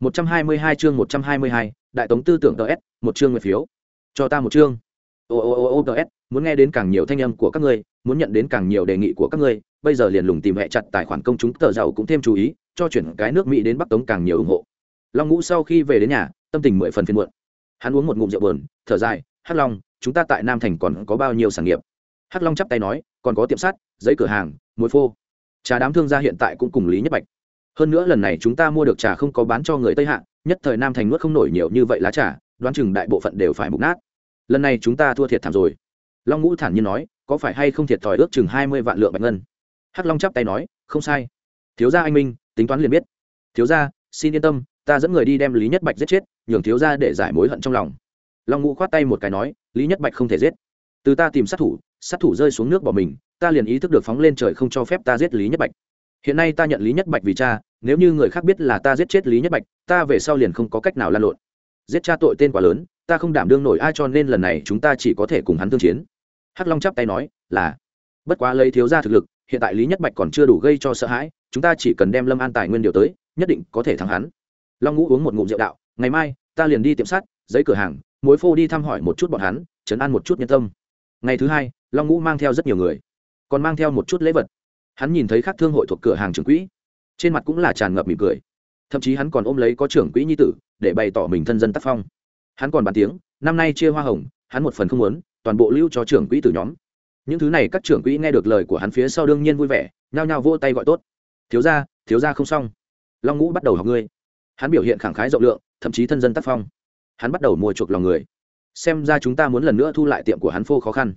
122 chương 122, đại tống tư tưởng DS, một chương nguyện phiếu. Cho ta một chương. Ô ô ô ô DS, muốn nghe đến càng nhiều thanh âm của các ngươi, muốn nhận đến càng nhiều đề nghị của các ngươi, bây giờ liền lùng tìm hệ chặt tài khoản công chúng tờ giàu cũng thêm chú ý, cho chuyển cái nước Mỹ đến Bắc Tống càng nhiều ủng hộ. Long Ngũ sau khi về đến nhà, tâm tình mười phần phiền muộn. Hắn uống một ngụm rượu buồn, thở dài, "Hắc Long, chúng ta tại Nam Thành còn có bao nhiêu sản nghiệp?" Hắc Long chắp tay nói, "Còn có tiệm sắt, giấy cửa hàng, muối phô." Trà đám thương gia hiện tại cũng cùng Lý Nhất Bạch. Hơn nữa lần này chúng ta mua được trà không có bán cho người Tây Hạ, nhất thời nam thành nuốt không nổi nhiều như vậy lá trà đoán chừng đại bộ phận đều phải mục nát. Lần này chúng ta thua thiệt thảm rồi. Long ngũ thản nhiên nói có phải hay không thiệt thòi ước chừng hai mươi vạn lượng bạch ngân? Hắc long chắp tay nói không sai. Thiếu gia anh minh tính toán liền biết. Thiếu gia xin yên tâm ta dẫn người đi đem lý nhất bạch giết chết nhường thiếu gia để giải mối hận trong lòng. Long ngũ khoát tay một cái nói lý nhất bạch không thể giết. Từ ta tìm sát thủ sát thủ rơi xuống nước bỏ mình ta liền ý thức được phóng lên trời không cho phép ta giết lý nhất bạch hiện nay ta nhận lý nhất bạch vì cha, nếu như người khác biết là ta giết chết lý nhất bạch, ta về sau liền không có cách nào lan lộn. Giết cha tội tên quá lớn, ta không đảm đương nổi ai cho nên lần này chúng ta chỉ có thể cùng hắn tương chiến. Hắc long chắp tay nói, là. Bất quá lấy thiếu ra thực lực, hiện tại lý nhất bạch còn chưa đủ gây cho sợ hãi, chúng ta chỉ cần đem lâm an tài nguyên điều tới, nhất định có thể thắng hắn. Long ngũ uống một ngụm rượu đạo, ngày mai, ta liền đi tiệm sắt, giấy cửa hàng mối phô đi thăm hỏi một chút bọn hắn chấn an một chút nhân tâm. Ngày thứ hai, long ngũ mang theo rất nhiều người, còn mang theo một chút lễ vật hắn nhìn thấy các thương hội thuộc cửa hàng trưởng quỹ, trên mặt cũng là tràn ngập mỉm cười. Thậm chí hắn còn ôm lấy có trưởng quỹ nhi tử, để bày tỏ mình thân dân tác phong. Hắn còn bàn tiếng, năm nay chia hoa hồng, hắn một phần không muốn, toàn bộ lưu cho trưởng quỹ từ nhóm. Những thứ này các trưởng quỹ nghe được lời của hắn phía sau đương nhiên vui vẻ, nhao nhao vô tay gọi tốt. Thiếu ra thiếu ra không xong. Long ngũ bắt đầu học ngươi. Hắn biểu hiện khẳng khái rộng lượng, thậm chí thân dân tác phong. Hắn bắt đầu mua chuộc lòng người. Xem ra chúng ta muốn lần nữa thu lại tiệm của hắn phô khó khăn.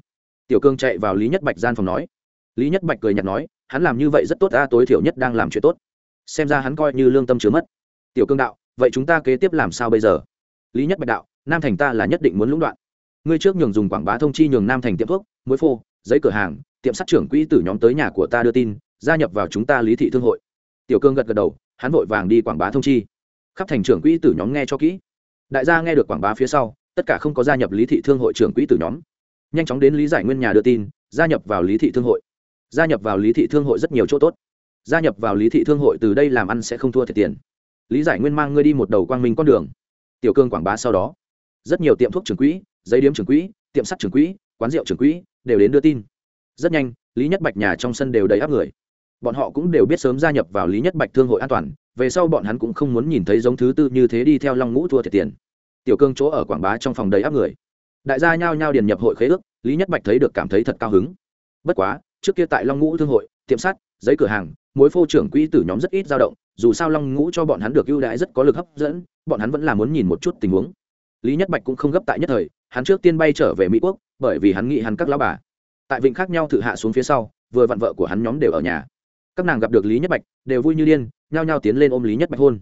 Tiểu cương chạy vào lý nhất bạch gian phòng nói lý nhất bạch cười nhạt nói, hắn làm như vậy rất tốt, ta tối thiểu nhất đang làm chuyện tốt. Xem ra hắn coi như lương tâm chứa mất. Tiểu cương đạo, vậy chúng ta kế tiếp làm sao bây giờ? Lý nhất bạch đạo, nam thành ta là nhất định muốn lũng đoạn. Ngươi trước nhường dùng quảng bá thông chi nhường nam thành tiệm thuốc, muối phô, giấy cửa hàng, tiệm sát trưởng quỹ tử nhóm tới nhà của ta đưa tin, gia nhập vào chúng ta lý thị thương hội. Tiểu cương gật gật đầu, hắn vội vàng đi quảng bá thông chi. Khắp thành trưởng quỹ tử nhóm nghe cho kỹ. Đại gia nghe được quảng bá phía sau, tất cả không có gia nhập lý thị thương hội trưởng quỹ tử nhóm. Nhanh chóng đến lý giải nguyên nhà đưa tin, gia nhập vào lý thị thương hội gia nhập vào lý thị thương hội rất nhiều chỗ tốt. Gia nhập vào lý thị thương hội từ đây làm ăn sẽ không thua thiệt tiền. Lý giải nguyên mang ngươi đi một đầu quang minh con đường. Tiểu cương quảng bá sau đó, rất nhiều tiệm thuốc trường quỹ, giấy điếm trường quỹ, tiệm sắt trường quỹ, quán rượu trường quỹ đều đến đưa tin. Rất nhanh, lý nhất bạch nhà trong sân đều đầy áp người. Bọn họ cũng đều biết sớm gia nhập vào lý nhất bạch thương hội an toàn, về sau bọn hắn cũng không muốn nhìn thấy giống thứ tư như thế đi theo long ngũ thua thiệt tiền. Tiểu cương chỗ ở quảng bá trong phòng đầy áp người. Đại gia nhao nhao điền nhập hội khế ước, lý nhất bạch thấy được cảm thấy thật cao hứng. Bất quá trước kia tại long ngũ thương hội, tiệm sắt, giấy cửa hàng mối phô trưởng quỹ tử nhóm rất ít dao động, dù sao long ngũ cho bọn hắn được ưu đãi rất có lực hấp dẫn, bọn hắn vẫn là muốn nhìn một chút tình huống. Lý nhất bạch cũng không gấp tại nhất thời, hắn trước tiên bay trở về mỹ quốc, bởi vì hắn nghĩ hắn các lão bà, tại vịnh khác nhau thử hạ xuống phía sau, vừa vặn vợ của hắn nhóm đều ở nhà. Các nàng gặp được lý nhất bạch, đều vui như điên, nhao nhao tiến lên ôm lý nhất bạch hôn.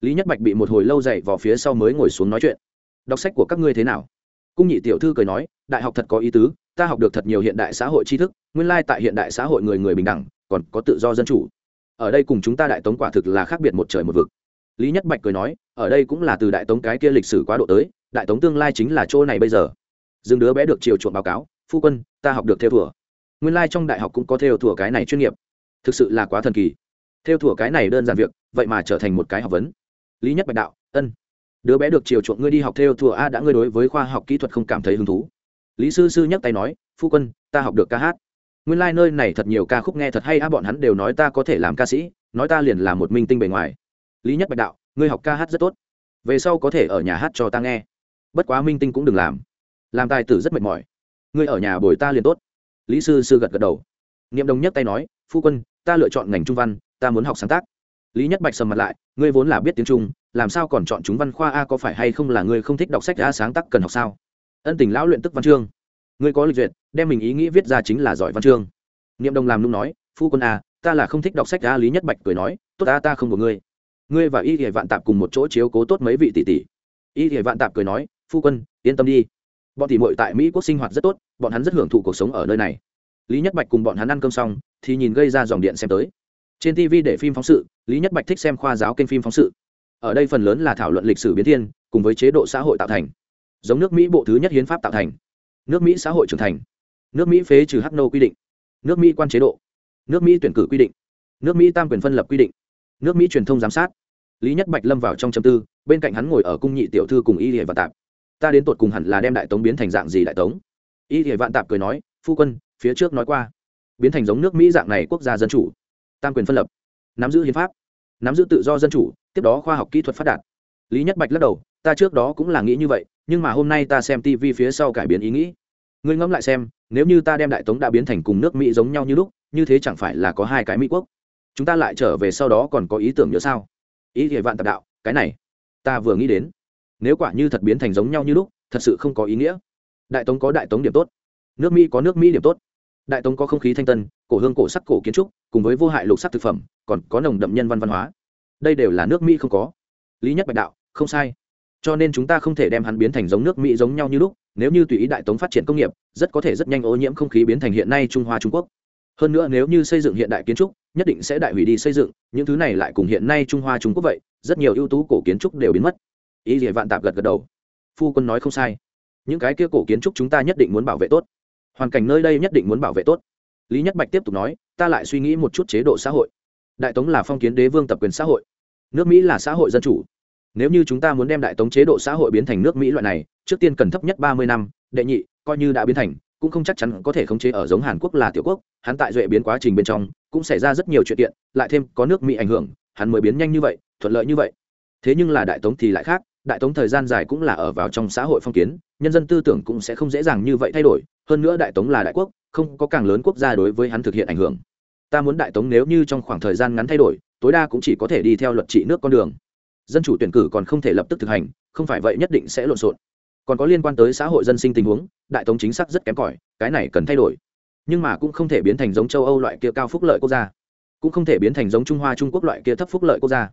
Lý nhất bạch bị một hồi lâu dậy vào phía sau mới ngồi xuống nói chuyện. Đọc sách của các ngươi thế nào? Cung nhị tiểu thư cười nói, đại học thật có ý tứ ta học được thật nhiều hiện đại xã hội tri thức, nguyên lai tại hiện đại xã hội người người bình đẳng, còn có tự do dân chủ. Ở đây cùng chúng ta đại tống quả thực là khác biệt một trời một vực. Lý nhất bạch cười nói, ở đây cũng là từ đại tống cái kia lịch sử quá độ tới, đại tống tương lai chính là chỗ này bây giờ. Dừng đứa bé được chiều chuộng báo cáo, phu quân, ta học được theo thùa. Nguyên lai、like、trong đại học cũng có theo thùa cái này chuyên nghiệp. Thực sự là quá thần kỳ. Theo thùa cái này đơn giản việc, vậy mà trở thành một cái học vấn. Lý nhất bạch đạo, ân. Đứa bé được chiều chuộng, ngươi đi học theo thùa a, đã ngươi đối với khoa học kỹ thuật không cảm thấy hứng thú lý sư sư nhắc tay nói, phu quân, ta học được ca hát. Nguyên lai、like、nơi này thật nhiều ca khúc nghe thật hay á, bọn hắn đều nói ta có thể làm ca sĩ, nói ta liền là một minh tinh bề ngoài. Lý nhất bạch đạo, ngươi học ca hát rất tốt. Về sau có thể ở nhà hát cho ta nghe. Bất quá minh tinh cũng đừng làm. Làm tài tử rất mệt mỏi. Ngươi ở nhà bồi ta liền tốt. Lý sư sư gật gật đầu. Niệm đồng nhất tay nói, phu quân, ta lựa chọn ngành trung văn, ta muốn học sáng tác. Lý nhất bạch sầm mặt lại, ngươi vốn là biết tiếng trung, làm sao còn chọn chúng văn khoa a, có phải hay không là ngươi không thích đọc sách a, sáng tác cần học sao? Ân tình lão luyện tức văn chương. Ngươi có lịch duyệt đem mình ý nghĩ viết ra chính là giỏi văn chương. Niệm đồng làm nung nói phu quân à, ta là không thích đọc sách a lý nhất bạch cười nói tốt ta ta không của ngươi. Ngươi và y hệ vạn tạp cùng một chỗ chiếu cố tốt mấy vị tỷ tỷ. Y hệ vạn tạp cười nói phu quân yên tâm đi. Bọn tỷ muội tại mỹ quốc sinh hoạt rất tốt bọn hắn rất hưởng thụ cuộc sống ở nơi này. Lý nhất bạch cùng bọn hắn ăn cơm xong thì nhìn gây ra dòng điện xem tới. Trên tv để phim phóng sự lý nhất bạch thích xem khoa giáo kênh phim phóng sự. Ở đây phần lớn là thảo luận lịch sử biến thiên cùng với chế độ xã hội tạo thành giống nước mỹ bộ thứ nhất hiến pháp tạo thành. Nước mỹ xã hội trưởng thành. Nước mỹ phế trừ hắc nô quy định. Nước mỹ quan chế độ. Nước mỹ tuyển cử quy định. Nước mỹ tam quyền phân lập quy định. Nước mỹ truyền thông giám sát. Lý nhất bạch lâm vào trong châm tư, bên cạnh hắn ngồi ở cung nhị tiểu thư cùng y hệ vạn tạp. Ta đến tột cùng hẳn là đem đại tống biến thành dạng gì đại tống? Y hệ vạn tạp cười nói, phu quân, phía trước nói qua, biến thành giống nước mỹ dạng này quốc gia dân chủ, tam quyền phân lập, nắm giữ hiến pháp, nắm giữ tự do dân chủ, tiếp đó khoa học kỹ thuật phát đạt. Lý nhất bạch lắc đầu, ta trước đó cũng là nghĩ như vậy nhưng mà hôm nay ta xem tv phía sau cải biến ý nghĩ. Ngươi ngẫm lại xem, nếu như ta đem đại tống đã biến thành cùng nước mỹ giống nhau như lúc, như thế chẳng phải là có hai cái mỹ quốc? Chúng ta lại trở về sau đó còn có ý tưởng nữa sao? Ý thì vạn tạp đạo, cái này, ta vừa nghĩ đến. Nếu quả như thật biến thành giống nhau như lúc, thật sự không có ý nghĩa. Đại tống có đại tống điểm tốt, nước mỹ có nước mỹ điểm tốt. Đại tống có không khí thanh tân, cổ hương cổ sắc cổ kiến trúc, cùng với vô hại lục sắc thực phẩm, còn có nồng đậm nhân văn văn hóa. Đây đều là nước mỹ không có. Lý nhất bạch đạo, không sai cho nên chúng ta không thể đem hắn biến thành giống nước mỹ giống nhau như lúc, nếu như tùy ý đại tống phát triển công nghiệp, rất có thể rất nhanh ô nhiễm không khí biến thành hiện nay trung hoa trung quốc. Hơn nữa nếu như xây dựng hiện đại kiến trúc, nhất định sẽ đại hủy đi xây dựng, những thứ này lại cùng hiện nay trung hoa trung quốc vậy, rất nhiều ưu tú cổ kiến trúc đều biến mất. Ý gì vạn tạp gật gật đầu. Phu quân nói không sai. Những cái kia cổ kiến trúc chúng ta nhất định muốn bảo vệ tốt. Hoàn cảnh nơi đây nhất định muốn bảo vệ tốt. Lý nhất bạch tiếp tục nói, ta lại suy nghĩ một chút chế độ xã hội. Đại tống là phong kiến đế vương tập quyền xã hội. Nước mỹ là xã hội dân chủ nếu như chúng ta muốn đem đại tống chế độ xã hội biến thành nước mỹ loại này, trước tiên cần thấp nhất ba mươi năm, đệ nhị, coi như đã biến thành, cũng không chắc chắn có thể khống chế ở giống hàn quốc là tiểu quốc, hắn tại duệ biến quá trình bên trong, cũng xảy ra rất nhiều chuyện tiện lại thêm có nước mỹ ảnh hưởng, hắn mới biến nhanh như vậy, thuận lợi như vậy. Thế nhưng là đại tống thì lại khác, đại tống thời gian dài cũng là ở vào trong xã hội phong kiến, nhân dân tư tưởng cũng sẽ không dễ dàng như vậy thay đổi, hơn nữa đại tống là đại quốc, không có càng lớn quốc gia đối với hắn thực hiện ảnh hưởng. Ta muốn đại tống nếu như trong khoảng thời gian ngắn thay đổi, tối đa cũng chỉ có thể đi theo luật trị nước con đường dân chủ tuyển cử còn không thể lập tức thực hành, không phải vậy nhất định sẽ lộn xộn. Còn có liên quan tới xã hội dân sinh tình huống, đại tống chính xác rất kém cỏi, cái này cần thay đổi. Nhưng mà cũng không thể biến thành giống châu âu loại kia cao phúc lợi quốc gia. Cũng không thể biến thành giống trung hoa trung quốc loại kia thấp phúc lợi quốc gia.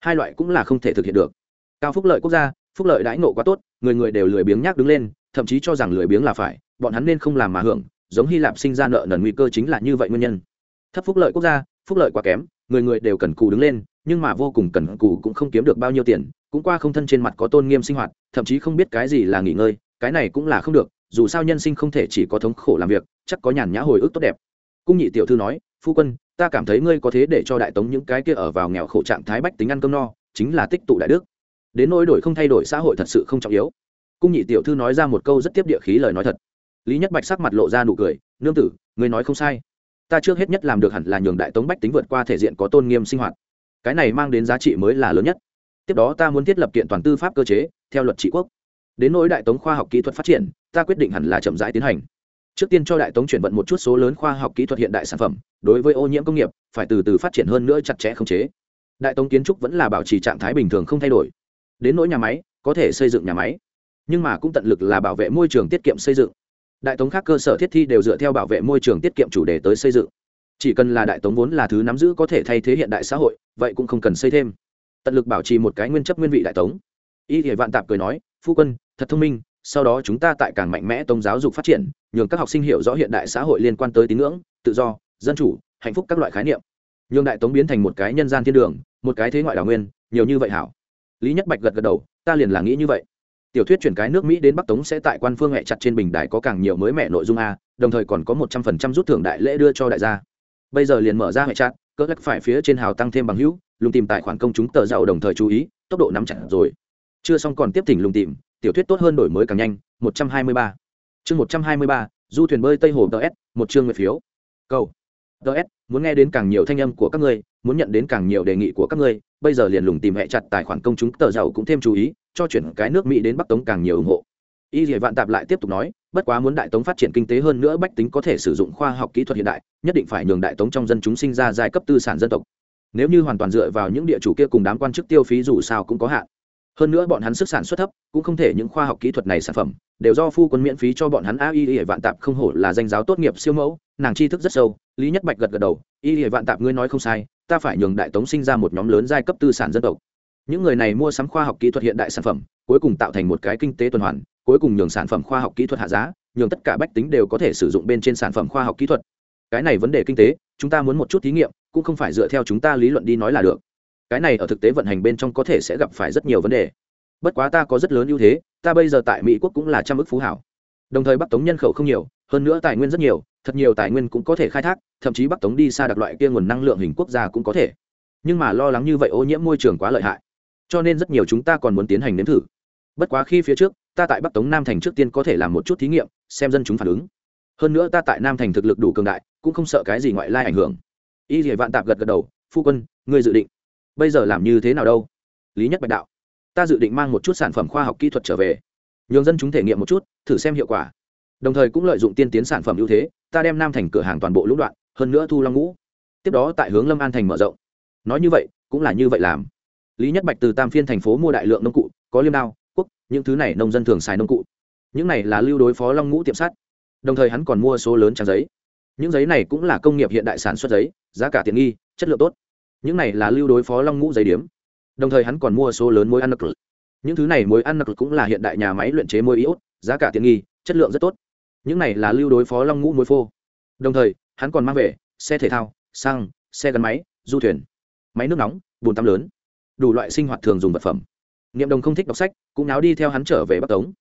Hai loại cũng là không thể thực hiện được. Cao phúc lợi quốc gia, phúc lợi đãi nộ quá tốt, người người đều lười biếng nhác đứng lên, thậm chí cho rằng lười biếng là phải, bọn hắn nên không làm mà hưởng, giống hy lạp sinh ra nợ nần nguy cơ chính là như vậy nguyên nhân. Thấp phúc lợi quốc gia, phúc lợi quá kém, người người đều cần cù đứng lên nhưng mà vô cùng cần cù cũng không kiếm được bao nhiêu tiền, cũng qua không thân trên mặt có tôn nghiêm sinh hoạt, thậm chí không biết cái gì là nghỉ ngơi, cái này cũng là không được, dù sao nhân sinh không thể chỉ có thống khổ làm việc, chắc có nhàn nhã hồi ức tốt đẹp. Cung nhị tiểu thư nói, phu quân, ta cảm thấy ngươi có thế để cho đại tống những cái kia ở vào nghèo khổ trạng thái bách tính ăn cơm no, chính là tích tụ đại đức. Đến nỗi đổi không thay đổi xã hội thật sự không trọng yếu. Cung nhị tiểu thư nói ra một câu rất tiếp địa khí lời nói thật. Lý nhất bạch sắc mặt lộ ra nụ cười, nương tử, ngươi nói không sai. Ta trước hết nhất làm được hẳn là nhường đại tống bách tính vượt qua thể diện có tôn nghiêm sinh hoạt cái này mang đến giá trị mới là lớn nhất. Tiếp đó ta muốn thiết lập kiện toàn tư pháp cơ chế, theo luật trị quốc. Đến nỗi đại tống khoa học kỹ thuật phát triển, ta quyết định hẳn là chậm rãi tiến hành. Trước tiên cho đại tống chuyển vận một chút số lớn khoa học kỹ thuật hiện đại sản phẩm, đối với ô nhiễm công nghiệp, phải từ từ phát triển hơn nữa chặt chẽ không chế. Đại tống kiến trúc vẫn là bảo trì trạng thái bình thường không thay đổi. Đến nỗi nhà máy, có thể xây dựng nhà máy, nhưng mà cũng tận lực là bảo vệ môi trường tiết kiệm xây dựng. Đại tống khác cơ sở thiết thi đều dựa theo bảo vệ môi trường tiết kiệm chủ đề tới xây dựng chỉ cần là đại tống vốn là thứ nắm giữ có thể thay thế hiện đại xã hội, vậy cũng không cần xây thêm. Tận lực bảo trì một cái nguyên chấp nguyên vị đại tống. Y hệ vạn tạp cười nói, phu quân, thật thông minh, sau đó chúng ta tại càng mạnh mẽ tông giáo dục phát triển, nhường các học sinh hiểu rõ hiện đại xã hội liên quan tới tín ngưỡng, tự do, dân chủ, hạnh phúc các loại khái niệm. Nhường đại tống biến thành một cái nhân gian thiên đường, một cái thế ngoại đảo nguyên, nhiều như vậy hảo. Lý nhất bạch gật gật đầu, ta liền là nghĩ như vậy. Tiểu thuyết chuyển cái nước mỹ đến bắc tống sẽ tại quan phương hẹ chặt trên bình đài có càng nhiều mới mẹ nội dung a, đồng thời còn có một trăm phần trăm rút thưởng đại lễ đưa cho đại gia bây giờ liền mở ra hệ chặt cỡ lắc phải phía trên hào tăng thêm bằng hữu, lùng tìm tài khoản công chúng tờ giàu đồng thời chú ý, tốc độ nắm chặt rồi. Chưa xong còn tiếp thỉnh lùng tìm, tiểu thuyết tốt hơn đổi mới càng nhanh, một trăm hai mươi ba. Chương một trăm hai mươi ba, du thuyền bơi tây hồ ts một chương nguyệt phiếu. Câu. Ts muốn nghe đến càng nhiều thanh âm của các ngươi, muốn nhận đến càng nhiều đề nghị của các ngươi, bây giờ liền lùng tìm hệ chặt tài khoản công chúng tờ giàu cũng thêm chú ý, cho chuyển cái nước mỹ đến bắc tống càng nhiều ủng hộ y dỉa vạn tạp lại tiếp tục nói, bất quá muốn đại tống phát triển kinh tế hơn nữa bách tính có thể sử dụng khoa học kỹ thuật hiện đại, nhất định phải nhường đại tống trong dân chúng sinh ra giai cấp tư sản dân tộc. Nếu như hoàn toàn dựa vào những địa chủ kia cùng đám quan chức tiêu phí dù sao cũng có hạn. Hơn nữa bọn hắn sức sản xuất thấp, cũng không thể những khoa học kỹ thuật này sản phẩm, đều do phu quân miễn phí cho bọn hắn. A y y vạn tạp không hổ là danh giáo tốt nghiệp siêu mẫu, nàng tri thức rất sâu, lý nhất bạch gật gật đầu, y y vạn tạp ngươi nói không sai, ta phải nhường đại tống sinh ra một nhóm lớn giai cấp tư sản dân tộc những người này mua sắm khoa học kỹ thuật hiện đại sản phẩm, cuối cùng tạo thành một cái kinh tế tuần hoàn, cuối cùng nhường sản phẩm khoa học kỹ thuật hạ giá, nhường tất cả bách tính đều có thể sử dụng bên trên sản phẩm khoa học kỹ thuật. Cái này vấn đề kinh tế, chúng ta muốn một chút thí nghiệm, cũng không phải dựa theo chúng ta lý luận đi nói là được. Cái này ở thực tế vận hành bên trong có thể sẽ gặp phải rất nhiều vấn đề. Bất quá ta có rất lớn ưu thế, ta bây giờ tại mỹ quốc cũng là trăm ước phú hảo. Đồng thời bắc tống nhân khẩu không nhiều, hơn nữa tài nguyên rất nhiều, thật nhiều tài nguyên cũng có thể khai thác, thậm chí bắc tống đi xa đặc loại kia nguồn năng lượng hình quốc gia cũng có thể. Nhưng mà lo lắng như vậy ô nhiễm môi trường quá lợi hại cho nên rất nhiều chúng ta còn muốn tiến hành nếm thử. Bất quá khi phía trước, ta tại bắc tống nam thành trước tiên có thể làm một chút thí nghiệm, xem dân chúng phản ứng. Hơn nữa ta tại nam thành thực lực đủ cường đại, cũng không sợ cái gì ngoại lai ảnh hưởng. Y dỉa vạn tạp gật gật đầu, phu quân, ngươi dự định bây giờ làm như thế nào đâu? Lý nhất bạch đạo, ta dự định mang một chút sản phẩm khoa học kỹ thuật trở về, nhường dân chúng thể nghiệm một chút, thử xem hiệu quả. Đồng thời cũng lợi dụng tiên tiến sản phẩm ưu thế, ta đem nam thành cửa hàng toàn bộ lũng đoạn, hơn nữa thu long ngũ. Tiếp đó tại hướng lâm an thành mở rộng. Nói như vậy, cũng là như vậy làm lý nhất bạch từ tam phiên thành phố mua đại lượng nông cụ, có liêm đao quốc những thứ này nông dân thường xài nông cụ. Những này là lưu đối phó long ngũ tiệm sắt. Đồng thời hắn còn mua số lớn trang giấy. Những giấy này cũng là công nghiệp hiện đại sản xuất giấy, giá cả tiện nghi, chất lượng tốt. Những này là lưu đối phó long ngũ giấy điếm. Đồng thời hắn còn mua số lớn muối ăn nặc những thứ này muối ăn nặc cũng là hiện đại nhà máy luyện chế muối iốt, giá cả tiện nghi, chất lượng rất tốt. Những này là lưu đối phó long ngũ muối phô. Đồng thời, hắn còn mang về, xe thể thao, xăng, xe gắn máy, du thuyền. Máy nước nóng, bồn tắm lớn đủ loại sinh hoạt thường dùng vật phẩm. Niệm đồng không thích đọc sách, cũng náo đi theo hắn trở về bắc tống.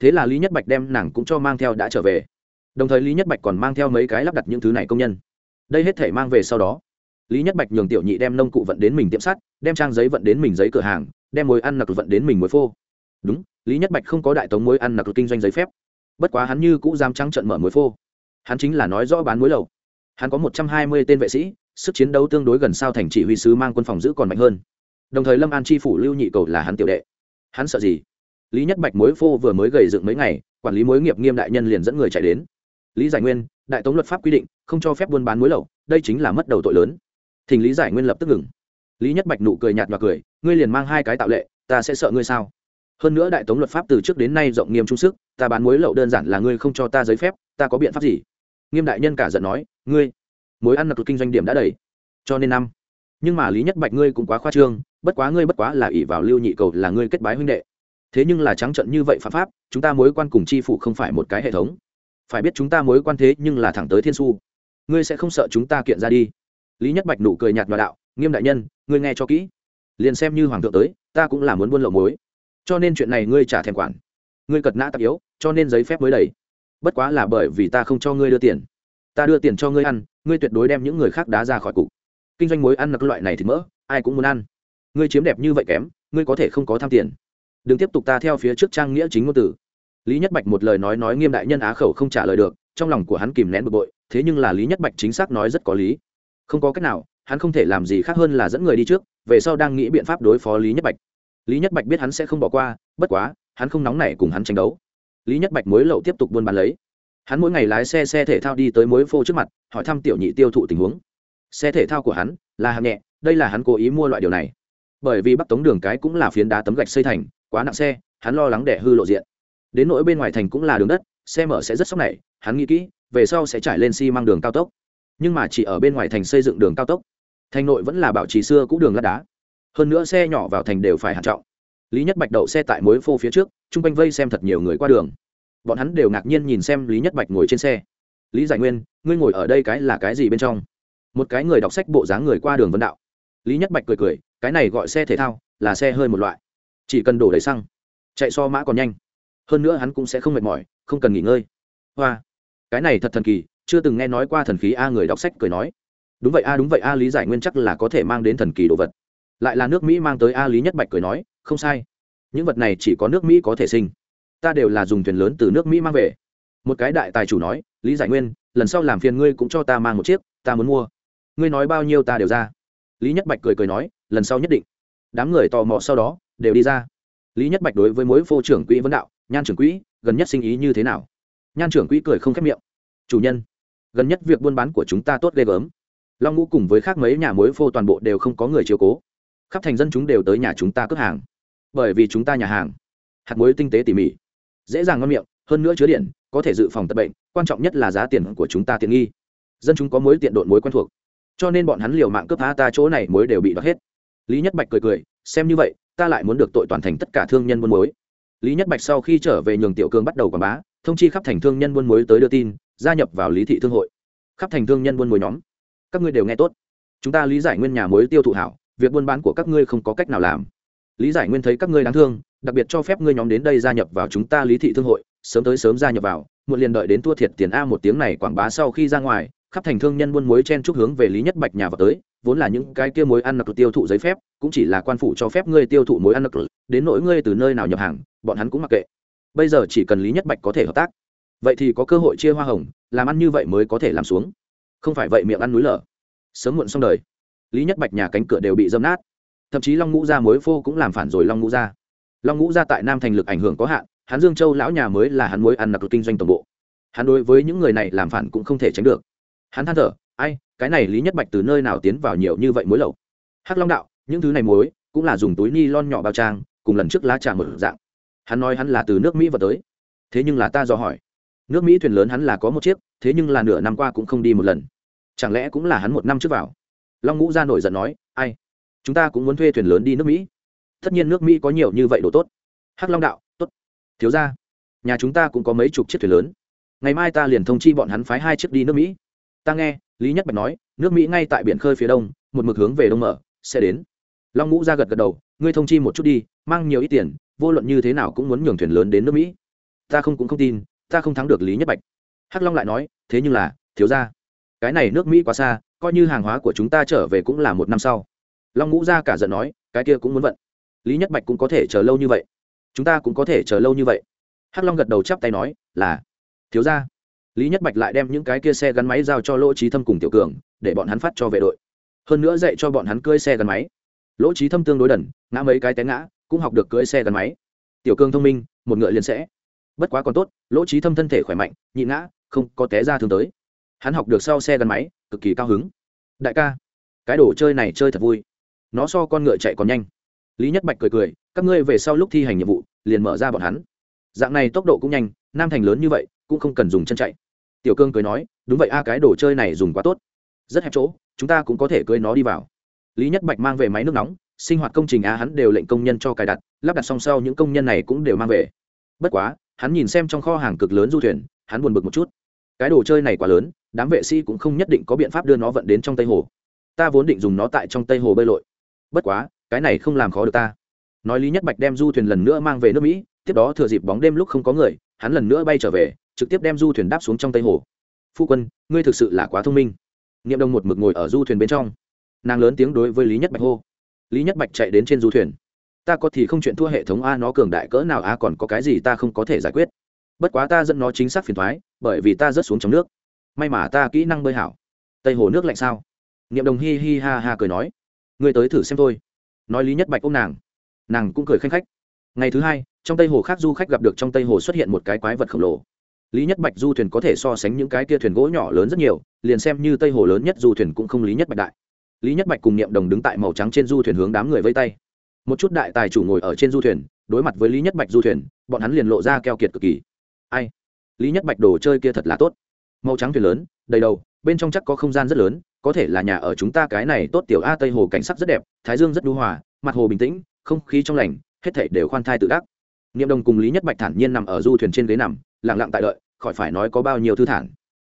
Thế là lý nhất bạch đem nàng cũng cho mang theo đã trở về. Đồng thời lý nhất bạch còn mang theo mấy cái lắp đặt những thứ này công nhân. Đây hết thể mang về sau đó, lý nhất bạch nhường tiểu nhị đem nông cụ vận đến mình tiệm sắt, đem trang giấy vận đến mình giấy cửa hàng, đem mối ăn nặc vận đến mình mối phô. Đúng, lý nhất bạch không có đại tống mối ăn nặc kinh doanh giấy phép. Bất quá hắn như cũ dám trắng trận mở mối phô. Hắn chính là nói rõ bán mối lầu hắn có một trăm hai mươi tên vệ sĩ, sức chiến đấu tương đối gần sao thành chỉ huy sứ mang quân phòng giữ còn mạnh hơn đồng thời lâm an chi phủ lưu nhị cầu là hắn tiểu đệ hắn sợ gì lý nhất bạch mối phô vừa mới gầy dựng mấy ngày quản lý mối nghiệp nghiêm đại nhân liền dẫn người chạy đến lý giải nguyên đại tống luật pháp quy định không cho phép buôn bán mối lậu đây chính là mất đầu tội lớn thỉnh lý giải nguyên lập tức ngừng lý nhất bạch nụ cười nhạt và cười ngươi liền mang hai cái tạo lệ ta sẽ sợ ngươi sao hơn nữa đại tống luật pháp từ trước đến nay rộng nghiêm trung sức ta bán mối lậu đơn giản là ngươi không cho ta giấy phép ta có biện pháp gì nghiêm đại nhân cả giận nói ngươi mối ăn nặc kinh doanh điểm đã đầy cho nên năm nhưng mà lý nhất bạch ngươi cũng quá khoa trương bất quá ngươi bất quá là ỷ vào lưu nhị cầu là ngươi kết bái huynh đệ. Thế nhưng là trắng trận như vậy phạm pháp, chúng ta mối quan cùng chi phủ không phải một cái hệ thống. Phải biết chúng ta mối quan thế nhưng là thẳng tới thiên su. Ngươi sẽ không sợ chúng ta kiện ra đi. Lý nhất bạch nụ cười nhạt và đạo, nghiêm đại nhân, ngươi nghe cho kỹ. Liền xem như hoàng thượng tới, ta cũng là muốn buôn lậu mối. Cho nên chuyện này ngươi trả thèm quản. Ngươi cật nã tạp yếu, cho nên giấy phép mới đầy. Bất quá là bởi vì ta không cho ngươi đưa tiền. Ta đưa tiền cho ngươi ăn, ngươi tuyệt đối đem những người khác đá ra khỏi cục. Kinh doanh mối ăn là cái loại này thì mỡ, ai cũng muốn ăn ngươi chiếm đẹp như vậy kém, ngươi có thể không có tham tiền. Đừng tiếp tục ta theo phía trước trang nghĩa chính ngôn tử. Lý nhất bạch một lời nói nói nghiêm đại nhân á khẩu không trả lời được, trong lòng của hắn kìm nén bực bội, thế nhưng là lý nhất bạch chính xác nói rất có lý. Không có cách nào, hắn không thể làm gì khác hơn là dẫn người đi trước, về sau đang nghĩ biện pháp đối phó lý nhất bạch. Lý nhất bạch biết hắn sẽ không bỏ qua, bất quá, hắn không nóng nảy cùng hắn tranh đấu. Lý nhất bạch mối lậu tiếp tục buôn bán lấy. Hắn mỗi ngày lái xe xe thể thao đi tới mối phô trước mặt, hỏi thăm tiểu nhị tiêu thụ tình huống. Xe thể thao của hắn là hạng nhẹ, đây là hắn cố ý mua loại điều này bởi vì bắc tống đường cái cũng là phiến đá tấm gạch xây thành, quá nặng xe, hắn lo lắng để hư lộ diện. Đến nỗi bên ngoài thành cũng là đường đất, xe mở sẽ rất sốc này, hắn nghĩ kỹ, về sau sẽ trải lên xi、si、măng đường cao tốc. Nhưng mà chỉ ở bên ngoài thành xây dựng đường cao tốc, thành nội vẫn là bảo trì xưa cũ đường lát đá. Hơn nữa xe nhỏ vào thành đều phải hạn trọng. Lý nhất bạch đậu xe tại mối phô phía trước, chung quanh vây xem thật nhiều người qua đường. Bọn hắn đều ngạc nhiên nhìn xem lý nhất bạch ngồi trên xe. Lý giải nguyên, ngươi ngồi ở đây cái là cái gì bên trong? Một cái người đọc sách bộ dáng người qua đường vân đạo lý nhất bạch cười cười, cái này gọi xe thể thao, là xe hơi một loại. Chỉ cần đổ đầy xăng, chạy so mã còn nhanh. Hơn nữa hắn cũng sẽ không mệt mỏi, không cần nghỉ ngơi. Hoa, cái này thật thần kỳ, chưa từng nghe nói qua thần khí a người đọc sách cười nói. Đúng vậy a, đúng vậy a, lý giải nguyên chắc là có thể mang đến thần kỳ đồ vật. Lại là nước mỹ mang tới a, lý nhất bạch cười nói, không sai. Những vật này chỉ có nước mỹ có thể sinh. Ta đều là dùng thuyền lớn từ nước mỹ mang về. Một cái đại tài chủ nói, lý giải nguyên, lần sau làm phiền ngươi cũng cho ta mang một chiếc, ta muốn mua. Ngươi nói bao nhiêu ta đều ra lý nhất bạch cười cười nói, lần sau nhất định. Đám người tò mò sau đó, đều đi ra. Lý nhất bạch đối với mối phô trưởng quỹ vấn đạo, nhan trưởng quỹ, gần nhất sinh ý như thế nào? Nhan trưởng quỹ cười không khép miệng. Chủ nhân, gần nhất việc buôn bán của chúng ta tốt ghê gớm. Long ngũ cùng với khác mấy nhà mối phô toàn bộ đều không có người chiếu cố. Khắp thành dân chúng đều tới nhà chúng ta cướp hàng. Bởi vì chúng ta nhà hàng, hạt muối tinh tế tỉ mỉ. Dễ dàng ngon miệng, hơn nữa chứa điện, có thể dự phòng tật bệnh, quan trọng nhất là giá tiền của chúng ta tiện nghi. Dân chúng có mối tiện độn mối quen thuộc cho nên bọn hắn liều mạng cướp phá ta chỗ này mối đều bị đoạt hết. Lý nhất bạch cười cười, xem như vậy, ta lại muốn được tội toàn thành tất cả thương nhân buôn mối. Lý nhất bạch sau khi trở về nhường tiểu cương bắt đầu quảng bá, thông chi khắp thành thương nhân buôn mối tới đưa tin, gia nhập vào lý thị thương hội. Khắp thành thương nhân buôn mối nhóm, các ngươi đều nghe tốt. Chúng ta lý giải nguyên nhà mối tiêu thụ hảo, việc buôn bán của các ngươi không có cách nào làm. Lý giải nguyên thấy các ngươi đáng thương, đặc biệt cho phép ngươi nhóm đến đây gia nhập vào chúng ta lý thị thương hội, sớm tới sớm gia nhập vào, muộn liền đợi đến thua thiệt tiền a một tiếng này quảng bá sau khi ra ngoài khắp thành thương nhân buôn muối chen chúc hướng về lý nhất bạch nhà vào tới, vốn là những cái kia muối ăn nặc tiêu thụ giấy phép, cũng chỉ là quan phủ cho phép ngươi tiêu thụ muối ăn nặc đến nỗi ngươi từ nơi nào nhập hàng, bọn hắn cũng mặc kệ. Bây giờ chỉ cần lý nhất bạch có thể hợp tác, vậy thì có cơ hội chia hoa hồng, làm ăn như vậy mới có thể làm xuống. Không phải vậy miệng ăn núi lở. Sớm muộn xong đời, lý nhất bạch nhà cánh cửa đều bị dâm nát. Thậm chí long ngũ gia mối phô cũng làm phản rồi long ngũ gia. Long ngũ gia tại nam thành lực ảnh hưởng có hạn, hắn dương châu lão nhà mới là hắn mối ăn nặc kinh doanh tổng bộ. Hắn đối với những người này làm phản cũng không thể tránh được hắn than thở, ai, cái này lý nhất bạch từ nơi nào tiến vào nhiều như vậy mối lậu? Hắc long đạo, những thứ này mối cũng là dùng túi ni lon nhỏ bao trang, cùng lần trước lá trà một dạng. Hắn nói hắn là từ nước mỹ vào tới. Thế nhưng là ta do hỏi. Nước mỹ thuyền lớn hắn là có một chiếc, thế nhưng là nửa năm qua cũng không đi một lần. Chẳng lẽ cũng là hắn một năm trước vào? Long ngũ ra nổi giận nói, ai, chúng ta cũng muốn thuê thuyền lớn đi nước mỹ. Tất nhiên nước mỹ có nhiều như vậy đồ tốt. Hắc long đạo, tốt. Thiếu ra nhà chúng ta cũng có mấy chục chiếc thuyền lớn. Ngày mai ta liền thông chi bọn hắn phái hai chiếc đi nước mỹ ta nghe, lý nhất bạch nói, nước mỹ ngay tại biển khơi phía đông, một mực hướng về đông mở, sẽ đến. Long ngũ ra gật gật đầu, ngươi thông chi một chút đi, mang nhiều ít tiền, vô luận như thế nào cũng muốn nhường thuyền lớn đến nước mỹ. Ta không cũng không tin, ta không thắng được lý nhất bạch. Hắc long lại nói, thế nhưng là, thiếu ra cái này nước mỹ quá xa, coi như hàng hóa của chúng ta trở về cũng là một năm sau. Long ngũ ra cả giận nói, cái kia cũng muốn vận. Lý nhất bạch cũng có thể chờ lâu như vậy. Chúng ta cũng có thể chờ lâu như vậy. Hắc long gật đầu chắp tay nói, là, thiếu ra lý nhất bạch lại đem những cái kia xe gắn máy giao cho lỗ trí thâm cùng tiểu cường, để bọn hắn phát cho vệ đội. Hơn nữa dạy cho bọn hắn cưỡi xe gắn máy. Lỗ trí thâm tương đối đần, ngã mấy cái té ngã, cũng học được cưỡi xe gắn máy. Tiểu cường thông minh, một ngựa liền sẽ. Bất quá còn tốt, lỗ trí thâm thân thể khỏe mạnh, nhị ngã, không có té ra thương tới. Hắn học được sau xe gắn máy, cực kỳ cao hứng. Đại ca, cái đồ chơi này chơi thật vui. Nó so con ngựa chạy còn nhanh. Lý nhất bạch cười cười, các ngươi về sau lúc thi hành nhiệm vụ, liền mở ra bọn hắn. Dạng này tốc độ cũng nhanh, nam thành lớn như vậy, cũng không cần dùng chân chạy tiểu cương cười nói, đúng vậy a, cái đồ chơi này dùng quá tốt. Rất hẹp chỗ, chúng ta cũng có thể cưới nó đi vào. Lý nhất bạch mang về máy nước nóng, sinh hoạt công trình a, hắn đều lệnh công nhân cho cài đặt, lắp đặt song sau những công nhân này cũng đều mang về. Bất quá, hắn nhìn xem trong kho hàng cực lớn du thuyền, hắn buồn bực một chút. Cái đồ chơi này quá lớn, đám vệ sĩ cũng không nhất định có biện pháp đưa nó vận đến trong tây hồ. Ta vốn định dùng nó tại trong tây hồ bơi lội. Bất quá, cái này không làm khó được ta. Nói lý nhất bạch đem du thuyền lần nữa mang về nước mỹ, tiếp đó thừa dịp bóng đêm lúc không có người, hắn lần nữa bay trở về trực tiếp đem du thuyền đáp xuống trong tây hồ. Phu quân, ngươi thực sự là quá thông minh. Niệm đông một mực ngồi ở du thuyền bên trong. Nàng lớn tiếng đối với lý nhất bạch hô. Lý nhất bạch chạy đến trên du thuyền. Ta có thì không chuyện thua hệ thống a nó cường đại cỡ nào a còn có cái gì ta không có thể giải quyết. Bất quá ta dẫn nó chính xác phiền thoái, bởi vì ta rớt xuống trong nước. May mà ta kỹ năng bơi hảo. Tây hồ nước lạnh sao? Niệm đồng hi hi ha ha cười nói. Ngươi tới thử xem thôi. Nói lý nhất bạch ôm nàng. Nàng cũng cười khanh khách. Ngày thứ hai, trong tây hồ khác du khách gặp được trong tây hồ xuất hiện một cái quái vật khổng lồ lý nhất bạch du thuyền có thể so sánh những cái kia thuyền gỗ nhỏ lớn rất nhiều, liền xem như tây hồ lớn nhất du thuyền cũng không lý nhất bạch đại. Lý nhất bạch cùng niệm đồng đứng tại màu trắng trên du thuyền hướng đám người vây tay. Một chút đại tài chủ ngồi ở trên du thuyền, đối mặt với lý nhất bạch du thuyền, bọn hắn liền lộ ra keo kiệt cực kỳ. Ai? Lý nhất bạch đồ chơi kia thật là tốt. Màu trắng thuyền lớn, đầy đầu, bên trong chắc có không gian rất lớn, có thể là nhà ở chúng ta cái này tốt tiểu a tây hồ cảnh sắc rất đẹp, thái dương rất đu hòa, mặt hồ bình tĩnh, không khí trong lành, hết thảy đều khoan thai tự đắc niệm đồng cùng lý nhất bạch thản nhiên nằm ở du thuyền trên ghế nằm, lặng lặng tại đợi, khỏi phải nói có bao nhiêu thư thản.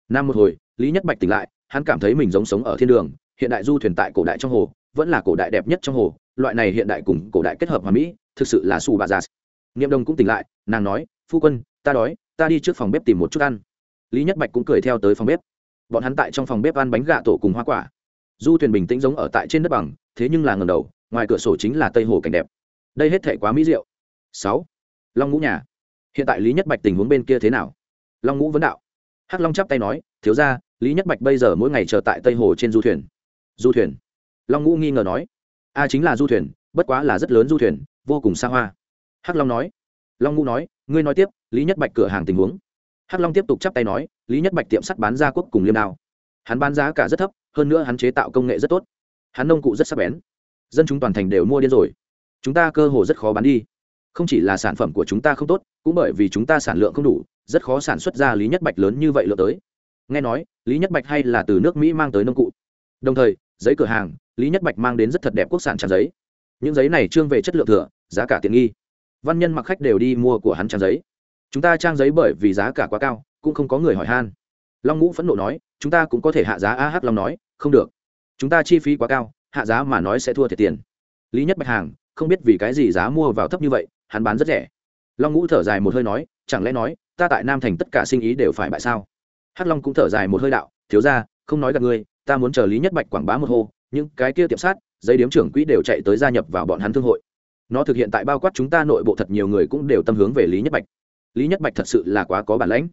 Năm một hồi, lý nhất bạch tỉnh lại, hắn cảm thấy mình giống sống ở thiên đường, hiện đại du thuyền tại cổ đại trong hồ, vẫn là cổ đại đẹp nhất trong hồ, loại này hiện đại cùng cổ đại kết hợp hòa mỹ, thực sự là xù bà già. Niệm đồng cũng tỉnh lại, nàng nói, phu quân, ta đói, ta đi trước phòng bếp tìm một chút ăn. Lý nhất bạch cũng cười theo tới phòng bếp. Bọn hắn tại trong phòng bếp ăn bánh gà tổ cùng hoa quả. Du thuyền bình tĩnh giống ở tại trên đất bằng, thế nhưng là ngầm đầu, ngoài cửa sổ chính là tây hồ cảnh đẹp. Đây hết thể quá mỹ diệu. Sáu long ngũ nhà. Hiện tại lý nhất bạch tình huống bên kia thế nào? Long ngũ vấn đạo. Hắc long chắp tay nói, thiếu ra lý nhất bạch bây giờ mỗi ngày chờ tại tây hồ trên du thuyền. Du thuyền? Long ngũ nghi ngờ nói. A, chính là du thuyền, bất quá là rất lớn du thuyền, vô cùng xa hoa. Hắc long nói. Long ngũ nói, ngươi nói tiếp, lý nhất bạch cửa hàng tình huống. Hắc long tiếp tục chắp tay nói, lý nhất bạch tiệm sắt bán ra quốc cùng liêm đao. Hắn bán giá cả rất thấp, hơn nữa hắn chế tạo công nghệ rất tốt. Hắn nông cụ rất sắc bén. Dân chúng toàn thành đều mua điên rồi. Chúng ta cơ hồ rất khó bán đi không chỉ là sản phẩm của chúng ta không tốt, cũng bởi vì chúng ta sản lượng không đủ, rất khó sản xuất ra lý nhất bạch lớn như vậy lượng tới. Nghe nói, lý nhất bạch hay là từ nước mỹ mang tới nông cụ. Đồng thời, giấy cửa hàng, lý nhất bạch mang đến rất thật đẹp quốc sản tràn giấy. Những giấy này trương về chất lượng thừa, giá cả tiện nghi. Văn nhân mặc khách đều đi mua của hắn trang giấy. Chúng ta trang giấy bởi vì giá cả quá cao, cũng không có người hỏi han. Long ngũ phẫn nộ nói, chúng ta cũng có thể hạ giá a h long nói, không được. Chúng ta chi phí quá cao, hạ giá mà nói sẽ thua thiệt tiền. Lý nhất bạch hàng, không biết vì cái gì giá mua vào thấp như vậy hắn bán rất rẻ. Long ngũ thở dài một hơi nói, chẳng lẽ nói, ta tại nam thành tất cả sinh ý đều phải bại sao? Hắc long cũng thở dài một hơi đạo, thiếu ra không nói gặp ngươi, ta muốn chờ lý nhất bạch quảng bá một hô, những cái kia tiệm sát, giấy điếm trưởng quỹ đều chạy tới gia nhập vào bọn hắn thương hội. Nó thực hiện tại bao quát chúng ta nội bộ thật nhiều người cũng đều tâm hướng về lý nhất bạch. Lý nhất bạch thật sự là quá có bản lãnh.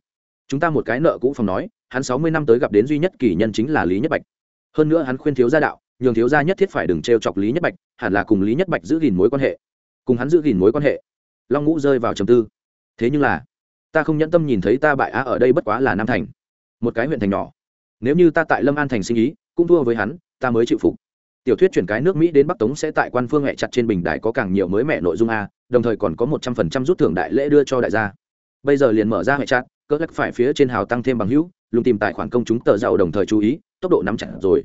Chúng ta một cái nợ cũ phòng nói, hắn sáu mươi năm tới gặp đến duy nhất kỳ nhân chính là lý nhất bạch. Hơn nữa hắn khuyên thiếu gia đạo, nhường thiếu gia nhất thiết phải đừng t chọc lý nhất bạch, hẳn là cùng lý nhất bạch giữ gìn mối quan hệ. Cùng hắn giữ gìn mối quan hệ long ngũ rơi vào trầm tư. Thế nhưng là, ta không nhẫn tâm nhìn thấy ta bại á ở đây bất quá là nam thành. Một cái huyện thành nhỏ. Nếu như ta tại lâm an thành sinh ý, cũng thua với hắn, ta mới chịu phục. Tiểu thuyết chuyển cái nước mỹ đến bắc tống sẽ tại quan phương hẹ chặt trên bình đại có càng nhiều mới mẹ nội dung a, đồng thời còn có một trăm phần trăm rút thưởng đại lễ đưa cho đại gia. Bây giờ liền mở ra hẹ chặt, cỡ lắc phải phía trên hào tăng thêm bằng hữu, lùng tìm tài khoản công chúng tờ giàu đồng thời chú ý, tốc độ nắm chặt rồi.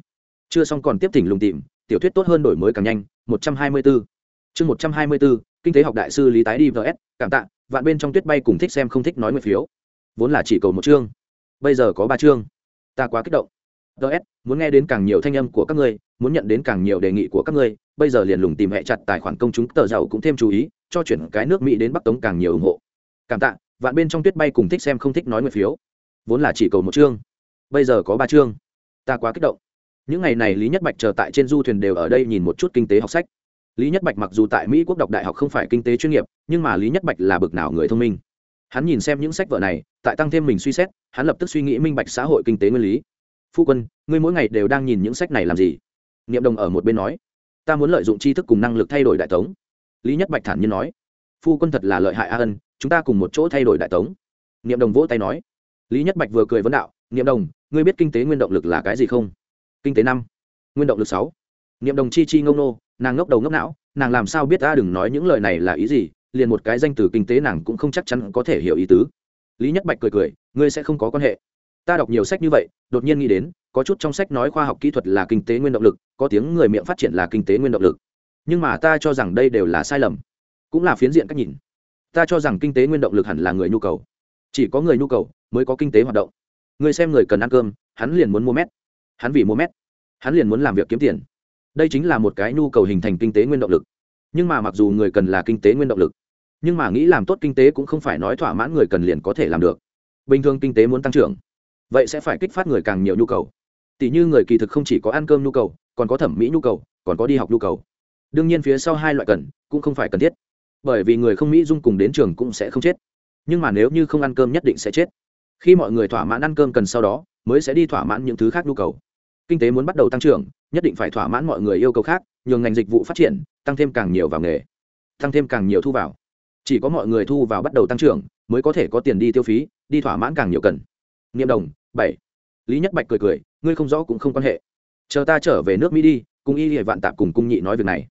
Chưa xong còn tiếp tỉnh lùng tìm, tiểu thuyết tốt hơn đổi mới càng nhanh, một trăm hai mươi bốn chương một trăm hai mươi bốn kinh tế học đại sư lý tái đi vs cảm tạ, vạn bên trong tuyết bay cùng thích xem không thích nói nguyện phiếu. Vốn là chỉ cầu một chương, bây giờ có ba chương. Ta quá kích động. Ts muốn nghe đến càng nhiều thanh âm của các ngươi, muốn nhận đến càng nhiều đề nghị của các ngươi, bây giờ liền lùng tìm hẹ chặt tài khoản công chúng, tờ giàu cũng thêm chú ý, cho chuyển cái nước mỹ đến bắc tống càng nhiều ủng hộ. Cảm tạ, vạn bên trong tuyết bay cùng thích xem không thích nói nguyện phiếu. Vốn là chỉ cầu một chương, bây giờ có ba chương. Ta quá kích động. Những ngày này lý nhất bạch chờ tại trên du thuyền đều ở đây nhìn một chút kinh tế học sách lý nhất bạch mặc dù tại mỹ quốc đọc đại học không phải kinh tế chuyên nghiệp, nhưng mà lý nhất bạch là bực nào người thông minh. Hắn nhìn xem những sách vở này, tại tăng thêm mình suy xét, hắn lập tức suy nghĩ minh bạch xã hội kinh tế nguyên lý. Phu quân, ngươi mỗi ngày đều đang nhìn những sách này làm gì? Niệm đồng ở một bên nói. Ta muốn lợi dụng tri thức cùng năng lực thay đổi đại tống. Lý nhất bạch thản nhiên nói. Phu quân thật là lợi hại a ân, chúng ta cùng một chỗ thay đổi đại tống. Niệm đồng vỗ tay nói. Lý nhất bạch vừa cười vấn đạo. Niệm đồng, ngươi biết kinh tế nguyên động lực là cái gì không? Kinh tế năm, nguyên động lực sáu. Niệm đồng chi chi ngông nô nàng ngốc đầu ngốc não, nàng làm sao biết ta đừng nói những lời này là ý gì, liền một cái danh từ kinh tế nàng cũng không chắc chắn có thể hiểu ý tứ. Lý nhất bạch cười cười, ngươi sẽ không có quan hệ. Ta đọc nhiều sách như vậy, đột nhiên nghĩ đến, có chút trong sách nói khoa học kỹ thuật là kinh tế nguyên động lực, có tiếng người miệng phát triển là kinh tế nguyên động lực. Nhưng mà ta cho rằng đây đều là sai lầm. Cũng là phiến diện cách nhìn. Ta cho rằng kinh tế nguyên động lực hẳn là người nhu cầu. Chỉ có người nhu cầu mới có kinh tế hoạt động. Người xem người cần ăn cơm, hắn liền muốn mua mét. Hắn vì mua mét. Hắn liền muốn làm việc kiếm tiền đây chính là một cái nhu cầu hình thành kinh tế nguyên động lực. Nhưng mà mặc dù người cần là kinh tế nguyên động lực, nhưng mà nghĩ làm tốt kinh tế cũng không phải nói thỏa mãn người cần liền có thể làm được. Bình thường kinh tế muốn tăng trưởng, vậy sẽ phải kích phát người càng nhiều nhu cầu. Tỷ như người kỳ thực không chỉ có ăn cơm nhu cầu, còn có thẩm mỹ nhu cầu, còn có đi học nhu cầu. Đương nhiên phía sau hai loại cần cũng không phải cần thiết, bởi vì người không mỹ dung cùng đến trường cũng sẽ không chết. Nhưng mà nếu như không ăn cơm nhất định sẽ chết. Khi mọi người thỏa mãn ăn cơm cần sau đó, mới sẽ đi thỏa mãn những thứ khác nhu cầu kinh tế muốn bắt đầu tăng trưởng, nhất định phải thỏa mãn mọi người yêu cầu khác, nhường ngành dịch vụ phát triển, tăng thêm càng nhiều vào nghề, tăng thêm càng nhiều thu vào. Chỉ có mọi người thu vào bắt đầu tăng trưởng, mới có thể có tiền đi tiêu phí, đi thỏa mãn càng nhiều cần. Niệm đồng, bảy. Lý nhất bạch cười cười, ngươi không rõ cũng không quan hệ. Chờ ta trở về nước mỹ đi, cùng y hệ vạn tạp cùng cung nhị nói việc này.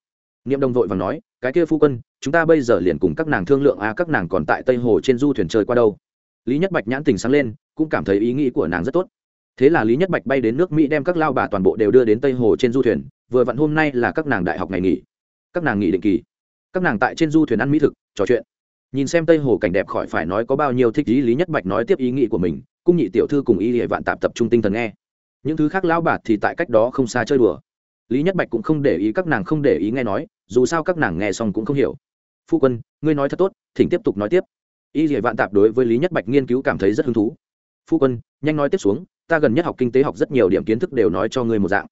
Niệm đồng vội và nói, cái kia phu quân, chúng ta bây giờ liền cùng các nàng thương lượng a các nàng còn tại tây hồ trên du thuyền chơi qua đâu. Lý nhất bạch nhãn tình sáng lên, cũng cảm thấy ý nghĩ của nàng rất tốt thế là lý nhất bạch bay đến nước mỹ đem các lao bà toàn bộ đều đưa đến tây hồ trên du thuyền, vừa vặn hôm nay là các nàng đại học ngày nghỉ. Các nàng nghỉ định kỳ. Các nàng tại trên du thuyền ăn mỹ thực, trò chuyện. Nhìn xem tây hồ cảnh đẹp khỏi phải nói có bao nhiêu thích ý, lý nhất bạch nói tiếp ý nghĩ của mình, cung nhị tiểu thư cùng y hệ vạn tạp tập trung tinh thần nghe. Những thứ khác lao bạt thì tại cách đó không xa chơi đùa. Lý nhất bạch cũng không để ý các nàng không để ý nghe nói, dù sao các nàng nghe xong cũng không hiểu. Phu quân, ngươi nói thật tốt, thỉnh tiếp tục nói tiếp. Y hệ vạn tạp đối với lý nhất bạch nghiên cứu cảm thấy rất hứng thú. Phu quân, nhanh nói tiếp xuống ta gần nhất học kinh tế học rất nhiều điểm kiến thức đều nói cho ngươi một dạng.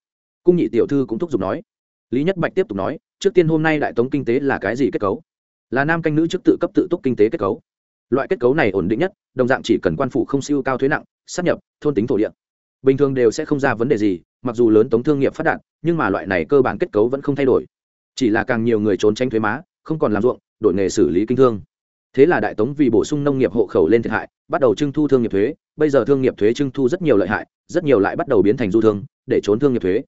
Cung nhị tiểu thư cũng thúc giục nói. Lý nhất bạch tiếp tục nói, trước tiên hôm nay đại tống kinh tế là cái gì kết cấu? Là nam canh nữ chức tự cấp tự túc kinh tế kết cấu. Loại kết cấu này ổn định nhất, đồng dạng chỉ cần quan phủ không siêu cao thuế nặng sắp nhập, thôn tính thổ địa. Bình thường đều sẽ không ra vấn đề gì, mặc dù lớn tống thương nghiệp phát đạt, nhưng mà loại này cơ bản kết cấu vẫn không thay đổi. Chỉ là càng nhiều người trốn tránh thuế má, không còn làm ruộng, đổi nghề xử lý kinh thương thế là đại tống vì bổ sung nông nghiệp hộ khẩu lên thiệt hại, bắt đầu trưng thu thương nghiệp thuế. Bây giờ thương nghiệp thuế trưng thu rất nhiều lợi hại, rất nhiều lại bắt đầu biến thành du thương, để trốn thương nghiệp thuế.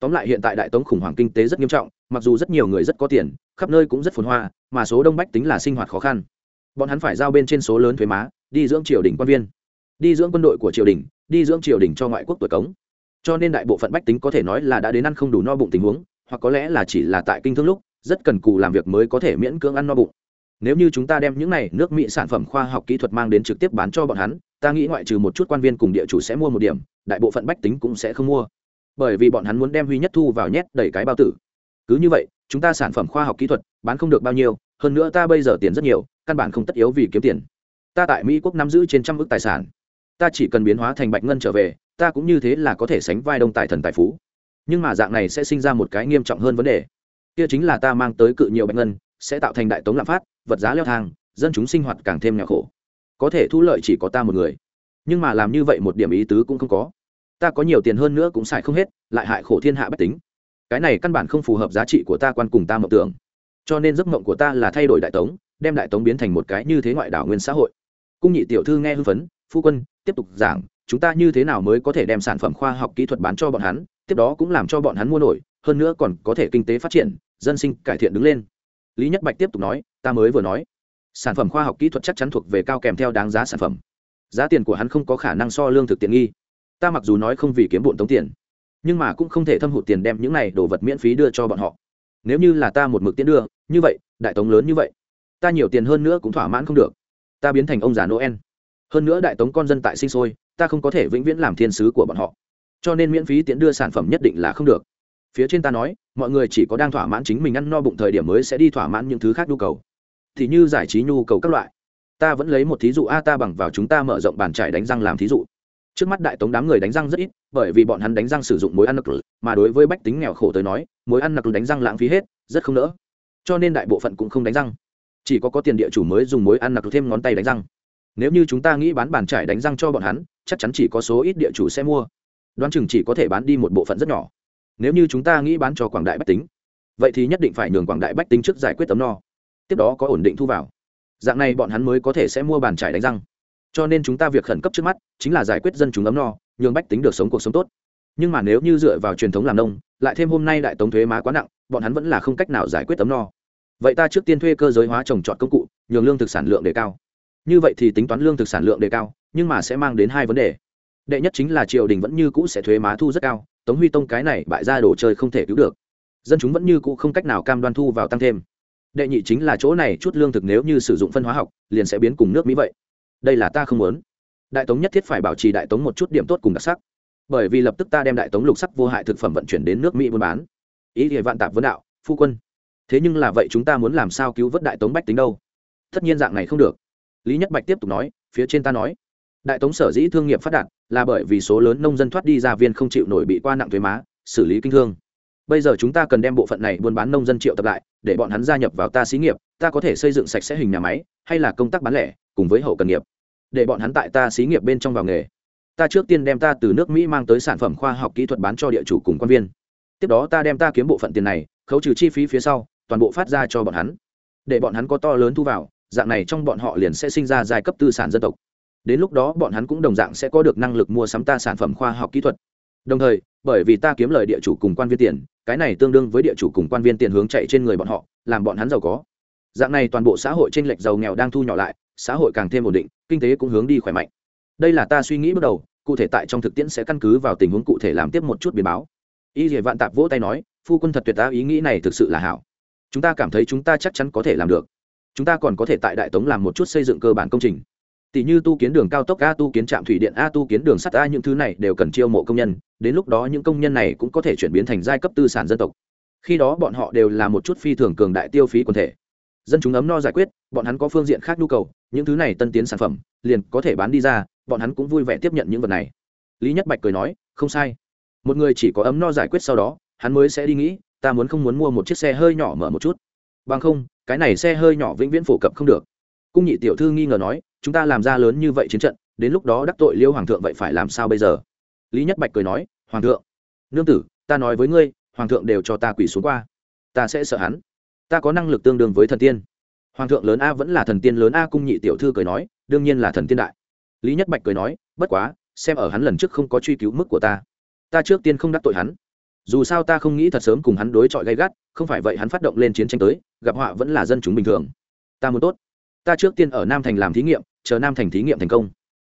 Tóm lại hiện tại đại tống khủng hoảng kinh tế rất nghiêm trọng, mặc dù rất nhiều người rất có tiền, khắp nơi cũng rất phồn hoa, mà số đông bách tính là sinh hoạt khó khăn. Bọn hắn phải giao bên trên số lớn thuế má, đi dưỡng triều đình quan viên, đi dưỡng quân đội của triều đình, đi dưỡng triều đình cho ngoại quốc tuổi cống. Cho nên đại bộ phận bách tính có thể nói là đã đến ăn không đủ no bụng tình huống, hoặc có lẽ là chỉ là tại kinh thương lúc, rất cần cù làm việc mới có thể miễn cưỡng ăn no bụng nếu như chúng ta đem những này nước mỹ sản phẩm khoa học kỹ thuật mang đến trực tiếp bán cho bọn hắn, ta nghĩ ngoại trừ một chút quan viên cùng địa chủ sẽ mua một điểm, đại bộ phận bách tính cũng sẽ không mua. Bởi vì bọn hắn muốn đem huy nhất thu vào nhét đầy cái bao tử. Cứ như vậy, chúng ta sản phẩm khoa học kỹ thuật bán không được bao nhiêu, hơn nữa ta bây giờ tiền rất nhiều, căn bản không tất yếu vì kiếm tiền. Ta tại mỹ quốc nắm giữ trên trăm ước tài sản. Ta chỉ cần biến hóa thành bạch ngân trở về, ta cũng như thế là có thể sánh vai đông tài thần tài phú. Nhưng mà dạng này sẽ sinh ra một cái nghiêm trọng hơn vấn đề. Kia chính là ta mang tới cự nhiều bạch ngân sẽ tạo thành đại tống lạm phát, vật giá leo thang, dân chúng sinh hoạt càng thêm nghèo khổ. Có thể thu lợi chỉ có ta một người. Nhưng mà làm như vậy một điểm ý tứ cũng không có. Ta có nhiều tiền hơn nữa cũng xài không hết, lại hại khổ thiên hạ bách tính. Cái này căn bản không phù hợp giá trị của ta quan cùng ta mộng tưởng. Cho nên giấc mộng của ta là thay đổi đại tống, đem đại tống biến thành một cái như thế ngoại đảo nguyên xã hội. Cung nhị tiểu thư nghe hưng phấn, phu quân, tiếp tục giảng, chúng ta như thế nào mới có thể đem sản phẩm khoa học kỹ thuật bán cho bọn hắn, tiếp đó cũng làm cho bọn hắn mua nổi, hơn nữa còn có thể kinh tế phát triển, dân sinh cải thiện đứng lên lý nhất bạch tiếp tục nói, ta mới vừa nói, sản phẩm khoa học kỹ thuật chắc chắn thuộc về cao kèm theo đáng giá sản phẩm. Giá tiền của hắn không có khả năng so lương thực tiện nghi. Ta mặc dù nói không vì kiếm bụn tống tiền, nhưng mà cũng không thể thâm hụt tiền đem những này đồ vật miễn phí đưa cho bọn họ. Nếu như là ta một mực tiến đưa, như vậy, đại tống lớn như vậy, ta nhiều tiền hơn nữa cũng thỏa mãn không được. Ta biến thành ông già noel. Hơn nữa đại tống con dân tại sinh sôi, ta không có thể vĩnh viễn làm thiên sứ của bọn họ. Cho nên miễn phí tiễn đưa sản phẩm nhất định là không được phía trên ta nói, mọi người chỉ có đang thỏa mãn chính mình ăn no bụng thời điểm mới sẽ đi thỏa mãn những thứ khác nhu cầu. Thì như giải trí nhu cầu các loại. Ta vẫn lấy một thí dụ a, ta bằng vào chúng ta mở rộng bàn trải đánh răng làm thí dụ. Trước mắt đại tống đám người đánh răng rất ít, bởi vì bọn hắn đánh răng sử dụng mối ăn nặc mà đối với bách tính nghèo khổ tới nói mối ăn nặc đánh răng lãng phí hết, rất không nỡ. Cho nên đại bộ phận cũng không đánh răng. Chỉ có có tiền địa chủ mới dùng mối ăn nặc thêm ngón tay đánh răng. Nếu như chúng ta nghĩ bán bàn trải đánh răng cho bọn hắn, chắc chắn chỉ có số ít địa chủ sẽ mua. Đoán chừng chỉ có thể bán đi một bộ phận rất nhỏ nếu như chúng ta nghĩ bán cho quảng đại bách tính, vậy thì nhất định phải nhường quảng đại bách tính trước giải quyết tấm no, tiếp đó có ổn định thu vào. Dạng này bọn hắn mới có thể sẽ mua bàn trải đánh răng. Cho nên chúng ta việc khẩn cấp trước mắt chính là giải quyết dân chúng ấm no, nhường bách tính được sống cuộc sống tốt. Nhưng mà nếu như dựa vào truyền thống làm nông, lại thêm hôm nay đại tống thuế má quá nặng, bọn hắn vẫn là không cách nào giải quyết tấm no. Vậy ta trước tiên thuê cơ giới hóa trồng trọt công cụ, nhường lương thực sản lượng đề cao. Như vậy thì tính toán lương thực sản lượng đề cao, nhưng mà sẽ mang đến hai vấn đề. Đệ nhất chính là triều đình vẫn như cũ sẽ thuế má thu rất cao tống huy tông cái này bại ra đồ chơi không thể cứu được. Dân chúng vẫn như cũ không cách nào cam đoan thu vào tăng thêm. Đệ nhị chính là chỗ này chút lương thực nếu như sử dụng phân hóa học, liền sẽ biến cùng nước mỹ vậy. Đây là ta không muốn. Đại tống nhất thiết phải bảo trì đại tống một chút điểm tốt cùng đặc sắc. Bởi vì lập tức ta đem đại tống lục sắc vô hại thực phẩm vận chuyển đến nước mỹ buôn bán. Ý thì vạn tạp vấn đạo, phu quân. Thế nhưng là vậy chúng ta muốn làm sao cứu vớt đại tống bách tính đâu? Tất nhiên dạng này không được. Lý nhất bạch tiếp tục nói, phía trên ta nói. Đại tống sở dĩ thương nghiệp phát đạt là bởi vì số lớn nông dân thoát đi ra viên không chịu nổi bị qua nặng thuế má, xử lý kinh thương. Bây giờ chúng ta cần đem bộ phận này buôn bán nông dân triệu tập lại, để bọn hắn gia nhập vào ta xí nghiệp, ta có thể xây dựng sạch sẽ hình nhà máy, hay là công tác bán lẻ, cùng với hậu cần nghiệp. Để bọn hắn tại ta xí nghiệp bên trong vào nghề. Ta trước tiên đem ta từ nước mỹ mang tới sản phẩm khoa học kỹ thuật bán cho địa chủ cùng quan viên. Tiếp đó ta đem ta kiếm bộ phận tiền này, khấu trừ chi phí phía sau, toàn bộ phát ra cho bọn hắn. Để bọn hắn có to lớn thu vào, dạng này trong bọn họ liền sẽ sinh ra giai cấp tư sản dân tộc đến lúc đó bọn hắn cũng đồng dạng sẽ có được năng lực mua sắm ta sản phẩm khoa học kỹ thuật. Đồng thời, bởi vì ta kiếm lời địa chủ cùng quan viên tiền, cái này tương đương với địa chủ cùng quan viên tiền hướng chạy trên người bọn họ, làm bọn hắn giàu có. Dạng này toàn bộ xã hội trên lệch giàu nghèo đang thu nhỏ lại, xã hội càng thêm ổn định, kinh tế cũng hướng đi khỏe mạnh. Đây là ta suy nghĩ bước đầu, cụ thể tại trong thực tiễn sẽ căn cứ vào tình huống cụ thể làm tiếp một chút biến báo. Y dỉa vạn tạp vỗ tay nói, phu quân thật tuyệt ta, ý nghĩ này thực sự là hảo. Chúng ta cảm thấy chúng ta chắc chắn có thể làm được. Chúng ta còn có thể tại đại tống làm một chút xây dựng cơ bản công trình tỷ như tu kiến đường cao tốc, a tu kiến trạm thủy điện, a tu kiến đường sắt, a những thứ này đều cần chiêu mộ công nhân, đến lúc đó những công nhân này cũng có thể chuyển biến thành giai cấp tư sản dân tộc. Khi đó bọn họ đều là một chút phi thường cường đại tiêu phí quần thể. Dân chúng ấm no giải quyết, bọn hắn có phương diện khác nhu cầu, những thứ này tân tiến sản phẩm, liền có thể bán đi ra, bọn hắn cũng vui vẻ tiếp nhận những vật này. Lý nhất bạch cười nói, không sai. Một người chỉ có ấm no giải quyết sau đó, hắn mới sẽ đi nghĩ, ta muốn không muốn mua một chiếc xe hơi nhỏ mở một chút. Bằng không, cái này xe hơi nhỏ vĩnh viễn phổ cập không được. Cung nhị tiểu thư nghi ngờ nói chúng ta làm ra lớn như vậy chiến trận, đến lúc đó đắc tội liêu hoàng thượng vậy phải làm sao bây giờ? Lý nhất bạch cười nói, hoàng thượng, nương tử, ta nói với ngươi, hoàng thượng đều cho ta quỷ xuống qua. Ta sẽ sợ hắn. Ta có năng lực tương đương với thần tiên. Hoàng thượng lớn a vẫn là thần tiên lớn a cung nhị tiểu thư cười nói, đương nhiên là thần tiên đại. Lý nhất bạch cười nói, bất quá, xem ở hắn lần trước không có truy cứu mức của ta ta trước tiên không đắc tội hắn. Dù sao ta không nghĩ thật sớm cùng hắn đối chọi gay gắt, không phải vậy hắn phát động lên chiến tranh tới, gặp họa vẫn là dân chúng bình thường. Ta muốn tốt. Ta trước tiên ở nam thành làm thí nghiệm chờ nam thành thí nghiệm thành công.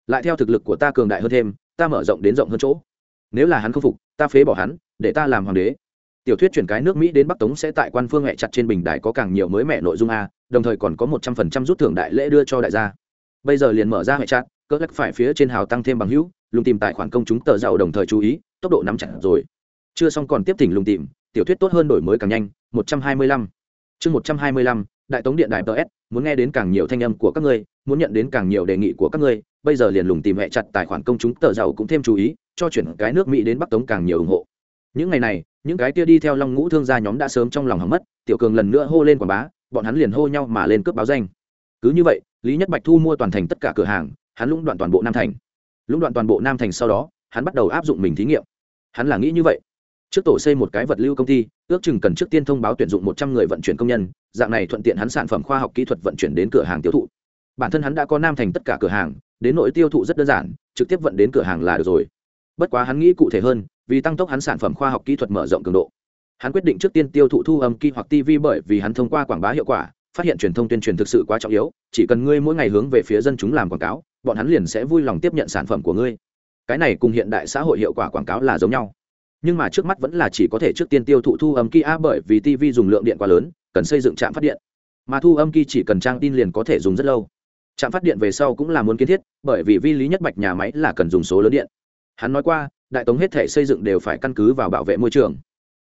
Lại theo thực lực của ta cường đại hơn thêm, ta mở rộng đến rộng hơn chỗ. Nếu là hắn không phục, ta phế bỏ hắn, để ta làm hoàng đế. Tiểu thuyết chuyển cái nước mỹ đến bắc tống sẽ tại quan phương hẹ chặt trên bình đài có càng nhiều mới mẹ nội dung a, đồng thời còn có một trăm phần trăm rút thưởng đại lễ đưa cho đại gia. Bây giờ liền mở ra hẹ chặt, cỡ lắc phải phía trên hào tăng thêm bằng hữu, lùng tìm tài khoản công chúng tờ giàu đồng thời chú ý, tốc độ nắm chặt rồi. Chưa xong còn tiếp thỉnh lùng tìm, tiểu thuyết tốt hơn đổi mới càng nhanh, một trăm hai mươi lăm. Chương một trăm hai mươi lăm đại tống điện đài ts muốn nghe đến càng nhiều thanh âm của các ngươi, muốn nhận đến càng nhiều đề nghị của các ngươi, bây giờ liền lùng tìm hẹ chặt tài khoản công chúng, tờ giàu cũng thêm chú ý, cho chuyển cái nước mỹ đến bắc tống càng nhiều ủng hộ. Những ngày này, những cái kia đi theo long ngũ thương gia nhóm đã sớm trong lòng hỏng mất, tiểu cường lần nữa hô lên quảng bá, bọn hắn liền hô nhau mà lên cướp báo danh. Cứ như vậy, lý nhất bạch thu mua toàn thành tất cả cửa hàng, hắn lũng đoạn toàn bộ nam thành. Lũng đoạn toàn bộ nam thành sau đó, hắn bắt đầu áp dụng mình thí nghiệm. Hắn là nghĩ như vậy. Trước tổ xây một cái vật lưu công ty ước chừng cần trước tiên thông báo tuyển dụng một trăm người vận chuyển công nhân, dạng này thuận tiện hắn sản phẩm khoa học kỹ thuật vận chuyển đến cửa hàng tiêu thụ. Bản thân hắn đã có nam thành tất cả cửa hàng, đến nội tiêu thụ rất đơn giản, trực tiếp vận đến cửa hàng là được rồi. Bất quá hắn nghĩ cụ thể hơn, vì tăng tốc hắn sản phẩm khoa học kỹ thuật mở rộng cường độ. Hắn quyết định trước tiên tiêu thụ thu âm kỳ hoặc tv bởi vì hắn thông qua quảng bá hiệu quả, phát hiện truyền thông tuyên truyền thực sự quá trọng yếu, chỉ cần ngươi mỗi ngày hướng về phía dân chúng làm quảng cáo, bọn hắn liền sẽ vui lòng tiếp nhận sản phẩm của ngươi. Cái này cùng hiện đại xã hội hiệu quả quảng cáo là giống nhau nhưng mà trước mắt vẫn là chỉ có thể trước tiên tiêu thụ thu âm kia bởi vì tv dùng lượng điện quá lớn, cần xây dựng trạm phát điện. Mà thu âm kia chỉ cần trang tin liền có thể dùng rất lâu. Trạm phát điện về sau cũng là muốn kiến thiết, bởi vì vi lý nhất bạch nhà máy là cần dùng số lớn điện. Hắn nói qua, đại tống hết thể xây dựng đều phải căn cứ vào bảo vệ môi trường.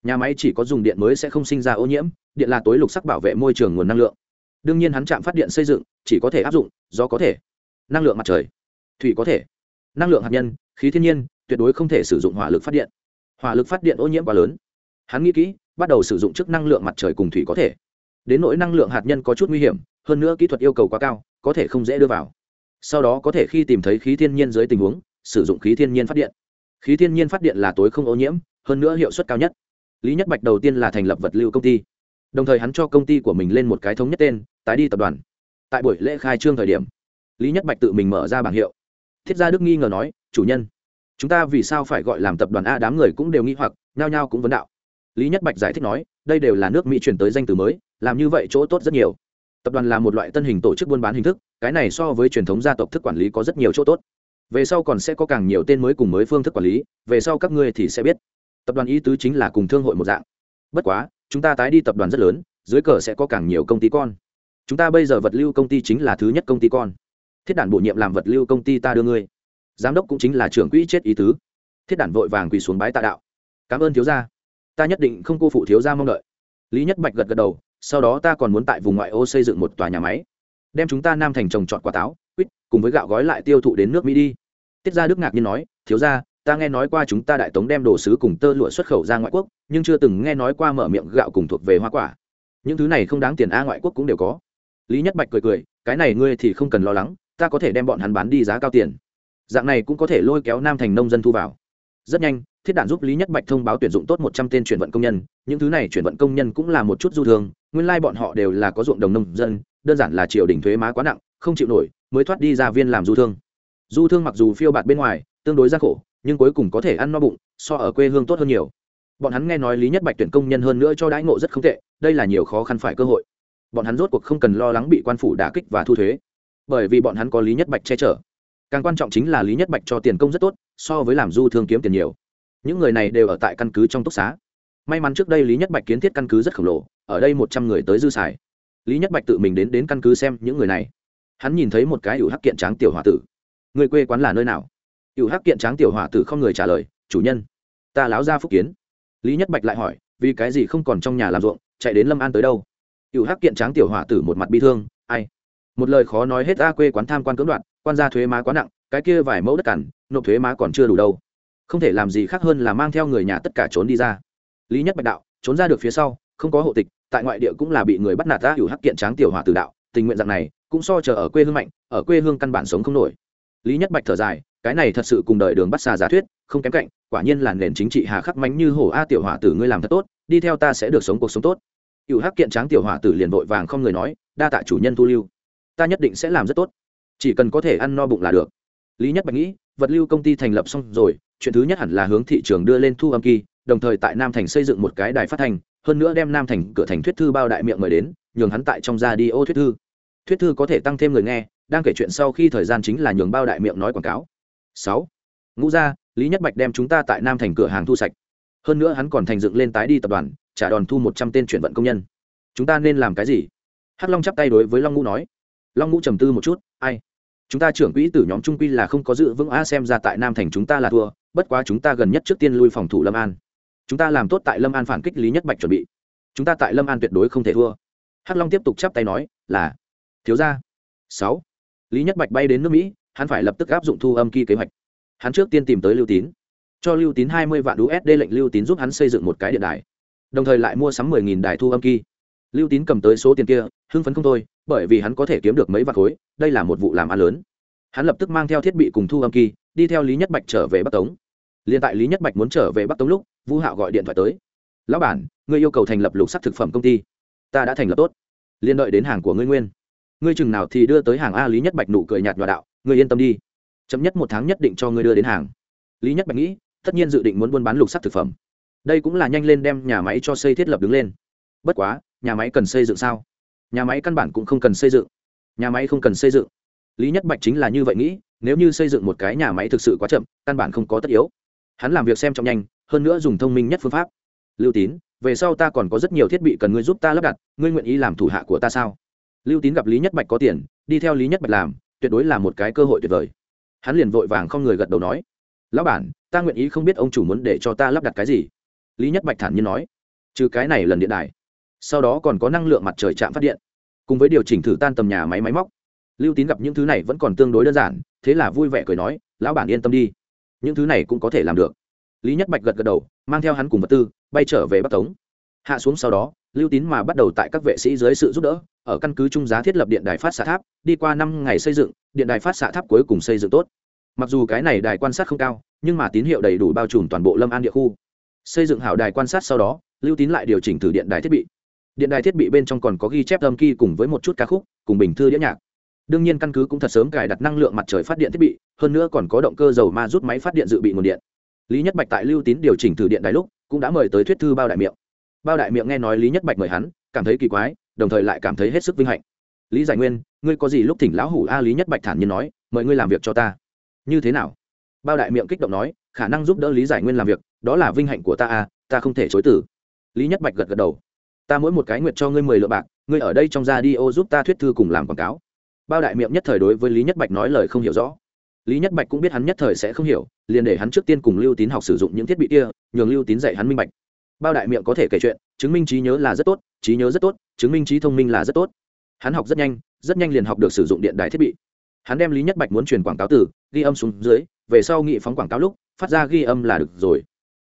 Nhà máy chỉ có dùng điện mới sẽ không sinh ra ô nhiễm, điện là tối lục sắc bảo vệ môi trường nguồn năng lượng. Đương nhiên hắn trạm phát điện xây dựng chỉ có thể áp dụng do có thể, năng lượng mặt trời, thủy có thể, năng lượng hạt nhân, khí thiên nhiên, tuyệt đối không thể sử dụng hỏa lực phát điện hỏa lực phát điện ô nhiễm quá lớn. Hắn nghĩ kỹ, bắt đầu sử dụng chức năng lượng mặt trời cùng thủy có thể. Đến nỗi năng lượng hạt nhân có chút nguy hiểm, hơn nữa kỹ thuật yêu cầu quá cao, có thể không dễ đưa vào. Sau đó có thể khi tìm thấy khí thiên nhiên dưới tình huống, sử dụng khí thiên nhiên phát điện. Khí thiên nhiên phát điện là tối không ô nhiễm, hơn nữa hiệu suất cao nhất. Lý nhất bạch đầu tiên là thành lập vật lưu công ty. Đồng thời hắn cho công ty của mình lên một cái thống nhất tên, tái đi tập đoàn. Tại buổi lễ khai trương thời điểm, lý nhất bạch tự mình mở ra bảng hiệu. Thiết gia đức nghi ngờ nói, chủ nhân chúng ta vì sao phải gọi làm tập đoàn a đám người cũng đều nghi hoặc, nhao nhao cũng vấn đạo. Lý nhất bạch giải thích nói, đây đều là nước mỹ chuyển tới danh từ mới, làm như vậy chỗ tốt rất nhiều. Tập đoàn là một loại tân hình tổ chức buôn bán hình thức, cái này so với truyền thống gia tộc thức quản lý có rất nhiều chỗ tốt. Về sau còn sẽ có càng nhiều tên mới cùng mới phương thức quản lý, về sau các ngươi thì sẽ biết. Tập đoàn ý tứ chính là cùng thương hội một dạng. Bất quá, chúng ta tái đi tập đoàn rất lớn, dưới cờ sẽ có càng nhiều công ty con. Chúng ta bây giờ vật lưu công ty chính là thứ nhất công ty con. Thiết đản bổ nhiệm làm vật lưu công ty ta đưa ngươi giám đốc cũng chính là trưởng quỹ chết ý tứ. Thiết đản vội vàng quỳ xuống bái tạ đạo. Cảm ơn thiếu gia. Ta nhất định không cô phụ thiếu gia mong đợi. Lý nhất bạch gật gật đầu, sau đó ta còn muốn tại vùng ngoại ô xây dựng một tòa nhà máy. Đem chúng ta nam thành trồng trọt quả táo, quýt, cùng với gạo gói lại tiêu thụ đến nước mỹ đi. Tiết gia đức ngạc nhiên nói, thiếu gia, ta nghe nói qua chúng ta đại tống đem đồ sứ cùng tơ lụa xuất khẩu ra ngoại quốc, nhưng chưa từng nghe nói qua mở miệng gạo cùng thuộc về hoa quả. Những thứ này không đáng tiền a ngoại quốc cũng đều có. Lý nhất bạch cười cười, cái này ngươi thì không cần lo lắng, ta có thể đem bọn hắn bán đi giá cao tiền dạng này cũng có thể lôi kéo nam thành nông dân thu vào. Rất nhanh, thiết đản giúp lý nhất bạch thông báo tuyển dụng tốt một trăm tên chuyển vận công nhân. Những thứ này chuyển vận công nhân cũng là một chút du thương nguyên lai、like、bọn họ đều là có ruộng đồng nông dân, đơn giản là triều đình thuế má quá nặng, không chịu nổi, mới thoát đi ra viên làm du thương. Du thương mặc dù phiêu bạt bên ngoài, tương đối gian khổ, nhưng cuối cùng có thể ăn no bụng, so ở quê hương tốt hơn nhiều. Bọn hắn nghe nói lý nhất bạch tuyển công nhân hơn nữa cho đãi ngộ rất không tệ, đây là nhiều khó khăn phải cơ hội. Bọn hắn rốt cuộc không cần lo lắng bị quan phủ đả kích và thu thuế. Bởi vì bọn hắn có lý nhất bạch che chở càng quan trọng chính là lý nhất bạch cho tiền công rất tốt, so với làm du thương kiếm tiền nhiều. Những người này đều ở tại căn cứ trong túc xá. May mắn trước đây lý nhất bạch kiến thiết căn cứ rất khổng lồ, ở đây một trăm người tới dư xài. Lý nhất bạch tự mình đến đến căn cứ xem những người này. Hắn nhìn thấy một cái ủ hắc kiện tráng tiểu h a tử. Người quê quán là nơi nào? Ủ hắc kiện tráng tiểu h a tử không người trả lời, chủ nhân, ta láo ra phúc kiến. Lý nhất bạch lại hỏi, vì cái gì không còn trong nhà làm ruộng, chạy đến lâm an tới đâu? Ủ hắc kiện tráng tiểu h a tử một mặt bi thương, ai? Một lời khó nói hết ta quê quán tham quan cưỡng đoạt quan gia thuế má quá nặng, cái kia vài mẫu đất cằn, nộp thuế má còn chưa đủ đâu. Không thể làm gì khác hơn là mang theo người nhà tất cả trốn đi ra. Lý nhất bạch đạo, trốn ra được phía sau, không có hộ tịch, tại ngoại địa cũng là bị người bắt nạt ra, hữu hắc kiện tráng tiểu hỏa tử đạo, tình nguyện dạng này, cũng so chờ ở quê hương mạnh, ở quê hương căn bản sống không nổi. Lý nhất bạch thở dài, cái này thật sự cùng đợi đường bắt xa giả thuyết, không kém cạnh, quả nhiên là nền chính trị hà khắc mánh như hổ a tiểu hỏa tử ngươi làm thật tốt, đi theo ta sẽ được sống cuộc sống tốt. Hữu hắc kiện tráng tiểu hỏa tử liền vội vàng không người nói, đa tạ chủ nhân thu lưu. Ta nhất định sẽ làm rất tốt chỉ cần có thể ăn no bụng là được. Lý nhất bạch nghĩ, vật lưu công ty thành lập xong rồi, chuyện thứ nhất hẳn là hướng thị trường đưa lên thu âm kỳ, đồng thời tại nam thành xây dựng một cái đài phát thanh, hơn nữa đem nam thành cửa thành thuyết thư bao đại miệng mời đến, nhường hắn tại trong ra đi ô thuyết thư. Thuyết thư có thể tăng thêm người nghe, đang kể chuyện sau khi thời gian chính là nhường bao đại miệng nói quảng cáo. Sáu. Ngũ gia, lý nhất bạch đem chúng ta tại nam thành cửa hàng thu sạch. Hơn nữa hắn còn thành dựng lên tái đi tập đoàn, trả đòn thu một trăm tên chuyển vận công nhân. Chúng ta nên làm cái gì? Hắc long chắp tay đối với long ngũ nói. Long ngũ trầm tư một chút, ai? Chúng ta trưởng quỹ tử nhóm trung quy là không có dự vững a xem ra tại nam thành chúng ta là thua, bất quá chúng ta gần nhất trước tiên lui phòng thủ lâm an. Chúng ta làm tốt tại lâm an phản kích lý nhất bạch chuẩn bị. Chúng ta tại lâm an tuyệt đối không thể thua. Hắc long tiếp tục chắp tay nói, là. Thiếu gia. Sáu. Lý nhất bạch bay đến nước mỹ, hắn phải lập tức áp dụng thu âm kỳ kế hoạch. Hắn trước tiên tìm tới lưu tín. Cho lưu tín hai mươi vạn usd lệnh lưu tín giúp hắn xây dựng một cái điện đài. Đồng thời lại mua sắm mười nghìn đài thu âm kỳ lưu tín cầm tới số tiền kia, hưng phấn không thôi, bởi vì hắn có thể kiếm được mấy vạn khối, đây là một vụ làm ăn lớn. Hắn lập tức mang theo thiết bị cùng thu âm kỳ đi theo lý nhất bạch trở về bắc tống. Liền tại lý nhất bạch muốn trở về bắc tống lúc vũ hạo gọi điện thoại tới. Lão bản, ngươi yêu cầu thành lập lục sắc thực phẩm công ty. Ta đã thành lập tốt. Liên đợi đến hàng của ngươi nguyên. Ngươi chừng nào thì đưa tới hàng a. Lý nhất bạch nụ cười nhạt nhòa đạo, ngươi yên tâm đi. Chậm nhất một tháng nhất định cho ngươi đưa đến hàng. Lý nhất bạch nghĩ, tất nhiên dự định muốn buôn bán lục sắc thực phẩm. Đây cũng là nhanh lên đem nhà máy cho xây thiết lập đứng lên. Bất quá nhà máy cần xây dựng sao? Nhà máy căn bản cũng không cần xây dựng. Nhà máy không cần xây dựng. Lý nhất bạch chính là như vậy nghĩ, nếu như xây dựng một cái nhà máy thực sự quá chậm, căn bản không có tất yếu. Hắn làm việc xem trọng nhanh, hơn nữa dùng thông minh nhất phương pháp. Lưu tín, về sau ta còn có rất nhiều thiết bị cần ngươi giúp ta lắp đặt, ngươi nguyện ý làm thủ hạ của ta sao? Lưu tín gặp lý nhất bạch có tiền, đi theo lý nhất bạch làm, tuyệt đối là một cái cơ hội tuyệt vời. Hắn liền vội vàng không người gật đầu nói, lão bản, ta nguyện ý không biết ông chủ muốn để cho ta lắp đặt cái gì. Lý nhất bạch thản nhiên nói, trừ cái này lần điện đài sau đó còn có năng lượng mặt trời chạm phát điện. Cùng với điều chỉnh thử tan tầm nhà máy máy móc, lưu tín gặp những thứ này vẫn còn tương đối đơn giản, thế là vui vẻ cười nói, lão bản yên tâm đi, những thứ này cũng có thể làm được. Lý nhất bạch gật gật đầu, mang theo hắn cùng vật tư, bay trở về bắc tống. Hạ xuống sau đó, lưu tín mà bắt đầu tại các vệ sĩ dưới sự giúp đỡ, ở căn cứ trung giá thiết lập điện đài phát xạ tháp, đi qua năm ngày xây dựng, điện đài phát xạ tháp cuối cùng xây dựng tốt. Mặc dù cái này đài quan sát không cao, nhưng mà tín hiệu đầy đủ bao trùm toàn bộ lâm an địa khu. Xây dựng hảo đài quan sát sau đó, lưu tín lại điều chỉnh thử điện đài thiết bị điện đài thiết bị bên trong còn có ghi chép âm kỳ cùng với một chút ca khúc, cùng bình thư đĩa nhạc. Đương nhiên căn cứ cũng thật sớm cài đặt năng lượng mặt trời phát điện thiết bị, hơn nữa còn có động cơ dầu ma rút máy phát điện dự bị nguồn điện. Lý nhất bạch tại lưu tín điều chỉnh thử điện đài lúc, cũng đã mời tới thuyết thư bao đại miệng. Bao đại miệng nghe nói lý nhất bạch mời hắn, cảm thấy kỳ quái, đồng thời lại cảm thấy hết sức vinh hạnh. Lý giải nguyên, ngươi có gì lúc thỉnh lão hủ a lý nhất bạch thản nhiên nói, mời ngươi làm việc cho ta. Như thế nào? Bao đại miệng kích động nói, khả năng giúp đỡ lý giải nguyên làm việc, đó là vinh hạnh của ta a, ta không thể chối từ. Lý nhất bạch gật gật đầu ta mỗi một cái nguyệt cho ngươi mười lượng bạc, ngươi ở đây trong ra đi ô giúp ta thuyết thư cùng làm quảng cáo. Bao đại miệng nhất thời đối với lý nhất bạch nói lời không hiểu rõ. Lý nhất bạch cũng biết hắn nhất thời sẽ không hiểu, liền để hắn trước tiên cùng lưu tín học sử dụng những thiết bị kia, nhường lưu tín dạy hắn minh bạch. Bao đại miệng có thể kể chuyện, chứng minh trí nhớ là rất tốt, trí nhớ rất tốt, chứng minh trí thông minh là rất tốt. Hắn học rất nhanh rất nhanh liền học được sử dụng điện đài thiết bị. Hắn đem lý nhất bạch muốn truyền quảng cáo từ ghi âm xuống dưới, về sau nghị phóng quảng cáo lúc, phát ra ghi âm là được rồi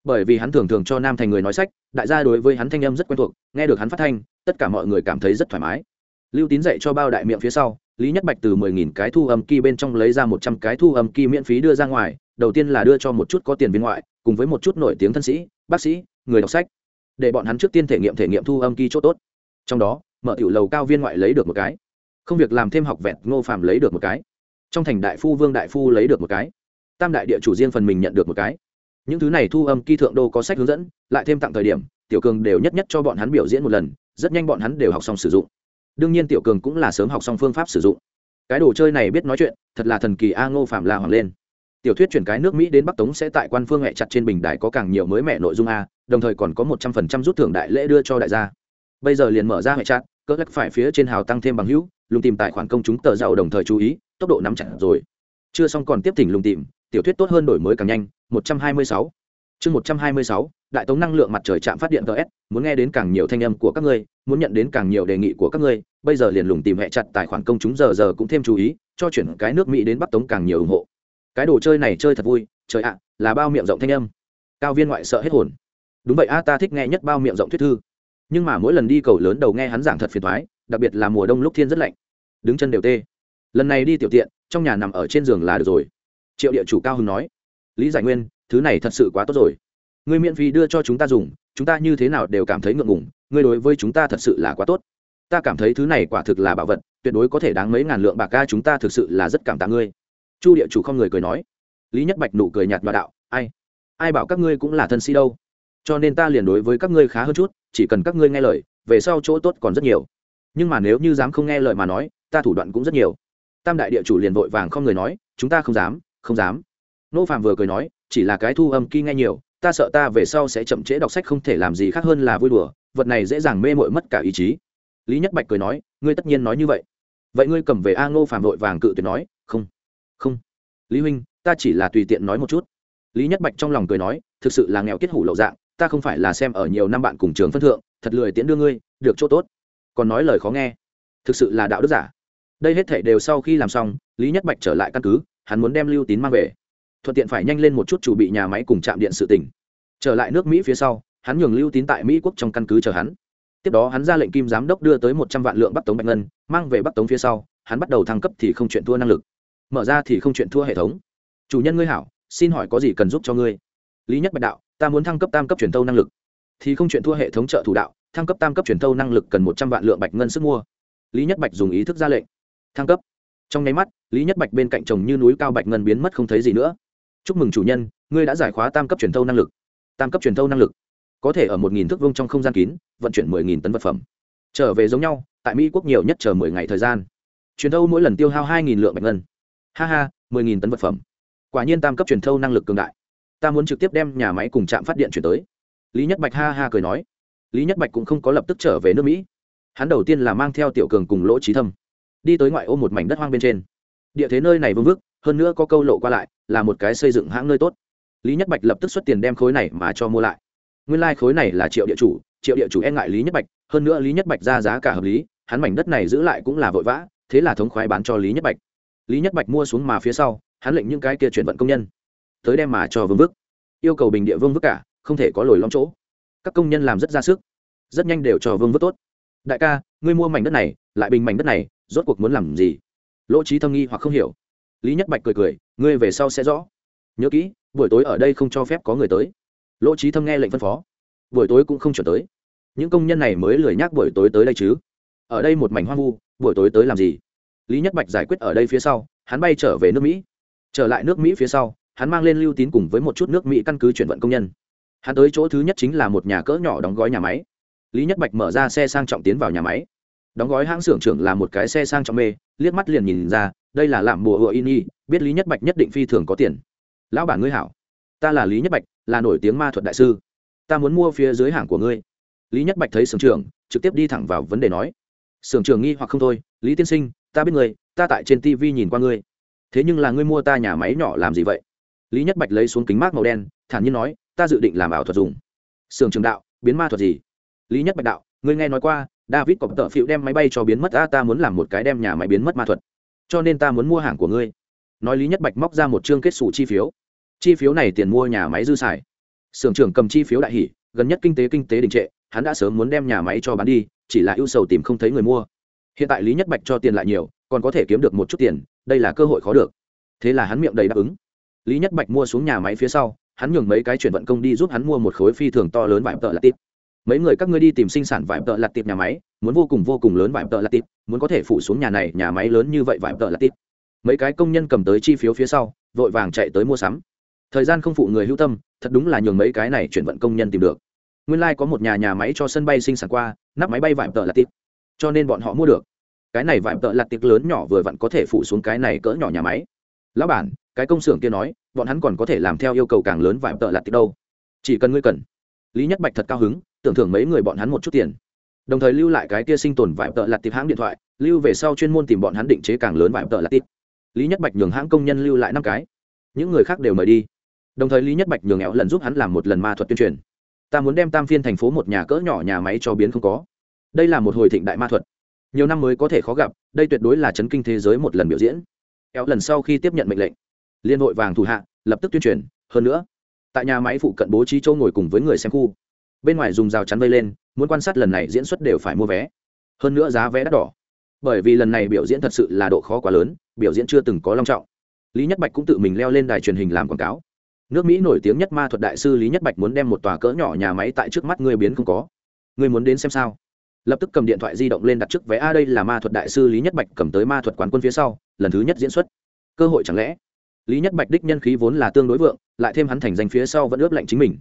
bởi vì hắn thường thường cho nam thành người nói sách, đại gia đối với hắn thanh âm rất quen thuộc, nghe được hắn phát thanh, tất cả mọi người cảm thấy rất thoải mái. Lưu tín dạy cho bao đại miệng phía sau, lý nhất bạch từ mười nghìn cái thu âm kỳ bên trong lấy ra một trăm cái thu âm kỳ miễn phí đưa ra ngoài, đầu tiên là đưa cho một chút có tiền viên ngoại, cùng với một chút nổi tiếng thân sĩ, bác sĩ, người đọc sách, để bọn hắn trước tiên thể nghiệm thể nghiệm thu âm kỳ chỗ tốt. Trong đó, mở tiểu lầu cao viên ngoại lấy được một cái. Không việc làm thêm học vẹn ngô phạm lấy được một cái. Trong thành đại phu vương đại phu lấy được một cái. Tam đại địa chủ riêng phần mình nhận được một cái những thứ này thu âm kỳ thượng đô có sách hướng dẫn, lại thêm tặng thời điểm, tiểu cường đều nhất nhất cho bọn hắn biểu diễn một lần, rất nhanh bọn hắn đều học xong sử dụng. Đương nhiên tiểu cường cũng là sớm học xong phương pháp sử dụng. Cái đồ chơi này biết nói chuyện, thật là thần kỳ a ngô phạm la hoàng lên. Tiểu thuyết chuyển cái nước mỹ đến bắc tống sẽ tại quan phương hẹ chặt trên bình đài có càng nhiều mới mẹ nội dung a, đồng thời còn có một trăm phần trăm rút thưởng đại lễ đưa cho đại gia. Bây giờ liền mở ra hẹ chặt, cỡ lắc phải phía trên hào tăng thêm bằng hữu, lùng tìm tài khoản công chúng tờ giàu đồng thời chú ý, tốc độ nắm chặt rồi. Chưa xong còn tiếp thỉnh lùng tìm tiểu thuyết tốt hơn đổi mới càng nhanh một trăm hai mươi sáu. Chương một trăm hai mươi sáu đại tống năng lượng mặt trời chạm phát điện ts muốn nghe đến càng nhiều thanh âm của các ngươi muốn nhận đến càng nhiều đề nghị của các ngươi bây giờ liền lùng tìm hệ chặt tài khoản công chúng giờ giờ cũng thêm chú ý cho chuyển cái nước mỹ đến bắc tống càng nhiều ủng hộ. Cái đồ chơi này chơi thật vui trời ạ là bao miệng rộng thanh âm. Cao viên ngoại sợ hết hồn. Đúng vậy a ta thích nghe nhất bao miệng rộng thuyết thư. Nhưng mà mỗi lần đi cầu lớn đầu nghe hắn giảng thật phiền toái, đặc biệt là mùa đông lúc thiên rất lạnh. Đứng chân đều tê. Lần này đi tiểu tiện trong nhà nằm ở trên giường là được rồi triệu địa chủ cao hưng nói, lý giải nguyên, thứ này thật sự quá tốt rồi. Người miễn phí đưa cho chúng ta dùng, chúng ta như thế nào đều cảm thấy ngượng ngùng, ngươi đối với chúng ta thật sự là quá tốt. Ta cảm thấy thứ này quả thực là bảo vật, tuyệt đối có thể đáng mấy ngàn lượng bạc ca chúng ta thực sự là rất cảm tạ ngươi. Chu địa chủ không người cười nói. Lý nhất bạch nụ cười nhạt và đạo, ai ai bảo các ngươi cũng là thân sĩ đâu. Cho nên ta liền đối với các ngươi khá hơn chút, chỉ cần các ngươi nghe lời, về sau chỗ tốt còn rất nhiều. Nhưng mà nếu như dám không nghe lời mà nói, ta thủ đoạn cũng rất nhiều. Tam đại địa chủ liền vội vàng không người nói, chúng ta không dám không dám. Nô phạm vừa cười nói, chỉ là cái thu âm kỳ nghe nhiều, ta sợ ta về sau sẽ chậm trễ đọc sách không thể làm gì khác hơn là vui đùa, vật này dễ dàng mê mội mất cả ý chí. Lý nhất bạch cười nói, ngươi tất nhiên nói như vậy. Vậy ngươi cầm về a ngô phạm vội vàng cự tuyệt nói, không không. Lý huynh, ta chỉ là tùy tiện nói một chút. Lý nhất bạch trong lòng cười nói, thực sự là nghèo kết hủ lậu dạng, ta không phải là xem ở nhiều năm bạn cùng trường phân thượng, thật lười tiễn đưa ngươi, được chỗ tốt. Còn nói lời khó nghe, thực sự là đạo đức giả. Đây hết thể đều sau khi làm xong, lý nhất bạch trở lại căn cứ hắn muốn đem lưu tín mang về. Thuận tiện phải nhanh lên một chút chủ bị nhà máy cùng trạm điện sự tỉnh. Trở lại nước mỹ phía sau, hắn nhường lưu tín tại mỹ quốc trong căn cứ chờ hắn. Tiếp đó hắn ra lệnh kim giám đốc đưa tới một trăm vạn lượng bắc tống bạch ngân, mang về bắc tống phía sau, hắn bắt đầu thăng cấp thì không chuyện thua năng lực. Mở ra thì không chuyện thua hệ thống. Chủ nhân ngươi hảo, xin hỏi có gì cần giúp cho ngươi? Lý nhất bạch đạo, ta muốn thăng cấp tam cấp truyền tâu năng lực. Thì không chuyện thua hệ thống trợ thủ đạo, thăng cấp tam cấp truyền tâu năng lực cần một trăm vạn lượng bạch ngân sức mua. Lý nhất bạch dùng ý thức ra lệnh. Thăng cấp. Trong nháy mắt lý nhất bạch bên cạnh chồng như núi cao bạch ngân biến mất không thấy gì nữa. Chúc mừng chủ nhân, ngươi đã giải khóa tam cấp truyền thâu năng lực. Tam cấp truyền thâu năng lực, có thể ở một nghìn thước vông trong không gian kín, vận chuyển mười nghìn tấn vật phẩm. Trở về giống nhau, tại mỹ quốc nhiều nhất chờ mười ngày thời gian. Truyền thâu mỗi lần tiêu hao hai nghìn lượng bạch ngân. Ha ha, mười nghìn tấn vật phẩm. Quả nhiên tam cấp truyền thâu năng lực cường đại. Ta muốn trực tiếp đem nhà máy cùng trạm phát điện chuyển tới. Lý nhất bạch ha ha cười nói. Lý nhất bạch cũng không có lập tức trở về nước mỹ. Hắn đầu tiên là mang theo tiểu cường cùng lỗ trí thâm, đi tới ngoại ô một mảnh đất hoang bên trên địa thế nơi này vương vức, hơn nữa có câu lộ qua lại, là một cái xây dựng hãng nơi tốt. Lý nhất bạch lập tức xuất tiền đem khối này mà cho mua lại. Nguyên lai、like、khối này là triệu địa chủ, triệu địa chủ e ngại lý nhất bạch, hơn nữa lý nhất bạch ra giá cả hợp lý, hắn mảnh đất này giữ lại cũng là vội vã, thế là thống khoái bán cho lý nhất bạch. Lý nhất bạch mua xuống mà phía sau, hắn lệnh những cái kia chuyển vận công nhân tới đem mà cho vương vức. Yêu cầu bình địa vương vức cả, không thể có lồi lõm chỗ. Các công nhân làm rất ra sức, rất nhanh đều cho vương vức tốt. Đại ca, ngươi mua mảnh đất này, lại bình mảnh đất này, rốt cuộc muốn làm gì? Lỗ trí thâm nghi hoặc không hiểu. Lý nhất bạch cười cười, ngươi về sau sẽ rõ. Nhớ kỹ, buổi tối ở đây không cho phép có người tới. Lỗ trí thâm nghe lệnh phân phó. Buổi tối cũng không trở tới. Những công nhân này mới lười nhác buổi tối tới đây chứ. Ở đây một mảnh hoang vu, buổi tối tới làm gì? Lý nhất bạch giải quyết ở đây phía sau, hắn bay trở về nước mỹ. Trở lại nước mỹ phía sau, hắn mang lên lưu tín cùng với một chút nước mỹ căn cứ chuyển vận công nhân. Hắn tới chỗ thứ nhất chính là một nhà cỡ nhỏ đóng gói nhà máy. Lý nhất bạch mở ra xe sang trọng tiến vào nhà máy đóng gói hãng xưởng trưởng là một cái xe sang trọng mê, liếc mắt liền nhìn ra, đây là làm mùa hựa in y, biết lý nhất bạch nhất định phi thường có tiền. Lão bản ngươi hảo, ta là lý nhất bạch, là nổi tiếng ma thuật đại sư. Ta muốn mua phía dưới hàng của ngươi. Lý nhất bạch thấy xưởng trưởng, trực tiếp đi thẳng vào vấn đề nói. Xưởng trưởng nghi hoặc không thôi, lý tiên sinh, ta biết người ta tại trên tv nhìn qua ngươi. Thế nhưng là ngươi mua ta nhà máy nhỏ làm gì vậy? Lý nhất bạch lấy xuống kính mát màu đen, thản nhiên nói, ta dự định làm ảo thuật dùng. Xưởng trường đạo, biến ma thuật gì? Lý nhất bạch đạo, ngươi nghe nói qua david cọp tợ phiệu đem máy bay cho biến mất. Ta ta muốn làm một cái đem nhà máy biến mất ma thuật, cho nên ta muốn mua hàng của ngươi. Nói lý nhất bạch móc ra một chương kết xù chi phiếu. Chi phiếu này tiền mua nhà máy dư xài. Xưởng trưởng cầm chi phiếu đại hỷ gần nhất kinh tế kinh tế đình trệ, hắn đã sớm muốn đem nhà máy cho bán đi, chỉ là ưu sầu tìm không thấy người mua. Hiện tại lý nhất bạch cho tiền lại nhiều, còn có thể kiếm được một chút tiền, đây là cơ hội khó được. Thế là hắn miệng đầy đáp ứng. Lý nhất bạch mua xuống nhà máy phía sau, hắn nhường mấy cái chuyển vận công đi giúp hắn mua một khối phi thường to lớn vải tợ là tịp mấy người các ngươi đi tìm sinh sản vải tợ lặt tiệp nhà máy, muốn vô cùng vô cùng lớn vải tợ lặt tiệp muốn có thể phủ xuống nhà này, nhà máy lớn như vậy vải tợ lặt tiệp mấy cái công nhân cầm tới chi phiếu phía sau, vội vàng chạy tới mua sắm. Thời gian không phụ người hữu tâm, thật đúng là nhường mấy cái này chuyển vận công nhân tìm được. Nguyên lai、like、có một nhà nhà máy cho sân bay sinh sản qua, nắp máy bay vải tợ lặt tiệp cho nên bọn họ mua được. Cái này vải tợ lặt tiệp lớn nhỏ vừa vặn có thể phủ xuống cái này cỡ nhỏ nhà máy. Lão bản, cái công xưởng kia nói, bọn hắn còn có thể làm theo yêu cầu càng lớn vải tợ lặt tiệp đâu. Chỉ cần ngươi cần. Lý nhất bạch thật cao hứng tưởng thưởng mấy người bọn hắn một chút tiền. Đồng thời lưu lại cái kia sinh tồn vải tợ lặt tịp hãng điện thoại, lưu về sau chuyên môn tìm bọn hắn định chế càng lớn vải tợ lặt tịp lý nhất bạch nhường hãng công nhân lưu lại năm cái. Những người khác đều mời đi. Đồng thời lý nhất bạch nhường éo lần giúp hắn làm một lần ma thuật tuyên truyền. Ta muốn đem tam phiên thành phố một nhà cỡ nhỏ nhà máy cho biến không có. Đây là một hồi thịnh đại ma thuật. Nhiều năm mới có thể khó gặp, đây tuyệt đối là chấn kinh thế giới một lần biểu diễn. Éo lần sau khi tiếp nhận mệnh lệnh, liên hội vàng thủ hạ, lập tức tuyên truyền. Hơn nữa, tại nhà máy phụ cận bố trí châu ngồi cùng với người xem khu bên ngoài dùng rào chắn vây lên, muốn quan sát lần này diễn xuất đều phải mua vé. Hơn nữa giá vé đắt đỏ. Bởi vì lần này biểu diễn thật sự là độ khó quá lớn, biểu diễn chưa từng có long trọng. Lý nhất bạch cũng tự mình leo lên đài truyền hình làm quảng cáo. Nước mỹ nổi tiếng nhất ma thuật đại sư lý nhất bạch muốn đem một tòa cỡ nhỏ nhà máy tại trước mắt ngươi biến không có. Ngươi muốn đến xem sao? Lập tức cầm điện thoại di động lên đặt trước vé. A, đây là ma thuật đại sư lý nhất bạch cầm tới ma thuật quán quân phía sau, lần thứ nhất diễn xuất. Cơ hội chẳng lẽ? Lý nhất bạch đích nhân khí vốn là tương đối vượng, lại thêm hắn thành danh phía sau vẫn ướp lạnh chính mình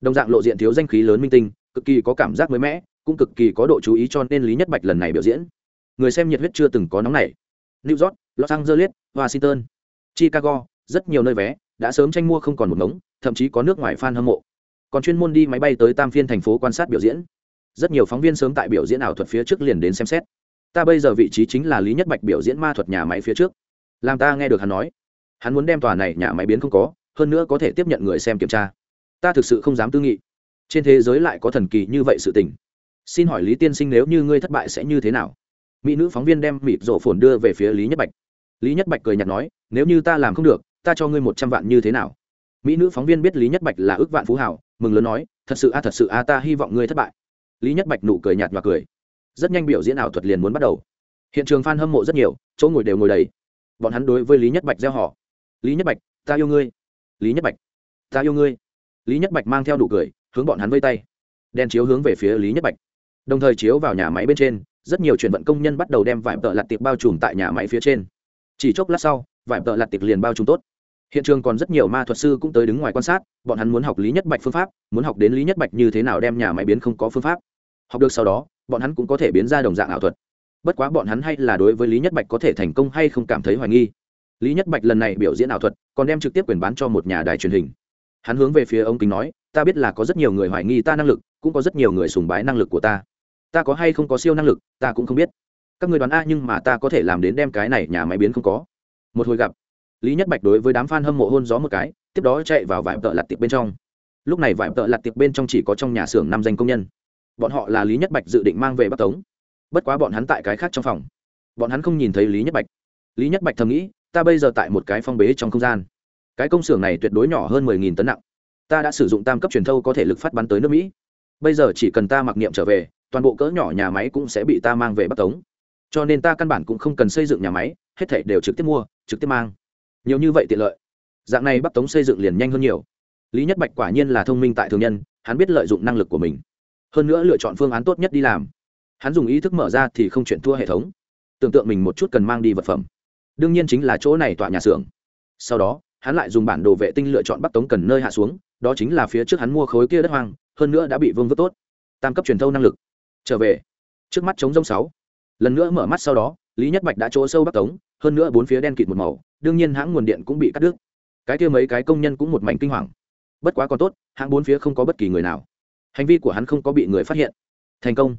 đồng dạng lộ diện thiếu danh khí lớn minh tinh, cực kỳ có cảm giác mới mẻ, cũng cực kỳ có độ chú ý cho nên lý nhất bạch lần này biểu diễn. Người xem nhiệt huyết chưa từng có nóng này new york, los angeles, washington, chicago, rất nhiều nơi vé, đã sớm tranh mua không còn một ngống, thậm chí có nước ngoài fan hâm mộ. Còn chuyên môn đi máy bay tới tam phiên thành phố quan sát biểu diễn. Rất nhiều phóng viên sớm tại biểu diễn ảo thuật phía trước liền đến xem xét. Ta bây giờ vị trí chính là lý nhất bạch biểu diễn ma thuật nhà máy phía trước. Làm ta nghe được hắn nói. Hắn muốn đem tòa này nhà máy biến không có, hơn nữa có thể tiếp nhận người xem kiểm tra ta thực sự không dám tư nghị. Trên thế giới lại có thần kỳ như vậy sự tình. Xin hỏi lý tiên sinh nếu như ngươi thất bại sẽ như thế nào? Mỹ nữ phóng viên đem mịt rổ phồn đưa về phía lý nhất bạch. Lý nhất bạch cười nhạt nói, nếu như ta làm không được, ta cho ngươi một trăm vạn như thế nào? Mỹ nữ phóng viên biết lý nhất bạch là ước vạn phú hảo mừng lớn nói, thật sự a, thật sự a, ta hy vọng ngươi thất bại. Lý nhất bạch nụ cười nhạt và cười. Rất nhanh biểu diễn ảo thuật liền muốn bắt đầu. Hiện trường f a n hâm mộ rất nhiều, chỗ ngồi đều ngồi đầy. Bọn hắn đối với lý nhất bạch gieo họ. Lý nhất bạch, ta yêu ngươi. Lý nhất bạch, ta yêu ngươi lý nhất bạch mang theo đủ cười, hướng bọn hắn vây tay. Đèn chiếu hướng về phía lý nhất bạch. Đồng thời chiếu vào nhà máy bên trên, rất nhiều chuyển vận công nhân bắt đầu đem vải tợ lặt tiệp bao trùm tại nhà máy phía trên. Chỉ chốc lát sau, vải tợ lặt tiệp liền bao trùm tốt. Hiện trường còn rất nhiều ma thuật sư cũng tới đứng ngoài quan sát, bọn hắn muốn học lý nhất bạch phương pháp, muốn học đến lý nhất bạch như thế nào đem nhà máy biến không có phương pháp. Học được sau đó, bọn hắn cũng có thể biến ra đồng dạng ảo thuật. Bất quá bọn hắn hay là đối với lý nhất bạch có thể thành công hay không cảm thấy hoài nghi. Lý nhất bạch lần này biểu diễn ảo thuật, còn đem trực tiếp quyền bán cho một nhà đài truyền hình hắn hướng về phía ông kính nói, ta biết là có rất nhiều người hoài nghi ta năng lực, cũng có rất nhiều người sùng bái năng lực của ta. Ta có hay không có siêu năng lực, ta cũng không biết. Các người đoán a nhưng mà ta có thể làm đến đem cái này nhà máy biến không có. Một hồi gặp, lý nhất bạch đối với đám f a n hâm mộ hôn gió một cái, tiếp đó chạy vào vải tợ lặt tiệc bên trong. Lúc này vải tợ lặt tiệc bên trong chỉ có trong nhà xưởng năm danh công nhân. Bọn họ là lý nhất bạch dự định mang về bắc tống. Bất quá bọn hắn tại cái khác trong phòng. Bọn hắn không nhìn thấy lý nhất bạch. Lý nhất bạch thầm nghĩ, ta bây giờ tại một cái phong bế trong không gian cái công xưởng này tuyệt đối nhỏ hơn mười nghìn tấn nặng. Ta đã sử dụng tam cấp truyền thâu có thể lực phát bắn tới nước mỹ. Bây giờ chỉ cần ta mặc niệm trở về, toàn bộ cỡ nhỏ nhà máy cũng sẽ bị ta mang về bắc tống. Cho nên ta căn bản cũng không cần xây dựng nhà máy, hết thảy đều trực tiếp mua, trực tiếp mang. Nhiều như vậy tiện lợi. Dạng này bắc tống xây dựng liền nhanh hơn nhiều. Lý nhất bạch quả nhiên là thông minh tại thường nhân, hắn biết lợi dụng năng lực của mình. Hơn nữa lựa chọn phương án tốt nhất đi làm. Hắn dùng ý thức mở ra thì không chuyện thua hệ thống. Tưởng tượng mình một chút cần mang đi vật phẩm. Đương nhiên chính là chỗ này tọa nhà xưởng. Sau đó hắn lại dùng bản đồ vệ tinh lựa chọn bắc tống cần nơi hạ xuống, đó chính là phía trước hắn mua khối kia đất hoang, hơn nữa đã bị vương vứt tốt. Tam cấp truyền thâu năng lực. Trở về. Trước mắt chống rông sáu. Lần nữa mở mắt sau đó, lý nhất bạch đã chỗ sâu bắc tống, hơn nữa bốn phía đen kịt một màu, đương nhiên hãng nguồn điện cũng bị cắt đứt. Cái kia mấy cái công nhân cũng một mảnh kinh hoàng. Bất quá còn tốt, hãng bốn phía không có bất kỳ người nào. Hành vi của hắn không có bị người phát hiện. Thành công.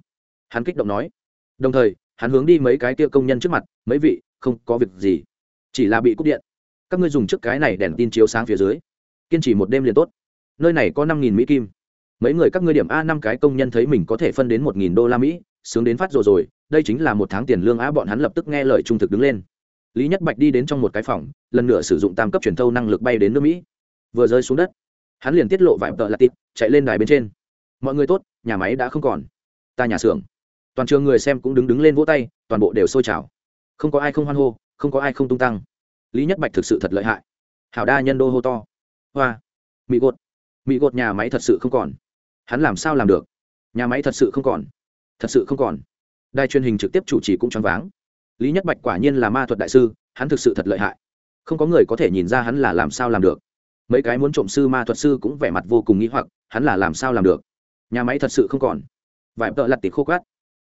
Hắn kích động nói. Đồng thời, hắn hướng đi mấy cái kia công nhân trước mặt, mấy vị, không có việc gì. Chỉ là bị cúp điện các ngươi dùng chiếc cái này đèn tin chiếu sáng phía dưới, kiên trì một đêm liền tốt. Nơi này có năm nghìn mỹ kim. Mấy người các ngươi điểm a năm cái công nhân thấy mình có thể phân đến một nghìn đô la mỹ, sướng đến phát rồi rồi, đây chính là một tháng tiền lương á bọn hắn lập tức nghe lời trung thực đứng lên. Lý nhất bạch đi đến trong một cái phòng, lần nữa sử dụng tam cấp truyền thâu năng lực bay đến nước mỹ. Vừa rơi xuống đất, hắn liền tiết lộ vài tợ là tịp chạy lên đài bên trên. Mọi người tốt, nhà máy đã không còn. Ta nhà xưởng. Toàn trường người xem cũng đứng đứng lên vỗ tay, toàn bộ đều sôi trào. Không có ai không hoan hô, không có ai không tung tăng lý nhất bạch thực sự thật lợi hại. Hảo đa nhân đô hô to. Hoa. Mỹ gột. Mỹ gột nhà máy thật sự không còn. Hắn làm sao làm được? Nhà máy thật sự không còn. Thật sự không còn. Đài truyền hình trực tiếp chủ trì cũng choáng váng. Lý nhất bạch quả nhiên là ma thuật đại sư, hắn thực sự thật lợi hại. Không có người có thể nhìn ra hắn là làm sao làm được. Mấy cái muốn trộm sư ma thuật sư cũng vẻ mặt vô cùng nghĩ hoặc, hắn là làm sao làm được? Nhà máy thật sự không còn. Vải vợ lặt tịt khô cát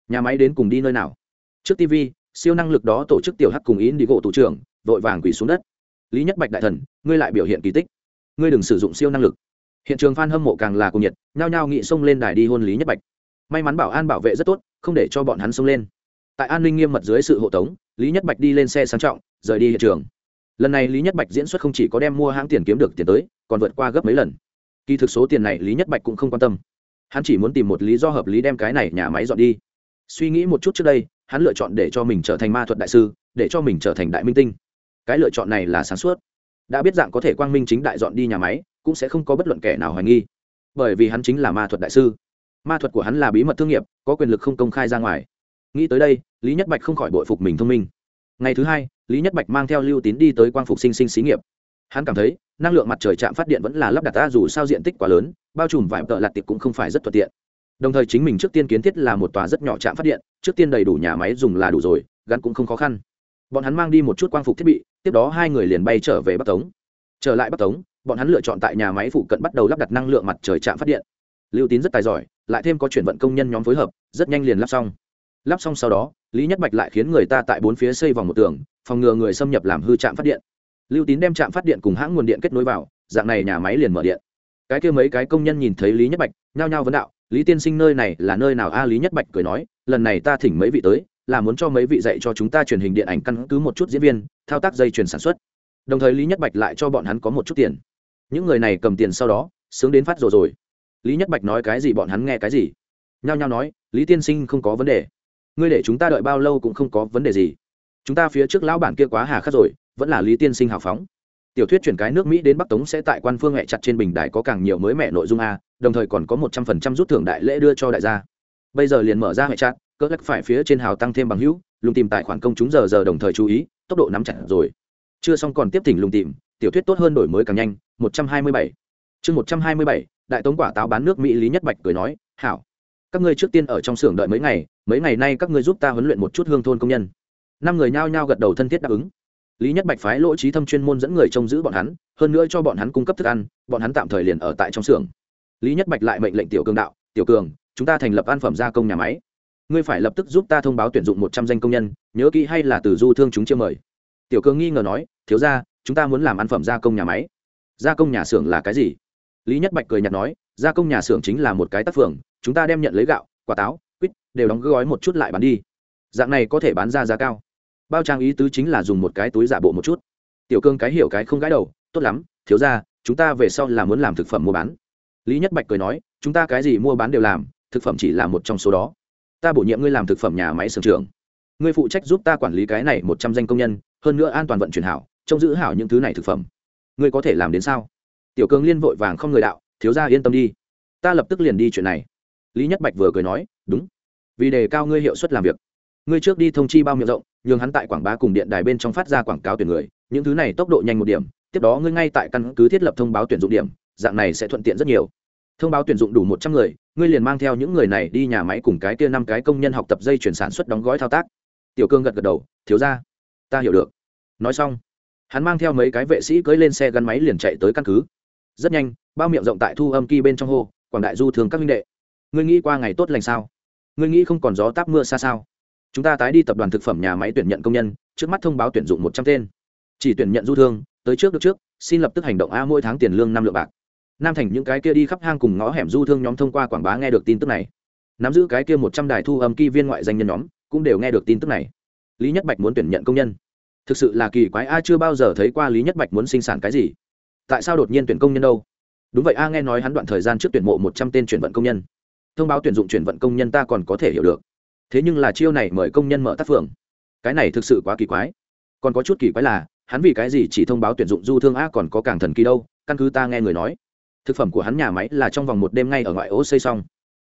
nhà máy đến cùng đi nơi nào? Trước tv siêu năng lực đó tổ chức tiểu hắc cùng ý đi gỗ thủ trưởng vội vàng quỳ xuống đất. Lý nhất bạch đại thần, ngươi lại biểu hiện kỳ tích. Ngươi đừng sử dụng siêu năng lực. Hiện trường f hâm mộ càng là cùng nhiệt, nhao nhao nghị xông lên đài đi hôn lý nhất bạch. May mắn bảo an bảo vệ rất tốt, không để cho bọn hắn xông lên. Tại an ninh nghiêm mật dưới sự hộ tống, lý nhất bạch đi lên xe sang trọng, rời đi hiện trường. Lần này lý nhất bạch diễn xuất không chỉ có đem mua hãng tiền kiếm được tiền tới, còn vượt qua gấp mấy lần. Kỳ thực số tiền này lý nhất bạch cũng không quan tâm. Hắn chỉ muốn tìm một lý do hợp lý đem cái này nhà máy dọn đi. Suy nghĩ một chút trước đây, hắn lựa chọn để cho mình trở thành ma thuật đại sư, để cho mình trở thành đại minh tinh cái lựa chọn này là sáng suốt. Đã biết dạng có thể quang minh chính đại dọn đi nhà máy, cũng sẽ không có bất luận kẻ nào hoài nghi. Bởi vì hắn chính là ma thuật đại sư. Ma thuật của hắn là bí mật thương nghiệp, có quyền lực không công khai ra ngoài. Nghĩ tới đây, lý nhất bạch không khỏi bội phục mình thông minh. Ngày thứ hai, lý nhất bạch mang theo lưu tín đi tới quang phục sinh sinh xí nghiệp. Hắn cảm thấy, năng lượng mặt trời chạm phát điện vẫn là lắp đặt ta dù sao diện tích quá lớn, bao trùm vải tợ lạt tiệp cũng không phải rất thuận tiện. Đồng thời chính mình trước tiên kiến thiết là một tòa rất nhỏ trạm phát điện, trước tiên đầy đủ nhà máy dùng là đủ rồi, gắn cũng không khó khăn. Bọn hắn mang đi một chút quang phục thiết bị tiếp đó hai người liền bay trở về bắc tống. Trở lại bắc tống, bọn hắn lựa chọn tại nhà máy phụ cận bắt đầu lắp đặt năng lượng mặt trời trạm phát điện. Lưu tín rất tài giỏi, lại thêm có chuyển vận công nhân nhóm phối hợp, rất nhanh liền lắp xong. Lắp xong sau đó, lý nhất bạch lại khiến người ta tại bốn phía xây vòng một tường, phòng ngừa người xâm nhập làm hư trạm phát điện. Lưu tín đem trạm phát điện cùng hãng nguồn điện kết nối vào, dạng này nhà máy liền mở điện. Cái kia mấy cái công nhân nhìn thấy lý nhất bạch, nhao nhao vấn đạo, lý tiên sinh nơi này là nơi nào? A lý nhất bạch cười nói, lần này ta thỉnh mấy vị tới là muốn cho mấy vị dạy cho chúng ta truyền hình điện ảnh căn cứ một chút diễn viên, thao tác dây chuyền sản xuất. Đồng thời lý nhất bạch lại cho bọn hắn có một chút tiền. Những người này cầm tiền sau đó, sướng đến phát rồi rồi. Lý nhất bạch nói cái gì bọn hắn nghe cái gì? Nhao nhao nói, lý tiên sinh không có vấn đề. Ngươi để chúng ta đợi bao lâu cũng không có vấn đề gì. Chúng ta phía trước lão bản kia quá hà khắc rồi, vẫn là lý tiên sinh hào phóng. Tiểu thuyết chuyển cái nước mỹ đến bắc tống sẽ tại quan phương hẹ chặt trên bình đài có càng nhiều mới mẻ nội dung a, đồng thời còn có một trăm phần trăm rút thưởng đại lễ đưa cho đại gia. Bây giờ liền mở ra hẹ chặt cỡ lắc phải phía trên hào tăng thêm bằng hữu, lùng tìm tài khoản công chúng giờ giờ đồng thời chú ý, tốc độ nắm chặt rồi. Chưa xong còn tiếp thỉnh lùng tìm, tiểu thuyết tốt hơn đổi mới càng nhanh, một trăm hai mươi bảy. Chương một trăm hai mươi bảy, đại tống quả táo bán nước mỹ lý nhất bạch cười nói, hảo, các ngươi trước tiên ở trong xưởng đợi mấy ngày mấy ngày nay các ngươi giúp ta huấn luyện một chút hương thôn công nhân. Năm người nhao nhao gật đầu thân thiết đáp ứng. Lý nhất bạch phái lỗ trí thâm chuyên môn dẫn người trông giữ bọn hắn, hơn nữa cho bọn hắn cung cấp thức ăn, bọn hắn tạm thời liền ở tại trong xưởng. Lý nhất bạch lại mệnh lệnh tiểu cường đạo, tiểu cường, chúng ta thành lập an phẩm gia công nhà máy ngươi phải lập tức giúp ta thông báo tuyển dụng một trăm danh công nhân, nhớ kỹ hay là từ du thương chúng chưa mời. Tiểu cường nghi ngờ nói, thiếu ra chúng ta muốn làm ăn phẩm gia công nhà máy. Gia công nhà xưởng là cái gì? Lý nhất bạch cười nhạt nói, gia công nhà xưởng chính là một cái tác phường, chúng ta đem nhận lấy gạo, quả táo, quýt đều đóng gói một chút lại bán đi. Dạng này có thể bán ra giá cao. Bao trang ý tứ chính là dùng một cái túi giả bộ một chút. Tiểu cương cái hiểu cái không gãi đầu, tốt lắm, thiếu ra chúng ta về sau là muốn làm thực phẩm mua bán. Lý nhất bạch cười nói, chúng ta cái gì mua bán đều làm, thực phẩm chỉ là một trong số đó ta bổ nhiệm ngươi làm thực phẩm nhà máy sưởng trường ngươi phụ trách giúp ta quản lý cái này một trăm danh công nhân, hơn nữa an toàn vận chuyển hảo, trông giữ hảo những thứ này thực phẩm. Ngươi có thể làm đến sao? Tiểu cường liên vội vàng không người đạo, thiếu ra yên tâm đi. Ta lập tức liền đi chuyện này. Lý nhất bạch vừa cười nói, đúng. Vì đề cao ngươi hiệu suất làm việc. Ngươi trước đi thông chi bao miệng rộng, nhường hắn tại quảng bá cùng điện đài bên trong phát ra quảng cáo tuyển người, những thứ này tốc độ nhanh một điểm, tiếp đó ngươi ngay tại căn cứ thiết lập thông báo tuyển dụng điểm, dạng này sẽ thuận tiện rất nhiều. Thông báo tuyển dụng đủ một trăm người ngươi liền mang theo những người này đi nhà máy cùng cái kia năm cái công nhân học tập dây chuyển sản xuất đóng gói thao tác. Tiểu cương gật gật đầu thiếu ra ta hiểu được. Nói xong hắn mang theo mấy cái vệ sĩ cưỡi lên xe gắn máy liền chạy tới căn cứ. Rất nhanh bao miệng rộng tại thu âm kỳ bên trong hồ, quảng đại du thường các minh đệ ngươi nghĩ qua ngày tốt lành sao? Ngươi nghĩ không còn gió táp mưa xa sao? Chúng ta tái đi tập đoàn thực phẩm nhà máy tuyển nhận công nhân trước mắt thông báo tuyển dụng một trăm tên. Chỉ tuyển nhận du thương tới trước được trước xin lập tức hành động a mỗi tháng tiền lương năm lượng bạc nam thành những cái kia đi khắp hang cùng ngõ hẻm du thương nhóm thông qua quảng bá nghe được tin tức này. Nắm giữ cái kia một trăm đài thu âm kỳ viên ngoại danh nhân nhóm, cũng đều nghe được tin tức này. Lý nhất bạch muốn tuyển nhận công nhân. Thực sự là kỳ quái, a chưa bao giờ thấy qua lý nhất bạch muốn sinh sản cái gì. Tại sao đột nhiên tuyển công nhân đâu? Đúng vậy, a nghe nói hắn đoạn thời gian trước tuyển mộ một trăm tên chuyển vận công nhân. Thông báo tuyển dụng chuyển vận công nhân ta còn có thể hiểu được. Thế nhưng là chiêu này mời công nhân mở tác phường. Cái này thực sự quá kỳ quái. Còn có chút kỳ quái là, hắn vì cái gì chỉ thông báo tuyển dụng du thương a còn có càng thần kỳ đâu? Căn cứ ta nghe người nói thực phẩm của hắn nhà máy là trong vòng một đêm ngay ở ngoại ô xây xong.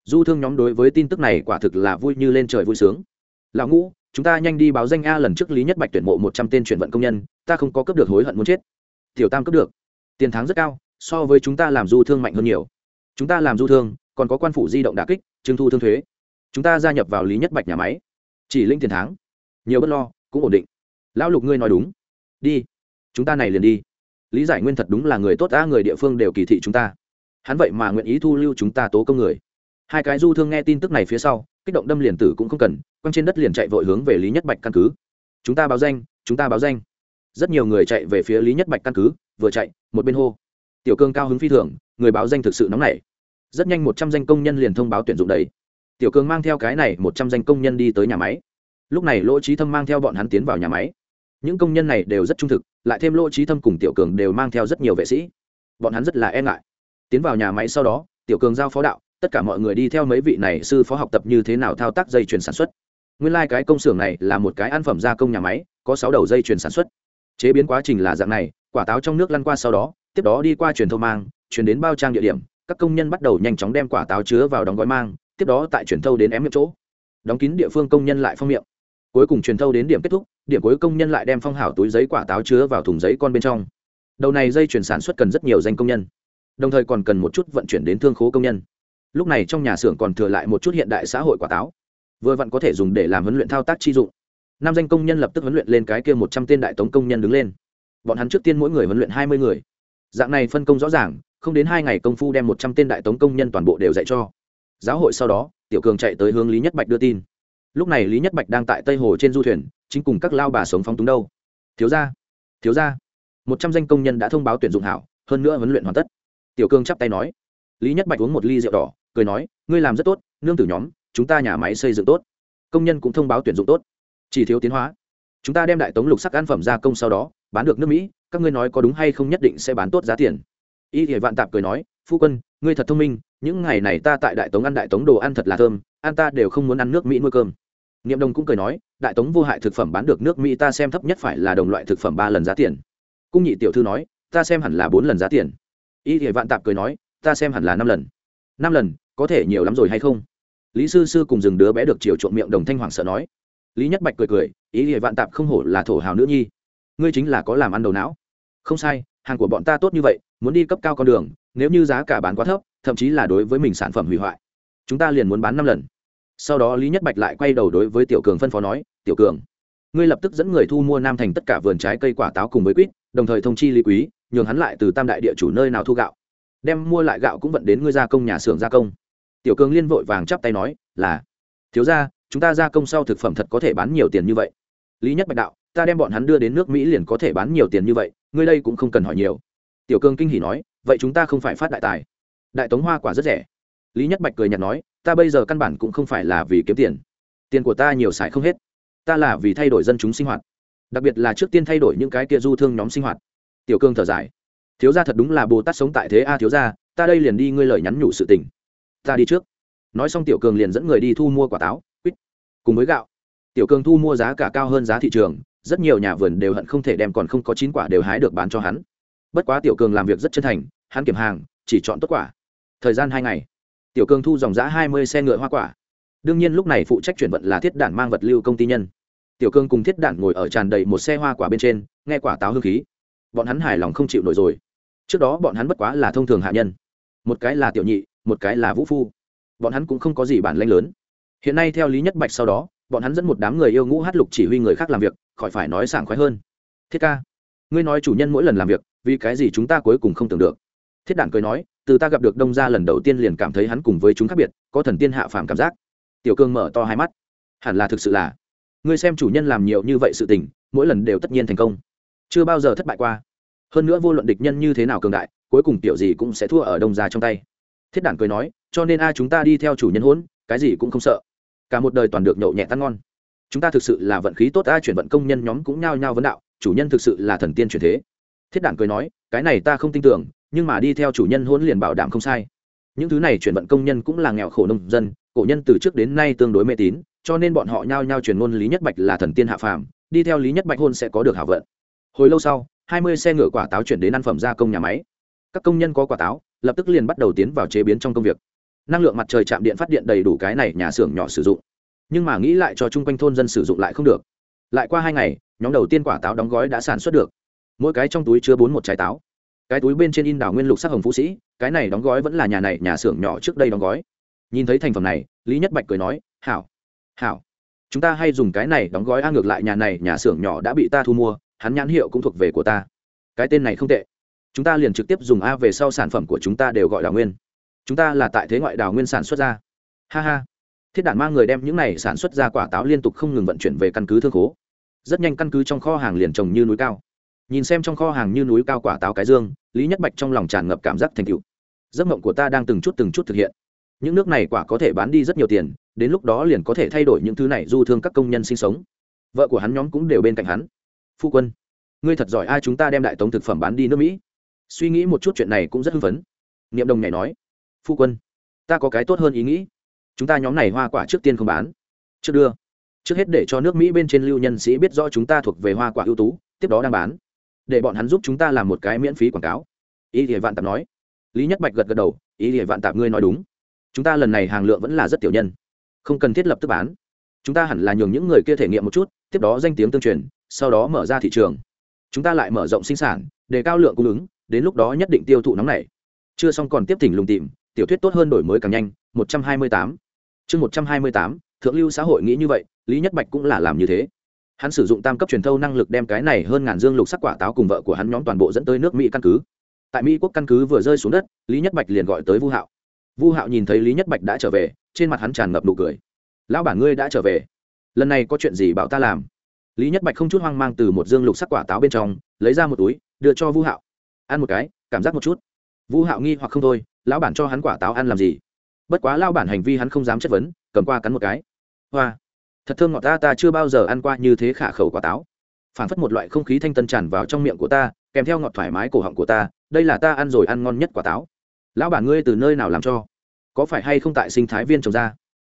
Du thương nhóm đối với tin tức này quả thực là vui như lên trời vui sướng. Lão ngũ, chúng ta nhanh đi báo danh a lần trước lý nhất bạch tuyển mộ một trăm tên chuyển vận công nhân, ta không có cấp được hối hận muốn chết. Tiểu tam cấp được. Tiền tháng rất cao, so với chúng ta làm du thương mạnh hơn nhiều. Chúng ta làm du thương, còn có quan phủ di động đà kích, trưng thu thương thuế. Chúng ta gia nhập vào lý nhất bạch nhà máy. Chỉ linh tiền tháng. Nhiều bất lo, cũng ổn định. Lão lục ngươi nói đúng. Đi. Chúng ta này liền đi lý giải nguyên thật đúng là người tốt ta người địa phương đều kỳ thị chúng ta. Hắn vậy mà nguyện ý thu lưu chúng ta tố công người. Hai cái du thương nghe tin tức này phía sau, kích động đâm liền tử cũng không cần, quăng trên đất liền chạy vội hướng về lý nhất bạch căn cứ. Chúng ta báo danh, chúng ta báo danh. Rất nhiều người chạy về phía lý nhất bạch căn cứ, vừa chạy, một bên hô. Tiểu cương cao hứng phi thường, người báo danh thực sự nóng nảy. Rất nhanh một trăm danh công nhân liền thông báo tuyển dụng đấy tiểu cương mang theo cái này một trăm danh công nhân đi tới nhà máy. Lúc này lỗ trí thâm mang theo bọn hắn tiến vào nhà máy những công nhân này đều rất trung thực, lại thêm lỗ trí thâm cùng tiểu cường đều mang theo rất nhiều vệ sĩ. Bọn hắn rất là e ngại. Tiến vào nhà máy sau đó, tiểu cường giao phó đạo, tất cả mọi người đi theo mấy vị này sư phó học tập như thế nào thao tác dây chuyền sản xuất. Nguyên lai、like、cái công xưởng này là một cái ăn phẩm gia công nhà máy, có sáu đầu dây chuyền sản xuất. Chế biến quá trình là dạng này, quả táo trong nước lăn qua sau đó, tiếp đó đi qua truyền thâu mang chuyển đến bao trang địa điểm, các công nhân bắt đầu nhanh chóng đem quả táo chứa vào đóng gói mang, tiếp đó tại truyền thâu đến ém miệng chỗ. Đóng kín địa phương công nhân lại phong miệng. Cuối cùng truyền thâu đến điểm kết thúc điểm cuối công nhân lại đem phong hảo túi giấy quả táo chứa vào thùng giấy con bên trong. Đầu này dây chuyển sản xuất cần rất nhiều danh công nhân, đồng thời còn cần một chút vận chuyển đến thương khố công nhân. Lúc này trong nhà xưởng còn thừa lại một chút hiện đại xã hội quả táo, vừa vặn có thể dùng để làm huấn luyện thao tác chi dụng. Năm danh công nhân lập tức huấn luyện lên cái kia một trăm tên đại tống công nhân đứng lên. Bọn hắn trước tiên mỗi người huấn luyện hai mươi người. Dạng này phân công rõ ràng, không đến hai ngày công phu đem một trăm tên đại tống công nhân toàn bộ đều dạy cho. Giáo hội sau đó, tiểu cường chạy tới hướng lý nhất bạch đưa tin lúc này lý nhất bạch đang tại tây hồ trên du thuyền, chính cùng các lao bà sống phóng túng đâu. Thiếu ra thiếu ra một trăm danh công nhân đã thông báo tuyển dụng hảo, hơn nữa huấn luyện hoàn tất. Tiểu cương chắp tay nói. Lý nhất bạch uống một ly rượu đỏ, cười nói, ngươi làm rất tốt, nương tử nhóm, chúng ta nhà máy xây dựng tốt. Công nhân cũng thông báo tuyển dụng tốt. Chỉ thiếu tiến hóa. Chúng ta đem đại tống lục sắc an phẩm gia công sau đó, bán được nước mỹ, các ngươi nói có đúng hay không nhất định sẽ bán tốt giá tiền. Y hệ vạn tạp cười nói, phu quân, ngươi thật thông minh, những ngày này ta tại đại tống ăn đại tống đồ ăn thật là thơm ăn ta đều không muốn ăn nước mỹ nuôi cơm niệm đồng cũng cười nói, đại tống vô hại thực phẩm bán được nước mỹ ta xem thấp nhất phải là đồng loại thực phẩm ba lần giá tiền. Cung nhị tiểu thư nói, ta xem hẳn là bốn lần giá tiền. Y thì vạn tạp cười nói, ta xem hẳn là năm lần. Năm lần? Có thể nhiều lắm rồi hay không? Lý sư sư cùng dừng đứa bé được chiều chuộng miệng đồng thanh hoàng sợ nói. Lý nhất bạch cười cười, ý thì vạn tạp không hổ là thổ hào nữ nhi. Ngươi chính là có làm ăn đầu não. Không sai, hàng của bọn ta tốt như vậy, muốn đi cấp cao con đường, nếu như giá cả bán quá thấp, thậm chí là đối với mình sản phẩm hủy hoại, chúng ta liền muốn bán năm lần sau đó lý nhất bạch lại quay đầu đối với tiểu cường phân phó nói, tiểu cường, ngươi lập tức dẫn người thu mua nam thành tất cả vườn trái cây quả táo cùng với quýt, đồng thời thông chi lý quý, nhường hắn lại từ tam đại địa chủ nơi nào thu gạo. Đem mua lại gạo cũng vận đến ngươi gia công nhà xưởng gia công. Tiểu cường liên vội vàng chắp tay nói, là. Thiếu ra chúng ta gia công sau thực phẩm thật có thể bán nhiều tiền như vậy. Lý nhất bạch đạo, ta đem bọn hắn đưa đến nước mỹ liền có thể bán nhiều tiền như vậy, ngươi đây cũng không cần hỏi nhiều. Tiểu cường kinh hỉ nói, vậy chúng ta không phải phát đại tài. Đại tống hoa quả rất rẻ lý nhất bạch cười nhạt nói, ta bây giờ căn bản cũng không phải là vì kiếm tiền. Tiền của ta nhiều xài không hết. Ta là vì thay đổi dân chúng sinh hoạt. Đặc biệt là trước tiên thay đổi những cái kia du thương nhóm sinh hoạt. Tiểu cương thở dài. Thiếu gia thật đúng là bồ tát sống tại thế a, thiếu gia, ta đây liền đi ngươi lời nhắn nhủ sự tình. Ta đi trước. Nói xong tiểu cường liền dẫn người đi thu mua quả táo, quýt, cùng với gạo. Tiểu cường thu mua giá cả cao hơn giá thị trường, rất nhiều nhà vườn đều hận không thể đem còn không có chín quả đều hái được bán cho hắn. Bất quá tiểu cường làm việc rất chân thành, hắn kiểm hàng, chỉ chọn tốt quả. Thời gian hai ngày tiểu cường thu dòng giã hai mươi xe ngựa hoa quả. Đương nhiên lúc này phụ trách chuyển vận là thiết đản mang vật lưu công ty nhân. Tiểu Cương cùng thiết đản ngồi ở tràn đầy một xe hoa quả bên trên, nghe quả táo hương khí. Bọn hắn hài lòng không chịu nổi rồi. Trước đó bọn hắn bất quá là thông thường hạ nhân. Một cái là tiểu nhị, một cái là vũ phu. Bọn hắn cũng không có gì bản lanh lớn. Hiện nay theo lý nhất bạch sau đó, bọn hắn dẫn một đám người yêu ngũ hát lục chỉ huy người khác làm việc, khỏi phải nói sảng khoái hơn. Thiết ca, ngươi nói chủ nhân mỗi lần làm việc, vì cái gì chúng ta cuối cùng không tưởng được? Thiết đản cười nói từ ta gặp được đông gia lần đầu tiên liền cảm thấy hắn cùng với chúng khác biệt, có thần tiên hạ phàm cảm giác. Tiểu cương mở to hai mắt. Hẳn là thực sự là. Ngươi xem chủ nhân làm nhiều như vậy sự tình, mỗi lần đều tất nhiên thành công. Chưa bao giờ thất bại qua. Hơn nữa vô luận địch nhân như thế nào cường đại, cuối cùng tiểu gì cũng sẽ thua ở đông gia trong tay. Thiết đản cười nói, cho nên a chúng ta đi theo chủ nhân hỗn, cái gì cũng không sợ. Cả một đời toàn được nhậu nhẹ tan ngon. Chúng ta thực sự là vận khí tốt a, chuyển vận công nhân nhóm cũng nhao nhao vấn đạo, chủ nhân thực sự là thần tiên chuyển thế. Thiết đản cười nói, cái này ta không tin tưởng nhưng mà đi theo chủ nhân hôn liền bảo đảm không sai. Những thứ này chuyển vận công nhân cũng là nghèo khổ nông dân, cổ nhân từ trước đến nay tương đối mê tín, cho nên bọn họ nhao nhao truyền ngôn lý nhất bạch là thần tiên hạ phàm, đi theo lý nhất bạch hôn sẽ có được hảo vận. Hồi lâu sau, hai mươi xe ngựa quả táo chuyển đến ăn phẩm gia công nhà máy. Các công nhân có quả táo, lập tức liền bắt đầu tiến vào chế biến trong công việc. Năng lượng mặt trời chạm điện phát điện đầy đủ cái này nhà xưởng nhỏ sử dụng. Nhưng mà nghĩ lại cho chung quanh thôn dân sử dụng lại không được. Lại qua hai ngày, nhóm đầu tiên quả táo đóng gói đã sản xuất được. Mỗi cái trong túi chứa bốn một trái táo cái túi bên trên in đảo nguyên lục sắc hồng phú sĩ, cái này đóng gói vẫn là nhà này, nhà xưởng nhỏ trước đây đóng gói. Nhìn thấy thành phẩm này, lý nhất bạch cười nói, hảo hảo. Chúng ta hay dùng cái này đóng gói a, ngược lại nhà này, nhà xưởng nhỏ đã bị ta thu mua, hắn nhãn hiệu cũng thuộc về của ta. Cái tên này không tệ. Chúng ta liền trực tiếp dùng a về sau sản phẩm của chúng ta đều gọi đào nguyên. Chúng ta là tại thế ngoại đào nguyên sản xuất ra. Ha ha. Thiết đản mang người đem những này sản xuất ra quả táo liên tục không ngừng vận chuyển về căn cứ thương khố. Rất nhanh căn cứ trong kho hàng liền trồng như núi cao nhìn xem trong kho hàng như núi cao quả táo cái dương, lý nhất bạch trong lòng tràn ngập cảm giác thành cựu giấc mộng của ta đang từng chút từng chút thực hiện. Những nước này quả có thể bán đi rất nhiều tiền, đến lúc đó liền có thể thay đổi những thứ này du thương các công nhân sinh sống. Vợ của hắn nhóm cũng đều bên cạnh hắn. Phu quân, ngươi thật giỏi ai chúng ta đem đại tống thực phẩm bán đi nước mỹ. Suy nghĩ một chút chuyện này cũng rất hưng phấn. Niệm đồng nhảy nói, phu quân, ta có cái tốt hơn ý nghĩ. Chúng ta nhóm này hoa quả trước tiên không bán, trước đưa. Trước hết để cho nước mỹ bên trên lưu nhân sĩ biết rõ chúng ta thuộc về hoa quả ưu tú, tiếp đó đang bán để bọn hắn giúp chúng ta làm một cái miễn phí quảng cáo. Ý thì vạn tạp nói. Lý nhất bạch gật gật đầu ý thì vạn tạp ngươi nói đúng. Chúng ta lần này hàng lượng vẫn là rất tiểu nhân, không cần thiết lập tức bán. Chúng ta hẳn là nhường những người kia thể nghiệm một chút, tiếp đó danh tiếng tương truyền, sau đó mở ra thị trường. Chúng ta lại mở rộng sinh sản, để cao lượng cung ứng, đến lúc đó nhất định tiêu thụ nóng này. Chưa xong còn tiếp thỉnh lùng tìm, tiểu thuyết tốt hơn đổi mới càng nhanh, một trăm hai mươi tám. Chương một trăm hai mươi tám, thượng lưu xã hội nghĩ như vậy, lý nhất bạch cũng là làm như thế hắn sử dụng tam cấp truyền thâu năng lực đem cái này hơn ngàn dương lục sắc quả táo cùng vợ của hắn nhóm toàn bộ dẫn tới nước mỹ căn cứ. Tại mỹ quốc căn cứ vừa rơi xuống đất, lý nhất bạch liền gọi tới vu hạo. Vu hạo nhìn thấy lý nhất bạch đã trở về, trên mặt hắn tràn ngập nụ cười. Lão bản ngươi đã trở về. Lần này có chuyện gì bảo ta làm? Lý nhất bạch không chút hoang mang từ một dương lục sắc quả táo bên trong, lấy ra một túi, đưa cho vu hạo. Ăn một cái, cảm giác một chút. Vu hạo nghi hoặc không thôi, lão bản cho hắn quả táo ăn làm gì? Bất quá lão bản hành vi hắn không dám chất vấn, cầm qua cắn một cái. Hoa thật thơm ngọt ta ta chưa bao giờ ăn qua như thế khả khẩu quả táo. Phản phất một loại không khí thanh tân tràn vào trong miệng của ta, kèm theo ngọt thoải mái cổ họng của ta, đây là ta ăn rồi ăn ngon nhất quả táo. Lão bản ngươi từ nơi nào làm cho? Có phải hay không tại sinh thái viên trồng ra?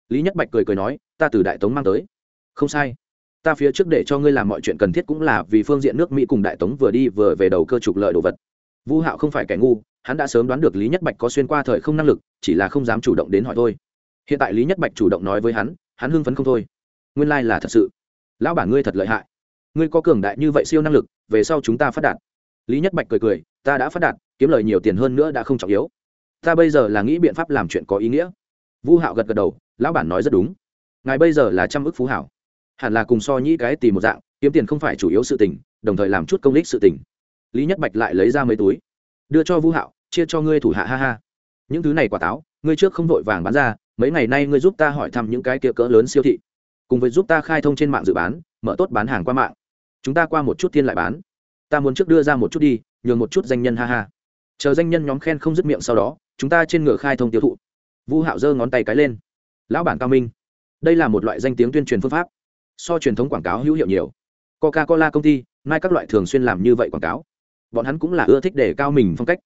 Lý nhất bạch cười cười nói, ta từ đại tống mang tới. Không sai. Ta phía trước để cho ngươi làm mọi chuyện cần thiết cũng là vì phương diện nước mỹ cùng đại tống vừa đi vừa về đầu cơ trục lợi đồ vật. Vu hạo không phải kẻ ngu, hắn đã sớm đoán được lý nhất bạch có xuyên qua thời không năng lực, chỉ là không dám chủ động đến hỏi thôi. Hiện tại lý nhất bạch chủ động nói với hắn hắn hưng phấn không thôi nguyên lai là thật sự. Lão bản ngươi thật lợi hại. Ngươi có cường đại như vậy siêu năng lực, về sau chúng ta phát đạt. Lý nhất bạch cười cười, ta đã phát đạt, kiếm lời nhiều tiền hơn nữa đã không trọng yếu. Ta bây giờ là nghĩ biện pháp làm chuyện có ý nghĩa. Vu hạo gật gật đầu, lão bản nói rất đúng. Ngài bây giờ là trăm ức phú hảo. Hẳn là cùng so nhĩ cái tìm một dạng, kiếm tiền không phải chủ yếu sự tình, đồng thời làm chút công lích sự tình. Lý nhất bạch lại lấy ra mấy túi. Đưa cho vu hạo, chia cho ngươi thủ hạ, ha ha. Những thứ này quả táo, ngươi trước không vội vàng bán ra, mấy ngày nay ngươi giúp ta hỏi thăm những cái kia cỡ lớn siêu thị cùng với giúp ta khai thông trên mạng dự bán, mở tốt bán hàng qua mạng. Chúng ta qua một chút thiên lại bán. Ta muốn trước đưa ra một chút đi, nhường một chút danh nhân ha ha. Chờ danh nhân nhóm khen không dứt miệng sau đó, chúng ta trên ngựa khai thông tiêu thụ. Vu hạo giơ ngón tay cái lên. Lão bản cao minh, đây là một loại danh tiếng tuyên truyền phương pháp. So truyền thống quảng cáo hữu hiệu nhiều. Coca cola công ty, nay các loại thường xuyên làm như vậy quảng cáo. Bọn hắn cũng là ưa thích để cao mình phong cách.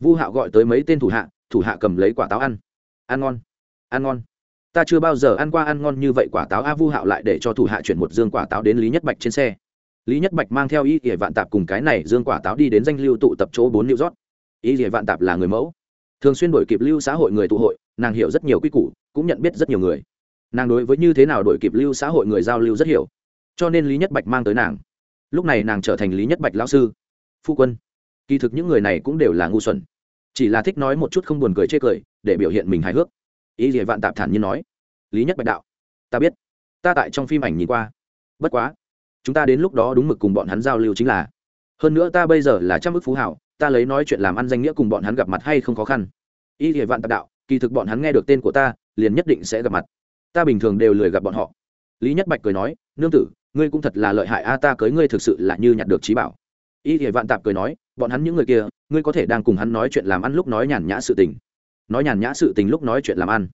Vu hạo gọi tới mấy tên thủ hạ thủ hạ cầm lấy quả táo ăn. Ăn ngon. Ăn ngon ta chưa bao giờ ăn qua ăn ngon như vậy quả táo a vu hạo lại để cho thủ hạ chuyển một dương quả táo đến lý nhất bạch trên xe. Lý nhất bạch mang theo y ỉa vạn tạp cùng cái này dương quả táo đi đến danh lưu tụ tập chỗ bốn lưu rót y ỉa vạn tạp là người mẫu. Thường xuyên đổi kịp lưu xã hội người tụ hội, nàng hiểu rất nhiều quy củ, cũng nhận biết rất nhiều người. Nàng đối với như thế nào đổi kịp lưu xã hội người giao lưu rất hiểu. Cho nên lý nhất bạch mang tới nàng. Lúc này nàng trở thành lý nhất bạch lão sư. Phu quân, kỳ thực những người này cũng đều là ngu xuẩn. Chỉ là thích nói một chút không buồn cười chê cười, để biểu hiện mình hài hước ý gì vạn tạp thản nhiên nói? Lý nhất bạch đạo, ta biết. Ta tại trong phim ảnh nhìn qua. Bất quá, chúng ta đến lúc đó đúng mực cùng bọn hắn giao lưu chính là. Hơn nữa ta bây giờ là trăm ức phú hảo, ta lấy nói chuyện làm ăn danh nghĩa cùng bọn hắn gặp mặt hay không khó khăn. Ý gì vạn tạp đạo, kỳ thực bọn hắn nghe được tên của ta, liền nhất định sẽ gặp mặt. Ta bình thường đều lười gặp bọn họ. Lý nhất bạch cười nói, nương tử, ngươi cũng thật là lợi hại a, ta cưới ngươi thực sự là như nhặt được trí bảo. Y thì vạn tạp cười nói, bọn hắn những người kia, ngươi có thể đang cùng hắn nói chuyện làm ăn lúc nói nhàn nhã sự tình nói nhàn nhã sự tình lúc nói chuyện làm ăn.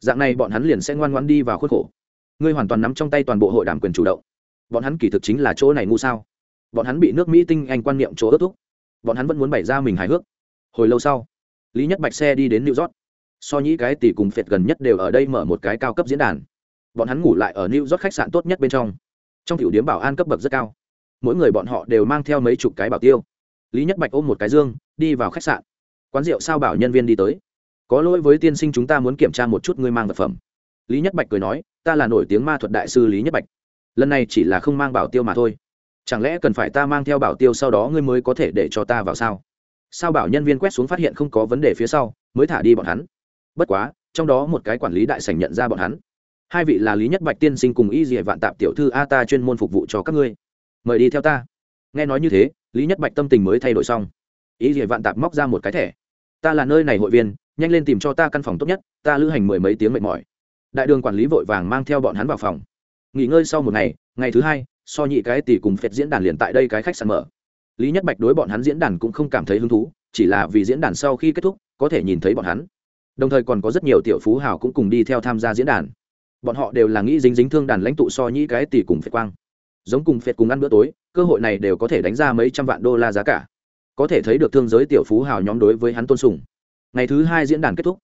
Dạng này bọn hắn liền sẽ ngoan ngoan đi vào khuất khổ. Ngươi hoàn toàn nắm trong tay toàn bộ hội đàm quyền chủ động. Bọn hắn kỳ thực chính là chỗ này ngu sao? Bọn hắn bị nước mỹ tinh anh quan niệm chỗ ước thúc. Bọn hắn vẫn muốn bày ra mình hài hước. Hồi lâu sau, lý nhất bạch xe đi đến new york. So nhĩ cái tỷ cùng phệt gần nhất đều ở đây mở một cái cao cấp diễn đàn. Bọn hắn ngủ lại ở new york khách sạn tốt nhất bên trong. Trong tiểu điếm bảo an cấp bậc rất cao. Mỗi người bọn họ đều mang theo mấy chục cái bảo tiêu. Lý nhất bạch ôm một cái dương, đi vào khách sạn. Quán rượu sao bảo nhân viên đi tới có lỗi với tiên sinh chúng ta muốn kiểm tra một chút ngươi mang vật phẩm. Lý nhất bạch cười nói, ta là nổi tiếng ma thuật đại sư lý nhất bạch. Lần này chỉ là không mang bảo tiêu mà thôi. Chẳng lẽ cần phải ta mang theo bảo tiêu sau đó ngươi mới có thể để cho ta vào sao? Sao bảo nhân viên quét xuống phát hiện không có vấn đề phía sau, mới thả đi bọn hắn? Bất quá, trong đó một cái quản lý đại sảnh nhận ra bọn hắn. Hai vị là lý nhất bạch tiên sinh cùng y dỉa vạn tạp tiểu thư a ta chuyên môn phục vụ cho các ngươi. Mời đi theo ta. Nghe nói như thế, lý nhất bạch tâm tình mới thay đổi xong. Y dỉa vạn tạp móc ra một cái thẻ. Ta là nơi này hội viên nhanh lên tìm cho ta căn phòng tốt nhất, ta lữ hành mười mấy tiếng mệt mỏi. Đại đường quản lý vội vàng mang theo bọn hắn vào phòng. Nghỉ ngơi sau một ngày ngày thứ hai, so nhị cái tỷ cùng phệt diễn đàn liền tại đây cái khách sạn mở. Lý nhất bạch đối bọn hắn diễn đàn cũng không cảm thấy hứng thú, chỉ là vì diễn đàn sau khi kết thúc, có thể nhìn thấy bọn hắn. Đồng thời còn có rất nhiều tiểu phú hào cũng cùng đi theo tham gia diễn đàn. Bọn họ đều là nghĩ dính dính thương đàn lãnh tụ so nhĩ cái tỷ cùng phệt quang. Giống cùng phệt cùng ăn bữa tối, cơ hội này đều có thể đánh ra mấy trăm vạn đô la giá cả. Có thể thấy được thương giới tiểu phú hào nhóm đối với hắn tôn sùng ngày thứ hai diễn đàn kết thúc.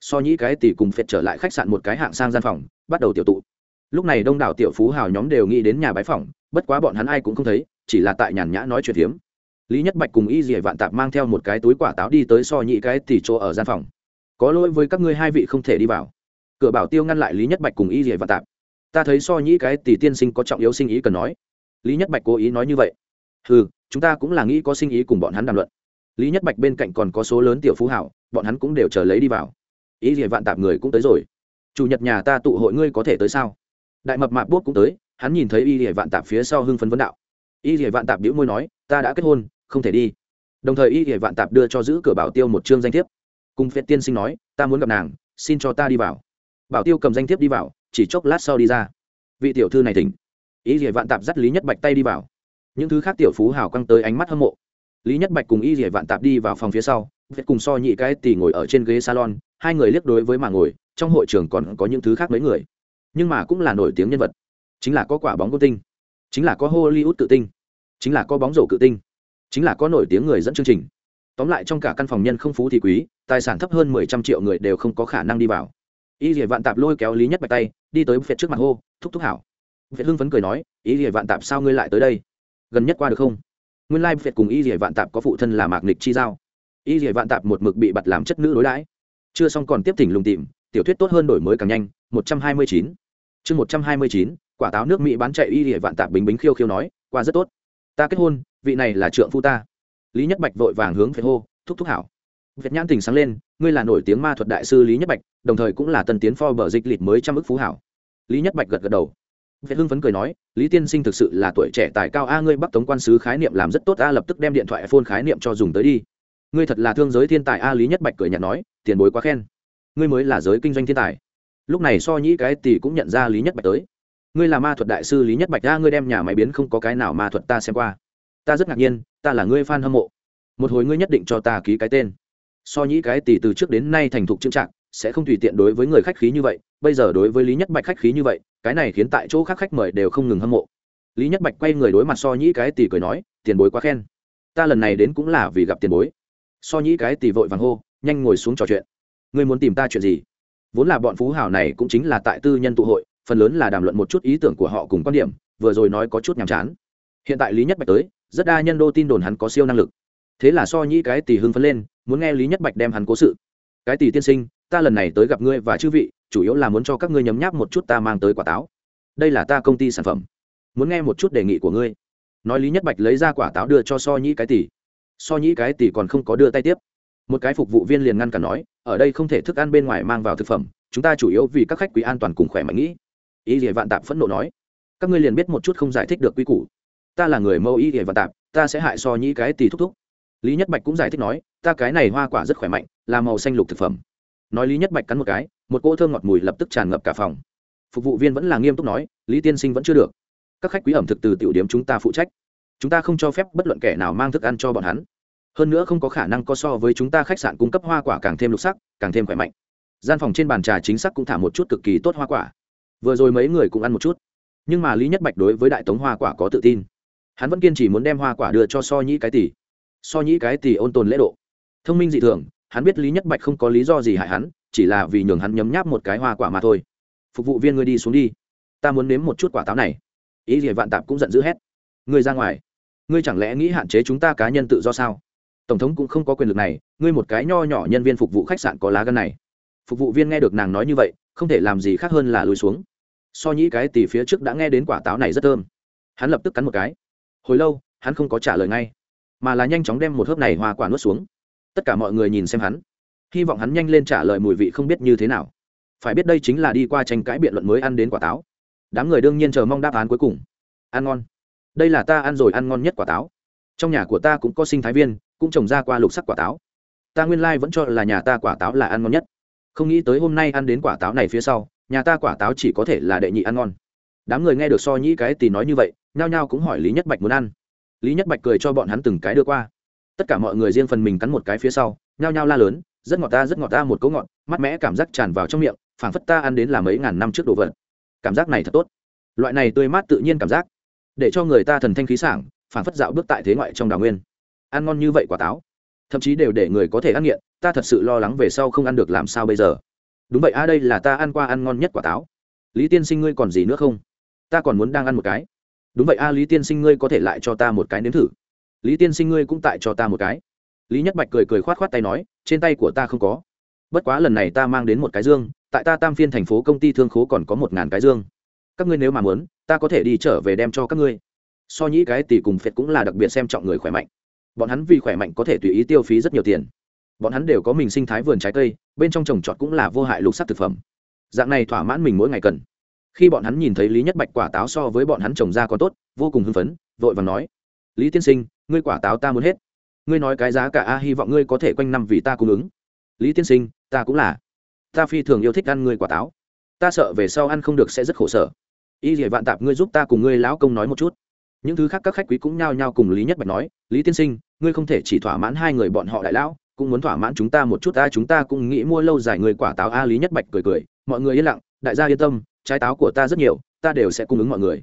So nhĩ cái tỷ cùng phệt trở lại khách sạn một cái hạng sang gian phòng, bắt đầu tiểu tụ. Lúc này đông đảo tiểu phú hào nhóm đều nghĩ đến nhà bái phòng bất quá bọn hắn ai cũng không thấy, chỉ là tại nhàn nhã nói chuyện hiếm lý nhất bạch cùng y dỉa vạn tạp mang theo một cái túi quả táo đi tới so nhị cái tỷ chỗ ở gian phòng. Có lỗi với các ngươi hai vị không thể đi vào. Cửa bảo tiêu ngăn lại lý nhất bạch cùng y dỉa vạn tạp. Ta thấy so nhĩ cái tỷ tiên sinh có trọng yếu sinh ý cần nói. Lý nhất bạch cố ý nói như vậy. Ừ chúng ta cũng là nghĩ có sinh ý cùng bọn hắn đàm luận lý nhất bạch bên cạnh còn có số lớn tiểu phú hảo, bọn hắn cũng đều chờ lấy đi vào. Ý gì vạn tạp người cũng tới rồi. Chủ nhật nhà ta tụ hội ngươi có thể tới sao? Đại mập mạp bốt cũng tới, hắn nhìn thấy y gì vạn tạp phía sau hưng phấn vấn đạo. Y gì vạn tạp đĩu môi nói, ta đã kết hôn, không thể đi. Đồng thời y gì vạn tạp đưa cho giữ cửa bảo tiêu một chương danh thiếp. Cùng phép tiên sinh nói, ta muốn gặp nàng, xin cho ta đi vào. Bảo tiêu cầm danh thiếp đi vào, chỉ chốc lát sau đi ra. Vị tiểu thư này thỉnh. Ý gì vạn tạp dắt lý nhất bạch tay đi vào. Những thứ khác tiểu phú hào căng tới ánh mắt hâm mộ lý nhất bạch cùng y dỉa vạn tạp đi vào phòng phía sau, việt cùng so nhị cái tì ngồi ở trên ghế salon, hai người liếc đối với mà ngồi, trong hội trường còn có những thứ khác mấy người. Nhưng mà cũng là nổi tiếng nhân vật, chính là có quả bóng cô tinh, chính là có hollywood tự tinh, chính là có bóng rổ cự tinh, chính là có nổi tiếng người dẫn chương trình. Tóm lại trong cả căn phòng nhân không phú thì quý, tài sản thấp hơn mười trăm triệu người đều không có khả năng đi vào. Y dỉa vạn tạp lôi kéo lý nhất bạch tay, đi tới phệt trước mặt hô, thúc thúc hảo. Việt hưng phấn cười nói ý dỉa vạn tạp sao ngươi lại tới đây? Gần nhất qua được không? Nguyên lai việt cùng y dỉa vạn tạp có phụ thân là mạc nịch chi giao. Y dỉa vạn tạp một mực bị bặt làm chất nữ đối đãi. Chưa xong còn tiếp tỉnh lùng tìm, tiểu thuyết tốt hơn đổi mới càng nhanh, một trăm hai mươi chín. Chương một trăm hai mươi chín, quả táo nước mỹ bán chạy y dỉa vạn tạp bính bính khiêu khiêu nói, qua rất tốt. Ta kết hôn, vị này là trượng phu ta. Lý nhất bạch vội vàng hướng phải hô, thúc thúc hảo. Việt nhãn tình sáng lên, ngươi là nổi tiếng ma thuật đại sư lý nhất bạch, đồng thời cũng là tân tiến pho bờ dịch lịt mới trăm ức phú hảo. Lý nhất bạch gật gật đầu. Vệ hưng phấn cười nói, lý tiên sinh thực sự là tuổi trẻ tài cao, a, ngươi bắc tống quan sứ khái niệm làm rất tốt, a, lập tức đem điện thoại phone khái niệm cho dùng tới đi. Ngươi thật là thương giới thiên tài, a, lý nhất bạch cười nhạt nói, tiền bối quá khen. Ngươi mới là giới kinh doanh thiên tài. Lúc này so nhĩ cái tỷ cũng nhận ra lý nhất bạch tới. Ngươi là ma thuật đại sư lý nhất bạch, a, ngươi đem nhà máy biến không có cái nào ma thuật ta xem qua. Ta rất ngạc nhiên, ta là ngươi fan hâm mộ. Một hồi ngươi nhất định cho ta ký cái tên. So nhĩ cái tỷ từ trước đến nay thành thục trưng trạng sẽ không tùy tiện đối với người khách khí như vậy, bây giờ đối với lý nhất bạch khách khí như vậy, cái này khiến tại chỗ khác khách mời đều không ngừng hâm mộ. Lý nhất bạch quay người đối mặt so nhĩ cái tỷ cười nói, tiền bối quá khen. Ta lần này đến cũng là vì gặp tiền bối. So nhĩ cái tỷ vội vàng hô, nhanh ngồi xuống trò chuyện. Ngươi muốn tìm ta chuyện gì? Vốn là bọn phú hào này cũng chính là tại tư nhân tụ hội, phần lớn là đàm luận một chút ý tưởng của họ cùng quan điểm, vừa rồi nói có chút nhàm chán. Hiện tại lý nhất bạch tới, rất đa nhân đô tin đồn hắn có siêu năng lực. Thế là so nhĩ cái tỷ hưng phấn lên, muốn nghe lý nhất bạch đem hắn cố sự cái tỷ tiên sinh, ta lần này tới gặp ngươi và chư vị, chủ yếu là muốn cho các ngươi nhấm nháp một chút ta mang tới quả táo. Đây là ta công ty sản phẩm. Muốn nghe một chút đề nghị của ngươi. Nói lý nhất bạch lấy ra quả táo đưa cho so nhĩ cái tỷ. So nhĩ cái tỷ còn không có đưa tay tiếp. Một cái phục vụ viên liền ngăn cản nói, ở đây không thể thức ăn bên ngoài mang vào thực phẩm, chúng ta chủ yếu vì các khách quý an toàn cùng khỏe mạnh nghĩ. Ý địa vạn tạp phẫn nộ nói, các ngươi liền biết một chút không giải thích được quy củ. Ta là người mâu ý địa vạn tạp, ta sẽ hại so nhĩ cái tỷ thúc thúc. Lý nhất bạch cũng giải thích nói ta cái này hoa quả rất khỏe mạnh, là màu xanh lục thực phẩm. Nói lý nhất bạch cắn một cái, một cỗ thơm ngọt mùi lập tức tràn ngập cả phòng. Phục vụ viên vẫn là nghiêm túc nói, lý tiên sinh vẫn chưa được. Các khách quý ẩm thực từ tiểu điểm chúng ta phụ trách. Chúng ta không cho phép bất luận kẻ nào mang thức ăn cho bọn hắn. Hơn nữa không có khả năng có so với chúng ta khách sạn cung cấp hoa quả càng thêm lục sắc, càng thêm khỏe mạnh. Gian phòng trên bàn trà chính xác cũng thả một chút cực kỳ tốt hoa quả. Vừa rồi mấy người cũng ăn một chút. Nhưng mà lý nhất bạch đối với đại tống hoa quả có tự tin. Hắn vẫn kiên trì muốn đem hoa quả đưa cho so nhĩ cái tỷ. So nhĩ cái tỷ ôn tồn lễ độ thông minh dị thường, hắn biết lý nhất bạch không có lý do gì hại hắn, chỉ là vì nhường hắn nhấm nháp một cái hoa quả mà thôi. Phục vụ viên ngươi đi xuống đi. Ta muốn nếm một chút quả táo này. Ý gì vạn tạp cũng giận dữ hét. Ngươi ra ngoài. Ngươi chẳng lẽ nghĩ hạn chế chúng ta cá nhân tự do sao? Tổng thống cũng không có quyền lực này, ngươi một cái nho nhỏ nhân viên phục vụ khách sạn có lá gân này. Phục vụ viên nghe được nàng nói như vậy, không thể làm gì khác hơn là lùi xuống. So nhĩ cái tỉ phía trước đã nghe đến quả táo này rất thơm. Hắn lập tức cắn một cái. Hồi lâu, hắn không có trả lời ngay, mà là nhanh chóng đem một hớp này hoa quả nuốt xuống tất cả mọi người nhìn xem hắn. Hy vọng hắn nhanh lên trả lời mùi vị không biết như thế nào. Phải biết đây chính là đi qua tranh cãi biện luận mới ăn đến quả táo. Đám người đương nhiên chờ mong đáp án cuối cùng. Ăn ngon. Đây là ta ăn rồi ăn ngon nhất quả táo. Trong nhà của ta cũng có sinh thái viên, cũng trồng ra qua lục sắc quả táo. Ta nguyên lai vẫn cho là nhà ta quả táo là ăn ngon nhất. Không nghĩ tới hôm nay ăn đến quả táo này phía sau, nhà ta quả táo chỉ có thể là đệ nhị ăn ngon. Đám người nghe được so nhĩ cái thì nói như vậy, nhao nhao cũng hỏi lý nhất bạch muốn ăn. Lý nhất bạch cười cho bọn hắn từng cái đưa qua tất cả mọi người riêng phần mình cắn một cái phía sau, nhao nhao la lớn, rất ngọt ta, rất ngọt ta, một cấu ngọt. Mát mẽ cảm giác tràn vào trong miệng, phảng phất ta ăn đến là mấy ngàn năm trước đồ vật. Cảm giác này thật tốt. Loại này tươi mát tự nhiên cảm giác, để cho người ta thần thanh khí sảng, phảng phất dạo bước tại thế ngoại trong đào nguyên. Ăn ngon như vậy quả táo. Thậm chí đều để người có thể ăn nghiện, ta thật sự lo lắng về sau không ăn được làm sao bây giờ. Đúng vậy a, đây là ta ăn qua ăn ngon nhất quả táo. Lý tiên sinh ngươi còn gì nữa không? Ta còn muốn đang ăn một cái. Đúng vậy a, lý tiên sinh ngươi có thể lại cho ta một cái nếm thử lý tiên sinh ngươi cũng tại cho ta một cái lý nhất bạch cười cười khoát khoát tay nói trên tay của ta không có bất quá lần này ta mang đến một cái dương tại ta tam phiên thành phố công ty thương khố còn có một ngàn cái dương các ngươi nếu mà muốn ta có thể đi trở về đem cho các ngươi so nhĩ cái tỷ cùng phệt cũng là đặc biệt xem trọng người khỏe mạnh bọn hắn vì khỏe mạnh có thể tùy ý tiêu phí rất nhiều tiền bọn hắn đều có mình sinh thái vườn trái cây bên trong trồng trọt cũng là vô hại lục sắc thực phẩm dạng này thỏa mãn mình mỗi ngày cần khi bọn hắn nhìn thấy lý nhất bạch quả táo so với bọn hắn trồng ra còn tốt vô cùng hưng phấn vội và nói lý tiên sinh, ngươi quả táo ta muốn hết. Ngươi nói cái giá cả a, hy vọng ngươi có thể quanh năm vì ta cung ứng. Lý tiên sinh, ta cũng là. Ta phi thường yêu thích ăn ngươi quả táo. Ta sợ về sau ăn không được sẽ rất khổ sở. Y dỉa vạn tạp, ngươi giúp ta cùng ngươi lão công nói một chút. Những thứ khác các khách quý cũng nhao nhao cùng lý nhất bạch nói, lý tiên sinh, ngươi không thể chỉ thỏa mãn hai người bọn họ đại lão, cũng muốn thỏa mãn chúng ta một chút ta chúng ta cũng nghĩ mua lâu dài người quả táo a. Lý nhất bạch cười cười, mọi người yên lặng, đại gia yên tâm, trái táo của ta rất nhiều, ta đều sẽ cung ứng mọi người.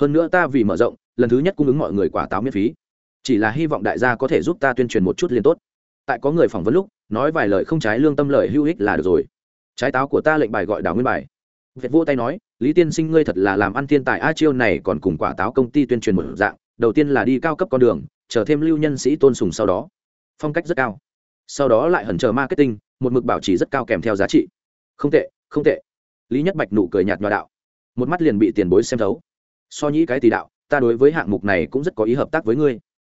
Hơn nữa ta vì mở rộng lần thứ nhất cung ứng mọi người quả táo miễn phí. Chỉ là hy vọng đại gia có thể giúp ta tuyên truyền một chút liền tốt. Tại có người phỏng vấn lúc, nói vài lời không trái lương tâm lời hữu ích là được rồi. Trái táo của ta lệnh bài gọi đào nguyên bài. Việt vô tay nói, lý tiên sinh ngươi thật là làm ăn thiên tài, a chiêu này còn cùng quả táo công ty tuyên truyền một dạng, đầu tiên là đi cao cấp con đường, chờ thêm lưu nhân sĩ tôn sùng sau đó. Phong cách rất cao. Sau đó lại hẩn chờ marketing, một mực bảo trì rất cao kèm theo giá trị. Không tệ không tệ. Lý nhất bạch nụ cười nhạt nhòa đạo. Một mắt liền bị tiền bối xem thấu. So nhĩ cái tỷ đạo ta đối với hạng mục này cũng rất có ý hợp tác với ngươi.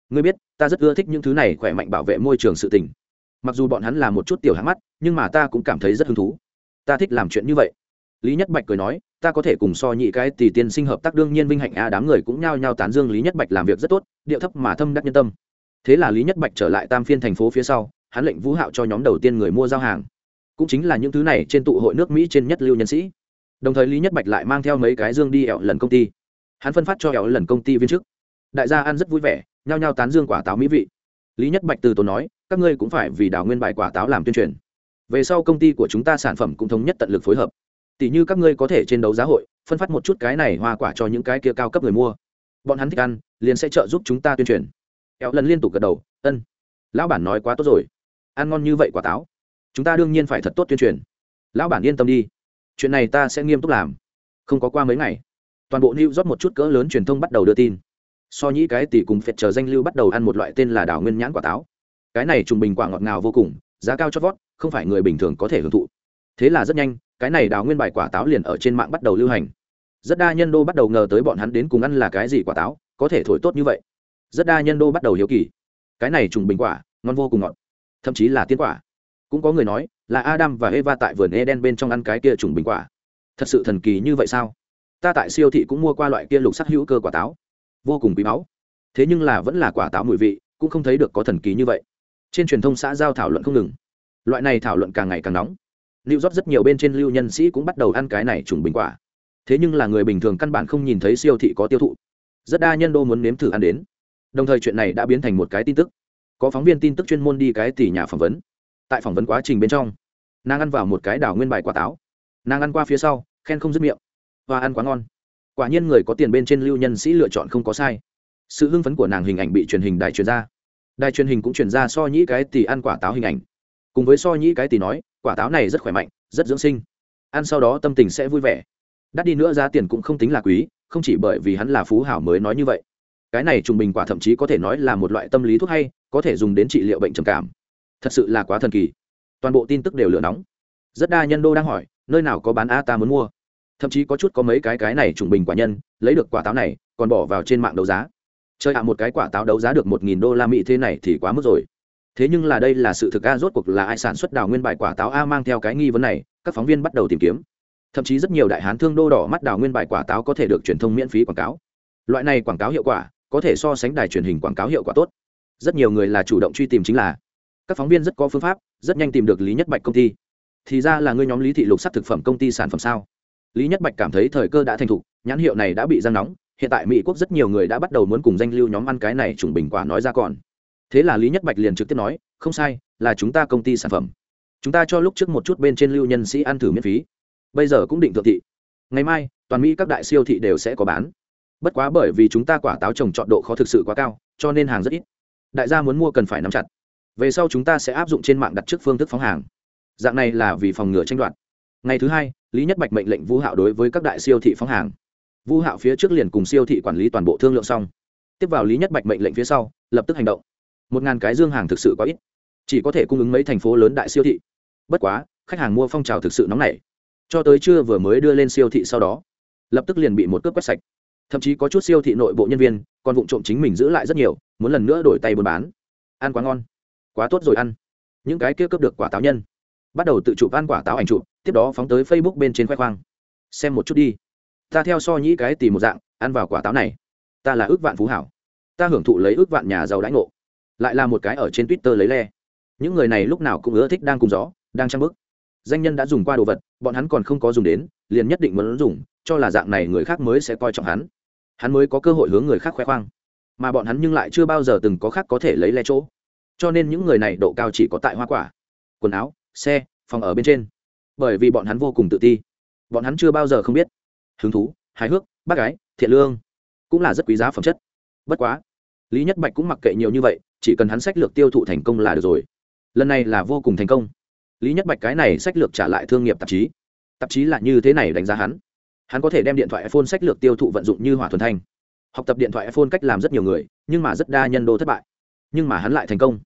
Ngươi biết, ta rất ưa thích những thứ này khỏe mạnh bảo vệ môi trường sự tình. Mặc dù bọn hắn là một chút tiểu hạng mắt, nhưng mà ta cũng cảm thấy rất hứng thú. Ta thích làm chuyện như vậy. Lý nhất bạch cười nói, ta có thể cùng so nhị cái tỷ tiên sinh hợp tác đương nhiên vinh hạnh a, đám người cũng nhao nhao tán dương lý nhất bạch làm việc rất tốt, điệu thấp mà thâm đắc nhân tâm. Thế là lý nhất bạch trở lại tam phiên thành phố phía sau, hắn lệnh vũ hạo cho nhóm đầu tiên người mua giao hàng. Cũng chính là những thứ này trên tụ hội nước mỹ trên nhất lưu nhân sĩ. Đồng thời lý nhất bạch lại mang theo mấy cái dương đi ẹo lần công ty hắn phân phát cho ẹo lần công ty viên chức. Đại gia ăn rất vui vẻ, nhao nhao tán dương quả táo mỹ vị. Lý nhất bạch từ tốn nói, các ngươi cũng phải vì đào nguyên bài quả táo làm tuyên truyền. Về sau công ty của chúng ta sản phẩm cũng thống nhất tận lực phối hợp. Tỷ như các ngươi có thể trên đấu giá hội, phân phát một chút cái này hoa quả cho những cái kia cao cấp người mua. Bọn hắn thích ăn, liền sẽ trợ giúp chúng ta tuyên truyền. Éo lần liên tục gật đầu, ân, lão bản nói quá tốt rồi. Ăn ngon như vậy quả táo, chúng ta đương nhiên phải thật tốt tuyên truyền. Lão bản yên tâm đi, chuyện này ta sẽ nghiêm túc làm, không có qua mấy ngày toàn bộ new rót một chút cỡ lớn truyền thông bắt đầu đưa tin. So nhĩ cái tỷ cùng phệt chờ danh lưu bắt đầu ăn một loại tên là đào nguyên nhãn quả táo. Cái này trùng bình quả ngọt ngào vô cùng, giá cao chót vót, không phải người bình thường có thể hưởng thụ. Thế là rất nhanh, cái này đào nguyên bài quả táo liền ở trên mạng bắt đầu lưu hành. Rất đa nhân đô bắt đầu ngờ tới bọn hắn đến cùng ăn là cái gì quả táo, có thể thổi tốt như vậy. Rất đa nhân đô bắt đầu hiếu kỳ. Cái này trùng bình quả, ngon vô cùng ngọt. Thậm chí là tiên quả. Cũng có người nói là adam và eva tại vườn eden bên trong ăn cái kia trùng bình quả. Thật sự thần kỳ như vậy sao? Ta tại siêu thị cũng mua qua loại kia lục sắc hữu cơ quả táo. Vô cùng quý báu. Thế nhưng là vẫn là quả táo mùi vị, cũng không thấy được có thần kỳ như vậy. Trên truyền thông xã giao thảo luận không ngừng. Loại này thảo luận càng ngày càng nóng. Lưu rót rất nhiều bên trên lưu nhân sĩ cũng bắt đầu ăn cái này trùng bình quả. Thế nhưng là người bình thường căn bản không nhìn thấy siêu thị có tiêu thụ. Rất đa nhân đô muốn nếm thử ăn đến. Đồng thời chuyện này đã biến thành một cái tin tức. Có phóng viên tin tức chuyên môn đi cái tỷ nhà phỏng vấn. Tại phỏng vấn quá trình bên trong, nàng ăn vào một cái đảo nguyên bài quả táo. Nàng ăn qua phía sau, khen không dứt miệng và ăn quá ngon. Quả nhiên người có tiền bên trên lưu nhân sĩ lựa chọn không có sai. Sự hưng phấn của nàng hình ảnh bị truyền hình đài truyền ra. Đài truyền hình cũng truyền ra so nhĩ cái tỷ ăn quả táo hình ảnh. Cùng với so nhĩ cái tỷ nói, quả táo này rất khỏe mạnh, rất dưỡng sinh. Ăn sau đó tâm tình sẽ vui vẻ. Đắt đi nữa giá tiền cũng không tính là quý, không chỉ bởi vì hắn là phú hảo mới nói như vậy. Cái này trùng bình quả thậm chí có thể nói là một loại tâm lý thuốc hay, có thể dùng đến trị liệu bệnh trầm cảm. Thật sự là quá thần kỳ. Toàn bộ tin tức đều lửa nóng. Rất đa nhân đô đang hỏi, nơi nào có bán a ta muốn mua? Thậm chí có chút có mấy cái cái này trùng bình quả nhân, lấy được quả táo này, còn bỏ vào trên mạng đấu giá. Chơi hạ một cái quả táo đấu giá được một nghìn đô la mỹ thế này thì quá mức rồi. Thế nhưng là đây là sự thực a, rốt cuộc là ai sản xuất đào nguyên bài quả táo a mang theo cái nghi vấn này, các phóng viên bắt đầu tìm kiếm. Thậm chí rất nhiều đại hán thương đô đỏ mắt đào nguyên bài quả táo có thể được truyền thông miễn phí quảng cáo. Loại này quảng cáo hiệu quả, có thể so sánh đài truyền hình quảng cáo hiệu quả tốt. Rất nhiều người là chủ động truy tìm chính là. Các phóng viên rất có phương pháp, rất nhanh tìm được lý nhất bạch công ty. Thì ra là ngươi nhóm lý thị lục sắc thực phẩm công ty sản phẩm sao? Lý nhất bạch cảm thấy thời cơ đã thành thục, nhãn hiệu này đã bị giang nóng, hiện tại mỹ quốc rất nhiều người đã bắt đầu muốn cùng danh lưu nhóm ăn cái này trùng bình quả nói ra còn. Thế là lý nhất bạch liền trực tiếp nói, không sai, là chúng ta công ty sản phẩm. Chúng ta cho lúc trước một chút bên trên lưu nhân sĩ ăn thử miễn phí. Bây giờ cũng định thượng thị. Ngày mai, toàn mỹ các đại siêu thị đều sẽ có bán. Bất quá bởi vì chúng ta quả táo trồng chọn độ khó thực sự quá cao, cho nên hàng rất ít. Đại gia muốn mua cần phải nắm chặt. Về sau chúng ta sẽ áp dụng trên mạng đặt trước phương thức phóng hàng. Dạng này là vì phòng ngừa tranh đoạt ngày thứ hai, lý nhất bạch mệnh lệnh vũ hạo đối với các đại siêu thị phóng hàng. Vũ hạo phía trước liền cùng siêu thị quản lý toàn bộ thương lượng xong. Tiếp vào lý nhất bạch mệnh lệnh phía sau, lập tức hành động. Một ngàn cái dương hàng thực sự có ít. Chỉ có thể cung ứng mấy thành phố lớn đại siêu thị. Bất quá, khách hàng mua phong trào thực sự nóng nảy. Cho tới trưa vừa mới đưa lên siêu thị sau đó, lập tức liền bị một cướp quét sạch. Thậm chí có chút siêu thị nội bộ nhân viên, còn vụ trộm chính mình giữ lại rất nhiều, muốn lần nữa đổi tay buôn bán. Ăn quá ngon, quá tốt rồi ăn. Những cái kia cướp được quả táo nhân. Bắt đầu tự chụp ăn quả táo ảnh chụp tiếp đó phóng tới facebook bên trên khoe khoang. Xem một chút đi. Ta theo so nhĩ cái tìm một dạng, ăn vào quả táo này. Ta là ước vạn phú hảo. Ta hưởng thụ lấy ước vạn nhà giàu đãi ngộ. Lại là một cái ở trên twitter lấy le. Những người này lúc nào cũng ưa thích đang cùng gió, đang trang bức danh nhân đã dùng qua đồ vật, bọn hắn còn không có dùng đến, liền nhất định muốn dùng, cho là dạng này người khác mới sẽ coi trọng hắn. Hắn mới có cơ hội hướng người khác khoe khoang. Mà bọn hắn nhưng lại chưa bao giờ từng có khác có thể lấy le chỗ. Cho nên những người này độ cao chỉ có tại hoa quả. Quần áo, xe, phòng ở bên trên bởi vì bọn hắn vô cùng tự ti. Bọn hắn chưa bao giờ không biết. Hứng thú, hài hước, bác gái, thiện lương, cũng là rất quý giá phẩm chất. Bất quá, lý nhất bạch cũng mặc kệ nhiều như vậy, chỉ cần hắn sách lược tiêu thụ thành công là được rồi. Lần này là vô cùng thành công. Lý nhất bạch cái này sách lược trả lại thương nghiệp tạp chí. Tạp chí là như thế này đánh giá hắn. Hắn có thể đem điện thoại iphone sách lược tiêu thụ vận dụng như hỏa thuần thanh. Học tập điện thoại iphone cách làm rất nhiều người, nhưng mà rất đa nhân đô thất bại. Nhưng mà hắn lại thành công.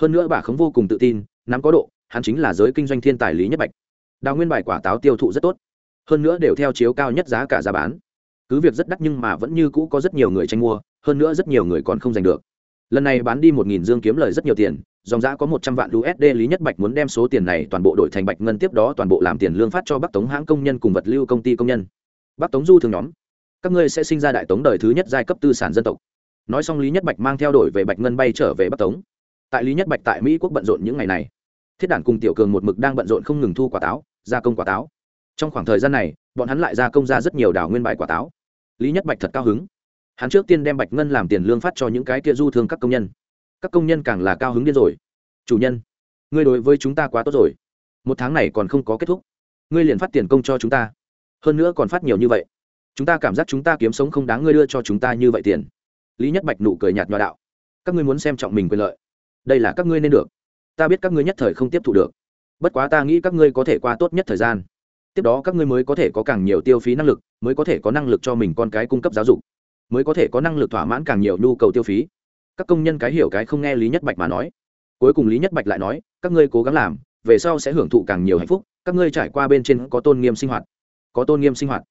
Hơn nữa bà không vô cùng tự tin, nắm có độ, hắn chính là giới kinh doanh thiên tài lý nhất bạch đào nguyên bài quả táo tiêu thụ rất tốt. Hơn nữa đều theo chiếu cao nhất giá cả giá bán. Cứ việc rất đắt nhưng mà vẫn như cũ có rất nhiều người tranh mua, hơn nữa rất nhiều người còn không giành được. Lần này bán đi một nghìn dương kiếm lời rất nhiều tiền, dòng giã có một trăm vạn usd lý nhất bạch muốn đem số tiền này toàn bộ đổi thành bạch ngân tiếp đó toàn bộ làm tiền lương phát cho bắc tống hãng công nhân cùng vật lưu công ty công nhân. Bắc tống du thường nhóm, các ngươi sẽ sinh ra đại tống đời thứ nhất giai cấp tư sản dân tộc. Nói xong lý nhất bạch mang theo đổi về bạch ngân bay trở về bắc tống. Tại lý nhất bạch tại mỹ quốc bận rộn những ngày này thiết đản cùng tiểu cường một mực đang bận rộn không ngừng thu quả táo, gia công quả táo. Trong khoảng thời gian này, bọn hắn lại gia công ra rất nhiều đảo nguyên bài quả táo. Lý nhất bạch thật cao hứng. Hắn trước tiên đem bạch ngân làm tiền lương phát cho những cái kia du thương các công nhân. Các công nhân càng là cao hứng điên rồi. Chủ nhân, ngươi đối với chúng ta quá tốt rồi. Một tháng này còn không có kết thúc. Ngươi liền phát tiền công cho chúng ta. Hơn nữa còn phát nhiều như vậy. Chúng ta cảm giác chúng ta kiếm sống không đáng ngươi đưa cho chúng ta như vậy tiền. Lý nhất bạch nụ cười nhạt nhòa đạo. Các ngươi muốn xem trọng mình quyền lợi. Đây là các ngươi nên được ta biết các ngươi nhất thời không tiếp thu được. Bất quá ta nghĩ các ngươi có thể qua tốt nhất thời gian. Tiếp đó các ngươi mới có thể có càng nhiều tiêu phí năng lực, mới có thể có năng lực cho mình con cái cung cấp giáo dục, mới có thể có năng lực thỏa mãn càng nhiều nhu cầu tiêu phí. Các công nhân cái hiểu cái không nghe lý nhất bạch mà nói. Cuối cùng lý nhất bạch lại nói, các ngươi cố gắng làm, về sau sẽ hưởng thụ càng nhiều hạnh phúc, các ngươi trải qua bên trên có tôn nghiêm sinh hoạt, có tôn nghiêm sinh hoạt.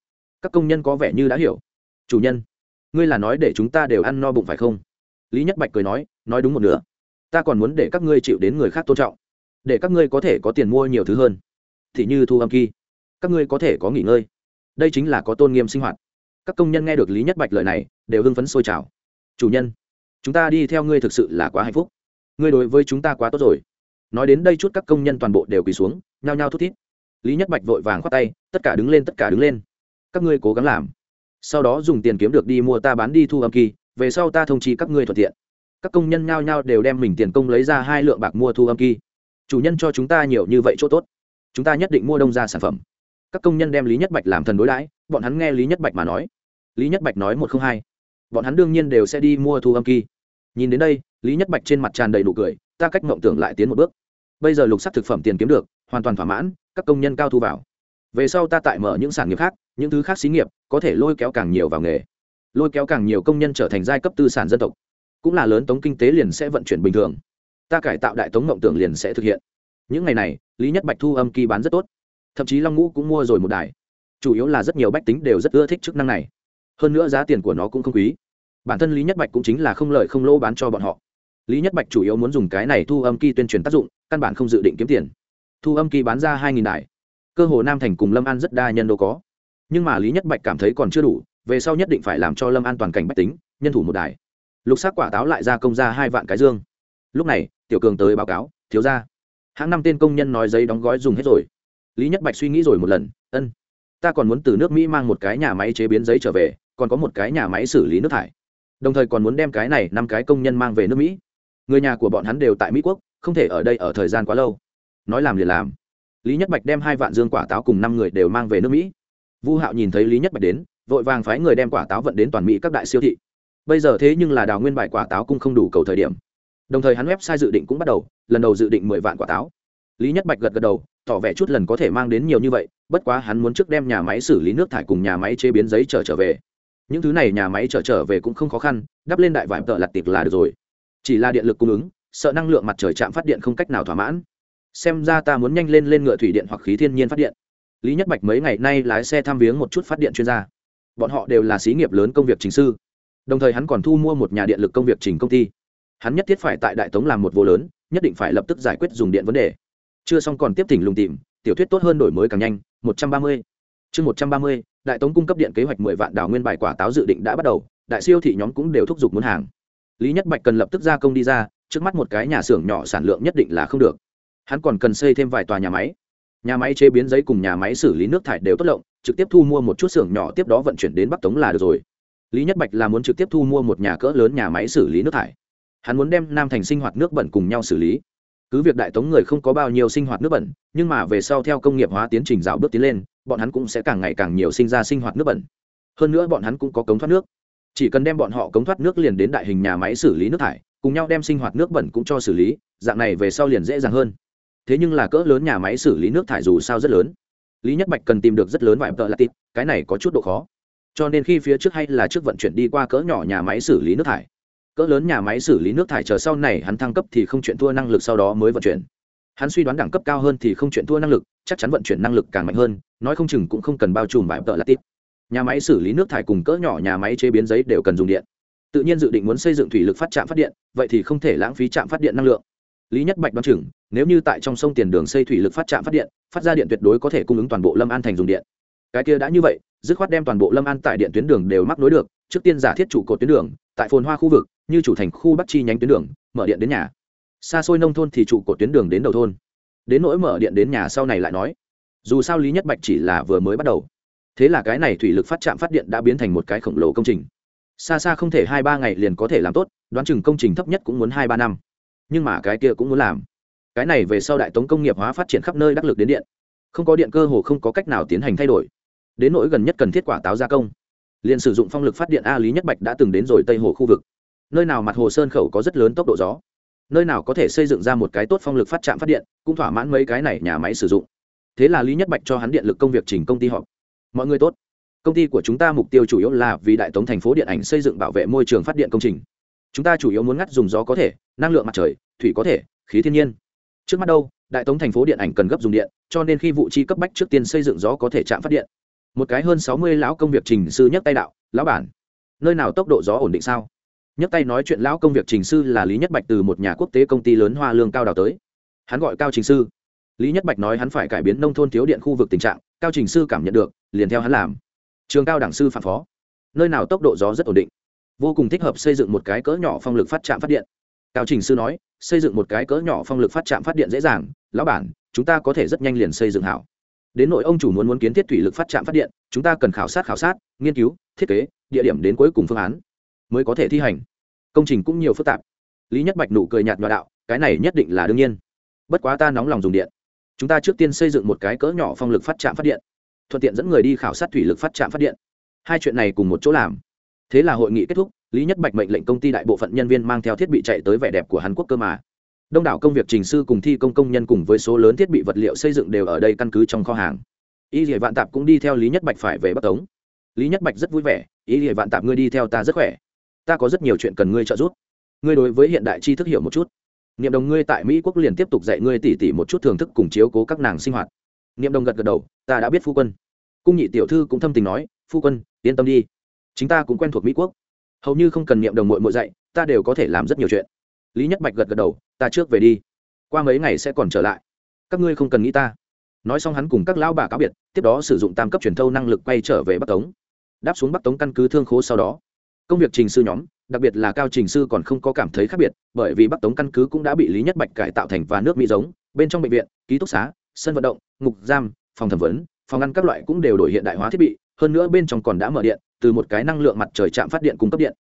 Các công nhân có vẻ như đã hiểu. Chủ nhân, ngươi là nói để chúng ta đều ăn no bụng phải không? Lý nhất bạch cười nói nói đúng một nửa ta còn muốn để các ngươi chịu đến người khác tôn trọng, để các ngươi có thể có tiền mua nhiều thứ hơn. Thì như thu âm kỳ các ngươi có thể có nghỉ ngơi. Đây chính là có tôn nghiêm sinh hoạt. Các công nhân nghe được lý nhất bạch lời này, đều hưng phấn sôi trào. Chủ nhân, chúng ta đi theo ngươi thực sự là quá hạnh phúc. Ngươi đối với chúng ta quá tốt rồi. Nói đến đây chút các công nhân toàn bộ đều quỳ xuống, nhao nhao thút thít. Lý nhất bạch vội vàng khoát tay, tất cả đứng lên, tất cả đứng lên. Các ngươi cố gắng làm. Sau đó dùng tiền kiếm được đi mua ta bán đi thu âm kỳ về sau ta thông chi các ngươi thuận tiện các công nhân nhao nhao đều đem mình tiền công lấy ra hai lượng bạc mua thu âm kỳ chủ nhân cho chúng ta nhiều như vậy chỗ tốt. Chúng ta nhất định mua đông ra sản phẩm. Các công nhân đem lý nhất bạch làm thần đối đãi, bọn hắn nghe lý nhất bạch mà nói. Lý nhất bạch nói một không hai. Bọn hắn đương nhiên đều sẽ đi mua thu âm kỳ nhìn đến đây, lý nhất bạch trên mặt tràn đầy nụ cười, ta cách mộng tưởng lại tiến một bước. Bây giờ lục sắc thực phẩm tiền kiếm được, hoàn toàn thỏa mãn, các công nhân cao thu vào. Về sau ta tại mở những sản nghiệp khác, những thứ khác xí nghiệp, có thể lôi kéo càng nhiều vào nghề. Lôi kéo càng nhiều công nhân trở thành giai cấp tư sản dân tộc cũng là lớn tống kinh tế liền sẽ vận chuyển bình thường. Ta cải tạo đại tống mộng tưởng liền sẽ thực hiện. Những ngày này, lý nhất bạch thu âm kỳ bán rất tốt. Thậm chí long ngũ cũng mua rồi một đài. Chủ yếu là rất nhiều bách tính đều rất ưa thích chức năng này. Hơn nữa giá tiền của nó cũng không quý. Bản thân lý nhất bạch cũng chính là không lợi không lỗ bán cho bọn họ. Lý nhất bạch chủ yếu muốn dùng cái này thu âm kỳ tuyên truyền tác dụng, căn bản không dự định kiếm tiền. Thu âm kỳ bán ra hai nghìn đài. Cơ hồ nam thành cùng lâm an rất đa nhân đâu có. Nhưng mà lý nhất bạch cảm thấy còn chưa đủ, về sau nhất định phải làm cho lâm an toàn cảnh bách tính, nhân thủ một đài lục xác quả táo lại ra công ra hai vạn cái dương. Lúc này, tiểu cường tới báo cáo, thiếu ra hãng năm tên công nhân nói giấy đóng gói dùng hết rồi. Lý nhất bạch suy nghĩ rồi một lần, ân, ta còn muốn từ nước mỹ mang một cái nhà máy chế biến giấy trở về, còn có một cái nhà máy xử lý nước thải. Đồng thời còn muốn đem cái này năm cái công nhân mang về nước mỹ. Người nhà của bọn hắn đều tại mỹ quốc, không thể ở đây ở thời gian quá lâu. Nói làm liền làm. Lý nhất bạch đem hai vạn dương quả táo cùng năm người đều mang về nước mỹ. Vu hạo nhìn thấy lý nhất bạch đến, vội vàng phái người đem quả táo vận đến toàn mỹ các đại siêu thị bây giờ thế nhưng là đào nguyên bài quả táo cũng không đủ cầu thời điểm. Đồng thời hắn website dự định cũng bắt đầu, lần đầu dự định mười vạn quả táo. Lý nhất bạch gật gật đầu, tỏ vẻ chút lần có thể mang đến nhiều như vậy, bất quá hắn muốn trước đem nhà máy xử lý nước thải cùng nhà máy chế biến giấy trở trở về. Những thứ này nhà máy trở trở về cũng không khó khăn, đắp lên đại vải tợ lặt tiệc là được rồi. Chỉ là điện lực cung ứng, sợ năng lượng mặt trời chạm phát điện không cách nào thỏa mãn. Xem ra ta muốn nhanh lên lên ngựa thủy điện hoặc khí thiên nhiên phát điện. Lý nhất bạch mấy ngày nay lái xe tham viếng một chút phát điện chuyên gia. Bọn họ đều là xí nghiệp lớn công việc chính sư đồng thời hắn còn thu mua một nhà điện lực công việc trình công ty. Hắn nhất thiết phải tại đại tống làm một vô lớn, nhất định phải lập tức giải quyết dùng điện vấn đề. Chưa xong còn tiếp tỉnh lùng tìm, tiểu thuyết tốt hơn đổi mới càng nhanh, một trăm ba mươi. Chương một trăm ba mươi, đại tống cung cấp điện kế hoạch mười vạn đảo nguyên bài quả táo dự định đã bắt đầu, đại siêu thị nhóm cũng đều thúc giục muốn hàng. Lý nhất bạch cần lập tức gia công đi ra, trước mắt một cái nhà xưởng nhỏ sản lượng nhất định là không được. Hắn còn cần xây thêm vài tòa nhà máy. Nhà máy chế biến giấy cùng nhà máy xử lý nước thải đều tốt lộng, trực tiếp thu mua một chút xưởng nhỏ tiếp đó vận chuyển đến bắc tống là được rồi lý nhất bạch là muốn trực tiếp thu mua một nhà cỡ lớn nhà máy xử lý nước thải. Hắn muốn đem nam thành sinh hoạt nước bẩn cùng nhau xử lý. Cứ việc đại tống người không có bao nhiêu sinh hoạt nước bẩn, nhưng mà về sau theo công nghiệp hóa tiến trình rào bước tiến lên, bọn hắn cũng sẽ càng ngày càng nhiều sinh ra sinh hoạt nước bẩn. Hơn nữa bọn hắn cũng có cống thoát nước. Chỉ cần đem bọn họ cống thoát nước liền đến đại hình nhà máy xử lý nước thải, cùng nhau đem sinh hoạt nước bẩn cũng cho xử lý, dạng này về sau liền dễ dàng hơn. Thế nhưng là cỡ lớn nhà máy xử lý nước thải dù sao rất lớn. Lý nhất bạch cần tìm được rất lớn vài tợ là tít cái này có chút độ khó cho nên khi phía trước hay là trước vận chuyển đi qua cỡ nhỏ nhà máy xử lý nước thải, cỡ lớn nhà máy xử lý nước thải chờ sau này hắn thăng cấp thì không chuyện thua năng lực sau đó mới vận chuyển. Hắn suy đoán đẳng cấp cao hơn thì không chuyện thua năng lực, chắc chắn vận chuyển năng lực càng mạnh hơn, nói không chừng cũng không cần bao trùm vài tợ là tít. Nhà máy xử lý nước thải cùng cỡ nhỏ nhà máy chế biến giấy đều cần dùng điện. Tự nhiên dự định muốn xây dựng thủy lực phát trạm phát điện, vậy thì không thể lãng phí trạm phát điện năng lượng. Lý nhất bạch đoán chừng, nếu như tại trong sông tiền đường xây thủy lực phát trạm phát điện, phát ra điện tuyệt đối có thể cung ứng toàn bộ lâm an thành dùng điện. Cái kia đã như vậy dứt khoát đem toàn bộ lâm an tại điện tuyến đường đều mắc nối được, trước tiên giả thiết trụ cột tuyến đường, tại phồn hoa khu vực, như chủ thành khu bắc chi nhánh tuyến đường, mở điện đến nhà. Xa xôi nông thôn thì trụ cột tuyến đường đến đầu thôn. Đến nỗi mở điện đến nhà sau này lại nói. Dù sao lý nhất bạch chỉ là vừa mới bắt đầu. Thế là cái này thủy lực phát trạm phát điện đã biến thành một cái khổng lồ công trình. Xa xa không thể hai ba ngày liền có thể làm tốt, đoán chừng công trình thấp nhất cũng muốn hai ba năm. Nhưng mà cái kia cũng muốn làm. Cái này về sau đại tống công nghiệp hóa phát triển khắp nơi đắc lực đến điện. Không có điện cơ hồ không có cách nào tiến hành thay đổi đến nỗi gần nhất cần thiết quả táo gia công. Liền sử dụng phong lực phát điện a lý nhất bạch đã từng đến rồi tây hồ khu vực. Nơi nào mặt hồ sơn khẩu có rất lớn tốc độ gió, nơi nào có thể xây dựng ra một cái tốt phong lực phát trạm phát điện, cũng thỏa mãn mấy cái này nhà máy sử dụng. Thế là lý nhất bạch cho hắn điện lực công việc chỉnh công ty họp. Mọi người tốt. Công ty của chúng ta mục tiêu chủ yếu là vì đại tống thành phố điện ảnh xây dựng bảo vệ môi trường phát điện công trình. Chúng ta chủ yếu muốn ngắt dùng gió có thể, năng lượng mặt trời, thủy có thể, khí thiên nhiên. Trước mắt đâu, đại tống thành phố điện ảnh cần gấp dùng điện, cho nên khi vụ chi cấp bách trước tiên xây dựng gió có thể chạm phát điện một cái hơn sáu mươi lão công việc trình sư nhấc tay đạo, lão bản, nơi nào tốc độ gió ổn định sao? Nhấc tay nói chuyện lão công việc trình sư là lý nhất bạch từ một nhà quốc tế công ty lớn hoa lương cao đào tới. Hắn gọi cao trình sư. Lý nhất bạch nói hắn phải cải biến nông thôn thiếu điện khu vực tình trạng, cao trình sư cảm nhận được, liền theo hắn làm. Trường cao đẳng sư phạm phó. Nơi nào tốc độ gió rất ổn định. Vô cùng thích hợp xây dựng một cái cỡ nhỏ phong lực phát trạm phát điện. Cao trình sư nói, xây dựng một cái cỡ nhỏ phong lực phát trạm phát điện dễ dàng, lão bản, chúng ta có thể rất nhanh liền xây dựng hảo đến nội ông chủ muốn muốn kiến thiết thủy lực phát trạm phát điện, chúng ta cần khảo sát khảo sát, nghiên cứu, thiết kế, địa điểm đến cuối cùng phương án mới có thể thi hành. Công trình cũng nhiều phức tạp. Lý nhất bạch nụ cười nhạt nhòa đạo, cái này nhất định là đương nhiên. Bất quá ta nóng lòng dùng điện. Chúng ta trước tiên xây dựng một cái cỡ nhỏ phong lực phát trạm phát điện. Thuận tiện dẫn người đi khảo sát thủy lực phát trạm phát điện. Hai chuyện này cùng một chỗ làm. Thế là hội nghị kết thúc, lý nhất bạch mệnh lệnh công ty đại bộ phận nhân viên mang theo thiết bị chạy tới vẻ đẹp của hàn quốc cơ mà đông đảo công việc trình sư cùng thi công công nhân cùng với số lớn thiết bị vật liệu xây dựng đều ở đây căn cứ trong kho hàng. Y lìa vạn tạp cũng đi theo lý nhất bạch phải về bắc tống. Lý nhất bạch rất vui vẻ, y lìa vạn tạp ngươi đi theo ta rất khỏe. Ta có rất nhiều chuyện cần ngươi trợ giúp. Ngươi đối với hiện đại tri thức hiểu một chút. Niệm đồng ngươi tại mỹ quốc liền tiếp tục dạy ngươi tỉ tỉ một chút thưởng thức cùng chiếu cố các nàng sinh hoạt. Niệm đồng gật gật đầu, ta đã biết phu quân. Cung nhị tiểu thư cũng thâm tình nói, phu quân, yên tâm đi. Chúng ta cũng quen thuộc mỹ quốc. Hầu như không cần niệm đồng mội mội dạy, ta đều có thể làm rất nhiều chuyện. Lý nhất bạch gật gật đầu ta trước về đi. Qua mấy ngày sẽ còn trở lại. Các ngươi không cần nghĩ ta. Nói xong hắn cùng các lão bà cáo biệt, tiếp đó sử dụng tam cấp truyền thâu năng lực quay trở về bắc tống. Đáp xuống bắc tống căn cứ thương khố sau đó, công việc trình sư nhóm, đặc biệt là cao trình sư còn không có cảm thấy khác biệt, bởi vì bắc tống căn cứ cũng đã bị lý nhất bạch cải tạo thành và nước mỹ giống, bên trong bệnh viện, ký túc xá, sân vận động, ngục giam, phòng thẩm vấn, phòng ăn các loại cũng đều đổi hiện đại hóa thiết bị, hơn nữa bên trong còn đã mở điện, từ một cái năng lượng mặt trời chạm phát điện cung cấp điện.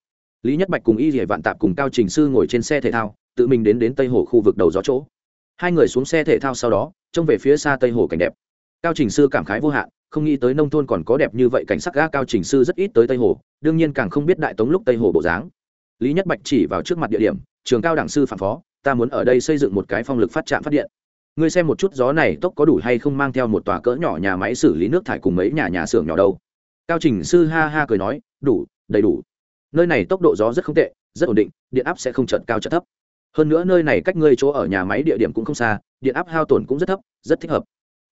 Lý nhất bạch cùng y dỉa vạn tạp cùng cao trình sư ngồi trên xe thể thao tự mình đến đến tây hồ khu vực đầu gió chỗ. Hai người xuống xe thể thao sau đó, trông về phía xa tây hồ cảnh đẹp. Cao trình sư cảm khái vô hạn, không nghĩ tới nông thôn còn có đẹp như vậy, cảnh sắc ga cao trình sư rất ít tới tây hồ, đương nhiên càng không biết đại tống lúc tây hồ bộ dáng. Lý nhất bạch chỉ vào trước mặt địa điểm, trường cao đẳng sư phạm phó, ta muốn ở đây xây dựng một cái phong lực phát trạm phát điện. Ngươi xem một chút gió này tốc có đủ hay không mang theo một tòa cỡ nhỏ nhà máy xử lý nước thải cùng mấy nhà nhà xưởng nhỏ đâu. Cao trình sư ha ha cười nói, đủ, đầy đủ. Nơi này tốc độ gió rất không tệ, rất ổn định, điện áp sẽ không chợt cao chợt thấp hơn nữa nơi này cách ngươi chỗ ở nhà máy địa điểm cũng không xa, điện áp hao tổn cũng rất thấp, rất thích hợp.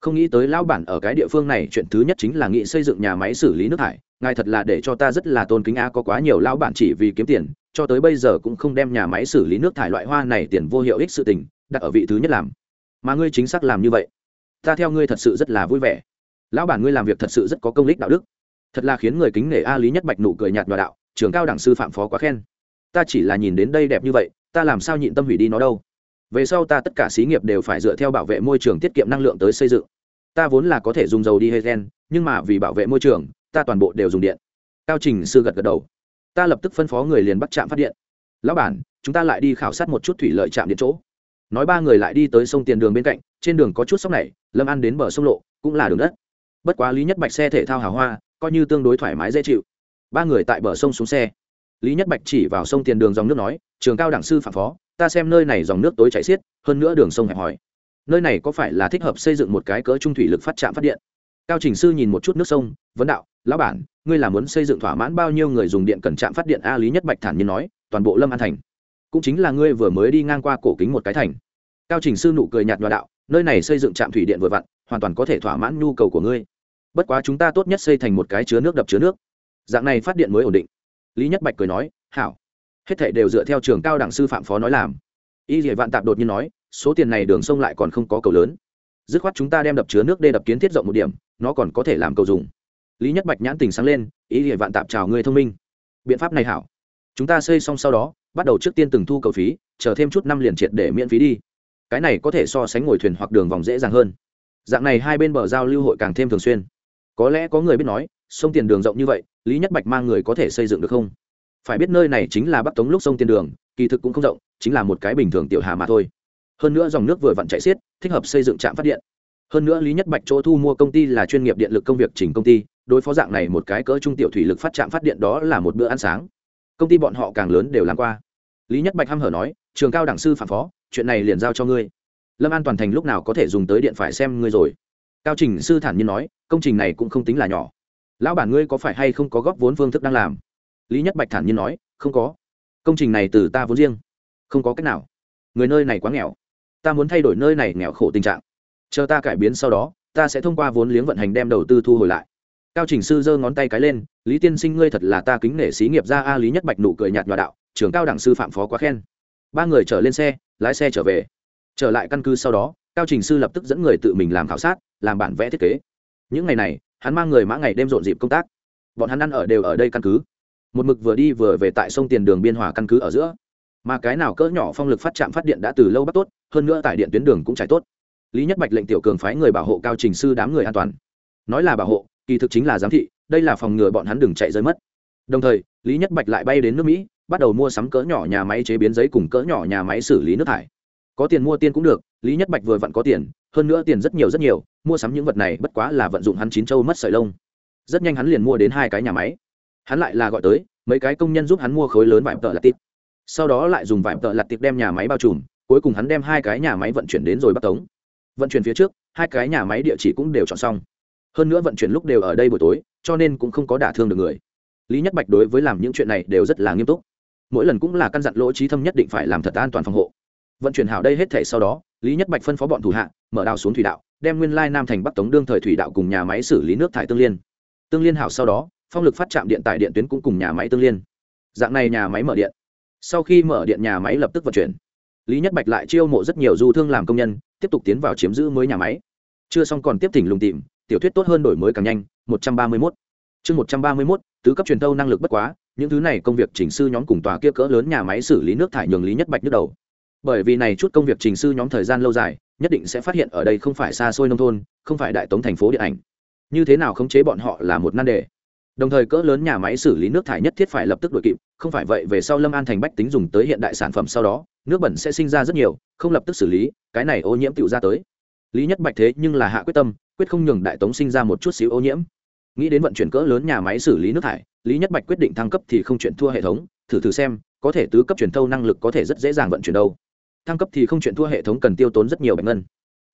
Không nghĩ tới lão bản ở cái địa phương này, chuyện thứ nhất chính là nghị xây dựng nhà máy xử lý nước thải. Ngài thật là để cho ta rất là tôn kính a có quá nhiều lão bản chỉ vì kiếm tiền, cho tới bây giờ cũng không đem nhà máy xử lý nước thải loại hoa này tiền vô hiệu ích sự tình, đặt ở vị thứ nhất làm. Mà ngươi chính xác làm như vậy. Ta theo ngươi thật sự rất là vui vẻ. Lão bản ngươi làm việc thật sự rất có công lý đạo đức. Thật là khiến người kính nể a lý nhất bạch nụ cười nhạt nhòa đạo, trường cao đẳng sư phạm phó quá khen. Ta chỉ là nhìn đến đây đẹp như vậy ta làm sao nhịn tâm hủy đi nó đâu? Về sau ta tất cả xí nghiệp đều phải dựa theo bảo vệ môi trường tiết kiệm năng lượng tới xây dựng. Ta vốn là có thể dùng dầu đi hay gen nhưng mà vì bảo vệ môi trường, ta toàn bộ đều dùng điện. Cao trình sư gật gật đầu. Ta lập tức phân phó người liền bắt trạm phát điện. Lão bản, chúng ta lại đi khảo sát một chút thủy lợi trạm điện chỗ. Nói ba người lại đi tới sông tiền đường bên cạnh, trên đường có chút sóc này, lâm ăn đến bờ sông lộ, cũng là đường đất. Bất quá lý nhất bạch xe thể thao hào hoa, coi như tương đối thoải mái dễ chịu. Ba người tại bờ sông xuống xe lý nhất bạch chỉ vào sông tiền đường dòng nước nói, trường cao đẳng sư phạm phó, ta xem nơi này dòng nước tối chảy xiết, hơn nữa đường sông hẹp hòi. Nơi này có phải là thích hợp xây dựng một cái cỡ trung thủy lực phát trạm phát điện? Cao trình sư nhìn một chút nước sông, vấn đạo, lão bản, ngươi là muốn xây dựng thỏa mãn bao nhiêu người dùng điện cần trạm phát điện a? Lý nhất bạch thản nhiên nói, toàn bộ lâm an thành. Cũng chính là ngươi vừa mới đi ngang qua cổ kính một cái thành. Cao trình sư nụ cười nhạt nhòa đạo, nơi này xây dựng trạm thủy điện vừa vặn, hoàn toàn có thể thỏa mãn nhu cầu của ngươi. Bất quá chúng ta tốt nhất xây thành một cái chứa nước đập chứa nước. Dạng này phát điện mới ổn định lý nhất bạch cười nói, hảo. Hết thệ đều dựa theo trường cao đẳng sư phạm phó nói làm. Y dỉa vạn tạp đột nhiên nói, số tiền này đường sông lại còn không có cầu lớn. Dứt khoát chúng ta đem đập chứa nước đê đập kiến thiết rộng một điểm, nó còn có thể làm cầu dùng. Lý nhất bạch nhãn tình sáng lên ý địa vạn tạp chào người thông minh. Biện pháp này hảo. Chúng ta xây xong sau đó, bắt đầu trước tiên từng thu cầu phí, chờ thêm chút năm liền triệt để miễn phí đi. Cái này có thể so sánh ngồi thuyền hoặc đường vòng dễ dàng hơn. Dạng này hai bên bờ giao lưu hội càng thêm thường xuyên. Có lẽ có người biết nói sông tiền đường rộng như vậy, lý nhất bạch mang người có thể xây dựng được không? Phải biết nơi này chính là bắc tống lúc sông tiền đường, kỳ thực cũng không rộng, chính là một cái bình thường tiểu hà mà thôi. Hơn nữa dòng nước vừa vặn chạy xiết, thích hợp xây dựng trạm phát điện. Hơn nữa lý nhất bạch chỗ thu mua công ty là chuyên nghiệp điện lực công việc chỉnh công ty, đối phó dạng này một cái cỡ trung tiểu thủy lực phát trạm phát điện đó là một bữa ăn sáng. Công ty bọn họ càng lớn đều làm qua. Lý nhất bạch h hở nói, trường cao đẳng sư phạm phó, chuyện này liền giao cho ngươi. Lâm an toàn thành lúc nào có thể dùng tới điện phải xem ngươi rồi. Cao trình sư thản nhiên nói, công trình này cũng không tính là nhỏ lão bản ngươi có phải hay không có góp vốn phương thức đang làm? Lý nhất bạch thản nhiên nói, không có. Công trình này từ ta vốn riêng. Không có cách nào. Người nơi này quá nghèo. Ta muốn thay đổi nơi này nghèo khổ tình trạng. Chờ ta cải biến sau đó, ta sẽ thông qua vốn liếng vận hành đem đầu tư thu hồi lại. Cao trình sư giơ ngón tay cái lên, lý tiên sinh ngươi thật là ta kính nể xí nghiệp ra a. Lý nhất bạch nụ cười nhạt nhòa đạo trường cao đẳng sư phạm phó quá khen. Ba người trở lên xe, lái xe trở về. Trở lại căn cứ sau đó, cao trình sư lập tức dẫn người tự mình làm khảo sát, làm bản vẽ thiết kế. Những ngày này hắn mang người mã ngày đêm rộn dịp công tác. Bọn hắn ăn ở đều ở đây căn cứ. Một mực vừa đi vừa về tại sông tiền đường biên hòa căn cứ ở giữa. Mà cái nào cỡ nhỏ phong lực phát trạm phát điện đã từ lâu bắt tốt, hơn nữa tại điện tuyến đường cũng trải tốt. Lý nhất bạch lệnh tiểu cường phái người bảo hộ cao trình sư đám người an toàn. Nói là bảo hộ, kỳ thực chính là giám thị, đây là phòng ngừa bọn hắn đừng chạy rơi mất. Đồng thời, lý nhất bạch lại bay đến nước mỹ, bắt đầu mua sắm cỡ nhỏ nhà máy chế biến giấy cùng cỡ nhỏ nhà máy xử lý nước thải có tiền mua tiền cũng được, lý nhất bạch vừa vặn có tiền, hơn nữa tiền rất nhiều rất nhiều, mua sắm những vật này bất quá là vận dụng hắn chín châu mất sợi lông. Rất nhanh hắn liền mua đến hai cái nhà máy. Hắn lại là gọi tới, mấy cái công nhân giúp hắn mua khối lớn vải tợ lặt tít sau đó lại dùng vải tợ lặt tít đem nhà máy bao trùm, cuối cùng hắn đem hai cái nhà máy vận chuyển đến rồi bắt tống. Vận chuyển phía trước, hai cái nhà máy địa chỉ cũng đều chọn xong. Hơn nữa vận chuyển lúc đều ở đây buổi tối, cho nên cũng không có đả thương được người. Lý nhất bạch đối với làm những chuyện này đều rất là nghiêm túc. Mỗi lần cũng là căn dặn lỗ trí thâm nhất định phải làm thật an toàn phòng hộ vận chuyển hảo đây hết thể sau đó, lý nhất bạch phân phó bọn thủ hạ, mở đào xuống thủy đạo, đem nguyên lai nam thành bắc tống đương thời thủy đạo cùng nhà máy xử lý nước thải tương liên. Tương liên hảo sau đó, phong lực phát chạm điện tải điện tuyến cũng cùng nhà máy tương liên. Dạng này nhà máy mở điện. Sau khi mở điện, nhà máy lập tức vận chuyển. Lý nhất bạch lại chiêu mộ rất nhiều du thương làm công nhân, tiếp tục tiến vào chiếm giữ mới nhà máy. Chưa xong còn tiếp thỉnh lùng tìm, tiểu thuyết tốt hơn đổi mới càng nhanh, một trăm ba mươi mốt. Chương một trăm ba mươi mốt, tứ cấp truyền thâu năng lực bất quá, những thứ này công việc chỉnh sư nhóm cùng tòa kia cỡ lớn nhà máy xử lý nước thải nhường lý nhất bạch nhức đầu bởi vì này chút công việc trình sư nhóm thời gian lâu dài, nhất định sẽ phát hiện ở đây không phải xa xôi nông thôn, không phải đại tống thành phố điện ảnh. Như thế nào khống chế bọn họ là một nan đề. Đồng thời cỡ lớn nhà máy xử lý nước thải nhất thiết phải lập tức đuổi kịp, không phải vậy về sau lâm an thành bách tính dùng tới hiện đại sản phẩm sau đó, nước bẩn sẽ sinh ra rất nhiều, không lập tức xử lý, cái này ô nhiễm tựu ra tới. Lý nhất bạch thế nhưng là hạ quyết tâm, quyết không nhường đại tống sinh ra một chút xíu ô nhiễm. Nghĩ đến vận chuyển cỡ lớn nhà máy xử lý nước thải, lý nhất bạch quyết định thăng cấp thì không chuyển thua hệ thống, thử thử xem, có thể tứ cấp truyền thâu năng lực có thể rất dễ dàng vận chuyển đâu thăng cấp thì không chuyện thua hệ thống cần tiêu tốn rất nhiều bạch ngân.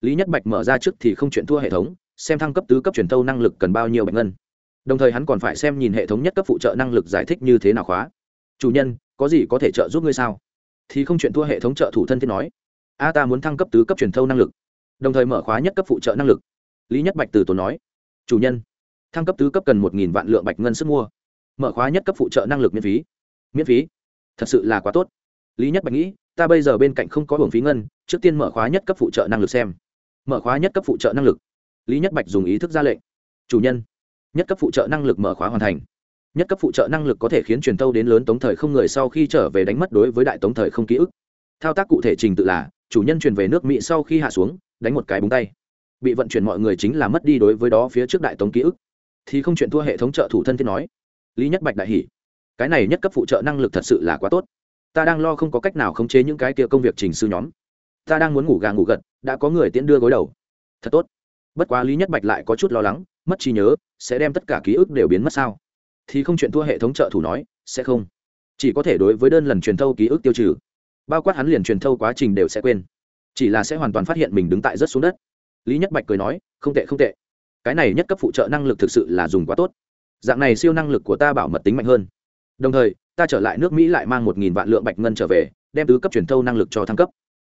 Lý nhất bạch mở ra trước thì không chuyện thua hệ thống, xem thăng cấp tứ cấp truyền thâu năng lực cần bao nhiêu bạch ngân. Đồng thời hắn còn phải xem nhìn hệ thống nhất cấp phụ trợ năng lực giải thích như thế nào khóa. Chủ nhân, có gì có thể trợ giúp ngươi sao? Thì không chuyện thua hệ thống trợ thủ thân thiết nói. A, ta muốn thăng cấp tứ cấp truyền thâu năng lực. Đồng thời mở khóa nhất cấp phụ trợ năng lực. Lý nhất bạch từ tốn nói. Chủ nhân, thăng cấp tứ cấp cần một nghìn vạn lượng bạch ngân sức mua. Mở khóa nhất cấp phụ trợ năng lực miễn phí. Miễn phí. Thật sự là quá tốt lý nhất bạch nghĩ, ta bây giờ bên cạnh không có hưởng phí ngân, trước tiên mở khóa nhất cấp phụ trợ năng lực xem. Mở khóa nhất cấp phụ trợ năng lực. Lý nhất bạch dùng ý thức ra lệnh. Chủ nhân, nhất cấp phụ trợ năng lực mở khóa hoàn thành. Nhất cấp phụ trợ năng lực có thể khiến truyền tâu đến lớn tống thời không người sau khi trở về đánh mất đối với đại tống thời không ký ức. Thao tác cụ thể trình tự là, chủ nhân truyền về nước mỹ sau khi hạ xuống, đánh một cái búng tay. Bị vận chuyển mọi người chính là mất đi đối với đó phía trước đại tống ký ức. Thì không chuyện thua hệ thống trợ thủ thân thiết nói. Lý nhất bạch đại hỷ cái này nhất cấp phụ trợ năng lực thật sự là quá tốt ta đang lo không có cách nào khống chế những cái kia công việc trình sư nhóm. Ta đang muốn ngủ gà ngủ gật, đã có người tiễn đưa gối đầu. Thật tốt. Bất quá lý nhất bạch lại có chút lo lắng, mất trí nhớ, sẽ đem tất cả ký ức đều biến mất sao? Thì không chuyện thua hệ thống trợ thủ nói, sẽ không. Chỉ có thể đối với đơn lần truyền thâu ký ức tiêu trừ. Bao quát hắn liền truyền thâu quá trình đều sẽ quên. Chỉ là sẽ hoàn toàn phát hiện mình đứng tại rất xuống đất. Lý nhất bạch cười nói, không tệ không tệ. Cái này nhất cấp phụ trợ năng lực thực sự là dùng quá tốt. Dạng này siêu năng lực của ta bảo mật tính mạnh hơn đồng thời, ta trở lại nước mỹ lại mang một nghìn vạn lượng bạch ngân trở về, đem tứ cấp truyền thâu năng lực cho thăng cấp.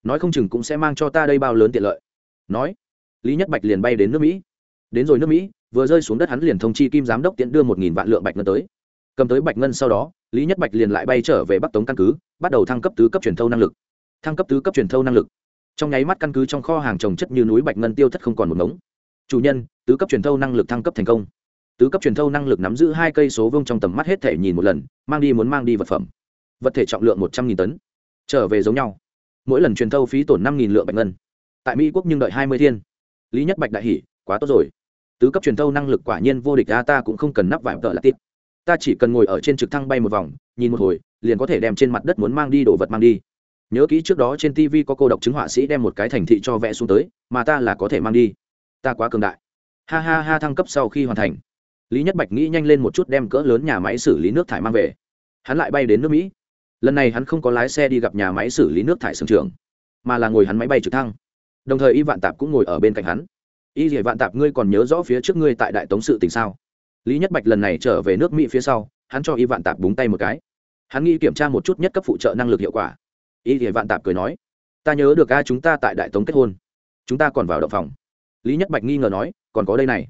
Nói không chừng cũng sẽ mang cho ta đây bao lớn tiện lợi. Nói, lý nhất bạch liền bay đến nước mỹ. Đến rồi nước mỹ, vừa rơi xuống đất hắn liền thông chi kim giám đốc tiễn đưa một nghìn vạn lượng bạch ngân tới. Cầm tới bạch ngân sau đó, lý nhất bạch liền lại bay trở về bắc tống căn cứ, bắt đầu thăng cấp tứ cấp truyền thâu năng lực. Thăng cấp tứ cấp truyền thâu năng lực. Trong nháy mắt căn cứ trong kho hàng trồng chất như núi bạch ngân tiêu thất không còn một ngống. Chủ nhân, tứ cấp truyền thâu năng lực thăng cấp thành công tứ cấp truyền thâu năng lực nắm giữ hai cây số vông trong tầm mắt hết thể nhìn một lần, mang đi muốn mang đi vật phẩm. Vật thể trọng lượng một trăm nghìn tấn, trở về giống nhau. Mỗi lần truyền thâu phí tổn năm nghìn lượng bạch ngân. Tại mỹ quốc nhưng đợi hai mươi thiên. Lý nhất bạch đại hỷ quá tốt rồi. Tứ cấp truyền thâu năng lực quả nhiên vô địch, a, ta cũng không cần nắp vải vợ là tít. Ta chỉ cần ngồi ở trên trực thăng bay một vòng, nhìn một hồi, liền có thể đem trên mặt đất muốn mang đi đồ vật mang đi. Nhớ kỹ trước đó trên tv có cô độc chứng họa sĩ đem một cái thành thị cho vẽ xuống tới, mà ta là có thể mang đi. Ta quá cường đại. Ha ha ha, thăng cấp sau khi hoàn thành lý nhất bạch nghĩ nhanh lên một chút đem cỡ lớn nhà máy xử lý nước thải mang về. Hắn lại bay đến nước mỹ. Lần này hắn không có lái xe đi gặp nhà máy xử lý nước thải sưởng trường mà là ngồi hắn máy bay trực thăng. Đồng thời y vạn tạp cũng ngồi ở bên cạnh hắn. Y dỉa vạn tạp, ngươi còn nhớ rõ phía trước ngươi tại đại tống sự tình sao? Lý nhất bạch lần này trở về nước mỹ phía sau, hắn cho y vạn tạp búng tay một cái. Hắn nghĩ kiểm tra một chút nhất cấp phụ trợ năng lực hiệu quả. Y dỉa vạn tạp cười nói, ta nhớ được a, chúng ta tại đại tống kết hôn. Chúng ta còn vào động phòng. Lý nhất bạch nghi ngờ nói, còn có đây này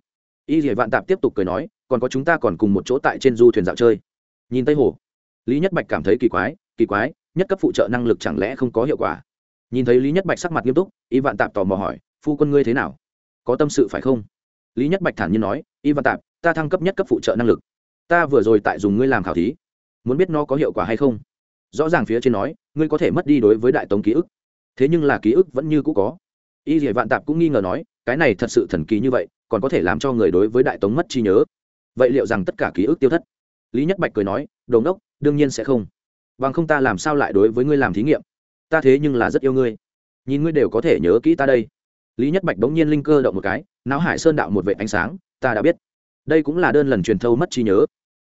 y dỉa vạn tạp tiếp tục cười nói, còn có chúng ta còn cùng một chỗ tại trên du thuyền dạo chơi. Nhìn tây hồ, lý nhất bạch cảm thấy kỳ quái kỳ quái, nhất cấp phụ trợ năng lực chẳng lẽ không có hiệu quả? Nhìn thấy lý nhất bạch sắc mặt nghiêm túc, y vạn tạp tò mò hỏi, phu quân ngươi thế nào? Có tâm sự phải không? Lý nhất bạch thản nhiên nói, y vạn tạp, ta thăng cấp nhất cấp phụ trợ năng lực. Ta vừa rồi tại dùng ngươi làm khảo thí. Muốn biết nó có hiệu quả hay không? Rõ ràng phía trên nói, ngươi có thể mất đi đối với đại tống ký ức. Thế nhưng là ký ức vẫn như cũ có. Y dỉa vạn tạp cũng nghi ngờ nói, cái này thật sự thần kỳ như vậy còn có thể làm cho người đối với đại tống mất trí nhớ. Vậy liệu rằng tất cả ký ức tiêu thất? Lý nhất bạch cười nói đồn đốc đương nhiên sẽ không. Bằng không ta làm sao lại đối với ngươi làm thí nghiệm? Ta thế nhưng là rất yêu ngươi. Nhìn ngươi đều có thể nhớ kỹ ta đây. Lý nhất bạch bỗng nhiên linh cơ động một cái, não hải sơn đạo một vệ ánh sáng, ta đã biết. Đây cũng là đơn lần truyền thâu mất trí nhớ.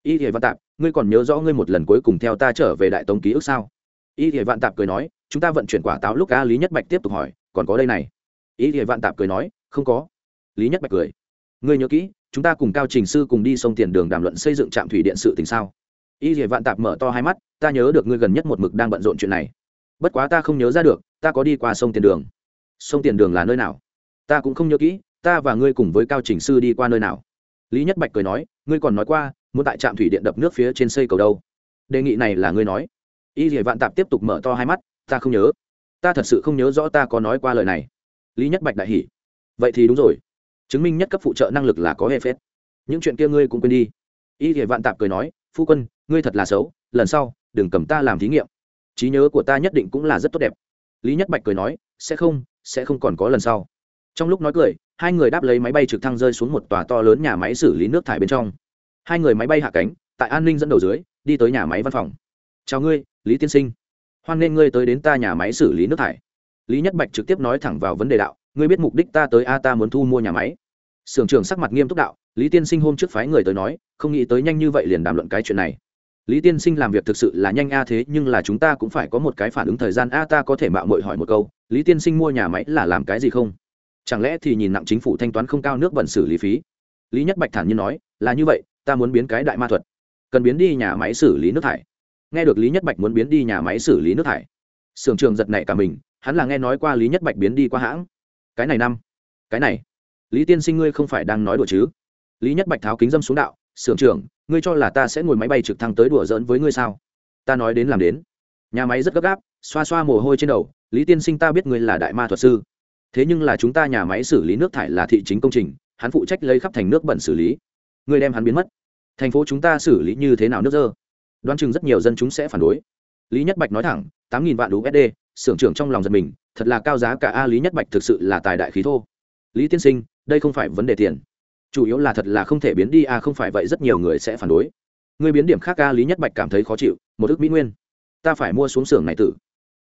Y thể văn tạp, ngươi còn nhớ rõ ngươi một lần cuối cùng theo ta trở về đại tống ký ức sao? Y thể vạn tạp cười nói, chúng ta vận chuyển quả táo lúc ca lý nhất bạch tiếp tục hỏi, còn có đây này. Y thể vạn tạp cười nói, không có lý nhất bạch cười. Ngươi nhớ kỹ, chúng ta cùng cao trình sư cùng đi sông tiền đường đàm luận xây dựng trạm thủy điện sự tình sao? Y thể vạn tạp mở to hai mắt, ta nhớ được ngươi gần nhất một mực đang bận rộn chuyện này. Bất quá ta không nhớ ra được, ta có đi qua sông tiền đường. Sông tiền đường là nơi nào? Ta cũng không nhớ kỹ, ta và ngươi cùng với cao trình sư đi qua nơi nào? Lý nhất bạch cười nói, ngươi còn nói qua, muốn tại trạm thủy điện đập nước phía trên xây cầu đâu? Đề nghị này là ngươi nói. Y dỉa vạn tạp tiếp tục mở to hai mắt, ta không nhớ. Ta thật sự không nhớ rõ ta có nói qua lời này. Lý nhất bạch đại hỉ. Vậy thì đúng rồi chứng minh nhất cấp phụ trợ năng lực là có hệ phết. Những chuyện kia ngươi cũng quên đi. Y dỉa vạn tạp cười nói, phu quân, ngươi thật là xấu, lần sau, đừng cầm ta làm thí nghiệm. Trí nhớ của ta nhất định cũng là rất tốt đẹp. Lý nhất bạch cười nói, sẽ không sẽ không còn có lần sau. Trong lúc nói cười, hai người đáp lấy máy bay trực thăng rơi xuống một tòa to lớn nhà máy xử lý nước thải bên trong. Hai người máy bay hạ cánh, tại an ninh dẫn đầu dưới, đi tới nhà máy văn phòng. Chào ngươi, lý tiên sinh. Hoan nghênh ngươi tới đến ta nhà máy xử lý nước thải. Lý nhất bạch trực tiếp nói thẳng vào vấn đề đạo ngươi biết mục đích ta tới a, ta muốn thu mua nhà máy. Sưởng trưởng sắc mặt nghiêm túc đạo, lý tiên sinh hôm trước phái người tới nói, không nghĩ tới nhanh như vậy liền đàm luận cái chuyện này. Lý tiên sinh làm việc thực sự là nhanh a, thế nhưng là chúng ta cũng phải có một cái phản ứng thời gian a, ta có thể mạo mội hỏi một câu, lý tiên sinh mua nhà máy là làm cái gì không? Chẳng lẽ thì nhìn nặng chính phủ thanh toán không cao nước vận xử lý phí? Lý nhất bạch thản nhiên nói, là như vậy, ta muốn biến cái đại ma thuật. Cần biến đi nhà máy xử lý nước thải. Nghe được lý nhất bạch muốn biến đi nhà máy xử lý nước thải, sưởng trường giật nảy cả mình, hắn là nghe nói qua lý nhất bạch biến đi qua hãng cái này năm. Cái này. Lý tiên sinh ngươi không phải đang nói đùa chứ? Lý nhất bạch tháo kính dâm xuống đạo, sưởng trưởng, ngươi cho là ta sẽ ngồi máy bay trực thăng tới đùa giỡn với ngươi sao? Ta nói đến làm đến. Nhà máy rất gấp gáp, xoa xoa mồ hôi trên đầu, lý tiên sinh ta biết ngươi là đại ma thuật sư. Thế nhưng là chúng ta nhà máy xử lý nước thải là thị chính công trình, hắn phụ trách lấy khắp thành nước bẩn xử lý. Ngươi đem hắn biến mất. Thành phố chúng ta xử lý như thế nào nước dơ? Đoán chừng rất nhiều dân chúng sẽ phản đối. Lý nhất bạch nói thẳng, tám nghìn vạn usd xưởng trưởng trong lòng giật mình thật là cao giá cả a, lý nhất bạch thực sự là tài đại khí thô. Lý tiên sinh, đây không phải vấn đề tiền. Chủ yếu là thật là không thể biến đi a, không phải vậy rất nhiều người sẽ phản đối. Người biến điểm khác a, lý nhất bạch cảm thấy khó chịu, một ước mỹ nguyên. Ta phải mua xuống xưởng này tử.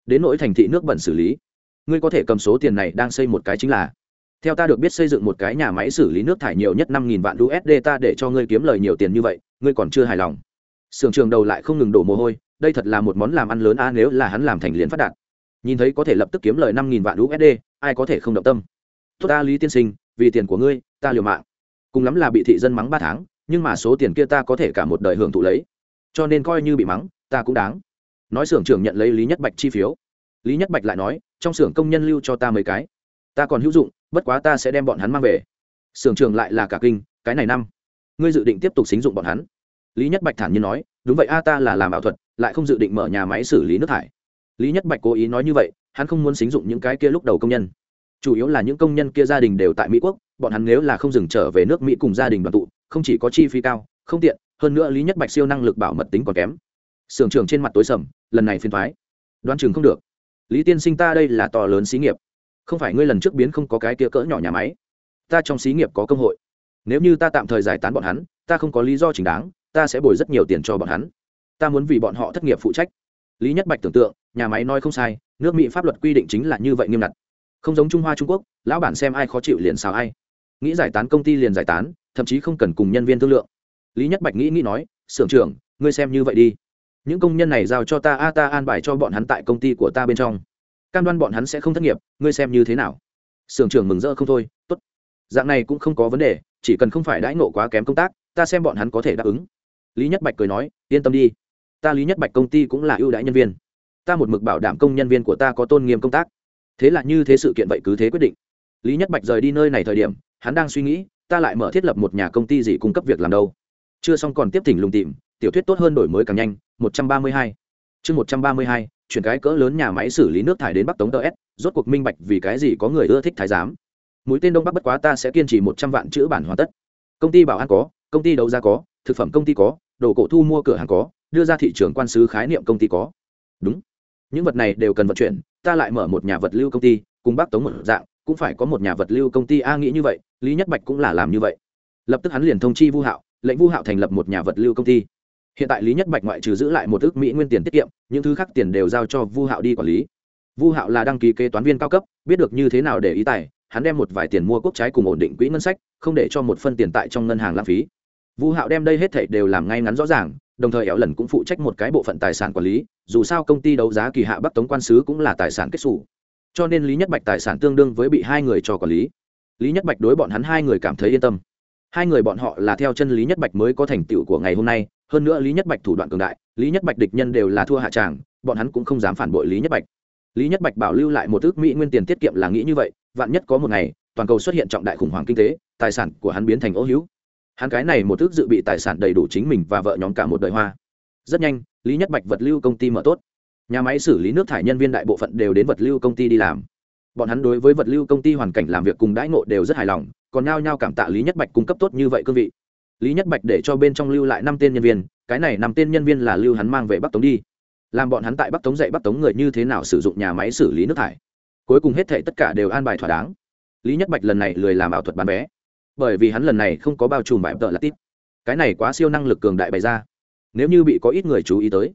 Đến nỗi thành thị nước bẩn xử lý. Ngươi có thể cầm số tiền này đang xây một cái chính là. Theo ta được biết xây dựng một cái nhà máy xử lý nước thải nhiều nhất năm nghìn vạn usd ta để cho ngươi kiếm lời nhiều tiền như vậy, ngươi còn chưa hài lòng. Sưởng trường đầu lại không ngừng đổ mồ hôi, đây thật là một món làm ăn lớn a, nếu là hắn làm thành liền phát đạt nhìn thấy có thể lập tức kiếm lời năm nghìn vạn usd ai có thể không động tâm? Tốt ta, lý tiên sinh, vì tiền của ngươi, ta liều mạng. Cùng lắm là bị thị dân mắng ba tháng, nhưng mà số tiền kia ta có thể cả một đời hưởng thụ lấy. Cho nên coi như bị mắng, ta cũng đáng. Nói xưởng trưởng nhận lấy lý nhất bạch chi phiếu. Lý nhất bạch lại nói, trong xưởng công nhân lưu cho ta mấy cái. Ta còn hữu dụng, bất quá ta sẽ đem bọn hắn mang về. Xưởng trưởng lại là cả kinh, cái này năm, ngươi dự định tiếp tục xính dụng bọn hắn. Lý nhất bạch thản nhiên nói, đúng vậy a, ta là làm ảo thuật, lại không dự định mở nhà máy xử lý nước thải lý nhất bạch cố ý nói như vậy, hắn không muốn xính dụng những cái kia lúc đầu công nhân. Chủ yếu là những công nhân kia gia đình đều tại mỹ quốc, bọn hắn nếu là không dừng trở về nước mỹ cùng gia đình đoàn tụ, không chỉ có chi phí cao, không tiện, hơn nữa lý nhất bạch siêu năng lực bảo mật tính còn kém. Sưởng trường trên mặt tối sầm, lần này phiền thoái đoan chừng không được. Lý tiên sinh ta đây là to lớn xí nghiệp. Không phải ngươi lần trước biến không có cái kia cỡ nhỏ nhà máy. Ta trong xí nghiệp có công hội. Nếu như ta tạm thời giải tán bọn hắn, ta không có lý do chính đáng, ta sẽ bồi rất nhiều tiền cho bọn hắn. Ta muốn vì bọn họ thất nghiệp phụ trách lý nhất bạch tưởng tượng, nhà máy nói không sai, nước mỹ pháp luật quy định chính là như vậy nghiêm ngặt. Không giống trung hoa trung quốc, lão bản xem ai khó chịu liền xào ai. Nghĩ giải tán công ty liền giải tán, thậm chí không cần cùng nhân viên thương lượng. Lý nhất bạch nghĩ nghĩ nói xưởng trưởng, ngươi xem như vậy đi. Những công nhân này giao cho ta, a, ta an bài cho bọn hắn tại công ty của ta bên trong. Cam đoan bọn hắn sẽ không thất nghiệp, ngươi xem như thế nào? Xưởng trưởng mừng rỡ không thôi, tốt. Dạng này cũng không có vấn đề, chỉ cần không phải đãi nộ quá kém công tác, ta xem bọn hắn có thể đáp ứng. Lý nhất bạch cười nói, yên tâm đi ta lý nhất bạch công ty cũng là ưu đãi nhân viên ta một mực bảo đảm công nhân viên của ta có tôn nghiêm công tác thế là như thế sự kiện vậy cứ thế quyết định lý nhất bạch rời đi nơi này thời điểm hắn đang suy nghĩ ta lại mở thiết lập một nhà công ty gì cung cấp việc làm đâu chưa xong còn tiếp thỉnh lùng tìm tiểu thuyết tốt hơn đổi mới càng nhanh một trăm ba mươi hai chương một trăm ba mươi hai chuyển cái cỡ lớn nhà máy xử lý nước thải đến bắc tống ts rốt cuộc minh bạch vì cái gì có người ưa thích thái giám mũi tên đông bắc bất quá ta sẽ kiên trì một trăm vạn chữ bản hoàn tất công ty bảo an có công ty đấu giá có thực phẩm công ty có đồ cổ thu mua cửa hàng có đưa ra thị trường quan sứ khái niệm công ty có. Đúng. Những vật này đều cần vận chuyển, ta lại mở một nhà vật lưu công ty, cùng bác tống một dạng, cũng phải có một nhà vật lưu công ty a nghĩ như vậy, lý nhất bạch cũng là làm như vậy. Lập tức hắn liền thông chi vu hạo, lệnh vu hạo thành lập một nhà vật lưu công ty. Hiện tại lý nhất bạch ngoại trừ giữ lại một ước mỹ nguyên tiền tiết kiệm, những thứ khác tiền đều giao cho vu hạo đi quản lý. Vu hạo là đăng ký kế toán viên cao cấp, biết được như thế nào để ý tài, hắn đem một vài tiền mua quốc trái cùng ổn định quỹ ngân sách, không để cho một phân tiền tại trong ngân hàng lãng phí. Vu hạo đem đây hết thảy đều làm ngay ngắn rõ ràng đồng thời éo lần cũng phụ trách một cái bộ phận tài sản quản lý, dù sao công ty đấu giá kỳ hạ bắc tống quan sứ cũng là tài sản kết xù. Cho nên lý nhất bạch tài sản tương đương với bị hai người cho quản lý. Lý nhất bạch đối bọn hắn hai người cảm thấy yên tâm. Hai người bọn họ là theo chân lý nhất bạch mới có thành tựu của ngày hôm nay, hơn nữa lý nhất bạch thủ đoạn cường đại, lý nhất bạch địch nhân đều là thua hạ tràng, bọn hắn cũng không dám phản bội lý nhất bạch. Lý nhất bạch bảo lưu lại một ước mỹ nguyên tiền tiết kiệm là nghĩ như vậy, vạn nhất có một ngày, toàn cầu xuất hiện trọng đại khủng hoảng kinh tế, tài sản của hắn biến thành ô hữu hắn cái này một ước dự bị tài sản đầy đủ chính mình và vợ nhóm cả một đời hoa. Rất nhanh, lý nhất bạch vật lưu công ty mở tốt. Nhà máy xử lý nước thải nhân viên đại bộ phận đều đến vật lưu công ty đi làm. Bọn hắn đối với vật lưu công ty hoàn cảnh làm việc cùng đãi ngộ đều rất hài lòng, còn nhao nhao cảm tạ lý nhất bạch cung cấp tốt như vậy cương vị. Lý nhất bạch để cho bên trong lưu lại năm tên nhân viên, cái này năm tên nhân viên là lưu hắn mang về bắc tống đi. Làm bọn hắn tại bắc tống dạy bắc tống người như thế nào sử dụng nhà máy xử lý nước thải. Cuối cùng hết thể tất cả đều an bài thỏa đáng. Lý nhất bạch lần này lười làm ảo thuật bán vé bởi vì hắn lần này không có bao trùm bài tợ là tít. Cái này quá siêu năng lực cường đại bày ra. Nếu như bị có ít người chú ý tới,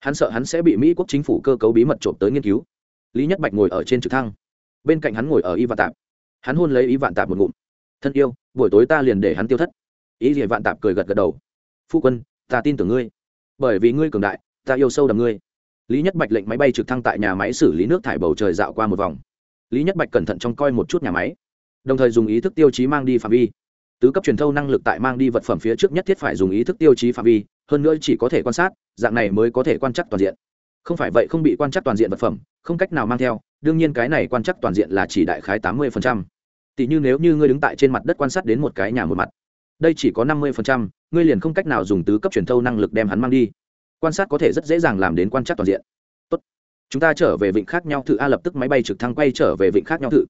hắn sợ hắn sẽ bị mỹ quốc chính phủ cơ cấu bí mật trộm tới nghiên cứu. Lý nhất bạch ngồi ở trên trực thăng. Bên cạnh hắn ngồi ở y vạn tạp. Hắn hôn lấy y vạn tạp một ngụm. Thân yêu, buổi tối ta liền để hắn tiêu thất. Ý gì vạn tạp cười gật gật đầu. Phu quân, ta tin tưởng ngươi. Bởi vì ngươi cường đại, ta yêu sâu đầm ngươi. Lý nhất bạch lệnh máy bay trực thăng tại nhà máy xử lý nước thải bầu trời dạo qua một vòng. Lý nhất bạch cẩn thận trong coi một chút nhà máy đồng thời dùng ý thức tiêu chí mang đi phạm vi. Tứ cấp truyền thâu năng lực tại mang đi vật phẩm phía trước nhất thiết phải dùng ý thức tiêu chí phạm vi, hơn nữa chỉ có thể quan sát, dạng này mới có thể quan trắc toàn diện. Không phải vậy không bị quan trắc toàn diện vật phẩm, không cách nào mang theo, đương nhiên cái này quan trắc toàn diện là chỉ đại khái tám mươi tỷ như nếu như ngươi đứng tại trên mặt đất quan sát đến một cái nhà một mặt, đây chỉ có năm mươi ngươi liền không cách nào dùng tứ cấp truyền thâu năng lực đem hắn mang đi. Quan sát có thể rất dễ dàng làm đến quan trắc toàn diện. Tốt. Chúng ta trở về vịnh khác nhau thử a, lập tức máy bay trực thăng quay trở về vịnh khác nhau thử.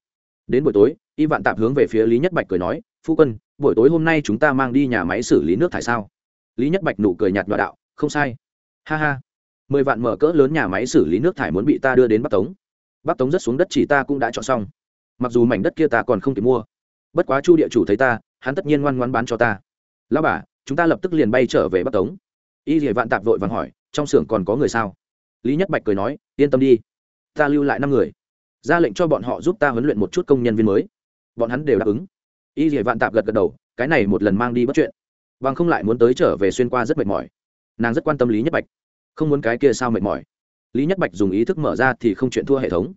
Đến buổi tối y vạn tạp hướng về phía lý nhất bạch cười nói, phu quân, buổi tối hôm nay chúng ta mang đi nhà máy xử lý nước thải sao? Lý nhất bạch nụ cười nhạt nhọa đạo, không sai. Ha ha, mười vạn mở cỡ lớn nhà máy xử lý nước thải muốn bị ta đưa đến bắc tống. Bắc tống rất xuống đất chỉ ta cũng đã chọn xong. Mặc dù mảnh đất kia ta còn không kịp mua, bất quá chu địa chủ thấy ta, hắn tất nhiên ngoan ngoan bán cho ta. Lao bà, chúng ta lập tức liền bay trở về bắc tống. Y dỉa vạn tạp vội vàng hỏi, trong xưởng còn có người sao? Lý nhất bạch cười nói, yên tâm đi, ta lưu lại năm người. Ra lệnh cho bọn họ giúp ta huấn luyện một chút công nhân viên mới bọn hắn đều đáp ứng. Y dỉa vạn tạp gật gật đầu, cái này một lần mang đi bất chuyện. Vàng không lại muốn tới trở về xuyên qua rất mệt mỏi. Nàng rất quan tâm lý nhất bạch. Không muốn cái kia sao mệt mỏi. Lý nhất bạch dùng ý thức mở ra thì không chuyện thua hệ thống.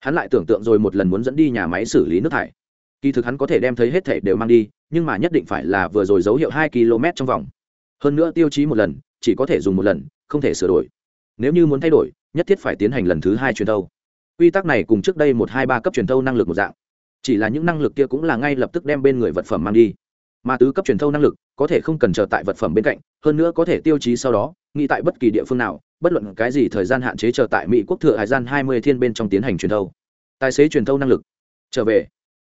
Hắn lại tưởng tượng rồi một lần muốn dẫn đi nhà máy xử lý nước thải. Kỳ thực hắn có thể đem thấy hết thể đều mang đi, nhưng mà nhất định phải là vừa rồi dấu hiệu hai km trong vòng. Hơn nữa tiêu chí một lần, chỉ có thể dùng một lần, không thể sửa đổi. Nếu như muốn thay đổi, nhất thiết phải tiến hành lần thứ hai truyền thâu. Quy tắc này cùng trước đây một hai ba cấp truyền thâu năng lực một dạng chỉ là những năng lực kia cũng là ngay lập tức đem bên người vật phẩm mang đi. Mà tứ cấp truyền thâu năng lực, có thể không cần chờ tại vật phẩm bên cạnh, hơn nữa có thể tiêu chí sau đó, nghĩ tại bất kỳ địa phương nào, bất luận cái gì thời gian hạn chế chờ tại mỹ quốc thừa hải gian hai mươi thiên bên trong tiến hành truyền thâu. Tài xế truyền thâu năng lực. Trở về.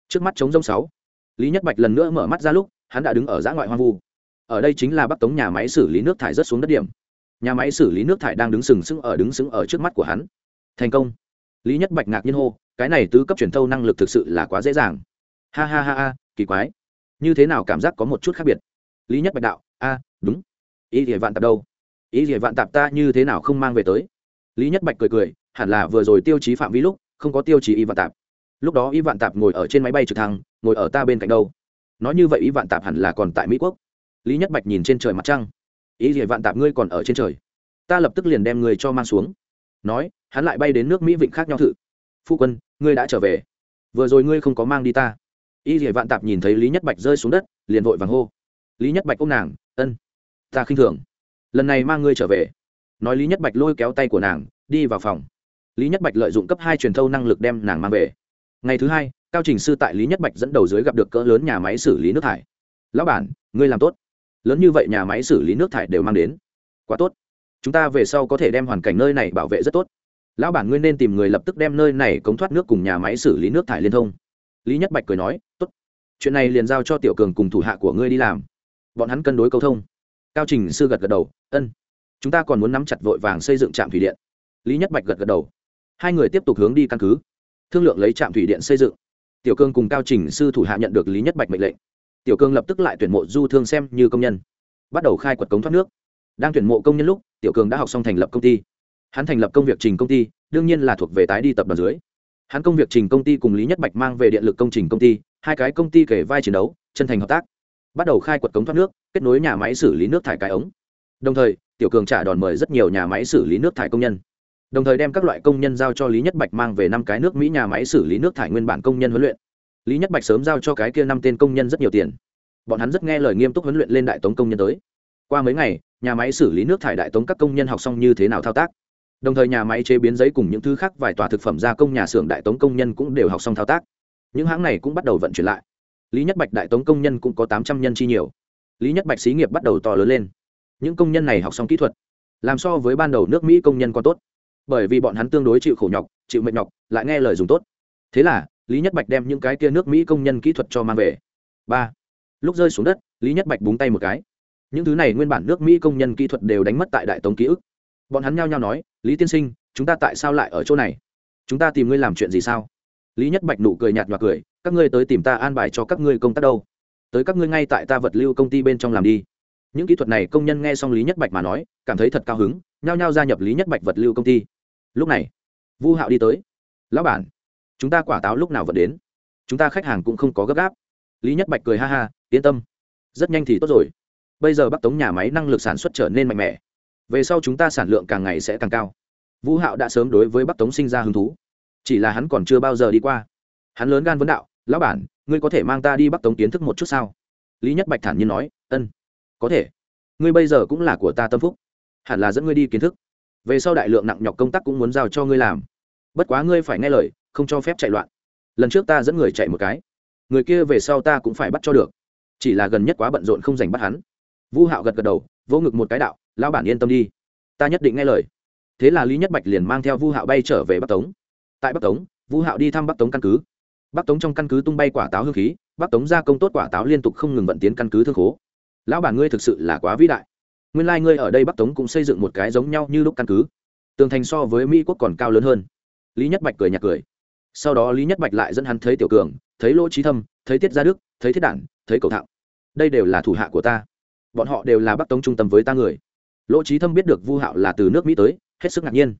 Trước mắt chống rông sáu. Lý nhất bạch lần nữa mở mắt ra lúc, hắn đã đứng ở giã ngoại hoang vu. Ở đây chính là bắc tống nhà máy xử lý nước thải rất xuống đất điểm. Nhà máy xử lý nước thải đang đứng sừng sững ở đứng sững ở trước mắt của hắn. Thành công lý nhất bạch ngạc nhiên hô, cái này tứ cấp truyền thâu năng lực thực sự là quá dễ dàng. Ha ha ha ha, kỳ quái. Như thế nào cảm giác có một chút khác biệt? Lý nhất bạch đạo, a, đúng. Ý địa vạn tạp đâu? Ý địa vạn tạp ta như thế nào không mang về tới? Lý nhất bạch cười cười, hẳn là vừa rồi tiêu chí phạm vi lúc, không có tiêu chí y vạn tạp. Lúc đó y vạn tạp ngồi ở trên máy bay trực thăng, ngồi ở ta bên cạnh đâu? Nói như vậy y vạn tạp hẳn là còn tại mỹ quốc. Lý nhất bạch nhìn trên trời mặt trăng. Ý địa vạn tạp ngươi còn ở trên trời. Ta lập tức liền đem người cho mang xuống nói, hắn lại bay đến nước mỹ vịnh khác nhau thử. Phu quân, ngươi đã trở về. Vừa rồi ngươi không có mang đi ta. Y dỉa vạn tạp nhìn thấy lý nhất bạch rơi xuống đất, liền vội vàng hô. Lý nhất bạch ôm nàng, ân, ta khinh thường. Lần này mang ngươi trở về. Nói lý nhất bạch lôi kéo tay của nàng, đi vào phòng. Lý nhất bạch lợi dụng cấp hai truyền thâu năng lực đem nàng mang về. Ngày thứ hai, cao trình sư tại lý nhất bạch dẫn đầu dưới gặp được cỡ lớn nhà máy xử lý nước thải. Lão bản, ngươi làm tốt. Lớn như vậy nhà máy xử lý nước thải đều mang đến. Quá tốt chúng ta về sau có thể đem hoàn cảnh nơi này bảo vệ rất tốt. Lão bản ngươi nên tìm người lập tức đem nơi này cống thoát nước cùng nhà máy xử lý nước thải liên thông. Lý nhất bạch cười nói, tốt, chuyện này liền giao cho tiểu cường cùng thủ hạ của ngươi đi làm. Bọn hắn cân đối câu thông. Cao trình sư gật gật đầu, ân, chúng ta còn muốn nắm chặt vội vàng xây dựng trạm thủy điện. Lý nhất bạch gật gật đầu, hai người tiếp tục hướng đi căn cứ, thương lượng lấy trạm thủy điện xây dựng. Tiểu cương cùng cao trình sư thủ hạ nhận được lý nhất bạch mệnh lệnh. Tiểu cương lập tức lại tuyển mộ du thương xem như công nhân, bắt đầu khai quật cống thoát nước đang tuyển mộ công nhân lúc, tiểu cường đã học xong thành lập công ty. Hắn thành lập công việc trình công ty, đương nhiên là thuộc về tái đi tập đoàn dưới. Hắn công việc trình công ty cùng lý nhất bạch mang về điện lực công trình công ty, hai cái công ty kể vai chiến đấu, chân thành hợp tác. Bắt đầu khai quật cống thoát nước, kết nối nhà máy xử lý nước thải cái ống. Đồng thời, tiểu cường trả đòn mời rất nhiều nhà máy xử lý nước thải công nhân. Đồng thời đem các loại công nhân giao cho lý nhất bạch mang về năm cái nước mỹ nhà máy xử lý nước thải nguyên bản công nhân huấn luyện. Lý nhất bạch sớm giao cho cái kia năm tên công nhân rất nhiều tiền. Bọn hắn rất nghe lời nghiêm túc huấn luyện lên đại tống công nhân tới qua mấy ngày, nhà máy xử lý nước thải đại tống các công nhân học xong như thế nào thao tác? Đồng thời nhà máy chế biến giấy cùng những thứ khác vài tòa thực phẩm gia công nhà xưởng đại tống công nhân cũng đều học xong thao tác. Những hãng này cũng bắt đầu vận chuyển lại. Lý nhất bạch đại tống công nhân cũng có tám trăm nhân chi nhiều. Lý nhất bạch xí nghiệp bắt đầu to lớn lên. Những công nhân này học xong kỹ thuật, làm so với ban đầu nước mỹ công nhân còn tốt. Bởi vì bọn hắn tương đối chịu khổ nhọc, chịu mệt nhọc, lại nghe lời dùng tốt. Thế là, lý nhất bạch đem những cái kia nước mỹ công nhân kỹ thuật cho mang về. Ba. Lúc rơi xuống đất, lý nhất bạch búng tay một cái những thứ này nguyên bản nước mỹ công nhân kỹ thuật đều đánh mất tại đại tống ký ức. Bọn hắn nhao nhao nói, lý tiên sinh, chúng ta tại sao lại ở chỗ này? Chúng ta tìm ngươi làm chuyện gì sao? Lý nhất bạch nụ cười nhạt nhòa cười, các ngươi tới tìm ta an bài cho các ngươi công tác đâu? Tới các ngươi ngay tại ta vật lưu công ty bên trong làm đi. Những kỹ thuật này công nhân nghe xong lý nhất bạch mà nói, cảm thấy thật cao hứng, nhao nhao gia nhập lý nhất bạch vật lưu công ty. Lúc này, vu hạo đi tới. Lão bản, chúng ta quả táo lúc nào vẫn đến? Chúng ta khách hàng cũng không có gấp gáp. Lý nhất bạch cười ha ha, yên tâm, rất nhanh thì tốt rồi bây giờ bắc tống nhà máy năng lực sản xuất trở nên mạnh mẽ. Về sau chúng ta sản lượng càng ngày sẽ càng cao. Vũ hạo đã sớm đối với bắc tống sinh ra hứng thú. Chỉ là hắn còn chưa bao giờ đi qua. Hắn lớn gan vấn đạo, lão bản, ngươi có thể mang ta đi bắc tống kiến thức một chút sao? Lý nhất bạch thản nhiên nói, ân, có thể. Ngươi bây giờ cũng là của ta tâm phúc. Hẳn là dẫn ngươi đi kiến thức. Về sau đại lượng nặng nhọc công tác cũng muốn giao cho ngươi làm. Bất quá ngươi phải nghe lời, không cho phép chạy loạn. Lần trước ta dẫn người chạy một cái. Người kia về sau ta cũng phải bắt cho được. Chỉ là gần nhất quá bận rộn không dành bắt hắn vũ hạo gật gật đầu, vỗ ngực một cái đạo, lão bản yên tâm đi, ta nhất định nghe lời. Thế là lý nhất bạch liền mang theo vu hạo bay trở về bắc tống. Tại bắc tống vu hạo đi thăm bắc tống căn cứ. Bắc tống trong căn cứ tung bay quả táo hương khí, bắc tống gia công tốt quả táo liên tục không ngừng vận tiến căn cứ thương khố. Lão bản ngươi thực sự là quá vĩ đại. Nguyên lai、like、ngươi ở đây bắc tống cũng xây dựng một cái giống nhau như lúc căn cứ, tường thành so với mỹ quốc còn cao lớn hơn. Lý nhất bạch cười nhạt cười. Sau đó lý nhất bạch lại dẫn hắn thấy tiểu cường, thấy lỗ trí thâm, thấy tiết gia đức, thấy thiết đản, thấy cầu thạo. Đây đều là thủ hạ của ta bọn họ đều là bắc tống trung tâm với ta người. Lỗ trí thâm biết được vu hạo là từ nước mỹ tới, hết sức ngạc nhiên.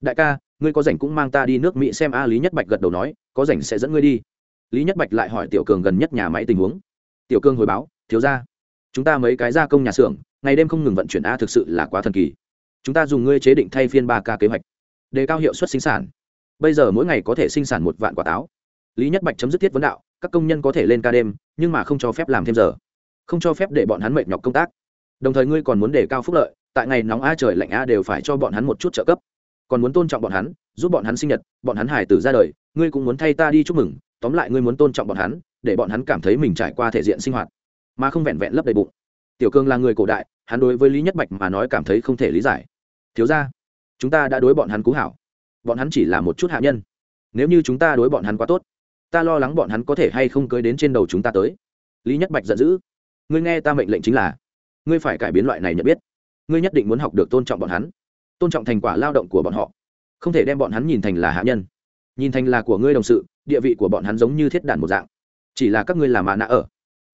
Đại ca, ngươi có rảnh cũng mang ta đi nước mỹ xem a lý nhất bạch gật đầu nói, có rảnh sẽ dẫn ngươi đi. Lý nhất bạch lại hỏi tiểu cường gần nhất nhà máy tình huống. Tiểu cường hồi báo, thiếu ra chúng ta mấy cái gia công nhà xưởng, ngày đêm không ngừng vận chuyển a thực sự là quá thần kỳ. Chúng ta dùng ngươi chế định thay phiên ba k kế hoạch, đề cao hiệu suất sinh sản. Bây giờ mỗi ngày có thể sinh sản một vạn quả táo. Lý nhất bạch chấm dứt thiết vấn đạo, các công nhân có thể lên ca đêm, nhưng mà không cho phép làm thêm giờ không cho phép để bọn hắn mệt nhọc công tác. Đồng thời ngươi còn muốn đề cao phúc lợi, tại ngày nóng a trời lạnh a đều phải cho bọn hắn một chút trợ cấp. Còn muốn tôn trọng bọn hắn, giúp bọn hắn sinh nhật, bọn hắn hài tử ra đời, ngươi cũng muốn thay ta đi chúc mừng, tóm lại ngươi muốn tôn trọng bọn hắn, để bọn hắn cảm thấy mình trải qua thể diện sinh hoạt, mà không vẹn vẹn lấp đầy bụng. Tiểu cương là người cổ đại, hắn đối với lý nhất bạch mà nói cảm thấy không thể lý giải. Thiếu ra chúng ta đã đối bọn hắn cú hảo. Bọn hắn chỉ là một chút hạ nhân. Nếu như chúng ta đối bọn hắn quá tốt, ta lo lắng bọn hắn có thể hay không cưới đến trên đầu chúng ta tới. Lý nhất bạch giận dữ ngươi nghe ta mệnh lệnh chính là, ngươi phải cải biến loại này nhận biết. Ngươi nhất định muốn học được tôn trọng bọn hắn, tôn trọng thành quả lao động của bọn họ, không thể đem bọn hắn nhìn thành là hạ nhân. Nhìn thành là của ngươi đồng sự, địa vị của bọn hắn giống như thiết đản một dạng. Chỉ là các ngươi làm mạ nạ ở,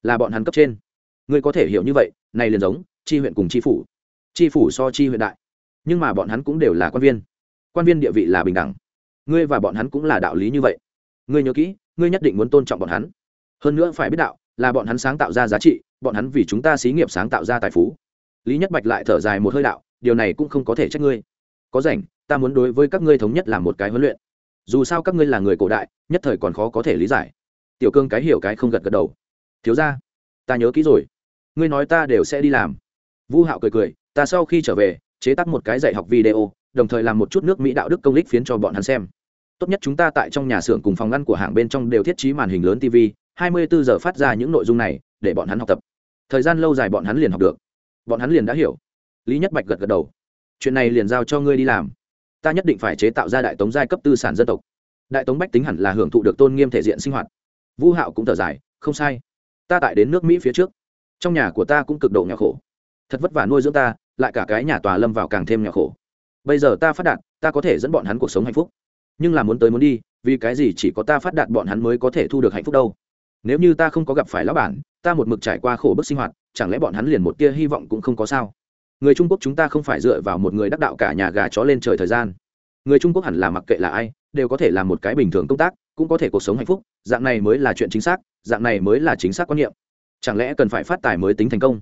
là bọn hắn cấp trên. Ngươi có thể hiểu như vậy, này liền giống tri huyện cùng tri phủ. Tri phủ so tri huyện đại, nhưng mà bọn hắn cũng đều là quan viên. Quan viên địa vị là bình đẳng. Ngươi và bọn hắn cũng là đạo lý như vậy. Ngươi nhớ kỹ, ngươi nhất định muốn tôn trọng bọn hắn. Hơn nữa phải biết đạo, là bọn hắn sáng tạo ra giá trị bọn hắn vì chúng ta xí nghiệp sáng tạo ra tài phú. Lý nhất bạch lại thở dài một hơi đạo, điều này cũng không có thể trách ngươi. Có rảnh, ta muốn đối với các ngươi thống nhất làm một cái huấn luyện. Dù sao các ngươi là người cổ đại, nhất thời còn khó có thể lý giải. Tiểu cương cái hiểu cái không gật gật đầu. Thiếu ra ta nhớ kỹ rồi. Ngươi nói ta đều sẽ đi làm. Vu hạo cười cười, ta sau khi trở về, chế tác một cái dạy học video, đồng thời làm một chút nước mỹ đạo đức công lích phiến cho bọn hắn xem. Tốt nhất chúng ta tại trong nhà xưởng cùng phòng ngăn của hãng bên trong đều thiết trí màn hình lớn tv 24 giờ phát ra những nội dung này, để bọn hắn học tập thời gian lâu dài bọn hắn liền học được. Bọn hắn liền đã hiểu. Lý nhất bạch gật gật đầu. Chuyện này liền giao cho ngươi đi làm. Ta nhất định phải chế tạo ra đại tống giai cấp tư sản dân tộc. Đại tống bách tính hẳn là hưởng thụ được tôn nghiêm thể diện sinh hoạt. Vũ hạo cũng thở dài, không sai. Ta tại đến nước mỹ phía trước. Trong nhà của ta cũng cực độ nghèo khổ. Thật vất vả nuôi dưỡng ta, lại cả cái nhà tòa lâm vào càng thêm nghèo khổ. Bây giờ ta phát đạt, ta có thể dẫn bọn hắn cuộc sống hạnh phúc. Nhưng là muốn tới muốn đi, vì cái gì chỉ có ta phát đạt bọn hắn mới có thể thu được hạnh phúc đâu? Nếu như ta không có gặp phải lão bản, ta một mực trải qua khổ bức sinh hoạt, chẳng lẽ bọn hắn liền một tia hy vọng cũng không có sao? Người trung quốc chúng ta không phải dựa vào một người đắc đạo cả nhà gà chó lên trời thời gian. Người trung quốc hẳn là mặc kệ là ai, đều có thể làm một cái bình thường công tác, cũng có thể cuộc sống hạnh phúc, dạng này mới là chuyện chính xác, dạng này mới là chính xác quan niệm. Chẳng lẽ cần phải phát tài mới tính thành công?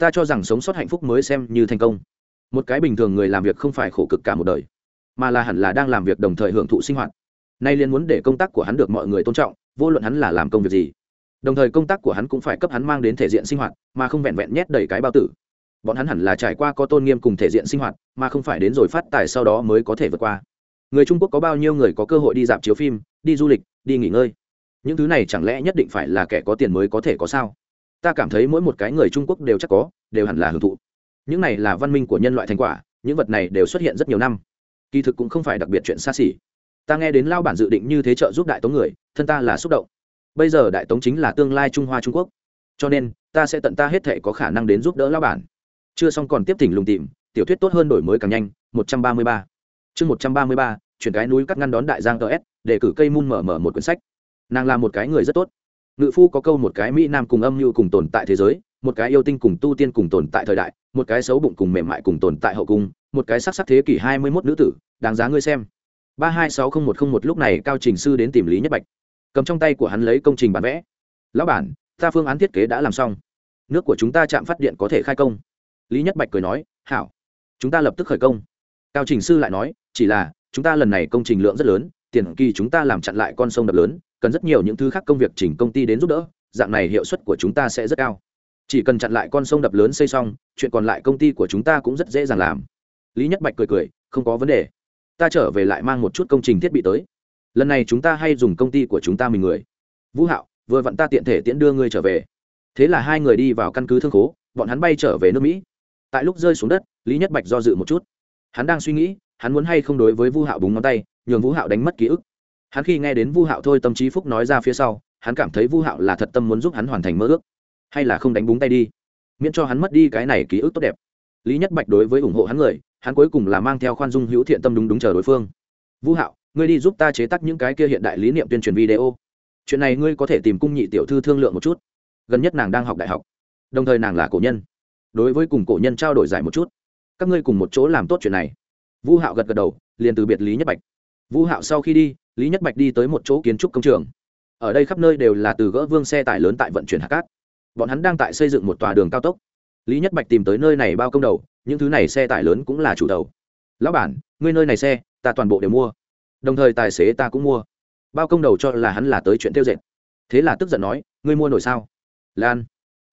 Ta cho rằng sống sót hạnh phúc mới xem như thành công. Một cái bình thường người làm việc không phải khổ cực cả một đời, mà là hẳn là đang làm việc đồng thời hưởng thụ sinh hoạt. Nay liên muốn để công tác của hắn được mọi người tôn trọng vô luận hắn là làm công việc gì, đồng thời công tác của hắn cũng phải cấp hắn mang đến thể diện sinh hoạt, mà không vẹn vẹn nhét đầy cái bao tử. Bọn hắn hẳn là trải qua có tôn nghiêm cùng thể diện sinh hoạt, mà không phải đến rồi phát tài sau đó mới có thể vượt qua. Người trung quốc có bao nhiêu người có cơ hội đi dạp chiếu phim, đi du lịch, đi nghỉ ngơi? Những thứ này chẳng lẽ nhất định phải là kẻ có tiền mới có thể có sao? Ta cảm thấy mỗi một cái người trung quốc đều chắc có, đều hẳn là hưởng thụ. Những này là văn minh của nhân loại thành quả, những vật này đều xuất hiện rất nhiều năm. Kỳ thực cũng không phải đặc biệt chuyện xa xỉ ta nghe đến lao bản dự định như thế trợ giúp đại tống người, thân ta là xúc động. Bây giờ đại tống chính là tương lai trung hoa trung quốc. Cho nên, ta sẽ tận ta hết thể có khả năng đến giúp đỡ lao bản. Chưa xong còn tiếp thỉnh lùng tìm, tiểu thuyết tốt hơn đổi mới càng nhanh, một trăm ba mươi ba. Chương một trăm ba mươi ba, chuyển cái núi cắt ngăn đón đại giang ts để cử cây mun mở mở một quyển sách. Nàng là một cái người rất tốt. Ngự phu có câu một cái mỹ nam cùng âm mưu cùng tồn tại thế giới, một cái yêu tinh cùng tu tiên cùng tồn tại thời đại, một cái xấu bụng cùng mềm mại cùng tồn tại hậu cung, một cái sắc sắc thế kỷ hai mươi mốt nữ tử, đáng giá ngươi xem ba hai sáu không một không một lúc này cao trình sư đến tìm lý nhất bạch cầm trong tay của hắn lấy công trình bản vẽ lão bản ta phương án thiết kế đã làm xong nước của chúng ta chạm phát điện có thể khai công lý nhất bạch cười nói hảo chúng ta lập tức khởi công cao trình sư lại nói chỉ là chúng ta lần này công trình lượng rất lớn tiền kỳ chúng ta làm chặn lại con sông đập lớn cần rất nhiều những thứ khác công việc chỉnh công ty đến giúp đỡ dạng này hiệu suất của chúng ta sẽ rất cao chỉ cần chặn lại con sông đập lớn xây xong chuyện còn lại công ty của chúng ta cũng rất dễ dàng làm lý nhất bạch cười cười không có vấn đề ta trở về lại mang một chút công trình thiết bị tới. Lần này chúng ta hay dùng công ty của chúng ta mình người. Vũ hạo, vừa vặn ta tiện thể tiễn đưa ngươi trở về. Thế là hai người đi vào căn cứ thương khố, bọn hắn bay trở về nước mỹ. Tại lúc rơi xuống đất, lý nhất bạch do dự một chút. Hắn đang suy nghĩ, hắn muốn hay không đối với vu hạo búng ngón tay, nhường vũ hạo đánh mất ký ức. Hắn khi nghe đến vu hạo thôi tâm trí phúc nói ra phía sau, hắn cảm thấy vu hạo là thật tâm muốn giúp hắn hoàn thành mơ ước, hay là không đánh búng tay đi, miễn cho hắn mất đi cái này ký ức tốt đẹp. Lý nhất bạch đối với ủng hộ hắn người hắn cuối cùng là mang theo khoan dung hữu thiện tâm đúng đúng chờ đối phương. Vũ hạo, ngươi đi giúp ta chế tác những cái kia hiện đại lý niệm tuyên truyền video. Chuyện này ngươi có thể tìm cung nhị tiểu thư thương lượng một chút. Gần nhất nàng đang học đại học, đồng thời nàng là cổ nhân. Đối với cùng cổ nhân trao đổi giải một chút, các ngươi cùng một chỗ làm tốt chuyện này. Vũ hạo gật gật đầu, liền từ biệt lý nhất bạch. Vũ hạo sau khi đi, lý nhất bạch đi tới một chỗ kiến trúc công trường. Ở đây khắp nơi đều là từ gỡ vương xe tải lớn tại vận chuyển hạt cát. Bọn hắn đang tại xây dựng một tòa đường cao tốc. Lý nhất bạch tìm tới nơi này bao công đầu những thứ này xe tải lớn cũng là chủ đầu. Lão bản, ngươi nơi này xe, ta toàn bộ đều mua. Đồng thời tài xế ta cũng mua. Bao công đầu cho là hắn là tới chuyện tiêu dệt. Thế là tức giận nói, ngươi mua nổi sao? Lan.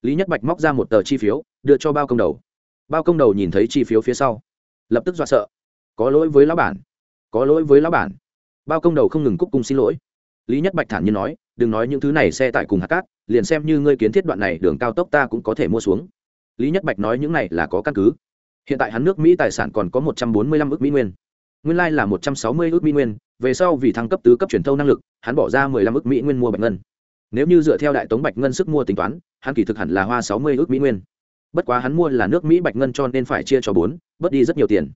Lý nhất bạch móc ra một tờ chi phiếu, đưa cho bao công đầu. Bao công đầu nhìn thấy chi phiếu phía sau, lập tức dọa sợ. Có lỗi với lão bản. Có lỗi với lão bản. Bao công đầu không ngừng cúc cung xin lỗi. Lý nhất bạch thản nhiên nói, đừng nói những thứ này xe tải cùng hạt cát, liền xem như ngươi kiến thiết đoạn này đường cao tốc ta cũng có thể mua xuống. Lý nhất bạch nói những này là có căn cứ hiện tại hắn nước mỹ tài sản còn có một trăm bốn mươi lăm ước mỹ nguyên. Nguyên lai là một trăm sáu mươi ước mỹ nguyên, về sau vì thăng cấp tứ cấp truyền thâu năng lực, hắn bỏ ra mười lăm ước mỹ nguyên mua bạch ngân. Nếu như dựa theo đại tống bạch ngân sức mua tính toán, hắn kỳ thực hẳn là hoa sáu mươi ước mỹ nguyên. Bất quá hắn mua là nước mỹ bạch ngân cho nên phải chia cho bốn, bớt đi rất nhiều tiền.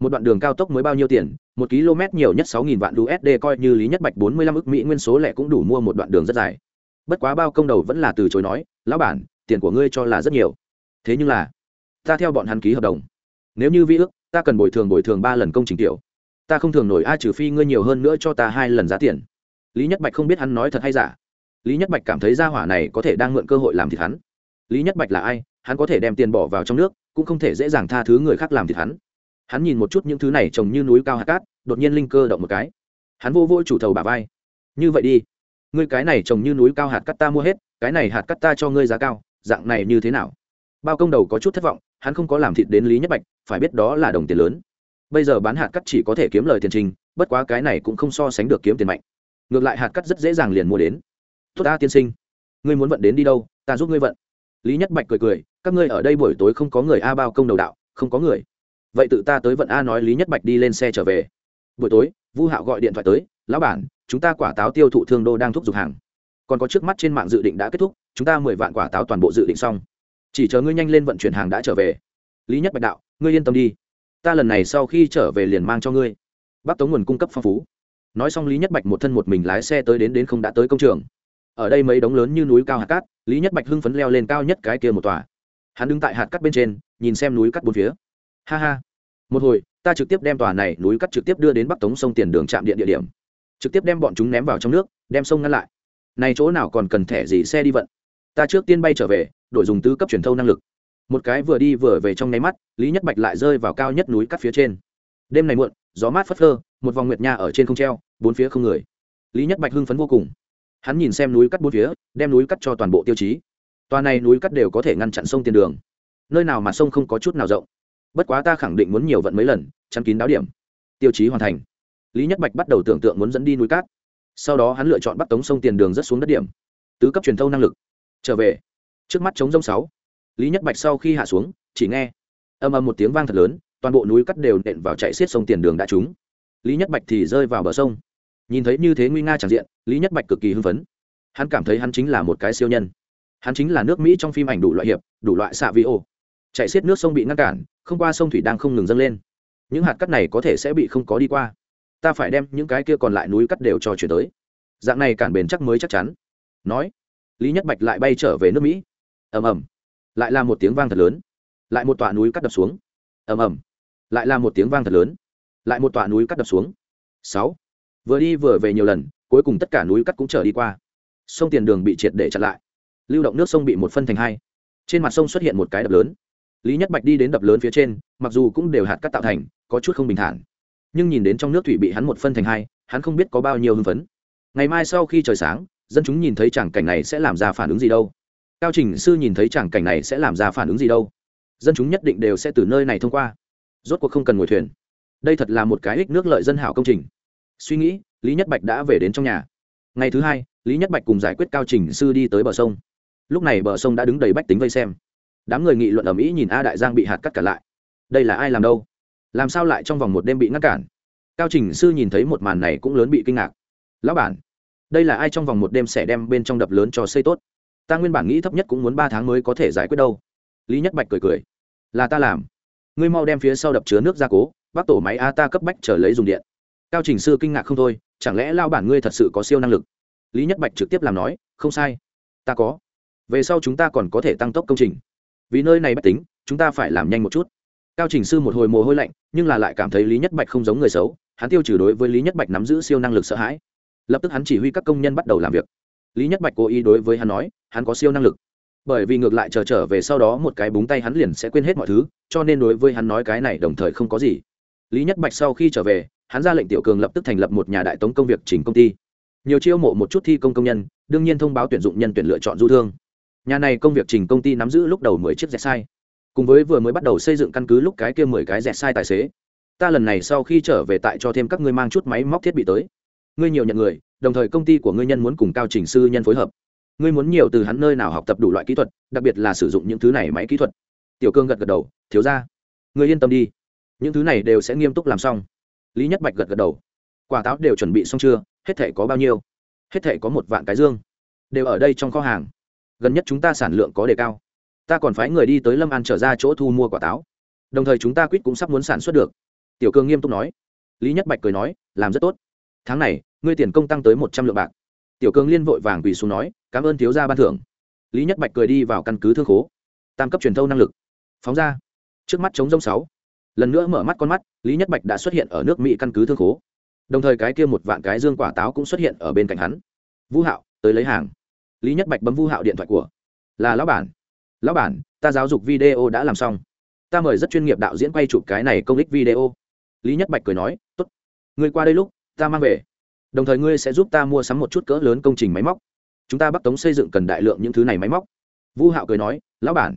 Một đoạn đường cao tốc mới bao nhiêu tiền? Một km nhiều nhất sáu nghìn vạn usd coi như lý nhất bạch bốn mươi lăm ước mỹ nguyên số lẻ cũng đủ mua một đoạn đường rất dài. Bất quá bao công đầu vẫn là từ chối nói, lão bản, tiền của ngươi cho là rất nhiều. Thế nhưng là ta theo bọn hắn ký hợp đồng. Nếu như vi ước, ta cần bồi thường bồi thường ba lần công trình tiểu. Ta không thường nổi ai trừ phi ngươi nhiều hơn nữa cho ta hai lần giá tiền. Lý nhất bạch không biết hắn nói thật hay giả. Lý nhất bạch cảm thấy gia hỏa này có thể đang mượn cơ hội làm thịt hắn. Lý nhất bạch là ai, hắn có thể đem tiền bỏ vào trong nước, cũng không thể dễ dàng tha thứ người khác làm thịt hắn. Hắn nhìn một chút những thứ này trồng như núi cao hạt cát, đột nhiên linh cơ động một cái. Hắn vô vô chủ thầu bà vai. Như vậy đi. Ngươi cái này trồng như núi cao hạt cát ta mua hết, cái này hạt cát ta cho ngươi giá cao, dạng này như thế nào? Bao công đầu có chút thất vọng hắn không có làm thịt đến lý nhất bạch, phải biết đó là đồng tiền lớn. Bây giờ bán hạt cắt chỉ có thể kiếm lời tiền trình, bất quá cái này cũng không so sánh được kiếm tiền mạnh. Ngược lại hạt cắt rất dễ dàng liền mua đến. Tốt ta tiên sinh, ngươi muốn vận đến đi đâu, ta giúp ngươi vận. Lý nhất bạch cười cười, các ngươi ở đây buổi tối không có người a bao công đầu đạo, không có người. Vậy tự ta tới vận a nói lý nhất bạch đi lên xe trở về. Buổi tối, vu hạo gọi điện thoại tới, lão bản, chúng ta quả táo tiêu thụ thương đô đang thúc giục hàng. Còn có trước mắt trên mạng dự định đã kết thúc, chúng ta mười vạn quả táo toàn bộ dự định xong chỉ chờ ngươi nhanh lên vận chuyển hàng đã trở về. Lý nhất bạch đạo, ngươi yên tâm đi. Ta lần này sau khi trở về liền mang cho ngươi. Bắc tống nguồn cung cấp phong phú. Nói xong lý nhất bạch một thân một mình lái xe tới đến đến không đã tới công trường. Ở đây mấy đống lớn như núi cao hạt cát, lý nhất bạch hưng phấn leo lên cao nhất cái kia một tòa. Hắn đứng tại hạt cát bên trên, nhìn xem núi cát bốn phía. Ha ha, một hồi, ta trực tiếp đem tòa này núi cát trực tiếp đưa đến bắc tống sông tiền đường trạm điện địa điểm. Trực tiếp đem bọn chúng ném vào trong nước, đem sông ngăn lại. Này chỗ nào còn cần thẻ gì xe đi vận? Ta trước tiên bay trở về, đổi dùng tứ cấp truyền thâu năng lực. Một cái vừa đi vừa về trong nháy mắt, lý nhất bạch lại rơi vào cao nhất núi cắt phía trên. Đêm này muộn, gió mát phất phơ, một vòng nguyệt nha ở trên không treo, bốn phía không người. Lý nhất bạch hưng phấn vô cùng. Hắn nhìn xem núi cắt bốn phía, đem núi cắt cho toàn bộ tiêu chí. Toàn này núi cắt đều có thể ngăn chặn sông tiền đường. Nơi nào mà sông không có chút nào rộng. Bất quá ta khẳng định muốn nhiều vận mấy lần chăn kín đáo điểm. Tiêu chí hoàn thành. Lý nhất bạch bắt đầu tưởng tượng muốn dẫn đi núi cát sau đó hắn lựa chọn bắt tống sông tiền đường rất xuống đất điểm. Tứ cấp truyền thâu năng lực trở về. Trước mắt chống rông sáu. Lý nhất bạch sau khi hạ xuống, chỉ nghe âm âm một tiếng vang thật lớn, toàn bộ núi cắt đều nện vào chạy xiết sông tiền đường đã trúng. Lý nhất bạch thì rơi vào bờ sông. Nhìn thấy như thế nguy nga tràn diện, lý nhất bạch cực kỳ hưng phấn. Hắn cảm thấy hắn chính là một cái siêu nhân. Hắn chính là nước mỹ trong phim ảnh đủ loại hiệp, đủ loại xạ vi ô. Chạy xiết nước sông bị ngăn cản, không qua sông thủy đang không ngừng dâng lên. Những hạt cắt này có thể sẽ bị không có đi qua. Ta phải đem những cái kia còn lại núi cắt đều cho chuyển tới. Dạng này cản bền chắc mới chắc chắn. Nói lý nhất bạch lại bay trở về nước mỹ. Ầm ầm. Lại là một tiếng vang thật lớn. Lại một tọa núi cắt đập xuống. Ầm ầm. Lại là một tiếng vang thật lớn. Lại một tọa núi cắt đập xuống. Sáu. Vừa đi vừa về nhiều lần, cuối cùng tất cả núi cắt cũng trở đi qua. Sông tiền đường bị triệt để chặn lại. Lưu động nước sông bị một phân thành hai. Trên mặt sông xuất hiện một cái đập lớn. Lý nhất bạch đi đến đập lớn phía trên, mặc dù cũng đều hạt cắt tạo thành, có chút không bình thản. Nhưng nhìn đến trong nước thủy bị hắn một phân thành hai, hắn không biết có bao nhiêu hưng phấn. Ngày mai sau khi trời sáng dân chúng nhìn thấy chẳng cảnh này sẽ làm ra phản ứng gì đâu. Cao trình sư nhìn thấy chẳng cảnh này sẽ làm ra phản ứng gì đâu. Dân chúng nhất định đều sẽ từ nơi này thông qua. Rốt cuộc không cần ngồi thuyền. Đây thật là một cái ích nước lợi dân hảo công trình. Suy nghĩ, lý nhất bạch đã về đến trong nhà. Ngày thứ hai, lý nhất bạch cùng giải quyết cao trình sư đi tới bờ sông. Lúc này bờ sông đã đứng đầy bách tính vây xem. Đám người nghị luận ở mỹ nhìn a đại giang bị hạt cắt cả lại. Đây là ai làm đâu? Làm sao lại trong vòng một đêm bị ngăn cản? Cao trình sư nhìn thấy một màn này cũng lớn bị kinh ngạc. Lão bản đây là ai trong vòng một đêm sẽ đem bên trong đập lớn cho xây tốt? Ta nguyên bản nghĩ thấp nhất cũng muốn ba tháng mới có thể giải quyết đâu. Lý nhất bạch cười cười. Là ta làm. Ngươi mau đem phía sau đập chứa nước ra cố, bác tổ máy a ta cấp bách trở lấy dùng điện. Cao trình sư kinh ngạc không thôi, chẳng lẽ lao bản ngươi thật sự có siêu năng lực? Lý nhất bạch trực tiếp làm nói, không sai. Ta có. Về sau chúng ta còn có thể tăng tốc công trình. Vì nơi này bách tính, chúng ta phải làm nhanh một chút. Cao trình sư một hồi mồ hôi lạnh, nhưng là lại cảm thấy lý nhất bạch không giống người xấu. Hắn tiêu trừ đối với lý nhất bạch nắm giữ siêu năng lực sợ hãi lập tức hắn chỉ huy các công nhân bắt đầu làm việc. Lý nhất bạch cố ý đối với hắn nói, hắn có siêu năng lực. Bởi vì ngược lại chờ trở về sau đó một cái búng tay hắn liền sẽ quên hết mọi thứ, cho nên đối với hắn nói cái này đồng thời không có gì. Lý nhất bạch sau khi trở về, hắn ra lệnh tiểu cường lập tức thành lập một nhà đại tống công việc chỉnh công ty. Nhiều chiêu mộ một chút thi công công nhân, đương nhiên thông báo tuyển dụng nhân tuyển lựa chọn du thương. Nhà này công việc trình công ty nắm giữ lúc đầu mười chiếc dẹt sai. Cùng với vừa mới bắt đầu xây dựng căn cứ lúc cái kia mười cái dẹt sai tài xế. Ta lần này sau khi trở về tại cho thêm các ngươi mang chút máy móc thiết bị tới ngươi nhiều nhận người, đồng thời công ty của ngươi nhân muốn cùng cao trình sư nhân phối hợp. Ngươi muốn nhiều từ hắn nơi nào học tập đủ loại kỹ thuật, đặc biệt là sử dụng những thứ này máy kỹ thuật. Tiểu cương gật gật đầu, thiếu ra ngươi yên tâm đi. Những thứ này đều sẽ nghiêm túc làm xong. Lý nhất bạch gật gật đầu. Quả táo đều chuẩn bị xong chưa? Hết thể có bao nhiêu? Hết thể có một vạn cái dương. Đều ở đây trong kho hàng. Gần nhất chúng ta sản lượng có đề cao. Ta còn phái người đi tới lâm an trở ra chỗ thu mua quả táo. Đồng thời chúng ta quyết cũng sắp muốn sản xuất được. Tiểu cương nghiêm túc nói. Lý nhất bạch cười nói, làm rất tốt. Tháng này ngươi tiền công tăng tới một trăm lượng bạc. Tiểu cương liên vội vàng quỳ xuống nói, cảm ơn thiếu gia ban thưởng. Lý nhất bạch cười đi vào căn cứ thương khố, tam cấp truyền thâu năng lực. Phóng ra. Trước mắt chống rông sáu. Lần nữa mở mắt con mắt, lý nhất bạch đã xuất hiện ở nước mỹ căn cứ thương khố. Đồng thời cái kia một vạn cái dương quả táo cũng xuất hiện ở bên cạnh hắn. Vũ hạo, tới lấy hàng. Lý nhất bạch bấm vũ hạo điện thoại của. Là lão bản. Lão bản, ta giáo dục video đã làm xong. Ta mời rất chuyên nghiệp đạo diễn quay chụp cái này công ích video. Lý nhất bạch cười nói, tốt. Ngươi qua đây lúc, ta mang về đồng thời ngươi sẽ giúp ta mua sắm một chút cỡ lớn công trình máy móc. Chúng ta bắt tống xây dựng cần đại lượng những thứ này máy móc. Vũ hạo cười nói, lão bản,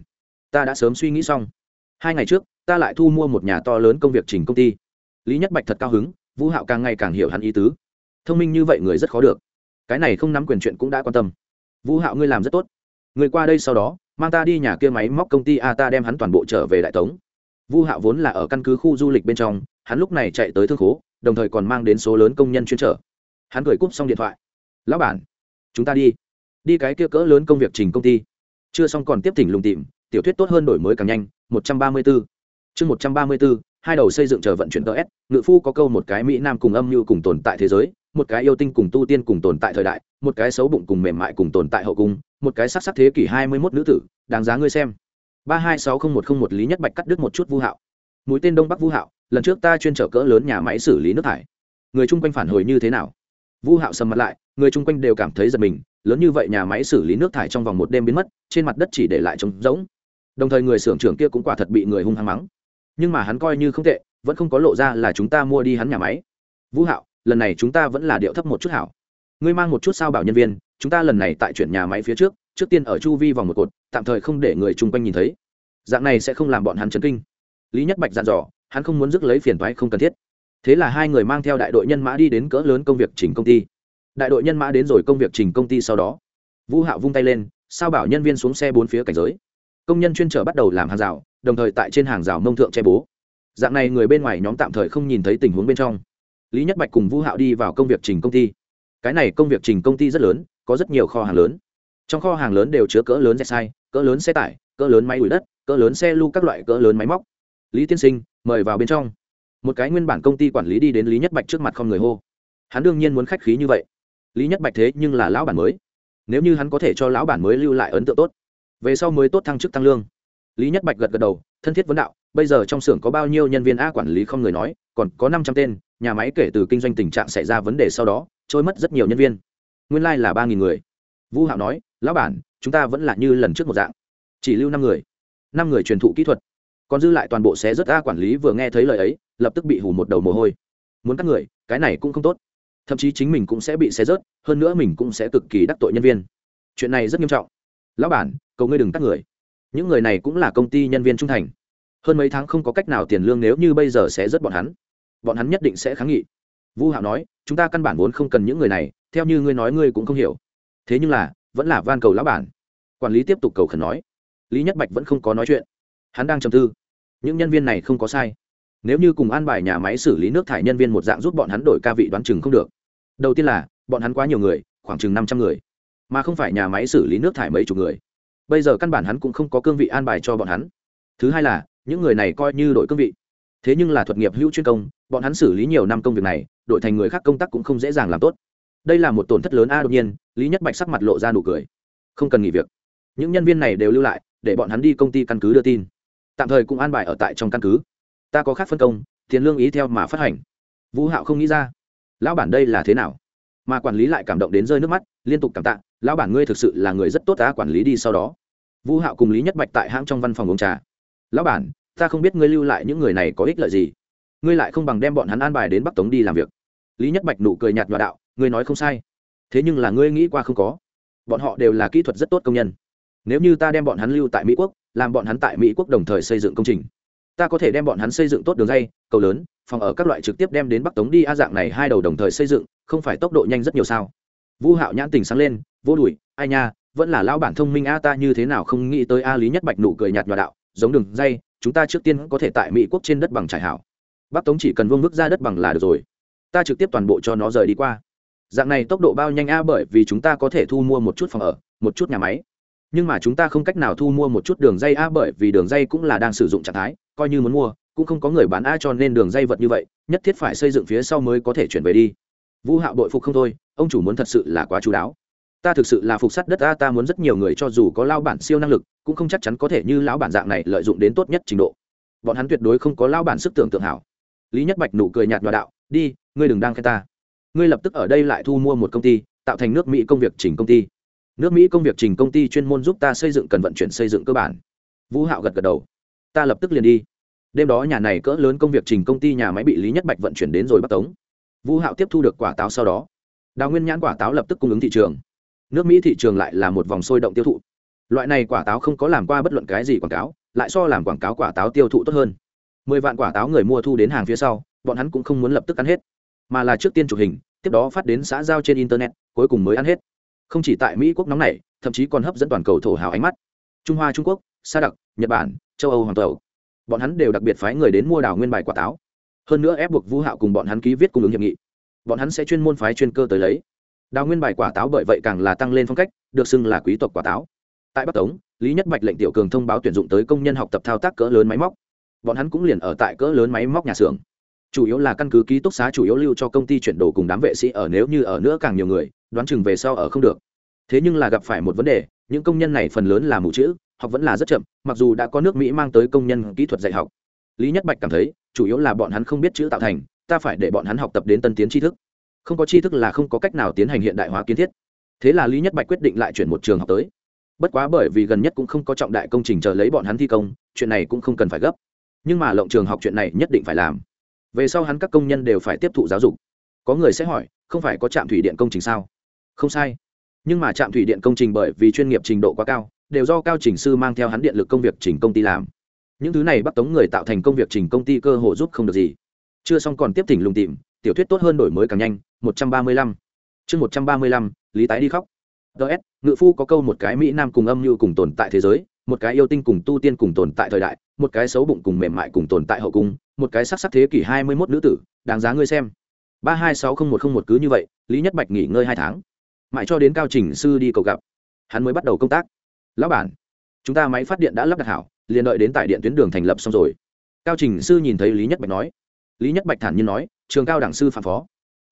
ta đã sớm suy nghĩ xong. Hai ngày trước, ta lại thu mua một nhà to lớn công việc trình công ty. Lý nhất bạch thật cao hứng vũ hạo càng ngày càng hiểu hắn ý tứ. Thông minh như vậy người rất khó được. Cái này không nắm quyền chuyện cũng đã quan tâm. Vũ hạo, ngươi làm rất tốt. Người qua đây sau đó, mang ta đi nhà kia máy móc công ty a, ta đem hắn toàn bộ trở về đại tống. Vũ hạo vốn là ở căn cứ khu du lịch bên trong, hắn lúc này chạy tới thương khố, đồng thời còn mang đến số lớn công nhân chuyên trở hắn gửi cúp xong điện thoại. Lão bản, chúng ta đi. Đi cái kia cỡ lớn công việc trình công ty. Chưa xong còn tiếp thỉnh lùng tìm, tiểu thuyết tốt hơn đổi mới càng nhanh, một trăm ba mươi bốn chương một trăm ba mươi bốn hai đầu xây dựng chờ vận chuyển ts ngự phu có câu một cái mỹ nam cùng âm mưu cùng tồn tại thế giới, một cái yêu tinh cùng tu tiên cùng tồn tại thời đại, một cái xấu bụng cùng mềm mại cùng tồn tại hậu cung, một cái sắc sắc thế kỷ hai mươi mốt nữ tử, đáng giá ngươi xem. ba hai sáu không một không một lý nhất bạch cắt đứt một chút vu hạo. Mũi tên đông bắc vu hạo, lần trước ta chuyên trở cỡ lớn nhà máy xử lý nước thải. Người chung quanh phản hồi như thế nào? Vũ hạo sầm mặt lại, người chung quanh đều cảm thấy giật mình, lớn như vậy nhà máy xử lý nước thải trong vòng một đêm biến mất, trên mặt đất chỉ để lại trống rỗng. Đồng thời người xưởng trưởng kia cũng quả thật bị người hung hăng mắng. Nhưng mà hắn coi như không tệ, vẫn không có lộ ra là chúng ta mua đi hắn nhà máy. Vũ hạo, lần này chúng ta vẫn là điệu thấp một chút hảo. Ngươi mang một chút sao bảo nhân viên, chúng ta lần này tại chuyển nhà máy phía trước trước tiên ở chu vi vòng một cột, tạm thời không để người chung quanh nhìn thấy. Dạng này sẽ không làm bọn hắn chấn kinh. Lý nhất bạch dặn dò, hắn không muốn rước lấy phiền toái không cần thiết thế là hai người mang theo đại đội nhân mã đi đến cỡ lớn công việc chỉnh công ty. Đại đội nhân mã đến rồi công việc chỉnh công ty sau đó, vũ hạo vung tay lên, sao bảo nhân viên xuống xe bốn phía cảnh giới. Công nhân chuyên trở bắt đầu làm hàng rào, đồng thời tại trên hàng rào mông thượng che bố. Dạng này người bên ngoài nhóm tạm thời không nhìn thấy tình huống bên trong. Lý nhất bạch cùng vũ hạo đi vào công việc trình công ty. Cái này công việc trình công ty rất lớn, có rất nhiều kho hàng lớn. Trong kho hàng lớn đều chứa cỡ lớn xe sai, cỡ lớn xe tải, cỡ lớn máy ủi đất, cỡ lớn xe lưu các loại cỡ lớn máy móc. Lý tiên sinh, mời vào bên trong một cái nguyên bản công ty quản lý đi đến lý nhất bạch trước mặt không người hô hắn đương nhiên muốn khách khí như vậy lý nhất bạch thế nhưng là lão bản mới nếu như hắn có thể cho lão bản mới lưu lại ấn tượng tốt về sau mới tốt thăng chức tăng lương lý nhất bạch gật gật đầu thân thiết vấn đạo bây giờ trong xưởng có bao nhiêu nhân viên a quản lý không người nói còn có năm trăm tên nhà máy kể từ kinh doanh tình trạng xảy ra vấn đề sau đó trôi mất rất nhiều nhân viên nguyên lai、like、là ba nghìn người vũ hạo nói lão bản chúng ta vẫn là như lần trước một dạng chỉ lưu năm người năm người truyền thụ kỹ thuật còn dư lại toàn bộ xé rất a quản lý vừa nghe thấy lời ấy lập tức bị hủ một đầu mồ hôi. Muốn cắt người, cái này cũng không tốt. Thậm chí chính mình cũng sẽ bị xé rớt, hơn nữa mình cũng sẽ cực kỳ đắc tội nhân viên. Chuyện này rất nghiêm trọng. Lão bản, cầu ngươi đừng cắt người. Những người này cũng là công ty nhân viên trung thành. Hơn mấy tháng không có cách nào tiền lương nếu như bây giờ sẽ rớt bọn hắn. Bọn hắn nhất định sẽ kháng nghị. Vu hạo nói, chúng ta căn bản vốn không cần những người này, theo như ngươi nói ngươi cũng không hiểu. Thế nhưng là, vẫn là van cầu lão bản. Quản lý tiếp tục cầu khẩn nói. Lý nhất bạch vẫn không có nói chuyện. Hắn đang trầm tư. Những nhân viên này không có sai nếu như cùng an bài nhà máy xử lý nước thải nhân viên một dạng giúp bọn hắn đổi ca vị đoán chừng không được. Đầu tiên là, bọn hắn quá nhiều người, khoảng chừng năm trăm người. Mà không phải nhà máy xử lý nước thải mấy chục người. Bây giờ căn bản hắn cũng không có cương vị an bài cho bọn hắn. Thứ hai là, những người này coi như đội cương vị. Thế nhưng là thuật nghiệp hữu chuyên công, bọn hắn xử lý nhiều năm công việc này đội thành người khác công tác cũng không dễ dàng làm tốt. Đây là một tổn thất lớn a, đột nhiên, lý nhất bạch sắc mặt lộ ra nụ cười. Không cần nghỉ việc. Những nhân viên này đều lưu lại, để bọn hắn đi công ty căn cứ đưa tin. Tạm thời cũng an bài ở tại trong căn cứ ta có khác phân công, tiền lương ý theo mà phát hành. Vũ hạo không nghĩ ra. Lão bản đây là thế nào? Mà quản lý lại cảm động đến rơi nước mắt, liên tục cảm tạ, lão bản ngươi thực sự là người rất tốt ta, quản lý đi sau đó. Vũ hạo cùng lý nhất bạch tại hãng trong văn phòng uống trà. Lão bản, ta không biết ngươi lưu lại những người này có ích lợi gì. Ngươi lại không bằng đem bọn hắn an bài đến bắc tống đi làm việc. Lý nhất bạch nụ cười nhạt nhòa đạo, ngươi nói không sai. Thế nhưng là ngươi nghĩ qua không có. Bọn họ đều là kỹ thuật rất tốt công nhân. Nếu như ta đem bọn hắn lưu tại mỹ quốc, làm bọn hắn tại mỹ quốc đồng thời xây dựng công trình ta có thể đem bọn hắn xây dựng tốt đường dây, cầu lớn, phòng ở các loại trực tiếp đem đến bắc tống đi a dạng này hai đầu đồng thời xây dựng, không phải tốc độ nhanh rất nhiều sao? Vũ hạo nhãn tình sáng lên, vô đùi, ai nha, vẫn là lão bản thông minh a, ta như thế nào không nghĩ tới a lý nhất bạch nụ cười nhạt nhòa đạo, giống đường dây, chúng ta trước tiên có thể tại mỹ quốc trên đất bằng trải hảo. Bắc tống chỉ cần vương vức ra đất bằng là được rồi. Ta trực tiếp toàn bộ cho nó rời đi qua. Dạng này tốc độ bao nhanh a, bởi vì chúng ta có thể thu mua một chút phòng ở, một chút nhà máy nhưng mà chúng ta không cách nào thu mua một chút đường dây a bởi vì đường dây cũng là đang sử dụng trạng thái, coi như muốn mua, cũng không có người bán a cho nên đường dây vật như vậy, nhất thiết phải xây dựng phía sau mới có thể chuyển về đi. Vũ hạo bội phục không thôi, ông chủ muốn thật sự là quá chú đáo. Ta thực sự là phục sắt đất a, ta muốn rất nhiều người cho dù có lao bản siêu năng lực, cũng không chắc chắn có thể như lão bản dạng này lợi dụng đến tốt nhất trình độ. Bọn hắn tuyệt đối không có lao bản sức tưởng tượng hảo. Lý nhất bạch nụ cười nhạt nhòa đạo, đi, ngươi đừng đang khen ta. Ngươi lập tức ở đây lại thu mua một công ty, tạo thành nước mỹ công việc chỉnh công ty nước mỹ công việc trình công ty chuyên môn giúp ta xây dựng cần vận chuyển xây dựng cơ bản. Vũ hạo gật gật đầu. Ta lập tức liền đi. Đêm đó nhà này cỡ lớn công việc trình công ty nhà máy bị lý nhất bạch vận chuyển đến rồi bắt tống. Vũ hạo tiếp thu được quả táo sau đó. Đào nguyên nhãn quả táo lập tức cung ứng thị trường. Nước mỹ thị trường lại là một vòng sôi động tiêu thụ. Loại này quả táo không có làm qua bất luận cái gì quảng cáo, lại so làm quảng cáo quả táo tiêu thụ tốt hơn. Mười vạn quả táo người mua thu đến hàng phía sau, bọn hắn cũng không muốn lập tức ăn hết, mà là trước tiên chụp hình, tiếp đó phát đến xã giao trên internet, cuối cùng mới ăn hết không chỉ tại mỹ quốc nóng này, thậm chí còn hấp dẫn toàn cầu thổ hào ánh mắt. Trung hoa, trung quốc, sa đặc nhật bản, châu âu hoàng tàu bọn hắn đều đặc biệt phái người đến mua đảo nguyên bài quả táo. Hơn nữa ép buộc vũ hạo cùng bọn hắn ký viết cung ứng hiệp nghị. Bọn hắn sẽ chuyên môn phái chuyên cơ tới lấy. Đào nguyên bài quả táo bởi vậy càng là tăng lên phong cách, được xưng là quý tộc quả táo. Tại bắc tống, lý nhất bạch lệnh tiểu cường thông báo tuyển dụng tới công nhân học tập thao tác cỡ lớn máy móc. Bọn hắn cũng liền ở tại cỡ lớn máy móc nhà xưởng chủ yếu là căn cứ ký túc xá chủ yếu lưu cho công ty chuyển đồ cùng đám vệ sĩ ở nếu như ở nữa càng nhiều người, đoán chừng về sau ở không được. Thế nhưng là gặp phải một vấn đề, những công nhân này phần lớn là mù chữ, học vẫn là rất chậm, mặc dù đã có nước mỹ mang tới công nhân kỹ thuật dạy học. Lý nhất bạch cảm thấy, chủ yếu là bọn hắn không biết chữ tạo thành, ta phải để bọn hắn học tập đến tân tiến tri thức. Không có tri thức là không có cách nào tiến hành hiện đại hóa kiến thiết. Thế là lý nhất bạch quyết định lại chuyển một trường học tới. Bất quá bởi vì gần nhất cũng không có trọng đại công trình chờ lấy bọn hắn thi công, chuyện này cũng không cần phải gấp. Nhưng mà lộng trường học chuyện này nhất định phải làm về sau hắn các công nhân đều phải tiếp thụ giáo dục. Có người sẽ hỏi, không phải có trạm thủy điện công trình sao? Không sai. Nhưng mà trạm thủy điện công trình bởi vì chuyên nghiệp trình độ quá cao, đều do cao trình sư mang theo hắn điện lực công việc trình công ty làm. Những thứ này bắt tống người tạo thành công việc trình công ty cơ hồ giúp không được gì. Chưa xong còn tiếp thỉnh lùng tìm, tiểu thuyết tốt hơn đổi mới càng nhanh, một trăm ba mươi lăm. Chương một trăm ba mươi lăm, lý tái đi khóc. Ts ngự phu có câu một cái mỹ nam cùng âm như cùng tồn tại thế giới một cái yêu tinh cùng tu tiên cùng tồn tại thời đại, một cái xấu bụng cùng mềm mại cùng tồn tại hậu cung, một cái sắc sắc thế kỷ hai mươi mốt nữ tử, đáng giá ngươi xem. ba hai sáu không một không một cứ như vậy, lý nhất bạch nghỉ ngơi hai tháng. Mãi cho đến cao trình sư đi cầu gặp, hắn mới bắt đầu công tác. Lão bản, chúng ta máy phát điện đã lắp đặt hảo, liền đợi đến tại điện tuyến đường thành lập xong rồi. Cao trình sư nhìn thấy lý nhất bạch nói, lý nhất bạch thản nhiên nói, trường cao đảng sư phạm phó.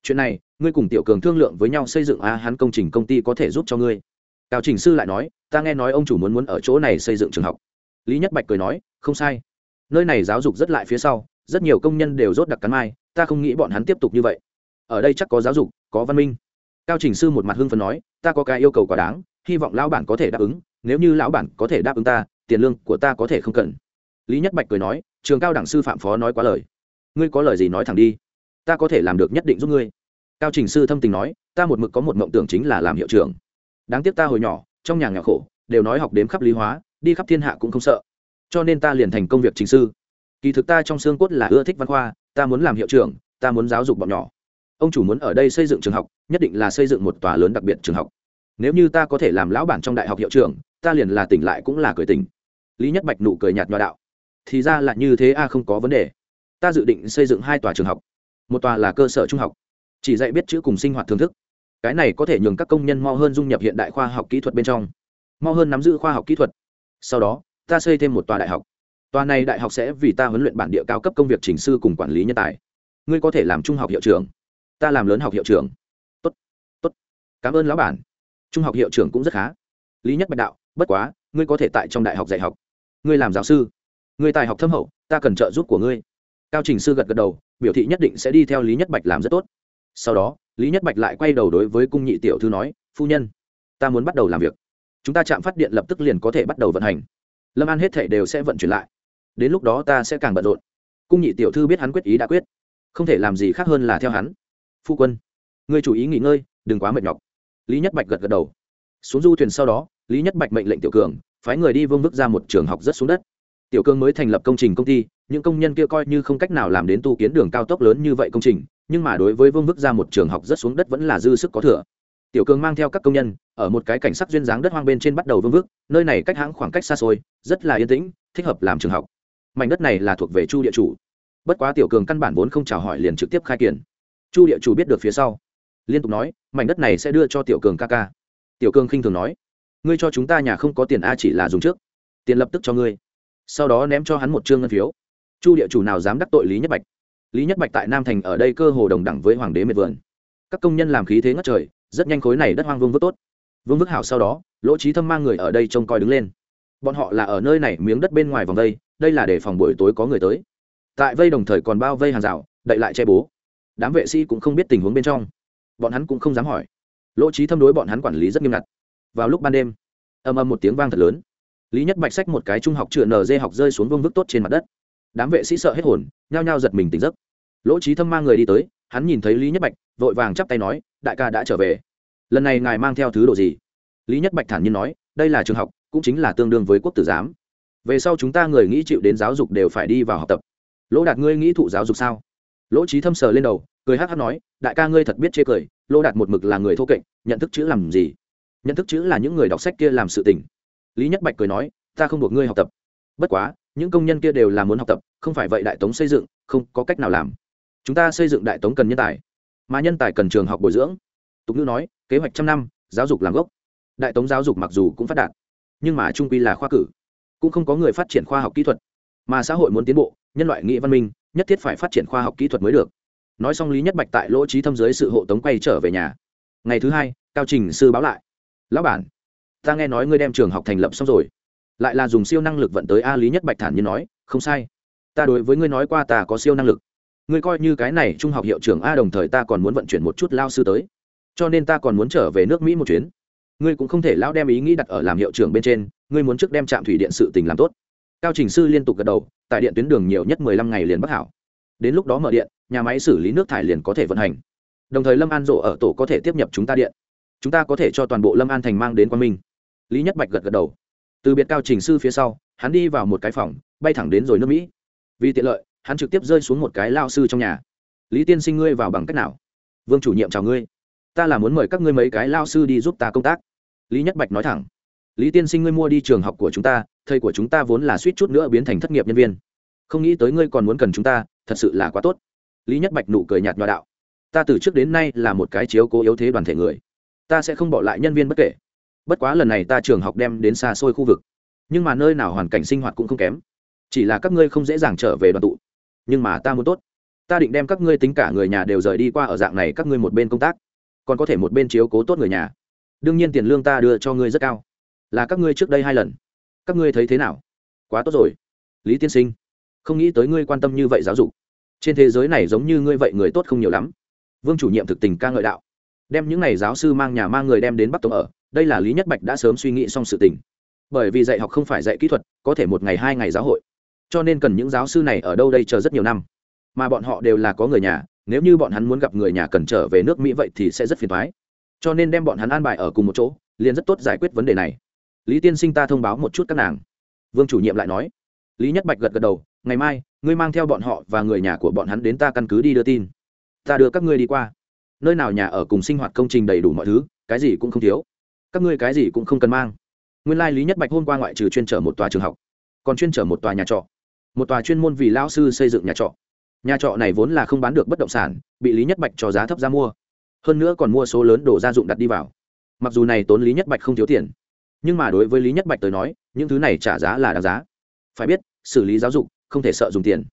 Chuyện này, ngươi cùng tiểu cường thương lượng với nhau xây dựng a, hắn công trình công ty có thể giúp cho ngươi cao trình sư lại nói, ta nghe nói ông chủ muốn muốn ở chỗ này xây dựng trường học. Lý nhất bạch cười nói, không sai. Nơi này giáo dục rất lại phía sau, rất nhiều công nhân đều rốt đặc cắn mai, ta không nghĩ bọn hắn tiếp tục như vậy. Ở đây chắc có giáo dục, có văn minh. Cao trình sư một mặt hưng phấn nói, ta có cái yêu cầu quá đáng, hy vọng lão bản có thể đáp ứng, nếu như lão bản có thể đáp ứng ta, tiền lương của ta có thể không cần. Lý nhất bạch cười nói, trường cao đẳng sư phạm phó nói quá lời. Ngươi có lời gì nói thẳng đi. Ta có thể làm được nhất định giúp ngươi. Cao trình sư thâm tình nói, ta một mực có một mộng tưởng chính là làm hiệu trưởng đáng tiếc ta hồi nhỏ, trong nhà nghèo khổ, đều nói học đếm khắp lý hóa, đi khắp thiên hạ cũng không sợ. Cho nên ta liền thành công việc chính sư. Kỳ thực ta trong xương cốt là ưa thích văn khoa, ta muốn làm hiệu trưởng, ta muốn giáo dục bọn nhỏ. Ông chủ muốn ở đây xây dựng trường học, nhất định là xây dựng một tòa lớn đặc biệt trường học. Nếu như ta có thể làm lão bản trong đại học hiệu trưởng, ta liền là tỉnh lại cũng là cười tỉnh. Lý nhất bạch nụ cười nhạt nhòa đạo. Thì ra là như thế a, không có vấn đề. Ta dự định xây dựng hai tòa trường học. Một tòa là cơ sở trung học, chỉ dạy biết chữ cùng sinh hoạt thưởng thức cái này có thể nhường các công nhân mau hơn dung nhập hiện đại khoa học kỹ thuật bên trong. Mau hơn nắm giữ khoa học kỹ thuật. Sau đó, ta xây thêm một tòa đại học. Tòa này đại học sẽ vì ta huấn luyện bản địa cao cấp công việc chỉnh sư cùng quản lý nhân tài. Ngươi có thể làm trung học hiệu trưởng. Ta làm lớn học hiệu trưởng. Tốt tốt. Cảm ơn lão bản. Trung học hiệu trưởng cũng rất khá. Lý nhất bạch đạo, bất quá, ngươi có thể tại trong đại học dạy học. Ngươi làm giáo sư. Ngươi tài học thâm hậu, ta cần trợ giúp của ngươi. Cao trình sư gật gật đầu, biểu thị nhất định sẽ đi theo lý nhất bạch làm rất tốt sau đó, lý nhất bạch lại quay đầu đối với cung nhị tiểu thư nói, phu nhân, ta muốn bắt đầu làm việc. Chúng ta chạm phát điện lập tức liền có thể bắt đầu vận hành. Lâm an hết thể đều sẽ vận chuyển lại. Đến lúc đó ta sẽ càng bận rộn. Cung nhị tiểu thư biết hắn quyết ý đã quyết. Không thể làm gì khác hơn là theo hắn. Phu quân, ngươi chủ ý nghỉ ngơi, đừng quá mệt nhọc. Lý nhất bạch gật gật đầu. Xuống du thuyền sau đó, lý nhất bạch mệnh lệnh tiểu cường, phái người đi vương vức ra một trường học rất xuống đất. Tiểu cường mới thành lập công trình công ty những công nhân kia coi như không cách nào làm đến tu kiến đường cao tốc lớn như vậy công trình, nhưng mà đối với vương vức ra một trường học rất xuống đất vẫn là dư sức có thừa. Tiểu cường mang theo các công nhân, ở một cái cảnh sắc duyên dáng đất hoang bên trên bắt đầu vương vức, nơi này cách hãng khoảng cách xa xôi, rất là yên tĩnh, thích hợp làm trường học. Mảnh đất này là thuộc về chu địa chủ. Bất quá tiểu cường căn bản vốn không chào hỏi liền trực tiếp khai kiển. Chu địa chủ biết được phía sau, liên tục nói, mảnh đất này sẽ đưa cho tiểu cường ca ca. Tiểu cường khinh thường nói, ngươi cho chúng ta nhà không có tiền a chỉ là dùng trước, tiền lập tức cho ngươi. Sau đó ném cho hắn một trương ngân phiếu chu địa chủ nào dám đắc tội lý nhất bạch? Lý nhất bạch tại nam thành ở đây cơ hồ đồng đẳng với hoàng đế miệt vườn. Các công nhân làm khí thế ngất trời, rất nhanh khối này đất hoang vương vức tốt. Vương vức hảo sau đó, lỗ trí thâm mang người ở đây trông coi đứng lên. Bọn họ là ở nơi này miếng đất bên ngoài vòng vây, đây là để phòng buổi tối có người tới. Tại vây đồng thời còn bao vây hàng rào, đậy lại che bố. Đám vệ sĩ cũng không biết tình huống bên trong. Bọn hắn cũng không dám hỏi. Lỗ trí thâm đối bọn hắn quản lý rất nghiêm ngặt. Vào lúc ban đêm, ầm ầm một tiếng vang thật lớn. Lý nhất bạch sách một cái trung học chữa nd học rơi xuống vương vức tốt trên mặt đất đám vệ sĩ sợ hết hồn, nhao nhao giật mình tỉnh giấc. Lỗ trí thâm mang người đi tới, hắn nhìn thấy lý nhất bạch, vội vàng chắp tay nói, đại ca đã trở về. Lần này ngài mang theo thứ đồ gì? Lý nhất bạch thản nhiên nói, đây là trường học, cũng chính là tương đương với quốc tử giám. Về sau chúng ta người nghĩ chịu đến giáo dục đều phải đi vào học tập. Lỗ đạt ngươi nghĩ thụ giáo dục sao? Lỗ trí thâm sờ lên đầu, cười hát hát nói, đại ca ngươi thật biết chê cười, lỗ đạt một mực là người thô kệch, nhận thức chữ làm gì? Nhận thức chữ là những người đọc sách kia làm sự tình. Lý nhất bạch cười nói, ta không buộc ngươi học tập. Bất quá những công nhân kia đều là muốn học tập, không phải vậy đại tống xây dựng, không có cách nào làm. Chúng ta xây dựng đại tống cần nhân tài, mà nhân tài cần trường học bồi dưỡng. Tục ngữ nói, kế hoạch trăm năm, giáo dục làm gốc. Đại tống giáo dục mặc dù cũng phát đạt, nhưng mà trung quy là khoa cử, cũng không có người phát triển khoa học kỹ thuật. Mà xã hội muốn tiến bộ, nhân loại nghĩ văn minh, nhất thiết phải phát triển khoa học kỹ thuật mới được. Nói xong lý nhất bạch tại lỗ trí thâm dưới sự hộ tống quay trở về nhà. Ngày thứ hai, cao trình sư báo lại. Lão bản, ta nghe nói ngươi đem trường học thành lập xong rồi lại là dùng siêu năng lực vận tới a lý nhất bạch thản nhiên nói, không sai. Ta đối với ngươi nói qua ta có siêu năng lực. Ngươi coi như cái này trung học hiệu trưởng a đồng thời ta còn muốn vận chuyển một chút lao sư tới. Cho nên ta còn muốn trở về nước mỹ một chuyến. Ngươi cũng không thể lão đem ý nghĩ đặt ở làm hiệu trưởng bên trên, ngươi muốn trước đem trạm thủy điện sự tình làm tốt. Cao trình sư liên tục gật đầu, tại điện tuyến đường nhiều nhất mười lăm ngày liền bắc hảo. Đến lúc đó mở điện, nhà máy xử lý nước thải liền có thể vận hành. Đồng thời lâm an rộ ở tổ có thể tiếp nhập chúng ta điện. Chúng ta có thể cho toàn bộ lâm an thành mang đến quan minh. Lý nhất bạch gật gật đầu từ biệt cao trình sư phía sau, hắn đi vào một cái phòng, bay thẳng đến rồi nước mỹ. Vì tiện lợi, hắn trực tiếp rơi xuống một cái lao sư trong nhà. Lý tiên sinh, ngươi vào bằng cách nào? Vương chủ nhiệm chào ngươi. Ta là muốn mời các ngươi mấy cái lao sư đi giúp ta công tác. Lý nhất bạch nói thẳng. Lý tiên sinh, ngươi mua đi trường học của chúng ta, thầy của chúng ta vốn là suýt chút nữa biến thành thất nghiệp nhân viên. Không nghĩ tới ngươi còn muốn cần chúng ta, thật sự là quá tốt. Lý nhất bạch nụ cười nhạt nhòa đạo. Ta từ trước đến nay là một cái chiếu cố yếu thế đoàn thể người. Ta sẽ không bỏ lại nhân viên bất kể bất quá lần này ta trường học đem đến xa xôi khu vực. Nhưng mà nơi nào hoàn cảnh sinh hoạt cũng không kém. Chỉ là các ngươi không dễ dàng trở về đoàn tụ. Nhưng mà ta muốn tốt. Ta định đem các ngươi tính cả người nhà đều rời đi qua ở dạng này các ngươi một bên công tác. Còn có thể một bên chiếu cố tốt người nhà. Đương nhiên tiền lương ta đưa cho ngươi rất cao. Là các ngươi trước đây hai lần. Các ngươi thấy thế nào? Quá tốt rồi. Lý tiên sinh, không nghĩ tới ngươi quan tâm như vậy giáo dục. Trên thế giới này giống như ngươi vậy người tốt không nhiều lắm. Vương chủ nhiệm thực tình ca ngợi đạo. Đem những n à y giáo sư mang nhà mang người đem đến bắc tống ở đây là lý nhất bạch đã sớm suy nghĩ xong sự tình. Bởi vì dạy học không phải dạy kỹ thuật, có thể một ngày hai ngày giáo hội. Cho nên cần những giáo sư này ở đâu đây chờ rất nhiều năm. Mà bọn họ đều là có người nhà, nếu như bọn hắn muốn gặp người nhà cần trở về nước mỹ vậy thì sẽ rất phiền thoái cho nên đem bọn hắn an bài ở cùng một chỗ, liền rất tốt giải quyết vấn đề này. Lý tiên sinh ta thông báo một chút các nàng. Vương chủ nhiệm lại nói. Lý nhất bạch gật gật đầu, ngày mai, ngươi mang theo bọn họ và người nhà của bọn hắn đến ta căn cứ đi đưa tin. Ta đưa các ngươi đi qua. Nơi nào nhà ở cùng sinh hoạt công trình đầy đủ mọi thứ, cái gì cũng không thiếu các ngươi cái gì cũng không cần mang. Nguyên lai lý nhất bạch hôm qua ngoại trừ chuyên trở một tòa trường học, còn chuyên trở một tòa nhà trọ. Một tòa chuyên môn vì lao sư xây dựng nhà trọ. Nhà trọ này vốn là không bán được bất động sản, bị lý nhất bạch cho giá thấp ra mua. Hơn nữa còn mua số lớn đồ gia dụng đặt đi vào. Mặc dù này tốn lý nhất bạch không thiếu tiền, nhưng mà đối với lý nhất bạch tới nói, những thứ này trả giá là đáng giá. Phải biết, xử lý giáo dục, không thể sợ dùng tiền.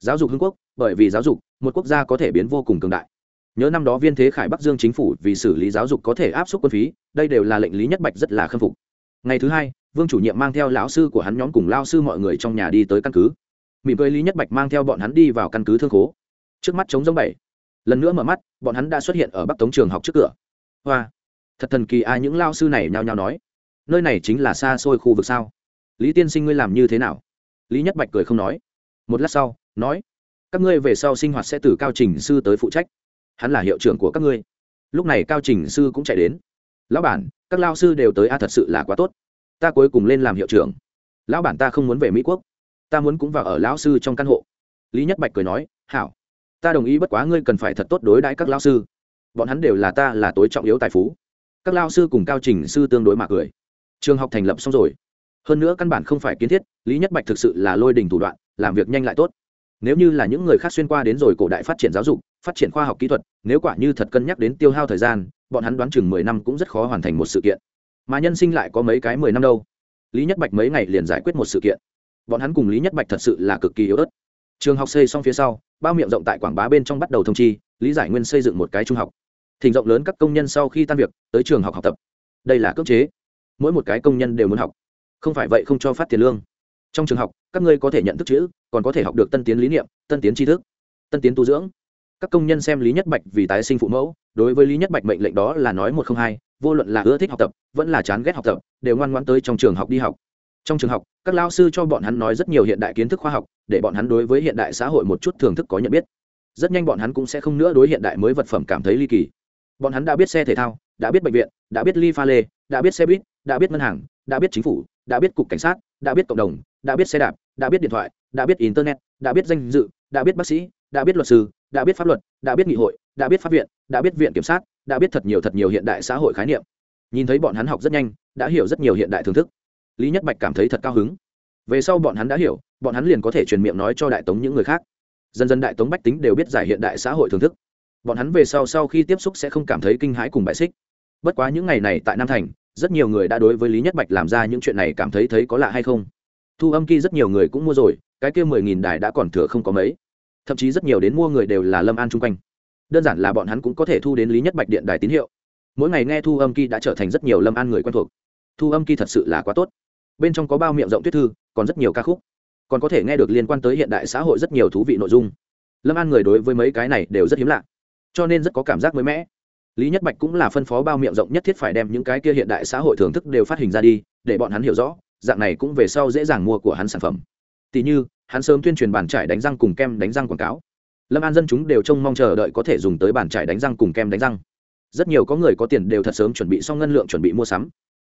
Giáo dục hưng quốc, bởi vì giáo dục, một quốc gia có thể biến vô cùng cường đại. Nhớ năm đó viên thế khải bắc dương chính phủ vì xử lý giáo dục có thể áp suất quân phí đây đều là lệnh lý nhất bạch rất là khâm phục. Ngày thứ hai, vương chủ nhiệm mang theo lão sư của hắn nhóm cùng lao sư mọi người trong nhà đi tới căn cứ. Mỉm cười lý nhất bạch mang theo bọn hắn đi vào căn cứ thương khố. Trước mắt chống giống bảy. Lần nữa mở mắt, bọn hắn đã xuất hiện ở bắc tống trường học trước cửa. Hoa. Thật thần kỳ ai những lao sư này nhao nhao nói. Nơi này chính là xa xôi khu vực sao? Lý tiên sinh ngươi làm như thế nào? Lý nhất bạch cười không nói. Một lát sau, nói. Các ngươi về sau sinh hoạt sẽ từ cao trình sư tới phụ trách. Hắn là hiệu trưởng của các ngươi. Lúc này cao trình sư cũng chạy đến lão bản, các lao sư đều tới a, thật sự là quá tốt. Ta cuối cùng lên làm hiệu trưởng. Lão bản ta không muốn về mỹ quốc. Ta muốn cũng vào ở lão sư trong căn hộ. Lý nhất bạch cười nói, hảo. Ta đồng ý bất quá ngươi cần phải thật tốt đối đãi các lao sư. Bọn hắn đều là ta là tối trọng yếu tài phú. Các lao sư cùng cao trình sư tương đối mà cười. Trường học thành lập xong rồi. Hơn nữa căn bản không phải kiến thiết, lý nhất bạch thực sự là lôi đình thủ đoạn, làm việc nhanh lại tốt. Nếu như là những người khác xuyên qua đến rồi cổ đại phát triển giáo dục, phát triển khoa học kỹ thuật, nếu quả như thật cân nhắc đến tiêu hao thời gian bọn hắn đoán chừng mười năm cũng rất khó hoàn thành một sự kiện. Mà nhân sinh lại có mấy cái mười năm đâu. Lý nhất bạch mấy ngày liền giải quyết một sự kiện. Bọn hắn cùng lý nhất bạch thật sự là cực kỳ yếu ớt. Trường học xây xong phía sau, bao miệng rộng tại quảng bá bên trong bắt đầu thông chi, lý giải nguyên xây dựng một cái trung học. Thỉnh rộng lớn các công nhân sau khi tan việc, tới trường học học tập. Đây là cưỡng chế. Mỗi một cái công nhân đều muốn học. Không phải vậy không cho phát tiền lương. Trong trường học, các ngươi có thể nhận thức chữ, còn có thể học được tân tiến lý niệm, tân tiến tri thức, tân tiến tu dưỡng các công nhân xem lý nhất bạch vì tái sinh phụ mẫu đối với lý nhất bạch mệnh lệnh đó là nói một không hai vô luận là ưa thích học tập vẫn là chán ghét học tập đều ngoan ngoãn tới trong trường học đi học trong trường học các lao sư cho bọn hắn nói rất nhiều hiện đại kiến thức khoa học để bọn hắn đối với hiện đại xã hội một chút thưởng thức có nhận biết rất nhanh bọn hắn cũng sẽ không nữa đối hiện đại mới vật phẩm cảm thấy ly kỳ bọn hắn đã biết xe thể thao đã biết bệnh viện đã biết ly pha lê đã biết xe buýt đã biết ngân hàng đã biết chính phủ đã biết cục cảnh sát đã biết cộng đồng đã biết xe đạp đã biết điện thoại đã biết internet đã biết danh dự đã biết bác sĩ đã biết luật sư đã biết pháp luật, đã biết nghị hội, đã biết pháp viện, đã biết viện kiểm sát, đã biết thật nhiều thật nhiều hiện đại xã hội khái niệm. Nhìn thấy bọn hắn học rất nhanh, đã hiểu rất nhiều hiện đại thưởng thức. Lý nhất bạch cảm thấy thật cao hứng. Về sau bọn hắn đã hiểu, bọn hắn liền có thể truyền miệng nói cho đại tống những người khác. Dần dần đại tống bách tính đều biết giải hiện đại xã hội thưởng thức. Bọn hắn về sau sau khi tiếp xúc sẽ không cảm thấy kinh hãi cùng bại xích. Bất quá những ngày này tại nam thành, rất nhiều người đã đối với lý nhất bạch làm ra những chuyện này cảm thấy thấy có lạ hay không. Thu âm kỳ rất nhiều người cũng mua rồi, cái kia mười nghìn đài đã còn thừa không có mấy thậm chí rất nhiều đến mua người đều là lâm an chung quanh. Đơn giản là bọn hắn cũng có thể thu đến lý nhất bạch điện đài tín hiệu. Mỗi ngày nghe thu âm kỳ đã trở thành rất nhiều lâm an người quen thuộc. Thu âm kỳ thật sự là quá tốt. Bên trong có bao miệng rộng tuyết thư, còn rất nhiều ca khúc. Còn có thể nghe được liên quan tới hiện đại xã hội rất nhiều thú vị nội dung. Lâm an người đối với mấy cái này đều rất hiếm lạ, cho nên rất có cảm giác mới mẻ. Lý nhất bạch cũng là phân phó bao miệng rộng nhất thiết phải đem những cái kia hiện đại xã hội thưởng thức đều phát hình ra đi, để bọn hắn hiểu rõ, dạng này cũng về sau dễ dàng mua của hắn sản phẩm. Tỷ như hắn sớm tuyên truyền bàn trải đánh răng cùng kem đánh răng quảng cáo. Lâm an dân chúng đều trông mong chờ đợi có thể dùng tới bàn trải đánh răng cùng kem đánh răng. Rất nhiều có người có tiền đều thật sớm chuẩn bị xong ngân lượng chuẩn bị mua sắm.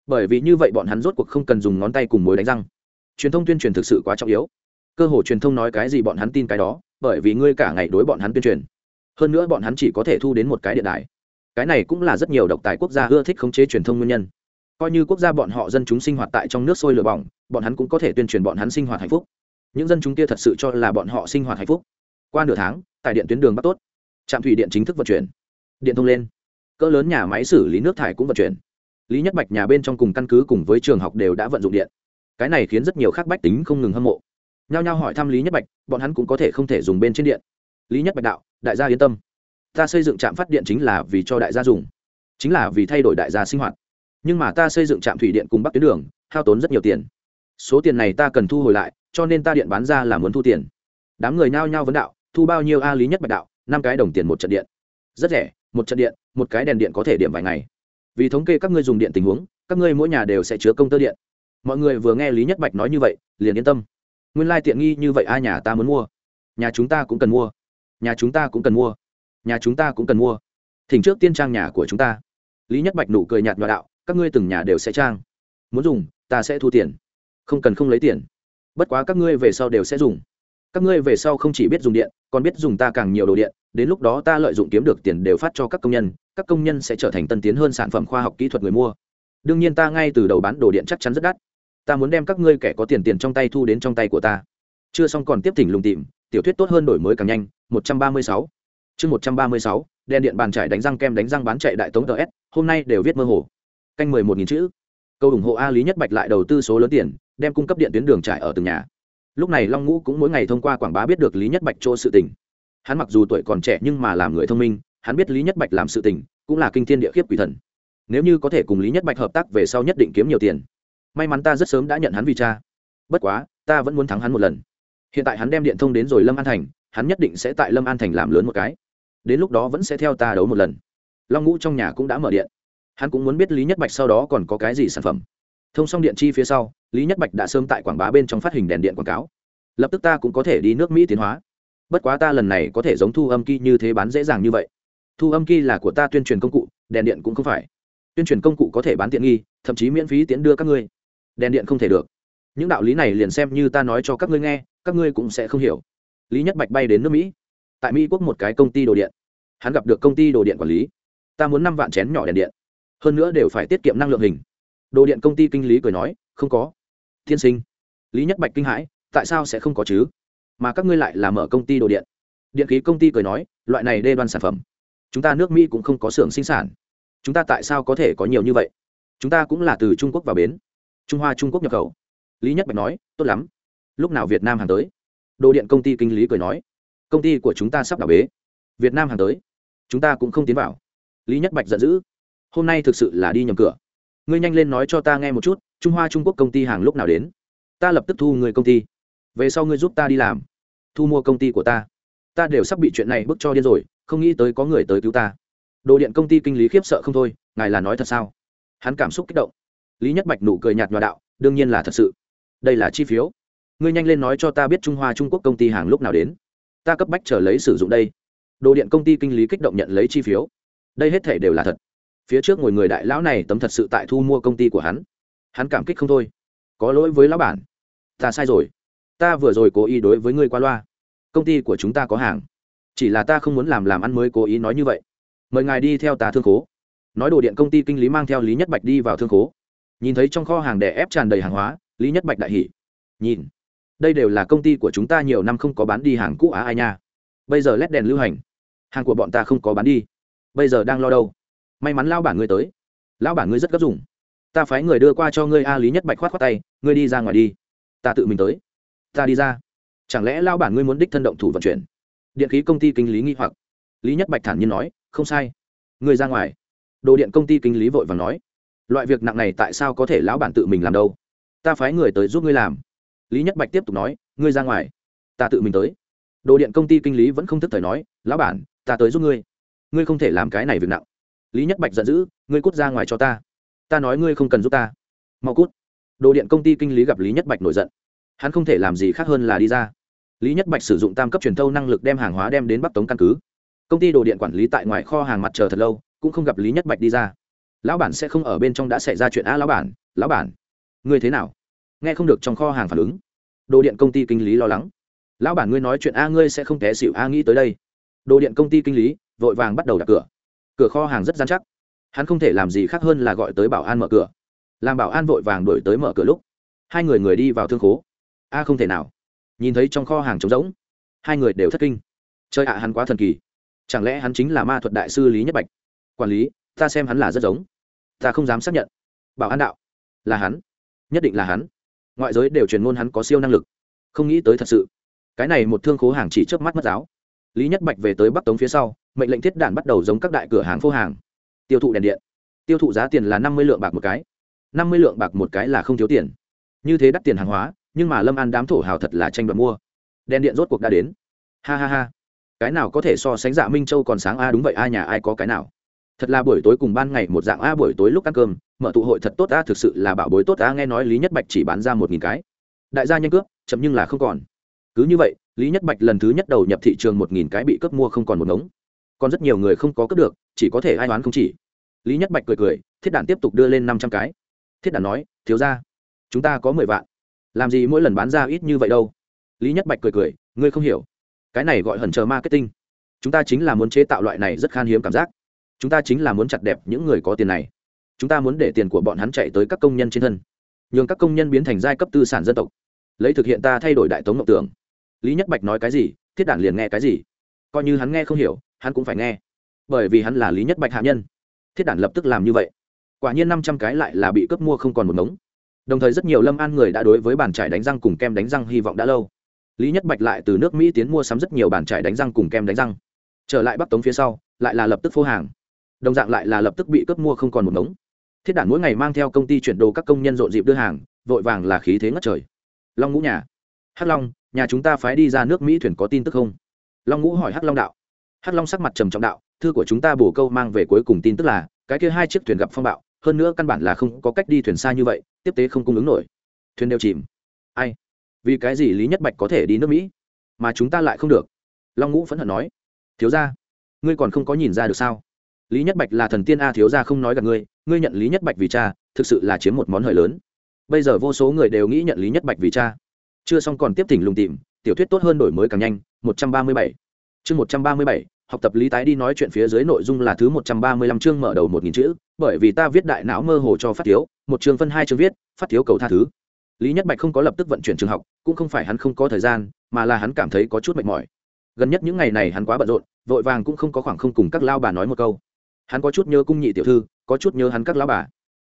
Bởi vì như vậy bọn hắn rốt cuộc không cần dùng ngón tay cùng mối đánh răng. Truyền thông tuyên truyền thực sự quá trọng yếu. Cơ hội truyền thông nói cái gì bọn hắn tin cái đó, bởi vì ngươi cả ngày đối bọn hắn tuyên truyền. Hơn nữa bọn hắn chỉ có thể thu đến một cái điện đài. Cái này cũng là rất nhiều độc tài quốc gia ưa thích khống chế truyền thông nguyên nhân. Coi như quốc gia bọn họ dân chúng sinh hoạt tại trong nước sôi lửa bỏng, bọn hắn cũng có thể tuyên truyền bọn hắn sinh hoạt hạnh phúc những dân chúng kia thật sự cho là bọn họ sinh hoạt hạnh phúc. Qua nửa tháng tại điện tuyến đường bắc tốt. Trạm thủy điện chính thức vận chuyển. Điện thông lên. Cỡ lớn nhà máy xử lý nước thải cũng vận chuyển. Lý nhất bạch nhà bên trong cùng căn cứ cùng với trường học đều đã vận dụng điện. Cái này khiến rất nhiều khác bách tính không ngừng hâm mộ. Nhao nhao hỏi thăm lý nhất bạch, bọn hắn cũng có thể không thể dùng bên trên điện. Lý nhất bạch đạo, đại gia yên tâm. Ta xây dựng trạm phát điện chính là vì cho đại gia dùng, chính là vì thay đổi đại gia sinh hoạt. Nhưng mà ta xây dựng trạm thủy điện cùng bắc tuyến đường, hao tốn rất nhiều tiền. Số tiền này ta cần thu hồi lại cho nên ta điện bán ra là muốn thu tiền. Đám người nhao nhao vấn đạo, thu bao nhiêu a lý nhất bạch đạo? Năm cái đồng tiền một trận điện. Rất rẻ, một trận điện, một cái đèn điện có thể điểm vài ngày. Vì thống kê các ngươi dùng điện tình huống, các ngươi mỗi nhà đều sẽ chứa công tơ điện. Mọi người vừa nghe lý nhất bạch nói như vậy, liền yên tâm. Nguyên lai tiện nghi như vậy a nhà ta muốn mua. Nhà chúng ta cũng cần mua. Nhà chúng ta cũng cần mua. Nhà chúng ta cũng cần mua. Thỉnh trước tiên trang nhà của chúng ta. Lý nhất bạch nụ cười nhạt nhòa đạo, các ngươi từng nhà đều sẽ trang. Muốn dùng, ta sẽ thu tiền. Không cần không lấy tiền bất quá các ngươi về sau đều sẽ dùng. Các ngươi về sau không chỉ biết dùng điện, còn biết dùng ta càng nhiều đồ điện, đến lúc đó ta lợi dụng kiếm được tiền đều phát cho các công nhân, các công nhân sẽ trở thành tân tiến hơn sản phẩm khoa học kỹ thuật người mua. Đương nhiên ta ngay từ đầu bán đồ điện chắc chắn rất đắt. Ta muốn đem các ngươi kẻ có tiền tiền trong tay thu đến trong tay của ta. Chưa xong còn tiếp thỉnh lùng tìm, tiểu thuyết tốt hơn đổi mới càng nhanh, một trăm ba mươi sáu. Chương một trăm ba mươi sáu, đèn điện bàn trải đánh răng kem đánh răng bán chạy đại tống ts hôm nay đều viết mơ hồ. Canh mười một nghìn chữ. Câu ủng hộ a lý nhất bạch lại đầu tư số lớn tiền đem cung cấp điện tuyến đường trải ở từng nhà. Lúc này long ngũ cũng mỗi ngày thông qua quảng bá biết được lý nhất bạch chỗ sự tình. Hắn mặc dù tuổi còn trẻ nhưng mà làm người thông minh, hắn biết lý nhất bạch làm sự tình, cũng là kinh thiên địa khiếp quỷ thần. Nếu như có thể cùng lý nhất bạch hợp tác về sau nhất định kiếm nhiều tiền. May mắn ta rất sớm đã nhận hắn vì cha. Bất quá, ta vẫn muốn thắng hắn một lần. Hiện tại hắn đem điện thông đến rồi lâm an thành, hắn nhất định sẽ tại lâm an thành làm lớn một cái. Đến lúc đó vẫn sẽ theo ta đấu một lần. Long ngũ trong nhà cũng đã mở điện. Hắn cũng muốn biết lý nhất bạch sau đó còn có cái gì sản phẩm thông xong điện chi phía sau, lý nhất bạch đã sớm tại quảng bá bên trong phát hình đèn điện quảng cáo. Lập tức ta cũng có thể đi nước mỹ tiến hóa. Bất quá ta lần này có thể giống thu âm kỳ như thế bán dễ dàng như vậy. Thu âm kỳ là của ta tuyên truyền công cụ, đèn điện cũng không phải. Tuyên truyền công cụ có thể bán tiện nghi, thậm chí miễn phí tiễn đưa các ngươi. Đèn điện không thể được. Những đạo lý này liền xem như ta nói cho các ngươi nghe, các ngươi cũng sẽ không hiểu. Lý nhất bạch bay đến nước mỹ. Tại mỹ quốc một cái công ty đồ điện. Hắn gặp được công ty đồ điện quản lý. Ta muốn năm vạn chén nhỏ đèn điện. Hơn nữa đều phải tiết kiệm năng lượng hình đồ điện công ty kinh lý cười nói, không có. Tiên sinh, lý nhất bạch kinh hãi, tại sao sẽ không có chứ? Mà các ngươi lại là mở công ty đồ điện. Điện khí công ty cười nói, loại này đê đoan sản phẩm, chúng ta nước mỹ cũng không có xưởng sinh sản. Chúng ta tại sao có thể có nhiều như vậy? Chúng ta cũng là từ trung quốc vào bến. Trung hoa, trung quốc nhập khẩu. Lý nhất bạch nói, tốt lắm. Lúc nào việt nam hàng tới? Đồ điện công ty kinh lý cười nói, công ty của chúng ta sắp đảo bế. Việt nam hàng tới, chúng ta cũng không tiến vào. Lý nhất bạch giận dữ, hôm nay thực sự là đi nhầm cửa ngươi nhanh lên nói cho ta nghe một chút, trung hoa trung quốc công ty hàng lúc nào đến? Ta lập tức thu người công ty. Về sau ngươi giúp ta đi làm. Thu mua công ty của ta. Ta đều sắp bị chuyện này bức cho điên rồi, không nghĩ tới có người tới cứu ta. Đồ điện công ty kinh lý khiếp sợ không thôi, ngài là nói thật sao? Hắn cảm xúc kích động. Lý nhất bạch nụ cười nhạt nhòa đạo, đương nhiên là thật sự. Đây là chi phiếu. Ngươi nhanh lên nói cho ta biết trung hoa trung quốc công ty hàng lúc nào đến. Ta cấp bách trở lấy sử dụng đây. Đồ điện công ty kinh lý kích động nhận lấy chi phiếu. Đây hết thể đều là thật phía trước ngồi người đại lão này tấm thật sự tại thu mua công ty của hắn. Hắn cảm kích không thôi. Có lỗi với lão bản. Ta sai rồi. Ta vừa rồi cố ý đối với ngươi qua loa. Công ty của chúng ta có hàng. Chỉ là ta không muốn làm làm ăn mới cố ý nói như vậy. Mời ngài đi theo ta thương khố. Nói đồ điện công ty kinh lý mang theo lý nhất bạch đi vào thương khố. Nhìn thấy trong kho hàng đè ép tràn đầy hàng hóa, lý nhất bạch đại hỉ. Nhìn. Đây đều là công ty của chúng ta nhiều năm không có bán đi hàng cũ á ai nha. Bây giờ lét đèn lưu hành. Hàng của bọn ta không có bán đi. Bây giờ đang lo đâu? May mắn lao bản ngươi tới. Lão bản ngươi rất gấp dùng. Ta phái người đưa qua cho ngươi a lý nhất bạch khoát khoát tay, ngươi đi ra ngoài đi. Ta tự mình tới. Ta đi ra. Chẳng lẽ lao bản ngươi muốn đích thân động thủ vận chuyển? Điện khí công ty kinh lý nghi hoặc. Lý nhất bạch thản nhiên nói, không sai. Ngươi ra ngoài. Đồ điện công ty kinh lý vội và nói, loại việc nặng này tại sao có thể lão bản tự mình làm đâu? Ta phái người tới giúp ngươi làm. Lý nhất bạch tiếp tục nói, ngươi ra ngoài. Ta tự mình tới. Đồ điện công ty kinh lý vẫn không thức thời nói, lão bản, ta tới giúp ngươi. Ngươi không thể làm cái này việc nặng lý nhất bạch giận dữ, ngươi cút ra ngoài cho ta. Ta nói ngươi không cần giúp ta. Mau cút. Đồ điện công ty kinh lý gặp lý nhất bạch nổi giận. Hắn không thể làm gì khác hơn là đi ra. Lý nhất bạch sử dụng tam cấp truyền thâu năng lực đem hàng hóa đem đến bắc tống căn cứ. Công ty đồ điện quản lý tại ngoài kho hàng mặt chờ thật lâu, cũng không gặp lý nhất bạch đi ra. Lão bản sẽ không ở bên trong đã xảy ra chuyện a lão bản lão bản. Ngươi thế nào? Nghe không được trong kho hàng phản ứng. Đồ điện công ty kinh lý lo lắng. Lão bản ngươi nói chuyện a ngươi sẽ không té xịu a nghĩ tới đây. Đồ điện công ty kinh lý, vội vàng bắt đầu đặt cửa cửa kho hàng rất gian chắc. Hắn không thể làm gì khác hơn là gọi tới bảo an mở cửa. Làm bảo an vội vàng đổi tới mở cửa lúc, hai người người đi vào thương khố. A, không thể nào. Nhìn thấy trong kho hàng trống rỗng, hai người đều thất kinh. Chơi ạ, hắn quá thần kỳ. Chẳng lẽ hắn chính là ma thuật đại sư lý nhất bạch? Quản lý, ta xem hắn là rất giống. Ta không dám xác nhận. Bảo an đạo, là hắn. Nhất định là hắn. Ngoại giới đều truyền ngôn hắn có siêu năng lực. Không nghĩ tới thật sự. Cái này một thương khố hàng chỉ trước mắt mất giáo. Lý nhất bạch về tới bắc tống phía sau mệnh lệnh thiết đạn bắt đầu giống các đại cửa hàng phô hàng. Tiêu thụ đèn điện. Tiêu thụ giá tiền là năm mươi lượng bạc một cái. năm mươi lượng bạc một cái là không thiếu tiền. Như thế đắt tiền hàng hóa, nhưng mà lâm an đám thổ hào thật là tranh đoạt mua. Đèn điện rốt cuộc đã đến. Ha ha ha. Cái nào có thể so sánh dạ minh châu còn sáng a, đúng vậy a, nhà ai có cái nào? Thật là buổi tối cùng ban ngày một dạng a, buổi tối lúc ăn cơm, mở tụ hội thật tốt a, thực sự là bảo bối tốt a, nghe nói lý nhất bạch chỉ bán ra một nghìn cái. Đại gia nhanh cướp, chậm nhưng là không còn. Cứ như vậy, lý nhất bạch lần thứ nhất đầu nhập thị trường một nghìn cái bị cướp mua không còn một ngống còn rất nhiều người không có cướp được, chỉ có thể ai đoán không chỉ. Lý nhất bạch cười cười, thiết đản tiếp tục đưa lên năm trăm cái. Thiết đản nói, thiếu ra chúng ta có mười vạn. Làm gì mỗi lần bán ra ít như vậy đâu? Lý nhất bạch cười cười, ngươi không hiểu. Cái này gọi hẩn chờ marketing. Chúng ta chính là muốn chế tạo loại này rất khan hiếm cảm giác. Chúng ta chính là muốn chặt đẹp những người có tiền này. Chúng ta muốn để tiền của bọn hắn chạy tới các công nhân trên thân. Nhường các công nhân biến thành giai cấp tư sản dân tộc. Lấy thực hiện ta thay đổi đại tống mộng tưởng. Lý nhất bạch nói cái gì? Thiết đản liền nghe cái gì? Coi như hắn nghe không hiểu hắn cũng phải nghe. Bởi vì hắn là lý nhất bạch hạ nhân. Thiết đản lập tức làm như vậy. Quả nhiên năm trăm cái lại là bị cướp mua không còn một mống đồng thời rất nhiều lâm an người đã đối với bàn trải đánh răng cùng kem đánh răng hy vọng đã lâu. Lý nhất bạch lại từ nước mỹ tiến mua sắm rất nhiều bàn trải đánh răng cùng kem đánh răng. Trở lại bắc tống phía sau, lại là lập tức phô hàng. Đồng dạng lại là lập tức bị cướp mua không còn một mống thiết đản mỗi ngày mang theo công ty chuyển đồ các công nhân rộn dịp đưa hàng, vội vàng là khí thế ngất trời. Long ngũ nhà. Hắc long, nhà chúng ta phái đi ra nước mỹ thuyền có tin tức không? Long ngũ hỏi hắc long đạo hắc long sắc mặt trầm trọng đạo, thư của chúng ta bổ câu mang về cuối cùng tin tức là, cái kia hai chiếc thuyền gặp phong bạo, hơn nữa căn bản là không có cách đi thuyền xa như vậy, tiếp tế không cung ứng nổi. Thuyền đều chìm. Ai? Vì cái gì lý nhất bạch có thể đi nước mỹ, mà chúng ta lại không được? Long ngũ phẫn hận nói. Thiếu ra ngươi còn không có nhìn ra được sao? Lý nhất bạch là thần tiên a, thiếu gia không nói gặp ngươi ngươi nhận lý nhất bạch vì cha, thực sự là chiếm một món hời lớn. Bây giờ vô số người đều nghĩ nhận lý nhất bạch vì cha. Chưa xong còn tiếp thỉnh lùng tìm, tiểu thuyết tốt hơn đổi mới càng nhanh 137 chương 137 học tập lý tái đi nói chuyện phía dưới nội dung là thứ 135 chương mở đầu một nghìn chữ, bởi vì ta viết đại não mơ hồ cho phát thiếu, một chương phân hai chương viết, phát thiếu cầu tha thứ. Lý nhất bạch không có lập tức vận chuyển trường học, cũng không phải hắn không có thời gian, mà là hắn cảm thấy có chút mệt mỏi. Gần nhất những ngày này hắn quá bận rộn, vội vàng cũng không có khoảng không cùng các lao bà nói một câu. Hắn có chút nhớ cung nhị tiểu thư, có chút nhớ hắn các lao bà.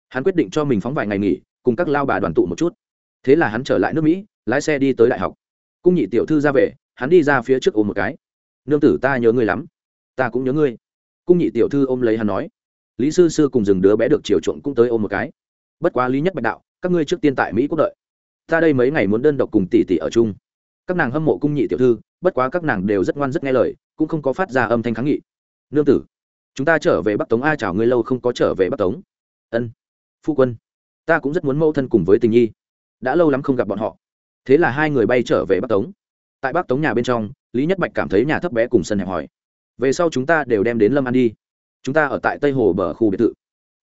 Hắn quyết định cho mình phóng vài ngày nghỉ, cùng các lao bà đoàn tụ một chút. Thế là hắn trở lại nước mỹ, lái xe đi tới đại học. Cung nhị tiểu thư ra về, hắn đi ra phía trước ôm một cái nương tử ta nhớ ngươi lắm. Ta cũng nhớ ngươi. Cung nhị tiểu thư ôm lấy hắn nói. Lý sư sư cùng dừng đứa bé được chiều chuộng cũng tới ôm một cái. Bất quá lý nhất bạch đạo, các ngươi trước tiên tại mỹ quốc đợi. Ta đây mấy ngày muốn đơn độc cùng tỷ tỷ ở chung. Các nàng hâm mộ cung nhị tiểu thư, bất quá các nàng đều rất ngoan rất nghe lời, cũng không có phát ra âm thanh kháng nghị. Nương tử, chúng ta trở về bắc tống a, chào ngươi lâu không có trở về bắc tống. Ân, phu quân, ta cũng rất muốn mâu thân cùng với tình nhi. Đã lâu lắm không gặp bọn họ. Thế là hai người bay trở về bắc tống tại bắc tống nhà bên trong, lý nhất bạch cảm thấy nhà thấp bé cùng sân hẹp hòi. Về sau chúng ta đều đem đến lâm an đi. Chúng ta ở tại tây hồ bờ khu biệt thự.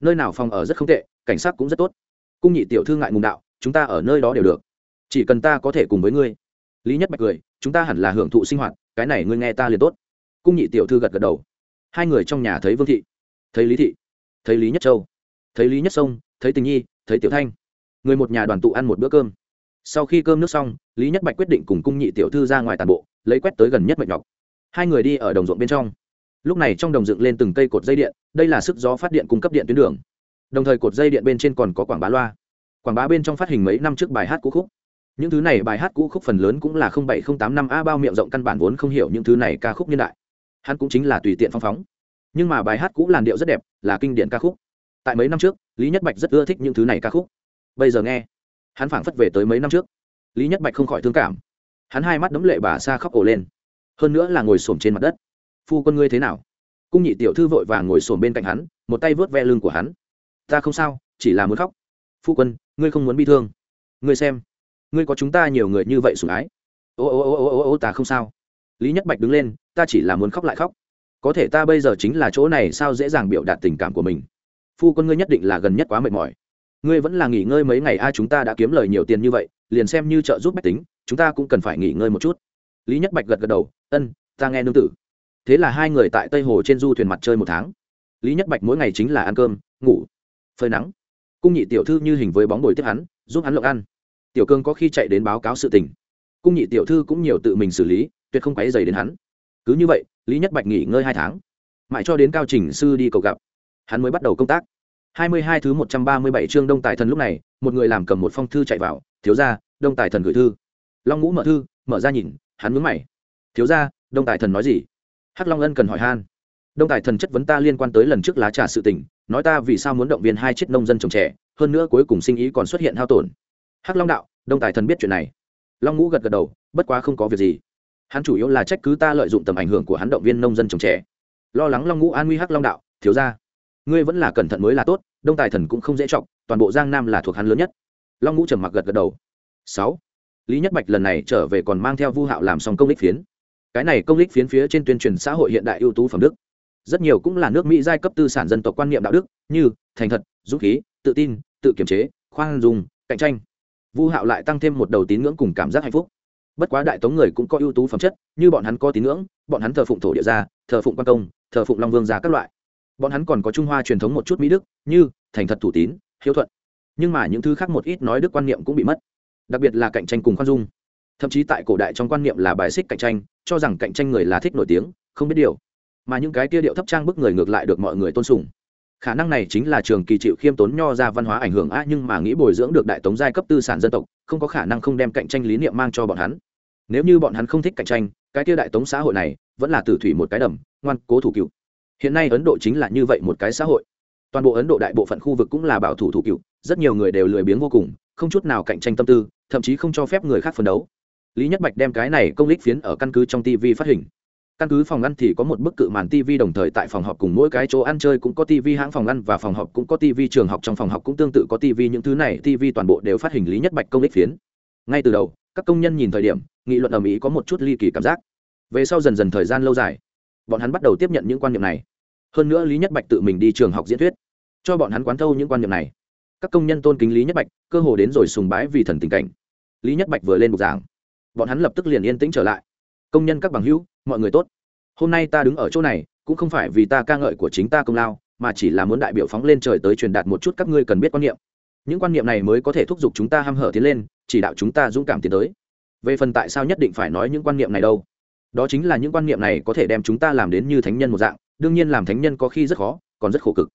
Nơi nào phòng ở rất không tệ, cảnh sát cũng rất tốt. Cung nhị tiểu thư ngại ngùng đạo, chúng ta ở nơi đó đều được. Chỉ cần ta có thể cùng với ngươi. Lý nhất bạch cười, chúng ta hẳn là hưởng thụ sinh hoạt, cái này ngươi nghe ta liền tốt. Cung nhị tiểu thư gật gật đầu. Hai người trong nhà thấy vương thị, thấy lý thị, thấy lý nhất châu, thấy lý nhất sông, thấy tình nhi, thấy tiểu thanh. Người một nhà đoàn tụ ăn một bữa cơm sau khi cơm nước xong, lý nhất bạch quyết định cùng cung nhị tiểu thư ra ngoài tàn bộ, lấy quét tới gần nhất mệnh nhọc. Hai người đi ở đồng ruộng bên trong. Lúc này trong đồng dựng lên từng cây cột dây điện, đây là sức gió phát điện cung cấp điện tuyến đường. Đồng thời cột dây điện bên trên còn có quảng bá loa. Quảng bá bên trong phát hình mấy năm trước bài hát cũ khúc. Những thứ này bài hát cũ khúc phần lớn cũng là bảy không tám năm a bao miệng rộng căn bản vốn không hiểu những thứ này ca khúc nhân đại. Hắn cũng chính là tùy tiện phong phóng. Nhưng mà bài hát cũ làn điệu rất đẹp, là kinh điển ca khúc. Tại mấy năm trước, lý nhất bạch rất ưa thích những thứ này ca khúc. Bây giờ nghe hắn phảng phất về tới mấy năm trước. Lý nhất bạch không khỏi thương cảm. Hắn hai mắt đấm lệ bà xa khóc ổ lên. Hơn nữa là ngồi xổm trên mặt đất. Phu quân ngươi thế nào? Cung nhị tiểu thư vội vàng ngồi xổm bên cạnh hắn, một tay vớt ve lưng của hắn. Ta không sao, chỉ là muốn khóc. Phu quân, ngươi không muốn bi thương. Ngươi xem, ngươi có chúng ta nhiều người như vậy sủng ái. Ô ô ô ô ô ô, ta không sao. Lý nhất bạch đứng lên, ta chỉ là muốn khóc lại khóc. Có thể ta bây giờ chính là chỗ này sao dễ dàng biểu đạt tình cảm của mình? Phu quân ngươi nhất định là gần nhất quá mệt mỏi ngươi vẫn là nghỉ ngơi mấy ngày, a, chúng ta đã kiếm lời nhiều tiền như vậy, liền xem như trợ giúp bách tính, chúng ta cũng cần phải nghỉ ngơi một chút. Lý nhất bạch gật gật đầu, ân, ta nghe nương tử. Thế là hai người tại tây hồ trên du thuyền mặt chơi một tháng. Lý nhất bạch mỗi ngày chính là ăn cơm, ngủ, phơi nắng. Cung nhị tiểu thư như hình với bóng bồi tiếp hắn, giúp hắn lộng ăn. Tiểu cương có khi chạy đến báo cáo sự tình. Cung nhị tiểu thư cũng nhiều tự mình xử lý, tuyệt không quáy dày đến hắn. Cứ như vậy, lý nhất bạch nghỉ ngơi hai tháng. Mãi cho đến cao trình sư đi cầu gặp, hắn mới bắt đầu công tác hai mươi hai thứ một trăm ba mươi bảy chương đông tài thần lúc này, một người làm cầm một phong thư chạy vào, thiếu gia, đông tài thần gửi thư. Long ngũ mở thư, mở ra nhìn, hắn nhướng mày. Thiếu gia, đông tài thần nói gì? Hắc long ân cần hỏi han. Đông tài thần chất vấn ta liên quan tới lần trước lá trà sự tình, nói ta vì sao muốn động viên hai chiếc nông dân trồng trẻ, hơn nữa cuối cùng sinh ý còn xuất hiện hao tổn. Hắc long đạo, đông tài thần biết chuyện này. Long ngũ gật gật đầu, bất quá không có việc gì. Hắn chủ yếu là trách cứ ta lợi dụng tầm ảnh hưởng của hắn động viên nông dân trồng trẻ. Lo lắng long ngũ an nguy hắc long đạo, thiếu gia ngươi vẫn là cẩn thận mới là tốt, đông tài thần cũng không dễ trọng toàn bộ giang nam là thuộc hắn lớn nhất. Long ngũ trầm mặc gật gật đầu. Sáu, lý nhất bạch lần này trở về còn mang theo vu hạo làm xong công lích phiến. Cái này công lích phiến phía trên tuyên truyền xã hội hiện đại ưu tú phẩm đức. Rất nhiều cũng là nước mỹ giai cấp tư sản dân tộc quan niệm đạo đức, như thành thật, dũng khí, tự tin, tự kiềm chế, khoan dung, cạnh tranh. Vu hạo lại tăng thêm một đầu tín ngưỡng cùng cảm giác hạnh phúc. Bất quá đại tống người cũng có ưu tú phẩm chất, như bọn hắn có tín ngưỡng, bọn hắn thờ phụng thổ địa gia, thờ phụng quan công, thờ phụng long vương gia các loại bọn hắn còn có trung hoa truyền thống một chút mỹ đức, như thành thật thủ tín, hiếu thuận. Nhưng mà những thứ khác một ít nói đức quan niệm cũng bị mất. Đặc biệt là cạnh tranh cùng khoan dung. Thậm chí tại cổ đại trong quan niệm là bài xích cạnh tranh, cho rằng cạnh tranh người là thích nổi tiếng, không biết điều. Mà những cái kia điệu thấp trang bức người ngược lại được mọi người tôn sùng. Khả năng này chính là trường kỳ chịu khiêm tốn nho ra văn hóa ảnh hưởng a nhưng mà nghĩ bồi dưỡng được đại tống giai cấp tư sản dân tộc, không có khả năng không đem cạnh tranh lý niệm mang cho bọn hắn. Nếu như bọn hắn không thích cạnh tranh, cái kia đại tống xã hội này vẫn là tử thủy một cái đầm, ngoan cố thủ cựu hiện nay ấn độ chính là như vậy một cái xã hội. Toàn bộ ấn độ đại bộ phận khu vực cũng là bảo thủ thủ cựu, rất nhiều người đều lười biếng vô cùng, không chút nào cạnh tranh tâm tư, thậm chí không cho phép người khác phấn đấu. Lý nhất bạch đem cái này công lích phiến ở căn cứ trong tv phát hình. Căn cứ phòng ăn thì có một bức cự màn tv đồng thời tại phòng họp cùng mỗi cái chỗ ăn chơi cũng có tv hãng phòng ăn và phòng họp cũng có tv trường học, trong phòng học cũng tương tự có tv những thứ này tv toàn bộ đều phát hình lý nhất bạch công lích phiến. Ngay từ đầu, các công nhân nhìn thời điểm, nghị luận ở mỹ có một chút ly kỳ cảm giác. Về sau dần dần thời gian lâu dài bọn hắn bắt đầu tiếp nhận những quan niệm này. Hơn nữa lý nhất bạch tự mình đi trường học diễn thuyết, cho bọn hắn quán thâu những quan niệm này. Các công nhân tôn kính lý nhất bạch, cơ hồ đến rồi sùng bái vì thần tình cảnh. Lý nhất bạch vừa lên bục giảng, bọn hắn lập tức liền yên tĩnh trở lại. Công nhân các bằng hữu, mọi người tốt. Hôm nay ta đứng ở chỗ này, cũng không phải vì ta ca ngợi của chính ta công lao, mà chỉ là muốn đại biểu phóng lên trời tới truyền đạt một chút các ngươi cần biết quan niệm. Những quan niệm này mới có thể thúc giục chúng ta h a m hở tiến lên, chỉ đạo chúng ta dũng cảm tiến tới. Về phần tại sao nhất định phải nói những quan niệm này đâu? Đó chính là những quan niệm này có thể đem chúng ta làm đến như thánh nhân một dạng, đương nhiên làm thánh nhân có khi rất khó, còn rất khổ cực.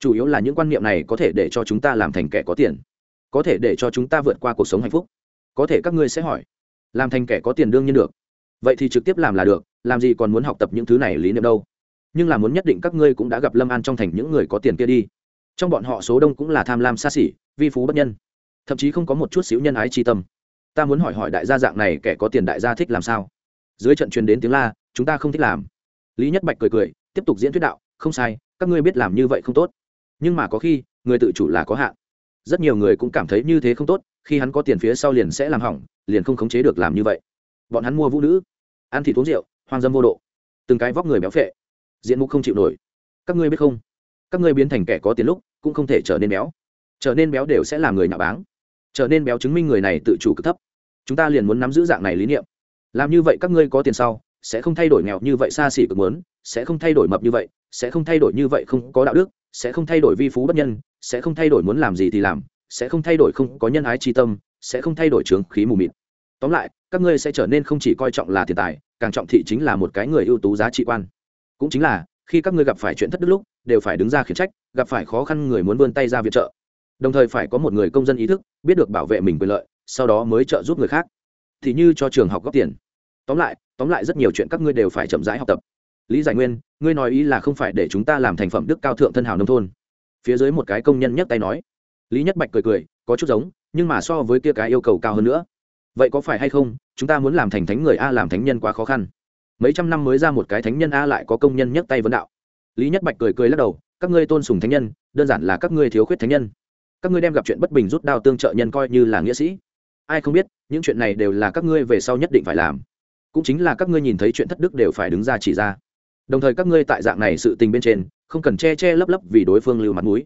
Chủ yếu là những quan niệm này có thể để cho chúng ta làm thành kẻ có tiền, có thể để cho chúng ta vượt qua cuộc sống hạnh phúc. Có thể các ngươi sẽ hỏi, làm thành kẻ có tiền đương nhiên được, vậy thì trực tiếp làm là được, làm gì còn muốn học tập những thứ này lý niệm đâu. Nhưng là muốn nhất định các ngươi cũng đã gặp lâm an trong thành những người có tiền kia đi. Trong bọn họ số đông cũng là tham lam xa xỉ, vi phú bất nhân. Thậm chí không có một chút xíu nhân ái tri tâm. Ta muốn hỏi hỏi đại gia dạng này kẻ có tiền đại gia thích làm sao? Dưới trận truyền đến tiếng la, chúng ta không thích làm. Lý nhất bạch cười cười, tiếp tục diễn thuyết đạo, không sai, các ngươi biết làm như vậy không tốt. Nhưng mà có khi, người tự chủ là có hạn. Rất nhiều người cũng cảm thấy như thế không tốt, khi hắn có tiền phía sau liền sẽ làm hỏng, liền không khống chế được làm như vậy. Bọn hắn mua vũ nữ, ăn thịt uống rượu, hoang dâm vô độ. Từng cái vóc người béo phệ. Diện mục không chịu nổi. Các ngươi biết không? Các ngươi biến thành kẻ có tiền lúc, cũng không thể trở nên béo. Trở nên béo đều sẽ làm người nhà báng. Trở nên béo chứng minh người này tự chủ cực thấp. Chúng ta liền muốn nắm giữ dạng này lý niệm làm như vậy các ngươi có tiền sau sẽ không thay đổi nghèo như vậy, xa xỉ cực muốn, sẽ không thay đổi mập như vậy, sẽ không thay đổi như vậy không có đạo đức, sẽ không thay đổi vi phú bất nhân, sẽ không thay đổi muốn làm gì thì làm, sẽ không thay đổi không có nhân ái tri tâm, sẽ không thay đổi trướng khí mù mịt. Tóm lại, các ngươi sẽ trở nên không chỉ coi trọng là tiền tài, càng trọng thị chính là một cái người ưu tú giá trị quan. Cũng chính là, khi các ngươi gặp phải chuyện thất đức lúc, đều phải đứng ra khiển trách, gặp phải khó khăn người muốn vươn tay ra viện trợ. Đồng thời phải có một người công dân ý thức, biết được bảo vệ mình quyền lợi, sau đó mới trợ giúp người khác. Thì như cho trường học góp tiền tóm lại tóm lại rất nhiều chuyện các ngươi đều phải chậm rãi học tập. Lý giải nguyên, ngươi nói ý là không phải để chúng ta làm thành phẩm đức cao thượng thân hào nông thôn. Phía dưới một cái công nhân nhấc tay nói. Lý nhất bạch cười cười, có chút giống, nhưng mà so với kia cái yêu cầu cao hơn nữa. Vậy có phải hay không, chúng ta muốn làm thành thánh người a, làm thánh nhân quá khó khăn. Mấy trăm năm mới ra một cái thánh nhân a lại có công nhân nhấc tay vấn đạo. Lý nhất bạch cười cười lắc đầu, các ngươi tôn sùng thánh nhân, đơn giản là các ngươi thiếu khuyết thánh nhân. Các ngươi đem gặp chuyện bất bình rút đao tương trợ nhân coi như là nghĩa sĩ. Ai không biết, những chuyện này đều là các ngươi về sau nhất định phải làm cũng chính là các ngươi nhìn thấy chuyện thất đức đều phải đứng ra chỉ ra. Đồng thời các ngươi tại dạng này sự tình bên trên, không cần che che lấp lấp vì đối phương lưu mặt mũi.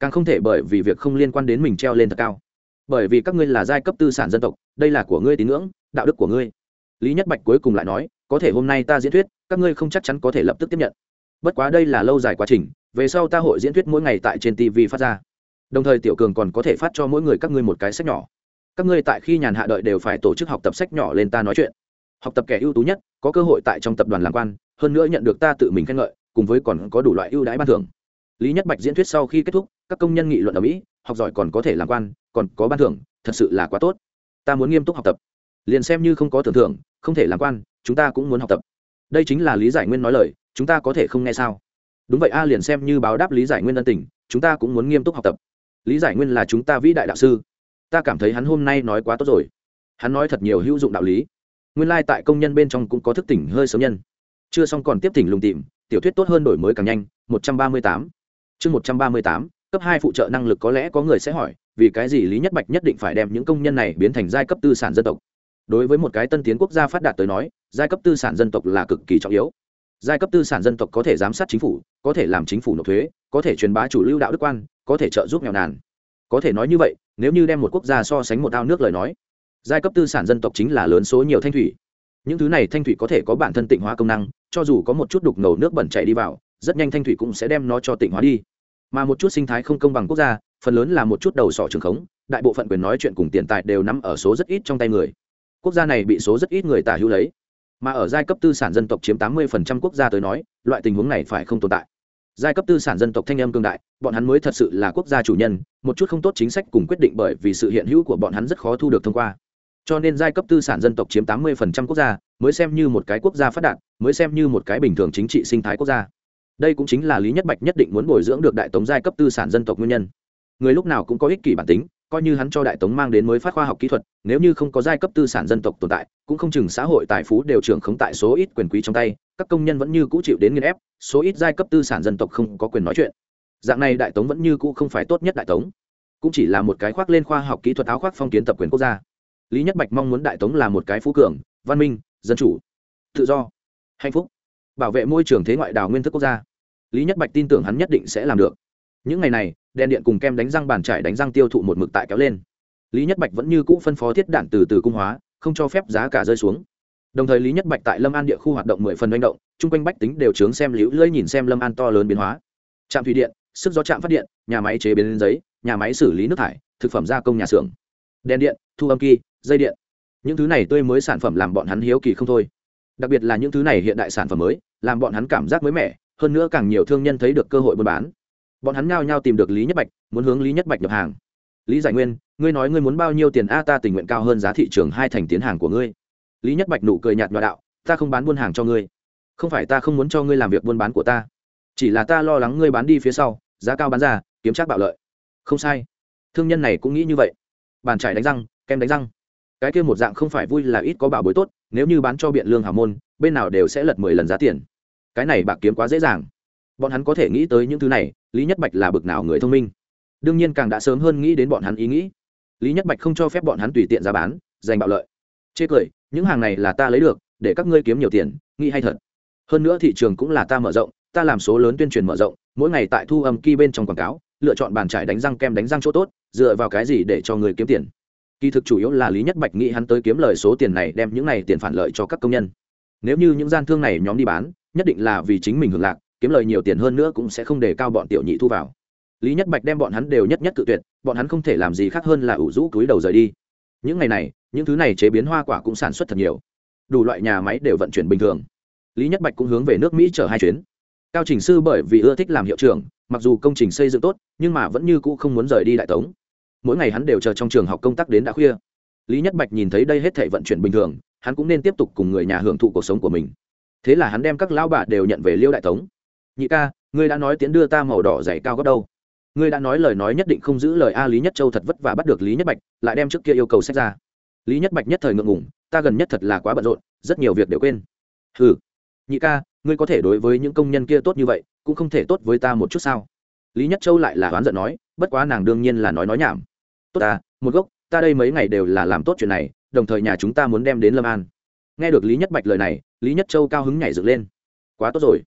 Càng không thể bởi vì việc không liên quan đến mình treo lên thật cao. Bởi vì các ngươi là giai cấp tư sản dân tộc, đây là của ngươi tín ngưỡng, đạo đức của ngươi. Lý nhất bạch cuối cùng lại nói, có thể hôm nay ta diễn thuyết, các ngươi không chắc chắn có thể lập tức tiếp nhận. Bất quá đây là lâu dài quá trình, về sau ta hội diễn thuyết mỗi ngày tại trên tv phát ra. Đồng thời tiểu cường còn có thể phát cho mỗi người các ngươi một cái sách nhỏ. Các ngươi tại khi nhàn hạ đợi đều phải tổ chức học tập sách nhỏ lên ta nói chuyện học tập kẻ ưu tú nhất, có cơ hội tại trong tập đoàn làm quan, hơn nữa nhận được ta tự mình khen ngợi, cùng với còn có đủ loại ưu đãi ban thưởng. Lý nhất bạch diễn thuyết sau khi kết thúc, các công nhân nghị luận ở mỹ, học giỏi còn có thể làm quan, còn có ban thưởng, thật sự là quá tốt. Ta muốn nghiêm túc học tập. Liền xem như không có tưởng thưởng, không thể làm quan, chúng ta cũng muốn học tập. Đây chính là lý giải nguyên nói lời, chúng ta có thể không nghe sao? Đúng vậy a, liền xem như báo đáp lý giải nguyên ân tình, chúng ta cũng muốn nghiêm túc học tập. Lý giải nguyên là chúng ta vĩ đại đạo sư. Ta cảm thấy hắn hôm nay nói quá tốt rồi. Hắn nói thật nhiều hữu dụng đạo lý nguyên lai tại công nhân bên trong cũng có thức tỉnh hơi sớm nhân. Chưa xong còn tiếp tỉnh lùng tìm, tiểu thuyết tốt hơn đổi mới càng nhanh, một trăm ba mươi tám. Chương một trăm ba mươi tám, cấp hai phụ trợ năng lực có lẽ có người sẽ hỏi, vì cái gì lý nhất bạch nhất định phải đem những công nhân này biến thành giai cấp tư sản dân tộc? Đối với một cái tân tiến quốc gia phát đạt tới nói, giai cấp tư sản dân tộc là cực kỳ trọng yếu. Giai cấp tư sản dân tộc có thể giám sát chính phủ, có thể làm chính phủ nộp thuế, có thể truyền bá chủ lưu đạo đức quan, có thể trợ giúp nghèo nàn. Có thể nói như vậy, nếu như đem một quốc gia so sánh một ao nước lời nói giai cấp tư sản dân tộc chính là lớn số nhiều thanh thủy. Những thứ này thanh thủy có thể có bản thân tịnh hóa công năng, cho dù có một chút đục ngầu nước bẩn chảy đi vào, rất nhanh thanh thủy cũng sẽ đem nó cho tịnh hóa đi. Mà một chút sinh thái không công bằng quốc gia, phần lớn là một chút đầu sỏ trường khống, đại bộ phận quyền nói chuyện cùng tiền tài đều nằm ở số rất ít trong tay người. Quốc gia này bị số rất ít người tả hữu lấy. Mà ở giai cấp tư sản dân tộc chiếm tám mươi quốc gia tới nói, loại tình huống này phải không tồn tại. Giai cấp tư sản dân tộc thanh âm cương đại, bọn hắn mới thật sự là quốc gia chủ nhân, một chút không tốt chính sách cùng quyết định bởi vì sự hiện hữu của bọn hắn rất khó thu được thông qua cho nên giai cấp tư sản dân tộc chiếm tám mươi quốc gia, mới xem như một cái quốc gia phát đạt, mới xem như một cái bình thường chính trị sinh thái quốc gia. Đây cũng chính là lý nhất bạch nhất định muốn bồi dưỡng được đại tống giai cấp tư sản dân tộc nguyên nhân. Người lúc nào cũng có ích kỷ bản tính, coi như hắn cho đại tống mang đến mới phát khoa học kỹ thuật, nếu như không có giai cấp tư sản dân tộc tồn tại, cũng không chừng xã hội tài phú đều trưởng khống tại số ít quyền quý trong tay, các công nhân vẫn như cũ chịu đến nghiên ép, số ít giai cấp tư sản dân tộc không có quyền nói chuyện. Dạng này đại tống vẫn như cũ không phải tốt nhất đại tống. Cũng chỉ là một cái khoác lên khoa học kỹ thuật áo khoác phong kiến tập quyền quốc gia lý nhất bạch mong muốn đại tống là một cái phú cường, văn minh, dân chủ, tự do, hạnh phúc, bảo vệ môi trường thế ngoại đào nguyên thức quốc gia. Lý nhất bạch tin tưởng hắn nhất định sẽ làm được. Những ngày này, đèn điện cùng kem đánh răng bàn trải đánh răng tiêu thụ một mực tại kéo lên. Lý nhất bạch vẫn như cũ phân phó thiết đạn từ từ cung hóa, không cho phép giá cả rơi xuống. Đồng thời lý nhất bạch tại lâm an địa khu hoạt động mười phần manh động, chung quanh bách tính đều chướng xem liễu lưỡi nhìn xem lâm an to lớn biến hóa. Trạm thủy điện, sức gió trạm phát điện, nhà máy chế biến giấy, nhà máy xử lý nước thải, thực phẩm gia công nhà xưởng. Đèn điện, thu âm kỳ dây điện. Những thứ này tươi mới sản phẩm làm bọn hắn hiếu kỳ không thôi. Đặc biệt là những thứ này hiện đại sản phẩm mới, làm bọn hắn cảm giác mới mẻ, hơn nữa càng nhiều thương nhân thấy được cơ hội buôn bán. Bọn hắn nhao nhao tìm được lý nhất bạch, muốn hướng lý nhất bạch nhập hàng. Lý giải nguyên, ngươi nói ngươi muốn bao nhiêu tiền? A, ta tình nguyện cao hơn giá thị trường hai thành tiến hàng của ngươi. Lý nhất bạch nụ cười nhạt nhòa đạo, ta không bán buôn hàng cho ngươi. Không phải ta không muốn cho ngươi làm việc buôn bán của ta. Chỉ là ta lo lắng ngươi bán đi phía sau, giá cao bán ra, kiếm chắc bạo lợi. Không sai. Thương nhân này cũng nghĩ như vậy. Bàn trải đánh răng, kem đánh răng cái kia một dạng không phải vui là ít có bảo bối tốt, nếu như bán cho biện lương hào môn, bên nào đều sẽ lật mười lần giá tiền. Cái này bạc kiếm quá dễ dàng. Bọn hắn có thể nghĩ tới những thứ này, lý nhất bạch là bực nào người thông minh. Đương nhiên càng đã sớm hơn nghĩ đến bọn hắn ý nghĩ. Lý nhất bạch không cho phép bọn hắn tùy tiện ra bán, giành bạo lợi. Chê cười, những hàng này là ta lấy được, để các ngươi kiếm nhiều tiền, nghĩ hay thật. Hơn nữa thị trường cũng là ta mở rộng, ta làm số lớn tuyên truyền mở rộng, mỗi ngày tại thu âm kỳ bên trong quảng cáo, lựa chọn bàn trải đánh răng kem đánh răng chỗ tốt, dựa vào cái gì để cho người kiếm tiền? Kỳ thực chủ yếu là lý nhất bạch nghĩ hắn tới kiếm lời số tiền này đem những này tiền phản lợi cho các công nhân. Nếu như những gian thương này nhóm đi bán, nhất định là vì chính mình hưởng lạc, kiếm lời nhiều tiền hơn nữa cũng sẽ không để cao bọn tiểu nhị thu vào. Lý nhất bạch đem bọn hắn đều nhất nhất cự tuyệt, bọn hắn không thể làm gì khác hơn là ủ rũ túi đầu rời đi. Những ngày này, những thứ này chế biến hoa quả cũng sản xuất thật nhiều. Đủ loại nhà máy đều vận chuyển bình thường. Lý nhất bạch cũng hướng về nước mỹ chở hai chuyến. Cao trình sư bởi vì ưa thích làm hiệu trưởng, mặc dù công trình xây dựng tốt, nhưng mà vẫn như cũ không muốn rời đi đại tống mỗi ngày hắn đều chờ trong trường học công tác đến đã khuya. Lý nhất bạch nhìn thấy đây hết thể vận chuyển bình thường, hắn cũng nên tiếp tục cùng người nhà hưởng thụ cuộc sống của mình. Thế là hắn đem các lão bà đều nhận về liêu đại tống. Nhị ca, ngươi đã nói tiến đưa ta màu đỏ dày cao gấp đâu? Ngươi đã nói lời nói nhất định không giữ lời a lý nhất châu thật vất vả bắt được lý nhất bạch, lại đem trước kia yêu cầu xét ra. Lý nhất bạch nhất thời ngượng ngủng ta gần nhất thật là quá bận rộn, rất nhiều việc đều quên. Ừ nhị ca, ngươi có thể đối với những công nhân kia tốt như vậy, cũng không thể tốt với ta một chút sao? Lý nhất châu lại là oán giận nói, bất quá nàng đương nhiên là nói nói nhảm tốt ta, một gốc, ta đây mấy ngày đều là làm tốt chuyện này, đồng thời nhà chúng ta muốn đem đến lâm an. Nghe được lý nhất bạch lời này, lý nhất châu cao hứng nhảy dựng lên. Quá tốt rồi.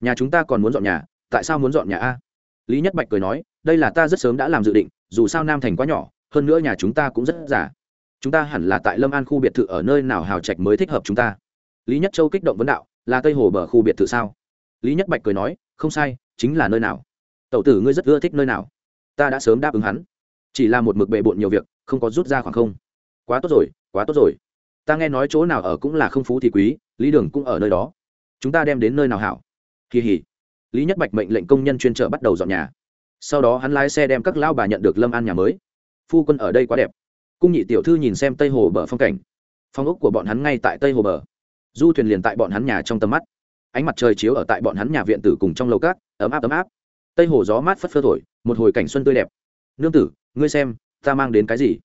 Nhà chúng ta còn muốn dọn nhà, tại sao muốn dọn nhà a? Lý nhất bạch cười nói, đây là ta rất sớm đã làm dự định, dù sao nam thành quá nhỏ, hơn nữa nhà chúng ta cũng rất giả chúng ta hẳn là tại lâm an khu biệt thự ở nơi nào hào trạch mới thích hợp chúng ta? Lý nhất châu kích động vấn đạo, là tây hồ bờ khu biệt thự sao? Lý nhất bạch cười nói, không sai, chính là nơi nào. Tẩu tử ngươi rất ưa thích nơi nào? Ta đã sớm đáp ứng hắn chỉ là một mực bệ bộn nhiều việc, không có rút ra khoảng không. Quá tốt rồi, quá tốt rồi. Ta nghe nói chỗ nào ở cũng là không phú thì quý, lý đường cũng ở nơi đó. Chúng ta đem đến nơi nào hảo? Kỳ hỉ lý nhất bạch mệnh lệnh công nhân chuyên trở bắt đầu dọn nhà. Sau đó hắn lái xe đem các lao bà nhận được lâm an nhà mới. Phu quân ở đây quá đẹp. Cung nhị tiểu thư nhìn xem tây hồ bờ phong cảnh. Phong ốc của bọn hắn ngay tại tây hồ bờ. Du thuyền liền tại bọn hắn nhà trong tầm mắt. Ánh mặt trời chiếu ở tại bọn hắn nhà viện tử cùng trong lầu cát, ấm áp ấm áp. Tây hồ gió mát phất phơ thổi, một hồi cảnh xuân tươi đẹp nương tử, ngươi xem, ta mang đến cái gì?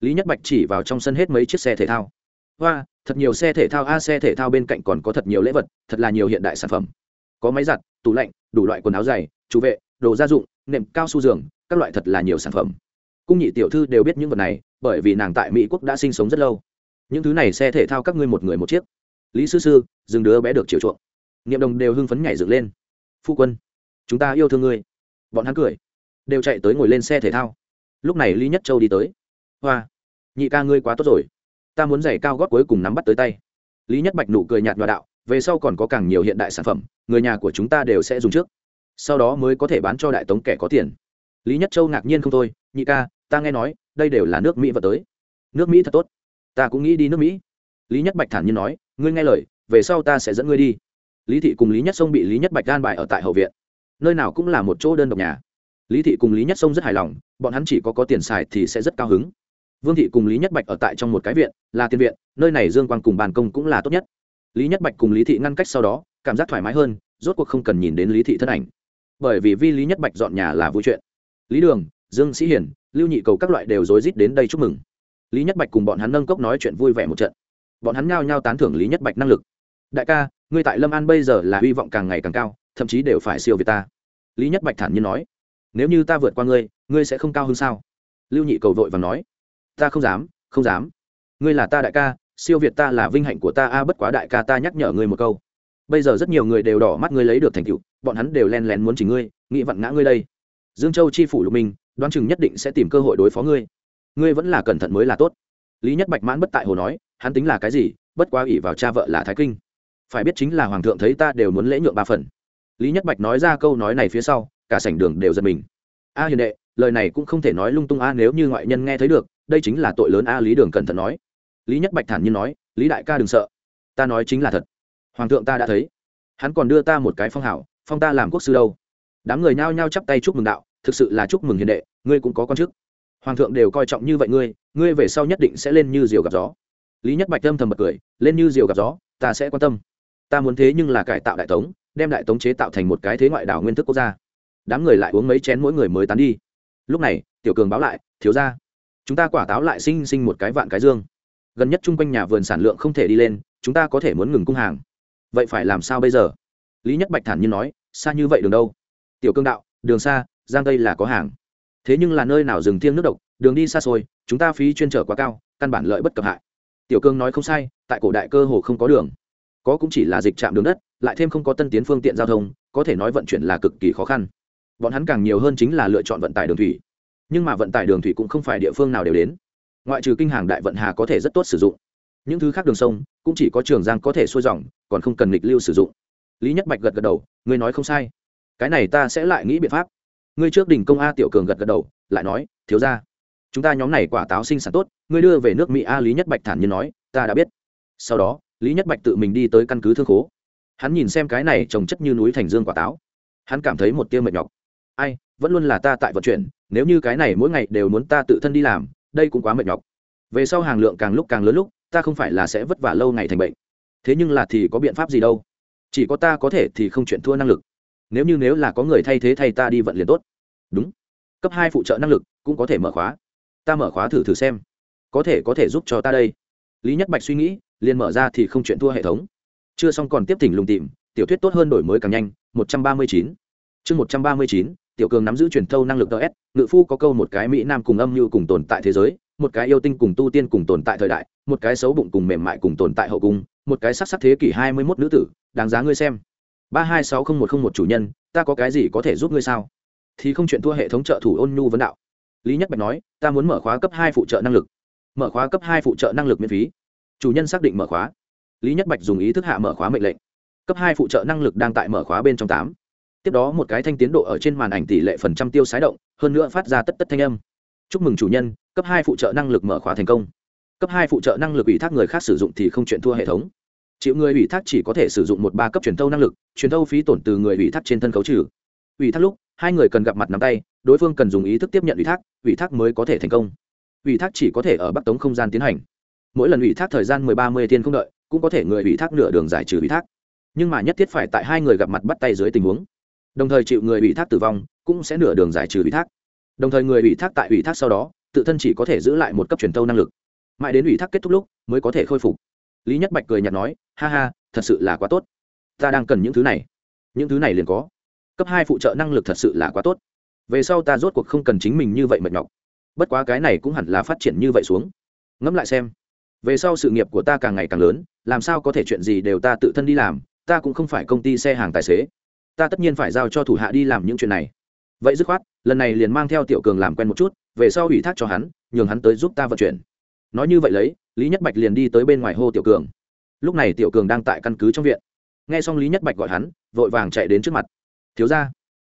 Lý nhất bạch chỉ vào trong sân hết mấy chiếc xe thể thao. Hoa, thật nhiều xe thể thao a, xe thể thao bên cạnh còn có thật nhiều lễ vật, thật là nhiều hiện đại sản phẩm. Có máy giặt, tủ lạnh, đủ loại quần áo dày chú vệ, đồ gia dụng, nệm cao su giường, các loại thật là nhiều sản phẩm. Cung nhị tiểu thư đều biết những vật này, bởi vì nàng tại mỹ quốc đã sinh sống rất lâu. Những thứ này xe thể thao các ngươi một người một chiếc. Lý sư sư, dừng đứa bé được chiều chuộng. Niệm đồng đều hưng phấn nhảy dựng lên. Phu quân, chúng ta yêu thương ngươi. Bọn hắn cười đều chạy tới ngồi lên xe thể thao. Lúc này lý nhất châu đi tới. Hoa, nhị ca ngươi quá tốt rồi. Ta muốn giày cao gót cuối cùng nắm bắt tới tay. Lý nhất bạch nụ cười nhạt nhòa đạo, về sau còn có càng nhiều hiện đại sản phẩm, người nhà của chúng ta đều sẽ dùng trước. Sau đó mới có thể bán cho đại tống kẻ có tiền. Lý nhất châu ngạc nhiên không thôi, nhị ca, ta nghe nói, đây đều là nước mỹ vật tới. Nước mỹ thật tốt. Ta cũng nghĩ đi nước mỹ. Lý nhất bạch thản nhiên nói, ngươi nghe lời, về sau ta sẽ dẫn ngươi đi. Lý thị cùng lý nhất sông bị lý nhất bạch gan bài ở tại hậu viện. Nơi nào cũng là một chỗ đơn độc nhà lý thị cùng lý nhất sông rất hài lòng, bọn hắn chỉ có có tiền xài thì sẽ rất cao hứng. Vương thị cùng lý nhất bạch ở tại trong một cái viện, là tiền viện, nơi này dương quang cùng bàn công cũng là tốt nhất. Lý nhất bạch cùng lý thị ngăn cách sau đó, cảm giác thoải mái hơn, rốt cuộc không cần nhìn đến lý thị thân ảnh. Bởi vì vi lý nhất bạch dọn nhà là vui chuyện. Lý đường, dương sĩ hiển lưu nhị cầu các loại đều rối rít đến đây chúc mừng. Lý nhất bạch cùng bọn hắn nâng cốc nói chuyện vui vẻ một trận. Bọn hắn nhao nhao tán thưởng lý nhất bạch năng lực. Đại ca, ngươi tại lâm an bây giờ là hy vọng càng ngày càng cao, thậm chí đều phải siêu việt ta. Lý nhất bạch thản nhiên nói nếu như ta vượt qua ngươi ngươi sẽ không cao hơn sao? Lưu nhị cầu vội và nói. Ta không dám không dám. Ngươi là ta đại ca, siêu việt ta là vinh hạnh của ta, a, bất quá đại ca ta nhắc nhở ngươi một câu. Bây giờ rất nhiều người đều đỏ mắt ngươi lấy được thành tựu, bọn hắn đều len lén muốn chỉ ngươi, nghĩ vặn ngã ngươi đây. Dương châu chi phủ lục minh, đoán chừng nhất định sẽ tìm cơ hội đối phó ngươi. Ngươi vẫn là cẩn thận mới là tốt. Lý nhất bạch mãn bất tại hồ nói, hắn tính là cái gì, bất quá ủy vào cha vợ là thái kinh. Phải biết chính là hoàng thượng thấy ta đều muốn lễ nhượng ba phần. Lý nhất bạch nói ra câu nói này phía sau cả sảnh đường đều giật mình. A hiền đệ, lời này cũng không thể nói lung tung a, nếu như ngoại nhân nghe thấy được, đây chính là tội lớn a, lý đường cẩn thận nói. Lý nhất bạch thản nhiên nói, lý đại ca đừng sợ. Ta nói chính là thật. Hoàng thượng ta đã thấy. Hắn còn đưa ta một cái phong hảo, phong ta làm quốc sư đâu? Đám người nhao nhao chắp tay chúc mừng đạo, thực sự là chúc mừng hiền đệ, ngươi cũng có con chức. Hoàng thượng đều coi trọng như vậy ngươi ngươi về sau nhất định sẽ lên như diều gặp gió. Lý nhất bạch âm thầm bật cười, lên như diều gặp gió, ta sẽ quan tâm. Ta muốn thế nhưng là cải tạo đại tống, đem đại tống chế tạo thành một cái thế ngoại đảo nguyên thức quốc gia đám người lại uống mấy chén mỗi người mới tán đi. Lúc này, tiểu cường báo lại, thiếu ra chúng ta quả táo lại sinh sinh một cái vạn cái dương. Gần nhất chung quanh nhà vườn sản lượng không thể đi lên, chúng ta có thể muốn ngừng cung hàng. Vậy phải làm sao bây giờ? Lý nhất bạch thản nhiên nói, xa như vậy đường đâu? Tiểu cương đạo, đường xa, giang tây là có hàng. Thế nhưng là nơi nào dừng thiêng nước độc, đường đi xa xôi, chúng ta phí chuyên trở quá cao, căn bản lợi bất cập hại. Tiểu cương nói không sai, tại cổ đại cơ hồ không có đường. Có cũng chỉ là dịch trạm đường đất, lại thêm không có tân tiến phương tiện giao thông, có thể nói vận chuyển là cực kỳ khó khăn bọn hắn càng nhiều hơn chính là lựa chọn vận tải đường thủy. Nhưng mà vận tải đường thủy cũng không phải địa phương nào đều đến. Ngoại trừ kinh hàng đại vận hà có thể rất tốt sử dụng. Những thứ khác đường sông cũng chỉ có trường giang có thể xuôi dòng, còn không cần nghịch lưu sử dụng. Lý nhất bạch gật gật đầu, ngươi nói không sai. Cái này ta sẽ lại nghĩ biện pháp. Ngươi trước đỉnh công a tiểu cường gật gật đầu, lại nói, thiếu ra chúng ta nhóm này quả táo sinh sản tốt, ngươi đưa về nước mỹ a lý nhất bạch thản nhiên nói, ta đã biết. Sau đó, lý nhất bạch tự mình đi tới căn cứ thương khố. Hắn nhìn xem cái này trồng chất như núi thành dương quả táo. Hắn cảm thấy một tiêu mệt nhọc ai, vẫn luôn là ta tại vận chuyển, nếu như cái này mỗi ngày đều muốn ta tự thân đi làm, đây cũng quá mệt nhọc. Về sau hàng lượng càng lúc càng lớn lúc, ta không phải là sẽ vất vả lâu ngày thành bệnh. Thế nhưng là thì có biện pháp gì đâu? Chỉ có ta có thể thì không chuyện thua năng lực. Nếu như nếu là có người thay thế thay ta đi vận liền tốt. Đúng. Cấp hai phụ trợ năng lực cũng có thể mở khóa. Ta mở khóa thử thử xem. Có thể có thể giúp cho ta đây. Lý nhất bạch suy nghĩ, liền mở ra thì không chuyện thua hệ thống. Chưa xong còn tiếp tỉnh lùng tìm, tiểu thuyết tốt hơn đổi mới càng nhanh, một trăm ba mươi chín. Chương một trăm ba mươi chín tiểu cường nắm giữ truyền thâu năng lực ts ngự phu có câu một cái mỹ nam cùng âm mưu cùng tồn tại thế giới, một cái yêu tinh cùng tu tiên cùng tồn tại thời đại, một cái xấu bụng cùng mềm mại cùng tồn tại hậu cung, một cái sắc sắc thế kỷ hai mươi mốt nữ tử, đáng giá ngươi xem. ba hai sáu không một không một chủ nhân, ta có cái gì có thể giúp ngươi sao? Thì không chuyện thua hệ thống trợ thủ ôn nhu vấn đạo. Lý nhất bạch nói, ta muốn mở khóa cấp hai phụ trợ năng lực. Mở khóa cấp hai phụ trợ năng lực miễn phí. Chủ nhân xác định mở khóa. Lý nhất bạch dùng ý thức hạ mở khóa mệnh lệnh. Cấp hai phụ trợ năng lực đang tại mở khóa bên trong tám tiếp đó một cái thanh tiến độ ở trên màn ảnh tỷ lệ phần trăm tiêu sái động, hơn nữa phát ra tất tất thanh âm. Chúc mừng chủ nhân, cấp hai phụ trợ năng lực mở khóa thành công. Cấp hai phụ trợ năng lực ủy thác người khác sử dụng thì không chuyện thua hệ thống. Chịu người ủy thác chỉ có thể sử dụng một ba cấp truyền thâu năng lực, truyền thâu phí tổn từ người ủy thác trên thân khấu trừ. Ủy thác lúc, hai người cần gặp mặt nắm tay, đối phương cần dùng ý thức tiếp nhận ủy thác ủy thác mới có thể thành công. Ủy thác chỉ có thể ở bắc tống không gian tiến hành. Mỗi lần ủy thác thời gian mười ba mươi thiên không đợi, cũng có thể người ủy thác nửa đường giải trừ ủy thác. Nhưng mà nhất thiết phải tại hai người gặp mặt bắt tay dưới tình huống đồng thời chịu người ủy thác tử vong, cũng sẽ nửa đường giải trừ ủy thác. Đồng thời người ủy thác tại ủy thác sau đó, tự thân chỉ có thể giữ lại một cấp truyền tâu năng lực. Mãi đến ủy thác kết thúc lúc, mới có thể khôi phục. Lý nhất bạch cười nhạt nói, ha ha, thật sự là quá tốt. Ta đang cần những thứ này. Những thứ này liền có. Cấp hai phụ trợ năng lực thật sự là quá tốt. Về sau ta rốt cuộc không cần chính mình như vậy mệt nhọc. Bất quá cái này cũng hẳn là phát triển như vậy xuống. Ngẫm lại xem. Về sau sự nghiệp của ta càng ngày càng lớn, làm sao có thể chuyện gì đều ta tự thân đi làm, ta cũng không phải công ty xe hàng tài xế ta tất nhiên phải giao cho thủ hạ đi làm những chuyện này. Vậy dứt khoát, lần này liền mang theo tiểu cường làm quen một chút, về sau ủy thác cho hắn, nhường hắn tới giúp ta vận chuyển. Nói như vậy lấy, lý nhất bạch liền đi tới bên ngoài hô tiểu cường. Lúc này tiểu cường đang tại căn cứ trong viện. Nghe xong lý nhất bạch gọi hắn, vội vàng chạy đến trước mặt. Thiếu ra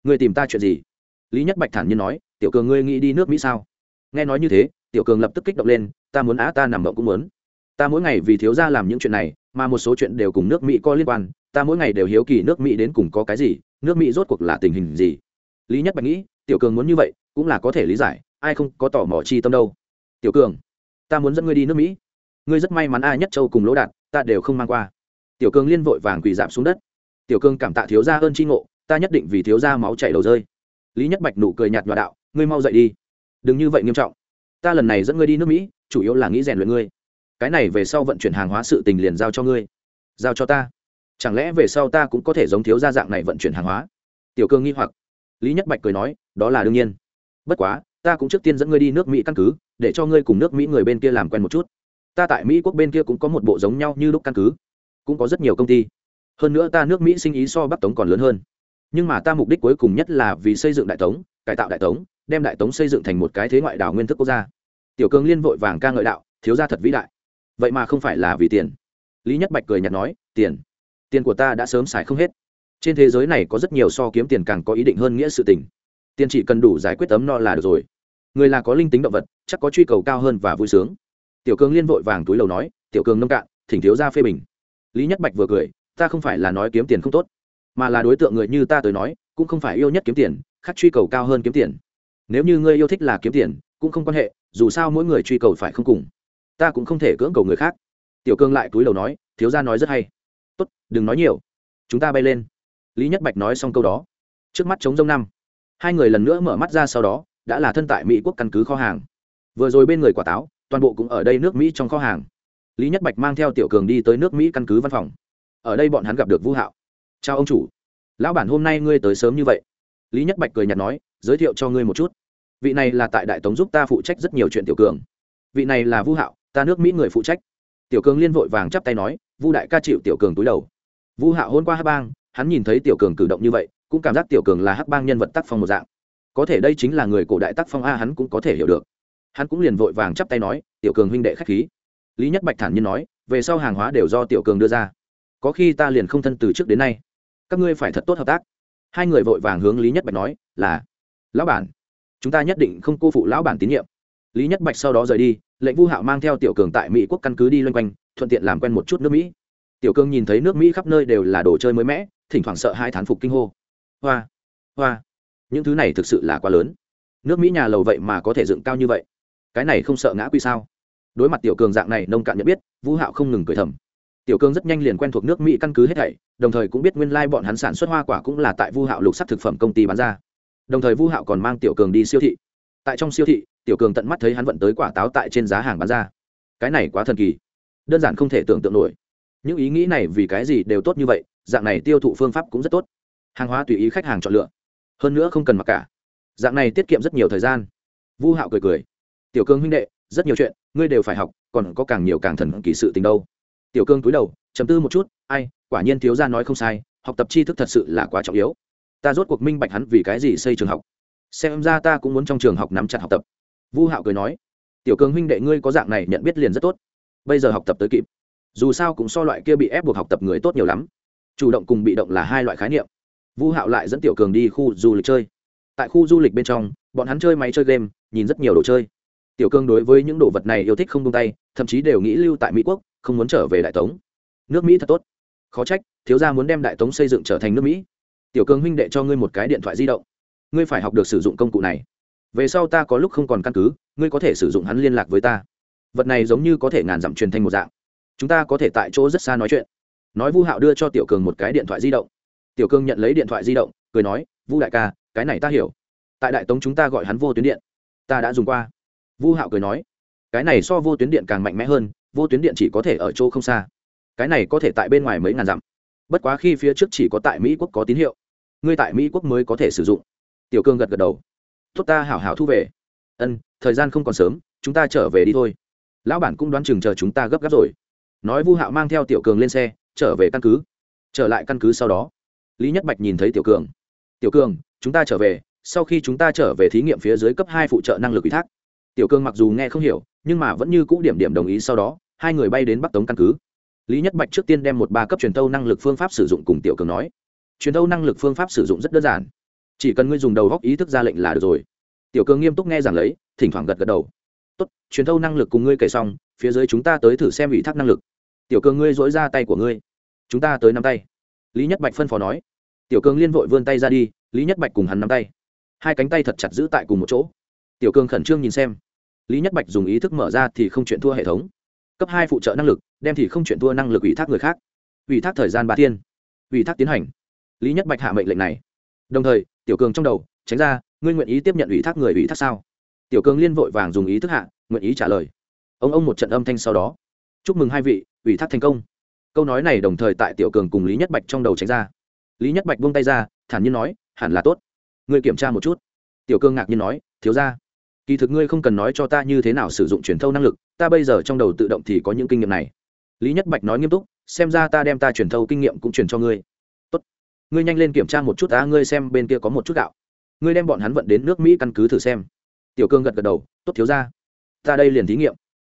người tìm ta chuyện gì? Lý nhất bạch thản nhiên nói, tiểu cường ngươi nghĩ đi nước mỹ sao? Nghe nói như thế, tiểu cường lập tức kích động lên, ta muốn á, ta nằm mộng cũng muốn. Ta mỗi ngày vì thiếu ra làm những chuyện này, mà một số chuyện đều cùng nước mỹ có liên quan ta mỗi ngày đều hiếu kỳ nước mỹ đến cùng có cái gì, nước mỹ rốt cuộc là tình hình gì? Lý nhất bạch nghĩ, tiểu cường muốn như vậy, cũng là có thể lý giải, ai không có tò mò chi tâm đâu. Tiểu cường, ta muốn dẫn ngươi đi nước mỹ. Ngươi rất may mắn ai nhất châu cùng lỗ đạt ta đều không mang qua. Tiểu cường liên vội vàng quỳ giảm xuống đất. Tiểu cường cảm tạ thiếu gia ơn tri ngộ, ta nhất định vì thiếu gia máu chảy đầu rơi. Lý nhất bạch nụ cười nhạt nhòa đạo, ngươi mau dậy đi. Đừng như vậy nghiêm trọng. Ta lần này dẫn ngươi đi nước mỹ, chủ yếu là nghĩ rèn luyện ngươi. Cái này về sau vận chuyển hàng hóa sự tình liền giao cho ngươi. Giao cho ta? Chẳng lẽ về sau ta cũng có thể giống thiếu gia dạng này vận chuyển hàng hóa? Tiểu cường nghi hoặc. Lý nhất bạch cười nói, đó là đương nhiên. Bất quá, ta cũng trước tiên dẫn ngươi đi nước mỹ căn cứ, để cho ngươi cùng nước mỹ người bên kia làm quen một chút. Ta tại mỹ quốc bên kia cũng có một bộ giống nhau như lúc căn cứ, cũng có rất nhiều công ty. Hơn nữa ta nước mỹ sinh ý so bắc tống còn lớn hơn. Nhưng mà ta mục đích cuối cùng nhất là vì xây dựng đại tống, cải tạo đại tống, đem đại tống xây dựng thành một cái thế ngoại đảo nguyên thức quốc gia. Tiểu cường liên vội vàng ca ngợi đạo, thiếu gia thật vĩ đại. Vậy mà không phải là vì tiền. Lý nhất bạch cười nhạt nói, tiền tiền của ta đã sớm xài không hết. Trên thế giới này có rất nhiều so kiếm tiền càng có ý định hơn nghĩa sự tình. Tiền chỉ cần đủ giải quyết tấm no là được rồi. Người là có linh tính động vật, chắc có truy cầu cao hơn và vui sướng. Tiểu cường liên vội vàng túi lầu nói, tiểu cường nông cạn, thỉnh thiếu ra phê bình. Lý nhất bạch vừa cười, ta không phải là nói kiếm tiền không tốt, mà là đối tượng người như ta tới nói, cũng không phải yêu nhất kiếm tiền, khác truy cầu cao hơn kiếm tiền. Nếu như ngươi yêu thích là kiếm tiền, cũng không quan hệ, dù sao mỗi người truy cầu phải không cùng. Ta cũng không thể cưỡng cầu người khác. Tiểu cương lại túi lầu nói, thiếu gia nói rất hay đừng nói nhiều. Chúng ta bay lên. Lý nhất bạch nói xong câu đó. Trước mắt chống rông năm. Hai người lần nữa mở mắt ra sau đó, đã là thân tại mỹ quốc căn cứ kho hàng. Vừa rồi bên người quả táo, toàn bộ cũng ở đây nước mỹ trong kho hàng. Lý nhất bạch mang theo tiểu cường đi tới nước mỹ căn cứ văn phòng. Ở đây bọn hắn gặp được vũ hạo. Chào ông chủ. Lão bản hôm nay ngươi tới sớm như vậy. Lý nhất bạch cười nhạt nói, giới thiệu cho ngươi một chút. Vị này là tại đại tống giúp ta phụ trách rất nhiều chuyện tiểu cường. Vị này là vũ hạo, ta nước mỹ người phụ trách. Tiểu cường liên vội vàng chắp tay nói, vu đại ca chịu tiểu cường túi đầu vũ hạo hôn qua hắc bang, hắn nhìn thấy tiểu cường cử động như vậy, cũng cảm giác tiểu cường là hắc bang nhân vật tác phong một dạng. Có thể đây chính là người cổ đại tác phong a, hắn cũng có thể hiểu được. Hắn cũng liền vội vàng chắp tay nói, tiểu cường huynh đệ khách khí. Lý nhất bạch thản nhiên nói, về sau hàng hóa đều do tiểu cường đưa ra. Có khi ta liền không thân từ trước đến nay. Các ngươi phải thật tốt hợp tác. Hai người vội vàng hướng lý nhất bạch nói, là, lão bản, chúng ta nhất định không cô phụ lão bản tín nhiệm. Lý nhất bạch sau đó rời đi, lệnh vu hạo mang theo tiểu cường tại mỹ quốc căn cứ đi loanh quanh, thuận tiện làm quen một chút nước mỹ tiểu cường nhìn thấy nước mỹ khắp nơi đều là đồ chơi mới mẻ, thỉnh thoảng sợ hai thán phục kinh hô. Hoa hoa, những thứ này thực sự là quá lớn. Nước mỹ nhà lầu vậy mà có thể dựng cao như vậy? Cái này không sợ ngã quy sao? Đối mặt tiểu cường dạng này, nông cạn nhận biết, vũ hạo không ngừng cười thầm. Tiểu cường rất nhanh liền quen thuộc nước mỹ căn cứ hết thảy, đồng thời cũng biết nguyên lai bọn hắn sản xuất hoa quả cũng là tại vu hạo lục sắc thực phẩm công ty bán ra. Đồng thời vu hạo còn mang tiểu cường đi siêu thị. Tại trong siêu thị, tiểu cường tận mắt thấy hắn vận tới quả táo tại trên giá hàng bán ra. Cái này quá thần kỳ. Đơn giản không thể tưởng tượng nổi những ý nghĩ này vì cái gì đều tốt như vậy, dạng này tiêu thụ phương pháp cũng rất tốt. Hàng hóa tùy ý khách hàng chọn lựa. Hơn nữa không cần mặc cả. Dạng này tiết kiệm rất nhiều thời gian. Vu hạo cười cười. Tiểu cương huynh đệ, rất nhiều chuyện, ngươi đều phải học, còn có càng nhiều càng thần kỳ sự tình đâu. Tiểu cương cúi đầu chấm tư một chút, ai, quả nhiên thiếu gia nói không sai, học tập tri thức thật sự là quá trọng yếu. Ta rốt cuộc minh bạch hắn vì cái gì xây trường học. Xem ra ta cũng muốn trong trường học nắm chặt học tập. Vu hạo cười nói, tiểu Cương huynh đệ ngươi có dạng này nhận biết liền rất tốt. Bây giờ học tập tới kịp dù sao cũng so loại kia bị ép buộc học tập người tốt nhiều lắm. Chủ động cùng bị động là hai loại khái niệm. Vu hạo lại dẫn tiểu cường đi khu du lịch chơi. Tại khu du lịch bên trong, bọn hắn chơi máy chơi game, nhìn rất nhiều đồ chơi. Tiểu cường đối với những đồ vật này yêu thích không tung tay, thậm chí đều nghĩ lưu tại mỹ quốc, không muốn trở về đại tống. Nước mỹ thật tốt. Khó trách, thiếu gia muốn đem đại tống xây dựng trở thành nước mỹ. Tiểu cường huynh đệ cho ngươi một cái điện thoại di động. Ngươi phải học được sử dụng công cụ này. Về sau ta có lúc không còn căn cứ, ngươi có thể sử dụng hắn liên lạc với ta. Vật này giống như có thể ngàn dặm truyền thanh một dạng chúng ta có thể tại chỗ rất xa nói chuyện. Nói vu hạo đưa cho tiểu cường một cái điện thoại di động. Tiểu cường nhận lấy điện thoại di động, cười nói, vu đại ca, cái này ta hiểu. Tại đại tống chúng ta gọi hắn vô tuyến điện. Ta đã dùng qua. Vu hạo cười nói, cái này so vô tuyến điện càng mạnh mẽ hơn, vô tuyến điện chỉ có thể ở chỗ không xa. Cái này có thể tại bên ngoài mấy ngàn dặm. Bất quá khi phía trước chỉ có tại mỹ quốc có tín hiệu. Ngươi tại mỹ quốc mới có thể sử dụng. Tiểu cương gật gật đầu. Tốt ta hảo hảo thu về. Ân, thời gian không còn sớm, chúng ta trở về đi thôi. Lão bản cũng đoán chừng chờ chúng ta gấp gáp rồi nói vu hạo mang theo tiểu cường lên xe, trở về căn cứ. Trở lại căn cứ sau đó, lý nhất bạch nhìn thấy tiểu cường. Tiểu cường, chúng ta trở về, sau khi chúng ta trở về thí nghiệm phía dưới cấp hai phụ trợ năng lực ủy thác. Tiểu cường mặc dù nghe không hiểu, nhưng mà vẫn như cũ điểm điểm đồng ý sau đó, hai người bay đến bắc tống căn cứ. Lý nhất bạch trước tiên đem một ba cấp truyền thâu năng lực phương pháp sử dụng cùng tiểu cường nói. Truyền thâu năng lực phương pháp sử dụng rất đơn giản, chỉ cần ngươi dùng đầu góc ý thức ra lệnh là được rồi. Tiểu cường nghiêm túc nghe giảng lấy, thỉnh thoảng gật gật đầu. Tốt, truyền thâu năng lực cùng ngươi kể xong, phía dưới chúng ta tới thử xem ủy thác năng lực tiểu cường ngươi dỗi ra tay của ngươi. Chúng ta tới nắm tay. Lý nhất bạch phân phó nói. Tiểu cường liên vội vươn tay ra đi, lý nhất bạch cùng hắn nắm tay. Hai cánh tay thật chặt giữ tại cùng một chỗ. Tiểu cường khẩn trương nhìn xem. Lý nhất bạch dùng ý thức mở ra thì không chuyện thua hệ thống. Cấp hai phụ trợ năng lực, đem thì không chuyện thua năng lực ủy thác người khác. Ủy thác thời gian ba thiên. Ủy thác tiến hành. Lý nhất bạch hạ mệnh lệnh này. Đồng thời, tiểu cường trong đầu, tránh ra, ngươi nguyện ý tiếp nhận ủy thác người ủy thác sao? Tiểu cường liên vội vàng dùng ý thức hạ, nguyện ý trả lời. Ông ông một trận âm thanh sau đó chúc mừng hai vị, ủy thác thành công. Câu nói này đồng thời tại tiểu cường cùng lý nhất bạch trong đầu tránh ra. Lý nhất bạch buông tay ra, thản nhiên nói, hẳn là tốt. Ngươi kiểm tra một chút. Tiểu Cương ngạc nhiên nói, thiếu ra kỳ thực ngươi không cần nói cho ta như thế nào sử dụng truyền thâu năng lực, ta bây giờ trong đầu tự động thì có những kinh nghiệm này. Lý nhất bạch nói nghiêm túc, xem ra ta đem ta truyền thâu kinh nghiệm cũng truyền cho ngươi. Tốt. Ngươi nhanh lên kiểm tra một chút á ngươi xem bên kia có một chút gạo. Ngươi đem bọn hắn vận đến nước mỹ căn cứ thử xem. Tiểu cương gật gật đầu, tốt thiếu ra ta đây liền thí nghiệm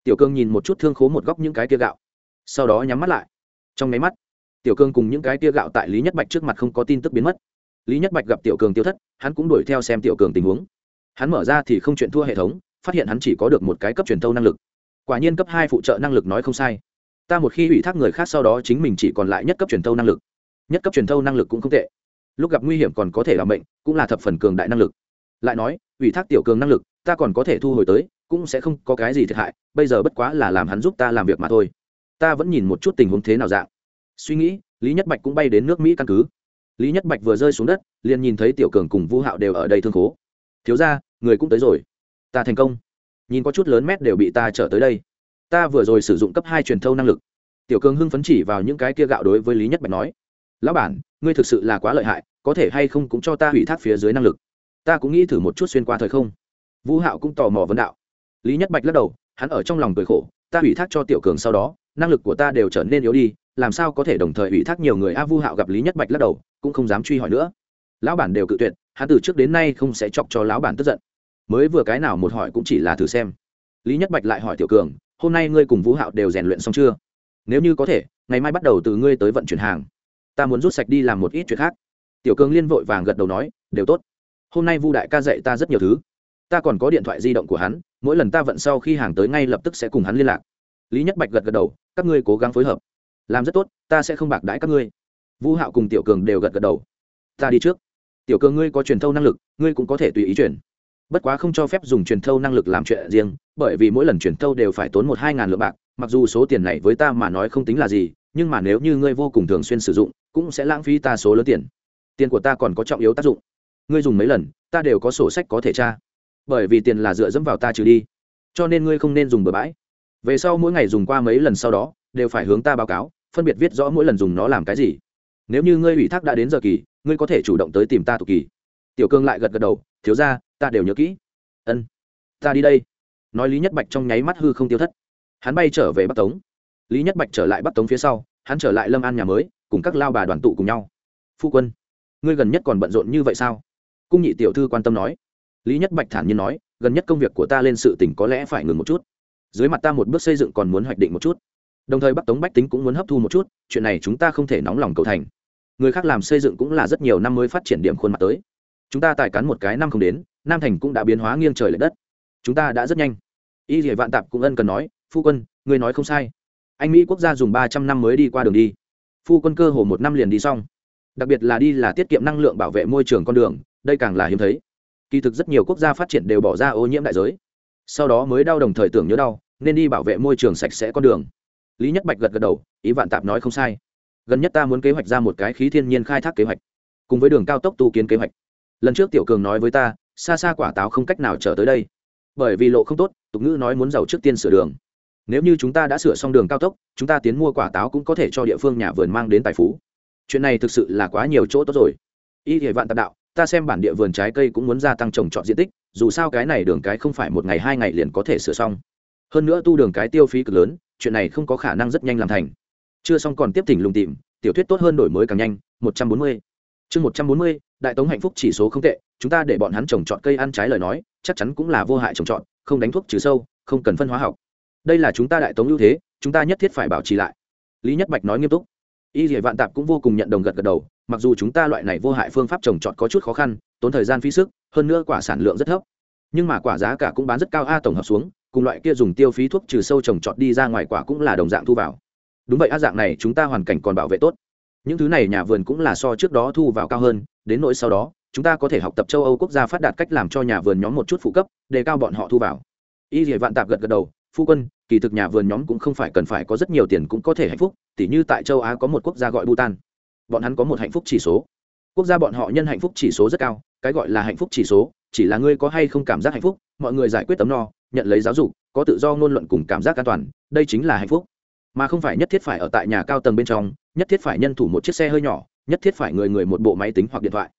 tiểu cương nhìn một chút thương khố một góc những cái kia gạo, sau đó nhắm mắt lại. Trong nháy mắt, tiểu cương cùng những cái kia gạo tại lý nhất bạch trước mặt không có tin tức biến mất. Lý nhất bạch gặp tiểu cường tiêu thất, hắn cũng đuổi theo xem tiểu cường tình huống. Hắn mở ra thì không chuyện thua hệ thống, phát hiện hắn chỉ có được một cái cấp truyền thâu năng lực. Quả nhiên cấp hai phụ trợ năng lực nói không sai. Ta một khi ủy thác người khác sau đó chính mình chỉ còn lại nhất cấp truyền thâu năng lực. Nhất cấp truyền thâu năng lực cũng không tệ. Lúc gặp nguy hiểm còn có thể làm bệnh cũng là thập phần cường đại năng lực. Lại nói, ủy thác tiểu cường năng lực, ta còn có thể thu hồi tới cũng sẽ không có cái gì thiệt hại, bây giờ bất quá là làm hắn giúp ta làm việc mà thôi. Ta vẫn nhìn một chút tình huống thế nào dạng. Suy nghĩ, lý nhất bạch cũng bay đến nước mỹ căn cứ. Lý nhất bạch vừa rơi xuống đất, liền nhìn thấy tiểu cường cùng vũ hạo đều ở đây thương khố. Thiếu ra người cũng tới rồi. Ta thành công. Nhìn có chút lớn mét đều bị ta trở tới đây. Ta vừa rồi sử dụng cấp hai truyền thâu năng lực. Tiểu cường hưng phấn chỉ vào những cái kia gạo đối với lý nhất bạch nói. Lão bản, ngươi thực sự là quá lợi hại, có thể hay không cũng cho ta hủy thác phía dưới năng lực. Ta cũng nghĩ thử một chút xuyên qua thời không. Vũ hạo cũng tò mò vấn đạo lý nhất bạch lắc đầu, hắn ở trong lòng cười khổ, ta ủy thác cho tiểu cường sau đó, năng lực của ta đều trở nên yếu đi, làm sao có thể đồng thời ủy thác nhiều người a vu hạo gặp lý nhất bạch lắc đầu, cũng không dám truy hỏi nữa. Lão bản đều cự tuyệt, hắn từ trước đến nay không sẽ chọc cho lão bản tức giận. Mới vừa cái nào một hỏi cũng chỉ là thử xem. Lý nhất bạch lại hỏi tiểu cường, hôm nay ngươi cùng vũ hạo đều rèn luyện xong chưa? Nếu như có thể, ngày mai bắt đầu từ ngươi tới vận chuyển hàng. Ta muốn rút sạch đi làm một ít chuyện khác. Tiểu cường liên vội vàng gật đầu nói, đều tốt. Hôm nay vu đại ca dạy ta rất nhiều thứ. Ta còn có điện thoại di động của hắn mỗi lần ta vận sau khi hàng tới ngay lập tức sẽ cùng hắn liên lạc. Lý nhất bạch gật gật đầu, các ngươi cố gắng phối hợp. Làm rất tốt, ta sẽ không bạc đãi các ngươi. Vũ hạo cùng tiểu cường đều gật gật đầu. Ta đi trước. Tiểu cường ngươi có truyền thâu năng lực, ngươi cũng có thể tùy ý truyền. Bất quá không cho phép dùng truyền thâu năng lực làm chuyện riêng, bởi vì mỗi lần truyền thâu đều phải tốn một hai ngàn lượng bạc, mặc dù số tiền này với ta mà nói không tính là gì, nhưng mà nếu như ngươi vô cùng thường xuyên sử dụng, cũng sẽ lãng phí ta số lớn tiền. Tiền của ta còn có trọng yếu tác dụng. Ngươi dùng mấy lần, ta đều có sổ sách có thể tra bởi vì tiền là dựa dẫm vào ta trừ đi. Cho nên ngươi không nên dùng bừa bãi. Về sau mỗi ngày dùng qua mấy lần sau đó, đều phải hướng ta báo cáo, phân biệt viết rõ mỗi lần dùng nó làm cái gì. Nếu như ngươi ủy thác đã đến giờ kỳ, ngươi có thể chủ động tới tìm ta tục kỳ. Tiểu cương lại gật gật đầu, thiếu ra ta đều nhớ kỹ. Ân, ta đi đây. Nói lý nhất bạch trong nháy mắt hư không tiêu thất. Hắn bay trở về bắc tống. Lý nhất bạch trở lại bắc tống phía sau, hắn trở lại lâm an nhà mới, cùng các lao bà đoàn tụ cùng nhau. Phu quân, ngươi gần nhất còn bận rộn như vậy sao? Cung nhị tiểu thư quan tâm nói lý nhất bạch thản nhiên nói, gần nhất công việc của ta lên sự tỉnh có lẽ phải ngừng một chút. Dưới mặt ta một bước xây dựng còn muốn hoạch định một chút. Đồng thời bắc tống bách tính cũng muốn hấp thu một chút, chuyện này chúng ta không thể nóng lòng cầu thành. Người khác làm xây dựng cũng là rất nhiều năm mới phát triển điểm khuôn mặt tới. Chúng ta tài cán một cái năm không đến, nam thành cũng đã biến hóa nghiêng trời l ệ đất. Chúng ta đã rất nhanh. Y dỉa vạn tạp cũng ân cần nói, phu quân người nói không sai. Anh mỹ quốc gia dùng ba trăm năm mới đi qua đường đi. Phu quân cơ hồ một năm liền đi xong. Đặc biệt là đi là tiết kiệm năng lượng bảo vệ môi trường con đường, đây càng là hiếm thấy kỳ thực rất nhiều quốc gia phát triển đều bỏ ra ô nhiễm đại giới. Sau đó mới đau đồng thời tưởng nhớ đau, nên đi bảo vệ môi trường sạch sẽ con đường. Lý nhất bạch gật gật đầu, ý vạn tạp nói không sai. Gần nhất ta muốn kế hoạch ra một cái khí thiên nhiên khai thác kế hoạch, cùng với đường cao tốc tu kiến kế hoạch. Lần trước tiểu cường nói với ta, xa xa quả táo không cách nào trở tới đây. Bởi vì lộ không tốt, tục ngữ nói muốn giàu trước tiên sửa đường. Nếu như chúng ta đã sửa xong đường cao tốc, chúng ta tiến mua quả táo cũng có thể cho địa phương nhà vườn mang đến tài phú. Chuyện này thực sự là quá nhiều chỗ tốt rồi. Y thể vạn tạp đạo ta xem bản địa vườn trái cây cũng muốn gia tăng trồng trọt diện tích, dù sao cái này đường cái không phải một ngày hai ngày liền có thể sửa xong. Hơn nữa tu đường cái tiêu phí cực lớn, chuyện này không có khả năng rất nhanh làm thành. Chưa xong còn tiếp thỉnh lùng tìm, tiểu thuyết tốt hơn đổi mới càng nhanh, một trăm bốn mươi. Chương một trăm bốn mươi, đại tống hạnh phúc chỉ số không tệ, chúng ta để bọn hắn trồng trọt cây ăn trái lời nói, chắc chắn cũng là vô hại trồng trọt, không đánh thuốc trừ sâu, không cần phân hóa học. Đây là chúng ta đại tống ưu thế, chúng ta nhất thiết phải bảo trì lại. Lý nhất bạch nói nghiêm túc. Y dỉa vạn tạp cũng vô cùng nhận đồng gật gật đầu mặc dù chúng ta loại này vô hại phương pháp trồng trọt có chút khó khăn, tốn thời gian phí sức, hơn nữa quả sản lượng rất thấp. Nhưng mà quả giá cả cũng bán rất cao a, tổng hợp xuống, cùng loại kia dùng tiêu phí thuốc trừ sâu trồng trọt đi ra ngoài quả cũng là đồng dạng thu vào. Đúng vậy a, dạng này chúng ta hoàn cảnh còn bảo vệ tốt. Những thứ này nhà vườn cũng là so trước đó thu vào cao hơn, đến nỗi sau đó, chúng ta có thể học tập châu âu quốc gia phát đạt cách làm cho nhà vườn nhóm một chút phụ cấp đề cao bọn họ thu vào. Y dỉa vạn tạp gật gật đầu, phu quân, kỳ thực nhà vườn nhóm cũng không phải cần phải có rất nhiều tiền cũng có thể hạnh phúc, tỉ như tại châu á có một quốc gia gọi bhutan bọn hắn có một hạnh phúc chỉ số. Quốc gia bọn họ nhân hạnh phúc chỉ số rất cao, cái gọi là hạnh phúc chỉ số, chỉ là ngươi có hay không cảm giác hạnh phúc, mọi người giải quyết tấm no, nhận lấy giáo dục, có tự do ngôn luận cùng cảm giác an toàn, đây chính là hạnh phúc. Mà không phải nhất thiết phải ở tại nhà cao tầng bên trong, nhất thiết phải nhân thủ một chiếc xe hơi nhỏ, nhất thiết phải người người một bộ máy tính hoặc điện thoại.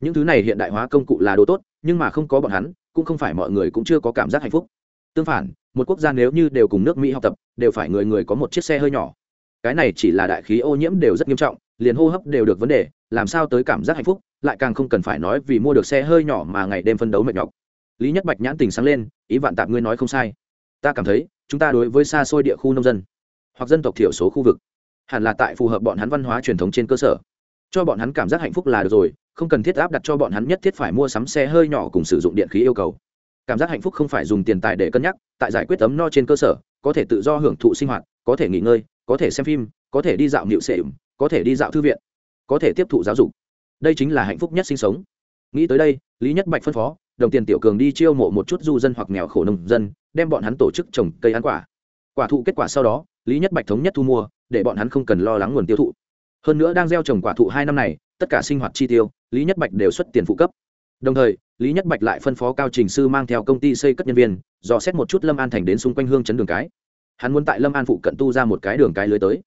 Những thứ này hiện đại hóa công cụ là đồ tốt, nhưng mà không có bọn hắn, cũng không phải mọi người cũng chưa có cảm giác hạnh phúc. Tương phản, một quốc gia nếu như đều cùng nước mỹ học tập, đều phải người người có một chiếc xe hơi nhỏ. Cái này chỉ là đại khí ô nhiễm đều rất nghiêm trọng liền hô hấp đều được vấn đề, làm sao tới cảm giác hạnh phúc, lại càng không cần phải nói vì mua được xe hơi nhỏ mà ngày đêm phân đấu mệt nhọc. Lý nhất bạch nhãn tình sáng lên, ý vạn tạp ngươi nói không sai. Ta cảm thấy, chúng ta đối với xa xôi địa khu nông dân, hoặc dân tộc thiểu số khu vực, hẳn là tại phù hợp bọn hắn văn hóa truyền thống trên cơ sở. Cho bọn hắn cảm giác hạnh phúc là được rồi, không cần thiết áp đặt cho bọn hắn nhất thiết phải mua sắm xe hơi nhỏ cùng sử dụng điện khí yêu cầu. Cảm giác hạnh phúc không phải dùng tiền tài để cân nhắc, tại giải quyết ấm no trên cơ sở, có thể tự do hưởng thụ sinh hoạt, có thể nghỉ ngơi, có thể xem phim, có thể đi dạo nịu sệ có thể đi dạo thư viện, có thể tiếp thụ giáo dục. Đây chính là hạnh phúc nhất sinh sống. Nghĩ tới đây, lý nhất bạch phân phó, đồng tiền tiểu cường đi chiêu mộ một chút du dân hoặc nghèo khổ nông dân, đem bọn hắn tổ chức trồng cây ăn quả. Quả thụ kết quả sau đó, lý nhất bạch thống nhất thu mua, để bọn hắn không cần lo lắng nguồn tiêu thụ. Hơn nữa đang gieo trồng quả thụ hai năm này, tất cả sinh hoạt chi tiêu, lý nhất bạch đều xuất tiền phụ cấp. Đồng thời, lý nhất bạch lại phân phó cao trình sư mang theo công ty xây cất nhân viên, dò xét một chút lâm an thành đến xung quanh hương chấn đường cái. Hắn muốn tại lâm an phụ cận tu ra một cái đường cái lưới tới.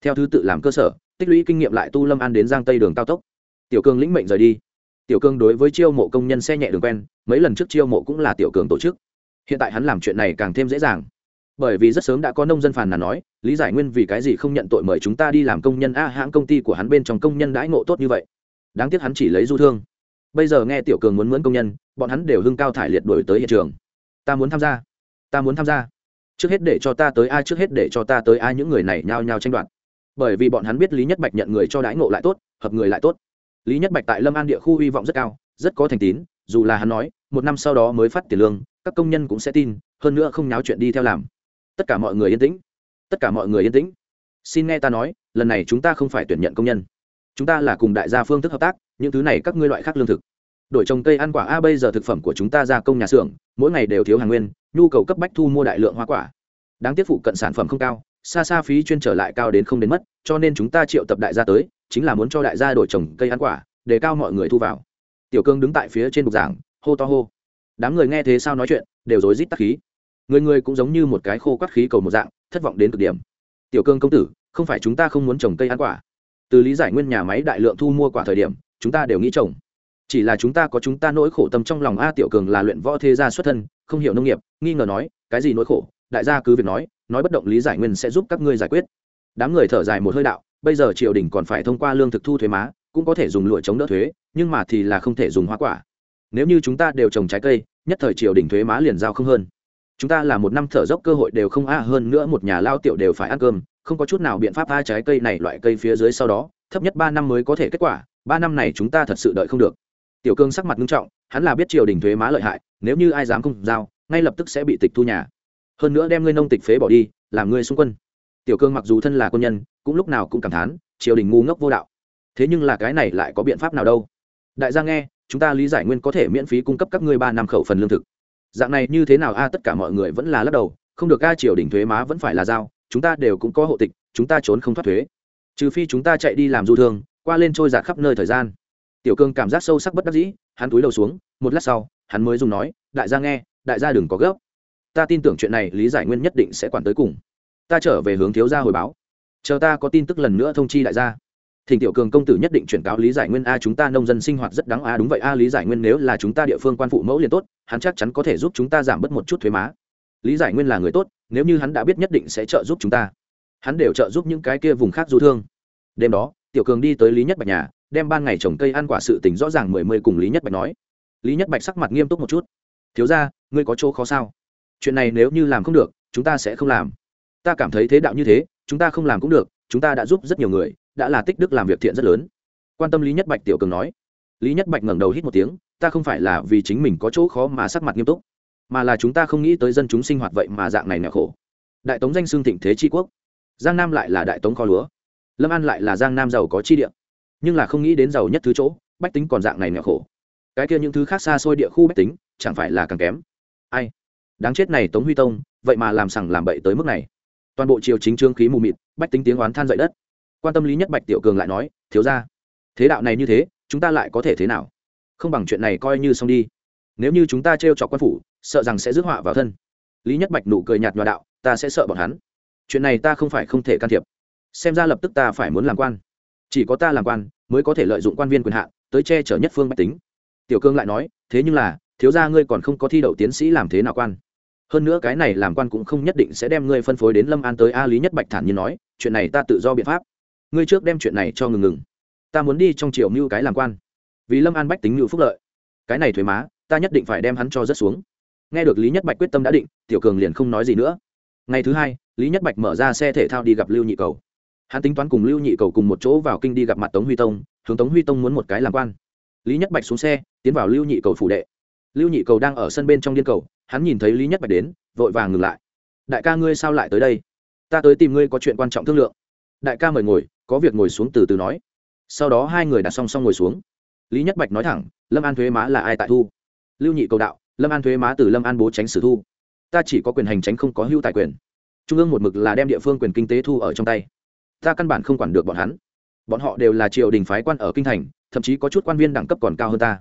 Theo thứ tự làm cơ sở tích lũy kinh nghiệm lại tu lâm an đến giang tây đường cao tốc. Tiểu cường lĩnh mệnh rời đi. Tiểu cường đối với chiêu mộ công nhân xe nhẹ đường quen, mấy lần trước chiêu mộ cũng là tiểu cường tổ chức. Hiện tại hắn làm chuyện này càng thêm dễ dàng. Bởi vì rất sớm đã có nông dân phàn nàn nói, lý giải nguyên vì cái gì không nhận tội mời chúng ta đi làm công nhân a, hãng công ty của hắn bên trong công nhân đãi ngộ tốt như vậy. Đáng tiếc hắn chỉ lấy du thương. Bây giờ nghe tiểu cường muốn mướn công nhân, bọn hắn đều hưng cao thải liệt đổi tới hiện trường. Ta muốn tham gia. Ta muốn tham gia. Trước hết để cho ta tới ai trước hết để cho ta tới ai những người này nhao nhao tranh đoạt bởi vì bọn hắn biết lý nhất bạch nhận người cho đãi ngộ lại tốt, hợp người lại tốt. Lý nhất bạch tại lâm an địa khu hy vọng rất cao, rất có thành tín, dù là hắn nói, một năm sau đó mới phát tiền lương, các công nhân cũng sẽ tin, hơn nữa không nháo chuyện đi theo làm. Tất cả mọi người yên tĩnh. Tất cả mọi người yên tĩnh. Xin nghe ta nói, lần này chúng ta không phải tuyển nhận công nhân. Chúng ta là cùng đại gia phương thức hợp tác, những thứ này các ngươi loại khác lương thực. Đổi trồng cây ăn quả, a, bây giờ thực phẩm của chúng ta gia công nhà xưởng, mỗi ngày đều thiếu hàng nguyên, nhu cầu cấp bách thu mua đại lượng hoa quả. Đáng tiếc phụ cận sản phẩm không cao xa xa phí chuyên trở lại cao đến không đến mất, cho nên chúng ta triệu tập đại gia tới, chính là muốn cho đại gia đổi trồng cây ăn quả, để cao mọi người thu vào. Tiểu cương đứng tại phía trên bục giảng, hô to hô. Đám người nghe thế sao nói chuyện, đều rối rít tắc khí. Người người cũng giống như một cái khô quắt khí cầu một dạng, thất vọng đến cực điểm. Tiểu cương công tử, không phải chúng ta không muốn trồng cây ăn quả. Từ lý giải nguyên nhà máy đại lượng thu mua quả thời điểm, chúng ta đều nghĩ trồng. Chỉ là chúng ta có chúng ta nỗi khổ tâm trong lòng a tiểu cường là luyện võ thế gia xuất thân, không hiểu nông nghiệp, nghi ngờ nói, cái gì nỗi khổ? Đại gia cứ việc nói nói bất động lý giải nguyên sẽ giúp các ngươi giải quyết. Đám người thở dài một hơi đạo, bây giờ triều đình còn phải thông qua lương thực thu thuế má, cũng có thể dùng lụa chống đỡ thuế, nhưng mà thì là không thể dùng hoa quả. Nếu như chúng ta đều trồng trái cây, nhất thời triều đình thuế má liền giao không hơn. Chúng ta là một năm thở dốc cơ hội đều không a, hơn nữa một nhà lao tiểu đều phải ăn cơm, không có chút nào biện pháp a trái cây này loại cây phía dưới sau đó, thấp nhất ba năm mới có thể kết quả, ba năm này chúng ta thật sự đợi không được. Tiểu cương sắc mặt nghiêm trọng, hắn là biết triều đình thuế má lợi hại, nếu như ai dám không giao, ngay lập tức sẽ bị tịch thu nhà hơn nữa đem ngươi nông tịch phế bỏ đi, làm ngươi xung quân. Tiểu cương mặc dù thân là quân nhân, cũng lúc nào cũng cảm thán, triều đình ngu ngốc vô đạo. Thế nhưng là cái này lại có biện pháp nào đâu? Đại gia nghe, chúng ta lý giải nguyên có thể miễn phí cung cấp các ngươi ba năm khẩu phần lương thực. Dạng này như thế nào? A, tất cả mọi người vẫn là lắc đầu, không được ca triều đình thuế má vẫn phải là giao, chúng ta đều cũng có hộ tịch, chúng ta trốn không thoát thuế. Trừ phi chúng ta chạy đi làm du thương, qua lên trôi giạt khắp nơi thời gian. Tiểu cương cảm giác sâu sắc bất đắc dĩ, hắn túi đầu xuống, một lát sau, hắn mới dùng nói, đại gia nghe, đại gia đừng có gấp ta tin tưởng chuyện này lý giải nguyên nhất định sẽ quản tới cùng. Ta trở về hướng thiếu gia hồi báo. Chờ ta có tin tức lần nữa thông chi đại gia. Thỉnh tiểu cường công tử nhất định chuyển cáo lý giải nguyên a, chúng ta nông dân sinh hoạt rất đáng a, đúng vậy a, lý giải nguyên nếu là chúng ta địa phương quan phụ mẫu liền tốt, hắn chắc chắn có thể giúp chúng ta giảm bớt một chút thuế má. Lý giải nguyên là người tốt, nếu như hắn đã biết nhất định sẽ trợ giúp chúng ta. Hắn đều trợ giúp những cái kia vùng khác du thương. Đêm đó, tiểu cường đi tới lý nhất bạch nhà, đem ban ngày trồng cây ăn quả sự tình rõ ràng mười mươi cùng lý nhất bạch nói. Lý nhất bạch sắc mặt nghiêm túc một chút. Thiếu ra ngươi có chỗ khó sao? Chuyện này nếu như làm không được, chúng ta sẽ không làm. Ta cảm thấy thế đạo như thế, chúng ta không làm cũng được, chúng ta đã giúp rất nhiều người, đã là tích đức làm việc thiện rất lớn. Quan tâm lý nhất bạch tiểu cường nói. Lý nhất bạch ngẩng đầu hít một tiếng, ta không phải là vì chính mình có chỗ khó mà sắc mặt nghiêm túc, mà là chúng ta không nghĩ tới dân chúng sinh hoạt vậy mà dạng này nghèo khổ. Đại tống danh xương thịnh thế tri quốc, giang nam lại là đại tống kho lúa, lâm an lại là giang nam giàu có chi địa, nhưng là không nghĩ đến giàu nhất thứ chỗ, bách tính còn dạng này nghèo khổ. Cái kia những thứ khác xa xôi địa khu bách tính, chẳng phải là càng kém. Ai? Đáng chết này tống huy tông, vậy mà làm sằng làm bậy tới mức này. Toàn bộ triều chính trương khí mù mịt, bách tính tiếng oán than dậy đất. Quan tâm lý nhất bạch tiểu cường lại nói, thiếu ra thế đạo này như thế, chúng ta lại có thể thế nào? Không bằng chuyện này coi như xong đi. Nếu như chúng ta t r e o quan phủ, sợ rằng sẽ rước họa vào thân. Lý nhất bạch nụ cười nhạt nhòa đạo, ta sẽ sợ bọn hắn. Chuyện này ta không phải không thể can thiệp. Xem ra lập tức ta phải muốn làm quan. Chỉ có ta làm quan, mới có thể lợi dụng quan viên quyền hạn, tới che chở nhất phương bách tính. Tiểu cương lại nói, thế nhưng là, thiếu gia ngươi còn không có thi đậu tiến sĩ làm thế nào quan? Hơn nữa cái này làm quan cũng không nhất định sẽ đem ngươi phân phối đến lâm an tới a lý nhất bạch thản như nói, chuyện này ta tự do biện pháp. Ngươi trước đem chuyện này cho ngừng ngừng. Ta muốn đi trong triều mưu cái làm quan. Vì lâm an bách tính mưu phúc lợi. Cái này thuế má, ta nhất định phải đem hắn cho rất xuống. Nghe được lý nhất bạch quyết tâm đã định, tiểu cường liền không nói gì nữa. Ngày thứ hai, lý nhất bạch mở ra xe thể thao đi gặp lưu nhị cầu. Hắn tính toán cùng lưu nhị cầu cùng một chỗ vào kinh đi gặp mặt tống huy tông, hướng tống huy tông muốn một cái làm quan. Lý nhất bạch xuống xe, tiến vào lưu nhị cầu phủ đệ. Lưu nhị cầu đang ở sân bên trong điên cầu hắn nhìn thấy lý nhất bạch đến, vội vàng ngừng lại. Đại ca ngươi sao lại tới đây? Ta tới tìm ngươi có chuyện quan trọng thương lượng. Đại ca mời ngồi, có việc ngồi xuống từ từ nói. Sau đó hai người đặt song song ngồi xuống. Lý nhất bạch nói thẳng, lâm an thuế má là ai tại thu? Lưu nhị cầu đạo, lâm an thuế má từ lâm an bố tránh sử thu. Ta chỉ có quyền hành tránh không có hưu tài quyền. Trung ương một mực là đem địa phương quyền kinh tế thu ở trong tay. Ta căn bản không quản được bọn hắn. Bọn họ đều là triều đình phái quan ở kinh thành, thậm chí có chút quan viên đẳng cấp còn cao hơn ta.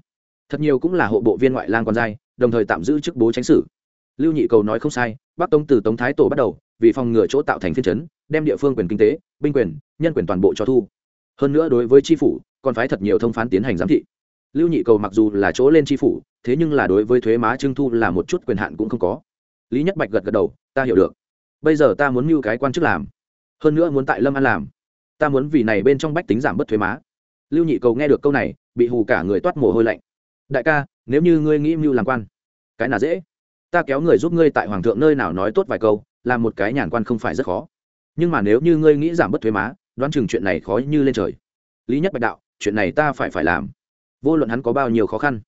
Thật nhiều cũng là hộ bộ viên ngoại lang con giai đồng thời tạm giữ chức bố tránh sử lưu nhị cầu nói không sai, bắc tông từ tống thái tổ bắt đầu, vì phòng ngừa chỗ tạo thành phiên chấn, đem địa phương quyền kinh tế, binh quyền, nhân quyền toàn bộ cho thu. Hơn nữa đối với tri phủ, còn phái thật nhiều thông phán tiến hành giám thị. Lưu nhị cầu mặc dù là chỗ lên tri phủ, thế nhưng là đối với thuế má trưng thu là một chút quyền hạn cũng không có. Lý nhất bạch gật gật đầu, ta hiểu được. Bây giờ ta muốn mưu cái quan chức làm. Hơn nữa muốn tại lâm an làm. Ta muốn vì này bên trong bách tính giảm bớt thuế má. Lưu nhị cầu nghe được câu này, bị hù cả người toát mồ hôi lạnh. Đại ca nếu như ngươi nghĩ mưu làm quan, cái nào dễ? Ta kéo người giúp ngươi tại hoàng thượng nơi nào nói tốt vài câu, làm một cái nhàn quan không phải rất khó. Nhưng mà nếu như ngươi nghĩ giảm bớt thuế má, đoán chừng chuyện này khó như lên trời. Lý nhất bạch đạo, chuyện này ta phải phải làm. Vô luận hắn có bao nhiêu khó khăn,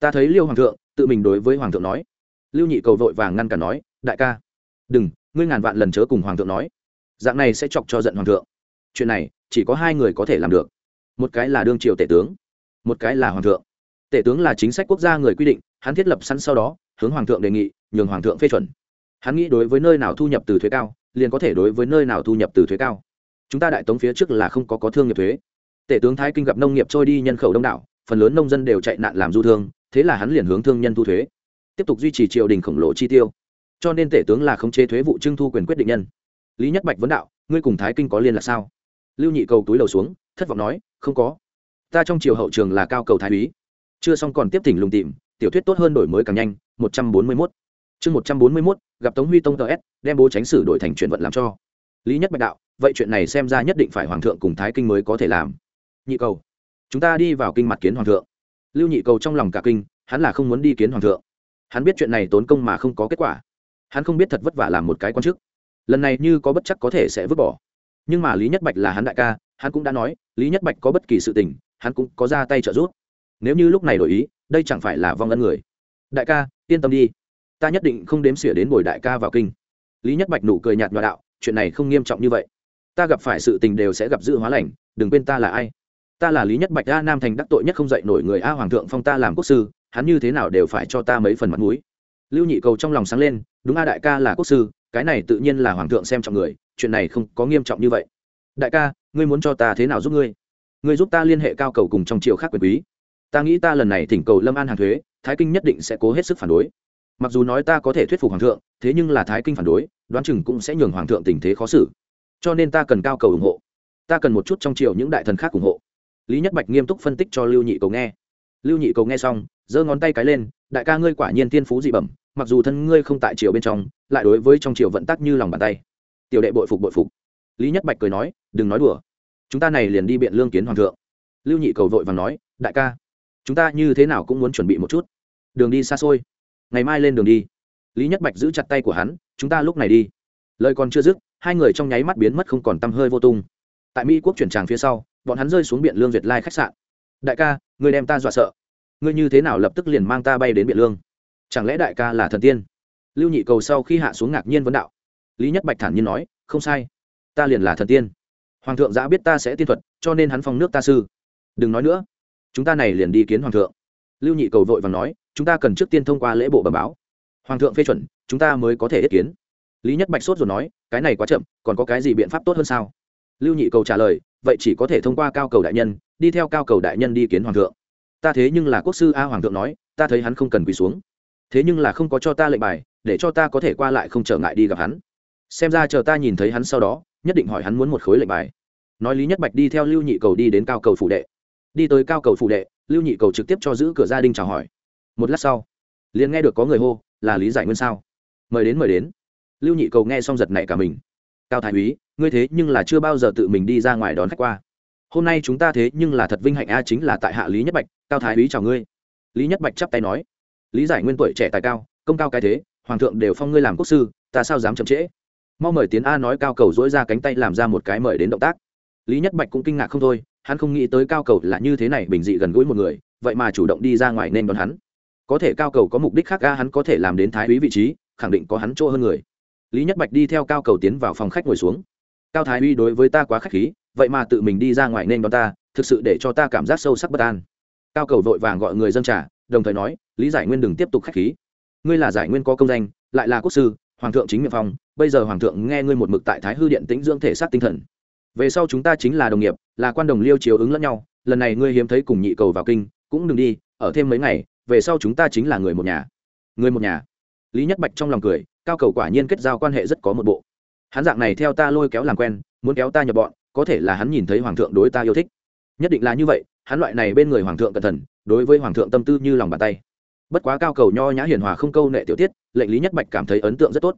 ta thấy liêu hoàng thượng, tự mình đối với hoàng thượng nói. Lưu nhị cầu vội vàng ngăn cản nói, đại ca, đừng, ngươi ngàn vạn lần chớ cùng hoàng thượng nói. Dạng này sẽ chọc cho giận hoàng thượng. Chuyện này, chỉ có hai người có thể làm được. Một cái là đương triều tể tướng, một cái là hoàng thượng tể tướng là chính sách quốc gia người quy định, hắn thiết lập sẵn sau đó, hướng hoàng thượng đề nghị, nhường hoàng thượng phê chuẩn. Hắn nghĩ đối với nơi nào thu nhập từ thuế cao, liền có thể đối với nơi nào thu nhập từ thuế cao. Chúng ta đại tống phía trước là không có có thương nghiệp thuế. Tể tướng thái kinh gặp nông nghiệp trôi đi nhân khẩu đông đảo, phần lớn nông dân đều chạy nạn làm du thương, thế là hắn liền hướng thương nhân thu thuế. Tiếp tục duy trì triều đình khổng lồ chi tiêu. Cho nên tể tướng là không chế thuế vụ trưng thu quyền quyết định nhân. Lý nhất bạch vấn đạo, ngươi cùng thái kinh có liên là sao? Lưu nhị cầu túi đầu xuống, thất vọng nói, không có. Ta trong triều hậu trường là cao cầu thái úy chưa xong còn tiếp thỉnh lùng tìm, tiểu thuyết tốt hơn đổi mới càng nhanh, một trăm bốn mươi mốt. Chương một trăm bốn mươi mốt, gặp tống huy tông ts đem bố tránh sử đổi thành chuyển vận làm cho. Lý nhất bạch đạo, vậy chuyện này xem ra nhất định phải hoàng thượng cùng thái kinh mới có thể làm. Nhị cầu, chúng ta đi vào kinh mặt kiến hoàng thượng. Lưu nhị cầu trong lòng cả kinh, hắn là không muốn đi kiến hoàng thượng. Hắn biết chuyện này tốn công mà không có kết quả. Hắn không biết thật vất vả làm một cái quan chức. Lần này như có bất chắc có thể sẽ vứt bỏ. Nhưng mà lý nhất bạch là hắn đại ca, hắn cũng đã nói, lý nhất bạch có bất kỳ sự tình, hắn cũng có ra tay trợ giúp nếu như lúc này đổi ý, đây chẳng phải là vong ân người. Đại ca, yên tâm đi. Ta nhất định không đếm xỉa đến bồi đại ca vào kinh. Lý nhất bạch nụ cười nhạt nhòa đạo, chuyện này không nghiêm trọng như vậy. Ta gặp phải sự tình đều sẽ gặp dự hóa lành, đừng quên ta là ai. Ta là lý nhất bạch a nam thành đắc tội nhất không dạy nổi người a hoàng thượng phong ta làm quốc sư, hắn như thế nào đều phải cho ta mấy phần mặt mũi. Lưu nhị cầu trong lòng sáng lên, đúng a đại ca là quốc sư, cái này tự nhiên là hoàng thượng xem trọng người, chuyện này không có nghiêm trọng như vậy. Đại ca, ngươi muốn cho ta thế nào giúp ngươi? Ngươi giúp ta liên hệ cao cầu cùng trong triều khác quyền quý ta nghĩ ta lần này thỉnh cầu lâm an hàng thuế, thái kinh nhất định sẽ cố hết sức phản đối. Mặc dù nói ta có thể thuyết phục hoàng thượng, thế nhưng là thái kinh phản đối, đoán chừng cũng sẽ nhường hoàng thượng tình thế khó xử. Cho nên ta cần cao cầu ủng hộ. Ta cần một chút trong triều những đại thần khác ủng hộ. Lý nhất bạch nghiêm túc phân tích cho lưu nhị cầu nghe. Lưu nhị cầu nghe xong, giơ ngón tay cái lên, đại ca ngươi quả nhiên tiên phú dị bẩm, mặc dù thân ngươi không tại triều bên trong, lại đối với trong triều vận tắc như lòng bàn tay. Tiểu đệ bội phục bội phục. Lý nhất bạch cười nói, đừng nói đùa. Chúng ta này liền đi biện lương kiến hoàng thượng. Lưu nhị cầu vội và nói, đại ca chúng ta như thế nào cũng muốn chuẩn bị một chút. Đường đi xa xôi. Ngày mai lên đường đi. Lý nhất bạch giữ chặt tay của hắn, chúng ta lúc này đi. Lời còn chưa dứt, hai người trong nháy mắt biến mất không còn t hơi vô tung. Tại mỹ quốc chuyển tràng phía sau, bọn hắn rơi xuống biển lương việt lai khách sạn. Đại ca, người đem ta dọa sợ. Ngươi như thế nào lập tức liền mang ta bay đến biển lương? Chẳng lẽ đại ca là thần tiên? Lưu nhị cầu sau khi hạ xuống ngạc nhiên vấn đạo. Lý nhất bạch thản nhiên nói, không sai, ta liền là thần tiên. Hoàng thượng giã biết ta sẽ tiên thuật, cho nên hắn phong nước ta sư. Đừng nói nữa chúng ta này liền đi kiến hoàng thượng. Lưu nhị cầu vội và nói, chúng ta cần trước tiên thông qua lễ bộ bẩm báo. Hoàng thượng phê chuẩn, chúng ta mới có thể ý kiến. Lý nhất bạch sốt rồi nói, cái này quá chậm, còn có cái gì biện pháp tốt hơn sao? Lưu nhị cầu trả lời, vậy chỉ có thể thông qua cao cầu đại nhân, đi theo cao cầu đại nhân đi kiến hoàng thượng. Ta thế nhưng là quốc sư a hoàng thượng nói, ta thấy hắn không cần quỳ xuống. Thế nhưng là không có cho ta lệnh bài, để cho ta có thể qua lại không trở ngại đi gặp hắn. Xem ra chờ ta nhìn thấy hắn sau đó, nhất định hỏi hắn muốn một khối lệnh bài. Nói lý nhất bạch đi theo lưu nhị cầu đi đến cao cầu phủ đệ đi tới cao cầu phủ đệ, lưu nhị cầu trực tiếp cho giữ cửa gia đình chào hỏi. Một lát sau, liền nghe được có người hô, là lý giải nguyên sao? Mời đến mời đến. Lưu nhị cầu nghe xong giật này cả mình. Cao thái úy, ngươi thế nhưng là chưa bao giờ tự mình đi ra ngoài đón khách qua. Hôm nay chúng ta thế nhưng là thật vinh hạnh a, chính là tại hạ lý nhất bạch, cao thái úy chào ngươi. Lý nhất bạch chắp tay nói, lý giải nguyên tuổi trẻ tài cao, công cao cái thế, hoàng thượng đều phong ngươi làm quốc sư, ta sao dám chậm trễ? Mau mời tiến a nói cao cầu dỗi ra cánh tay làm ra một cái mời đến động tác lý nhất bạch cũng kinh ngạc không thôi, hắn không nghĩ tới cao cầu là như thế này bình dị gần gũi một người, vậy mà chủ động đi ra ngoài nên đón hắn. Có thể cao cầu có mục đích khác ga hắn có thể làm đến thái úy vị trí, khẳng định có hắn chỗ hơn người. Lý nhất bạch đi theo cao cầu tiến vào phòng khách ngồi xuống. Cao thái uy đối với ta quá k h á c h khí, vậy mà tự mình đi ra ngoài nên đón ta, thực sự để cho ta cảm giác sâu sắc bất an. Cao cầu vội vàng gọi người dân trả đồng thời nói, lý giải nguyên đừng tiếp tục k h á c h khí. Ngươi là giải nguyên có công danh, lại là quốc sư, hoàng thượng chính miệng phong, bây giờ hoàng thượng nghe ngươi một mực tại thái hư điện tĩnh dưỡng thể xác tinh thần về sau chúng ta chính là đồng nghiệp, là quan đồng liêu chiếu ứng lẫn nhau, lần này ngươi hiếm thấy cùng nhị cầu vào kinh, cũng đừng đi, ở thêm mấy ngày, về sau chúng ta chính là người một nhà. Người một nhà? Lý nhất bạch trong lòng cười, cao cầu quả nhiên kết giao quan hệ rất có một bộ. Hắn dạng này theo ta lôi kéo làm quen, muốn kéo ta nhập bọn, có thể là hắn nhìn thấy hoàng thượng đối ta yêu thích. Nhất định là như vậy, hắn loại này bên người hoàng thượng cẩn thận, đối với hoàng thượng tâm tư như lòng bàn tay. Bất quá cao cầu nho nhã hiền hòa không câu nệ tiểu tiết, lệnh lý nhất bạch cảm thấy ấn tượng rất tốt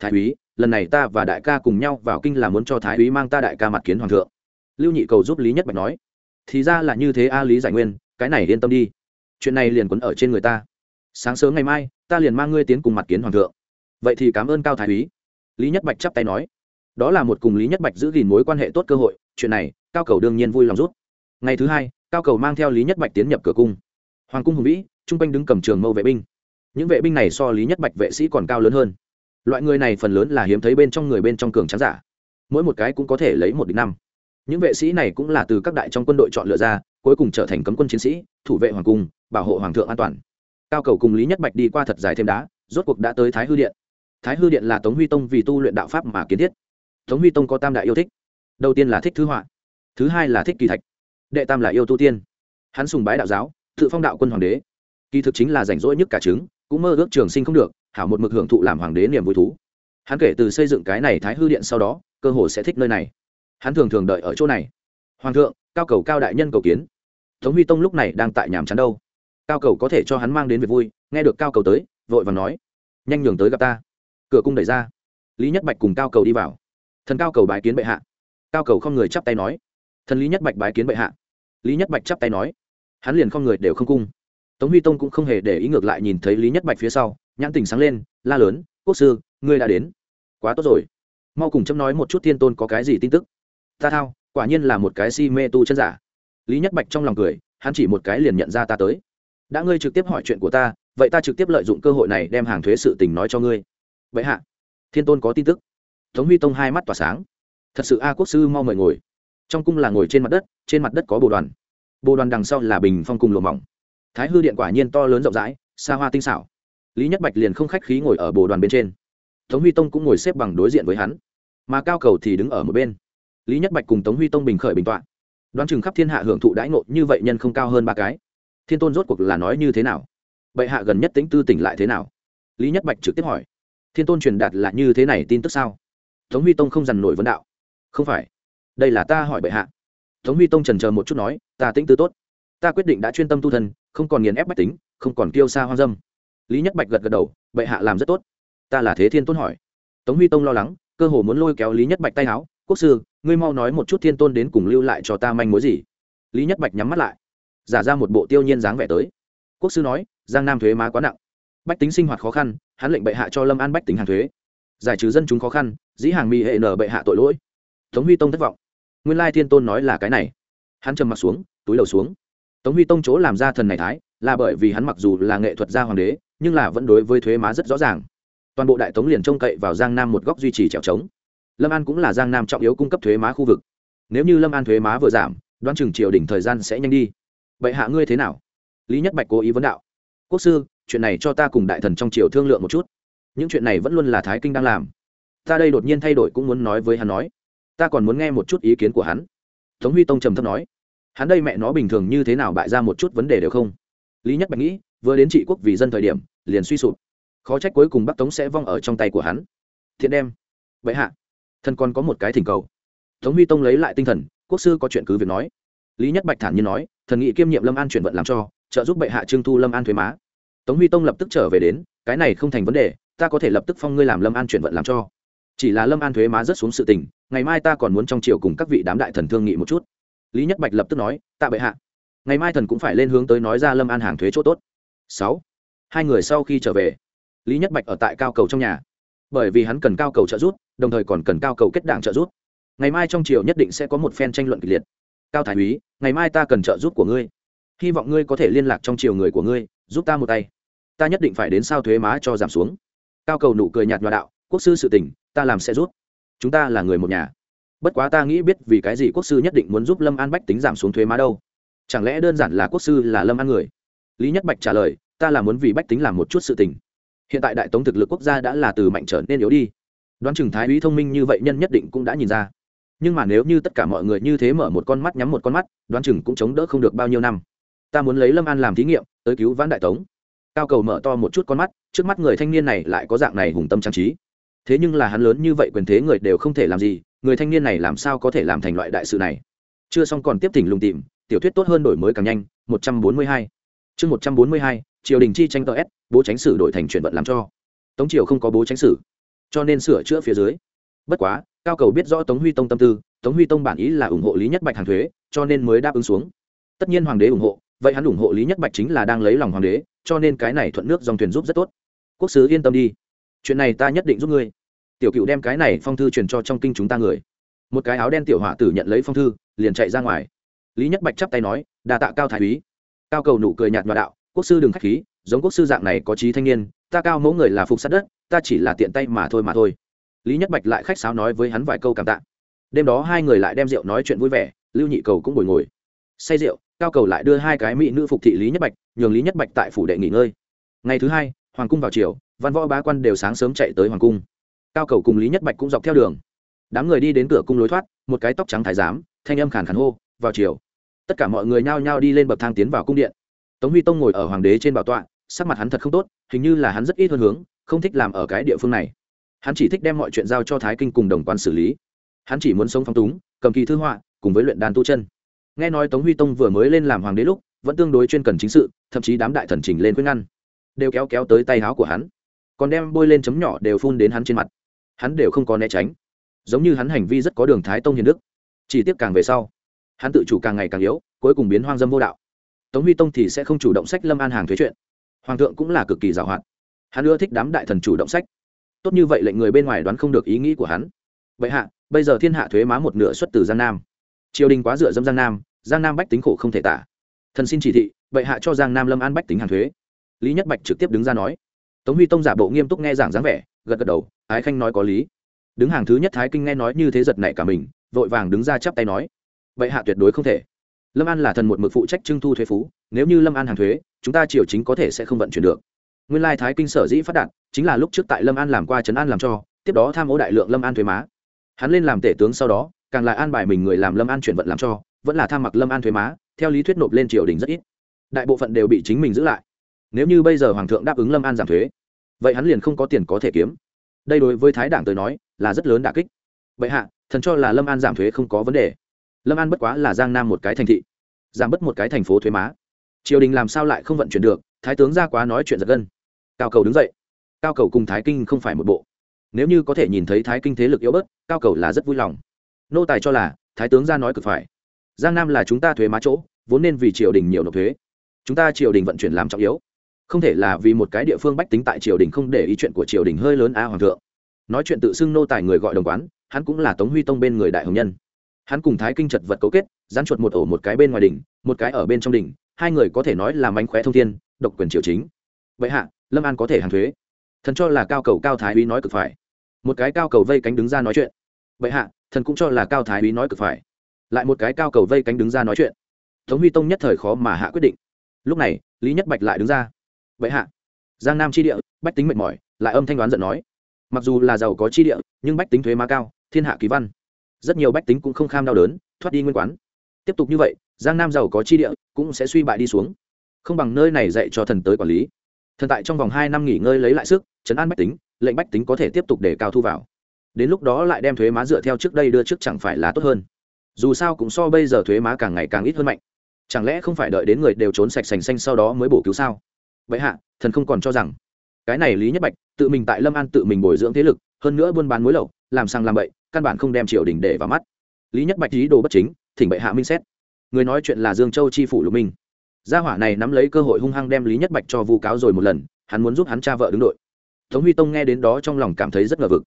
thái úy, lần này ta và đại ca cùng nhau vào kinh là muốn cho thái úy mang ta đại ca mặt kiến hoàng thượng. Lưu nhị cầu giúp lý nhất bạch nói. Thì ra là như thế a, lý giải nguyên, cái này yên tâm đi. Chuyện này liền quấn ở trên người ta. Sáng sớm ngày mai, ta liền mang ngươi tiến cùng mặt kiến hoàng thượng. Vậy thì cảm ơn cao thái úy. Lý nhất bạch chắp tay nói. Đó là một cùng lý nhất bạch giữ gìn mối quan hệ tốt cơ hội, chuyện này, cao cầu đương nhiên vui lòng rút ngày thứ hai, cao cầu mang theo lý nhất bạch tiến nhập cửa cung. Hoàng cung hùng vĩ t r u n g quanh đứng cầm trường mâu vệ binh. Những vệ binh này so lý nhất bạch vệ sĩ còn cao lớn hơn loại người này phần lớn là hiếm thấy bên trong người bên trong cường trắng giả. Mỗi một cái cũng có thể lấy một địch năm. Những vệ sĩ này cũng là từ các đại trong quân đội chọn lựa ra, cuối cùng trở thành cấm quân chiến sĩ, thủ vệ hoàng cung, bảo hộ hoàng thượng an toàn. Cao cầu cùng lý nhất bạch đi qua thật dài thêm đá, rốt cuộc đã tới thái hư điện. Thái hư điện là tống huy tông vì tu luyện đạo pháp mà kiến thiết. Tống huy tông có tam đại yêu thích. Đầu tiên là thích thứ họa, thứ hai là thích kỳ thạch, đệ tam là yêu tu tiên. Hắn sùng bái đạo giáo, tự phong đạo quân hoàng đế. Kỳ thực chính là rảnh rỗi nhất cả trứng, cũng mơ ước trường sinh không được hảo một mực hưởng thụ làm hoàng đế niềm vui thú. Hắn kể từ xây dựng cái này thái hư điện sau đó, cơ hồ sẽ thích nơi này. Hắn thường thường đợi ở chỗ này. Hoàng thượng, cao cầu cao đại nhân cầu kiến. Tống huy tông lúc này đang tại nhàm chán đâu? Cao cầu có thể cho hắn mang đến việc vui, nghe được cao cầu tới, vội và nói, nhanh nhường tới gặp ta. Cửa cung đẩy ra. Lý nhất bạch cùng cao cầu đi vào. Thần cao cầu bái kiến bệ hạ. Cao cầu không người chắp tay nói. Thần lý nhất bạch bái kiến bệ hạ. Lý nhất bạch chắp tay nói. Hắn liền không người đều không cung. Tống huy tông cũng không hề để ý ngược lại nhìn thấy lý nhất bạch phía sau nhãn tình sáng lên, la lớn, quốc sư, ngươi đã đến. Quá tốt rồi. Mau cùng chấm nói một chút thiên tôn có cái gì tin tức. Ta thao, quả nhiên là một cái si mê tu chân giả. Lý nhất bạch trong lòng cười, hắn chỉ một cái liền nhận ra ta tới. Đã ngươi trực tiếp hỏi chuyện của ta, vậy ta trực tiếp lợi dụng cơ hội này đem hàng thuế sự tình nói cho ngươi. Vậy hạ, thiên tôn có tin tức. Tống huy tông hai mắt tỏa sáng. Thật sự a, quốc sư mau mời ngồi. Trong cung là ngồi trên mặt đất, trên mặt đất có bồ đoàn. Bồ đoàn đằng sau là bình phong cùng lùa mỏng. Thái hư điện quả nhiên to lớn rộng rãi, xa hoa tinh xảo lý nhất bạch liền không khách khí ngồi ở bồ đoàn bên trên. Tống huy tông cũng ngồi xếp bằng đối diện với hắn, mà cao cầu thì đứng ở một bên. Lý nhất bạch cùng tống huy tông bình khởi bình t o ạ n đoán chừng khắp thiên hạ hưởng thụ đãi ngộ như vậy nhân không cao hơn ba cái. Thiên tôn rốt cuộc là nói như thế nào? Bệ hạ gần nhất tính tư tỉnh lại thế nào? Lý nhất bạch trực tiếp hỏi. Thiên tôn truyền đạt là như thế này tin tức sao? Tống huy tông không dằn nổi vấn đạo. Không phải. Đây là ta hỏi bệ hạ. Tống huy tông trần chờ một chút nói, ta tĩnh tư tốt. Ta quyết định đã chuyên tâm tu thân, không còn nghiền ép bách tính, không còn kiêu xa hoang dâm lý nhất bạch gật gật đầu, bệ hạ làm rất tốt. Ta là thế thiên tôn hỏi. Tống huy tông lo lắng, cơ hồ muốn lôi kéo lý nhất bạch tay áo, quốc sư, ngươi mau nói một chút thiên tôn đến cùng lưu lại cho ta manh mối gì? Lý nhất bạch nhắm mắt lại, giả ra một bộ tiêu nhiên dáng vẻ tới. Quốc sư nói, giang nam thuế má quá nặng. Bách tính sinh hoạt khó khăn, hắn lệnh bệ hạ cho lâm an bách tính hàng thuế. Giải trừ dân chúng khó khăn, dĩ hàng mỹ hệ nở bệ hạ tội lỗi. Tống huy tông thất vọng. Nguyên lai thiên tôn nói là cái này. Hắn trầm mặt xuống, túi đầu xuống. Tống huy tông chỗ làm ra thần này thái, là bởi vì hắn mặc dù là nghệ thuật gia hoàng đế nhưng là vẫn đối với thuế má rất rõ ràng. Toàn bộ đại tống liền trông cậy vào giang nam một góc duy trì trèo trống. Lâm an cũng là giang nam trọng yếu cung cấp thuế má khu vực. Nếu như lâm an thuế má vừa giảm, đoán chừng triều đỉnh thời gian sẽ nhanh đi. Vậy hạ ngươi thế nào? Lý nhất bạch cố ý vấn đạo. Quốc sư, chuyện này cho ta cùng đại thần trong triều thương lượng một chút. Những chuyện này vẫn luôn là thái kinh đang làm. Ta đây đột nhiên thay đổi cũng muốn nói với hắn nói. Ta còn muốn nghe một chút ý kiến của hắn. Tống huy tông trầm thấp nói. Hắn đây mẹ nó bình thường như thế nào bại ra một chút vấn đề đều không? Lý nhất bạch nghĩ vừa đến trị quốc vì dân thời điểm, liền suy sụp. Khó trách cuối cùng bắc tống sẽ vong ở trong tay của hắn. Thiện đem. Vậy hạ. Thần còn có một cái thỉnh cầu. Tống huy tông lấy lại tinh thần, quốc sư có chuyện cứ việc nói. Lý nhất bạch thản nhiên nói, thần nghị kiêm nhiệm lâm an chuyển vận làm cho, trợ giúp bệ hạ trương thu lâm an thuế má. Tống huy tông lập tức trở về đến, cái này không thành vấn đề, ta có thể lập tức phong ngươi làm lâm an chuyển vận làm cho. Chỉ là lâm an thuế má rất xuống sự tình, ngày mai ta còn muốn trong triều cùng các vị đám đại thần thương nghị một chút. Lý nhất bạch lập tức nói, tạ bệ hạ. Ngày mai thần cũng phải lên hướng tới nói ra lâm an hàng thuế chỗ tốt sáu. Hai người sau khi trở về, lý nhất bạch ở tại cao cầu trong nhà. Bởi vì hắn cần cao cầu trợ giúp, đồng thời còn cần cao cầu kết đảng trợ giúp. Ngày mai trong chiều nhất định sẽ có một phen tranh luận kịch liệt. Cao thái úy, ngày mai ta cần trợ giúp của ngươi. Hy vọng ngươi có thể liên lạc trong chiều người của ngươi, giúp ta một tay. Ta nhất định phải đến sao thuế má cho giảm xuống. Cao cầu nụ cười nhạt nhòa đạo, quốc sư sự tình, ta làm sẽ rút chúng ta là người một nhà. Bất quá ta nghĩ biết vì cái gì quốc sư nhất định muốn giúp lâm an bách tính giảm xuống thuế má đâu. Chẳng lẽ đơn giản là quốc sư là lâm an người? Lý nhất bạch trả lời, ta là muốn vì bách tính làm một chút sự tình. Hiện tại đại tống thực lực quốc gia đã là từ mạnh trở nên yếu đi. Đoán chừng thái úy thông minh như vậy nhân nhất định cũng đã nhìn ra. Nhưng mà nếu như tất cả mọi người như thế mở một con mắt, nhắm một con mắt, đoán chừng cũng chống đỡ không được bao nhiêu năm. Ta muốn lấy lâm an làm thí nghiệm, tới cứu vãn đại tống. Cao cầu mở to một chút con mắt, trước mắt người thanh niên này lại có dạng này hùng tâm trang trí. Thế nhưng là hắn lớn như vậy quyền thế người đều không thể làm gì, người thanh niên này làm sao có thể làm thành loại đại sự này? Chưa xong còn tiếp thỉnh lùng tìm, tiểu thuyết tốt hơn đổi mới càng nhanh, một trăm bốn mươi hai chương một trăm bốn mươi hai, triều đình chi tranh tờ s, bố tránh sử đổi thành chuyển vận làm cho. Tống triều không có bố tránh sử, cho nên sửa chữa phía dưới. Bất quá, cao cầu biết rõ tống huy tông tâm tư, tống huy tông bản ý là ủng hộ lý nhất bạch hàng thuế, cho nên mới đáp ứng xuống. Tất nhiên hoàng đế ủng hộ, vậy hắn ủng hộ lý nhất bạch chính là đang lấy lòng hoàng đế, cho nên cái này thuận nước dòng thuyền giúp rất tốt. Quốc sứ yên tâm đi. Chuyện này ta nhất định giúp ngươi. Tiểu cựu đem cái này phong thư truyền cho trong kinh chúng ta người. Một cái áo đen tiểu họa tử nhận lấy phong thư, liền chạy ra ngoài. Lý nhất bạch chắp tay nói đà tạ cao thái úy cao cầu nụ cười nhạt nhòa đạo, quốc sư đừng k h á c h khí, giống quốc sư dạng này có trí thanh niên, ta cao mẫu người là phục sát đất, ta chỉ là tiện tay mà thôi mà thôi. Lý nhất bạch lại khách sáo nói với hắn vài câu cảm tạ. Đêm đó hai người lại đem rượu nói chuyện vui vẻ, lưu nhị cầu cũng bồi ngồi. Say rượu, cao cầu lại đưa hai cái mỹ nữ phục thị lý nhất bạch, nhường lý nhất bạch tại phủ đệ nghỉ ngơi. Ngày thứ hai, hoàng cung vào chiều văn võ bá quan đều sáng sớm chạy tới hoàng cung. Cao cầu cùng lý nhất bạch cũng dọc theo đường. Đám người đi đến cửa cung lối thoát, một cái tóc trắng thái giám, thanh âm khàn khàn hô, vào chiều tất cả mọi người nhao nhao đi lên bậc thang tiến vào cung điện. Tống huy tông ngồi ở hoàng đế trên bảo tọa, sắc mặt hắn thật không tốt, hình như là hắn rất ít hơn hướng, không thích làm ở cái địa phương này. Hắn chỉ thích đem mọi chuyện giao cho thái kinh cùng đồng quan xử lý. Hắn chỉ muốn sống phong túng, cầm kỳ thư họa, cùng với luyện đàn tu chân. Nghe nói tống huy tông vừa mới lên làm hoàng đế lúc, vẫn tương đối chuyên cần chính sự, thậm chí đám đại thần trình lên khuyên ngăn, đều kéo kéo tới tay áo của hắn. Còn đem bôi lên chấm nhỏ đều phun đến hắn trên mặt. Hắn đều không có né tránh. Giống như hắn hành vi rất có đường thái tông hiền đức. Chỉ tiếp càng về sau hắn tự chủ càng ngày càng yếu, cuối cùng biến hoang dâm vô đạo. Tống huy tông thì sẽ không chủ động sách lâm an hàng thuế chuyện. Hoàng thượng cũng là cực kỳ giàu hạn. Hắn ưa thích đám đại thần chủ động sách. Tốt như vậy lệnh người bên ngoài đoán không được ý nghĩ của hắn. Vậy hạ, bây giờ thiên hạ thuế má một nửa xuất từ giang nam. Triều đình quá dựa dâm giang nam giang nam bách tính khổ không thể tả. Thần xin chỉ thị, vậy hạ cho giang nam lâm an bách tính hàng thuế. Lý nhất bạch trực tiếp đứng ra nói. Tống huy tông giả bộ nghiêm túc nghe giảng dáng vẻ, gật gật đầu, ái khanh nói có lý. Đứng hàng thứ nhất thái kinh nghe nói như thế giật này cả mình, vội vàng đứng ra chắp tay nói vậy hạ tuyệt đối không thể. Lâm an là thần một mực phụ trách trưng thu thuế phú, nếu như lâm an hàng thuế, chúng ta triều chính có thể sẽ không vận chuyển được. Nguyên lai thái kinh sở dĩ phát đạt, chính là lúc trước tại lâm an làm qua trấn an làm cho, tiếp đó tham ô đại lượng lâm an thuế má. Hắn lên làm tể tướng sau đó, càng lại an bài mình người làm lâm an chuyển vận làm cho, vẫn là tham mặc lâm an thuế má, theo lý thuyết nộp lên triều đình rất ít. Đại bộ phận đều bị chính mình giữ lại. Nếu như bây giờ hoàng thượng đáp ứng lâm an giảm thuế, vậy hắn liền không có tiền có thể kiếm. Đây đối với thái đảng tới nói, là rất lớn đà kích. Vậy hạ, thần cho là lâm an giảm thuế không có vấn đề lâm an bất quá là giang nam một cái thành thị, giảm bớt một cái thành phố thuế má. Triều đình làm sao lại không vận chuyển được, thái tướng ra quá nói chuyện giật gân. Cao cầu đứng dậy. Cao cầu cùng thái kinh không phải một bộ. Nếu như có thể nhìn thấy thái kinh thế lực yếu bớt, cao cầu là rất vui lòng. Nô tài cho là, thái tướng ra nói cực phải. Giang nam là chúng ta thuế má chỗ, vốn nên vì triều đình nhiều nộp thuế. Chúng ta triều đình vận chuyển làm trọng yếu. Không thể là vì một cái địa phương bách tính tại triều đình không để ý chuyện của triều đình hơi lớn a hoàng thượng. Nói chuyện tự xưng nô tài người gọi đồng quán, hắn cũng là tống huy tông bên người đại hồng nhân hắn cùng thái kinh chật vật cấu kết, dán chuột một ổ một cái bên ngoài đỉnh, một cái ở bên trong đỉnh, hai người có thể nói là mánh khóe thông thiên, độc quyền triều chính. Vậy hạ, lâm an có thể hàng thuế. Thần cho là cao cầu cao thái úy nói cực phải. Một cái cao cầu vây cánh đứng ra nói chuyện. Vậy hạ, thần cũng cho là cao thái úy nói cực phải. Lại một cái cao cầu vây cánh đứng ra nói chuyện. Tống huy tông nhất thời khó mà hạ quyết định. Lúc này, lý nhất bạch lại đứng ra. Vậy hạ, giang nam tri địa, bách tính mệt mỏi, lại âm thanh đoán giận nói. Mặc dù là giàu có tri địa, nhưng bách tính thuế má cao, thiên hạ ký văn rất nhiều bách tính cũng không kham đau đớn, thoát đi nguyên quán. Tiếp tục như vậy, giang nam giàu có chi địa cũng sẽ suy bại đi xuống. Không bằng nơi này dạy cho thần tới quản lý. Thần tại trong vòng hai năm nghỉ ngơi lấy lại sức chấn an bách tính, lệnh bách tính có thể tiếp tục để cao thu vào. Đến lúc đó lại đem thuế má dựa theo trước đây đưa trước chẳng phải là tốt hơn. Dù sao cũng so bây giờ thuế má càng ngày càng ít hơn mạnh. Chẳng lẽ không phải đợi đến người đều trốn sạch sành xanh sau đó mới bổ cứu sao? Vậy hạ, thần không còn cho rằng. Cái này lý nhất bạch, tự mình tại lâm an tự mình bồi dưỡng thế lực, hơn nữa buôn bán mối lậu, làm sang làm bậy căn bản không đem triều đình để vào mắt. Lý nhất bạch ý đồ bất chính, thỉnh bệ hạ minh xét. Người nói chuyện là dương châu chi phủ lục minh. Gia hỏa này nắm lấy cơ hội hung hăng đem lý nhất bạch cho vu cáo rồi một lần, hắn muốn giúp hắn cha vợ đứng đội. Tống huy tông nghe đến đó trong lòng cảm thấy rất ngờ vực.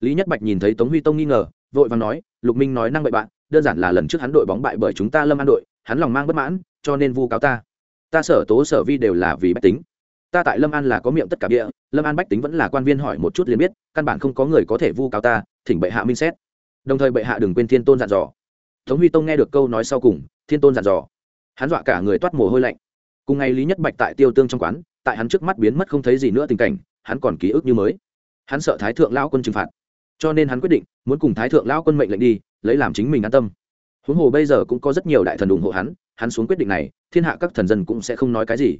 Lý nhất bạch nhìn thấy tống huy tông nghi ngờ, vội và nói, lục minh nói năng bậy bạn, đơn giản là lần trước hắn đội bóng bại bởi chúng ta lâm an đội, hắn lòng mang bất mãn, cho nên vu cáo ta. Ta sở tố sở vi đều là vì bách tính. Ta tại lâm an là có miệng tất cả địa lâm an bách tính vẫn là quan viên hỏi một chút liền biết, căn bản không có người có thể vu cáo ta thỉnh bệ hạ minh xét. Đồng thời bệ hạ đừng quên thiên tôn dặn dò. Tống huy tông nghe được câu nói sau cùng, thiên tôn dặn dò. Hắn dọa cả người toát mồ hôi lạnh. Cùng ngày lý nhất bạch tại tiêu tương trong quán, tại hắn trước mắt biến mất không thấy gì nữa tình cảnh, hắn còn ký ức như mới. Hắn sợ thái thượng lao quân trừng phạt. Cho nên hắn quyết định, muốn cùng thái thượng lao quân mệnh lệnh đi, lấy làm chính mình an tâm. Huống hồ bây giờ cũng có rất nhiều đại thần ủng hộ hắn hắn xuống quyết định này, thiên hạ các thần dân cũng sẽ không nói cái gì.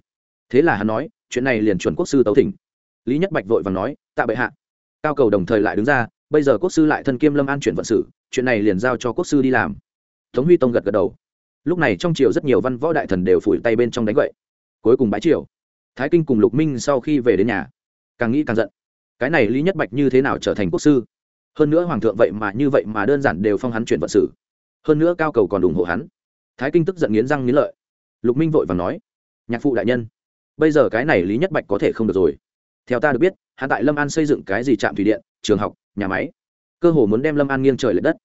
Thế là hắn nói, chuyện này liền chuẩn quốc sư tấu thỉnh. Lý nhất bạch vội và nói, tạ bệ hạ. Cao cầu đồng thời lại đứng ra bây giờ quốc sư lại thân kiêm lâm an chuyển vận sự, chuyện này liền giao cho quốc sư đi làm. Tống huy tông gật gật đầu. Lúc này trong triều rất nhiều văn võ đại thần đều phủi tay bên trong đánh gậy. Cuối cùng bãi triều. Thái kinh cùng lục minh sau khi về đến nhà, càng nghĩ càng giận. Cái này lý nhất bạch như thế nào trở thành quốc sư? Hơn nữa hoàng thượng vậy mà như vậy mà đơn giản đều phong hắn chuyển vận sự. Hơn nữa cao cầu còn ủng hộ hắn. Thái kinh tức giận nghiến răng nghiến lợi. Lục minh vội và nói, nhạc phụ đại nhân, bây giờ cái này lý nhất bạch có thể không được rồi. Theo ta được biết, hắn tại lâm an xây dựng cái gì trạm thủy điện, trường học nhà máy. Cơ hồ muốn đem lâm an nghiêng trời l ệ đất.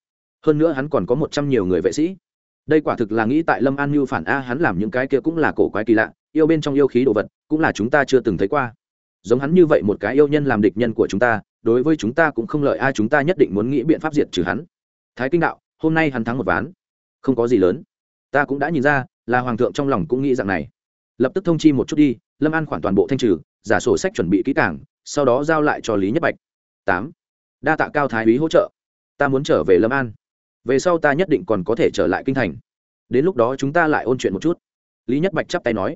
Hơn nữa hắn còn có một trăm nhiều người vệ sĩ. Đây quả thực là nghĩ tại lâm an mưu phản a, hắn làm những cái kia cũng là cổ quái kỳ lạ, yêu bên trong yêu khí đồ vật, cũng là chúng ta chưa từng thấy qua. Giống hắn như vậy một cái yêu nhân làm địch nhân của chúng ta, đối với chúng ta cũng không lợi ai chúng ta nhất định muốn nghĩ biện pháp diệt trừ hắn. Thái kinh đạo, hôm nay hắn thắng một ván. Không có gì lớn. Ta cũng đã nhìn ra, là hoàng thượng trong lòng cũng nghĩ rằng này. Lập tức thông chi một chút đi, lâm an khoản toàn bộ thanh trừ, giả sổ sách chuẩn bị kỹ cảng sau đó giao lại cho lý nhất bạch. Tám đa tạ cao thái úy hỗ trợ. Ta muốn trở về lâm an. Về sau ta nhất định còn có thể trở lại kinh thành. Đến lúc đó chúng ta lại ôn chuyện một chút. Lý nhất bạch chắp tay nói.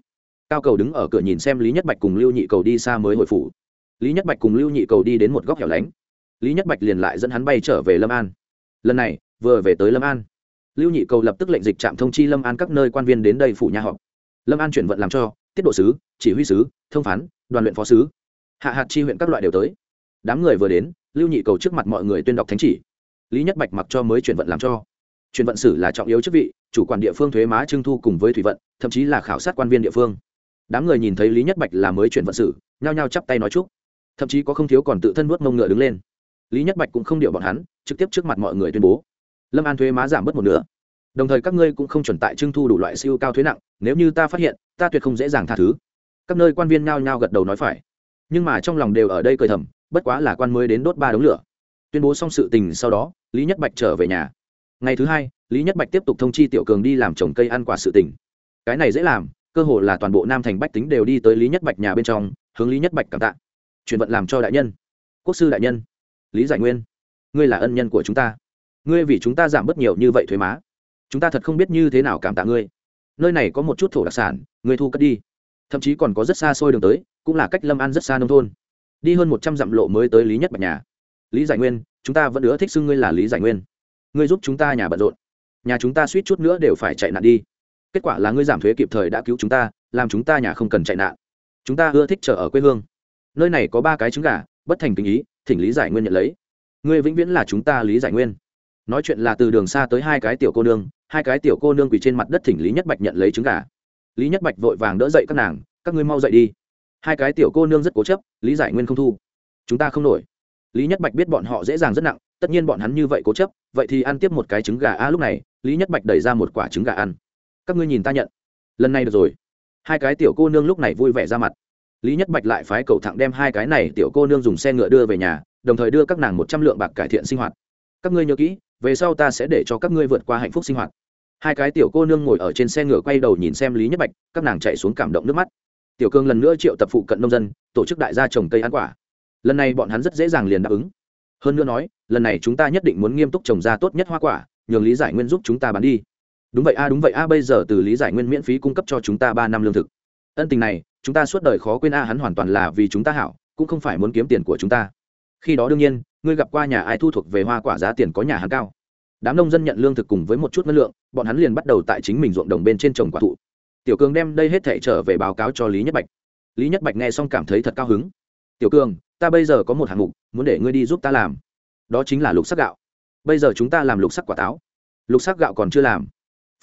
Cao cầu đứng ở cửa nhìn xem lý nhất bạch cùng lưu nhị cầu đi xa mới hồi phủ. Lý nhất bạch cùng lưu nhị cầu đi đến một góc hẻo lánh. Lý nhất bạch liền lại dẫn hắn bay trở về lâm an. Lần này, vừa về tới lâm an, lưu nhị cầu lập tức lệnh dịch trạm thông chi lâm an các nơi quan viên đến đây phủ nhà họp. Lâm an chuyển vận làm cho, tiết độ sứ, chỉ huy sứ, thông phán, đoàn luyện phó sứ, hạ hạt chi huyện các loại đều tới. Đám người vừa đến lưu nhị cầu trước mặt mọi người tuyên đọc thánh chỉ. Lý nhất bạch mặc cho mới chuyển vận làm cho. Chuyển vận sử là trọng yếu chức vị, chủ quản địa phương thuế má trưng thu cùng với thủy vận, thậm chí là khảo sát quan viên địa phương. Đám người nhìn thấy lý nhất bạch là mới chuyển vận sử, nhao nhao chắp tay nói chúc. Thậm chí có không thiếu còn tự thân nuốt mông ngựa đứng lên. Lý nhất bạch cũng không điệu bọn hắn, trực tiếp trước mặt mọi người tuyên bố. Lâm an thuế má giảm bớt một nửa. Đồng thời các ngươi cũng không chuẩn tại trưng thu đủ loại siêu cao thuế nặng, nếu như ta phát hiện, ta tuyệt không dễ dàng tha thứ. Các nơi quan viên nhao nhao gật đầu nói phải. Nhưng mà trong lòng đều ở đây cười thầm bất quá là quan mới đến đốt ba đống lửa. Tuyên bố xong sự tình sau đó, lý nhất bạch trở về nhà. Ngày thứ hai, lý nhất bạch tiếp tục thông chi tiểu cường đi làm trồng cây ăn quả sự tình. Cái này dễ làm, cơ hồ là toàn bộ nam thành bách tính đều đi tới lý nhất bạch nhà bên trong, hướng lý nhất bạch cảm tạ. Chuyển vận làm cho đại nhân. Quốc sư đại nhân. Lý giải nguyên, ngươi là ân nhân của chúng ta. Ngươi vì chúng ta giảm bớt nhiều như vậy thuế má. Chúng ta thật không biết như thế nào cảm tạ ngươi. Nơi này có một chút thổ đặc sản, ngươi thu cất đi. Thậm chí còn có rất xa xôi đường tới, cũng là cách lâm an rất xa nông thôn đi hơn một trăm dặm lộ mới tới lý nhất bạch nhà. Lý giải nguyên, chúng ta vẫn ưa thích xưng ngươi là lý giải nguyên. Ngươi giúp chúng ta nhà bận rộn. Nhà chúng ta suýt chút nữa đều phải chạy nạn đi. Kết quả là ngươi giảm thuế kịp thời đã cứu chúng ta, làm chúng ta nhà không cần chạy nạn. Chúng ta ưa thích chờ ở quê hương. Nơi này có ba cái trứng gà, bất thành tình ý, thỉnh lý giải nguyên nhận lấy. Ngươi vĩnh viễn là chúng ta lý giải nguyên. Nói chuyện là từ đường xa tới hai cái tiểu cô nương, hai cái tiểu cô nương quỳ trên mặt đất thỉnh lý nhất bạch nhận lấy trứng gà. Lý nhất bạch vội vàng đỡ dậy các nàng, các ngươi mau dậy đi hai cái tiểu cô nương rất cố chấp, lý giải nguyên không thu. Chúng ta không nổi. Lý nhất bạch biết bọn họ dễ dàng rất nặng, tất nhiên bọn hắn như vậy cố chấp, vậy thì ăn tiếp một cái trứng gà a lúc này, lý nhất bạch đẩy ra một quả trứng gà ăn. Các ngươi nhìn ta nhận. Lần này được rồi. Hai cái tiểu cô nương lúc này vui vẻ ra mặt. Lý nhất bạch lại phái cầu thẳng đem hai cái này tiểu cô nương dùng xe ngựa đưa về nhà, đồng thời đưa các nàng một trăm lượng bạc cải thiện sinh hoạt. Các ngươi nhớ kỹ, về sau ta sẽ để cho các ngươi vượt qua hạnh phúc sinh hoạt. Hai cái tiểu cô nương ngồi ở trên xe ngựa quay đầu nhìn xem lý nhất bạch, các nàng chạy xuống cảm động nước mắt tiểu cương lần nữa triệu tập phụ cận nông dân, tổ chức đại gia trồng cây ăn quả. Lần này bọn hắn rất dễ dàng liền đáp ứng. Hơn nữa nói, lần này chúng ta nhất định muốn nghiêm túc trồng ra tốt nhất hoa quả, nhường lý giải nguyên giúp chúng ta bán đi. Đúng vậy a, đúng vậy a, bây giờ từ lý giải nguyên miễn phí cung cấp cho chúng ta ba năm lương thực. Ân tình này, chúng ta suốt đời khó quên a, hắn hoàn toàn là vì chúng ta hảo, cũng không phải muốn kiếm tiền của chúng ta. Khi đó đương nhiên, ngươi gặp qua nhà ai thu thuộc về hoa quả giá tiền có nhà hắn cao. Đám nông dân nhận lương thực cùng với một chút ngân lượng, bọn hắn liền bắt đầu tại chính mình ruộng đồng bên trên trồng quả thụ tiểu cường đem đây hết thể trở về báo cáo cho lý nhất bạch. Lý nhất bạch nghe xong cảm thấy thật cao hứng. Tiểu cường, ta bây giờ có một hạng mục, muốn để ngươi đi giúp ta làm. Đó chính là lục sắc gạo. Bây giờ chúng ta làm lục sắc quả táo. Lục sắc gạo còn chưa làm.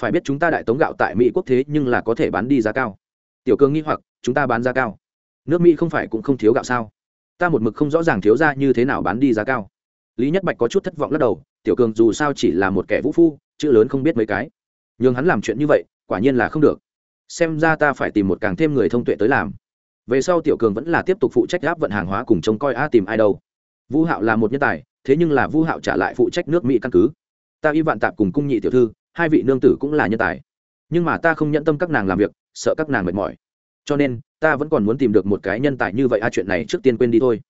Phải biết chúng ta đại tống gạo tại mỹ quốc thế nhưng là có thể bán đi giá cao. Tiểu cường nghi hoặc, chúng ta bán giá cao? Nước mỹ không phải cũng không thiếu gạo sao? Ta một mực không rõ ràng thiếu ra như thế nào bán đi giá cao. Lý nhất bạch có chút thất vọng lắc đầu, tiểu cường dù sao chỉ là một kẻ vũ phu, chữ lớn không biết mấy cái. N h ư n g hắn làm chuyện như vậy, quả nhiên là không được xem ra ta phải tìm một càng thêm người thông tuệ tới làm. Về sau tiểu cường vẫn là tiếp tục phụ trách áp vận hàng hóa cùng trông coi a tìm ai đâu. Vũ hạo là một nhân tài, thế nhưng là vũ hạo trả lại phụ trách nước mỹ căn cứ. Ta y vạn tạp cùng cung nhị tiểu thư, hai vị nương tử cũng là nhân tài. Nhưng mà ta không nhẫn tâm các nàng làm việc, sợ các nàng mệt mỏi. Cho nên, ta vẫn còn muốn tìm được một cái nhân tài như vậy, a, chuyện này trước tiên quên đi thôi.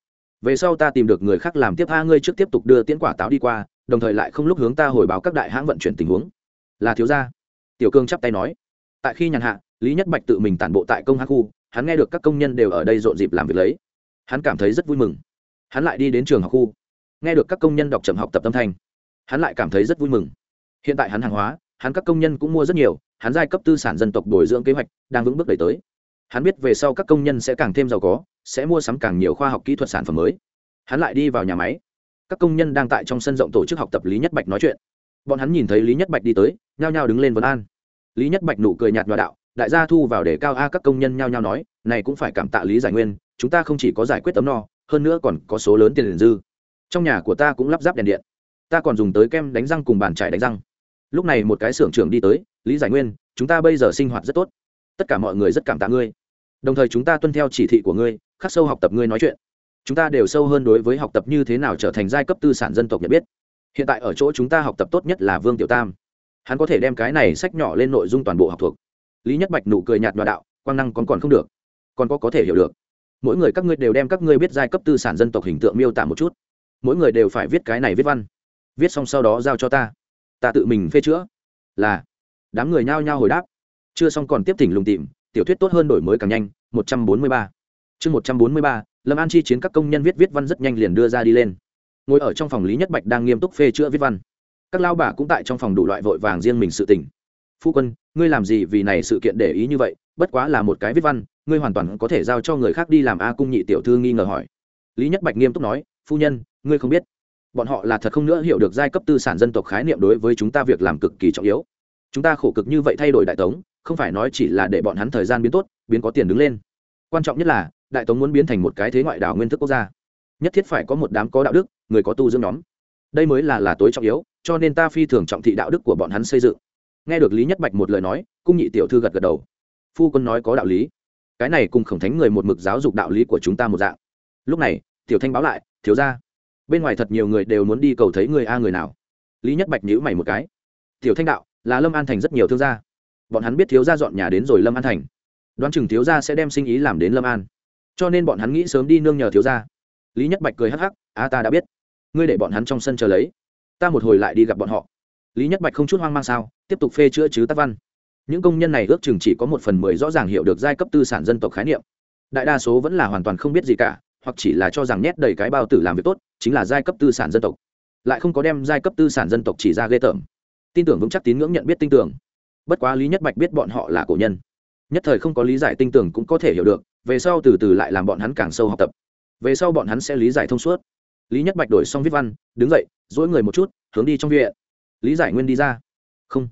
Về sau ta tìm được người khác làm tiếp, a, ngươi trước tiếp tục đưa tiễn quả táo đi qua, đồng thời lại không lúc hướng ta hồi báo các đại hãng vận chuyển tình huống. Là thiếu gia. Tiểu cương chắp tay nói. Tại khi nhàn hạ lý nhất bạch tự mình tản bộ tại công hãng khu, hắn nghe được các công nhân đều ở đây rộn dịp làm việc lấy. Hắn cảm thấy rất vui mừng. Hắn lại đi đến trường học khu, nghe được các công nhân đọc chậm học tập tâm thanh. Hắn lại cảm thấy rất vui mừng. Hiện tại hắn hàng hóa, hắn các công nhân cũng mua rất nhiều, hắn giai cấp tư sản dân tộc bồi dưỡng kế hoạch, đang vững bước đẩy tới. Hắn biết về sau các công nhân sẽ càng thêm giàu có, sẽ mua sắm càng nhiều khoa học kỹ thuật sản phẩm mới. Hắn lại đi vào nhà máy. Các công nhân đang tại trong sân rộng tổ chức học tập lý nhất bạch nói chuyện. Bọn hắn nhìn thấy lý nhất bạch đi tới, nhao nhao đứng lên vấn an. Lý nhất bạch nụ cười nhạt nhòa đạo đại gia thu vào để cao a các công nhân nhao nhao nói, này cũng phải cảm tạ lý giải nguyên, chúng ta không chỉ có giải quyết tấm no, hơn nữa còn có số lớn tiền dư. Trong nhà của ta cũng lắp ráp đèn điện. Ta còn dùng tới kem đánh răng cùng bàn trải đánh răng. Lúc này một cái xưởng trưởng đi tới, lý giải nguyên, chúng ta bây giờ sinh hoạt rất tốt. Tất cả mọi người rất cảm tạ ngươi. Đồng thời chúng ta tuân theo chỉ thị của ngươi, khắc sâu học tập ngươi nói chuyện. Chúng ta đều sâu hơn đối với học tập như thế nào trở thành giai cấp tư sản dân tộc nhận biết. Hiện tại ở chỗ chúng ta học tập tốt nhất là vương tiểu tam. Hắn có thể đem cái này sách nhỏ lên nội dung toàn bộ học thuộc lý nhất bạch nụ cười nhạt đoạ đạo, quang năng còn còn không được. Còn có có thể hiểu được. Mỗi người các ngươi đều đem các ngươi biết giai cấp tư sản dân tộc hình tượng miêu tả một chút. Mỗi người đều phải viết cái này viết văn. Viết xong sau đó giao cho ta. Ta tự mình phê chữa. Là. Đám người nhao nhao hồi đáp. Chưa xong còn tiếp thỉnh lùng tìm, tiểu thuyết tốt hơn đổi mới càng nhanh 143 chương 143 lâm an chi chiến các công nhân viết viết văn rất nhanh liền đưa ra đi lên. Ngồi ở trong phòng lý nhất bạch đang nghiêm túc phê chữa viết văn. Các lao bà cũng tại trong phòng đủ loại vội vàng riêng mình sự tỉnh phu quân, ngươi làm gì vì này sự kiện để ý như vậy? Bất quá là một cái viết văn, ngươi hoàn toàn có thể giao cho người khác đi làm a cung nhị tiểu thư nghi ngờ hỏi. Lý nhất bạch nghiêm túc nói, phu nhân, ngươi không biết. Bọn họ là thật không nữa hiểu được giai cấp tư sản dân tộc khái niệm đối với chúng ta việc làm cực kỳ trọng yếu. Chúng ta khổ cực như vậy thay đổi đại tống, không phải nói chỉ là để bọn hắn thời gian biến tốt, biến có tiền đứng lên. Quan trọng nhất là, đại tống muốn biến thành một cái thế ngoại đảo nguyên thức quốc gia. Nhất thiết phải có một đám có đạo đức, người có tu dưỡng nhóm. Đây mới là là tối trọng yếu, cho nên ta phi thường trọng thị đạo đức của bọn hắn xây dựng nghe được lý nhất bạch một lời nói, cung nhị tiểu thư gật gật đầu. Phu quân nói có đạo lý. Cái này cùng khổng thánh người một mực giáo dục đạo lý của chúng ta một dạng. Lúc này, tiểu thanh báo lại, thiếu ra bên ngoài thật nhiều người đều muốn đi cầu thấy người a người nào? Lý nhất bạch nhữ mày một cái. Tiểu thanh đạo, là lâm an thành rất nhiều thương gia. Bọn hắn biết thiếu gia dọn nhà đến rồi lâm an thành. Đoán chừng thiếu gia sẽ đem sinh ý làm đến lâm an. Cho nên bọn hắn nghĩ sớm đi nương nhờ thiếu gia. Lý nhất bạch cười hắc hắc, a ta đã biết. Ngươi để bọn hắn trong sân chờ lấy. Ta một hồi lại đi gặp bọn họ lý nhất bạch không chút hoang mang sao, tiếp tục phê chữa chứ tác văn. Những công nhân này ước chừng chỉ có một phần mười rõ ràng hiểu được giai cấp tư sản dân tộc khái niệm. Đại đa số vẫn là hoàn toàn không biết gì cả, hoặc chỉ là cho rằng nhét đầy cái bao tử làm việc tốt, chính là giai cấp tư sản dân tộc. Lại không có đem giai cấp tư sản dân tộc chỉ ra ghê tởm. Tin tưởng vững chắc tín ngưỡng nhận biết tin tưởng bất quá lý nhất bạch biết bọn họ là cổ nhân. Nhất thời không có lý giải tin tưởng cũng có thể hiểu được, về sau từ từ lại làm bọn hắn càng sâu học tập. Về sau bọn hắn sẽ lý giải thông suốt. Lý nhất bạch đổi xong viết văn, đứng dậy dỗi người một chút, hướng đi trong viện lý giải nguyên đi ra. Không.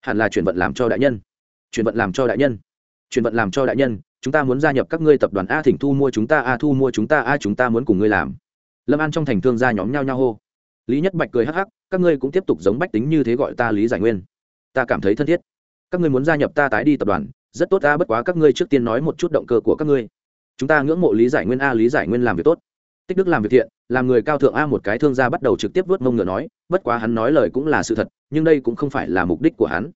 Hẳn là chuyển vận làm cho đại nhân. Chuyển vận làm cho đại nhân. Chuyển vận làm cho đại nhân, chúng ta muốn gia nhập các ngươi tập đoàn a thỉnh thu mua chúng ta a thu mua chúng ta a chúng ta muốn cùng ngươi làm. Lâm an trong thành thương gia nhóm nhao nhao hô. Lý nhất bạch cười hắc hắc, các ngươi cũng tiếp tục giống bách tính như thế gọi ta lý giải nguyên. Ta cảm thấy thân thiết. Các ngươi muốn gia nhập ta tái đi tập đoàn, rất tốt ta, bất quá các ngươi trước tiên nói một chút động cơ của các ngươi. Chúng ta ngưỡng mộ lý giải nguyên a, lý giải nguyên làm việc tốt tích đức làm việc thiện, làm người cao thượng a một cái thương gia bắt đầu trực tiếp vớt mông ngựa nói, bất quá hắn nói lời cũng là sự thật, nhưng đây cũng không phải là mục đích của hắn.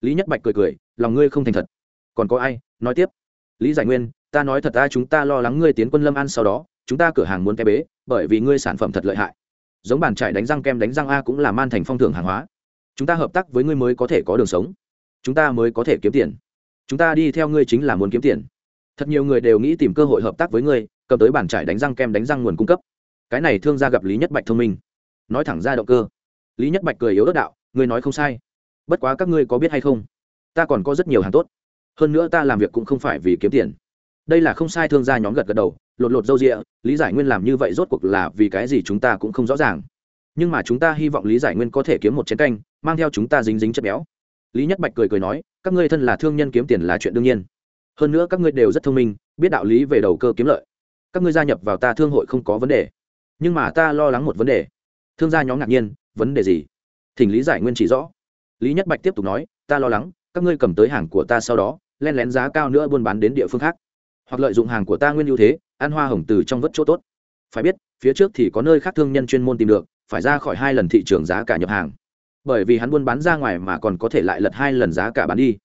Lý nhất bạch cười cười, lòng ngươi không thành thật. Còn có ai? Nói tiếp. Lý giải nguyên, ta nói thật ta chúng ta lo lắng ngươi tiến quân lâm an sau đó, chúng ta cửa hàng muốn cái bế, bởi vì ngươi sản phẩm thật lợi hại. Giống bàn trải đánh răng kem đánh răng a cũng là man thành phong thưởng hàng hóa. Chúng ta hợp tác với ngươi mới có thể có đường sống. Chúng ta mới có thể kiếm tiền. Chúng ta đi theo ngươi chính là muốn kiếm tiền. Thật nhiều người đều nghĩ tìm cơ hội hợp tác với ngươi cầm tới bàn trải đánh răng kem đánh răng nguồn cung cấp. Cái này thương gia gặp lý nhất bạch thông minh. Nói thẳng ra động cơ. Lý nhất bạch cười yếu đất đạo, ngươi nói không sai. Bất quá các ngươi có biết hay không? Ta còn có rất nhiều hàng tốt. Hơn nữa ta làm việc cũng không phải vì kiếm tiền. Đây là không sai thương gia nhóm gật gật đầu, lột lột dâu rịa, lý giải nguyên làm như vậy rốt cuộc là vì cái gì chúng ta cũng không rõ ràng. Nhưng mà chúng ta hy vọng lý giải nguyên có thể kiếm một chén canh, mang theo chúng ta dính dính chất béo. Lý nhất bạch cười cười nói, các ngươi thân là thương nhân kiếm tiền là chuyện đương nhiên. Hơn nữa các ngươi đều rất thông minh, biết đạo lý về đầu cơ kiếm lợi các ngươi gia nhập vào ta thương hội không có vấn đề. Nhưng mà ta lo lắng một vấn đề. Thương gia nhóm ngạc nhiên, vấn đề gì? Thỉnh lý giải nguyên chỉ rõ. Lý nhất bạch tiếp tục nói, ta lo lắng, các ngươi cầm tới hàng của ta sau đó, len lén giá cao nữa buôn bán đến địa phương khác. Hoặc lợi dụng hàng của ta nguyên ưu thế, ăn hoa hồng từ trong vất chỗ tốt. Phải biết, phía trước thì có nơi khác thương nhân chuyên môn tìm được, phải ra khỏi hai lần thị trường giá cả nhập hàng. Bởi vì hắn buôn bán ra ngoài mà còn có thể lại lật hai lần giá cả bán đi.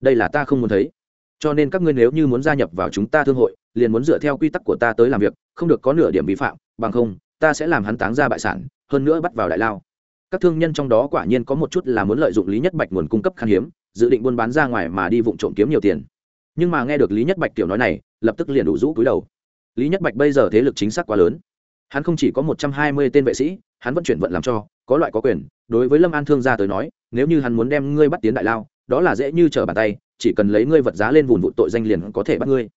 Đây là ta không muốn thấy. Cho nên các ngươi nếu như muốn gia nhập vào chúng ta thương hội liền muốn dựa theo quy tắc của ta tới làm việc, không được có nửa điểm vi phạm, bằng không, ta sẽ làm hắn táng ra bại sản, hơn nữa bắt vào đại lao. Các thương nhân trong đó quả nhiên có một chút là muốn lợi dụng lý nhất bạch nguồn cung cấp khan hiếm, dự định buôn bán ra ngoài mà đi vụ trộm kiếm nhiều tiền. Nhưng mà nghe được lý nhất bạch tiểu nói này, lập tức liền đủ rũ cúi đầu. Lý nhất bạch bây giờ thế lực chính xác quá lớn. Hắn không chỉ có một trăm hai mươi tên vệ sĩ, hắn vẫn chuyển vận làm cho, có loại có quyền. Đối với lâm an thương gia tới nói, nếu như hắn muốn đem ngươi bắt tiến đại lao, đó là dễ như trở bàn tay, chỉ cần lấy ngươi vật giá lên vùng vụ tội danh liền có thể bắt ngươi.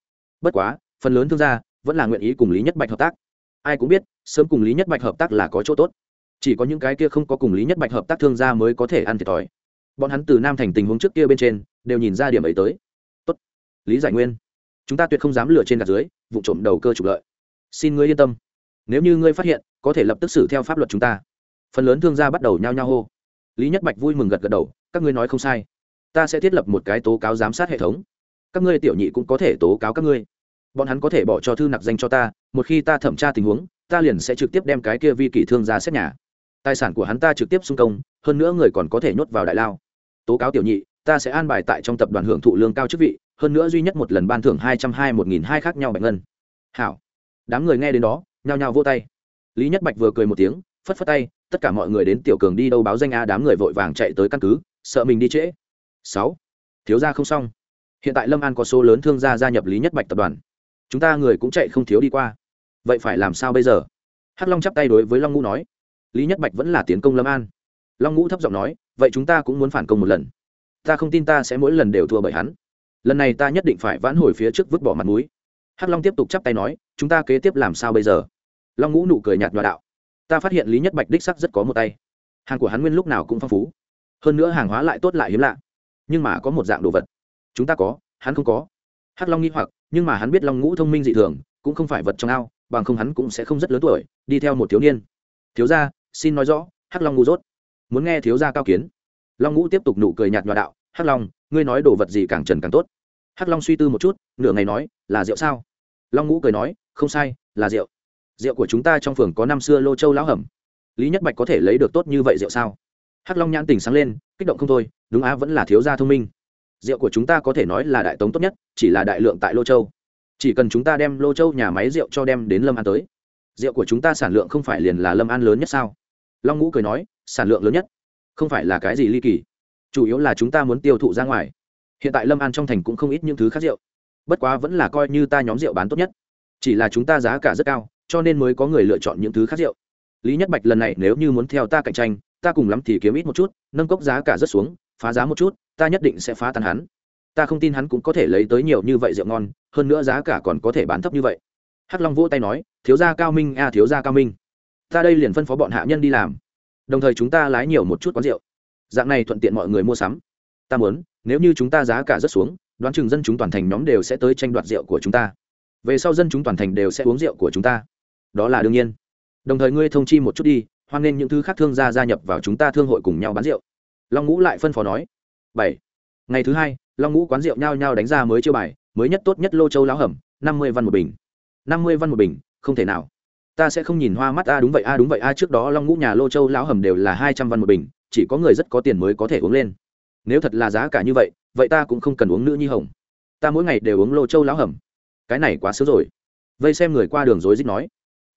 Bất quá phần lớn thương gia vẫn là nguyện ý cùng lý nhất bạch hợp tác. Ai cũng biết, sớm cùng lý nhất bạch hợp tác là có chỗ tốt. Chỉ có những cái kia không có cùng lý nhất bạch hợp tác thương gia mới có thể ăn thiệt thòi. Bọn hắn từ nam thành tình huống trước kia bên trên, đều nhìn ra điểm ấy tới. Tốt, lý giải nguyên, chúng ta tuyệt không dám lừa trên gạt dưới, vụ trộm đầu cơ trục lợi. Xin ngươi yên tâm. Nếu như ngươi phát hiện, có thể lập tức xử theo pháp luật chúng ta. Phần lớn thương gia bắt đầu nhao nhao hô. Lý nhất bạch vui mừng gật gật đầu, các ngươi nói không sai. Ta sẽ thiết lập một cái tố cáo giám sát hệ thống. Các ngươi tiểu nhị cũng có thể tố cáo các ngươi bọn hắn có thể bỏ cho thư nặc danh cho ta, một khi ta thẩm tra tình huống, ta liền sẽ trực tiếp đem cái kia vi kỷ thương ra xét nhà. Tài sản của hắn ta trực tiếp xung công, hơn nữa người còn có thể nhốt vào đại lao. Tố cáo tiểu nhị, ta sẽ an bài tại trong tập đoàn hưởng thụ lương cao chức vị, hơn nữa duy nhất một lần ban thưởng hai trăm hai một nghìn hai khác nhau bạch ngân. Hảo. Đám người nghe đến đó, nhao nhao vô tay. Lý nhất bạch vừa cười một tiếng, phất phất tay, tất cả mọi người đến tiểu cường đi đâu báo danh a, đám người vội vàng chạy tới căn cứ, sợ mình đi trễ. Sáu. Thiếu gia không xong. Hiện tại lâm an có số lớn thương gia gia nhập lý nhất bạch tập đoàn chúng ta người cũng chạy không thiếu đi qua. Vậy phải làm sao bây giờ? Hắc long chắp tay đối với long ngũ nói. Lý nhất bạch vẫn là tiến công lâm an. Long ngũ thấp giọng nói, vậy chúng ta cũng muốn phản công một lần. Ta không tin ta sẽ mỗi lần đều thua bởi hắn. Lần này ta nhất định phải vãn hồi phía trước vứt bỏ mặt mũi. Hắc long tiếp tục chắp tay nói, chúng ta kế tiếp làm sao bây giờ? Long ngũ nụ cười nhạt nhòa đạo. Ta phát hiện lý nhất bạch đích sắc rất có một tay. Hàng của hắn nguyên lúc nào cũng phong phú. Hơn nữa hàng hóa lại tốt lại hiếm lạ. Nhưng mà có một dạng đồ vật. Chúng ta có, hắn không có. Hắc long nghi hoặc nhưng mà hắn biết long ngũ thông minh dị thường, cũng không phải vật trong ao, bằng không hắn cũng sẽ không rất lớn tuổi, đi theo một thiếu niên. Thiếu gia, xin nói rõ, hắc long ngu dốt. Muốn nghe thiếu gia cao kiến. Long ngũ tiếp tục nụ cười nhạt nhòa đạo, hắc long, ngươi nói đồ vật gì càng trần càng tốt? Hắc long suy tư một chút, nửa ngày nói, là rượu sao? Long ngũ cười nói, không sai, là rượu. Rượu của chúng ta trong phường có năm xưa lô châu lão hầm. Lý nhất bạch có thể lấy được tốt như vậy rượu sao? Hắc long nhãn tình sáng lên, kích động không thôi, đúng á, vẫn là thiếu gia thông minh rượu của chúng ta có thể nói là đại tống tốt nhất, chỉ là đại lượng tại lô châu. Chỉ cần chúng ta đem lô châu nhà máy rượu cho đem đến lâm an tới. Rượu của chúng ta sản lượng không phải liền là lâm an lớn nhất sao? Long ngũ cười nói, sản lượng lớn nhất? Không phải là cái gì ly kỳ. Chủ yếu là chúng ta muốn tiêu thụ ra ngoài. Hiện tại lâm an trong thành cũng không ít những thứ khác rượu. Bất quá vẫn là coi như ta nhóm rượu bán tốt nhất. Chỉ là chúng ta giá cả rất cao, cho nên mới có người lựa chọn những thứ khác rượu. Lý nhất bạch lần này nếu như muốn theo ta cạnh tranh, ta cùng lắm thì kiếm ít một chút, nâng cốc giá cả rất xuống phá giá một chút, ta nhất định sẽ phá tan hắn. Ta không tin hắn cũng có thể lấy tới nhiều như vậy rượu ngon, hơn nữa giá cả còn có thể bán thấp như vậy. Hắc long vỗ tay nói, thiếu gia cao minh, a, thiếu gia cao minh. Ta đây liền phân phó bọn hạ nhân đi làm. Đồng thời chúng ta lái nhiều một chút quán rượu. Dạng này thuận tiện mọi người mua sắm. Ta muốn, nếu như chúng ta giá cả rất xuống, đoán chừng dân chúng toàn thành nhóm đều sẽ tới tranh đoạt rượu của chúng ta. Về sau dân chúng toàn thành đều sẽ uống rượu của chúng ta. Đó là đương nhiên. Đồng thời ngươi thông chi một chút đi, hoan nghênh những thứ khác thương gia gia nhập vào chúng ta thương hội cùng nhau bán rượu long ngũ lại phân phó nói. Bảy. Ngày thứ hai, long ngũ quán rượu nhao nhao đánh ra mới chiêu bài, mới nhất tốt nhất lô châu láo hầm, năm mươi văn một bình. năm mươi văn một bình, không thể nào. Ta sẽ không nhìn hoa mắt, a, đúng vậy, a, đúng vậy, a, trước đó long ngũ nhà lô châu láo hầm đều là hai trăm văn một bình, chỉ có người rất có tiền mới có thể uống lên. Nếu thật là giá cả như vậy vậy ta cũng không cần uống nữ nhi hồng. Ta mỗi ngày đều uống lô châu láo hầm. Cái này quá sớm rồi. Vây xem người qua đường rối rít nói.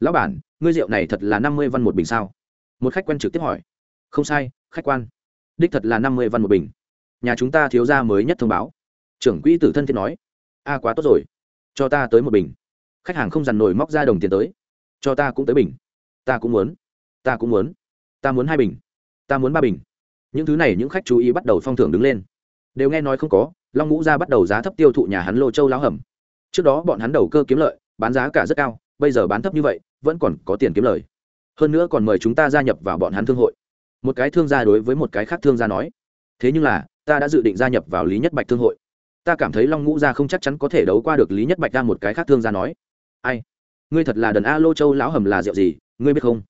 Lão bản, ngươi rượu này thật là năm mươi văn một bình sao? Một khách quen trực tiếp hỏi. Không sai, khách quan đích thật là năm mươi văn một bình. Nhà chúng ta thiếu ra mới nhất thông báo. Trưởng quỹ tử thân thiết nói, a, quá tốt rồi. Cho ta tới một bình. Khách hàng không dằn nổi móc ra đồng tiền tới. Cho ta cũng tới bình. Ta cũng muốn. Ta cũng muốn. Ta muốn hai bình. Ta muốn ba bình. Những thứ này những khách chú ý bắt đầu phong thưởng đứng lên. Đều nghe nói không có, long ngũ ra bắt đầu giá thấp tiêu thụ nhà hắn lô châu láo hầm. Trước đó bọn hắn đầu cơ kiếm lợi, bán giá cả rất cao, bây giờ bán thấp như vậy, vẫn còn có tiền kiếm lời. Hơn nữa còn mời chúng ta gia nhập vào bọn hắn thương hội một cái thương gia đối với một cái khác thương gia nói, thế nhưng là, ta đã dự định gia nhập vào lý nhất bạch thương hội. Ta cảm thấy long ngũ gia không chắc chắn có thể đấu qua được lý nhất bạch ra một cái khác thương gia nói. Ai? Ngươi thật là đần a lô châu lão hầm là rượu gì, ngươi biết không?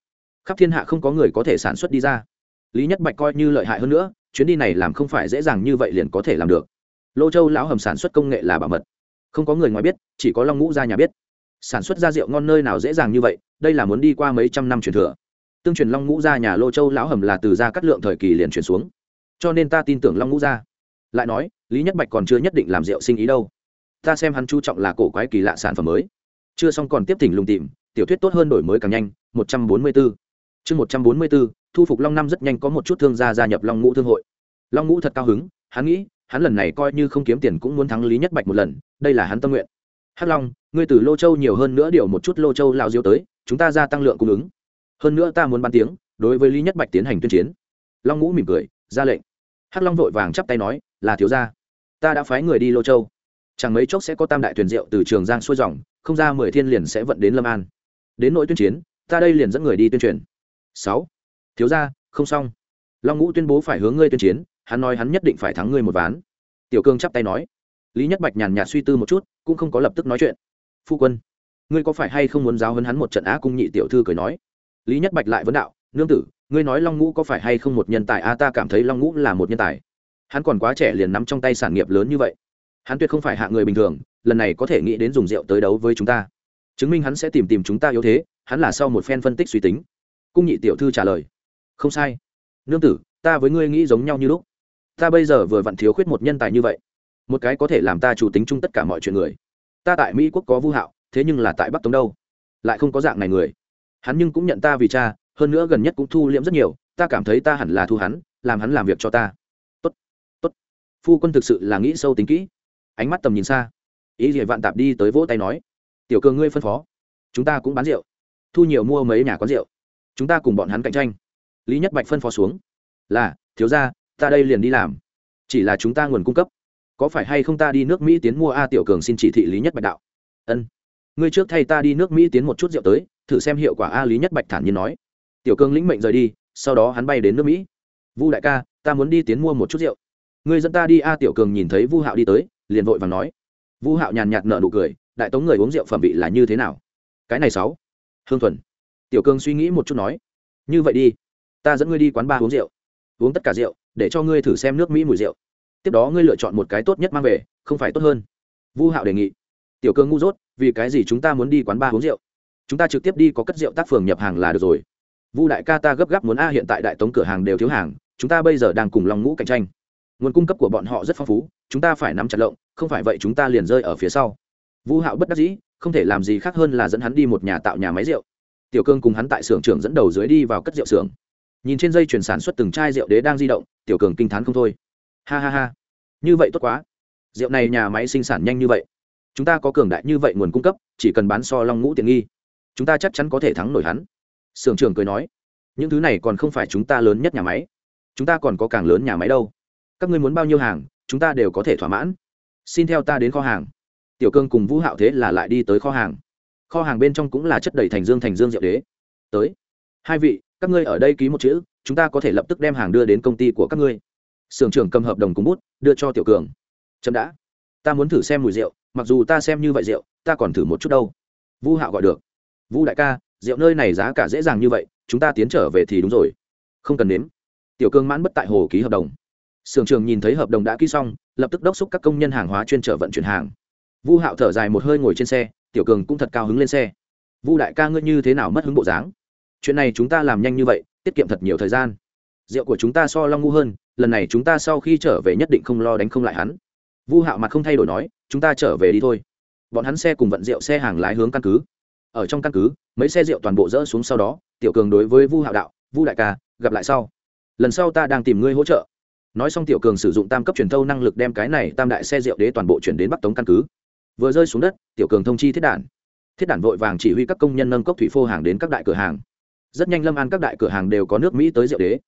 Khắp thiên hạ không có người có thể sản xuất đi ra. Lý nhất bạch coi như lợi hại hơn nữa, chuyến đi này làm không phải dễ dàng như vậy liền có thể làm được. Lô châu lão hầm sản xuất công nghệ là bảo mật. Không có người ngoài biết, chỉ có long ngũ gia nhà biết. Sản xuất ra rượu ngon nơi nào dễ dàng như vậy, đây là muốn đi qua mấy trăm năm truyền thừa tương truyền long ngũ gia nhà lô châu lão hầm là từ gia cắt lượng thời kỳ liền chuyển xuống. Cho nên ta tin tưởng long ngũ gia. Lại nói lý nhất bạch còn chưa nhất định làm rượu sinh ý đâu. Ta xem hắn chú trọng là cổ quái kỳ lạ sản phẩm mới. Chưa xong còn tiếp thỉnh lùng tìm tiểu thuyết tốt hơn đổi mới càng nhanh một trăm bốn mươi 144. chương một trăm bốn mươi 144, thu phục long năm rất nhanh có một chút thương gia gia nhập long ngũ thương hội. Long ngũ thật cao hứng hắn nghĩ hắn lần này coi như không kiếm tiền cũng muốn thắng lý nhất bạch một lần đây là hắn tâm nguyện. Hắc long ngươi từ lô châu nhiều hơn nữa điều một chút lô châu lao diêu tới chúng ta gia tăng lượng cung ứng hơn nữa ta muốn ban tiếng, đối với lý nhất bạch tiến hành tuyên chiến. Long ngũ mỉm cười, ra lệnh. Hắc long vội vàng chắp tay nói, là thiếu gia. Ta đã phái người đi lô châu. Chẳng mấy chốc sẽ có tam đại thuyền rượu từ trường giang xuôi dòng, không ra mười thiên liền sẽ vận đến lâm an. Đến nỗi tuyên chiến, ta đây liền dẫn người đi tuyên truyền. Sáu. Thiếu gia, không xong. Long ngũ tuyên bố phải hướng ngươi tuyên chiến, hắn nói hắn nhất định phải thắng ngươi một ván. Tiểu cương chắp tay nói. Lý nhất bạch nhàn nhạt suy tư một chút, cũng không có lập tức nói chuyện. Phu quân, ngươi có phải hay không muốn giáo hấn hắn một trận á cung nhị tiểu thư cười nói? Lý nhất bạch lại vấn đạo, nương tử, ngươi nói long ngũ có phải hay không một nhân tài? A, ta cảm thấy long ngũ là một nhân tài. Hắn còn quá trẻ liền nắm trong tay sản nghiệp lớn như vậy. Hắn tuyệt không phải hạ người bình thường, lần này có thể nghĩ đến dùng rượu tới đấu với chúng ta. Chứng minh hắn sẽ tìm tìm chúng ta yếu thế, hắn là sau một phen phân tích suy tính. Cung nhị tiểu thư trả lời, không sai. Nương tử, ta với ngươi nghĩ giống nhau như lúc. Ta bây giờ vừa vặn thiếu khuyết một nhân tài như vậy. Một cái có thể làm ta chủ tính chung tất cả mọi chuyện người. Ta tại mỹ quốc có vũ hạo, thế nhưng là tại bắc tống đâu? Lại không có dạng này người hắn nhưng cũng nhận ta vì cha, hơn nữa gần nhất cũng thu liễm rất nhiều, ta cảm thấy ta hẳn là thu hắn, làm hắn làm việc cho ta. Tốt tốt. Phu quân thực sự là nghĩ sâu tính kỹ. Ánh mắt tầm nhìn xa. Ý gì vạn tạp đi tới vỗ tay nói, tiểu cường ngươi phân phó, chúng ta cũng bán rượu, thu nhiều mua mấy nhà quán rượu, chúng ta cùng bọn hắn cạnh tranh. Lý nhất bạch phân phó xuống, là, thiếu ra ta đây liền đi làm. Chỉ là chúng ta nguồn cung cấp. Có phải hay không ta đi nước mỹ tiến mua a tiểu cường xin chỉ thị lý nhất bạch đạo? Ân, ngươi trước thay ta đi nước mỹ tiến một chút rượu tới thử xem hiệu quả a lý nhất bạch thản nhiên nói. Tiểu cường lĩnh mệnh rời đi, sau đó hắn bay đến nước mỹ. Vu đại ca, ta muốn đi tiến mua một chút rượu. Người dẫn ta đi a tiểu cường nhìn thấy vu hạo đi tới, liền vội và nói. Vu hạo nhàn nhạt nợ nụ cười, đại tống người uống rượu phẩm vị là như thế nào? Cái này sáu. Hương thuần. Tiểu cường suy nghĩ một chút nói. Như vậy đi, ta dẫn ngươi đi quán bar uống rượu. Uống tất cả rượu, để cho ngươi thử xem nước mỹ mùi rượu. Tiếp đó ngươi lựa chọn một cái tốt nhất mang về, không phải tốt hơn. Vu hạo đề nghị. Tiểu cường ngu dốt, vì cái gì chúng ta muốn đi quán bar uống rượu? Chúng ta trực tiếp đi có cất rượu tác phường nhập hàng là được rồi. Vu đại ca ta gấp gáp muốn a hiện tại đại tống cửa hàng đều thiếu hàng, chúng ta bây giờ đang cùng lòng ngũ cạnh tranh. Nguồn cung cấp của bọn họ rất phong phú, chúng ta phải nắm chặt lộng, không phải vậy chúng ta liền rơi ở phía sau. Vu hạo bất đắc dĩ, không thể làm gì khác hơn là dẫn hắn đi một nhà tạo nhà máy rượu. Tiểu cương cùng hắn tại xưởng trưởng dẫn đầu dưới đi vào cất rượu xưởng. Nhìn trên dây chuyển sản xuất từng chai rượu đế đang di động, tiểu cường kinh t h á n không thôi. Ha ha ha. Như vậy tốt quá. Rượu này nhà máy sinh sản nhanh như vậy. Chúng ta có cường đại như vậy nguồn cung cấp, chỉ cần bán so long ngũ tiện nghi chúng ta chắc chắn có thể thắng nổi hắn. Sưởng trưởng cười nói, những thứ này còn không phải chúng ta lớn nhất nhà máy. Chúng ta còn có càng lớn nhà máy đâu. Các ngươi muốn bao nhiêu hàng, chúng ta đều có thể thỏa mãn. Xin theo ta đến kho hàng. Tiểu cương cùng vũ hạo thế là lại đi tới kho hàng. Kho hàng bên trong cũng là chất đầy thành dương thành dương rượu đế. Tới. Hai vị, các ngươi ở đây ký một chữ, chúng ta có thể lập tức đem hàng đưa đến công ty của các ngươi. Sưởng trưởng cầm hợp đồng cùng bút, đưa cho tiểu cường. Chậm đã. Ta muốn thử xem mùi rượu, mặc dù ta xem như vậy rượu, ta còn thử một chút đâu. Vu hạo gọi được vu đại ca, rượu nơi này giá cả dễ dàng như vậy, chúng ta tiến trở về thì đúng rồi. Không cần nếm. Tiểu cường mãn bất tại hồ ký hợp đồng. Sưởng trường nhìn thấy hợp đồng đã ký xong, lập tức đốc xúc các công nhân hàng hóa chuyên trở vận chuyển hàng. Vu hạo thở dài một hơi ngồi trên xe, tiểu cường cũng thật cao hứng lên xe. Vu đại ca ngươi như thế nào mất hứng bộ dáng? Chuyện này chúng ta làm nhanh như vậy, tiết kiệm thật nhiều thời gian. Rượu của chúng ta so long ngu hơn, lần này chúng ta sau khi trở về nhất định không lo đánh không lại hắn. Vu hạo mặt không thay đổi nói, chúng ta trở về đi thôi. Bọn hắn xe cùng vận rượu xe hàng lái hướng căn cứ ở trong căn cứ, mấy xe rượu toàn bộ dỡ xuống sau đó, tiểu cường đối với vu hạo đạo, vu đại ca, gặp lại sau. Lần sau ta đang tìm ngươi hỗ trợ. Nói xong tiểu cường sử dụng tam cấp truyền thâu năng lực đem cái này tam đại xe rượu đế toàn bộ chuyển đến bắc tống căn cứ. Vừa rơi xuống đất, tiểu cường thông chi thiết đản thiết đản vội vàng chỉ huy các công nhân nâng cốc thủy phô hàng đến các đại cửa hàng. Rất nhanh lâm an các đại cửa hàng đều có nước mỹ tới rượu đế.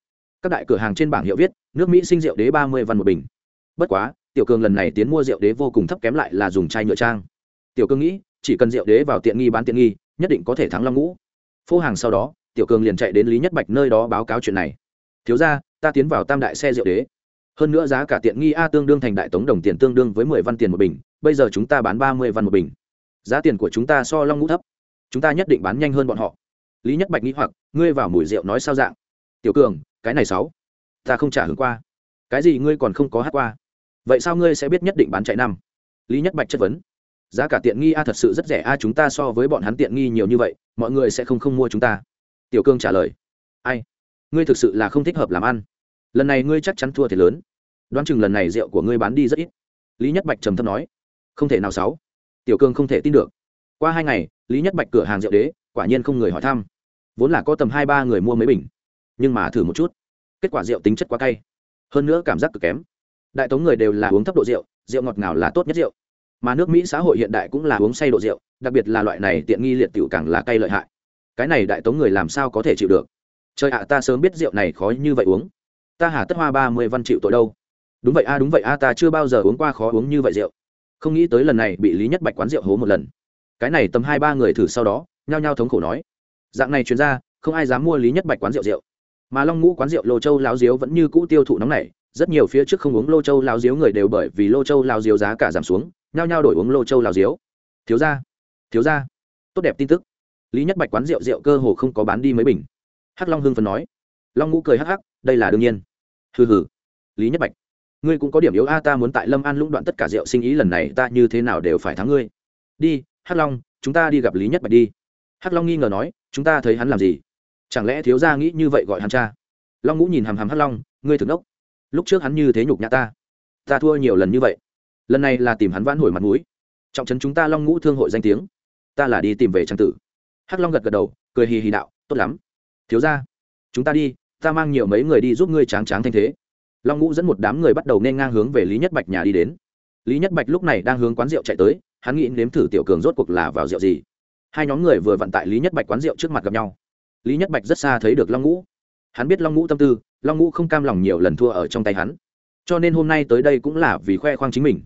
Các đại cửa hàng trên bảng hiệu viết, nước mỹ sinh rượu đế ba mươi văn một bình. Bất quá, tiểu cường lần này tiến mua rượu đế vô cùng thấp kém lại là dùng chai nhựa trang. Tiểu Cường nghĩ chỉ cần rượu đế vào tiện nghi bán tiện nghi, nhất định có thể thắng long ngũ. Phô hàng sau đó, tiểu cường liền chạy đến lý nhất bạch nơi đó báo cáo chuyện này. Thiếu ra ta tiến vào tam đại xe rượu đế. Hơn nữa giá cả tiện nghi a tương đương thành đại tống đồng tiền tương đương với mười văn tiền một bình, bây giờ chúng ta bán ba mươi văn một bình. Giá tiền của chúng ta so long ngũ thấp. Chúng ta nhất định bán nhanh hơn bọn họ. Lý nhất bạch nghĩ hoặc, ngươi vào mùi rượu nói sao dạng? Tiểu cường, cái này sáu, ta không trả hướng qua. Cái gì ngươi còn không có hát qua? Vậy sao ngươi sẽ biết nhất định bán chạy năm? Lý nhất bạch chất vấn giá cả tiện nghi a thật sự rất rẻ a, chúng ta so với bọn hắn tiện nghi nhiều như vậy, mọi người sẽ không không mua chúng ta. Tiểu cương trả lời. Ai? Ngươi thực sự là không thích hợp làm ăn. Lần này ngươi chắc chắn thua thiệt lớn. Đoán chừng lần này rượu của ngươi bán đi rất ít. Lý nhất bạch trầm thấp nói. Không thể nào sáu. Tiểu cương không thể tin được. Qua hai ngày, lý nhất bạch cửa hàng rượu đế, quả nhiên không người hỏi thăm. Vốn là có tầm hai ba người mua mấy bình. Nhưng mà thử một chút. Kết quả rượu tính chất quá cay. Hơn nữa cảm giác cực kém. Đại tống người đều là uống thấp độ rượu rượu ngọt ngào là tốt nhất rượu mà nước mỹ xã hội hiện đại cũng là uống say độ rượu, đặc biệt là loại này tiện nghi liệt tiểu càng là cay lợi hại. Cái này đại tống người làm sao có thể chịu được? Trời ạ, ta sớm biết rượu này khó như vậy uống. Ta hà tất hoa ba mươi văn chịu tội đâu? Đúng vậy a, đúng vậy a, ta chưa bao giờ uống qua khó uống như vậy rượu. Không nghĩ tới lần này bị lý nhất bạch quán rượu hố một lần. Cái này tầm hai ba người thử sau đó, nhao nhao thống khổ nói. Dạng này chuyên ra không ai dám mua lý nhất bạch quán rượu rượu. Mà long ngũ quán rượu lô châu láo diếu vẫn như cũ tiêu thụ nóng này rất nhiều phía trước không uống lô châu láo diếu người đều bởi vì lô châu láo diếu giá cả giảm xuống nhao nhao đổi uống lô châu lào diếu. Thiếu ra thiếu ra tốt đẹp tin tức. Lý nhất bạch quán rượu rượu cơ hồ không có bán đi mấy bình. Hắc long hưng phấn nói. Long ngũ cười hắc hắc, đây là đương nhiên. Hừ hừ. Lý nhất bạch, ngươi cũng có điểm yếu a, ta muốn tại lâm an lũng đoạn tất cả rượu sinh ý lần này ta như thế nào đều phải thắng ngươi. Đi, hắc long, chúng ta đi gặp lý nhất bạch đi. Hắc long nghi ngờ nói, chúng ta thấy hắn làm gì? Chẳng lẽ thiếu gia nghĩ như vậy gọi hắn cha? Long ngũ nhìn hàm hàm hắc long, ngươi thực ốc lúc trước hắn như thế nhục nhã ta. Ta thua nhiều lần như vậy lần này là tìm hắn vãn hồi mặt mũi. Trọng trấn chúng ta long ngũ thương hội danh tiếng. Ta là đi tìm về trang tử. Hắc long gật gật đầu, cười hì hì đạo, tốt lắm. Thiếu ra chúng ta đi, ta mang nhiều mấy người đi giúp ngươi tráng tráng thanh thế. Long ngũ dẫn một đám người bắt đầu nên ngang hướng về lý nhất bạch nhà đi đến. Lý nhất bạch lúc này đang hướng quán rượu chạy tới, hắn nghĩ nếm thử tiểu cường rốt cuộc là vào rượu gì. Hai nhóm người vừa vận tại lý nhất bạch quán rượu trước mặt gặp nhau. Lý nhất bạch rất xa thấy được long ngũ. Hắn biết long ngũ tâm tư, long ngũ không cam lòng nhiều lần thua ở trong tay hắn. Cho nên hôm nay tới đây cũng là vì khoe khoang chính mình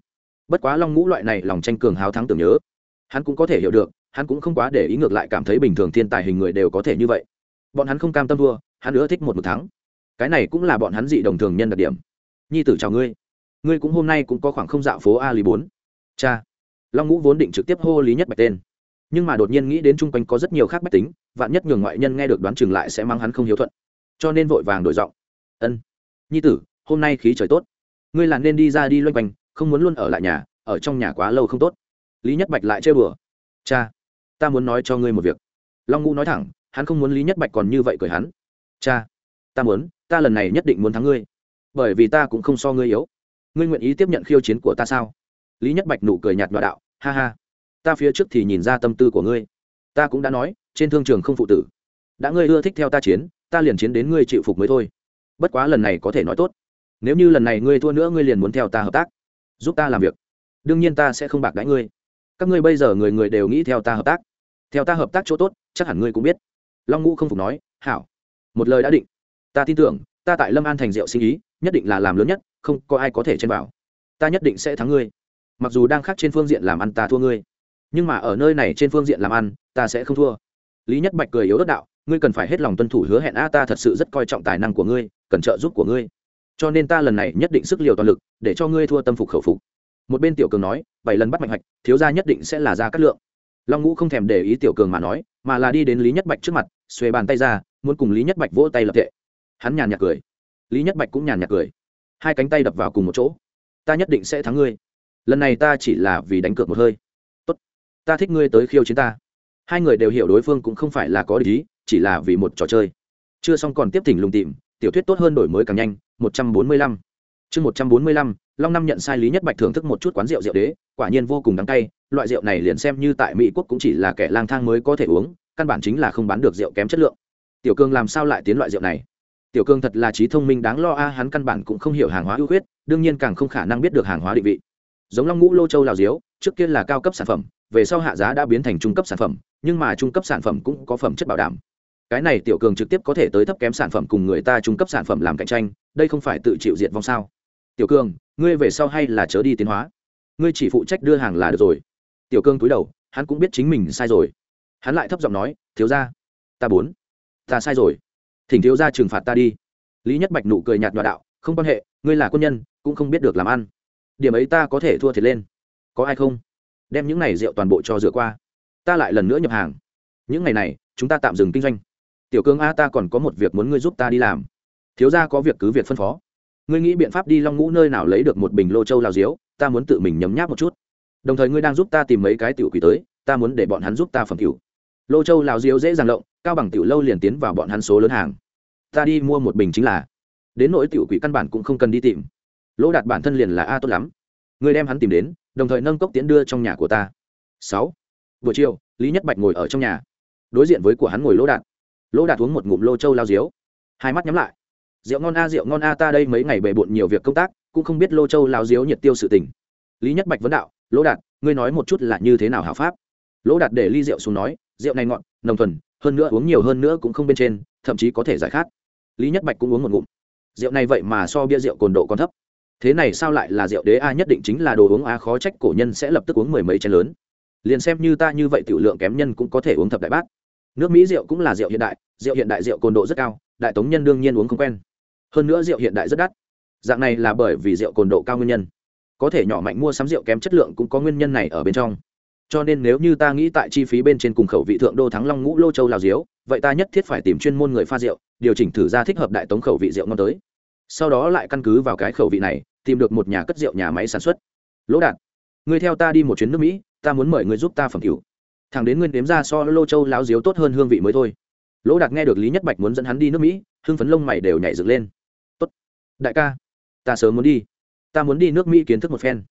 bất quá long ngũ loại này lòng tranh cường háo thắng tưởng nhớ. Hắn cũng có thể hiểu được, hắn cũng không quá để ý ngược lại cảm thấy bình thường thiên tài hình người đều có thể như vậy. Bọn hắn không cam tâm thua, hắn nữa thích một một thắng. Cái này cũng là bọn hắn dị đồng thường nhân đặc điểm. Nhi tử chào ngươi. Ngươi cũng hôm nay cũng có khoảng không dạo phố a lý bốn. Cha. Long ngũ vốn định trực tiếp hô lý nhất bạch tên. Nhưng mà đột nhiên nghĩ đến chung quanh có rất nhiều khác bách tính, vạn nhất nhường ngoại nhân nghe được đoán chừng lại sẽ mang hắn không hiếu thuận. Cho nên vội vàng đổi giọng. Ân. Nhi tử, hôm nay khí trời tốt. Ngươi là nên đi ra đi loanh quanh không muốn luôn ở lại nhà, ở trong nhà quá lâu không tốt. Lý nhất bạch lại chơi bừa. Cha, ta muốn nói cho ngươi một việc. Long ngũ nói thẳng, hắn không muốn lý nhất bạch còn như vậy cười hắn. Cha, ta muốn, ta lần này nhất định muốn thắng ngươi. Bởi vì ta cũng không so ngươi yếu. Ngươi nguyện ý tiếp nhận khiêu chiến của ta sao? Lý nhất bạch nụ cười nhạt đoạn đạo, ha ha. Ta phía trước thì nhìn ra tâm tư của ngươi. Ta cũng đã nói, trên thương trường không phụ tử. Đã ngươi ưa thích theo ta chiến, ta liền chiến đến ngươi chịu phục mới thôi. Bất quá lần này có thể nói tốt. Nếu như lần này ngươi thua nữa, ngươi liền muốn theo ta hợp tác giúp ta làm việc. Đương nhiên ta sẽ không bạc đãi ngươi. Các ngươi bây giờ người người đều nghĩ theo ta hợp tác. Theo ta hợp tác chỗ tốt, chắc hẳn ngươi cũng biết. Long ngũ không phục nói, hảo. Một lời đã định. Ta tin tưởng, ta tại lâm an thành Diệu sinh ý, nhất định là làm lớn nhất, không có ai có thể chen vào. Ta nhất định sẽ thắng ngươi. Mặc dù đang khác trên phương diện làm ăn ta thua ngươi, nhưng mà ở nơi này trên phương diện làm ăn, ta sẽ không thua. Lý nhất bạch cười yếu đất đạo, ngươi cần phải hết lòng tuân thủ hứa hẹn a, ta thật sự rất coi trọng tài năng của ngươi, cần trợ giúp của ngươi cho nên ta lần này nhất định sức liều toàn lực, để cho ngươi thua tâm phục khẩu phục. Một bên tiểu cường nói, bảy lần bắt mạnh hạch thiếu gia nhất định sẽ là ra cát lượng. Long ngũ không thèm để ý tiểu cường mà nói, mà là đi đến lý nhất bạch trước mặt, xuề bàn tay ra, muốn cùng lý nhất bạch vỗ tay lập tệ hắn nhàn nhạt cười. Lý nhất bạch cũng nhàn nhạt cười. Hai cánh tay đập vào cùng một chỗ. Ta nhất định sẽ thắng ngươi. Lần này ta chỉ là vì đánh cược một hơi. Tốt. Ta thích ngươi tới khiêu chiến ta. Hai người đều hiểu đối phương cũng không phải là có lý chỉ là vì một trò chơi. Chưa xong còn tiếp thỉnh lùng tìm, tiểu thuyết tốt hơn đổi mới càng nhanh một trăm bốn mươi lăm. Chương một trăm bốn mươi lăm, long năm nhận sai lý nhất bạch thưởng thức một chút quán rượu rượu đế, quả nhiên vô cùng đắng cay, loại rượu này liền xem như tại mỹ quốc cũng chỉ là kẻ lang thang mới có thể uống, căn bản chính là không bán được rượu kém chất lượng. Tiểu cương làm sao lại tiến loại rượu này? Tiểu cương thật là trí thông minh đáng lo a, hắn căn bản cũng không hiểu hàng hóa ưu khuyết, đương nhiên càng không khả năng biết được hàng hóa định vị. Giống long ngũ lô châu lào diếu, trước kia là cao cấp sản phẩm, về sau hạ giá đã biến thành trung cấp sản phẩm, nhưng mà trung cấp sản phẩm cũng có phẩm chất bảo đảm cái này tiểu cường trực tiếp có thể tới thấp kém sản phẩm cùng người ta trung cấp sản phẩm làm cạnh tranh, đây không phải tự chịu diệt vong sao? Tiểu cường, ngươi về sau hay là chớ đi tiến hóa. Ngươi chỉ phụ trách đưa hàng là được rồi. Tiểu cương túi đầu, hắn cũng biết chính mình sai rồi. Hắn lại thấp giọng nói, thiếu ra ta bốn, ta sai rồi. Thỉnh thiếu ra trừng phạt ta đi. Lý nhất bạch nụ cười nhạt đoạ đạo, không quan hệ, ngươi là quân nhân, cũng không biết được làm ăn. Điểm ấy ta có thể thua thiệt lên. Có ai không? Đem những này rượu toàn bộ cho rửa qua. Ta lại lần nữa nhập hàng. Những ngày này, chúng ta tạm dừng kinh doanh tiểu cương a, ta còn có một việc muốn ngươi giúp ta đi làm. Thiếu gia có việc cứ việc phân phó. Ngươi nghĩ biện pháp đi long ngũ nơi nào lấy được một bình lô châu lao diếu, ta muốn tự mình nhấm nháp một chút. Đồng thời ngươi đang giúp ta tìm mấy cái tiểu quỷ tới, ta muốn để bọn hắn giúp ta phẩm tiểu lô châu lao diếu dễ dàng lộng, cao bằng tiểu lâu liền tiến vào bọn hắn số lớn hàng. Ta đi mua một bình chính là. Đến nỗi tiểu quỷ căn bản cũng không cần đi tìm. Lỗ đạt bản thân liền là a tốt lắm. Ngươi đem hắn tìm đến, đồng thời nâng cốc tiến đưa trong nhà của ta. Sáu. Buổi chiều, lý nhất bạch ngồi ở trong nhà. Đối diện với của hắn ngồi lỗ đạt lỗ đạt uống một ngụm lô châu lao diếu. Hai mắt nhắm lại. Rượu ngon a, rượu ngon a, ta đây mấy ngày bề bộn nhiều việc công tác, cũng không biết lô châu lao diếu nhiệt tiêu sự tình. Lý nhất bạch vấn đạo lỗ đạt, ngươi nói một chút là như thế nào hảo pháp? Lỗ đạt để ly rượu xuống nói, rượu này ngọn nồng thuần, hơn nữa uống nhiều hơn nữa cũng không bên trên, thậm chí có thể giải khát. Lý nhất bạch cũng uống một ngụm. Rượu này vậy mà so bia rượu cồn độ còn thấp. Thế này sao lại là rượu đế a? Nhất định chính là đồ uống a, khó trách cổ nhân sẽ lập tức uống mười mấy chén lớn. Liền xem như ta như vậy tiểu lượng kém nhân cũng có thể uống thập đại bát nước mỹ rượu cũng là rượu hiện đại, rượu hiện đại rượu cồn độ rất cao, đại tống nhân đương nhiên uống không quen. Hơn nữa rượu hiện đại rất đắt. Dạng này là bởi vì rượu cồn độ cao nguyên nhân. Có thể nhỏ mạnh mua sắm rượu kém chất lượng cũng có nguyên nhân này ở bên trong. Cho nên nếu như ta nghĩ tại chi phí bên trên cùng khẩu vị thượng đô thắng long ngũ lô châu lào diếu, vậy ta nhất thiết phải tìm chuyên môn người pha rượu, điều chỉnh thử ra thích hợp đại tống khẩu vị rượu ngon tới. Sau đó lại căn cứ vào cái khẩu vị này, tìm được một nhà cất rượu nhà máy sản xuất. Lỗ đạt, người theo ta đi một chuyến nước mỹ, ta muốn mời người giúp ta phẩm cứu thằng đến nguyên đếm ra so lô châu láo diếu tốt hơn hương vị mới thôi. Lỗ đạt nghe được lý nhất bạch muốn dẫn hắn đi nước mỹ, hưng phấn lông mày đều nhảy dựng lên. Tốt, đại ca, ta sớm muốn đi. Ta muốn đi nước mỹ kiến thức một phen.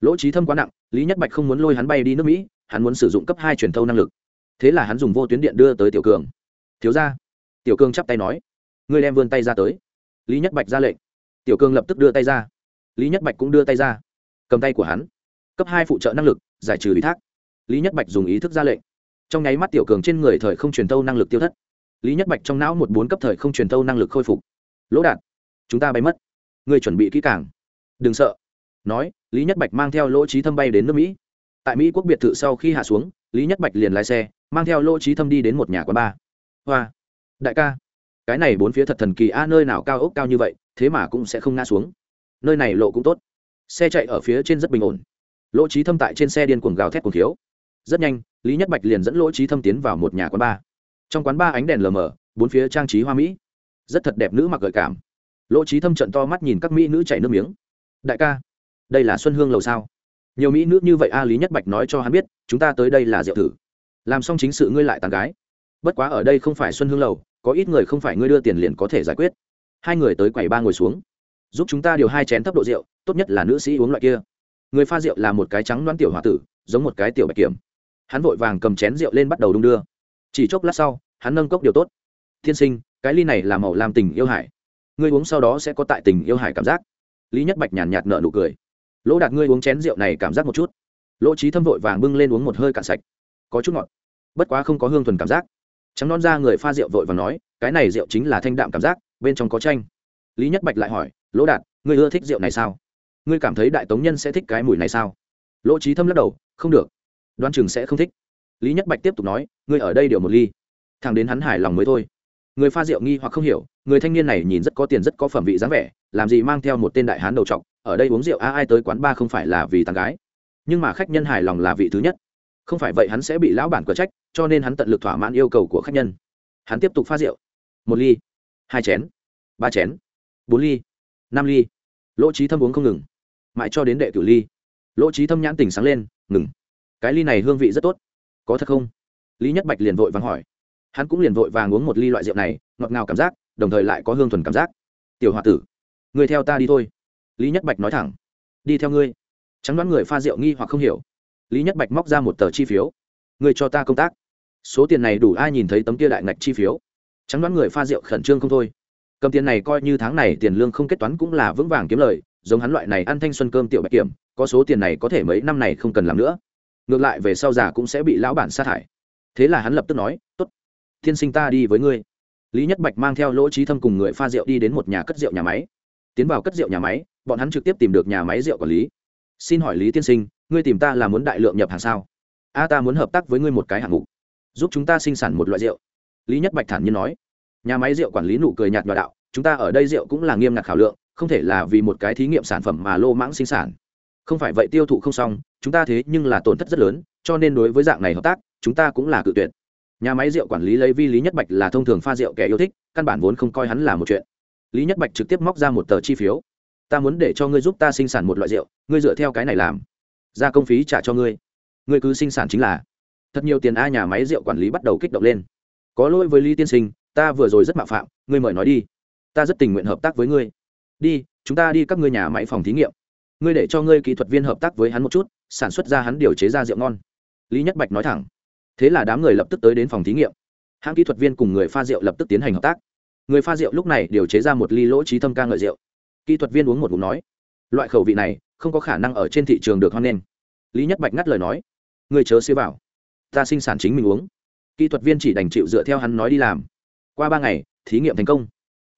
Lỗ trí thâm quá nặng, lý nhất bạch không muốn lôi hắn bay đi nước mỹ, hắn muốn sử dụng cấp hai truyền thâu năng lực. Thế là hắn dùng vô tuyến điện đưa tới tiểu cường. Thiếu ra tiểu cường chắp tay nói, ngươi đem vươn tay ra tới. Lý nhất bạch ra lệnh. Tiểu cường lập tức đưa tay ra. Lý nhất bạch cũng đưa tay ra. Cầm tay của hắn. Cấp hai phụ trợ năng lực, giải trừ ủy thác lý nhất bạch dùng ý thức ra lệnh. Trong nháy mắt tiểu cường trên người thời không truyền tâu năng lực tiêu thất. Lý nhất bạch trong não một bốn cấp thời không truyền tâu năng lực khôi phục. Lỗ đạt chúng ta bay mất. Người chuẩn bị kỹ càng. Đừng sợ. Nói, lý nhất bạch mang theo lỗ trí thâm bay đến nước mỹ. Tại mỹ quốc biệt thự sau khi hạ xuống, lý nhất bạch liền lái xe, mang theo lỗ trí thâm đi đến một nhà quán bar hoa. Đại ca. Cái này bốn phía thật thần kỳ a, nơi nào cao ốc cao như vậy, thế mà cũng sẽ không ngã xuống. Nơi này lộ cũng tốt. Xe chạy ở phía trên rất bình ổn. Lỗ trí thâm tại trên xe điên cuồng gào thét cuồng thiếu rất nhanh, lý nhất bạch liền dẫn lỗ trí thâm tiến vào một nhà quán bar. Trong quán bar ánh đèn lờ mờ, bốn phía trang trí hoa mỹ. Rất thật đẹp nữ mặc gợi cảm. Lỗ trí thâm trận to mắt nhìn các mỹ nữ chảy nước miếng. Đại ca, đây là xuân hương lầu sao? Nhiều mỹ nữ như vậy a, lý nhất bạch nói cho hắn biết, chúng ta tới đây là rượu thử. Làm xong chính sự ngươi lại tàn gái. Bất quá ở đây không phải xuân hương lầu, có ít người không phải ngươi đưa tiền liền có thể giải quyết. Hai người tới quầy ba ngồi xuống. Giúp chúng ta điều hai chén thấp độ rượu, tốt nhất là nữ sĩ uống loại kia. Người pha rượu là một cái trắng đoán tiểu h o a tử, giống một cái tiểu bạch kiểm hắn vội vàng cầm chén rượu lên bắt đầu đung đưa. Chỉ chốc lát sau, hắn nâng cốc điều tốt. Thiên sinh, cái ly này là màu làm tình yêu hải. Ngươi uống sau đó sẽ có tại tình yêu hải cảm giác. Lý nhất bạch nhàn nhạt nợ nụ cười. Lỗ đạt, ngươi uống chén rượu này cảm giác một chút. Lỗ trí thâm vội vàng bưng lên uống một hơi cạn sạch. Có chút ngọt, bất quá không có hương thuần cảm giác. Trắng non ra người pha rượu vội và nói, cái này rượu chính là thanh đạm cảm giác, bên trong có chanh. Lý nhất bạch lại hỏi, lỗ đạt, ngươi ưa thích rượu này sao? Ngươi cảm thấy đại tống nhân sẽ thích cái mùi này sao? Lỗ trí thâm lắc đầu, không được đoan chừng sẽ không thích. Lý nhất bạch tiếp tục nói, ngươi ở đây điều một ly. Thằng đến hắn hài lòng mới thôi. Người pha rượu nghi hoặc không hiểu, người thanh niên này nhìn rất có tiền rất có phẩm vị dáng vẻ, làm gì mang theo một tên đại hán đầu trọc ở đây uống rượu a, ai tới quán ba không phải là vì tàn gái. Nhưng mà khách nhân hài lòng là vị thứ nhất. Không phải vậy hắn sẽ bị lão bản cờ trách, cho nên hắn tận lực thỏa mãn yêu cầu của khách nhân. Hắn tiếp tục pha rượu. Một ly, hai chén, ba chén, bốn ly, năm ly. Lỗ trí thâm uống không ngừng. Mãi cho đến đệ cửu ly. Lỗ trí thâm nhãn tỉnh sáng lên, ngừng cái ly này hương vị rất tốt. Có thật không? Lý nhất bạch liền vội vàng hỏi. Hắn cũng liền vội vàng uống một ly loại rượu này, ngọt ngào cảm giác, đồng thời lại có hương thuần cảm giác. Tiểu h o a tử, người theo ta đi thôi. Lý nhất bạch nói thẳng. Đi theo ngươi. Trắng đoán người pha rượu nghi hoặc không hiểu. Lý nhất bạch móc ra một tờ chi phiếu. Người cho ta công tác. Số tiền này đủ ai nhìn thấy tấm kia đại ngạch chi phiếu? Trắng đoán người pha rượu khẩn trương không thôi. Cầm tiền này coi như tháng này tiền lương không kết toán cũng là vững vàng kiếm lời, giống hắn loại này ăn thanh xuân cơm tiểu bạch kiểm, có số tiền này có thể mấy năm này không cần làm nữa ngược lại về sau già cũng sẽ bị lão bản sa thải. Thế là hắn lập tức nói t ố t thiên sinh ta đi với ngươi. Lý nhất bạch mang theo lỗ trí thâm cùng người pha rượu đi đến một nhà cất rượu nhà máy. Tiến vào cất rượu nhà máy, bọn hắn trực tiếp tìm được nhà máy rượu quản lý. Xin hỏi lý tiên sinh, ngươi tìm ta là muốn đại lượng nhập hàng sao? A, ta muốn hợp tác với ngươi một cái hạng mục, giúp chúng ta sinh sản một loại rượu. Lý nhất bạch thản nhiên nói. Nhà máy rượu quản lý nụ cười nhạt nhòa đạo, chúng ta ở đây rượu cũng là nghiêm ngặt khảo lượng, không thể là vì một cái thí nghiệm sản phẩm mà lô mãng sinh sản. Không phải vậy tiêu thụ không xong chúng ta thế nhưng là tổn thất rất lớn, cho nên đối với dạng này hợp tác, chúng ta cũng là cự tuyệt. Nhà máy rượu quản lý lấy vi lý nhất bạch là thông thường pha rượu kẻ yêu thích, căn bản vốn không coi hắn là một chuyện. Lý nhất bạch trực tiếp móc ra một tờ chi phiếu. Ta muốn để cho ngươi giúp ta sinh sản một loại rượu, ngươi dựa theo cái này làm. Ra công phí trả cho ngươi. Ngươi cứ sinh sản chính là. Thật nhiều tiền a nhà máy rượu quản lý bắt đầu kích động lên. Có lỗi với lý tiên sinh, ta vừa rồi rất mạo phạm, ngươi mời nói đi. Ta rất tình nguyện hợp tác với ngươi. Đi, chúng ta đi các ngươi nhà máy phòng thí nghiệm. Ngươi để cho ngươi kỹ thuật viên hợp tác với hắn một chút sản xuất ra hắn điều chế ra rượu ngon. Lý nhất bạch nói thẳng, thế là đám người lập tức tới đến phòng thí nghiệm. Hãng kỹ thuật viên cùng người pha rượu lập tức tiến hành hợp tác. Người pha rượu lúc này điều chế ra một ly lỗ trí thâm ca ngợi rượu. Kỹ thuật viên uống một ngụm nói, loại khẩu vị này không có khả năng ở trên thị trường được hoan nghênh. Lý nhất bạch ngắt lời nói, người chớ xế vào, ta sinh sản chính mình uống. Kỹ thuật viên chỉ đành chịu dựa theo hắn nói đi làm. Qua ba ngày, thí nghiệm thành công.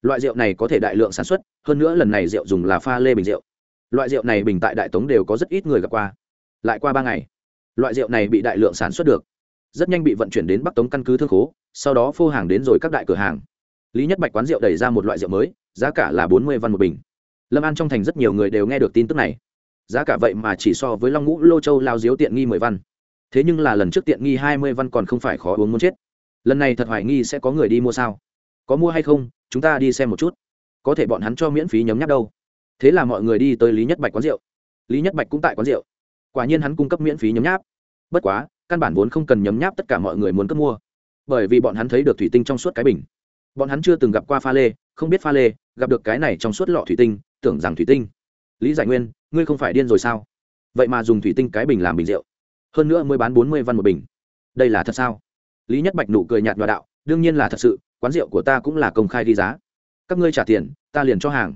Loại rượu này có thể đại lượng sản xuất, hơn nữa lần này rượu dùng là pha lê bình rượu. Loại rượu này bình tại đại tống đều có rất ít người gặp qua lại qua ba ngày, loại rượu này bị đại lượng sản xuất được, rất nhanh bị vận chuyển đến bắc tống căn cứ thương khố, sau đó phô hàng đến rồi các đại cửa hàng. Lý nhất bạch quán rượu đẩy ra một loại rượu mới, giá cả là bốn mươi văn một bình. Lâm an trong thành rất nhiều người đều nghe được tin tức này. Giá cả vậy mà chỉ so với long ngũ lô châu lao diếu tiện nghi mười văn. Thế nhưng là lần trước tiện nghi hai mươi văn còn không phải khó uống muốn chết. Lần này thật hoài nghi sẽ có người đi mua sao. Có mua hay không, chúng ta đi xem một chút. Có thể bọn hắn cho miễn phí nhấm nháp đâu. Thế là mọi người đi tới lý nhất bạch quán rượu. Lý nhất bạch cũng tại quán rượu quả nhiên hắn cung cấp miễn phí nhấm nháp. Bất quá, căn bản vốn không cần nhấm nháp tất cả mọi người muốn cấp mua. Bởi vì bọn hắn thấy được thủy tinh trong suốt cái bình. Bọn hắn chưa từng gặp qua pha lê, không biết pha lê, gặp được cái này trong suốt lọ thủy tinh, tưởng rằng thủy tinh. Lý giải nguyên, ngươi không phải điên rồi sao? Vậy mà dùng thủy tinh cái bình làm bình rượu. Hơn nữa mới bán bốn mươi văn một bình. Đây là thật sao? Lý nhất bạch nụ cười nhạt nhòa đạo, đương nhiên là thật sự, quán rượu của ta cũng là công khai ghi giá. Các ngươi trả tiền, ta liền cho hàng.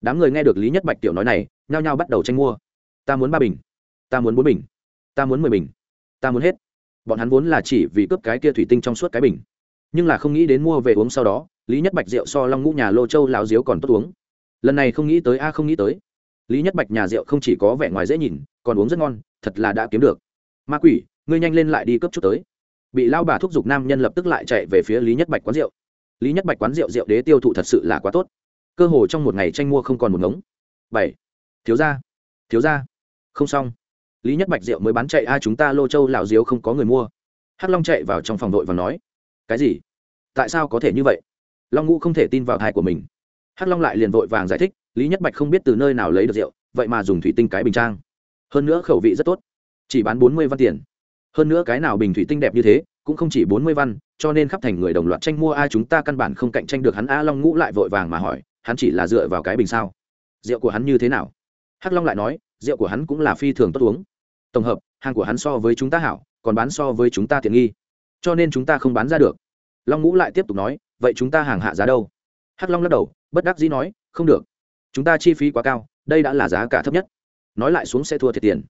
Đám người nghe được lý nhất bạch tiểu nói này, nhao nhao bắt đầu tranh mua. Ta muốn ba bình ta muốn bốn bình, ta muốn mười bình, ta muốn hết. Bọn hắn vốn là chỉ vì cướp cái kia thủy tinh trong suốt cái bình, nhưng là không nghĩ đến mua về uống sau đó, lý nhất bạch rượu so long ngũ nhà lô châu láo diếu còn tốt uống. Lần này không nghĩ tới, a à không nghĩ tới. Lý nhất bạch nhà rượu không chỉ có vẻ ngoài dễ nhìn, còn uống rất ngon, thật là đã kiếm được. Ma quỷ, ngươi nhanh lên lại đi cướp chút tới. Bị lao bà thúc giục nam nhân lập tức lại chạy về phía lý nhất bạch quán rượu. Lý nhất bạch quán rượu rượu đế tiêu thụ thật sự là quá tốt. Cơ hồ trong một ngày tranh mua không còn một ngống. Bảy. Thiếu ra thiếu ra không xong lý nhất bạch rượu mới bán chạy, a, chúng ta lô châu lào diếu không có người mua. Hắc long chạy vào trong phòng đội và nói, cái gì? Tại sao có thể như vậy? Long ngũ không thể tin vào thai của mình. Hắc long lại liền vội vàng giải thích, lý nhất bạch không biết từ nơi nào lấy được rượu, vậy mà dùng thủy tinh cái bình trang. Hơn nữa khẩu vị rất tốt, chỉ bán bốn mươi văn tiền. Hơn nữa cái nào bình thủy tinh đẹp như thế, cũng không chỉ bốn mươi văn, cho nên khắp thành người đồng loạt tranh mua, a, chúng ta căn bản không cạnh tranh được hắn. A long ngũ lại vội vàng mà hỏi, hắn chỉ là dựa vào cái bình sao? Rượu của hắn như thế nào? Hắc long lại nói, rượu của hắn cũng là phi thường tốt uống tổng hợp, hàng của hắn so với chúng ta hảo, còn bán so với chúng ta tiện nghi. Cho nên chúng ta không bán ra được. Long ngũ lại tiếp tục nói, vậy chúng ta hàng hạ giá đâu? Hắc long lắc đầu, bất đắc dĩ nói, không được. Chúng ta chi phí quá cao, đây đã là giá cả thấp nhất. Nói lại xuống sẽ thua thiệt tiền.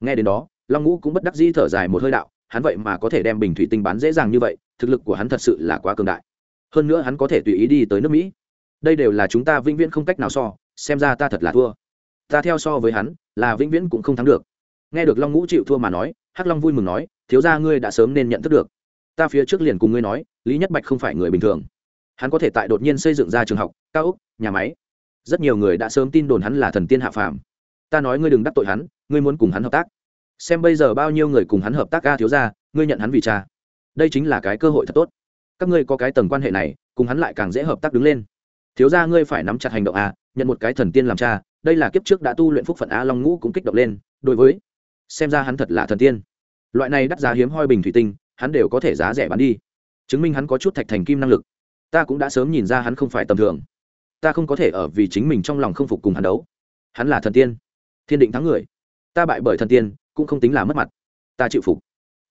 Nghe đến đó, long ngũ cũng bất đắc dĩ thở dài một hơi đạo, hắn vậy mà có thể đem bình thủy tinh bán dễ dàng như vậy, thực lực của hắn thật sự là quá cường đại. Hơn nữa hắn có thể tùy ý đi tới nước mỹ. Đây đều là chúng ta vĩnh viễn không cách nào so, xem ra ta thật là thua. Ta theo so với hắn, là vĩnh viễn cũng không thắng được nghe được long ngũ chịu thua mà nói, hắc long vui mừng nói, thiếu ra ngươi đã sớm nên nhận thức được. Ta phía trước liền cùng ngươi nói, lý nhất bạch không phải người bình thường. Hắn có thể tại đột nhiên xây dựng ra trường học, cao úc nhà máy. Rất nhiều người đã sớm tin đồn hắn là thần tiên hạ phàm. Ta nói ngươi đừng đắc tội hắn, ngươi muốn cùng hắn hợp tác. Xem bây giờ bao nhiêu người cùng hắn hợp tác ca thiếu ra ngươi nhận hắn vì cha. Đây chính là cái cơ hội thật tốt. Các ngươi có cái tầng quan hệ này, cùng hắn lại càng dễ hợp tác đứng lên. Thiếu ra ngươi phải nắm chặt hành động a, nhận một cái thần tiên làm cha. Đây là kiếp trước đã tu luyện phúc phận a, long ngũ cũng kích động lên. Đối với xem ra hắn thật là thần tiên. Loại này đắt giá hiếm hoi bình thủy tinh, hắn đều có thể giá rẻ bán đi. Chứng minh hắn có chút thạch thành kim năng lực. Ta cũng đã sớm nhìn ra hắn không phải tầm thường. Ta không có thể ở vì chính mình trong lòng không phục cùng hắn đấu. Hắn là thần tiên. Thiên định thắng người. Ta bại bởi thần tiên, cũng không tính là mất mặt. Ta chịu phục.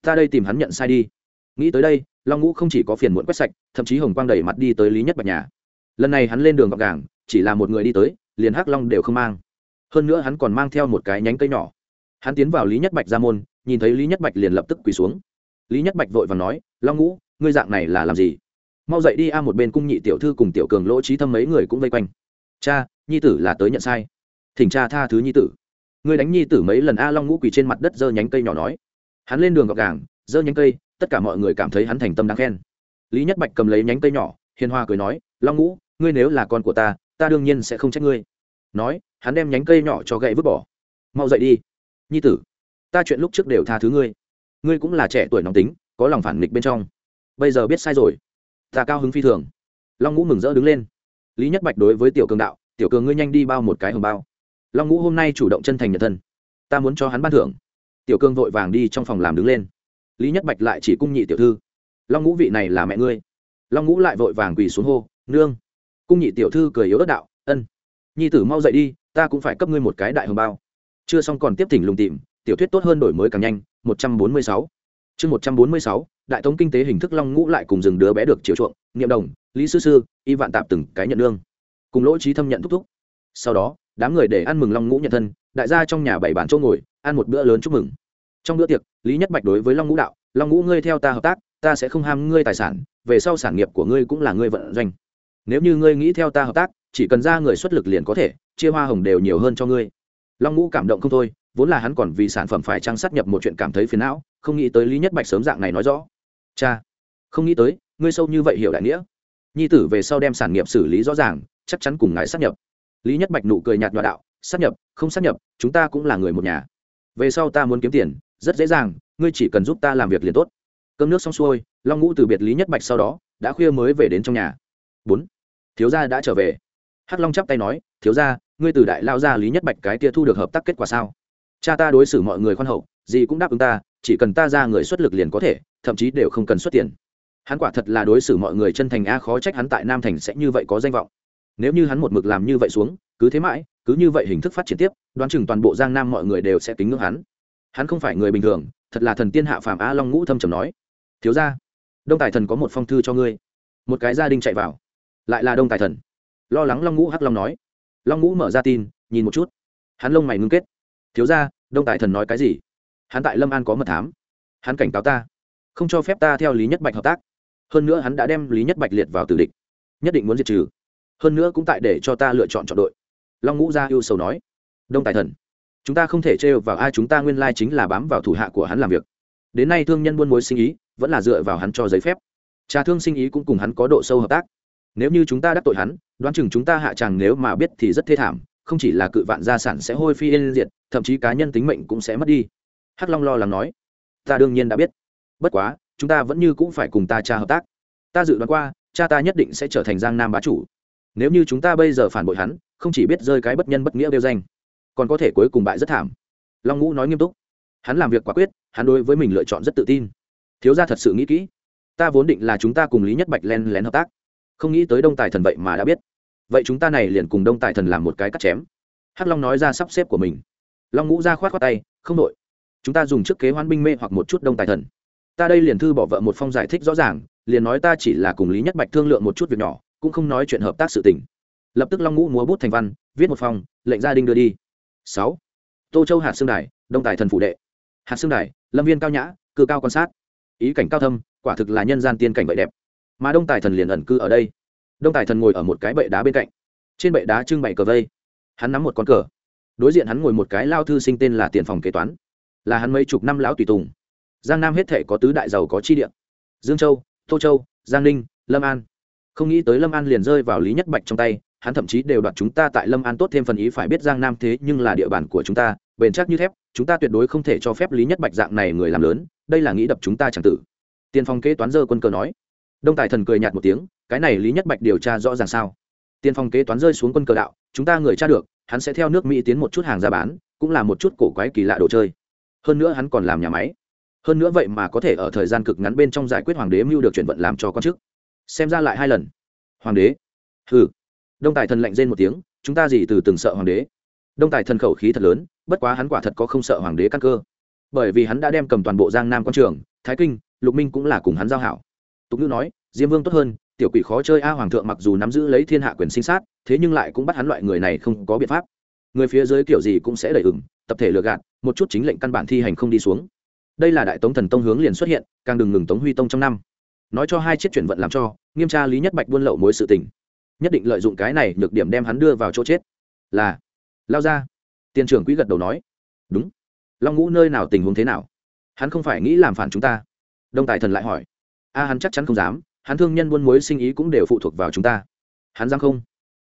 Ta đây tìm hắn nhận sai đi. Nghĩ tới đây, long ngũ không chỉ có phiền muộn quét sạch, thậm chí hồng quang đẩy mặt đi tới lý nhất bạch nhà. Lần này hắn lên đường gọc gàng, chỉ là một người đi tới, liền hắc long đều không mang. Hơn nữa hắn còn mang theo một cái nhánh cây nhỏ hắn tiến vào lý nhất bạch ra môn, nhìn thấy lý nhất bạch liền lập tức quỳ xuống. Lý nhất bạch vội và nói, long ngũ, ngươi dạng này là làm gì? Mau dậy đi a, một bên cung nhị tiểu thư cùng tiểu cường lỗ trí thâm mấy người cũng vây quanh. Cha, nhi tử là tới nhận sai. Thỉnh cha tha thứ nhi tử. Ngươi đánh nhi tử mấy lần a, long ngũ quỳ trên mặt đất giơ nhánh cây nhỏ nói. Hắn lên đường gọc gàng, giơ nhánh cây, tất cả mọi người cảm thấy hắn thành tâm đáng khen. Lý nhất bạch cầm lấy nhánh cây nhỏ, hiền hoa cười nói, long ngũ, ngươi nếu là con của ta ta đương nhiên sẽ không trách ngươi. Nói, hắn đem nhánh cây nhỏ cho gậy vứt bỏ. Mau dậy đi nhi tử, ta chuyện lúc trước đều tha thứ ngươi. Ngươi cũng là trẻ tuổi nóng tính, có lòng phản nghịch bên trong. Bây giờ biết sai rồi. Ta cao hứng phi thường. Long ngũ mừng rỡ đứng lên. Lý nhất bạch đối với tiểu cường đạo, tiểu cường ngươi nhanh đi bao một cái hồng bao. Long ngũ hôm nay chủ động chân thành nhận thân. Ta muốn cho hắn ban thưởng. Tiểu cường vội vàng đi trong phòng làm đứng lên. Lý nhất bạch lại chỉ cung nhị tiểu thư. Long ngũ vị này là mẹ ngươi. Long ngũ lại vội vàng quỳ xuống hô, nương. Cung nhị tiểu thư cười yếu đất đạo, ân. Nhi tử mau dậy đi, ta cũng phải cấp ngươi một cái đại hồng bao chưa xong còn tiếp thỉnh lùng tìm, tiểu thuyết tốt hơn đổi mới càng nhanh, một trăm bốn mươi sáu. Chương một trăm bốn mươi sáu, đại tống kinh tế hình thức long ngũ lại cùng dừng đứa bé được chiều chuộng, niệm đồng, lý sư sư, y vạn tạp từng cái nhận lương. Cùng lỗ trí thâm nhận thúc thúc. Sau đó, đám người để ăn mừng long ngũ nhận thân, đại gia trong nhà bảy bàn chỗ ngồi, ăn một bữa lớn chúc mừng. Trong bữa tiệc, lý nhất bạch đối với long ngũ đạo, long ngũ ngươi theo ta hợp tác, ta sẽ không ham ngươi tài sản, về sau sản nghiệp của ngươi cũng là ngươi vận doanh. Nếu như ngươi nghĩ theo ta hợp tác, chỉ cần ra người xuất lực liền có thể, chia hoa hồng đều nhiều hơn cho ngươi long ngũ cảm động không thôi, vốn là hắn còn vì sản phẩm phải trang sát nhập một chuyện cảm thấy phiền não, không nghĩ tới lý nhất bạch sớm dạng này nói rõ. Cha, không nghĩ tới, ngươi sâu như vậy hiểu đại nghĩa. Nhi tử về sau đem sản nghiệp xử lý rõ ràng, chắc chắn cùng ngài sát nhập. Lý nhất bạch nụ cười nhạt nhòa đạo, sát nhập, không sát nhập, chúng ta cũng là người một nhà. Về sau ta muốn kiếm tiền, rất dễ dàng, ngươi chỉ cần giúp ta làm việc liền tốt. Cơm nước xong xuôi, long ngũ từ biệt lý nhất bạch sau đó, đã khuya mới về đến trong nhà. Bốn, thiếu gia đã trở về. Hắc long chắp tay nói, thiếu gia ngươi từ đại lao ra lý nhất bạch cái kia thu được hợp tác kết quả sao? Cha ta đối xử mọi người khoan hậu, gì cũng đáp ứng ta, chỉ cần ta ra người xuất lực liền có thể, thậm chí đều không cần xuất tiền. Hắn quả thật là đối xử mọi người chân thành a, khó trách hắn tại nam thành sẽ như vậy có danh vọng. Nếu như hắn một mực làm như vậy xuống, cứ thế mãi, cứ như vậy hình thức phát triển tiếp, đoán chừng toàn bộ giang nam mọi người đều sẽ kính ngưỡng hắn. Hắn không phải người bình thường, thật là thần tiên hạ phàm a long ngũ thâm trầm nói. Thiếu ra đông tài thần có một phong thư cho ngươi. Một cái gia đình chạy vào. Lại là đông tài thần. Lo lắng long ngũ hắc long nói long ngũ mở ra tin, nhìn một chút. Hắn lông mày ngưng kết. Thiếu ra đông tài thần nói cái gì? Hắn tại lâm an có mật thám. Hắn cảnh cáo ta, không cho phép ta theo lý nhất bạch hợp tác. Hơn nữa hắn đã đem lý nhất bạch liệt vào tử địch. Nhất định muốn diệt trừ. Hơn nữa cũng tại để cho ta lựa chọn chọn đội. Long ngũ gia yêu sầu nói. Đông tài thần, chúng ta không thể trêu vào ai, chúng ta nguyên lai chính là bám vào thủ hạ của hắn làm việc. Đến nay thương nhân buôn mối sinh ý, vẫn là dựa vào hắn cho giấy phép. Trà thương sinh ý cũng cùng hắn có độ sâu hợp tác nếu như chúng ta đắc tội hắn, đoán chừng chúng ta hạ tràng nếu mà biết thì rất thê thảm, không chỉ là cự vạn gia sản sẽ hôi phi yên diệt, thậm chí cá nhân tính mệnh cũng sẽ mất đi. Hắc long lo lắng nói. Ta đương nhiên đã biết. Bất quá, chúng ta vẫn như cũng phải cùng ta cha hợp tác. Ta dự đoán qua, cha ta nhất định sẽ trở thành giang nam bá chủ. Nếu như chúng ta bây giờ phản bội hắn, không chỉ biết rơi cái bất nhân bất nghĩa đeo danh, còn có thể cuối cùng bại rất thảm. Long ngũ nói nghiêm túc. Hắn làm việc quả quyết, hắn đối với mình lựa chọn rất tự tin. Thiếu gia thật sự nghĩ kỹ. Ta vốn định là chúng ta cùng lý nhất bạch len lén hợp tác không nghĩ tới đông tài thần vậy mà đã biết. Vậy chúng ta này liền cùng đông tài thần làm một cái cắt chém. Hắc long nói ra sắp xếp của mình. Long ngũ ra khoát khoát tay, không đội chúng ta dùng trước kế hoán binh mê hoặc một chút đông tài thần. Ta đây liền thư bỏ vợ một phong giải thích rõ ràng, liền nói ta chỉ là cùng lý nhất bạch thương lượng một chút việc nhỏ, cũng không nói chuyện hợp tác sự tình. Lập tức long ngũ múa bút thành văn, viết một phong, lệnh gia đình đưa đi. Sáu. Tô châu hạt xương đài, đông tài thần phủ đệ. Hạt xương đài, lâm viên cao nhã, cư cao quan sát. Ý cảnh cao thâm, quả thực là nhân gian tiên cảnh vậy đẹp mà đông tài thần liền ẩn cư ở đây. Đông tài thần ngồi ở một cái bệ đá bên cạnh. Trên bệ đá trưng bày cờ vây. Hắn nắm một con cờ. Đối diện hắn ngồi một cái lao thư sinh tên là tiền phòng kế toán. Là hắn mấy chục năm lão tùy tùng. Giang nam hết thể có tứ đại giàu có chi địa. Dương châu, tô châu, giang ninh, lâm an. Không nghĩ tới lâm an liền rơi vào lý nhất bạch trong tay, hắn thậm chí đều đoạt chúng ta tại lâm an tốt thêm phần ý phải biết giang nam thế nhưng là địa bàn của chúng ta, bền chắc như thép, chúng ta tuyệt đối không thể cho phép lý nhất bạch dạng này người làm lớn, đây là nghĩ đập chúng ta chẳng tử. Tiền phòng kế toán dơ quân cờ nói đông tài thần cười nhạt một tiếng, cái này lý nhất bạch điều tra rõ ràng sao? Tiền phòng kế toán rơi xuống quân cờ đạo, chúng ta người tra được, hắn sẽ theo nước mỹ tiến một chút hàng ra bán, cũng là một chút cổ quái kỳ lạ đồ chơi. Hơn nữa hắn còn làm nhà máy. Hơn nữa vậy mà có thể ở thời gian cực ngắn bên trong giải quyết hoàng đế mưu được chuyển vận làm cho con chức. Xem ra lại hai lần. Hoàng đế? Hừ. Đông tài thần lạnh rên một tiếng, chúng ta gì từ từng sợ hoàng đế? Đông tài thần khẩu khí thật lớn, bất quá hắn quả thật có không sợ hoàng đế căn cơ. Bởi vì hắn đã đem cầm toàn bộ giang nam quan trường, thái kinh, lục minh cũng là cùng hắn giao hảo tục ngữ nói, diêm vương tốt hơn, tiểu quỷ khó chơi a hoàng thượng mặc dù nắm giữ lấy thiên hạ quyền sinh sát, thế nhưng lại cũng bắt hắn loại người này không có biện pháp. Người phía dưới kiểu gì cũng sẽ đẩy ửng, tập thể lừa gạt, một chút chính lệnh căn bản thi hành không đi xuống. Đây là đại tống thần tông hướng liền xuất hiện, càng đừng ngừng tống huy tông trong năm. Nói cho hai chiếc chuyển vận làm cho, nghiêm tra lý nhất bạch buôn lậu mối sự tình. Nhất định lợi dụng cái này nhược điểm đem hắn đưa vào chỗ chết. Là, lao ra. Tiền trưởng quỹ gật đầu nói. Đúng. Long ngũ nơi nào tình huống thế nào? Hắn không phải nghĩ làm phản chúng ta. Đông tài thần lại hỏi a hắn chắc chắn không dám. Hắn thương nhân buôn muối sinh ý cũng đều phụ thuộc vào chúng ta. Hắn dám không?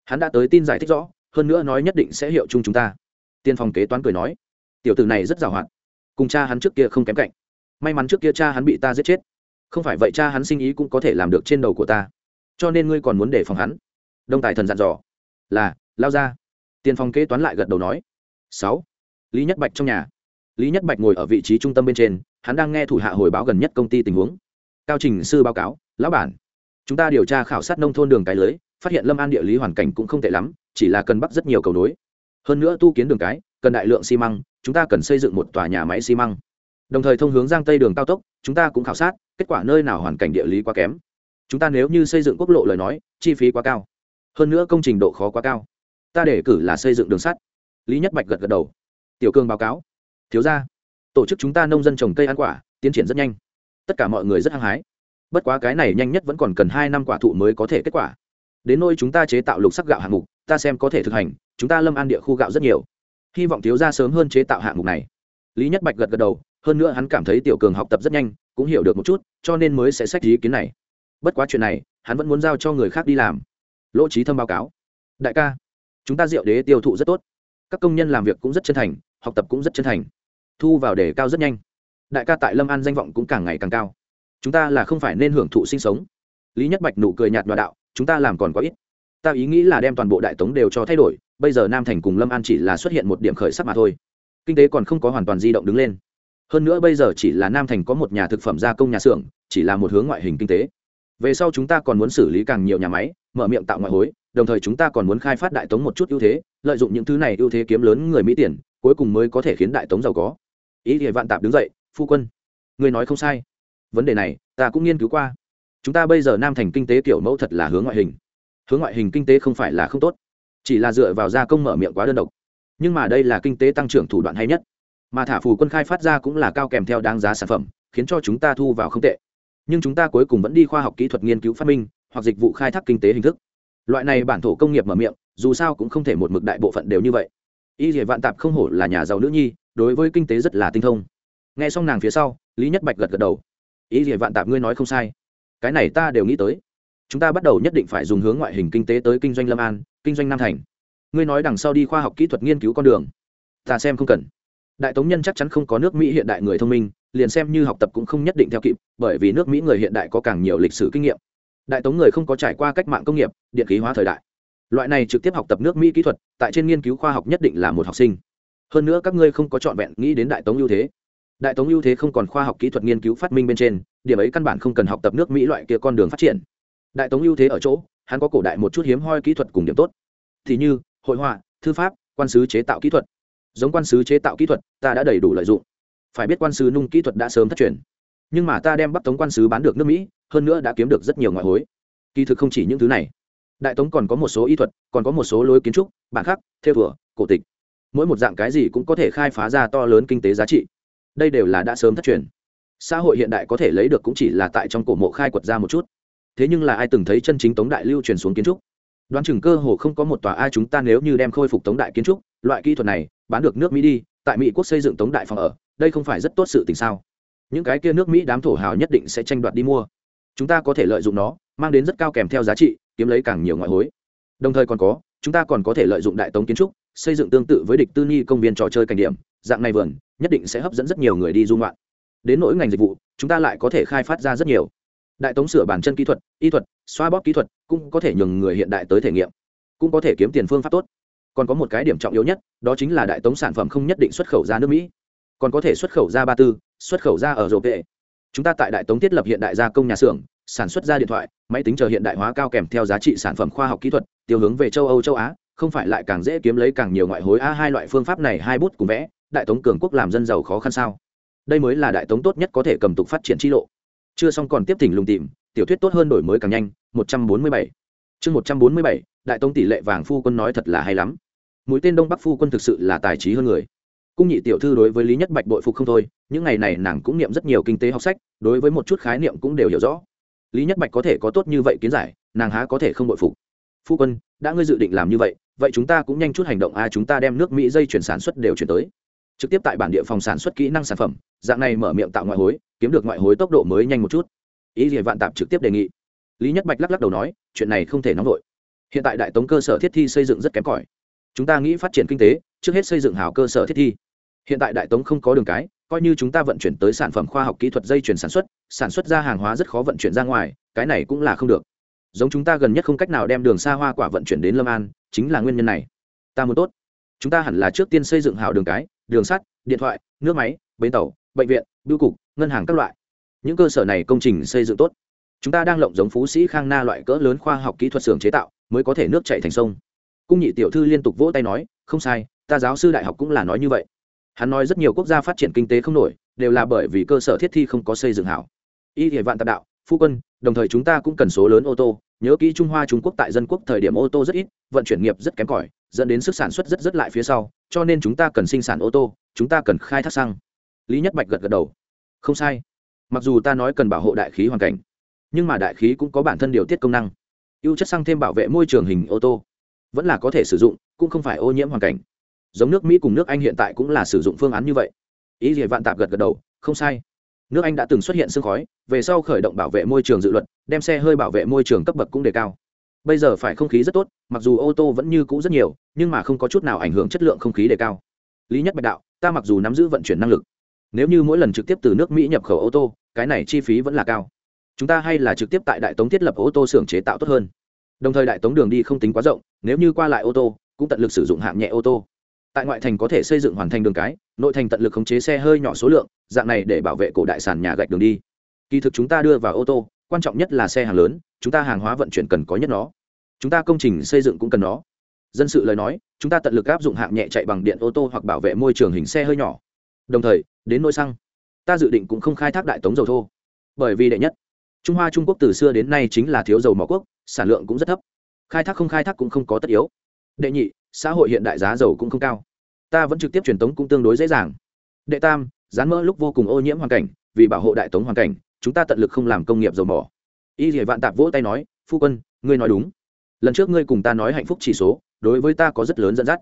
Hắn đã tới tin giải thích rõ, hơn nữa nói nhất định sẽ hiệu chung chúng ta. Tiên phòng kế toán cười nói, tiểu tử này rất giàu hạn. Cùng cha hắn trước kia không kém cạnh. May mắn trước kia cha hắn bị ta giết chết. Không phải vậy cha hắn sinh ý cũng có thể làm được trên đầu của ta. Cho nên ngươi còn muốn để phòng hắn? Đông tài thần dặn dò. Là, lao ra. Tiền phòng kế toán lại gật đầu nói. Sáu. Lý nhất bạch trong nhà. Lý nhất bạch ngồi ở vị trí trung tâm bên trên. Hắn đang nghe thủ hạ hồi báo gần nhất công ty tình huống cao trình sư báo cáo, lão bản, chúng ta điều tra khảo sát nông thôn đường cái lưới, phát hiện lâm an địa lý hoàn cảnh cũng không tệ lắm, chỉ là cần bắt rất nhiều cầu nối. Hơn nữa tu kiến đường cái, cần đại lượng xi măng, chúng ta cần xây dựng một tòa nhà máy xi măng. Đồng thời thông hướng giang tây đường cao tốc, chúng ta cũng khảo sát, kết quả nơi nào hoàn cảnh địa lý quá kém. Chúng ta nếu như xây dựng quốc lộ lời nói, chi phí quá cao. Hơn nữa công trình độ khó quá cao. Ta để cử là xây dựng đường sắt. Lý nhất bạch gật gật đầu. Tiểu cương báo cáo. Thiếu ra tổ chức chúng ta nông dân trồng cây ăn quả, tiến triển rất nhanh tất cả mọi người rất hăng hái. Bất quá cái này nhanh nhất vẫn còn cần hai năm quả thụ mới có thể kết quả. Đến nơi chúng ta chế tạo lục sắc gạo hạng mục, ta xem có thể thực hành, chúng ta lâm an địa khu gạo rất nhiều. Hy vọng thiếu ra sớm hơn chế tạo hạng mục này. Lý nhất bạch gật gật đầu, hơn nữa hắn cảm thấy tiểu cường học tập rất nhanh, cũng hiểu được một chút, cho nên mới sẽ sách ý kiến này. Bất quá chuyện này, hắn vẫn muốn giao cho người khác đi làm. Lỗ trí thâm báo cáo. Đại ca, chúng ta rượu đế tiêu thụ rất tốt. Các công nhân làm việc cũng rất chân thành, học tập cũng rất chân thành. Thu vào đề cao rất nhanh đại ca tại lâm an danh vọng cũng càng ngày càng cao. Chúng ta là không phải nên hưởng thụ sinh sống. Lý nhất bạch nụ cười nhạt nhòa đạo, chúng ta làm còn quá ít. Ta ý nghĩ là đem toàn bộ đại tống đều cho thay đổi, bây giờ nam thành cùng lâm an chỉ là xuất hiện một điểm khởi sắc mà thôi. Kinh tế còn không có hoàn toàn di động đứng lên. Hơn nữa bây giờ chỉ là nam thành có một nhà thực phẩm gia công nhà xưởng, chỉ là một hướng ngoại hình kinh tế. Về sau chúng ta còn muốn xử lý càng nhiều nhà máy, mở miệng tạo ngoại hối, đồng thời chúng ta còn muốn khai phát đại tống một chút ưu thế, lợi dụng những thứ này ưu thế kiếm lớn người mỹ tiền, cuối cùng mới có thể khiến đại tống giàu có. Ý thì vạn tạp đứng dậy phu quân người nói không sai. Vấn đề này, ta cũng nghiên cứu qua. Chúng ta bây giờ nam thành kinh tế kiểu mẫu thật là hướng ngoại hình. Hướng ngoại hình kinh tế không phải là không tốt, chỉ là dựa vào gia công mở miệng quá đơn độc. Nhưng mà đây là kinh tế tăng trưởng thủ đoạn hay nhất. Mà thả phù quân khai phát ra cũng là cao kèm theo đáng giá sản phẩm, khiến cho chúng ta thu vào không tệ. Nhưng chúng ta cuối cùng vẫn đi khoa học kỹ thuật nghiên cứu phát minh, hoặc dịch vụ khai thác kinh tế hình thức. Loại này bản thổ công nghiệp mở miệng, dù sao cũng không thể một mực đại bộ phận đều như vậy. Y dỉa vạn tạp không hổ là nhà giàu nữ nhi, đối với kinh tế rất là tinh thông nghe xong nàng phía sau, lý nhất bạch gật gật đầu. Ý gì vạn tạp ngươi nói không sai. Cái này ta đều nghĩ tới. Chúng ta bắt đầu nhất định phải dùng hướng ngoại hình kinh tế tới kinh doanh lâm an, kinh doanh nam thành. Ngươi nói đằng sau đi khoa học kỹ thuật nghiên cứu con đường, ta xem không cần. Đại tống nhân chắc chắn không có nước mỹ hiện đại người thông minh, liền xem như học tập cũng không nhất định theo kịp, bởi vì nước mỹ người hiện đại có càng nhiều lịch sử kinh nghiệm. Đại tống người không có trải qua cách mạng công nghiệp, điện khí hóa thời đại. Loại này trực tiếp học tập nước mỹ kỹ thuật, tại trên nghiên cứu khoa học nhất định là một học sinh. Hơn nữa các ngươi không có trọn vẹn nghĩ đến đại tống ưu thế đại tống ưu thế không còn khoa học kỹ thuật nghiên cứu phát minh bên trên, điểm ấy căn bản không cần học tập nước mỹ loại kia con đường phát triển. Đại tống ưu thế ở chỗ, hắn có cổ đại một chút hiếm hoi kỹ thuật cùng điểm tốt. Thì như, hội họa, thư pháp, quan sứ chế tạo kỹ thuật. Giống quan sứ chế tạo kỹ thuật, ta đã đầy đủ lợi dụng. Phải biết quan sứ nung kỹ thuật đã sớm thất truyền. Nhưng mà ta đem bắt tống quan sứ bán được nước mỹ, hơn nữa đã kiếm được rất nhiều ngoại hối. Kỳ thực không chỉ những thứ này. Đại tống còn có một số y thuật, còn có một số lối kiến trúc, bản khắc theo vừa cổ tịch. Mỗi một dạng cái gì cũng có thể khai phá ra to lớn kinh tế giá trị đây đều là đã sớm thất truyền. Xã hội hiện đại có thể lấy được cũng chỉ là tại trong cổ mộ khai quật ra một chút. Thế nhưng là ai từng thấy chân chính tống đại lưu truyền xuống kiến trúc? Đoán chừng cơ hồ không có một tòa ai chúng ta nếu như đem khôi phục tống đại kiến trúc, loại kỹ thuật này, bán được nước mỹ đi, tại mỹ quốc xây dựng tống đại phòng ở, đây không phải rất tốt sự tình sao? Những cái kia nước mỹ đám thổ hào nhất định sẽ tranh đoạt đi mua. Chúng ta có thể lợi dụng nó, mang đến rất cao kèm theo giá trị, kiếm lấy càng nhiều ngoại hối. Đồng thời còn có, chúng ta còn có thể lợi dụng đại tống kiến trúc, xây dựng tương tự với địch tư nhi công viên trò chơi cảnh điểm, dạng này vườn nhất định sẽ hấp dẫn rất nhiều người đi dung loạn đến nỗi ngành dịch vụ, chúng ta lại có thể khai phát ra rất nhiều. Đại tống sửa bản chân kỹ thuật, y thuật, xoa bóp kỹ thuật cũng có thể nhường người hiện đại tới thể nghiệm, cũng có thể kiếm tiền phương pháp tốt. Còn có một cái điểm trọng yếu nhất, đó chính là đại tống sản phẩm không nhất định xuất khẩu ra nước mỹ, còn có thể xuất khẩu ra ba tư, xuất khẩu ra ở rổ vệ chúng ta tại đại tống thiết lập hiện đại gia công nhà xưởng, sản xuất ra điện thoại, máy tính chờ hiện đại hóa cao kèm theo giá trị sản phẩm khoa học kỹ thuật, tiêu hướng về châu âu, châu á, không phải lại càng dễ kiếm lấy càng nhiều ngoại hối a hai loại phương pháp này hai bút cùng vẽ đại tống cường quốc làm dân giàu khó khăn sao? Đây mới là đại tống tốt nhất có thể cầm tục phát triển chi lộ. Chưa xong còn tiếp thỉnh lùng tìm, tiểu thuyết tốt hơn đổi mới càng nhanh, một trăm bốn mươi bảy. Chương một trăm bốn mươi bảy, đại tống tỷ lệ vàng phu quân nói thật là hay lắm. Mũi tên đông bắc phu quân thực sự là tài trí hơn người. Cung nhị tiểu thư đối với lý nhất bạch bội phục không thôi, những ngày này nàng cũng niệm rất nhiều kinh tế học sách, đối với một chút khái niệm cũng đều hiểu rõ. Lý nhất bạch có thể có tốt như vậy kiến giải, nàng há có thể không bội phục. Phu quân, đã ngươi dự định làm như vậy vậy chúng ta cũng nhanh chút hành động a, chúng ta đem nước mỹ dây chuyển sản xuất đều chuyển tới trực tiếp tại bản địa phòng sản xuất kỹ năng sản phẩm, dạng này mở miệng tạo ngoại hối, kiếm được ngoại hối tốc độ mới nhanh một chút. Ý gì vạn tạp trực tiếp đề nghị. Lý nhất bạch lắc lắc đầu nói, chuyện này không thể nóng vội. Hiện tại đại tống cơ sở thiết thi xây dựng rất kém cỏi. Chúng ta nghĩ phát triển kinh tế, trước hết xây dựng hào cơ sở thiết thi. Hiện tại đại tống không có đường cái, coi như chúng ta vận chuyển tới sản phẩm khoa học kỹ thuật dây chuyển sản xuất sản xuất ra hàng hóa rất khó vận chuyển ra ngoài, cái này cũng là không được. Giống chúng ta gần nhất không cách nào đem đường xa hoa quả vận chuyển đến lâm an, chính là nguyên nhân này. Ta muốn tốt. Chúng ta hẳn là trước tiên xây dựng hào đường cái đường sắt, điện thoại, nước máy, bến tàu, bệnh viện, bưu cục, ngân hàng các loại. Những cơ sở này công trình xây dựng tốt. Chúng ta đang lộng giống phú sĩ khang na loại cỡ lớn khoa học kỹ thuật xưởng chế tạo, mới có thể nước chạy thành sông. Cung nhị tiểu thư liên tục vỗ tay nói, không sai, ta giáo sư đại học cũng là nói như vậy. Hắn nói rất nhiều quốc gia phát triển kinh tế không nổi, đều là bởi vì cơ sở thiết thi không có xây dựng hảo. Y thể vạn tạp đạo, phu quân, đồng thời chúng ta cũng cần số lớn ô tô nhớ kỹ trung hoa trung quốc tại dân quốc thời điểm ô tô rất ít, vận chuyển nghiệp rất kém cỏi, dẫn đến sức sản xuất rất rất lại phía sau, cho nên chúng ta cần sinh sản ô tô, chúng ta cần khai thác xăng. Lý nhất bạch gật gật đầu. Không sai. Mặc dù ta nói cần bảo hộ đại khí hoàn cảnh, nhưng mà đại khí cũng có bản thân điều tiết công năng. Ưu chất xăng thêm bảo vệ môi trường hình ô tô, vẫn là có thể sử dụng, cũng không phải ô nhiễm hoàn cảnh. Giống nước mỹ cùng nước anh hiện tại cũng là sử dụng phương án như vậy. Ý gì vạn tạp gật gật đầu. Không sai nước anh đã từng xuất hiện sương khói, về sau khởi động bảo vệ môi trường dự luật, đem xe hơi bảo vệ môi trường cấp bậc cũng đề cao. Bây giờ phải không khí rất tốt, mặc dù ô tô vẫn như cũ rất nhiều, nhưng mà không có chút nào ảnh hưởng chất lượng không khí đề cao. Lý nhất bạch đạo, ta mặc dù nắm giữ vận chuyển năng lực, nếu như mỗi lần trực tiếp từ nước mỹ nhập khẩu ô tô, cái này chi phí vẫn là cao. Chúng ta hay là trực tiếp tại đại tống thiết lập ô tô xưởng chế tạo tốt hơn. Đồng thời đại tống đường đi không tính quá rộng, nếu như qua lại ô tô, cũng tận lực sử dụng hạng nhẹ ô tô. Tại ngoại thành có thể xây dựng hoàn thành đường cái, nội thành tận lực khống chế xe hơi nhỏ số lượng dạng này để bảo vệ cổ đại sàn nhà gạch đường đi. Kỳ thực chúng ta đưa vào ô tô, quan trọng nhất là xe hàng lớn, chúng ta hàng hóa vận chuyển cần có nhất nó. Chúng ta công trình xây dựng cũng cần nó. Dân sự lời nói, chúng ta tận lực áp dụng hạng nhẹ chạy bằng điện ô tô hoặc bảo vệ môi trường hình xe hơi nhỏ. Đồng thời, đến nỗi xăng, ta dự định cũng không khai thác đại tống dầu thô. Bởi vì đệ nhất, trung hoa trung quốc từ xưa đến nay chính là thiếu dầu mỏ quốc, sản lượng cũng rất thấp. Khai thác không khai thác cũng không có tất yếu. Đệ nhị, xã hội hiện đại giá dầu cũng không cao. Ta vẫn trực tiếp truyền tống cũng tương đối dễ dàng. Đệ tam rán mỡ lúc vô cùng ô nhiễm hoàn cảnh, vì bảo hộ đại tống hoàn cảnh, chúng ta tận lực không làm công nghiệp dầu mỏ. Y dỉa vạn tạp vỗ tay nói, phu quân, ngươi nói đúng. Lần trước ngươi cùng ta nói hạnh phúc chỉ số, đối với ta có rất lớn dẫn dắt.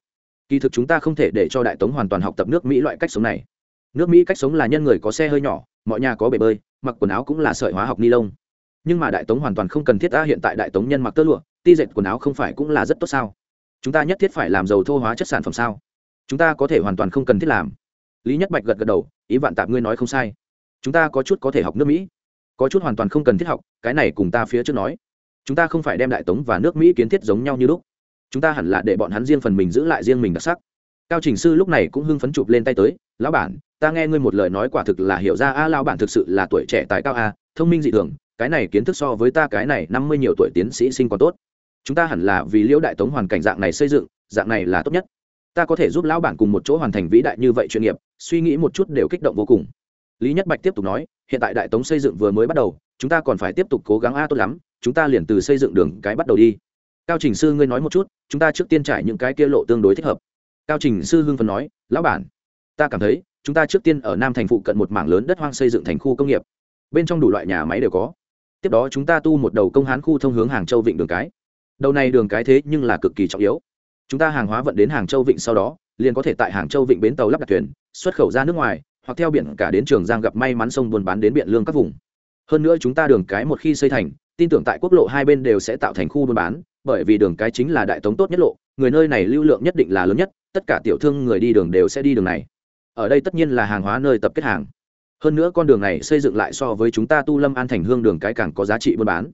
Kỳ thực chúng ta không thể để cho đại tống hoàn toàn học tập nước mỹ loại cách sống này. Nước mỹ cách sống là nhân người có xe hơi nhỏ, mọi nhà có bể bơi, mặc quần áo cũng là sợi hóa học ni lông. Nhưng mà đại tống hoàn toàn không cần thiết ta hiện tại đại tống nhân mặc tơ lụa, ti dệt quần áo không phải cũng là rất tốt sao? Chúng ta nhất thiết phải làm dầu thô hóa chất sản phẩm sao? Chúng ta có thể hoàn toàn không cần thiết làm lý nhất bạch gật gật đầu, ý vạn tạp ngươi nói không sai. Chúng ta có chút có thể học nước mỹ. Có chút hoàn toàn không cần thiết học, cái này cùng ta phía trước nói. Chúng ta không phải đem đại tống và nước mỹ kiến thiết giống nhau như lúc. Chúng ta hẳn là để bọn hắn riêng phần mình giữ lại riêng mình đặc sắc. Cao trình sư lúc này cũng hưng phấn chụp lên tay tới, lão bản, ta nghe ngươi một lời nói quả thực là hiểu ra a, lão bản thực sự là tuổi trẻ tài cao a, thông minh dị thường, cái này kiến thức so với ta cái này năm mươi nhiều tuổi tiến sĩ sinh còn tốt. Chúng ta hẳn là vì liễu đại tống hoàn cảnh dạng này xây dựng, dạng này là tốt nhất ta có thể giúp lão bản cùng một chỗ hoàn thành vĩ đại như vậy chuyên nghiệp, suy nghĩ một chút đều kích động vô cùng. Lý nhất bạch tiếp tục nói, hiện tại đại tống xây dựng vừa mới bắt đầu, chúng ta còn phải tiếp tục cố gắng a, tốt lắm, chúng ta liền từ xây dựng đường cái bắt đầu đi. Cao trình sư ngươi nói một chút, chúng ta trước tiên trải những cái kia lộ tương đối thích hợp. Cao trình sư hưng phần nói, lão bản, ta cảm thấy, chúng ta trước tiên ở nam thành phụ cận một mảng lớn đất hoang xây dựng thành khu công nghiệp. Bên trong đủ loại nhà máy đều có. Tiếp đó chúng ta tu một đầu công hán khu thông hướng hàng châu vịnh đường cái. Đầu này đường cái thế nhưng là cực kỳ trọng yếu chúng ta hàng hóa vận đến hàng châu vịnh sau đó, liền có thể tại hàng châu vịnh bến tàu lắp đặt thuyền, xuất khẩu ra nước ngoài, hoặc theo biển cả đến trường giang gặp may mắn sông buôn bán đến biển lương các vùng. Hơn nữa chúng ta đường cái một khi xây thành, tin tưởng tại quốc lộ hai bên đều sẽ tạo thành khu buôn bán, bởi vì đường cái chính là đại tống tốt nhất lộ, người nơi này lưu lượng nhất định là lớn nhất, tất cả tiểu thương người đi đường đều sẽ đi đường này. Ở đây tất nhiên là hàng hóa nơi tập kết hàng. Hơn nữa con đường này xây dựng lại so với chúng ta tu lâm an thành hương đường cái càng có giá trị buôn bán.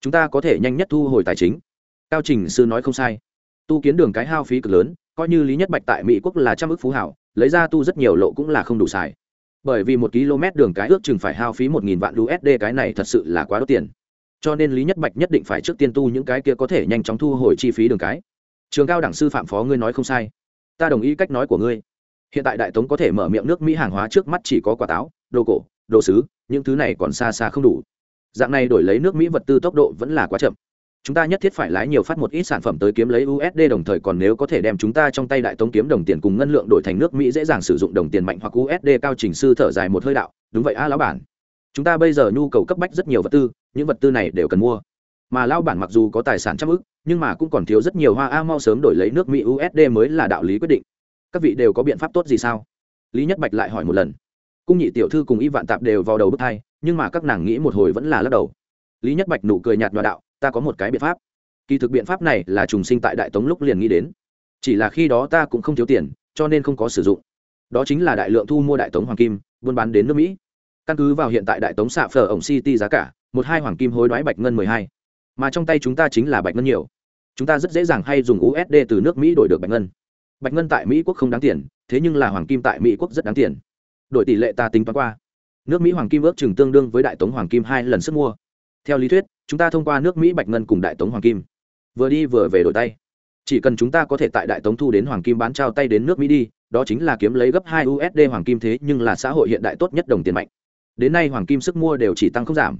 Chúng ta có thể nhanh nhất thu hồi tài chính. Cao trình sư nói không sai tu kiến đường cái hao phí cực lớn, coi như lý nhất bạch tại mỹ quốc là trăm ước phú hảo, lấy ra tu rất nhiều lộ cũng là không đủ xài. Bởi vì một km đường cái ước chừng phải hao phí một nghìn vạn usd cái này thật sự là quá đốt tiền. Cho nên lý nhất bạch nhất định phải trước tiên tu những cái kia có thể nhanh chóng thu hồi chi phí đường cái. Trường cao đẳng sư phạm phó ngươi nói không sai. Ta đồng ý cách nói của ngươi. Hiện tại đại tống có thể mở miệng nước mỹ hàng hóa trước mắt chỉ có quả táo, đồ cổ, đồ sứ, những thứ này còn xa xa không đủ. Dạng này đổi lấy nước mỹ vật tư tốc độ vẫn là quá chậm chúng ta nhất thiết phải lái nhiều phát một ít sản phẩm tới kiếm lấy usd đồng thời còn nếu có thể đem chúng ta trong tay đại tống kiếm đồng tiền cùng ngân lượng đổi thành nước mỹ dễ dàng sử dụng đồng tiền mạnh hoặc usd cao trình sư thở dài một hơi đạo, đúng vậy a lão bản. Chúng ta bây giờ nhu cầu cấp bách rất nhiều vật tư, những vật tư này đều cần mua. Mà lão bản mặc dù có tài sản trăm ức, nhưng mà cũng còn thiếu rất nhiều hoa a, mau sớm đổi lấy nước mỹ usd mới là đạo lý quyết định. Các vị đều có biện pháp tốt gì sao? Lý nhất bạch lại hỏi một lần. Cung nhị tiểu thư cùng y vạn tạp đều vào đầu bước hai, nhưng mà các nàng nghĩ một hồi vẫn là lắc đầu. Lý nhất bạch nụ cười nhạt nhòa đạo ta có một cái biện pháp. Kỳ thực biện pháp này là trùng sinh tại đại tống lúc liền nghĩ đến. Chỉ là khi đó ta cũng không thiếu tiền, cho nên không có sử dụng. Đó chính là đại lượng thu mua đại tống hoàng kim, buôn bán đến nước mỹ. Căn cứ vào hiện tại đại tống xạ phở ổng city giá cả, một hai hoàng kim hối đoái bạch ngân mười hai. Mà trong tay chúng ta chính là bạch ngân nhiều. Chúng ta rất dễ dàng hay dùng usd từ nước mỹ đổi được bạch ngân. Bạch ngân tại mỹ quốc không đáng tiền, thế nhưng là hoàng kim tại mỹ quốc rất đáng tiền. Đổi tỷ lệ ta tính toán qua. Nước mỹ hoàng kim ước chừng tương đương với đại tống hoàng kim hai lần sức mua theo lý thuyết, chúng ta thông qua nước mỹ bạch ngân cùng đại tống hoàng kim. Vừa đi vừa về đổi tay. Chỉ cần chúng ta có thể tại đại tống thu đến hoàng kim bán trao tay đến nước mỹ đi, đó chính là kiếm lấy gấp hai usd hoàng kim thế, nhưng là xã hội hiện đại tốt nhất đồng tiền mạnh. Đến nay hoàng kim sức mua đều chỉ tăng không giảm.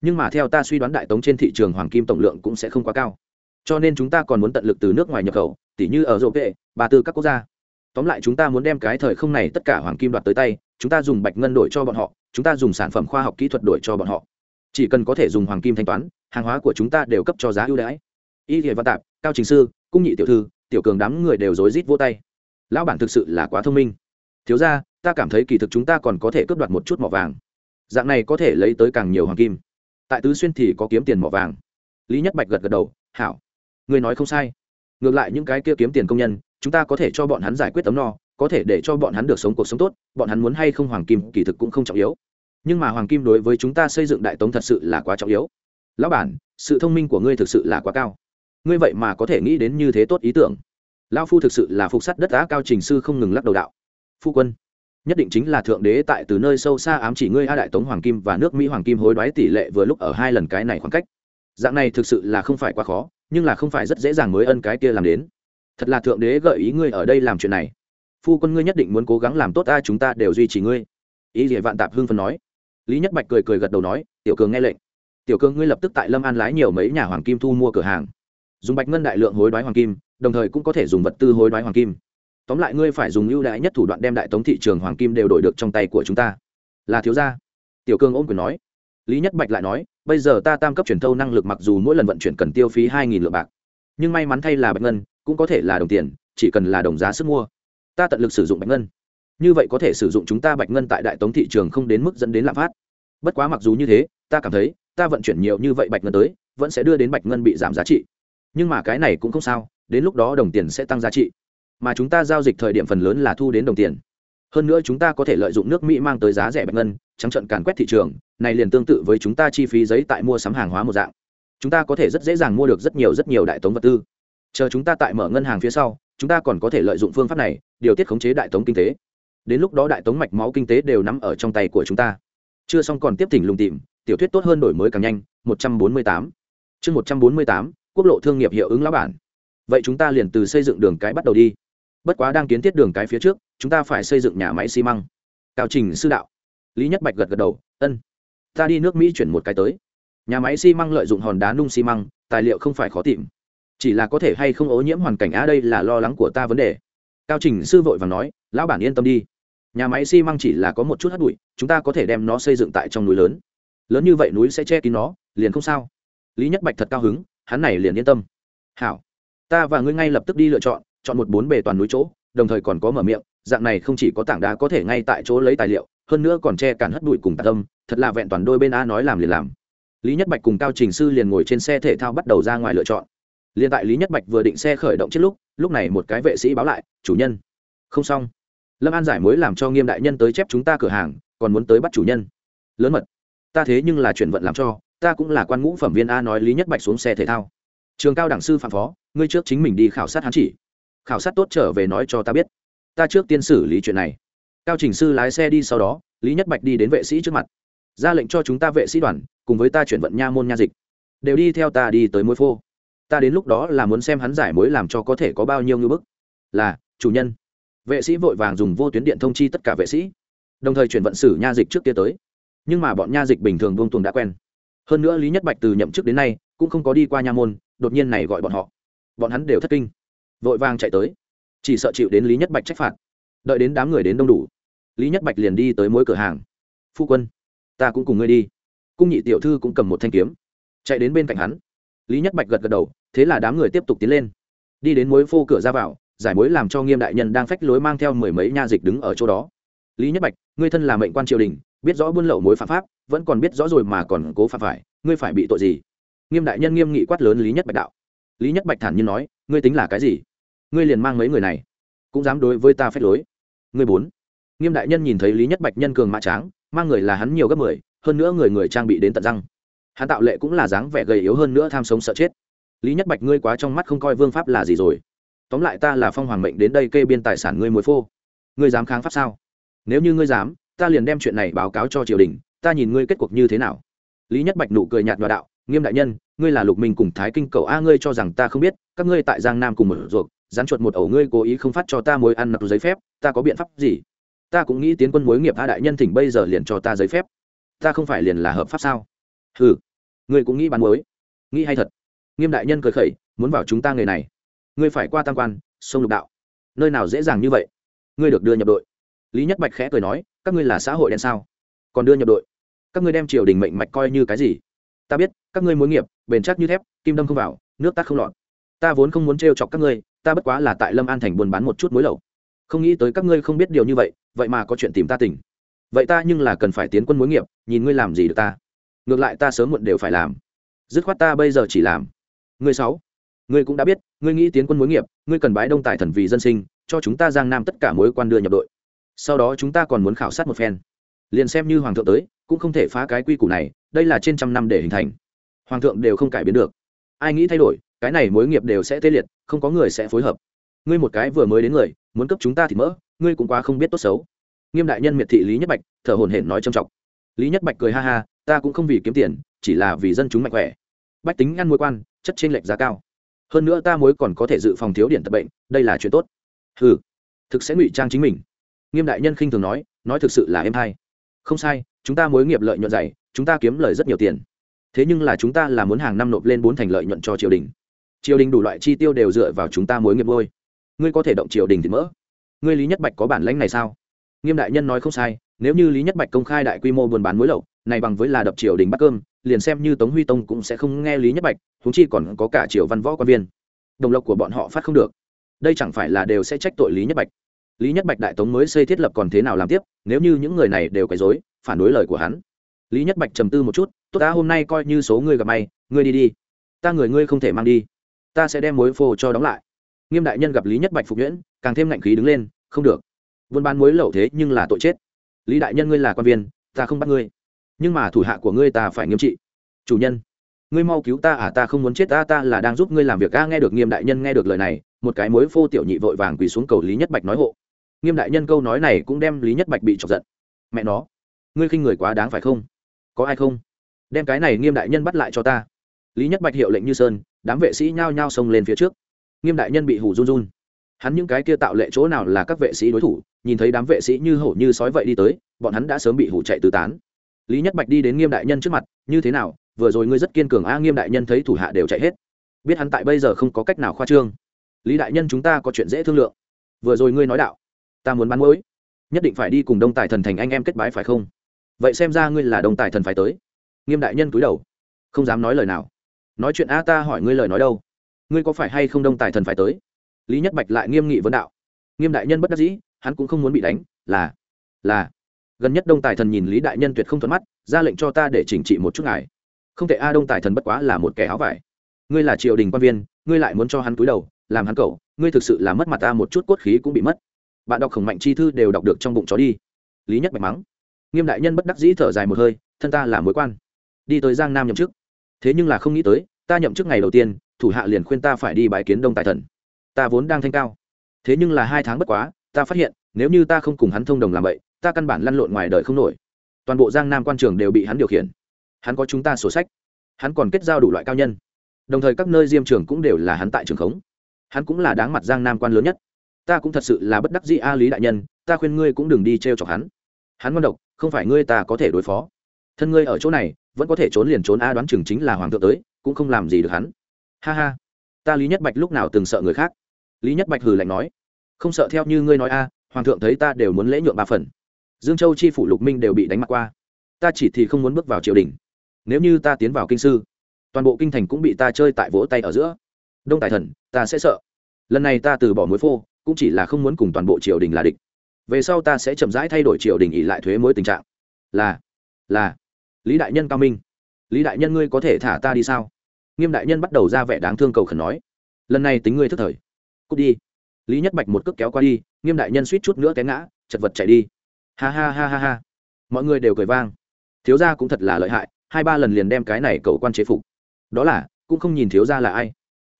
Nhưng mà theo ta suy đoán đại tống trên thị trường hoàng kim tổng lượng cũng sẽ không quá cao. Cho nên chúng ta còn muốn tận lực từ nước ngoài nhập khẩu, tỉ như ở rộ vệ, ba tư các quốc gia. Tóm lại chúng ta muốn đem cái thời không này tất cả hoàng kim đoạt tới tay, chúng ta dùng bạch ngân đổi cho bọn họ, chúng ta dùng sản phẩm khoa học kỹ thuật đổi cho bọn họ chỉ cần có thể dùng hoàng kim thanh toán, hàng hóa của chúng ta đều cấp cho giá ưu đãi. Y thiện văn tạp, cao trình sư, cung nhị tiểu thư, tiểu cường đám người đều rối rít vô tay. Lão bản thực sự là quá thông minh. Thiếu ra ta cảm thấy kỳ thực chúng ta còn có thể cướp đoạt một chút mỏ vàng. Dạng này có thể lấy tới càng nhiều hoàng kim. Tại tứ xuyên thì có kiếm tiền mỏ vàng. Lý nhất bạch gật gật đầu, hảo. Người nói không sai. Ngược lại những cái kia kiếm tiền công nhân, chúng ta có thể cho bọn hắn giải quyết tấm no, có thể để cho bọn hắn được sống cuộc sống tốt, bọn hắn muốn hay không hoàng kim kỳ thực cũng không trọng yếu nhưng mà hoàng kim đối với chúng ta xây dựng đại tống thật sự là quá trọng yếu. Lão bản, sự thông minh của ngươi thực sự là quá cao. Ngươi vậy mà có thể nghĩ đến như thế tốt ý tưởng. Lão phu thực sự là phục sắt đất đá cao trình sư không ngừng lắc đầu đạo. Phu quân, nhất định chính là thượng đế tại từ nơi sâu xa ám chỉ ngươi a đại tống hoàng kim và nước mỹ hoàng kim hối đoái tỷ lệ vừa lúc ở hai lần cái này khoảng cách. Dạng này thực sự là không phải quá khó, nhưng là không phải rất dễ dàng mới ân cái kia làm đến. Thật là thượng đế gợi ý ngươi ở đây làm chuyện này. Phu quân ngươi nhất định muốn cố gắng làm tốt ta chúng ta đều duy trì ngươi. Ý gì vạn tạp hưng phân nói lý nhất bạch cười cười gật đầu nói, tiểu cường nghe lệnh. Tiểu cường, ngươi lập tức tại lâm an lái nhiều mấy nhà hoàng kim thu mua cửa hàng. Dùng bạch ngân đại lượng hối đoái hoàng kim, đồng thời cũng có thể dùng vật tư hối đoái hoàng kim. Tóm lại ngươi phải dùng ưu đãi nhất thủ đoạn đem đại tống thị trường hoàng kim đều đổi được trong tay của chúng ta. Là thiếu gia. Tiểu cương ôm quyền nói. Lý nhất bạch lại nói, bây giờ ta tam cấp truyền thâu năng lực mặc dù mỗi lần vận chuyển cần tiêu phí hai nghìn lượng bạc, nhưng may mắn thay là bạch ngân, cũng có thể là đồng tiền, chỉ cần là đồng giá sức mua. Ta tận lực sử dụng bạch ngân như vậy có thể sử dụng chúng ta bạch ngân tại đại tống thị trường không đến mức dẫn đến lạm phát. Bất quá mặc dù như thế, ta cảm thấy, ta vận chuyển nhiều như vậy bạch ngân tới, vẫn sẽ đưa đến bạch ngân bị giảm giá trị. Nhưng mà cái này cũng không sao, đến lúc đó đồng tiền sẽ tăng giá trị. Mà chúng ta giao dịch thời điểm phần lớn là thu đến đồng tiền. Hơn nữa chúng ta có thể lợi dụng nước mỹ mang tới giá rẻ bạch ngân, trắng trận càn quét thị trường, này liền tương tự với chúng ta chi phí giấy tại mua sắm hàng hóa một dạng. Chúng ta có thể rất dễ dàng mua được rất nhiều rất nhiều đại tống vật tư. Chờ chúng ta tại mở ngân hàng phía sau, chúng ta còn có thể lợi dụng phương pháp này, điều tiết khống chế đại tống kinh tế đến lúc đó đại tống mạch máu kinh tế đều nắm ở trong tay của chúng ta. Chưa xong còn tiếp thỉnh lùng tìm, tiểu thuyết tốt hơn đổi mới càng nhanh 148 chương 148 quốc lộ thương nghiệp hiệu ứng lão bản. Vậy chúng ta liền từ xây dựng đường cái bắt đầu đi. Bất quá đang kiến thiết đường cái phía trước, chúng ta phải xây dựng nhà máy xi măng. Cao trình sư đạo. Lý nhất bạch gật gật đầu, ân, ta đi nước mỹ chuyển một cái tới. Nhà máy xi măng lợi dụng hòn đá nung xi măng, tài liệu không phải khó tìm. Chỉ là có thể hay không ô nhiễm hoàn cảnh, á, đây là lo lắng của ta vấn đề. Cao trình sư vội và nói, lão bản yên tâm đi nhà máy xi măng chỉ là có một chút hất bụi, chúng ta có thể đem nó xây dựng tại trong núi lớn. Lớn như vậy núi sẽ che kín nó, liền không sao. Lý nhất bạch thật cao hứng, hắn này liền yên tâm. Hảo, ta và ngươi ngay lập tức đi lựa chọn chọn một bốn bề toàn núi chỗ, đồng thời còn có mở miệng, dạng này không chỉ có tảng đá có thể ngay tại chỗ lấy tài liệu, hơn nữa còn che cản hất bụi cùng tạ tâm, thật là vẹn toàn đôi bên a nói làm liền làm. Lý nhất bạch cùng cao trình sư liền ngồi trên xe thể thao bắt đầu ra ngoài lựa chọn. Liền tại lý nhất bạch vừa định xe khởi động trước lúc lúc này một cái vệ sĩ báo lại, chủ nhân. Không xong lâm an giải mối làm cho nghiêm đại nhân tới chép chúng ta cửa hàng, còn muốn tới bắt chủ nhân. Lớn mật, ta thế nhưng là chuyển vận làm cho, ta cũng là quan ngũ phẩm viên a nói lý nhất bạch xuống xe thể thao. Trường cao đẳng sư phạm phó, ngươi trước chính mình đi khảo sát hắn chỉ. Khảo sát tốt trở về nói cho ta biết. Ta trước tiên xử lý chuyện này. Cao trình sư lái xe đi sau đó, lý nhất bạch đi đến vệ sĩ trước mặt. Ra lệnh cho chúng ta vệ sĩ đoàn, cùng với ta chuyển vận nha môn nha dịch. Đều đi theo ta đi tới mối phô. Ta đến lúc đó là muốn xem hắn giải mối làm cho có thể có bao nhiêu ngư bức. Là, chủ nhân vệ sĩ vội vàng dùng vô tuyến điện thông chi tất cả vệ sĩ, đồng thời chuyển vận sử nha dịch trước kia tới. Nhưng mà bọn nha dịch bình thường buông tuồng đã quen. Hơn nữa lý nhất bạch từ nhậm chức đến nay cũng không có đi qua nha môn, đột nhiên này gọi bọn họ. Bọn hắn đều thất kinh, vội vàng chạy tới. Chỉ sợ chịu đến lý nhất bạch trách phạt. Đợi đến đám người đến đông đủ, lý nhất bạch liền đi tới mỗi cửa hàng. Phu quân, ta cũng cùng ngươi đi. Cung nhị tiểu thư cũng cầm một thanh kiếm, chạy đến bên cạnh hắn. Lý nhất bạch gật gật đầu, thế là đám người tiếp tục tiến lên. Đi đến mối phô cửa ra vào giải mối làm cho nghiêm đại nhân đang phách lối mang theo mười mấy nha dịch đứng ở chỗ đó. Lý nhất bạch, ngươi thân là mệnh quan triều đình, biết rõ buôn lậu mối phạm pháp, vẫn còn biết rõ rồi mà còn cố phạm phải, ngươi phải bị tội gì? Nghiêm đại nhân nghiêm nghị quát lớn lý nhất bạch đạo. Lý nhất bạch thản nhiên nói, ngươi tính là cái gì? Ngươi liền mang mấy người này, cũng dám đối với ta phép lối. Ngươi bốn. Nghiêm đại nhân nhìn thấy lý nhất bạch nhân cường mã tráng, mang người là hắn nhiều gấp mười, hơn nữa người người trang bị đến tận răng. Hắn tạo lệ cũng là dáng vẻ gầy yếu hơn nữa tham sống sợ chết. Lý nhất bạch ngươi quá trong mắt không coi vương pháp là gì rồi tóm lại ta là phong hoàng mệnh đến đây kê biên tài sản ngươi mối phô. Ngươi dám kháng pháp sao? Nếu như ngươi dám, ta liền đem chuyện này báo cáo cho triều đình, ta nhìn ngươi kết cuộc như thế nào. Lý nhất bạch nụ cười nhạt nhòa đạo, nghiêm đại nhân, ngươi là lục minh cùng thái kinh cầu a, ngươi cho rằng ta không biết, các ngươi tại giang nam cùng một ruột rán chuột một ẩu ngươi cố ý không phát cho ta mối ăn nặc giấy phép, ta có biện pháp gì? Ta cũng nghĩ tiến quân mối nghiệp a đại nhân thỉnh bây giờ liền cho ta giấy phép. Ta không phải liền là hợp pháp sao? Ừ ngươi cũng nghĩ bán mối. Nghĩ hay thật. Nghiêm đại nhân cười khẩy, muốn vào chúng ta người này ngươi phải qua tam quan, sông lục đạo. Nơi nào dễ dàng như vậy? Ngươi được đưa nhập đội. Lý nhất bạch khẽ cười nói, các ngươi là xã hội đen sao? Còn đưa nhập đội? Các ngươi đem triều đình mệnh mạch coi như cái gì? Ta biết, các ngươi mối nghiệp, bền chắc như thép, kim đâm không vào, nước tác không lọt. Ta vốn không muốn trêu chọc các ngươi, ta bất quá là tại lâm an thành buôn bán một chút mối lậu không nghĩ tới các ngươi không biết điều như vậy vậy mà có chuyện tìm ta tỉnh. Vậy ta nhưng là cần phải tiến quân mối nghiệp, nhìn ngươi làm gì được ta. Ngược lại ta sớm muộn đều phải làm. Dứt khoát ta bây giờ chỉ làm. Ngươi sáu ngươi cũng đã biết, ngươi nghĩ tiến quân mối nghiệp, ngươi cần bái đông tài thần vì dân sinh, cho chúng ta giang nam tất cả mối quan đưa nhập đội. Sau đó chúng ta còn muốn khảo sát một phen. Liền xem như hoàng thượng tới, cũng không thể phá cái quy củ này, đây là trên trăm năm để hình thành. Hoàng thượng đều không cải biến được. Ai nghĩ thay đổi, cái này mối nghiệp đều sẽ tê liệt, không có người sẽ phối hợp. Ngươi một cái vừa mới đến người, muốn cấp chúng ta thì mỡ, ngươi cũng quá không biết tốt xấu. Nghiêm đại nhân miệt thị lý nhất bạch, thở hổn hển nói trầm trọng. Lý nhất bạch cười ha ha, ta cũng không vì kiếm tiền, chỉ là vì dân chúng mạnh khỏe. Bách tính ngăn mối quan, chất trên lệch giá cao hơn nữa ta mối còn có thể dự phòng thiếu điện tật bệnh, đây là chuyện tốt. Ừ thực sẽ ngụy trang chính mình. Nghiêm đại nhân khinh thường nói nói thực sự là em hay không sai, chúng ta mối nghiệp lợi nhuận dày, chúng ta kiếm lời rất nhiều tiền. Thế nhưng là chúng ta là muốn hàng năm nộp lên bốn thành lợi nhuận cho triều đình. Triều đình đủ loại chi tiêu đều dựa vào chúng ta mối nghiệp ngôi ngươi có thể động triều đình thì mỡ. Ngươi lý nhất bạch có bản lãnh này sao? Nghiêm đại nhân nói không sai, nếu như lý nhất bạch công khai đại quy mô buôn bán mối lậu này bằng với là đập triều đình bắt cơm, liền xem như tống huy tông cũng sẽ không nghe lý nhất bạch thúng chi còn có cả triều văn võ quan viên. Đồng lộc của bọn họ phát không được. Đây chẳng phải là đều sẽ trách tội lý nhất bạch. Lý nhất bạch đại tống mới xây thiết lập còn thế nào làm tiếp, nếu như những người này đều quấy dối phản đối lời của hắn. Lý nhất bạch trầm tư một chút, tốt ta, hôm nay coi như số ngươi gặp may, ngươi đi đi. Ta người ngươi không thể mang đi. Ta sẽ đem mối phô cho đóng lại. Nghiêm đại nhân gặp lý nhất bạch phục nhuyễn, càng thêm ngạnh khí đứng lên, không được. Buôn bán mối lậu thế nhưng là tội chết. Lý đại nhân ngươi là quan viên, ta không bắt ngươi nhưng mà thủ hạ của ngươi ta phải nghiêm trị. Chủ nhân, ngươi mau cứu ta à ta không muốn chết, ta ta là đang giúp ngươi làm việc. A, nghe được nghiêm đại nhân nghe được lời này, một cái mối phô tiểu nhị vội vàng quỳ xuống cầu lý nhất bạch nói hộ. Nghiêm đại nhân câu nói này cũng đem lý nhất bạch bị chọc giận. Mẹ nó, ngươi khinh người quá đáng phải không? Có ai không? Đem cái này nghiêm đại nhân bắt lại cho ta. Lý nhất bạch hiệu lệnh như sơn, đám vệ sĩ nhao nhao xông lên phía trước. Nghiêm đại nhân bị hủ run run. Hắn những cái kia tạo lệ chỗ nào là các vệ sĩ đối thủ, nhìn thấy đám vệ sĩ như hổ như sói vậy đi tới, bọn hắn đã sớm bị hủ chạy tứ tán lý nhất bạch đi đến nghiêm đại nhân trước mặt, như thế nào? Vừa rồi ngươi rất kiên cường a nghiêm đại nhân thấy thủ hạ đều chạy hết. Biết hắn tại bây giờ không có cách nào khoa trương. Lý đại nhân chúng ta có chuyện dễ thương lượng. Vừa rồi ngươi nói đạo, ta muốn bán mối nhất định phải đi cùng đông tài thần thành anh em kết bái phải không? Vậy xem ra ngươi là đông tài thần phải tới. Nghiêm đại nhân cúi đầu, không dám nói lời nào. Nói chuyện a ta hỏi ngươi lời nói đâu? Ngươi có phải hay không đông tài thần phải tới? Lý nhất bạch lại nghiêm nghị vấn đạo. Nghiêm đại nhân bất đắc dĩ, hắn cũng không muốn bị đánh, là là gần nhất đông tài thần nhìn lý đại nhân tuyệt không thuận mắt, ra lệnh cho ta để chỉnh trị một chút ngài. Không thể a, đông tài thần bất quá là một kẻ áo vải. Ngươi là triều đình quan viên, ngươi lại muốn cho hắn cúi đầu, làm hắn cậu, ngươi thực sự là mất mặt ta một chút cốt khí cũng bị mất. Bạn đọc khổng mạnh chi thư đều đọc được trong bụng chó đi. Lý nhất bạch mắng. Nghiêm đại nhân bất đắc dĩ thở dài một hơi, thân ta là mối quan. Đi tới giang nam nhậm chức. Thế nhưng là không nghĩ tới, ta nhậm chức ngày đầu tiên, thủ hạ liền khuyên ta phải đi bãi kiến đông tài thần. Ta vốn đang thanh cao. Thế nhưng là hai tháng bất quá, ta phát hiện, nếu như ta không cùng hắn thông đồng làm vậy ta căn bản lăn lộn ngoài đời không nổi. Toàn bộ giang nam quan trường đều bị hắn điều khiển. Hắn có chúng ta sổ sách. Hắn còn kết giao đủ loại cao nhân. Đồng thời các nơi diêm trường cũng đều là hắn tại trường khống. Hắn cũng là đáng mặt giang nam quan lớn nhất. Ta cũng thật sự là bất đắc dĩ a lý đại nhân, ta khuyên ngươi cũng đừng đi t r e o chọc hắn. Hắn ngon độc, không phải ngươi ta có thể đối phó. Thân ngươi ở chỗ này, vẫn có thể trốn liền trốn a đoán chừng chính là hoàng thượng tới, cũng không làm gì được hắn. Ha ha. Ta lý nhất bạch lúc nào từng sợ người khác? Lý nhất bạch hừ lạnh nói. Không sợ theo như ngươi nói a, hoàng thượng thấy ta đều muốn lễ nhượng ba phần dương châu chi phủ lục minh đều bị đánh mặt qua. Ta chỉ thì không muốn bước vào triều đình. Nếu như ta tiến vào kinh sư, toàn bộ kinh thành cũng bị ta chơi tại vỗ tay ở giữa. Đông tài thần, ta sẽ sợ. Lần này ta từ bỏ mối phô, cũng chỉ là không muốn cùng toàn bộ triều đình là địch. Về sau ta sẽ chậm rãi thay đổi triều đình ỉ lại thuế mối tình trạng. Là là. Lý đại nhân cao minh. Lý đại nhân ngươi có thể thả ta đi sao? Nghiêm đại nhân bắt đầu ra vẻ đáng thương cầu khẩn nói. Lần này tính ngươi thức thời. Cút đi. Lý nhất bạch một cước kéo qua đi, nghiêm đại nhân suýt chút nữa té ngã, chật vật chạy đi ha ha ha ha ha. Mọi người đều cười vang. Thiếu gia cũng thật là lợi hại, hai ba lần liền đem cái này cầu quan chế phục. Đó là, cũng không nhìn thiếu gia là ai.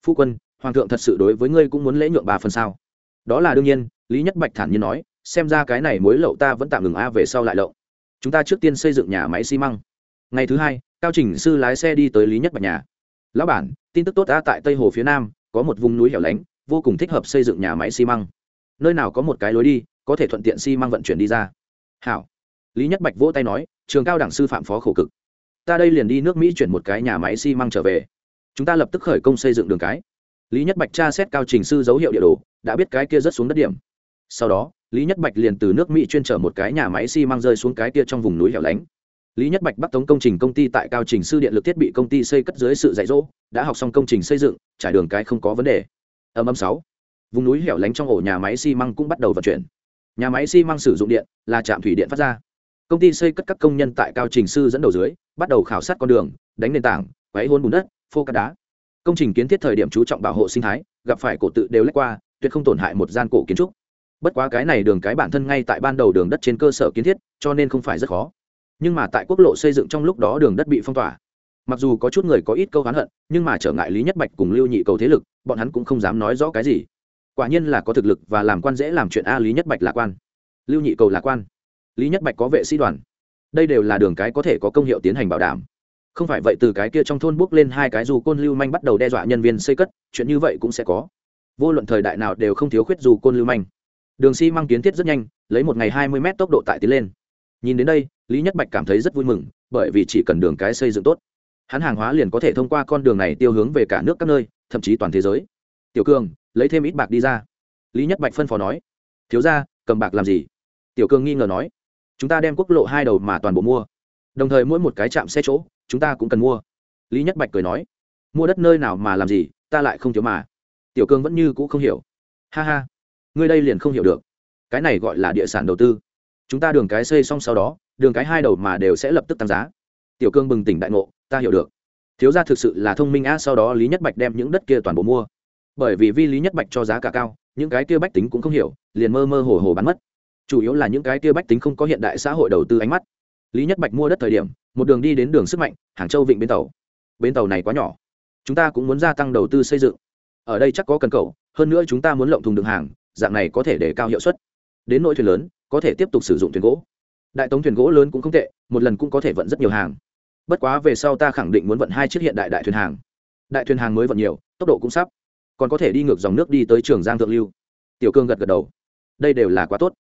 Phu quân, hoàng thượng thật sự đối với ngươi cũng muốn lễ nhượng bà phần sao? Đó là đương nhiên, lý nhất bạch thản nhiên nói, xem ra cái này mối lậu ta vẫn tạm ngừng a, về sau lại lậu. Chúng ta trước tiên xây dựng nhà máy xi măng. Ngày thứ hai, cao trình sư lái xe đi tới lý nhất bạch nhà. Lão bản, tin tức tốt ta tại tây hồ phía nam, có một vùng núi hẻo lánh, vô cùng thích hợp xây dựng nhà máy xi măng. Nơi nào có một cái lối đi, có thể thuận tiện xi măng vận chuyển đi ra hảo. Lý nhất bạch vỗ tay nói, trường cao đẳng sư phạm phó khổ cực. Ta đây liền đi nước mỹ chuyển một cái nhà máy xi măng trở về. Chúng ta lập tức khởi công xây dựng đường cái. Lý nhất bạch tra xét cao trình sư dấu hiệu địa đồ, đã biết cái kia rớt xuống đất điểm. Sau đó, lý nhất bạch liền từ nước mỹ chuyên trở một cái nhà máy xi măng rơi xuống cái kia trong vùng núi hẻo lánh. Lý nhất bạch bắt tống công trình công ty tại cao trình sư điện lực thiết bị công ty xây cất dưới sự dạy dỗ, đã học xong công trình xây dựng, trải đường cái không có vấn đề. Âm âm sáu. Vùng núi hẻo lánh trong ổ nhà máy xi măng cũng bắt đầu vận chuyển nhà máy xi măng sử dụng điện là trạm thủy điện phát ra. Công ty xây cất các công nhân tại cao trình sư dẫn đầu dưới, bắt đầu khảo sát con đường, đánh nền tảng, quấy hôn bùn đất, phô cát đá. Công trình kiến thiết thời điểm chú trọng bảo hộ sinh thái, gặp phải cổ tự đều lách qua, tuyệt không tổn hại một gian cổ kiến trúc. Bất quá cái này đường cái bản thân ngay tại ban đầu đường đất trên cơ sở kiến thiết, cho nên không phải rất khó. Nhưng mà tại quốc lộ xây dựng trong lúc đó đường đất bị phong tỏa. Mặc dù có chút người có ít câu hán hận, nhưng mà trở ngại lý nhất bạch cùng lưu nhị cầu thế lực, bọn hắn cũng không dám nói rõ cái gì quả nhiên là có thực lực và làm quan dễ làm chuyện a lý nhất bạch là quan. Lưu nhị cầu là quan. Lý nhất bạch có vệ sĩ đoàn. Đây đều là đường cái có thể có công hiệu tiến hành bảo đảm. Không phải vậy từ cái kia trong thôn bước lên hai cái dù côn lưu manh bắt đầu đe dọa nhân viên xây cất, chuyện như vậy cũng sẽ có. Vô luận thời đại nào đều không thiếu khuyết dù côn lưu manh. Đường xi măng kiến thiết rất nhanh, lấy một ngày hai mươi m tốc độ tại tiến lên. Nhìn đến đây, lý nhất bạch cảm thấy rất vui mừng, bởi vì chỉ cần đường cái xây dựng tốt, hắn hàng hóa liền có thể thông qua con đường này tiêu hướng về cả nước các nơi, thậm chí toàn thế giới. Tiểu cường lấy thêm ít bạc đi ra. Lý nhất bạch phân phó nói, thiếu ra cầm bạc làm gì? Tiểu cường nghi ngờ nói, chúng ta đem quốc lộ hai đầu mà toàn bộ mua. Đồng thời mỗi một cái trạm xe chỗ, chúng ta cũng cần mua. Lý nhất bạch cười nói, mua đất nơi nào mà làm gì, ta lại không thiếu mà. Tiểu cường vẫn như cũ không hiểu. Ha ha, ngươi đây liền không hiểu được. Cái này gọi là địa sản đầu tư. Chúng ta đường cái xây xong sau đó, đường cái hai đầu mà đều sẽ lập tức tăng giá. Tiểu cương bừng tỉnh đại ngộ, ta hiểu được. Thiếu gia thực sự là thông minh a sau đó lý nhất bạch đem những đất kia toàn bộ mua bởi vì vi lý nhất bạch cho giá cả cao, những cái kia bách tính cũng không hiểu, liền mơ mơ hồ hồ bán mất. Chủ yếu là những cái kia bách tính không có hiện đại xã hội đầu tư ánh mắt. Lý nhất bạch mua đất thời điểm, một đường đi đến đường sức mạnh, hàng châu vịnh bến tàu. Bến tàu này quá nhỏ. Chúng ta cũng muốn gia tăng đầu tư xây dựng. Ở đây chắc có cần cầu, hơn nữa chúng ta muốn lộng thùng đường hàng, dạng này có thể để cao hiệu suất. Đến nỗi thuyền lớn, có thể tiếp tục sử dụng thuyền gỗ. Đại tống thuyền gỗ lớn cũng không tệ, một lần cũng có thể vận rất nhiều hàng. Bất quá về sau ta khẳng định muốn vận hai chiếc hiện đại đại thuyền hàng. Đại thuyền hàng mới vận nhiều, tốc độ cũng sắp còn có thể đi ngược dòng nước đi tới trường giang thượng lưu. Tiểu cương gật gật đầu. Đây đều là quá tốt.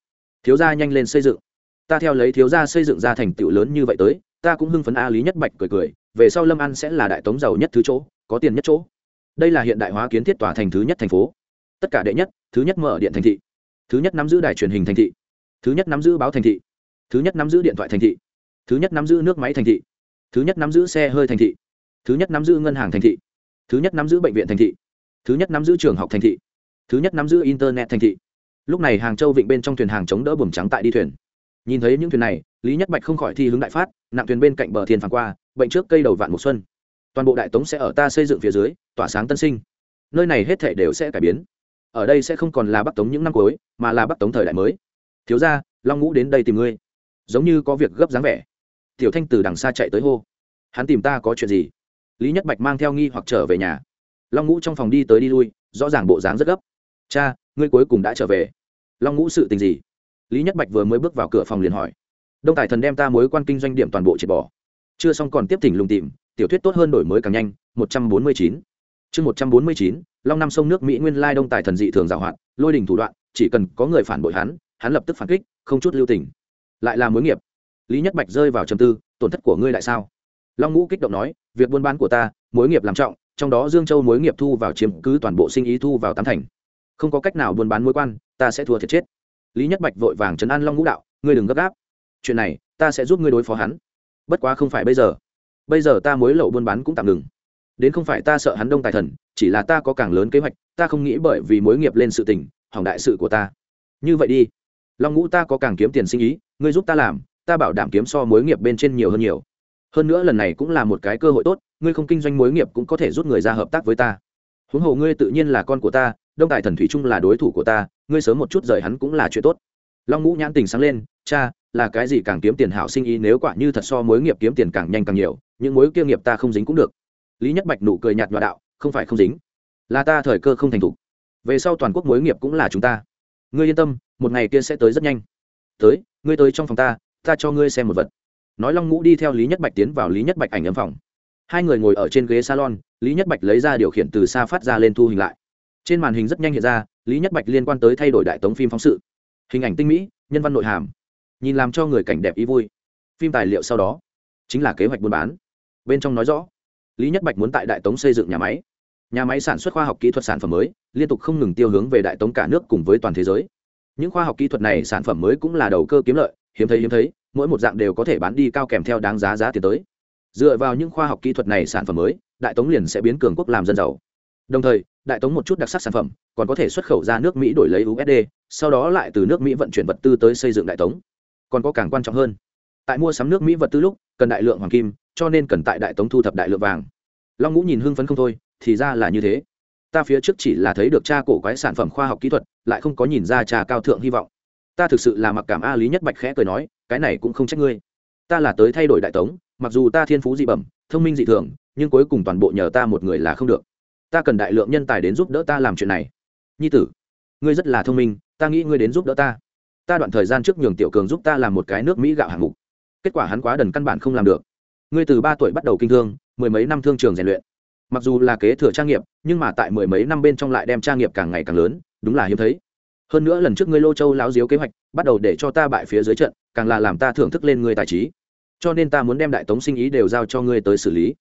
Thiếu gia nhanh lên xây dựng. Ta theo lấy thiếu gia xây dựng ra thành tựu lớn như vậy tới, ta cũng hưng phấn a lý nhất bạch cười cười, về sau lâm an sẽ là đại tống giàu nhất thứ chỗ, có tiền nhất chỗ. Đây là hiện đại hóa kiến thiết tòa thành thứ nhất thành phố. Tất cả đệ nhất, thứ nhất mở điện thành thị. Thứ nhất nắm giữ đài truyền hình thành thị. Thứ nhất nắm giữ báo thành thị. Thứ nhất nắm giữ điện thoại thành thị. Thứ nhất nắm giữ nước máy thành thị. Thứ nhất nắm giữ xe hơi thành thị. Thứ nhất nắm giữ ngân hàng thành thị. Thứ nhất nắm giữ bệnh viện thành thị thứ nhất nắm giữ trường học thành thị. Thứ nhất nắm giữ internet thành thị. Lúc này hàng châu vịnh bên trong thuyền hàng chống đỡ buồm trắng tại đi thuyền. Nhìn thấy những thuyền này, lý nhất bạch không khỏi thi hướng đại phát, nặng thuyền bên cạnh bờ thiên phản qua, bệnh trước cây đầu vạn mùa xuân. Toàn bộ đại tống sẽ ở ta xây dựng phía dưới, tỏa sáng tân sinh. Nơi này hết thể đều sẽ cải biến. Ở đây sẽ không còn là bắc tống những năm cuối, mà là bắc tống thời đại mới. Thiếu ra long ngũ đến đây tìm ngươi. Giống như có việc gấp dáng vẻ. Tiểu thanh từ đằng xa chạy tới hô. Hắn tìm ta có chuyện gì? Lý nhất bạch mang theo nghi hoặc trở về nhà long ngũ trong phòng đi tới đi lui, rõ ràng bộ dáng rất gấp. Cha, ngươi cuối cùng đã trở về. Long ngũ sự tình gì? Lý nhất bạch vừa mới bước vào cửa phòng liền hỏi. Đông tài thần đem ta mối quan kinh doanh điểm toàn bộ triệt bỏ. Chưa xong còn tiếp thỉnh lùng tìm, tiểu thuyết tốt hơn đổi mới càng nhanh. Một trăm bốn mươi chín. Chương một trăm bốn mươi chín, long năm sông nước mỹ nguyên lai đông tài thần dị thường giảo hoạt lôi đình thủ đoạn, chỉ cần có người phản bội hắn hắn lập tức phản kích, không chút lưu tình. Lại là mối nghiệp. Lý nhất bạch rơi vào trầm tư, tổn thất của ngươi lại sao? Long ngũ kích động nói, việc buôn bán của ta, mối nghiệp làm trọng trong đó dương châu mối nghiệp thu vào chiếm cứ toàn bộ sinh ý thu vào tám thành. Không có cách nào buôn bán mối quan, ta sẽ thua thiệt chết. Lý nhất bạch vội vàng chấn an long ngũ đạo, ngươi đừng gấp gáp. Chuyện này, ta sẽ giúp ngươi đối phó hắn. Bất quá không phải bây giờ. Bây giờ ta mối lậu buôn bán cũng tạm ngừng. Đến không phải ta sợ hắn đông tài thần, chỉ là ta có càng lớn kế hoạch, ta không nghĩ bởi vì mối nghiệp lên sự tình, hỏng đại sự của ta. Như vậy đi. Long ngũ ta có càng kiếm tiền sinh ý, ngươi giúp ta làm, ta bảo đảm kiếm so mối nghiệp bên trên nhiều hơn nhiều hơn nữa lần này cũng là một cái cơ hội tốt, ngươi không kinh doanh mối nghiệp cũng có thể rút người ra hợp tác với ta. Huống hồ ngươi tự nhiên là con của ta, đông tài thần thủy trung là đối thủ của ta, ngươi sớm một chút rời hắn cũng là chuyện tốt. Long ngũ nhãn tình sáng lên, cha, là cái gì càng kiếm tiền hảo sinh ý nếu quả như thật so mối nghiệp kiếm tiền càng nhanh càng nhiều, những mối kia nghiệp ta không dính cũng được. Lý nhất bạch nụ cười nhạt nhòa đạo, không phải không dính, là ta thời cơ không thành thục. Về sau toàn quốc mối nghiệp cũng là chúng ta. Ngươi yên tâm, một ngày kia sẽ tới rất nhanh. Tới, ngươi tới trong phòng ta ta cho ngươi xem một vật nói long ngũ đi theo lý nhất bạch tiến vào lý nhất bạch ảnh âm phòng hai người ngồi ở trên ghế salon lý nhất bạch lấy ra điều khiển từ xa phát ra lên thu hình lại trên màn hình rất nhanh hiện ra lý nhất bạch liên quan tới thay đổi đại tống phim phóng sự hình ảnh tinh mỹ nhân văn nội hàm nhìn làm cho người cảnh đẹp ý vui phim tài liệu sau đó chính là kế hoạch buôn bán bên trong nói rõ lý nhất bạch muốn tại đại tống xây dựng nhà máy nhà máy sản xuất khoa học kỹ thuật sản phẩm mới liên tục không ngừng tiêu hướng về đại tống cả nước cùng với toàn thế giới những khoa học kỹ thuật này sản phẩm mới cũng là đầu cơ kiếm lợi hiếm thấy hiếm thấy mỗi một dạng đều có thể bán đi cao kèm theo đáng giá giá tiền tới. Dựa vào những khoa học kỹ thuật này sản phẩm mới, đại tống liền sẽ biến cường quốc làm dân giàu. Đồng thời, đại tống một chút đặc sắc sản phẩm còn có thể xuất khẩu ra nước mỹ đổi lấy usd sau đó lại từ nước mỹ vận chuyển vật tư tới xây dựng đại tống. Còn có càng quan trọng hơn, tại mua sắm nước mỹ vật tư lúc, cần đại lượng hoàng kim, cho nên cần tại đại tống thu thập đại lượng vàng. Long ngũ nhìn hưng phấn không thôi, thì ra là như thế. Ta phía trước chỉ là thấy được cha cổ quái sản phẩm khoa học kỹ thuật, lại không có nhìn ra cha cao thượng hy vọng. Ta thực sự là mặc cảm a lý nhất bạch khẽ cười nói cái này cũng không trách ngươi. Ta là tới thay đổi đại tống, mặc dù ta thiên phú dị bẩm, thông minh dị thường, nhưng cuối cùng toàn bộ nhờ ta một người là không được. Ta cần đại lượng nhân tài đến giúp đỡ ta làm chuyện này. Nhi tử, ngươi rất là thông minh, ta nghĩ ngươi đến giúp đỡ ta. Ta đoạn thời gian trước nhường tiểu cường giúp ta làm một cái nước mỹ gạo hạng mục. Kết quả hắn quá đần căn bản không làm được. Ngươi từ ba tuổi bắt đầu kinh thương, mười mấy năm thương trường rèn luyện. Mặc dù là kế thừa trang nghiệp, nhưng mà tại mười mấy năm bên trong lại đem trang nghiệp càng ngày càng lớn, đúng là hiếm thấy hơn nữa lần trước ngươi lô châu láo diếu kế hoạch, bắt đầu để cho ta bại phía dưới trận, càng là làm ta thưởng thức lên ngươi tài trí. Cho nên ta muốn đem đại tống sinh ý đều giao cho ngươi tới xử lý.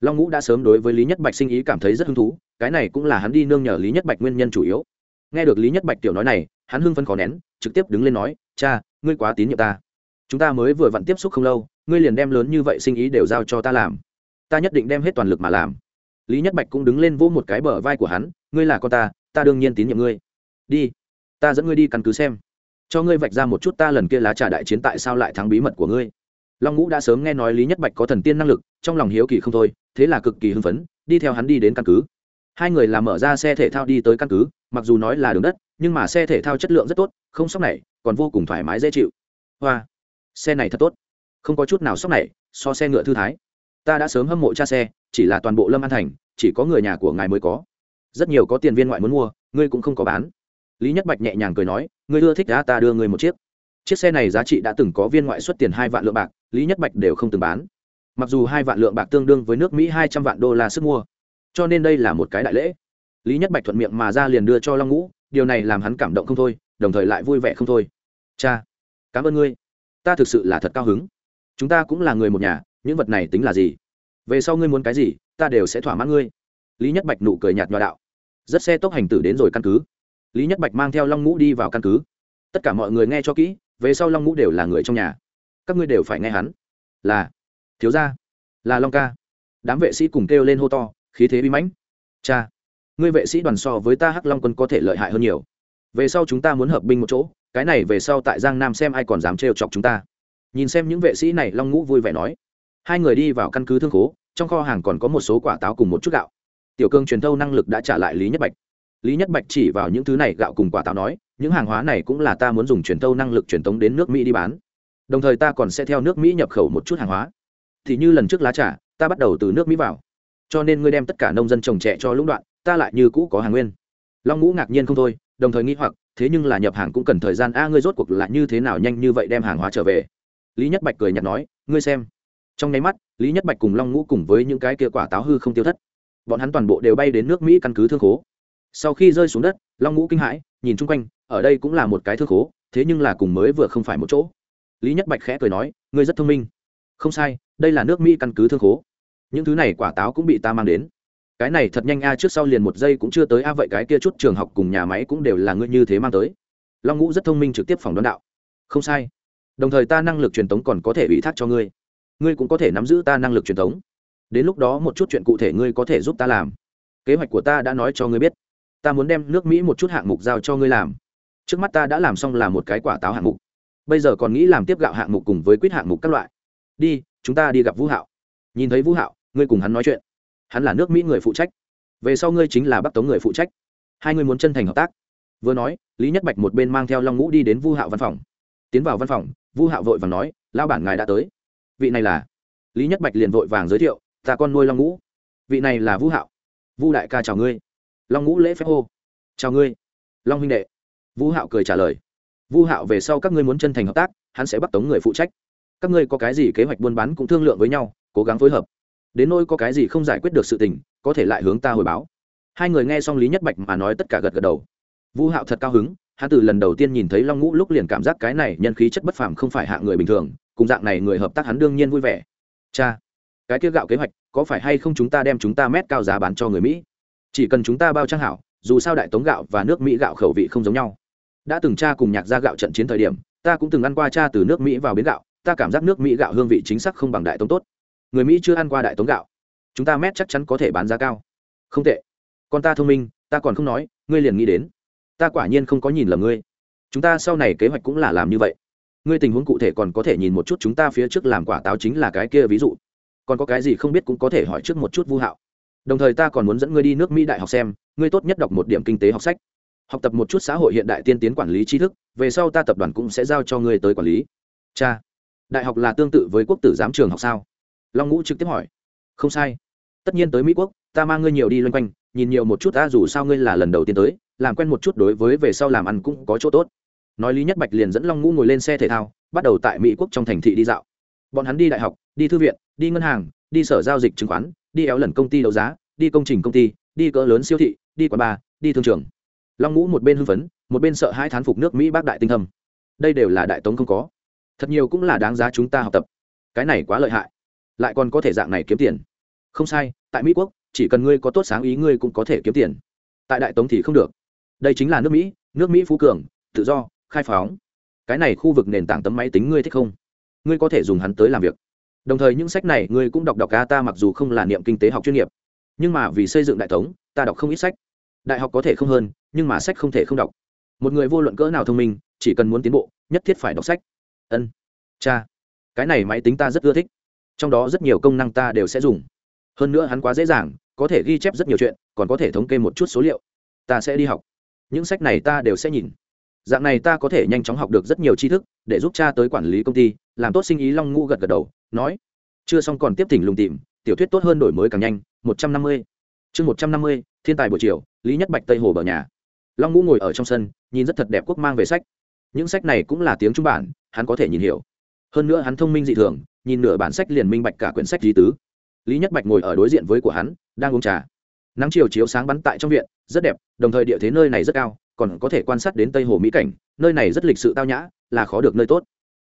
Long ngũ đã sớm đối với lý nhất bạch sinh ý cảm thấy rất hứng thú, cái này cũng là hắn đi nương nhờ lý nhất bạch nguyên nhân chủ yếu. Nghe được lý nhất bạch tiểu nói này, hắn hưng phân khó nén, trực tiếp đứng lên nói, cha, ngươi quá tín nhiệm ta. Chúng ta mới vừa vặn tiếp xúc không lâu, ngươi liền đem lớn như vậy sinh ý đều giao cho ta làm. Ta nhất định đem hết toàn lực mà làm. Lý nhất bạch cũng đứng lên vỗ một cái bờ vai của hắn, ngươi là con ta ta đương nhiên tín nhiệm ngươi. Đi ta dẫn ngươi đi căn cứ xem. Cho ngươi vạch ra một chút ta lần kia lá trà đại chiến tại sao lại thắng bí mật của ngươi. Long ngũ đã sớm nghe nói lý nhất bạch có thần tiên năng lực, trong lòng hiếu kỳ không thôi, thế là cực kỳ hưng phấn, đi theo hắn đi đến căn cứ. Hai người làm mở ra xe thể thao đi tới căn cứ, mặc dù nói là đường đất, nhưng mà xe thể thao chất lượng rất tốt, không sốc này, còn vô cùng thoải mái dễ chịu. Hoa, xe này thật tốt. Không có chút nào sốc này, so xe ngựa thư thái. Ta đã sớm hâm mộ cha xe, chỉ là toàn bộ lâm an thành, chỉ có người nhà của ngài mới có. Rất nhiều có tiền viên ngoại muốn mua, ngươi cũng không có bán lý nhất bạch nhẹ nhàng cười nói người ưa thích đã ta đưa người một chiếc. Chiếc xe này giá trị đã từng có viên ngoại xuất tiền hai vạn lượng bạc, lý nhất bạch đều không từng bán. Mặc dù hai vạn lượng bạc tương đương với nước mỹ hai trăm vạn đô la sức mua, cho nên đây là một cái đại lễ. Lý nhất bạch thuận miệng mà ra liền đưa cho long ngũ, điều này làm hắn cảm động không thôi, đồng thời lại vui vẻ không thôi. Cha, cảm ơn ngươi. Ta thực sự là thật cao hứng. Chúng ta cũng là người một nhà, những vật này tính là gì? Về sau ngươi muốn cái gì, ta đều sẽ thỏa mãn ngươi. Lý nhất bạch nụ cười nhạt nhòa đạo. Rất xe tốc hành tử đến rồi căn cứ lý nhất bạch mang theo long ngũ đi vào căn cứ. Tất cả mọi người nghe cho kỹ, về sau long ngũ đều là người trong nhà. Các ngươi đều phải nghe hắn. Là, thiếu gia. Là long ca. Đám vệ sĩ cùng kêu lên hô to, khí thế bí mãnh. Cha, ngươi vệ sĩ đoàn so với ta hắc long quân có thể lợi hại hơn nhiều. Về sau chúng ta muốn hợp binh một chỗ, cái này về sau tại giang nam xem ai còn dám trêu chọc chúng ta. Nhìn xem những vệ sĩ này, long ngũ vui vẻ nói. Hai người đi vào căn cứ thương khố, trong kho hàng còn có một số quả táo cùng một chút gạo. Tiểu cương truyền thâu năng lực đã trả lại lý nhất bạch lý nhất bạch chỉ vào những thứ này gạo cùng quả táo nói, những hàng hóa này cũng là ta muốn dùng truyền thâu năng lực truyền tống đến nước mỹ đi bán. Đồng thời ta còn sẽ theo nước mỹ nhập khẩu một chút hàng hóa. Thì như lần trước lá trà, ta bắt đầu từ nước mỹ vào. Cho nên ngươi đem tất cả nông dân trồng trẻ cho lũng đoạn, ta lại như cũ có hàng nguyên. Long ngũ ngạc nhiên không thôi, đồng thời nghĩ hoặc, thế nhưng là nhập hàng cũng cần thời gian. A, ngươi rốt cuộc lại như thế nào nhanh như vậy đem hàng hóa trở về? Lý nhất bạch cười nhạt nói, ngươi xem. Trong nháy mắt, lý nhất bạch cùng long ngũ cùng với những cái kia quả táo hư không tiêu thất. Bọn hắn toàn bộ đều bay đến nước mỹ căn cứ thương khố sau khi rơi xuống đất long ngũ kinh hãi nhìn chung quanh ở đây cũng là một cái thương khố thế nhưng là cùng mới vừa không phải một chỗ. Lý nhất bạch khẽ cười nói ngươi rất thông minh. Không sai đây là nước mỹ căn cứ thương khố. Những thứ này quả táo cũng bị ta mang đến. Cái này thật nhanh a trước sau liền một giây cũng chưa tới a vậy cái kia chút trường học cùng nhà máy cũng đều là ngươi như thế mang tới. Long ngũ rất thông minh trực tiếp phòng đoán đạo. Không sai. Đồng thời ta năng lực truyền thống còn có thể ủy thác cho ngươi. Ngươi cũng có thể nắm giữ ta năng lực truyền thống, đến lúc đó một chút chuyện cụ thể ngươi có thể giúp ta làm. Kế hoạch của ta đã nói cho ngươi biết ta muốn đem nước mỹ một chút hạng mục giao cho ngươi làm. Trước mắt ta đã làm xong là một cái quả táo hạng mục. Bây giờ còn nghĩ làm tiếp gạo hạng mục cùng với quýt hạng mục các loại. Đi, chúng ta đi gặp vũ hạo. Nhìn thấy vũ hạo, ngươi cùng hắn nói chuyện. Hắn là nước mỹ người phụ trách. Về sau ngươi chính là bắc tống người phụ trách. Hai người muốn chân thành hợp tác. Vừa nói, lý nhất bạch một bên mang theo long ngũ đi đến vu hạo văn phòng. Tiến vào văn phòng vu hạo vội vàng nói lao bản ngài đã tới. Vị này là lý nhất bạch liền vội vàng giới thiệu, ta con nuôi long ngũ. Vị này là vu hạo. Vu đại ca chào ngươi long ngũ lễ phép hô. Chào ngươi, long huynh đệ. Vu hạo cười trả lời. Vu hạo, về sau các ngươi muốn chân thành hợp tác, hắn sẽ bắt tống người phụ trách. Các ngươi có cái gì kế hoạch buôn bán cũng thương lượng với nhau, cố gắng phối hợp. Đến nỗi có cái gì không giải quyết được sự tình, có thể lại hướng ta hồi báo. Hai người nghe xong lý nhất bạch mà nói tất cả gật gật đầu. Vũ hạo thật cao hứng, hắn từ lần đầu tiên nhìn thấy long ngũ lúc liền cảm giác cái này nhân khí chất bất phàm không phải hạ người bình thường, cùng dạng này người hợp tác hắn đương nhiên vui vẻ. Cha, cái kia gạo kế hoạch có phải hay không chúng ta đem chúng ta mét cao giá bán cho người mỹ? Chỉ cần chúng ta bao trang hảo, dù sao đại tống gạo và nước mỹ gạo khẩu vị không giống nhau. Đã từng cha cùng nhạc ra gạo trận chiến thời điểm, ta cũng từng ăn qua cha từ nước mỹ vào biến gạo, ta cảm giác nước mỹ gạo hương vị chính xác không bằng đại tống tốt. Người mỹ chưa ăn qua đại tống gạo. Chúng ta mét chắc chắn có thể bán giá cao. Không tệ. Con ta thông minh, ta còn không nói, ngươi liền nghĩ đến. Ta quả nhiên không có nhìn lầm ngươi. Chúng ta sau này kế hoạch cũng là làm như vậy. Ngươi tình huống cụ thể còn có thể nhìn một chút chúng ta phía trước làm quả táo chính là cái kia ví dụ. Còn có cái gì không biết cũng có thể hỏi trước một chút vu hạo đồng thời ta còn muốn dẫn ngươi đi nước mỹ đại học xem, ngươi tốt nhất đọc một điểm kinh tế học sách. Học tập một chút xã hội hiện đại tiên tiến quản lý tri thức, về sau ta tập đoàn cũng sẽ giao cho ngươi tới quản lý. Cha, đại học là tương tự với quốc tử giám trường học sao? Long ngũ trực tiếp hỏi. Không sai. Tất nhiên tới mỹ quốc, ta mang ngươi nhiều đi loanh quanh, nhìn nhiều một chút, ta dù sao ngươi là lần đầu tiên tới, làm quen một chút đối với về sau làm ăn cũng có chỗ tốt. Nói lý nhất bạch liền dẫn long ngũ ngồi lên xe thể thao, bắt đầu tại mỹ quốc trong thành thị đi dạo. Bọn hắn đi đại học, đi thư viện, đi ngân hàng, đi sở giao dịch chứng khoán đi éo lần công ty đấu giá, đi công trình công ty, đi cỡ lớn siêu thị, đi quán bar, đi thương trường. Long ngũ một bên hưng phấn, một bên sợ hai thán phục nước mỹ bác đại tinh thâm. Đây đều là đại tống không có. Thật nhiều cũng là đáng giá chúng ta học tập. Cái này quá lợi hại. Lại còn có thể dạng này kiếm tiền. Không sai, tại mỹ quốc, chỉ cần ngươi có tốt sáng ý ngươi cũng có thể kiếm tiền. Tại đại tống thì không được. Đây chính là nước mỹ nước mỹ phú cường, tự do, khai phóng. Cái này khu vực nền tảng tấm máy tính ngươi thích không? Ngươi có thể dùng hắn tới làm việc đồng thời những sách này ngươi cũng đọc đọc ca, ta mặc dù không là niệm kinh tế học chuyên nghiệp, nhưng mà vì xây dựng đại tống ta đọc không ít sách. Đại học có thể không hơn, nhưng mà sách không thể không đọc. Một người vô luận cỡ nào thông minh, chỉ cần muốn tiến bộ, nhất thiết phải đọc sách. Ân. Cha, cái này máy tính ta rất ưa thích. Trong đó rất nhiều công năng ta đều sẽ dùng. Hơn nữa hắn quá dễ dàng, có thể ghi chép rất nhiều chuyện, còn có thể thống kê một chút số liệu. Ta sẽ đi học. Những sách này ta đều sẽ nhìn dạng này ta có thể nhanh chóng học được rất nhiều tri thức, để giúp cha tới quản lý công ty, làm tốt sinh ý long ngu gật gật đầu, nói. Chưa xong còn tiếp tỉnh lùng tìm, tiểu thuyết tốt hơn đổi mới càng nhanh, một trăm năm mươi. Chương một trăm năm mươi, thiên tài buổi chiều, lý nhất bạch tây hồ bờ nhà. Long ngũ ngồi ở trong sân, nhìn rất thật đẹp quốc mang về sách. Những sách này cũng là tiếng trung bản, hắn có thể nhìn hiểu. Hơn nữa hắn thông minh dị thường, nhìn nửa bản sách liền minh bạch cả quyển sách lý tứ. Lý nhất bạch ngồi ở đối diện với của hắn, đang uống trà nắng chiều chiếu sáng bắn tại trong viện, rất đẹp, đồng thời địa thế nơi này rất cao, còn có thể quan sát đến tây hồ mỹ cảnh, nơi này rất lịch sự tao nhã, là khó được nơi tốt.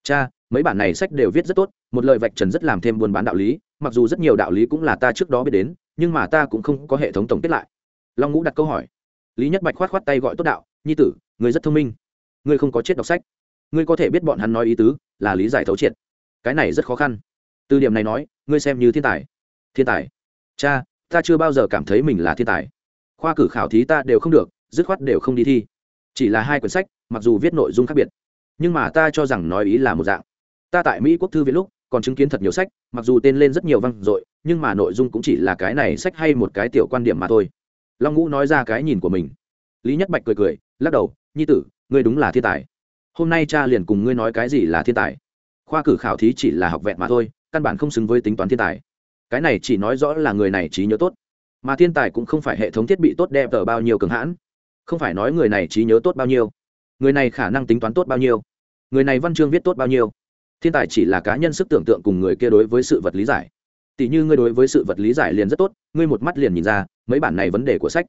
Cha, mấy bản này sách đều viết rất tốt, một lời vạch trần rất làm thêm buôn bán đạo lý, mặc dù rất nhiều đạo lý cũng là ta trước đó biết đến, nhưng mà ta cũng không có hệ thống tổng kết lại. Long ngũ đặt câu hỏi. Lý nhất bạch khoát khoát tay gọi tốt đạo, nhi tử, người rất thông minh ngươi không có chết đọc sách. Ngươi có thể biết bọn hắn nói ý tứ, là lý giải thấu triệt. Cái này rất khó khăn. Từ điểm này nói, ngươi xem như thiên tài. Thiên tài? Cha ta chưa bao giờ cảm thấy mình là thiên tài. Khoa cử khảo thí ta đều không được, dứt khoát đều không đi thi. Chỉ là hai quyển sách, mặc dù viết nội dung khác biệt, nhưng mà ta cho rằng nói ý là một dạng. Ta tại mỹ quốc thư viện lúc, còn chứng kiến thật nhiều sách, mặc dù tên lên rất nhiều văn dội nhưng mà nội dung cũng chỉ là cái này sách hay một cái tiểu quan điểm mà thôi. Long ngũ nói ra cái nhìn của mình. Lý nhất bạch cười cười, lắc đầu, nhi tử, ngươi đúng là thiên tài. Hôm nay cha liền cùng ngươi nói cái gì là thiên tài. Khoa cử khảo thí chỉ là học vẹn mà thôi, căn bản không xứng với tính toán thiên tài cái này chỉ nói rõ là người này trí nhớ tốt. Mà thiên tài cũng không phải hệ thống thiết bị tốt đẹp ở bao nhiêu cường hãn. Không phải nói người này trí nhớ tốt bao nhiêu. Người này khả năng tính toán tốt bao nhiêu. Người này văn chương viết tốt bao nhiêu. Thiên tài chỉ là cá nhân sức tưởng tượng cùng người kia đối với sự vật lý giải. Tỷ như ngươi đối với sự vật lý giải liền rất tốt, ngươi một mắt liền nhìn ra, mấy bản này vấn đề của sách.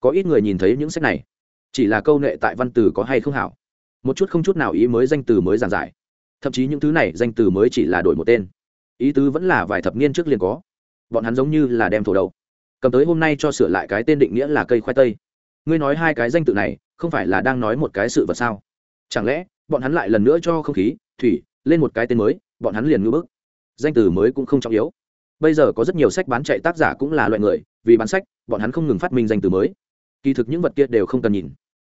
Có ít người nhìn thấy những sách này. Chỉ là câu nghệ tại văn từ có hay không hảo. Một chút không chút nào ý mới danh từ mới giảng giải. Thậm chí những thứ này danh từ mới chỉ là đổi một tên ý tứ vẫn là vài thập niên trước liền có. Bọn hắn giống như là đem thổ đầu. Cầm tới hôm nay cho sửa lại cái tên định nghĩa là cây khoai tây. Ngươi nói hai cái danh tự này, không phải là đang nói một cái sự vật sao? Chẳng lẽ, bọn hắn lại lần nữa cho không khí, thủy, lên một cái tên mới, bọn hắn liền ngưỡng bức. Danh từ mới cũng không trọng yếu. Bây giờ có rất nhiều sách bán chạy tác giả cũng là loại người, vì bán sách, bọn hắn không ngừng phát minh danh từ mới. Kỳ thực những vật kia đều không cần nhìn.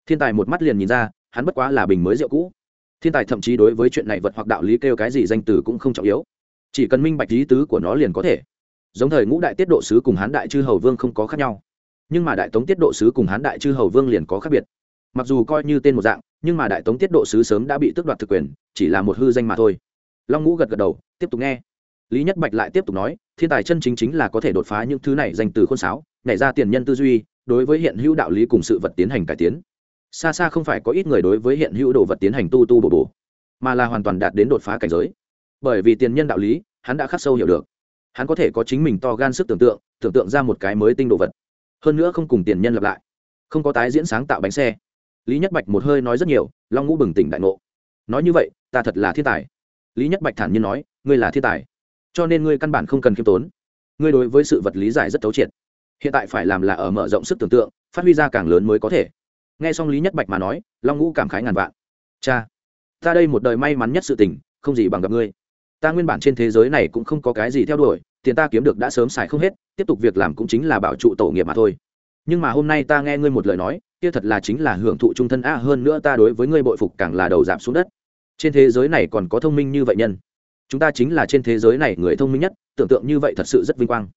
Thiên tài một mắt liền nhìn ra, hắn bất quá là bình mới rượu cũ. Thiên tài thậm chí đối với chuyện này vật hoặc đạo lý kêu cái gì danh từ cũng không trọng yếu chỉ cần minh bạch lý tứ của nó liền có thể. Giống thời ngũ đại tiết độ sứ cùng hán đại chư hầu vương không có khác nhau. Nhưng mà đại tống tiết độ sứ cùng hán đại chư hầu vương liền có khác biệt. Mặc dù coi như tên một dạng, nhưng mà đại tống tiết độ sứ sớm đã bị tước đoạt thực quyền, chỉ là một hư danh mà thôi. Long ngũ gật gật đầu, tiếp tục nghe. Lý nhất bạch lại tiếp tục nói, thiên tài chân chính chính là có thể đột phá những thứ này danh từ khôn sáo, nhảy ra tiền nhân tư duy, đối với hiện hữu đạo lý cùng sự vật tiến hành cải tiến. Xa xa không phải có ít người đối với hiện hữu đồ vật tiến hành tu tu bổ bổ, mà là hoàn toàn đạt đến đột phá cảnh giới bởi vì tiền nhân đạo lý, hắn đã khắc sâu hiểu được. Hắn có thể có chính mình to gan sức tưởng tượng tưởng tượng ra một cái mới tinh đồ vật. Hơn nữa không cùng tiền nhân lặp lại. Không có tái diễn sáng tạo bánh xe. Lý nhất bạch một hơi nói rất nhiều, long ngũ bừng tỉnh đại ngộ. Nói như vậy, ta thật là thiên tài. Lý nhất bạch thản nhiên nói, ngươi là thiên tài. Cho nên ngươi căn bản không cần khiêm tốn. Ngươi đối với sự vật lý giải rất thấu triệt. Hiện tại phải làm là ở mở rộng sức tưởng tượng, phát huy ra càng lớn mới có thể. Nghe xong lý nhất bạch mà nói, long ngũ cảm khái ngàn vạn. Cha, ta đây một đời may mắn nhất sự tình, không gì bằng gặp ngươi ta nguyên bản trên thế giới này cũng không có cái gì theo đuổi, tiền ta kiếm được đã sớm xài không hết, tiếp tục việc làm cũng chính là bảo trụ tổ nghiệp mà thôi. Nhưng mà hôm nay ta nghe ngươi một lời nói, kia thật là chính là hưởng thụ trung thân a hơn nữa ta đối với ngươi bội phục càng là đầu giảm xuống đất. Trên thế giới này còn có thông minh như vậy nhân. Chúng ta chính là trên thế giới này người thông minh nhất, tưởng tượng như vậy thật sự rất vinh quang.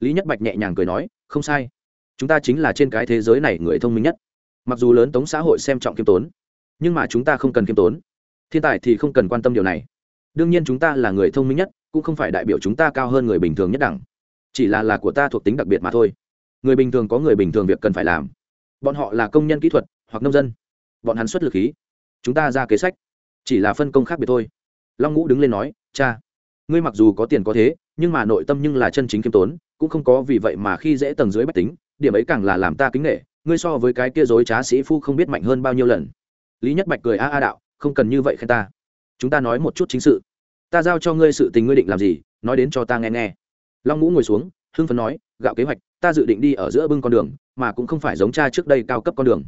Lý nhất bạch nhẹ nhàng cười nói, không sai. Chúng ta chính là trên cái thế giới này người thông minh nhất. Mặc dù lớn tống xã hội xem trọng kiêm tốn, nhưng mà chúng ta không cần kiêm tốn. Thiên tài thì không cần quan tâm điều này đương nhiên chúng ta là người thông minh nhất, cũng không phải đại biểu chúng ta cao hơn người bình thường nhất đẳng. Chỉ là là của ta thuộc tính đặc biệt mà thôi. Người bình thường có người bình thường việc cần phải làm. Bọn họ là công nhân kỹ thuật, hoặc nông dân. Bọn hắn xuất lực khí. Chúng ta ra kế sách. Chỉ là phân công khác biệt thôi. Long ngũ đứng lên nói, cha, ngươi mặc dù có tiền có thế, nhưng mà nội tâm nhưng là chân chính kiêm tốn, cũng không có vì vậy mà khi dễ tầng dưới bách tính, điểm ấy càng là làm ta kính nghệ ngươi so với cái kia dối trá sĩ phu không biết mạnh hơn bao nhiêu lần. Lý nhất bạch cười a a đạo, không cần như vậy khen ta chúng ta nói một chút chính sự. Ta giao cho ngươi sự tình ngươi định làm gì, nói đến cho ta nghe nghe. Long ngũ ngồi xuống, hưng phấn nói, gạo kế hoạch, ta dự định đi ở giữa bưng con đường, mà cũng không phải giống cha trước đây cao cấp con đường.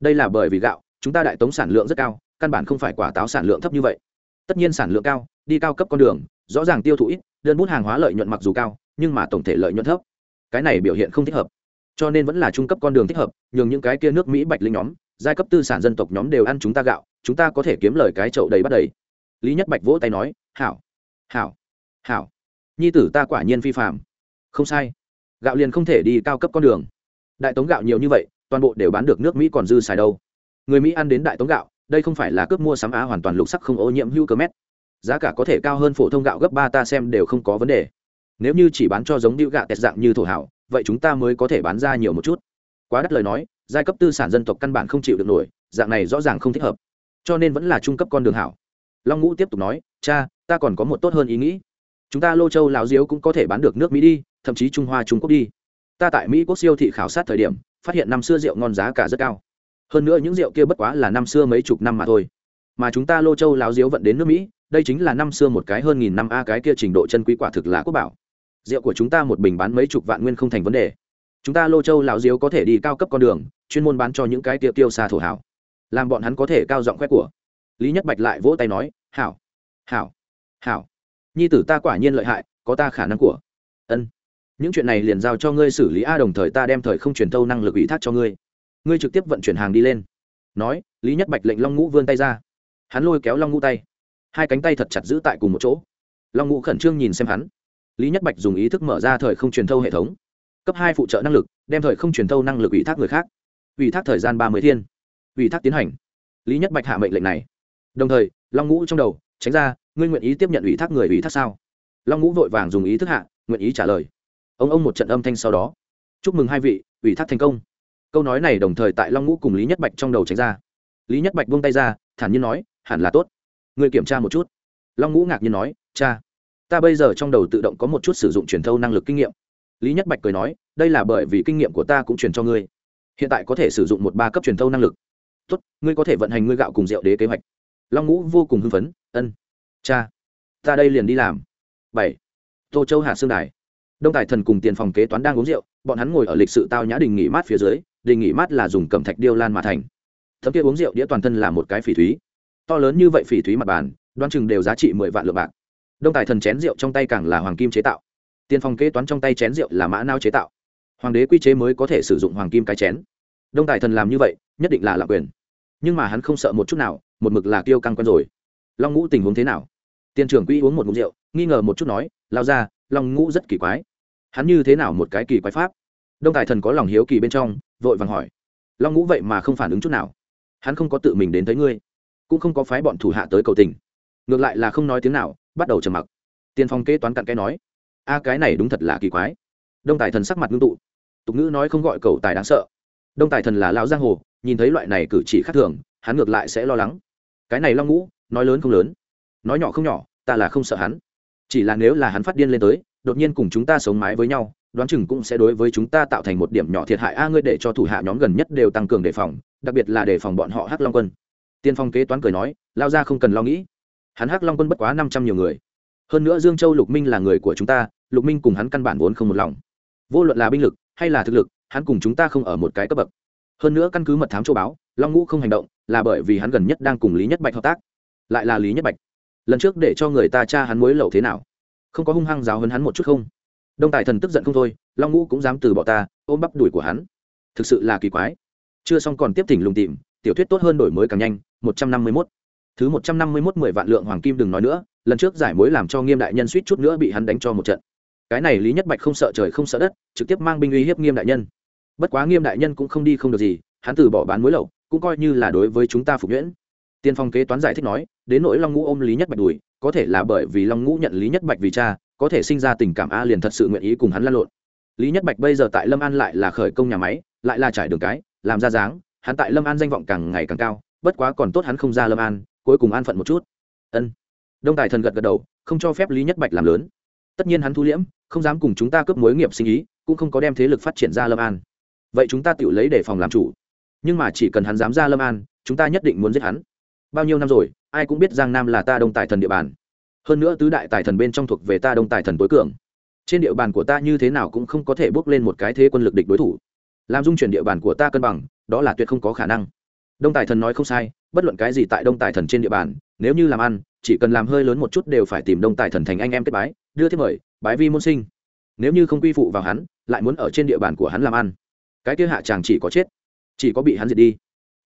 Đây là bởi vì gạo, chúng ta đại tống sản lượng rất cao, căn bản không phải quả táo sản lượng thấp như vậy. Tất nhiên sản lượng cao, đi cao cấp con đường, rõ ràng tiêu thụ ít, đơn bút hàng hóa lợi nhuận mặc dù cao, nhưng mà tổng thể lợi nhuận thấp. Cái này biểu hiện không thích hợp. Cho nên vẫn là trung cấp con đường thích hợp, nhường những cái kia nước mỹ bạch linh nhóm, giai cấp tư sản dân tộc nhóm đều ăn chúng ta gạo, chúng ta có thể kiếm lời cái chậu đầy bắt đầy lý nhất bạch vỗ tay nói, hảo hảo hảo. Nhi tử ta quả nhiên phi phạm không sai. Gạo liền không thể đi cao cấp con đường. Đại tống gạo nhiều như vậy, toàn bộ đều bán được nước mỹ còn dư xài đâu. Người mỹ ăn đến đại tống gạo, đây không phải là cướp mua sắm á hoàn toàn lục sắc không ô nhiễm hữu cơ mét. Giá cả có thể cao hơn phổ thông gạo gấp ba ta xem đều không có vấn đề. Nếu như chỉ bán cho giống điệu gạo tẹt dạng như thổ hảo, vậy chúng ta mới có thể bán ra nhiều một chút. Quá đắt lời nói, giai cấp tư sản dân tộc căn bản không chịu được nổi, dạng này rõ ràng không thích hợp. Cho nên vẫn là trung cấp con đường hảo long ngũ tiếp tục nói, cha, ta còn có một tốt hơn ý nghĩ. Chúng ta lô châu lão diếu cũng có thể bán được nước mỹ đi, thậm chí trung hoa trung quốc đi. Ta tại mỹ quốc siêu thị khảo sát thời điểm, phát hiện năm xưa rượu ngon giá cả rất cao. Hơn nữa những rượu kia bất quá là năm xưa mấy chục năm mà thôi. Mà chúng ta lô châu Láo diếu vận đến nước mỹ, đây chính là năm xưa một cái hơn nghìn năm a cái kia trình độ chân quý quả thực là quốc bảo. Rượu của chúng ta một bình bán mấy chục vạn nguyên không thành vấn đề. Chúng ta lô châu Láo diếu có thể đi cao cấp con đường, chuyên môn bán cho những cái tiêu tiêu xa thổ hảo làm bọn hắn có thể cao giọng khoe của lý nhất bạch lại vỗ tay nói, hảo hảo hảo. Nhi tử ta quả nhiên lợi hại, có ta khả năng của. Ân. Những chuyện này liền giao cho ngươi xử lý a, đồng thời ta đem thời không truyền thâu năng lực ủy thác cho ngươi. Ngươi trực tiếp vận chuyển hàng đi lên. Nói, lý nhất bạch lệnh long ngũ vươn tay ra. Hắn lôi kéo long ngũ tay. Hai cánh tay thật chặt giữ tại cùng một chỗ. Long ngũ khẩn trương nhìn xem hắn. Lý nhất bạch dùng ý thức mở ra thời không truyền thâu hệ thống. Cấp hai phụ trợ năng lực, đem thời không truyền thâu năng lực ủy thác người khác. Ủy thác thời gian ba mươi thiên. Ủy thác tiến hành. Lý nhất bạch hạ mệnh lệnh này đồng thời, long ngũ trong đầu, tránh ra, ngươi nguyện ý tiếp nhận ủy thác người ủy thác sao? Long ngũ vội vàng dùng ý thức hạ, nguyện ý trả lời. Ông ông một trận âm thanh sau đó. Chúc mừng hai vị, ủy thác thành công. Câu nói này đồng thời tại long ngũ cùng lý nhất bạch trong đầu tránh ra. Lý nhất bạch buông tay ra, thản nhiên nói, hẳn là tốt. Người kiểm tra một chút. Long ngũ ngạc nhiên nói, cha, ta bây giờ trong đầu tự động có một chút sử dụng truyền thâu năng lực kinh nghiệm. Lý nhất bạch cười nói, đây là bởi vì kinh nghiệm của ta cũng truyền cho ngươi. Hiện tại có thể sử dụng một ba cấp truyền thâu năng lực. Tốt, ngươi có thể vận hành ngươi gạo cùng rượu đế kế hoạch long ngũ vô cùng hưng phấn, ân, cha, ta đây liền đi làm. Bảy, tô châu hạ Sương đài. Đông tài thần cùng tiền phòng kế toán đang uống rượu, bọn hắn ngồi ở lịch sự tao nhã đình nghỉ mát phía dưới, đình nghỉ mát là dùng cầm thạch điêu lan mà thành. Thấm kia uống rượu đĩa toàn thân là một cái phỉ thúy. To lớn như vậy phỉ thúy mặt bàn đoan chừng đều giá trị mười vạn lượng bạc. Đông tài thần chén rượu trong tay càng là hoàng kim chế tạo. Tiền phòng kế toán trong tay chén rượu là mã nao chế tạo. Hoàng đế quy chế mới có thể sử dụng hoàng kim cái chén. Đông tài thần làm như vậy, nhất định là lạc quyền. Nhưng mà hắn không sợ một chút nào một mực là kiêu căng quen rồi. Long ngũ tình huống thế nào? Tiền trưởng quỹ uống một ngụm rượu, nghi ngờ một chút nói, lao ra, long ngũ rất kỳ quái. Hắn như thế nào một cái kỳ quái pháp? Đông tài thần có lòng hiếu kỳ bên trong, vội vàng hỏi. Long ngũ vậy mà không phản ứng chút nào. Hắn không có tự mình đến thấy ngươi, cũng không có phái bọn thủ hạ tới cầu tình. Ngược lại là không nói tiếng nào, bắt đầu trầm mặc. Tiền phong kế toán cặn cái nói, a, cái này đúng thật là kỳ quái. Đông tài thần sắc mặt ngưng tụ. Tục ngữ nói không gọi cầu tài đáng sợ. Đông tài thần là lão giang hồ, nhìn thấy loại này cử chỉ khác thường, hắn ngược lại sẽ lo lắng cái này long ngũ, nói lớn không lớn? Nói nhỏ không nhỏ, ta là không sợ hắn. Chỉ là nếu là hắn phát điên lên tới, đột nhiên cùng chúng ta sống mái với nhau, đoán chừng cũng sẽ đối với chúng ta tạo thành một điểm nhỏ thiệt hại. A, ngươi để cho thủ hạ nhóm gần nhất đều tăng cường đề phòng, đặc biệt là đề phòng bọn họ hắc long quân. Tiên phong kế toán cười nói, lao ra không cần lo nghĩ. Hắn hắc long quân bất quá năm trăm nhiều người. Hơn nữa dương châu lục minh là người của chúng ta, lục minh cùng hắn căn bản vốn không một lòng. Vô luận là binh lực hay là thực lực, hắn cùng chúng ta không ở một cái cấp bậc hơn nữa căn cứ mật thám châu báo, long ngũ không hành động là bởi vì hắn gần nhất đang cùng lý nhất bạch hợp tác. Lại là lý nhất bạch. Lần trước để cho người ta tra hắn mối lậu thế nào? Không có hung hăng giáo hấn hắn một chút không? Đông tài thần tức giận không thôi, long ngũ cũng dám từ bỏ ta, ôm bắp đùi của hắn. Thực sự là kỳ quái. Chưa xong còn tiếp thỉnh lùng tìm, tiểu thuyết tốt hơn đổi mới càng nhanh, một trăm năm mươi mốt. Thứ một trăm năm mươi mốt mười vạn lượng hoàng kim đừng nói nữa, lần trước giải mối làm cho nghiêm đại nhân suýt chút nữa bị hắn đánh cho một trận. Cái này lý nhất bạch không sợ trời không sợ đất, trực tiếp mang binh uy hiếp nghiêm đại nhân bất quá nghiêm đại nhân cũng không đi không được gì, hắn từ bỏ bán muối lậu cũng coi như là đối với chúng ta phục nhuyễn. Tiên phong kế toán giải thích nói, đến nỗi long ngũ ôm lý nhất bạch đùi có thể là bởi vì long ngũ nhận lý nhất bạch vì cha, có thể sinh ra tình cảm a liền thật sự nguyện ý cùng hắn lăn lộn. Lý nhất bạch bây giờ tại lâm an lại là khởi công nhà máy, lại là trải đường cái, làm ra dáng, hắn tại lâm an danh vọng càng ngày càng cao, bất quá còn tốt hắn không ra lâm an, cuối cùng an phận một chút. Ân. Đông tài thần gật gật đầu, không cho phép lý nhất bạch làm lớn. Tất nhiên hắn thu liễm, không dám cùng chúng ta cướp mối nghiệp sinh ý, cũng không có đem thế lực phát triển ra lâm an vậy chúng ta tự lấy để phòng làm chủ. Nhưng mà chỉ cần hắn dám ra lâm an, chúng ta nhất định muốn giết hắn. Bao nhiêu năm rồi, ai cũng biết giang nam là ta đông tài thần địa bàn. Hơn nữa tứ đại tài thần bên trong thuộc về ta đông tài thần tối cường. Trên địa bàn của ta như thế nào cũng không có thể bước lên một cái thế quân lực địch đối thủ. Làm dung chuyển địa bàn của ta cân bằng, đó là tuyệt không có khả năng. Đông tài thần nói không sai, bất luận cái gì tại đông tài thần trên địa bàn, nếu như làm ăn, chỉ cần làm hơi lớn một chút đều phải tìm đông tài thần thành anh em kết bái, đưa thiết mời, bái vi môn sinh. Nếu như không quy phụ vào hắn, lại muốn ở trên địa bàn của hắn làm ăn cái kia hạ chàng chỉ có chết, chỉ có bị hắn diệt đi.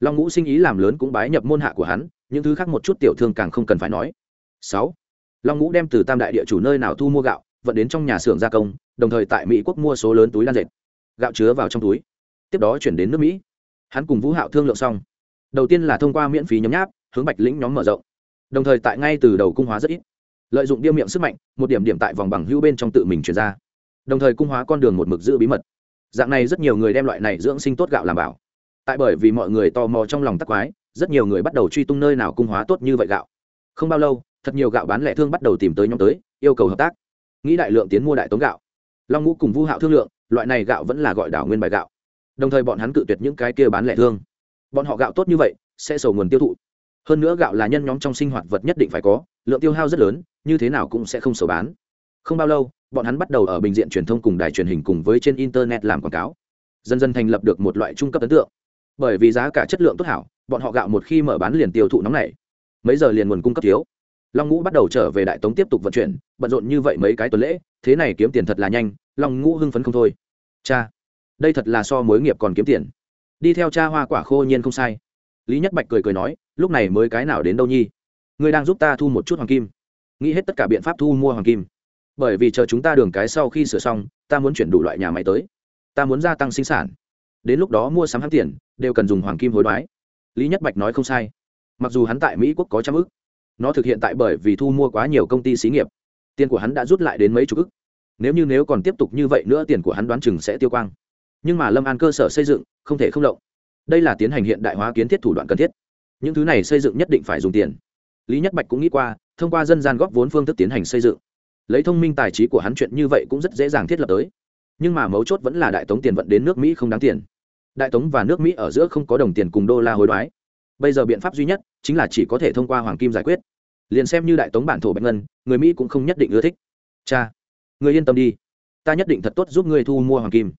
Long ngũ sinh ý làm lớn cũng bái nhập môn hạ của hắn, những thứ khác một chút tiểu thương càng không cần phải nói. Sáu, long ngũ đem từ tam đại địa chủ nơi nào thu mua gạo, vận đến trong nhà xưởng gia công, đồng thời tại mỹ quốc mua số lớn túi lan dệt. Gạo chứa vào trong túi, tiếp đó chuyển đến nước mỹ. Hắn cùng vũ hạo thương lượng xong. Đầu tiên là thông qua miễn phí nhóm nháp, hướng bạch lĩnh nhóm mở rộng. Đồng thời tại ngay từ đầu cung hóa rất ít. Lợi dụng điêu miệng sức mạnh, một điểm điểm tại vòng bằng hữu bên trong tự mình chuyển ra. Đồng thời cung hóa con đường một mực giữ bí mật dạng này rất nhiều người đem loại này dưỡng sinh tốt gạo làm bảo. Tại bởi vì mọi người tò mò trong lòng tắc quái, rất nhiều người bắt đầu truy tung nơi nào cung hóa tốt như vậy gạo. Không bao lâu, thật nhiều gạo bán lẻ thương bắt đầu tìm tới nhóm tới, yêu cầu hợp tác. Nghĩ đại lượng tiến mua đại tống gạo. Long ngũ cùng vu hạo thương lượng, loại này gạo vẫn là gọi đảo nguyên bài gạo. Đồng thời bọn hắn cự tuyệt những cái kia bán lẻ thương. Bọn họ gạo tốt như vậy, sẽ sầu nguồn tiêu thụ. Hơn nữa gạo là nhân nhóm trong sinh hoạt vật nhất định phải có, lượng tiêu hao rất lớn, như thế nào cũng sẽ không sầu bán. Không bao lâu bọn hắn bắt đầu ở bình diện truyền thông cùng đài truyền hình cùng với trên internet làm quảng cáo. Dần dần thành lập được một loại trung cấp ấn tượng. Bởi vì giá cả chất lượng tốt hảo, bọn họ gạo một khi mở bán liền tiêu thụ nóng này mấy giờ liền nguồn cung cấp thiếu. Long ngũ bắt đầu trở về đại tống tiếp tục vận chuyển, bận rộn như vậy mấy cái tuần lễ, thế này kiếm tiền thật là nhanh, long ngũ hưng phấn không thôi. Cha, đây thật là so mối nghiệp còn kiếm tiền. Đi theo cha hoa quả khô nhiên không sai. Lý nhất bạch cười cười nói, lúc này mới cái nào đến đâu nhi? Ngươi đang giúp ta thu một chút hoàng kim. Nghĩ hết tất cả biện pháp thu mua hoàng kim bởi vì chờ chúng ta đường cái sau khi sửa xong, ta muốn chuyển đủ loại nhà máy tới. Ta muốn gia tăng sinh sản. Đến lúc đó mua sắm hắn tiền, đều cần dùng hoàng kim hối đoái. Lý nhất bạch nói không sai. Mặc dù hắn tại mỹ quốc có trăm ức, nó thực hiện tại bởi vì thu mua quá nhiều công ty xí nghiệp. Tiền của hắn đã rút lại đến mấy chục ức. Nếu như nếu còn tiếp tục như vậy nữa tiền của hắn đoán chừng sẽ tiêu quang. Nhưng mà lâm an cơ sở xây dựng, không thể không động. Đây là tiến hành hiện đại hóa kiến thiết thủ đoạn cần thiết. Những thứ này xây dựng nhất định phải dùng tiền. Lý nhất bạch cũng nghĩ qua, thông qua dân gian góp vốn phương thức tiến hành xây dựng lấy thông minh tài trí của hắn chuyện như vậy cũng rất dễ dàng thiết lập tới. Nhưng mà mấu chốt vẫn là đại tống tiền vận đến nước mỹ không đáng tiền. Đại tống và nước mỹ ở giữa không có đồng tiền cùng đô la hối đoái. Bây giờ biện pháp duy nhất chính là chỉ có thể thông qua hoàng kim giải quyết. Liền xem như đại tống bản thổ bạch ngân, người mỹ cũng không nhất định ưa thích. Cha, người yên tâm đi. Ta nhất định thật tốt giúp ngươi thu mua hoàng kim.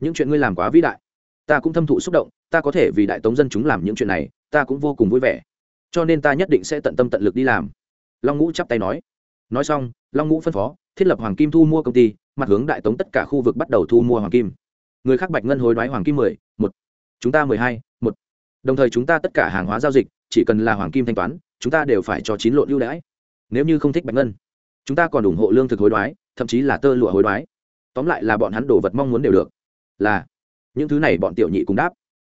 Những chuyện ngươi làm quá vĩ đại. Ta cũng thâm thụ xúc động, ta có thể vì đại tống dân chúng làm những chuyện này, ta cũng vô cùng vui vẻ. Cho nên ta nhất định sẽ tận tâm tận lực đi làm. Long ngũ chắp tay nói nói xong, long ngũ phân phó, thiết lập hoàng kim thu mua công ty, mặt hướng đại tống tất cả khu vực bắt đầu thu mua hoàng kim. Người khác bạch ngân hối đoái hoàng kim mười, một. Chúng ta mười hai, một. Đồng thời chúng ta tất cả hàng hóa giao dịch, chỉ cần là hoàng kim thanh toán, chúng ta đều phải cho chín lộn ưu đãi. Nếu như không thích bạch ngân, chúng ta còn ủng hộ lương thực hối đoái, thậm chí là tơ lụa hối đoái. Tóm lại là bọn hắn đồ vật mong muốn đều được. Là, những thứ này bọn tiểu nhị cũng đáp.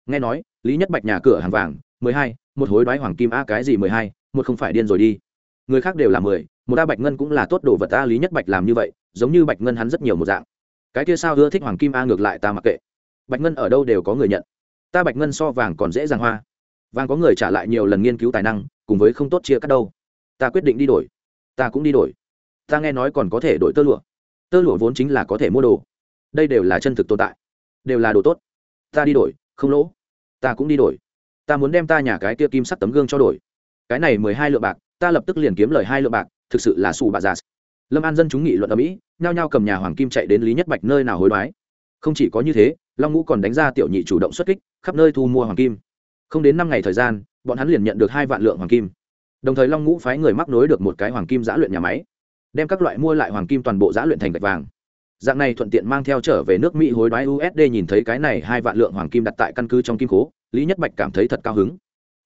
Nghe nói, lý nhất bạch nhà cửa hàng vàng, mười hai, một hối đoái hoàng kim a cái gì mười hai, một không phải điên rồi đi. Người khác đều là mười một a bạch ngân cũng là tốt đồ vật ta lý nhất bạch làm như vậy, giống như bạch ngân hắn rất nhiều một dạng. Cái kia sao ưa thích hoàng kim a ngược lại ta mặc kệ. Bạch ngân ở đâu đều có người nhận. Ta bạch ngân so vàng còn dễ dàng hoa. Vàng có người trả lại nhiều lần nghiên cứu tài năng, cùng với không tốt chia cắt đâu. Ta quyết định đi đổi. Ta cũng đi đổi. Ta nghe nói còn có thể đổi tơ lụa. Tơ lụa vốn chính là có thể mua đồ. Đây đều là chân thực tồn tại. Đều là đồ tốt. Ta đi đổi, không lỗ. Ta cũng đi đổi. Ta muốn đem ta nhà cái kia kim sắt tấm gương cho đổi. Cái này mười hai lượng bạc, ta lập tức liền kiếm lời hai lượng bạc thực sự là xù bà già. Lâm an dân chúng nghị luận ở mỹ, nhao nhao cầm nhà hoàng kim chạy đến lý nhất bạch nơi nào hối đoái. Không chỉ có như thế, long ngũ còn đánh ra tiểu nhị chủ động xuất kích, khắp nơi thu mua hoàng kim. Không đến năm ngày thời gian, bọn hắn liền nhận được hai vạn lượng hoàng kim. Đồng thời long ngũ phái người mắc nối được một cái hoàng kim giã luyện nhà máy, đem các loại mua lại hoàng kim toàn bộ giã luyện thành gạch vàng. Dạng này thuận tiện mang theo trở về nước mỹ hối đoái usd nhìn thấy cái này hai vạn lượng hoàng kim đặt tại căn cứ trong kim cố lý nhất bạch cảm thấy thật cao hứng.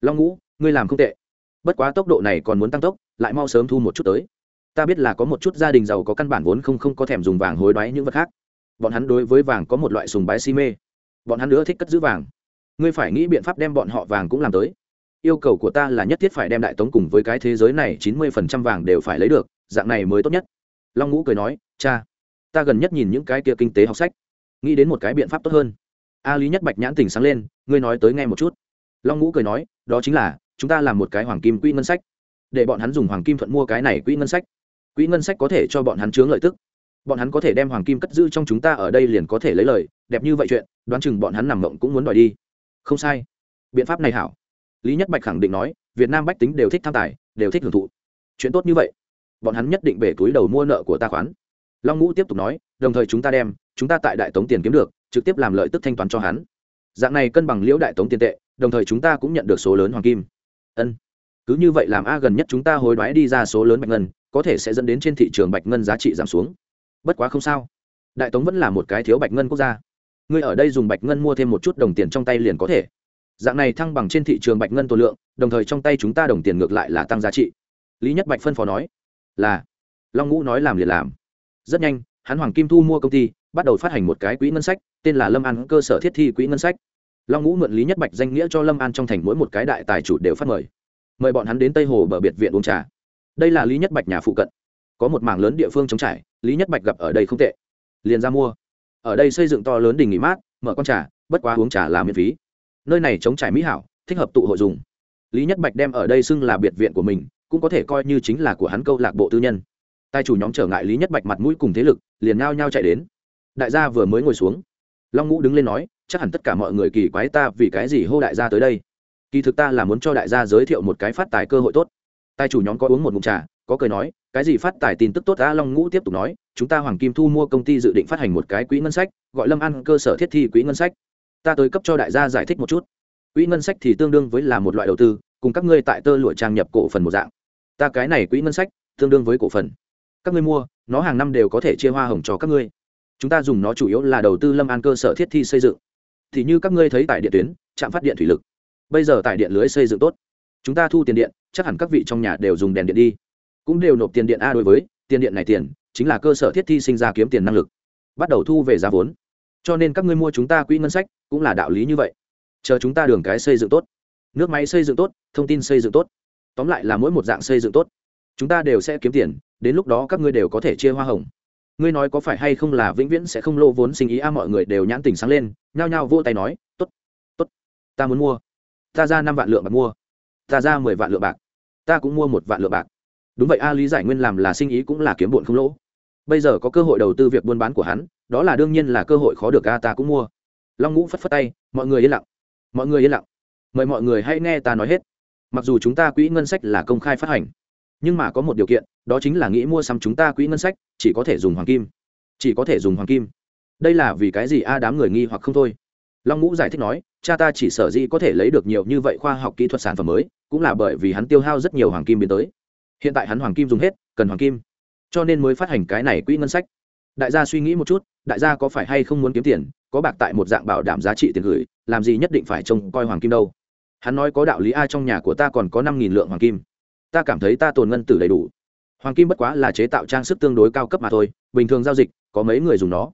Long ngũ, ngươi làm không tệ. Bất quá tốc độ này còn muốn tăng tốc lại mau sớm thu một chút tới. Ta biết là có một chút gia đình giàu có căn bản vốn không không có thèm dùng vàng hối đoái những vật khác. Bọn hắn đối với vàng có một loại sùng bái si mê. Bọn hắn nữa thích cất giữ vàng. Ngươi phải nghĩ biện pháp đem bọn họ vàng cũng làm tới. Yêu cầu của ta là nhất thiết phải đem đại tống cùng với cái thế giới này chín mươi phần trăm vàng đều phải lấy được, dạng này mới tốt nhất. Long ngũ cười nói, cha, ta gần nhất nhìn những cái kia kinh tế học sách. Nghĩ đến một cái biện pháp tốt hơn. A lý nhất bạch nhãn tỉnh sáng lên, ngươi nói tới nghe một chút. Long ngũ cười nói, đó chính là, chúng ta làm một cái hoàng kim quỹ ngân sách để bọn hắn dùng hoàng kim thuận mua cái này quỹ ngân sách. Quỹ ngân sách có thể cho bọn hắn chướng lợi tức. Bọn hắn có thể đem hoàng kim cất giữ trong chúng ta ở đây liền có thể lấy lời, đẹp như vậy chuyện, đoán chừng bọn hắn nằm mộng cũng muốn đòi đi. Không sai. Biện pháp này hảo. Lý nhất bạch khẳng định nói, việt nam bách tính đều thích tham tài, đều thích hưởng thụ. Chuyện tốt như vậy. Bọn hắn nhất định về túi đầu mua nợ của ta khoán. Long ngũ tiếp tục nói, đồng thời chúng ta đem, chúng ta tại đại tống tiền kiếm được, trực tiếp làm lợi tức thanh toán cho hắn. Dạng này cân bằng liễu đại tống tiền tệ, đồng thời chúng ta cũng nhận được số lớn hoàng kim. Ân cứ như vậy làm a gần nhất chúng ta hối đoái đi ra số lớn bạch ngân, có thể sẽ dẫn đến trên thị trường bạch ngân giá trị giảm xuống. Bất quá không sao. Đại tống vẫn là một cái thiếu bạch ngân quốc gia. Ngươi ở đây dùng bạch ngân mua thêm một chút đồng tiền trong tay liền có thể. Dạng này thăng bằng trên thị trường bạch ngân tổ lượng, đồng thời trong tay chúng ta đồng tiền ngược lại là tăng giá trị. Lý nhất bạch phân phó nói, là. Long ngũ nói làm liền làm. Rất nhanh, hắn hoàng kim thu mua công ty, bắt đầu phát hành một cái quỹ ngân sách, tên là lâm an cơ sở thiết thi quỹ ngân sách. Long ngũ mượn lý nhất bạch danh nghĩa cho lâm an trong thành mỗi một cái đại tài chủ đều phát mời mời bọn hắn đến tây hồ bờ biệt viện uống trà. Đây là lý nhất bạch nhà phụ cận. Có một mảng lớn địa phương chống trải, lý nhất bạch gặp ở đây không tệ. Liền ra mua. Ở đây xây dựng to lớn đình nghỉ mát, mở con trà, bất quá uống trà là miễn phí. Nơi này chống trải mỹ hảo, thích hợp tụ hội dùng. Lý nhất bạch đem ở đây xưng là biệt viện của mình, cũng có thể coi như chính là của hắn câu lạc bộ tư nhân. Tài chủ nhóm trở ngại lý nhất bạch mặt mũi cùng thế lực, liền ngao nhau chạy đến. Đại gia vừa mới ngồi xuống. Long ngũ đứng lên nói, chắc hẳn tất cả mọi người kỳ quái ta vì cái gì hô đại gia tới đây? Kỳ thực ta là muốn cho đại gia giới thiệu một cái phát tài cơ hội tốt. Tài chủ nhóm có uống một mụn trà, có cười nói, cái gì phát tài tin tức tốt? Ta long ngũ tiếp tục nói, chúng ta hoàng kim thu mua công ty dự định phát hành một cái quỹ ngân sách, gọi lâm ăn cơ sở thiết thi quỹ ngân sách. Ta tới cấp cho đại gia giải thích một chút. Quỹ ngân sách thì tương đương với là một loại đầu tư, cùng các ngươi tại tơ lụa trang nhập cổ phần một dạng. Ta cái này quỹ ngân sách, tương đương với cổ phần. Các ngươi mua, nó hàng năm đều có thể chia hoa hồng cho các ngươi. Chúng ta dùng nó chủ yếu là đầu tư lâm an cơ sở thiết thi xây dựng. Thì như các ngươi thấy tại điện tuyến, trạm phát điện thủy lực bây giờ tại điện lưới xây dựng tốt. Chúng ta thu tiền điện, chắc hẳn các vị trong nhà đều dùng đèn điện đi. Cũng đều nộp tiền điện a đối với, tiền điện này tiền, chính là cơ sở thiết thi sinh ra kiếm tiền năng lực. Bắt đầu thu về giá vốn. Cho nên các ngươi mua chúng ta quỹ ngân sách, cũng là đạo lý như vậy. Chờ chúng ta đường cái xây dựng tốt. Nước máy xây dựng tốt, thông tin xây dựng tốt. Tóm lại là mỗi một dạng xây dựng tốt. Chúng ta đều sẽ kiếm tiền, đến lúc đó các ngươi đều có thể chia hoa hồng. Ngươi nói có phải hay không là vĩnh viễn sẽ không lô vốn sinh ý a, mọi người đều nhãn tình sáng lên, nhao nhao vô tay nói t ố t t ố t ta muốn mua ta ra năm vạn lượng bạc mua. Ta ra mười vạn lượng bạc. Ta cũng mua một vạn lượng bạc. Đúng vậy, a lý giải nguyên làm là sinh ý cũng là kiếm bụn không lỗ. Bây giờ có cơ hội đầu tư việc buôn bán của hắn, đó là đương nhiên là cơ hội khó được a ta cũng mua. Long ngũ phất phất tay, mọi người yên lặng. Mọi người yên lặng. Mời mọi người hãy nghe ta nói hết. Mặc dù chúng ta quỹ ngân sách là công khai phát hành, nhưng mà có một điều kiện, đó chính là nghĩ mua sắm chúng ta quỹ ngân sách, chỉ có thể dùng hoàng kim. Chỉ có thể dùng hoàng kim. Đây là vì cái gì a đám người nghi hoặc không thôi? Long ngũ giải thích nói, cha ta chỉ sở dĩ có thể lấy được nhiều như vậy khoa học kỹ thuật sản phẩm mới, cũng là bởi vì hắn tiêu hao rất nhiều hoàng kim biến tới. Hiện tại hắn hoàng kim dùng hết, cần hoàng kim. Cho nên mới phát hành cái này quỹ ngân sách. Đại gia suy nghĩ một chút, đại gia có phải hay không muốn kiếm tiền, có bạc tại một dạng bảo đảm giá trị tiền gửi, làm gì nhất định phải trông coi hoàng kim đâu. Hắn nói có đạo lý, a, trong nhà của ta còn có năm nghìn lượng hoàng kim. Ta cảm thấy ta tồn ngân tử đầy đủ. Hoàng kim bất quá là chế tạo trang sức tương đối cao cấp mà thôi, bình thường giao dịch, có mấy người dùng nó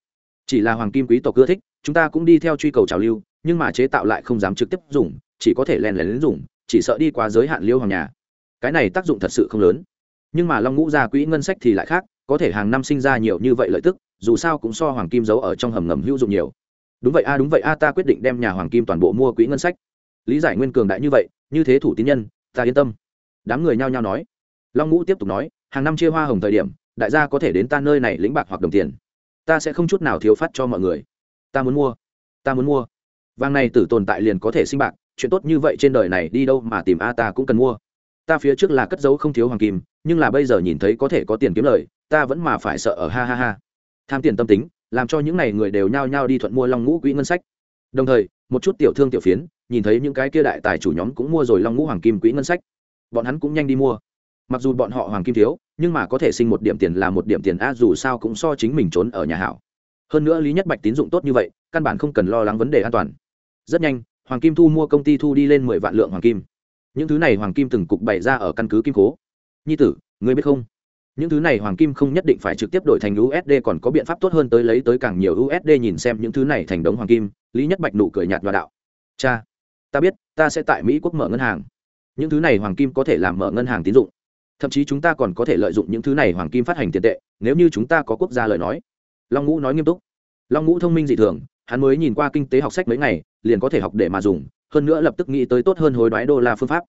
chỉ là hoàng kim quý tộc ưa thích, chúng ta cũng đi theo truy cầu trào lưu, nhưng mà chế tạo lại không dám trực tiếp dùng, chỉ có thể len lén dùng, chỉ sợ đi qua giới hạn liêu hoàng nhà. Cái này tác dụng thật sự không lớn. Nhưng mà long ngũ ra quỹ ngân sách thì lại khác, có thể hàng năm sinh ra nhiều như vậy lợi tức, dù sao cũng so hoàng kim giấu ở trong hầm ngầm hữu dụng nhiều. Đúng vậy a, đúng vậy a, ta quyết định đem nhà hoàng kim toàn bộ mua quỹ ngân sách. Lý giải nguyên cường đại như vậy, như thế thủ tín nhân, ta yên tâm. Đám người nhao nhao nói. Long ngũ tiếp tục nói, hàng năm chia hoa hồng thời điểm, đại gia có thể đến ta nơi này lĩnh bạc hoặc đồng tiền ta sẽ không chút nào thiếu phát cho mọi người. Ta muốn mua. Ta muốn mua. Vàng này tử tồn tại liền có thể sinh bạc, chuyện tốt như vậy trên đời này đi đâu mà tìm a ta cũng cần mua. Ta phía trước là cất giấu không thiếu hoàng kim, nhưng là bây giờ nhìn thấy có thể có tiền kiếm lời, ta vẫn mà phải sợ ở ha ha ha. Tham tiền tâm tính, làm cho những n à y người đều nhao nhao đi thuận mua long ngũ quỹ ngân sách. Đồng thời, một chút tiểu thương tiểu phiến, nhìn thấy những cái kia đại tài chủ nhóm cũng mua rồi long ngũ hoàng kim quỹ ngân sách. Bọn hắn cũng nhanh đi mua. Mặc dù bọn họ hoàng kim thiếu nhưng mà có thể sinh một điểm tiền là một điểm tiền a dù sao cũng so chính mình trốn ở nhà hảo. Hơn nữa lý nhất bạch tín dụng tốt như vậy, căn bản không cần lo lắng vấn đề an toàn. Rất nhanh, hoàng kim thu mua công ty thu đi lên mười vạn lượng hoàng kim. Những thứ này hoàng kim từng cục bày ra ở căn cứ kim cố. Nhi tử, ngươi biết không? Những thứ này hoàng kim không nhất định phải trực tiếp đổi thành usd còn có biện pháp tốt hơn tới lấy tới càng nhiều usd nhìn xem những thứ này thành đống hoàng kim, lý nhất bạch nụ cười nhạt và đạo. Cha, ta biết, ta sẽ tại mỹ quốc mở ngân hàng. Những thứ này hoàng kim có thể làm mở ngân hàng tín dụng thậm chí chúng ta còn có thể lợi dụng những thứ này hoàng kim phát hành tiền tệ, nếu như chúng ta có quốc gia lời nói. Long ngũ nói nghiêm túc. Long ngũ thông minh dị thường, hắn mới nhìn qua kinh tế học sách mấy ngày, liền có thể học để mà dùng, hơn nữa lập tức nghĩ tới tốt hơn hối đoái đô la phương pháp.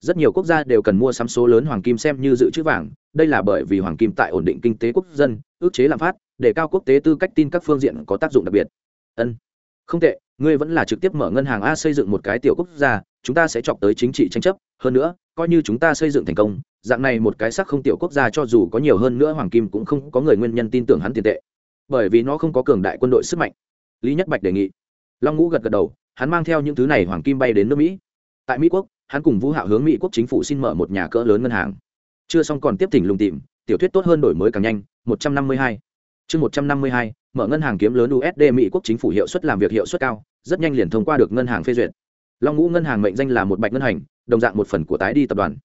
Rất nhiều quốc gia đều cần mua sắm số lớn hoàng kim xem như dự trữ vàng, đây là bởi vì hoàng kim tại ổn định kinh tế quốc dân, ước chế lạm phát, để cao quốc tế tư cách tin các phương diện có tác dụng đặc biệt. Ân, không tệ, ngươi vẫn là trực tiếp mở ngân hàng a xây dựng một cái tiểu quốc gia, chúng ta sẽ chọc tới chính trị tranh chấp, hơn nữa, coi như chúng ta xây dựng thành công dạng này một cái sắc không tiểu quốc gia cho dù có nhiều hơn nữa hoàng kim cũng không có người nguyên nhân tin tưởng hắn tiền tệ. Bởi vì nó không có cường đại quân đội sức mạnh. Lý nhất bạch đề nghị. Long ngũ gật gật đầu, hắn mang theo những thứ này hoàng kim bay đến nước mỹ. Tại mỹ quốc, hắn cùng vũ hạo hướng mỹ quốc chính phủ xin mở một nhà cỡ lớn ngân hàng. Chưa xong còn tiếp thỉnh lùng tìm, tiểu thuyết tốt hơn đổi mới càng nhanh, một trăm năm mươi hai. Chương một trăm năm mươi hai, mở ngân hàng kiếm lớn usd mỹ quốc chính phủ hiệu suất làm việc hiệu suất cao, rất nhanh liền thông qua được ngân hàng phê duyệt. Long ngũ ngân hàng mệnh danh là một bạch ngân hành, đồng dạng một phần của tái đi tập đoàn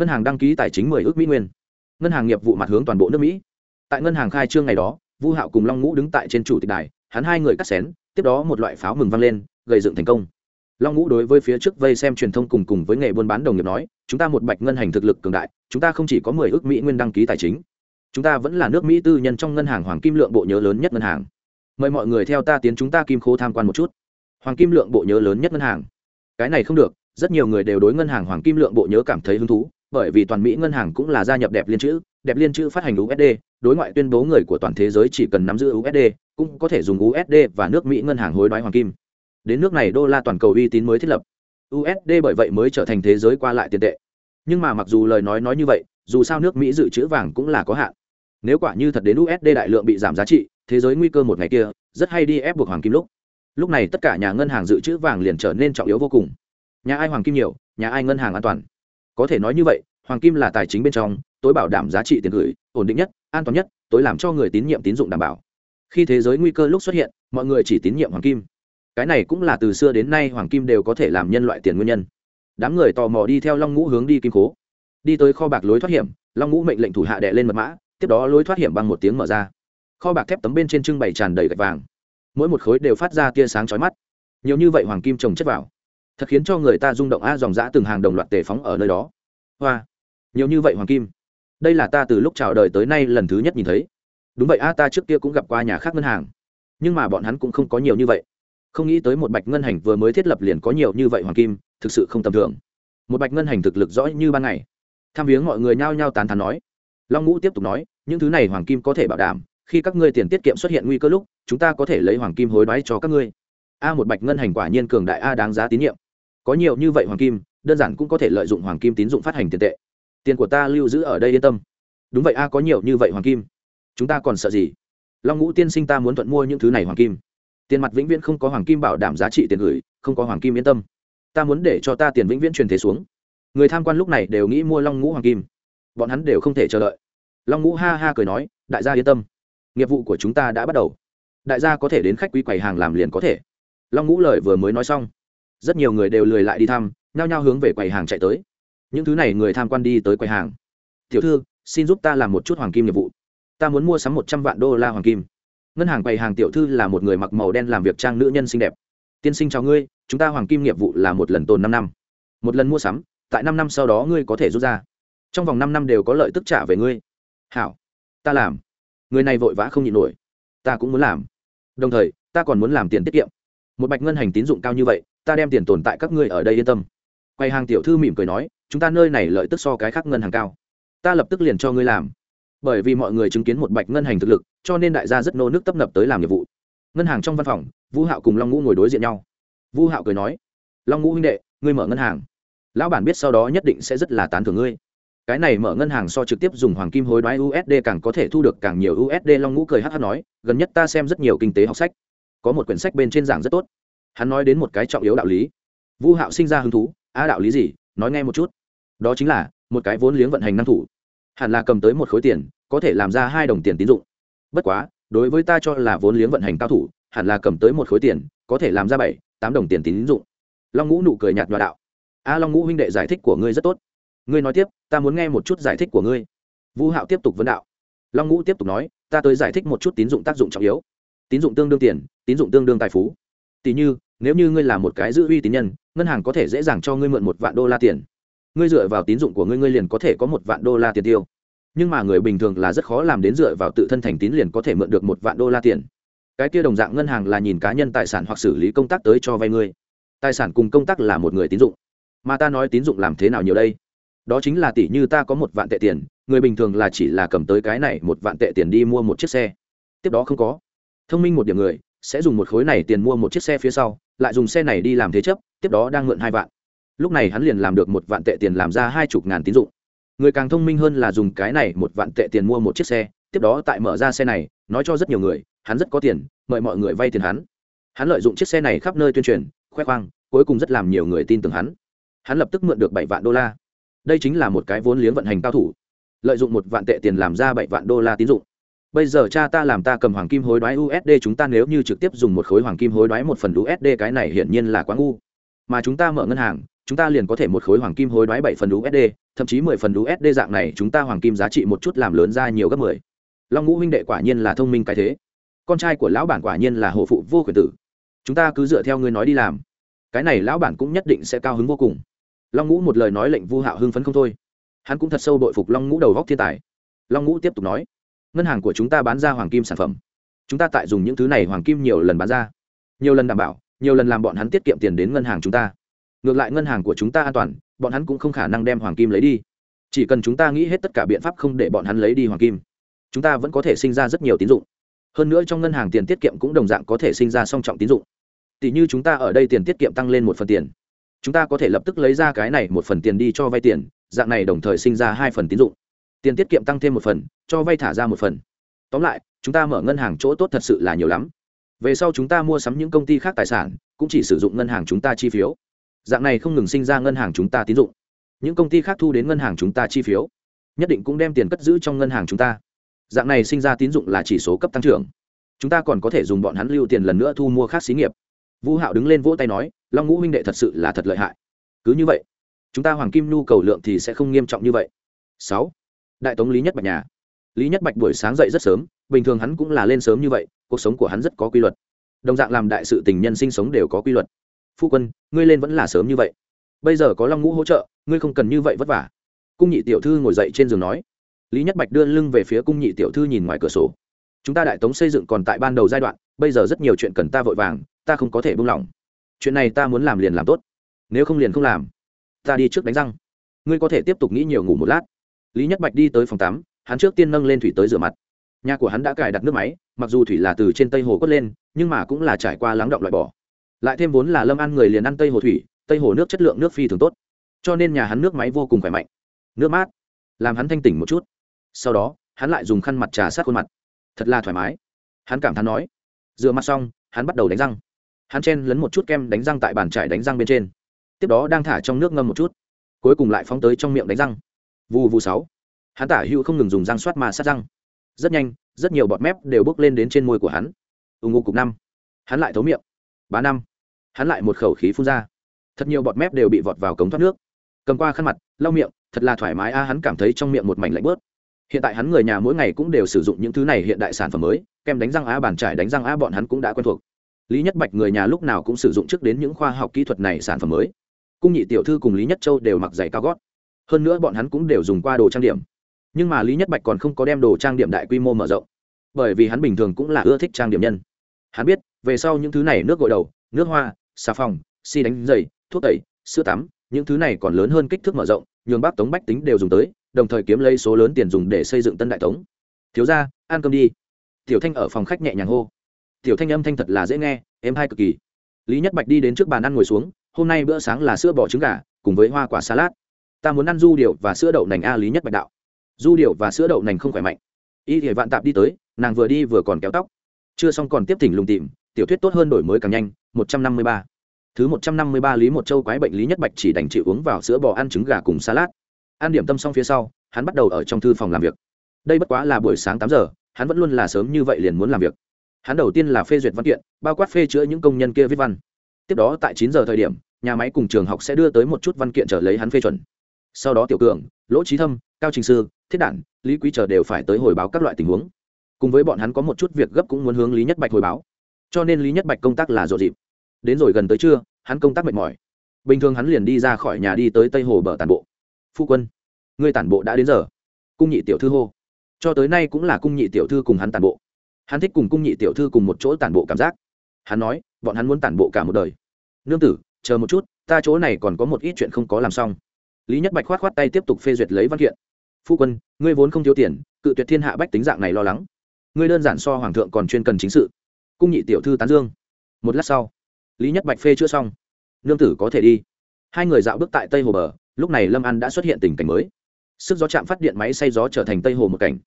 ngân hàng đăng ký tài chính mười ước mỹ nguyên. Ngân hàng nghiệp vụ mặt hướng toàn bộ nước mỹ. Tại ngân hàng khai trương ngày đó, vu hạo cùng long ngũ đứng tại trên chủ tịch đài, hắn hai người cắt xén, tiếp đó một loại pháo mừng vang lên, gây dựng thành công. Long ngũ đối với phía trước vây xem truyền thông cùng cùng với nghề buôn bán đồng nghiệp nói, chúng ta một bạch ngân hành thực lực cường đại, chúng ta không chỉ có mười ước mỹ nguyên đăng ký tài chính, chúng ta vẫn là nước mỹ tư nhân trong ngân hàng hoàng kim lượng bộ nhớ lớn nhất ngân hàng. Mời mọi người theo ta tiến chúng ta kim khố tham quan một chút. Hoàng kim lượng bộ nhớ lớn nhất ngân hàng. Cái này không được, rất nhiều người đều đối ngân hàng hoàng kim lượng bộ nhớ cảm thấy hứng thú bởi vì toàn mỹ ngân hàng cũng là gia nhập đẹp liên chữ, đẹp liên chữ phát hành usd đối ngoại tuyên bố người của toàn thế giới chỉ cần nắm giữ usd cũng có thể dùng usd và nước mỹ ngân hàng hối đoái hoàng kim. Đến nước này, đô la toàn cầu uy tín mới thiết lập. Usd bởi vậy mới trở thành thế giới qua lại tiền tệ. Nhưng mà mặc dù lời nói nói như vậy, dù sao nước mỹ dự trữ vàng cũng là có hạn. Nếu quả như thật đến usd đại lượng bị giảm giá trị, thế giới nguy cơ một ngày kia, rất hay đi ép buộc hoàng kim lúc. Lúc này tất cả nhà ngân hàng dự trữ vàng liền trở nên trọng yếu vô cùng. Nhà ai hoàng kim nhiều, nhà ai ngân hàng an toàn có thể nói như vậy, hoàng kim là tài chính bên trong, tối bảo đảm giá trị tiền gửi, ổn định nhất, an toàn nhất, tối làm cho người tín nhiệm tín dụng đảm bảo. Khi thế giới nguy cơ lúc xuất hiện, mọi người chỉ tín nhiệm hoàng kim. Cái này cũng là từ xưa đến nay hoàng kim đều có thể làm nhân loại tiền nguyên nhân. Đám người tò mò đi theo long ngũ hướng đi kim cố đi tới kho bạc lối thoát hiểm, long ngũ mệnh lệnh thủ hạ đệ lên mật mã, tiếp đó lối thoát hiểm bằng một tiếng mở ra. Kho bạc thép tấm bên trên trưng bày tràn đầy gạch vàng. Mỗi một khối đều phát ra tia sáng chói mắt. Nhiều như vậy hoàng kim trồng chất vào thật khiến cho người ta rung động a dòng dã từng hàng đồng loạt tề phóng ở nơi đó. Hoa, nhiều như vậy hoàng kim. Đây là ta từ lúc chào đời tới nay lần thứ nhất nhìn thấy. Đúng vậy a, ta trước kia cũng gặp qua nhà khác ngân hàng. Nhưng mà bọn hắn cũng không có nhiều như vậy. Không nghĩ tới một bạch ngân hành vừa mới thiết lập liền có nhiều như vậy hoàng kim, thực sự không tầm thường. Một bạch ngân hành thực lực rõ như ban ngày. Tham viếng mọi người nhao nhao tán thán nói. Long ngũ tiếp tục nói, những thứ này hoàng kim có thể bảo đảm, khi các ngươi tiền tiết kiệm xuất hiện nguy cơ lúc, chúng ta có thể lấy hoàng kim hối đoái cho các ngươi. A, một bạch ngân hành quả nhiên cường đại a, đáng giá tín nhiệm có nhiều như vậy hoàng kim, đơn giản cũng có thể lợi dụng hoàng kim tín dụng phát hành tiền tệ. Tiền của ta lưu giữ ở đây yên tâm. Đúng vậy a, có nhiều như vậy hoàng kim. Chúng ta còn sợ gì? Long ngũ tiên sinh ta muốn thuận mua những thứ này hoàng kim. Tiền mặt vĩnh viễn không có hoàng kim bảo đảm giá trị tiền gửi, không có hoàng kim yên tâm. Ta muốn để cho ta tiền vĩnh viễn truyền thế xuống. Người tham quan lúc này đều nghĩ mua long ngũ hoàng kim. Bọn hắn đều không thể chờ đợi. Long ngũ ha ha cười nói, đại gia yên tâm. Nghiệp vụ của chúng ta đã bắt đầu. Đại gia có thể đến khách quý quầy hàng làm liền có thể. Long ngũ lời vừa mới nói xong rất nhiều người đều lười lại đi thăm, nhao nhao hướng về quầy hàng chạy tới. Những thứ này người tham quan đi tới quầy hàng. Tiểu thư, xin giúp ta làm một chút hoàng kim nghiệp vụ. Ta muốn mua sắm một trăm vạn đô la hoàng kim. Ngân hàng quầy hàng tiểu thư là một người mặc màu đen làm việc trang nữ nhân xinh đẹp. Tiên sinh chào ngươi, chúng ta hoàng kim nghiệp vụ là một lần tồn năm năm. Một lần mua sắm, tại năm năm sau đó ngươi có thể rút ra. Trong vòng năm năm đều có lợi tức trả về ngươi. Hảo, ta làm. Người này vội vã không nhịn nổi. Ta cũng muốn làm. Đồng thời, ta còn muốn làm tiền tiết kiệm. Một bạch ngân hành tín dụng cao như vậy ta đem tiền tồn tại các ngươi ở đây yên tâm. Quầy hàng tiểu thư mỉm cười nói, chúng ta nơi này lợi tức so cái khác ngân hàng cao. Ta lập tức liền cho ngươi làm. Bởi vì mọi người chứng kiến một bạch ngân hành thực lực, cho nên đại gia rất nô nước tấp nập tới làm nhiệm vụ. Ngân hàng trong văn phòng, vũ hạo cùng long ngũ ngồi đối diện nhau. Vũ hạo cười nói, long ngũ huynh đệ, ngươi mở ngân hàng. Lão bản biết sau đó nhất định sẽ rất là tán thưởng ngươi. Cái này mở ngân hàng so trực tiếp dùng hoàng kim hối đoái usd càng có thể thu được càng nhiều usd long ngũ cười hh nói, gần nhất ta xem rất nhiều kinh tế học sách. Có một quyển sách bên trên giảng rất tốt hắn nói đến một cái trọng yếu đạo lý. Vu hạo sinh ra hứng thú, a, đạo lý gì? Nói nghe một chút. Đó chính là, một cái vốn liếng vận hành năng thủ, hẳn là cầm tới một khối tiền, có thể làm ra hai đồng tiền tín dụng. Bất quá, đối với ta cho là vốn liếng vận hành cao thủ, hẳn là cầm tới một khối tiền, có thể làm ra bảy, tám đồng tiền tín dụng. Long ngũ nụ cười nhạt nhòa đạo, a, long ngũ huynh đệ giải thích của ngươi rất tốt. Ngươi nói tiếp, ta muốn nghe một chút giải thích của ngươi. Vũ hạo tiếp tục vấn đạo, long ngũ tiếp tục nói, ta tới giải thích một chút tín dụng tác dụng trọng yếu. Tín dụng tương đương tiền, tín dụng tương đương tài phú tỷ như, nếu như ngươi là một cái giữ uy tín nhân, ngân hàng có thể dễ dàng cho ngươi mượn một vạn đô la tiền. Ngươi dựa vào tín dụng của ngươi ngươi liền có thể có một vạn đô la tiền tiêu. Nhưng mà người bình thường là rất khó làm đến dựa vào tự thân thành tín liền có thể mượn được một vạn đô la tiền. Cái kia đồng dạng ngân hàng là nhìn cá nhân tài sản hoặc xử lý công tác tới cho vay ngươi. Tài sản cùng công tác là một người tín dụng. Mà ta nói tín dụng làm thế nào nhiều đây? Đó chính là tỷ như ta có một vạn tệ tiền, người bình thường là chỉ là cầm tới cái này một vạn tệ tiền đi mua một chiếc xe. Tiếp đó không có. Thông minh một điểm người sẽ dùng một khối này tiền mua một chiếc xe phía sau, lại dùng xe này đi làm thế chấp, tiếp đó đang mượn hai vạn. Lúc này hắn liền làm được một vạn tệ tiền làm ra hai chục ngàn tín dụng. Người càng thông minh hơn là dùng cái này một vạn tệ tiền mua một chiếc xe, tiếp đó tại mở ra xe này, nói cho rất nhiều người, hắn rất có tiền, mời mọi người vay tiền hắn. Hắn lợi dụng chiếc xe này khắp nơi tuyên truyền, khoe khoang, cuối cùng rất làm nhiều người tin tưởng hắn. Hắn lập tức mượn được bảy vạn đô la. Đây chính là một cái vốn liếng vận hành cao thủ. Lợi dụng một vạn tệ tiền làm ra bảy vạn đô la tín dụng bây giờ cha ta làm ta cầm hoàng kim hối đoái usd chúng ta nếu như trực tiếp dùng một khối hoàng kim hối đoái một phần usd cái này hiển nhiên là quá ngu. Mà chúng ta mở ngân hàng, chúng ta liền có thể một khối hoàng kim hối đoái bảy phần usd thậm chí mười phần usd dạng này, chúng ta hoàng kim giá trị một chút làm lớn ra nhiều gấp mười. Long ngũ huynh đệ quả nhiên là thông minh cái thế. Con trai của lão bản quả nhiên là hộ phụ vô quyền tử. Chúng ta cứ dựa theo ngươi nói đi làm. Cái này lão bản cũng nhất định sẽ cao hứng vô cùng. Long ngũ một lời nói lệnh vu hạo hưng phấn không thôi. Hắn cũng thật sâu đội phục long ngũ đầu góc thiên tài. Long ngũ tiếp tục nói ngân hàng của chúng ta bán ra hoàng kim sản phẩm. Chúng ta tại dùng những thứ này hoàng kim nhiều lần bán ra. Nhiều lần đảm bảo, nhiều lần làm bọn hắn tiết kiệm tiền đến ngân hàng chúng ta. Ngược lại ngân hàng của chúng ta an toàn, bọn hắn cũng không khả năng đem hoàng kim lấy đi. Chỉ cần chúng ta nghĩ hết tất cả biện pháp không để bọn hắn lấy đi hoàng kim, chúng ta vẫn có thể sinh ra rất nhiều tín dụng. Hơn nữa trong ngân hàng tiền tiết kiệm cũng đồng dạng có thể sinh ra song trọng tín dụng. Tỷ như chúng ta ở đây tiền tiết kiệm tăng lên một phần tiền. Chúng ta có thể lập tức lấy ra cái này một phần tiền đi cho vay tiền, dạng này đồng thời sinh ra hai phần tín dụng tiền tiết kiệm tăng thêm một phần, cho vay thả ra một phần. Tóm lại, chúng ta mở ngân hàng chỗ tốt thật sự là nhiều lắm. Về sau chúng ta mua sắm những công ty khác tài sản, cũng chỉ sử dụng ngân hàng chúng ta chi phiếu. Dạng này không ngừng sinh ra ngân hàng chúng ta tín dụng. Những công ty khác thu đến ngân hàng chúng ta chi phiếu, nhất định cũng đem tiền cất giữ trong ngân hàng chúng ta. Dạng này sinh ra tín dụng là chỉ số cấp tăng trưởng. Chúng ta còn có thể dùng bọn hắn lưu tiền lần nữa thu mua khác xí nghiệp. Vũ hạo đứng lên vỗ tay nói, long ngũ huynh đệ thật sự là thật lợi hại. Cứ như vậy, chúng ta hoàng kim nhu cầu lượng thì sẽ không nghiêm trọng như vậy. Sáu đại tống lý nhất bạch nhà. Lý nhất bạch buổi sáng dậy rất sớm, bình thường hắn cũng là lên sớm như vậy, cuộc sống của hắn rất có quy luật. Đồng dạng làm đại sự tình nhân sinh sống đều có quy luật. Phu quân, ngươi lên vẫn là sớm như vậy. Bây giờ có long ngũ hỗ trợ, ngươi không cần như vậy vất vả. Cung nhị tiểu thư ngồi dậy trên giường nói. Lý nhất bạch đưa lưng về phía cung nhị tiểu thư nhìn ngoài cửa sổ. Chúng ta đại tống xây dựng còn tại ban đầu giai đoạn, bây giờ rất nhiều chuyện cần ta vội vàng, ta không có thể buông lỏng. Chuyện này ta muốn làm liền làm tốt. Nếu không liền không làm. Ta đi trước đánh răng. Ngươi có thể tiếp tục nghĩ nhiều ngủ một lát lý nhất bạch đi tới phòng tắm, hắn trước tiên nâng lên thủy tới rửa mặt. Nhà của hắn đã cài đặt nước máy, mặc dù thủy là từ trên tây hồ cất lên, nhưng mà cũng là trải qua lắng động loại bỏ. Lại thêm vốn là lâm ăn người liền ăn tây hồ thủy, tây hồ nước chất lượng nước phi thường tốt. Cho nên nhà hắn nước máy vô cùng khỏe mạnh. Nước mát, làm hắn thanh tỉnh một chút. Sau đó, hắn lại dùng khăn mặt trà sát khuôn mặt. Thật là thoải mái. Hắn cảm thán nói. Rửa mặt xong, hắn bắt đầu đánh răng. Hắn chen lấn một chút kem đánh răng tại bàn trải đánh răng bên trên. Tiếp đó đang thả trong nước ngâm một chút. Cuối cùng lại phóng tới trong miệng đánh răng vù vù sáu. Hắn tả hữu không ngừng dùng răng soát mà sát răng. Rất nhanh, rất nhiều bọt mép đều bước lên đến trên môi của hắn. Ưng ngô cục năm. Hắn lại thấu miệng. Ba năm. Hắn lại một khẩu khí phun ra. Thật nhiều bọt mép đều bị vọt vào cống thoát nước. Cầm qua khăn mặt, lau miệng, thật là thoải mái a, hắn cảm thấy trong miệng một mảnh lạnh bớt. Hiện tại hắn người nhà mỗi ngày cũng đều sử dụng những thứ này hiện đại sản phẩm mới, kem đánh răng a bàn trải đánh răng a bọn hắn cũng đã quen thuộc. Lý nhất bạch người nhà lúc nào cũng sử dụng trước đến những khoa học kỹ thuật này sản phẩm mới. Cung nhị tiểu thư cùng lý nhất châu đều mặc giày cao gót hơn nữa bọn hắn cũng đều dùng qua đồ trang điểm. Nhưng mà lý nhất bạch còn không có đem đồ trang điểm đại quy mô mở rộng, bởi vì hắn bình thường cũng là ưa thích trang điểm nhân. Hắn biết, về sau những thứ này nước gội đầu, nước hoa, xà phòng xi đánh giày, thuốc tẩy, sữa tắm, những thứ này còn lớn hơn kích thước mở rộng, nhường bác tống bách tính đều dùng tới, đồng thời kiếm lấy số lớn tiền dùng để xây dựng tân đại tống. Thiếu ra ăn cơm đi. Tiểu thanh ở phòng khách nhẹ nhàng hô. Tiểu thanh âm thanh thật là dễ nghe em hai cực kỳ. Lý nhất bạch đi đến trước bàn ăn ngồi xuống, hôm nay bữa sáng là sữa bò trứng gà, cùng với hoa quả salad ta muốn ăn du điệu và sữa đậu nành a lý nhất bạch đạo. Du điệu và sữa đậu nành không khỏe mạnh. Y thể vạn tạp đi tới, nàng vừa đi vừa còn kéo tóc. Chưa xong còn tiếp thỉnh lùng tìm, tiểu thuyết tốt hơn đổi mới càng nhanh, một trăm năm mươi ba. Thứ một trăm năm mươi ba lý một châu quái bệnh lý nhất bạch chỉ đành chịu uống vào sữa bò ăn trứng gà cùng salad. Ăn điểm tâm xong phía sau, hắn bắt đầu ở trong thư phòng làm việc. Đây bất quá là buổi sáng tám giờ, hắn vẫn luôn là sớm như vậy liền muốn làm việc. Hắn đầu tiên là phê duyệt văn kiện, bao quát phê chữa những công nhân kia viết văn. Tiếp đó tại chín giờ thời điểm, nhà máy cùng trường học sẽ đưa tới một chút văn kiện trở lấy hắn phê chuẩn sau đó tiểu cường, lỗ trí thâm, cao trình sư, thiết đản, lý quý chờ đều phải tới hồi báo các loại tình huống. Cùng với bọn hắn có một chút việc gấp cũng muốn hướng lý nhất bạch hồi báo. Cho nên lý nhất bạch công tác là rộ dịp đến rồi gần tới trưa, hắn công tác mệt mỏi. Bình thường hắn liền đi ra khỏi nhà đi tới tây hồ bờ tàn bộ. Phu quân người tản bộ đã đến giờ. Cung nhị tiểu thư hô. Cho tới nay cũng là cung nhị tiểu thư cùng hắn tản bộ. Hắn thích cùng cung nhị tiểu thư cùng một chỗ tản bộ cảm giác. Hắn nói, bọn hắn muốn tản bộ cả một đời. Nương tử, chờ một chút, ta chỗ này còn có một ít chuyện không có làm xong lý nhất bạch khoát khoát tay tiếp tục phê duyệt lấy văn kiện. Phu quân, ngươi vốn không thiếu tiền, cự tuyệt thiên hạ bách tính dạng này lo lắng. Ngươi đơn giản so hoàng thượng còn chuyên cần chính sự. Cung nhị tiểu thư tán dương. Một lát sau, lý nhất bạch phê chưa xong. Nương tử có thể đi. Hai người dạo bước tại tây hồ bờ, lúc này lâm an đã xuất hiện tình cảnh mới. Sức gió chạm phát điện máy xay gió trở thành tây hồ một cảnh.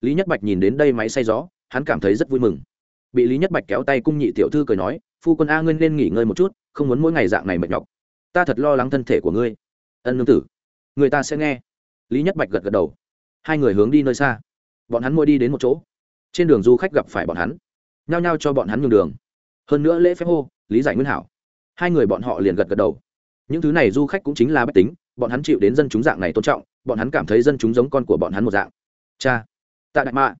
Lý nhất bạch nhìn đến đây máy xay gió, hắn cảm thấy rất vui mừng. Bị lý nhất bạch kéo tay cung nhị tiểu thư cười nói, phu quân a, ngươi nên nghỉ ngơi một chút, không muốn mỗi ngày dạng này mệt nhọc. Ta thật lo lắng thân thể của ngươi ân nương tử, người ta sẽ nghe. Lý nhất bạch gật gật đầu. Hai người hướng đi nơi xa. Bọn hắn môi đi đến một chỗ. Trên đường du khách gặp phải bọn hắn. Nhao nhao cho bọn hắn nhường đường. Hơn nữa lễ phép hô, lý giải nguyên hảo. Hai người bọn họ liền gật gật đầu. Những thứ này du khách cũng chính là bách tính, bọn hắn chịu đến dân chúng dạng này tôn trọng, bọn hắn cảm thấy dân chúng giống con của bọn hắn một dạng. Cha, tạ đại mạ.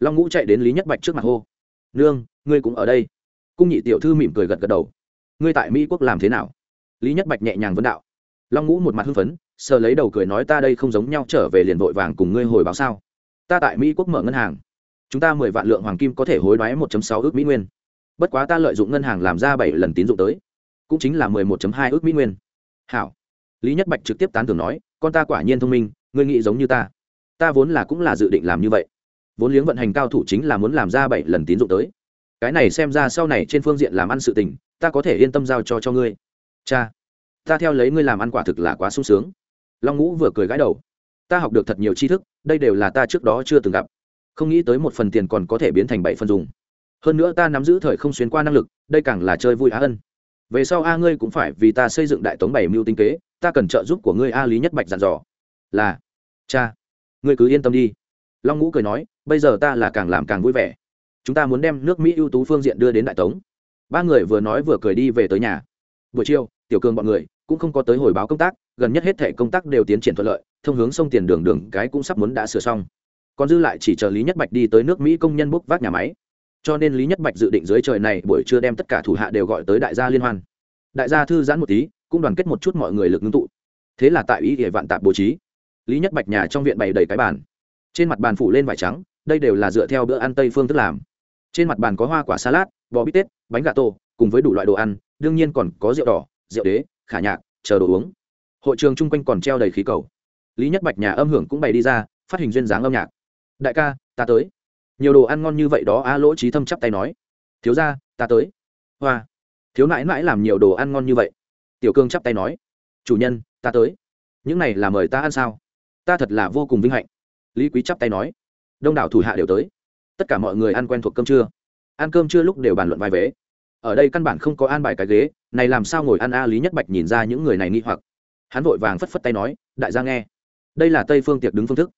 Long ngũ chạy đến lý nhất bạch trước mặt hô. Nương, ngươi cũng ở đây. Cung nhị tiểu thư mỉm cười gật gật đầu. Ngươi tại mỹ quốc làm thế nào? Lý nhất bạch nhẹ nhàng vấn đạo long ngũ một mặt hưng phấn, sờ lấy đầu cười nói ta đây không giống nhau trở về liền vội vàng cùng ngươi hồi báo sao? Ta tại mỹ quốc mở ngân hàng. Chúng ta mười vạn lượng hoàng kim có thể hối đoái một sáu ước mỹ nguyên. Bất quá ta lợi dụng ngân hàng làm ra bảy lần tín dụng tới. Cũng chính là mười một hai ước mỹ nguyên. Hảo. Lý nhất bạch trực tiếp tán thưởng nói, con ta quả nhiên thông minh, ngươi nghĩ giống như ta. Ta vốn là cũng là dự định làm như vậy. Vốn liếng vận hành cao thủ chính là muốn làm ra bảy lần tín dụng tới. Cái này xem ra sau này trên phương diện làm ăn sự tình, ta có thể yên tâm giao cho cho ngươi. Cha ta theo lấy ngươi làm ăn quả thực là quá sung sướng. Long ngũ vừa cười gãi đầu. Ta học được thật nhiều tri thức, đây đều là ta trước đó chưa từng gặp. Không nghĩ tới một phần tiền còn có thể biến thành bảy phần dùng. Hơn nữa ta nắm giữ thời không xuyên qua năng lực, đây càng là chơi vui á ân. Về sau a ngươi cũng phải vì ta xây dựng đại tống bảy mưu tinh kế, ta cần trợ giúp của ngươi a lý nhất bạch dặn dò. Là, cha, ngươi cứ yên tâm đi. Long ngũ cười nói, bây giờ ta là càng làm càng vui vẻ. Chúng ta muốn đem nước mỹ ưu tú phương diện đưa đến đại tống. Ba người vừa nói vừa cười đi về tới nhà. Buổi chiều, tiểu cường bọn người cũng không có tới hồi báo công tác, gần nhất hết thể công tác đều tiến triển thuận lợi, thông hướng sông tiền đường đường cái cũng sắp muốn đã sửa xong. Còn dư lại chỉ chờ lý nhất bạch đi tới nước mỹ công nhân bốc vác nhà máy. Cho nên lý nhất bạch dự định dưới trời này buổi trưa đem tất cả thủ hạ đều gọi tới đại gia liên hoan. Đại gia thư giãn một tí, cũng đoàn kết một chút mọi người lực ngưng tụ. Thế là tại ý địa vạn tạp bố trí, lý nhất bạch nhà trong viện bày đầy cái bàn. Trên mặt bàn phủ lên vải trắng, đây đều là dựa theo bữa ăn tây phương thức làm. Trên mặt bàn có hoa quả salad, bò bít tết, bánh gà tô, cùng với đủ loại đồ ăn, đương nhiên còn có rượu đỏ, rượu đế khả nhạc, chờ đồ uống. Hội trường chung quanh còn treo đầy khí cầu. Lý nhất bạch nhà âm hưởng cũng bày đi ra, phát hình duyên dáng âm nhạc. Đại ca, ta tới. Nhiều đồ ăn ngon như vậy đó a lỗ trí thâm chắp tay nói. Thiếu ra ta tới. Hoa. Thiếu nãi nãi làm nhiều đồ ăn ngon như vậy. Tiểu cương chắp tay nói. Chủ nhân, ta tới. Những này là mời ta ăn sao? Ta thật là vô cùng vinh hạnh. Lý quý chắp tay nói. Đông đảo thủ hạ đều tới. Tất cả mọi người ăn quen thuộc cơm trưa. Ăn cơm trưa lúc đều bàn luận vai vế ở đây căn bản không có an bài cái ghế, này làm sao ngồi ăn a lý nhất bạch nhìn ra những người này nghi hoặc. Hắn vội vàng phất phất tay nói, đại gia nghe. Đây là tây phương tiệc đứng phương thức.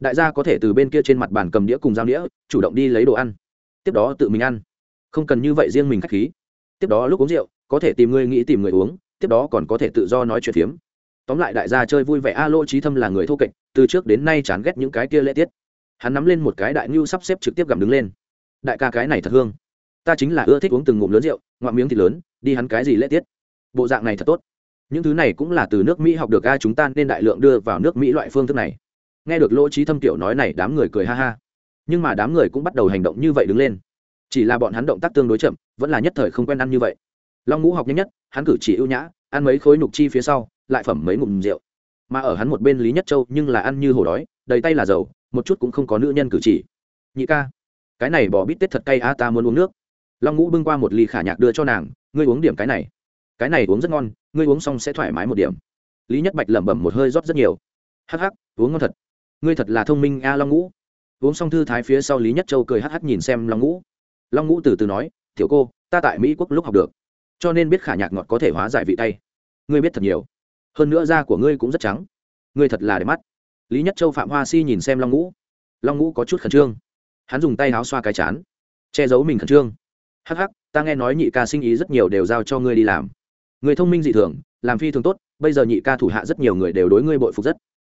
Đại gia có thể từ bên kia trên mặt bàn cầm đĩa cùng dao đĩa, chủ động đi lấy đồ ăn. Tiếp đó tự mình ăn. Không cần như vậy riêng mình k h á c h khí. Tiếp đó lúc uống rượu, có thể tìm người nghĩ tìm người uống, tiếp đó còn có thể tự do nói chuyện phiếm. Tóm lại đại gia chơi vui vẻ, a lô trí thâm là người thô kệch, từ trước đến nay chán ghét những cái kia lễ tiết. Hắn nắm lên một cái đại ngưu sắp xếp trực tiếp gặm đứng lên. Đại ca cái này thật hương ta chính là ưa thích uống từng ngụm lớn rượu, ngoạm miếng thịt lớn, đi hắn cái gì lễ tiết. Bộ dạng này thật tốt. Những thứ này cũng là từ nước mỹ học được a, chúng ta nên đại lượng đưa vào nước mỹ loại phương thức này. Nghe được lỗ trí thâm tiểu nói này, đám người cười ha ha. Nhưng mà đám người cũng bắt đầu hành động như vậy đứng lên. Chỉ là bọn hắn động tác tương đối chậm, vẫn là nhất thời không quen ăn như vậy. Long ngũ học nhanh nhất, hắn cử chỉ ưu nhã, ăn mấy khối nục chi phía sau, lại phẩm mấy ngụm rượu. Mà ở hắn một bên lý nhất châu nhưng là ăn như hổ đói, đầy tay là dầu, một chút cũng không có nữ nhân cử chỉ. Nhị ca, cái này bỏ bít tết thật cay a, ta muốn uống nước long ngũ bưng qua một ly khả nhạc đưa cho nàng, ngươi uống điểm cái này. Cái này uống rất ngon, ngươi uống xong sẽ thoải mái một điểm. Lý nhất bạch lẩm bẩm một hơi rót rất nhiều. Hắc hắc, uống ngon thật. Ngươi thật là thông minh a, long ngũ. Uống xong thư thái phía sau lý nhất châu cười hắc hắc nhìn xem long ngũ. Long ngũ từ từ nói, tiểu cô, ta tại mỹ quốc lúc học được, cho nên biết khả nhạc ngọt có thể hóa giải vị tay. Ngươi biết thật nhiều. Hơn nữa da của ngươi cũng rất trắng. Ngươi thật là đẹp mắt. Lý nhất châu phạm hoa si nhìn xem long ngũ. Long ngũ có chút khẩn trương. Hắn dùng tay áo xoa cái chán. Che giấu mình khẩn trương hắc hắc, ta nghe nói nhị ca sinh ý rất nhiều đều giao cho ngươi đi làm. Người thông minh dị thường, làm phi thường tốt, bây giờ nhị ca thủ hạ rất nhiều người đều đối ngươi bội phục rất.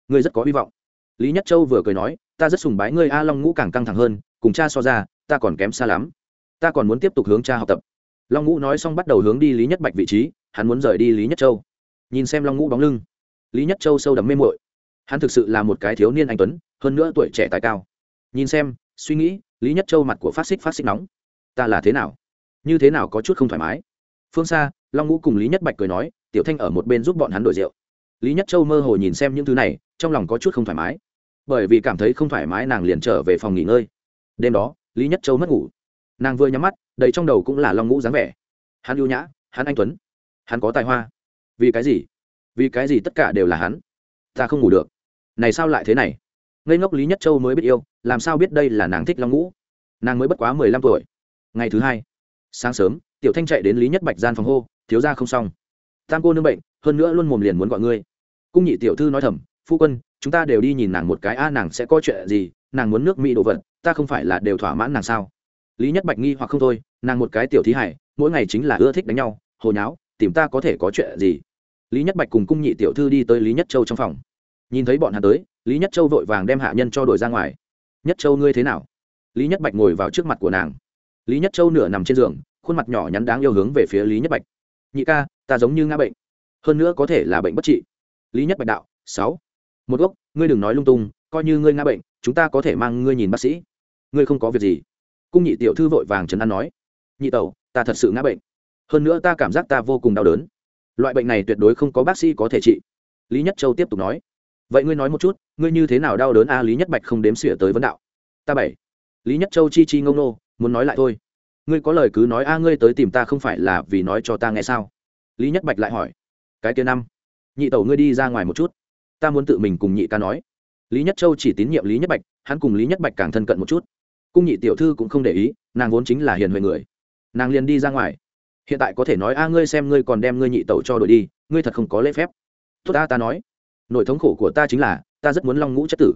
Ngươi rất có hy vọng. Lý nhất châu vừa cười nói, ta rất sùng bái ngươi a long ngũ càng căng thẳng hơn, cùng cha so ra, ta còn kém xa lắm. Ta còn muốn tiếp tục hướng cha học tập. Long ngũ nói xong bắt đầu hướng đi lý nhất bạch vị trí, hắn muốn rời đi lý nhất châu. Nhìn xem long ngũ bóng lưng, lý nhất châu sâu đậm mê mội hắn thực sự là một cái thiếu niên anh tuấn, hơn nữa tuổi trẻ tài cao. Nhìn xem, suy nghĩ, lý nhất châu mặt của phát xích phát xích nóng ta là thế nào? Như thế nào có chút không thoải mái? Phương xa long ngũ cùng lý nhất bạch cười nói, tiểu thanh ở một bên giúp bọn hắn đổi rượu. Lý nhất châu mơ hồ nhìn xem những thứ này, trong lòng có chút không thoải mái. Bởi vì cảm thấy không thoải mái nàng liền trở về phòng nghỉ ngơi. Đêm đó, lý nhất châu mất ngủ. Nàng vừa nhắm mắt, đầy trong đầu cũng là long ngũ dáng vẻ. Hắn ưu nhã, hắn anh tuấn. Hắn có tài hoa. Vì cái gì? Vì cái gì tất cả đều là hắn? Ta không ngủ được. Này sao lại thế này? Ngây ngốc lý nhất châu mới biết yêu, làm sao biết đây là nàng thích long ngũ? Nàng mới bất quá mười lăm tuổi ngày thứ hai. Sáng sớm, tiểu thanh chạy đến lý nhất bạch gian phòng hô, thiếu ra không xong. Tam cô nương bệnh, hơn nữa luôn mồm liền muốn gọi ngươi. Cung nhị tiểu thư nói thầm, phu quân, chúng ta đều đi nhìn nàng một cái, a, nàng sẽ có chuyện gì? Nàng muốn nước mỹ đồ vật, ta không phải là đều thỏa mãn nàng sao? Lý nhất bạch nghi hoặc không thôi, nàng một cái tiểu thí hải, mỗi ngày chính là ưa thích đánh nhau hồi nháo, tìm ta có thể có chuyện gì? Lý nhất bạch cùng cung nhị tiểu thư đi tới lý nhất châu trong phòng. Nhìn thấy bọn hắn tới, lý nhất châu vội vàng đem hạ nhân cho đổi ra ngoài. Nhất châu ngươi thế nào? Lý nhất bạch ngồi vào trước mặt của nàng lý nhất châu nửa nằm trên giường, khuôn mặt nhỏ nhắn đáng yêu hướng về phía lý nhất bạch. Nhị ca, ta giống như ngã bệnh. Hơn nữa có thể là bệnh bất trị. Lý nhất bạch đạo, sáu. Một gốc, ngươi đừng nói lung tung, coi như ngươi ngã bệnh, chúng ta có thể mang ngươi nhìn bác sĩ. Ngươi không có việc gì. Cung nhị tiểu thư vội vàng trấn an nói, nhị tẩu, ta thật sự ngã bệnh. Hơn nữa ta cảm giác ta vô cùng đau đớn. Loại bệnh này tuyệt đối không có bác sĩ có thể trị. Lý nhất châu tiếp tục nói, vậy ngươi nói một chút, ngươi như thế nào đau đớn a lý nhất bạch không đếm xỉa tới vấn đạo, ta bảy. Lý nhất châu chi chi ngông nô muốn nói lại thôi. Ngươi có lời cứ nói, a, ngươi tới tìm ta không phải là vì nói cho ta nghe sao? Lý nhất bạch lại hỏi. Cái kia năm, nhị tẩu ngươi đi ra ngoài một chút. Ta muốn tự mình cùng nhị ca nói. Lý nhất châu chỉ tín nhiệm lý nhất bạch, hắn cùng lý nhất bạch càng thân cận một chút. Cung nhị tiểu thư cũng không để ý, nàng vốn chính là hiền huệ người. Nàng liền đi ra ngoài. Hiện tại có thể nói, a, ngươi xem ngươi còn đem ngươi nhị tẩu cho đổi đi, ngươi thật không có lễ phép. Tốt ta ta nói. Nỗi thống khổ của ta chính là, ta rất muốn long ngũ chất tử.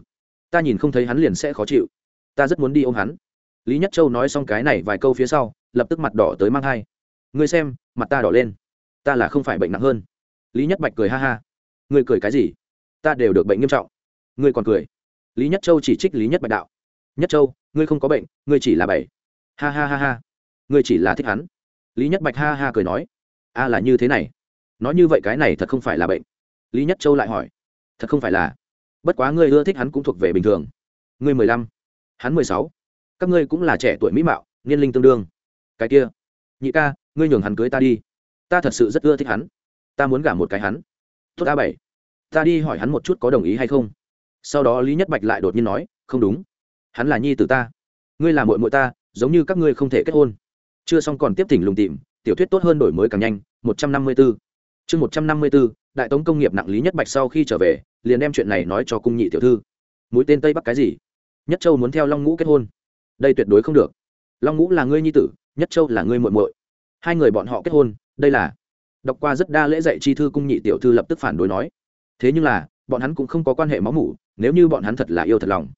Ta nhìn không thấy hắn liền sẽ khó chịu. Ta rất muốn đi ôm hắn lý nhất châu nói xong cái này vài câu phía sau, lập tức mặt đỏ tới mang hai. Ngươi xem, mặt ta đỏ lên. Ta là không phải bệnh nặng hơn. Lý nhất bạch cười ha ha. Ngươi cười cái gì? Ta đều được bệnh nghiêm trọng. Ngươi còn cười. Lý nhất châu chỉ trích lý nhất bạch đạo. Nhất châu, ngươi không có bệnh, ngươi chỉ là bảy. Ha ha ha ha. Ngươi chỉ là thích hắn. Lý nhất bạch ha ha cười nói. A là như thế này. Nói như vậy cái này thật không phải là bệnh. Lý nhất châu lại hỏi. Thật không phải là. Bất quá ngươi ưa thích hắn cũng thuộc về bình thường. Ngươi mười lăm. Hắn mười sáu các ngươi cũng là trẻ tuổi mỹ mạo, niên linh tương đương. Cái kia, nhị ca, ngươi nhường hắn cưới ta đi. Ta thật sự rất ưa thích hắn. Ta muốn gả một cái hắn. Tốt a bảy. Ta đi hỏi hắn một chút có đồng ý hay không. Sau đó lý nhất bạch lại đột nhiên nói, không đúng. Hắn là nhi t ta. Ngươi là mội mội ta, giống như các ngươi không thể kết hôn. Chưa xong còn tiếp tỉnh lùng tìm, tiểu thuyết tốt hơn đổi mới càng nhanh, một trăm năm mươi b ố chương một trăm năm mươi b ố đại tống công nghiệp nặng lý nhất bạch sau khi trở về, liền đem chuyện này nói cho cung nhị tiểu thư. Mũi tên tây bắc cái gì? Nhất châu muốn theo long ngũ kết hôn đây tuyệt đối không được. Long ngũ là ngươi nhi tử, nhất châu là ngươi muội muội. Hai người bọn họ kết hôn, đây là đọc qua rất đa lễ dạy chi thư cung nhị tiểu thư lập tức phản đối nói. Thế nhưng là, bọn hắn cũng không có quan hệ máu mủ, nếu như bọn hắn thật là yêu thật lòng,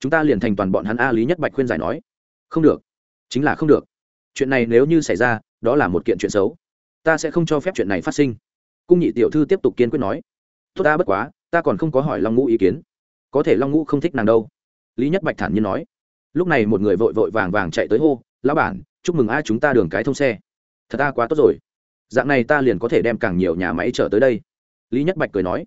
chúng ta liền thành toàn bọn hắn a lý nhất bạch khuyên giải nói. Không được. Chính là không được. Chuyện này nếu như xảy ra, đó là một kiện chuyện xấu. Ta sẽ không cho phép chuyện này phát sinh. Cung nhị tiểu thư tiếp tục kiên quyết nói. Tốt ta bất quá, ta còn không có hỏi long ngũ ý kiến. Có thể long ngũ không thích nàng đâu. Lý nhất bạch thản nhiên nói lúc này một người vội vội vàng vàng chạy tới hô, lão bản, chúc mừng ai chúng ta đường cái thông xe. Thật ta quá tốt rồi. Dạng này ta liền có thể đem càng nhiều nhà máy trở tới đây. Lý nhất bạch cười nói.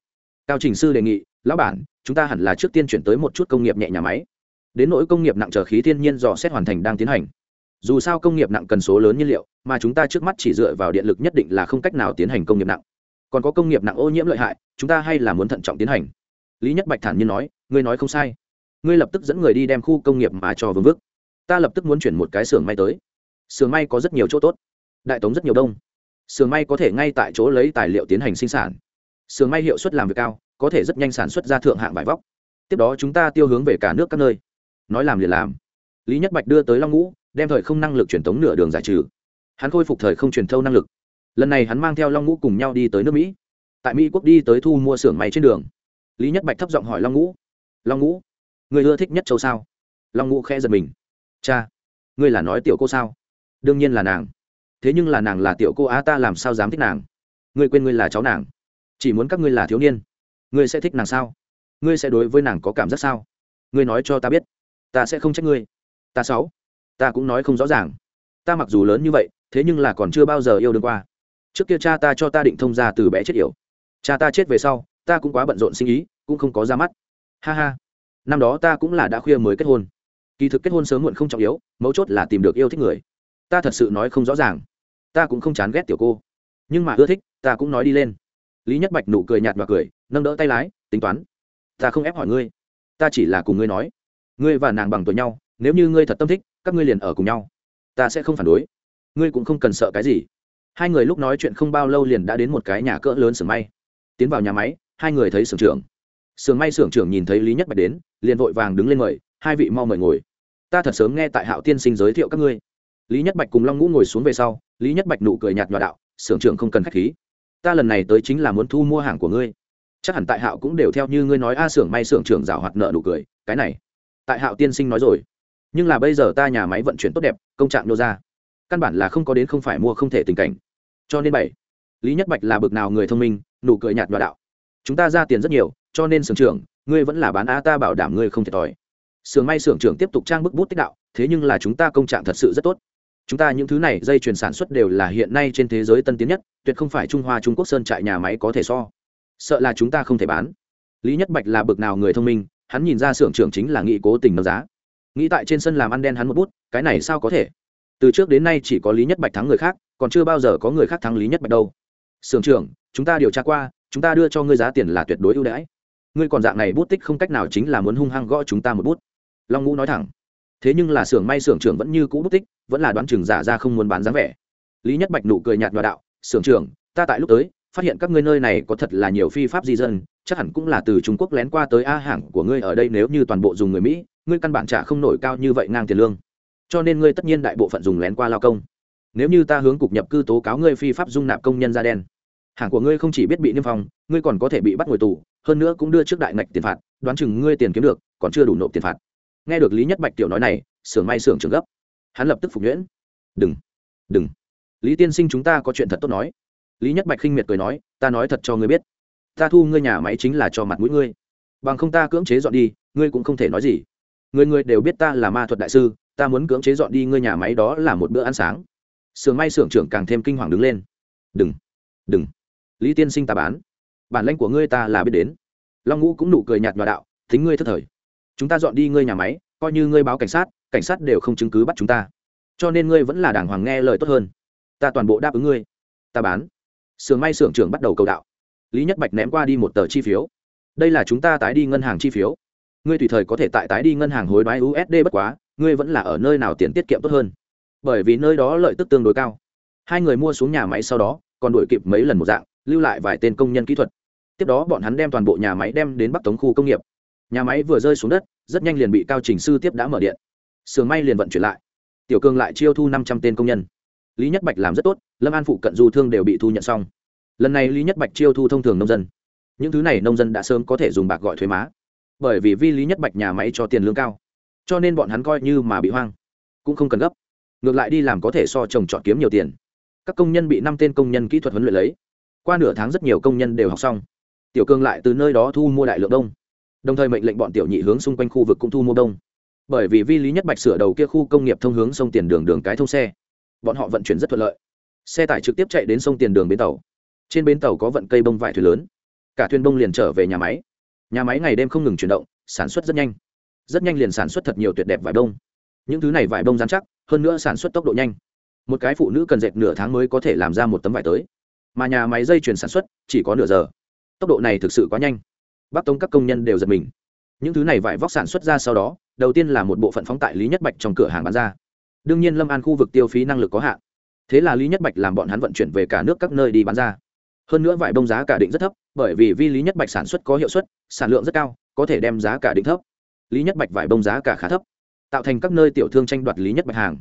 Cao trình sư đề nghị, lão bản, chúng ta hẳn là trước tiên chuyển tới một chút công nghiệp nhẹ nhà máy. Đến nỗi công nghiệp nặng chờ khí thiên nhiên dò xét hoàn thành đang tiến hành. Dù sao công nghiệp nặng cần số lớn nhiên liệu, mà chúng ta trước mắt chỉ dựa vào điện lực nhất định là không cách nào tiến hành công nghiệp nặng. Còn có công nghiệp nặng ô nhiễm lợi hại, chúng ta hay là muốn thận trọng tiến hành. Lý nhất bạch thản nhiên nói, ngươi nói không sai ngươi lập tức dẫn người đi đem khu công nghiệp mà cho vương vức. Ta lập tức muốn chuyển một cái xưởng may tới. Xưởng may có rất nhiều chỗ tốt. Đại tống rất nhiều đông. Xưởng may có thể ngay tại chỗ lấy tài liệu tiến hành sinh sản. Xưởng may hiệu suất làm việc cao, có thể rất nhanh sản xuất ra thượng hạng vải vóc. Tiếp đó chúng ta tiêu hướng về cả nước các nơi. Nói làm liền làm. Lý nhất bạch đưa tới long ngũ, đem thời không năng lực truyền tống nửa đường giải trừ. Hắn khôi phục thời không truyền thâu năng lực. Lần này hắn mang theo long ngũ cùng nhau đi tới nước mỹ. Tại mỹ quốc đi tới thu mua xưởng may trên đường. Lý nhất bạch thấp giọng hỏi long ngũ. Long ngũ người ưa thích nhất châu sao? Long ngũ khẽ giật mình. Cha, ngươi là nói tiểu cô sao? Đương nhiên là nàng. Thế nhưng là nàng là tiểu cô á, ta làm sao dám thích nàng? Ngươi quên ngươi là cháu nàng. Chỉ muốn các ngươi là thiếu niên. Ngươi sẽ thích nàng sao? Ngươi sẽ đối với nàng có cảm giác sao? Ngươi nói cho ta biết. Ta sẽ không trách ngươi. Ta sáu ta cũng nói không rõ ràng. Ta mặc dù lớn như vậy, thế nhưng là còn chưa bao giờ yêu đương qua. Trước kia cha ta cho ta định thông ra từ bé chết yểu. Cha ta chết về sau, ta cũng quá bận rộn sinh ý, cũng không có ra mắt. Ha ha năm đó ta cũng là đã khuya mới kết hôn. Kỳ thực kết hôn sớm muộn không trọng yếu, mấu chốt là tìm được yêu thích người. Ta thật sự nói không rõ ràng. Ta cũng không chán ghét tiểu cô. Nhưng mà ưa thích, ta cũng nói đi lên. Lý nhất bạch nụ cười nhạt và cười, nâng đỡ tay lái, tính toán. Ta không ép hỏi ngươi. Ta chỉ là cùng ngươi nói. Ngươi và nàng bằng tuổi nhau, nếu như ngươi thật tâm thích, các ngươi liền ở cùng nhau. Ta sẽ không phản đối. Ngươi cũng không cần sợ cái gì. Hai người lúc nói chuyện không bao lâu liền đã đến một cái nhà cỡ lớn xưởng may. Tiến vào nhà máy, hai người thấy xưởng trưởng. Sưởng may sưởng trưởng nhìn thấy lý nhất bạch đến, liền vội vàng đứng lên mời, hai vị mau mời ngồi. Ta thật sớm nghe tại hạo tiên sinh giới thiệu các ngươi. Lý nhất bạch cùng long ngũ ngồi xuống về sau, lý nhất bạch nụ cười nhạt nhòa đạo, sưởng trưởng không cần k h á c h khí. Ta lần này tới chính là muốn thu mua hàng của ngươi. Chắc hẳn tại hạo cũng đều theo như ngươi nói a xưởng may xưởng trưởng rào hoạt nợ nụ cười, cái này. Tại hạo tiên sinh nói rồi. Nhưng là bây giờ ta nhà máy vận chuyển tốt đẹp, công trạng nô ra. Căn bản là không có đến không phải mua không thể tình cảnh. Cho nên bảy lý nhất bạch là bực nào người thông minh, nụ cười nhạt nhòa đạo, chúng ta ra tiền rất nhiều cho nên sưởng trưởng, ngươi vẫn là bán a ta bảo đảm ngươi không thiệt thòi. Sưởng may sưởng trưởng tiếp tục trang bức bút tích đạo, thế nhưng là chúng ta công trạng thật sự rất tốt. Chúng ta những thứ này dây chuyền sản xuất đều là hiện nay trên thế giới tân tiến nhất, tuyệt không phải trung hoa trung quốc sơn trại nhà máy có thể so. Sợ là chúng ta không thể bán. Lý nhất bạch là bực nào người thông minh, hắn nhìn ra xưởng trưởng chính là nghị cố tình nâng giá. Nghĩ tại trên sân làm ăn đen hắn một bút, cái này sao có thể? Từ trước đến nay chỉ có lý nhất bạch thắng người khác, còn chưa bao giờ có người khác thắng lý nhất bạch đâu. Xưởng trưởng, chúng ta điều tra qua, chúng ta đưa cho ngươi giá tiền là tuyệt đối ưu đãi ngươi còn dạng này bút tích không cách nào chính là muốn hung hăng gõ chúng ta một bút. Long ngũ nói thẳng. Thế nhưng là xưởng may xưởng trưởng vẫn như cũ bút tích, vẫn là đoán chừng giả ra không muốn bán dáng vẻ. Lý nhất bạch nụ cười nhạt nhòa đạo, xưởng trưởng, ta tại lúc tới, phát hiện các ngươi nơi này có thật là nhiều phi pháp di dân, chắc hẳn cũng là từ trung quốc lén qua tới a hàng của ngươi ở đây nếu như toàn bộ dùng người mỹ, ngươi căn bản trả không nổi cao như vậy ngang tiền lương. Cho nên ngươi tất nhiên đại bộ phận dùng lén qua lao công. Nếu như ta hướng cục nhập cư tố cáo ngươi phi pháp dung nạp công nhân da đen hàng của ngươi không chỉ biết bị niêm phong, ngươi còn có thể bị bắt ngồi tù, hơn nữa cũng đưa trước đại ngạch tiền phạt, đoán chừng ngươi tiền kiếm được, còn chưa đủ nộp tiền phạt. Nghe được lý nhất bạch tiểu nói này sưởng may sưởng trường gấp. Hắn lập tức phục nhuyễn. Đừng đừng. Lý tiên sinh chúng ta có chuyện thật tốt nói. Lý nhất bạch khinh miệt cười nói, ta nói thật cho ngươi biết, ta thu ngươi nhà máy chính là cho mặt mũi ngươi. Bằng không ta cưỡng chế dọn đi, ngươi cũng không thể nói gì. Người người đều biết ta là ma thuật đại sư, ta muốn cưỡng chế dọn đi ngươi nhà máy đó là một bữa ăn sáng. Sưởng may sưởng trưởng càng thêm kinh hoàng đứng lên. Đừng đừng lý tiên sinh ta bán. Bản lãnh của ngươi ta là biết đến. Long ngũ cũng nụ cười nhạt nhòa đạo, thính ngươi thất thời. Chúng ta dọn đi ngươi nhà máy, coi như ngươi báo cảnh sát cảnh sát đều không chứng cứ bắt chúng ta. Cho nên ngươi vẫn là đàng hoàng nghe lời tốt hơn. Ta toàn bộ đáp ứng ngươi. Ta bán. Sưởng may sưởng trưởng bắt đầu cầu đạo. Lý nhất bạch ném qua đi một tờ chi phiếu. Đây là chúng ta tái đi ngân hàng chi phiếu. Ngươi tùy thời có thể tại tái đi ngân hàng hối đoái usd bất quá, ngươi vẫn là ở nơi nào tiền tiết kiệm tốt hơn. Bởi vì nơi đó lợi tức tương đối cao. Hai người mua xuống nhà máy sau đó, còn đuổi kịp mấy lần một dạng lưu lại vài tên công nhân kỹ thuật. Tiếp đó bọn hắn đem toàn bộ nhà máy đem đến bắc tống khu công nghiệp. Nhà máy vừa rơi xuống đất, rất nhanh liền bị cao trình sư tiếp đã mở điện. Sườn may liền vận chuyển lại. Tiểu cương lại chiêu thu năm trăm tên công nhân. Lý nhất bạch làm rất tốt, lâm an phụ cận du thương đều bị thu nhận xong. Lần này lý nhất bạch chiêu thu thông thường nông dân. Những thứ này nông dân đã sớm có thể dùng bạc gọi thuế má. Bởi vì vi lý nhất bạch nhà máy cho tiền lương cao, cho nên bọn hắn coi như mà bị hoang, cũng không cần gấp. Ngược lại đi làm có thể so trồng trọt kiếm nhiều tiền. Các công nhân bị năm tên công nhân kỹ thuật huấn luyện lấy qua nửa tháng rất nhiều công nhân đều học xong. Tiểu cương lại từ nơi đó thu mua đại lượng đông. Đồng thời mệnh lệnh bọn tiểu nhị hướng xung quanh khu vực cũng thu mua đông. Bởi vì vi lý nhất bạch sửa đầu kia khu công nghiệp thông hướng sông tiền đường đường cái thông xe. Bọn họ vận chuyển rất thuận lợi. Xe tải trực tiếp chạy đến sông tiền đường bến tàu. Trên bến tàu có vận cây bông vải thuyền lớn. Cả thuyền bông liền trở về nhà máy. Nhà máy ngày đêm không ngừng chuyển động, sản xuất rất nhanh. Rất nhanh liền sản xuất thật nhiều tuyệt đẹp vải bông. Những thứ này vải bông dán chắc, hơn nữa sản xuất tốc độ nhanh. Một cái phụ nữ cần dệt nửa tháng mới có thể làm ra một tấm vải tới mà nhà máy dây chuyển sản xuất chỉ có nửa giờ. Tốc độ này thực sự quá nhanh. Bắc tông các công nhân đều giật mình. Những thứ này vải vóc sản xuất ra sau đó, đầu tiên là một bộ phận phóng tại lý nhất bạch trong cửa hàng bán ra. Đương nhiên lâm an khu vực tiêu phí năng lực có hạn. Thế là lý nhất bạch làm bọn hắn vận chuyển về cả nước các nơi đi bán ra. Hơn nữa vải bông giá cả định rất thấp, bởi vì vi lý nhất bạch sản xuất có hiệu suất, sản lượng rất cao, có thể đem giá cả định thấp. Lý nhất bạch vải bông giá cả khá thấp, tạo thành các nơi tiểu thương tranh đoạt lý nhất bạch hàng.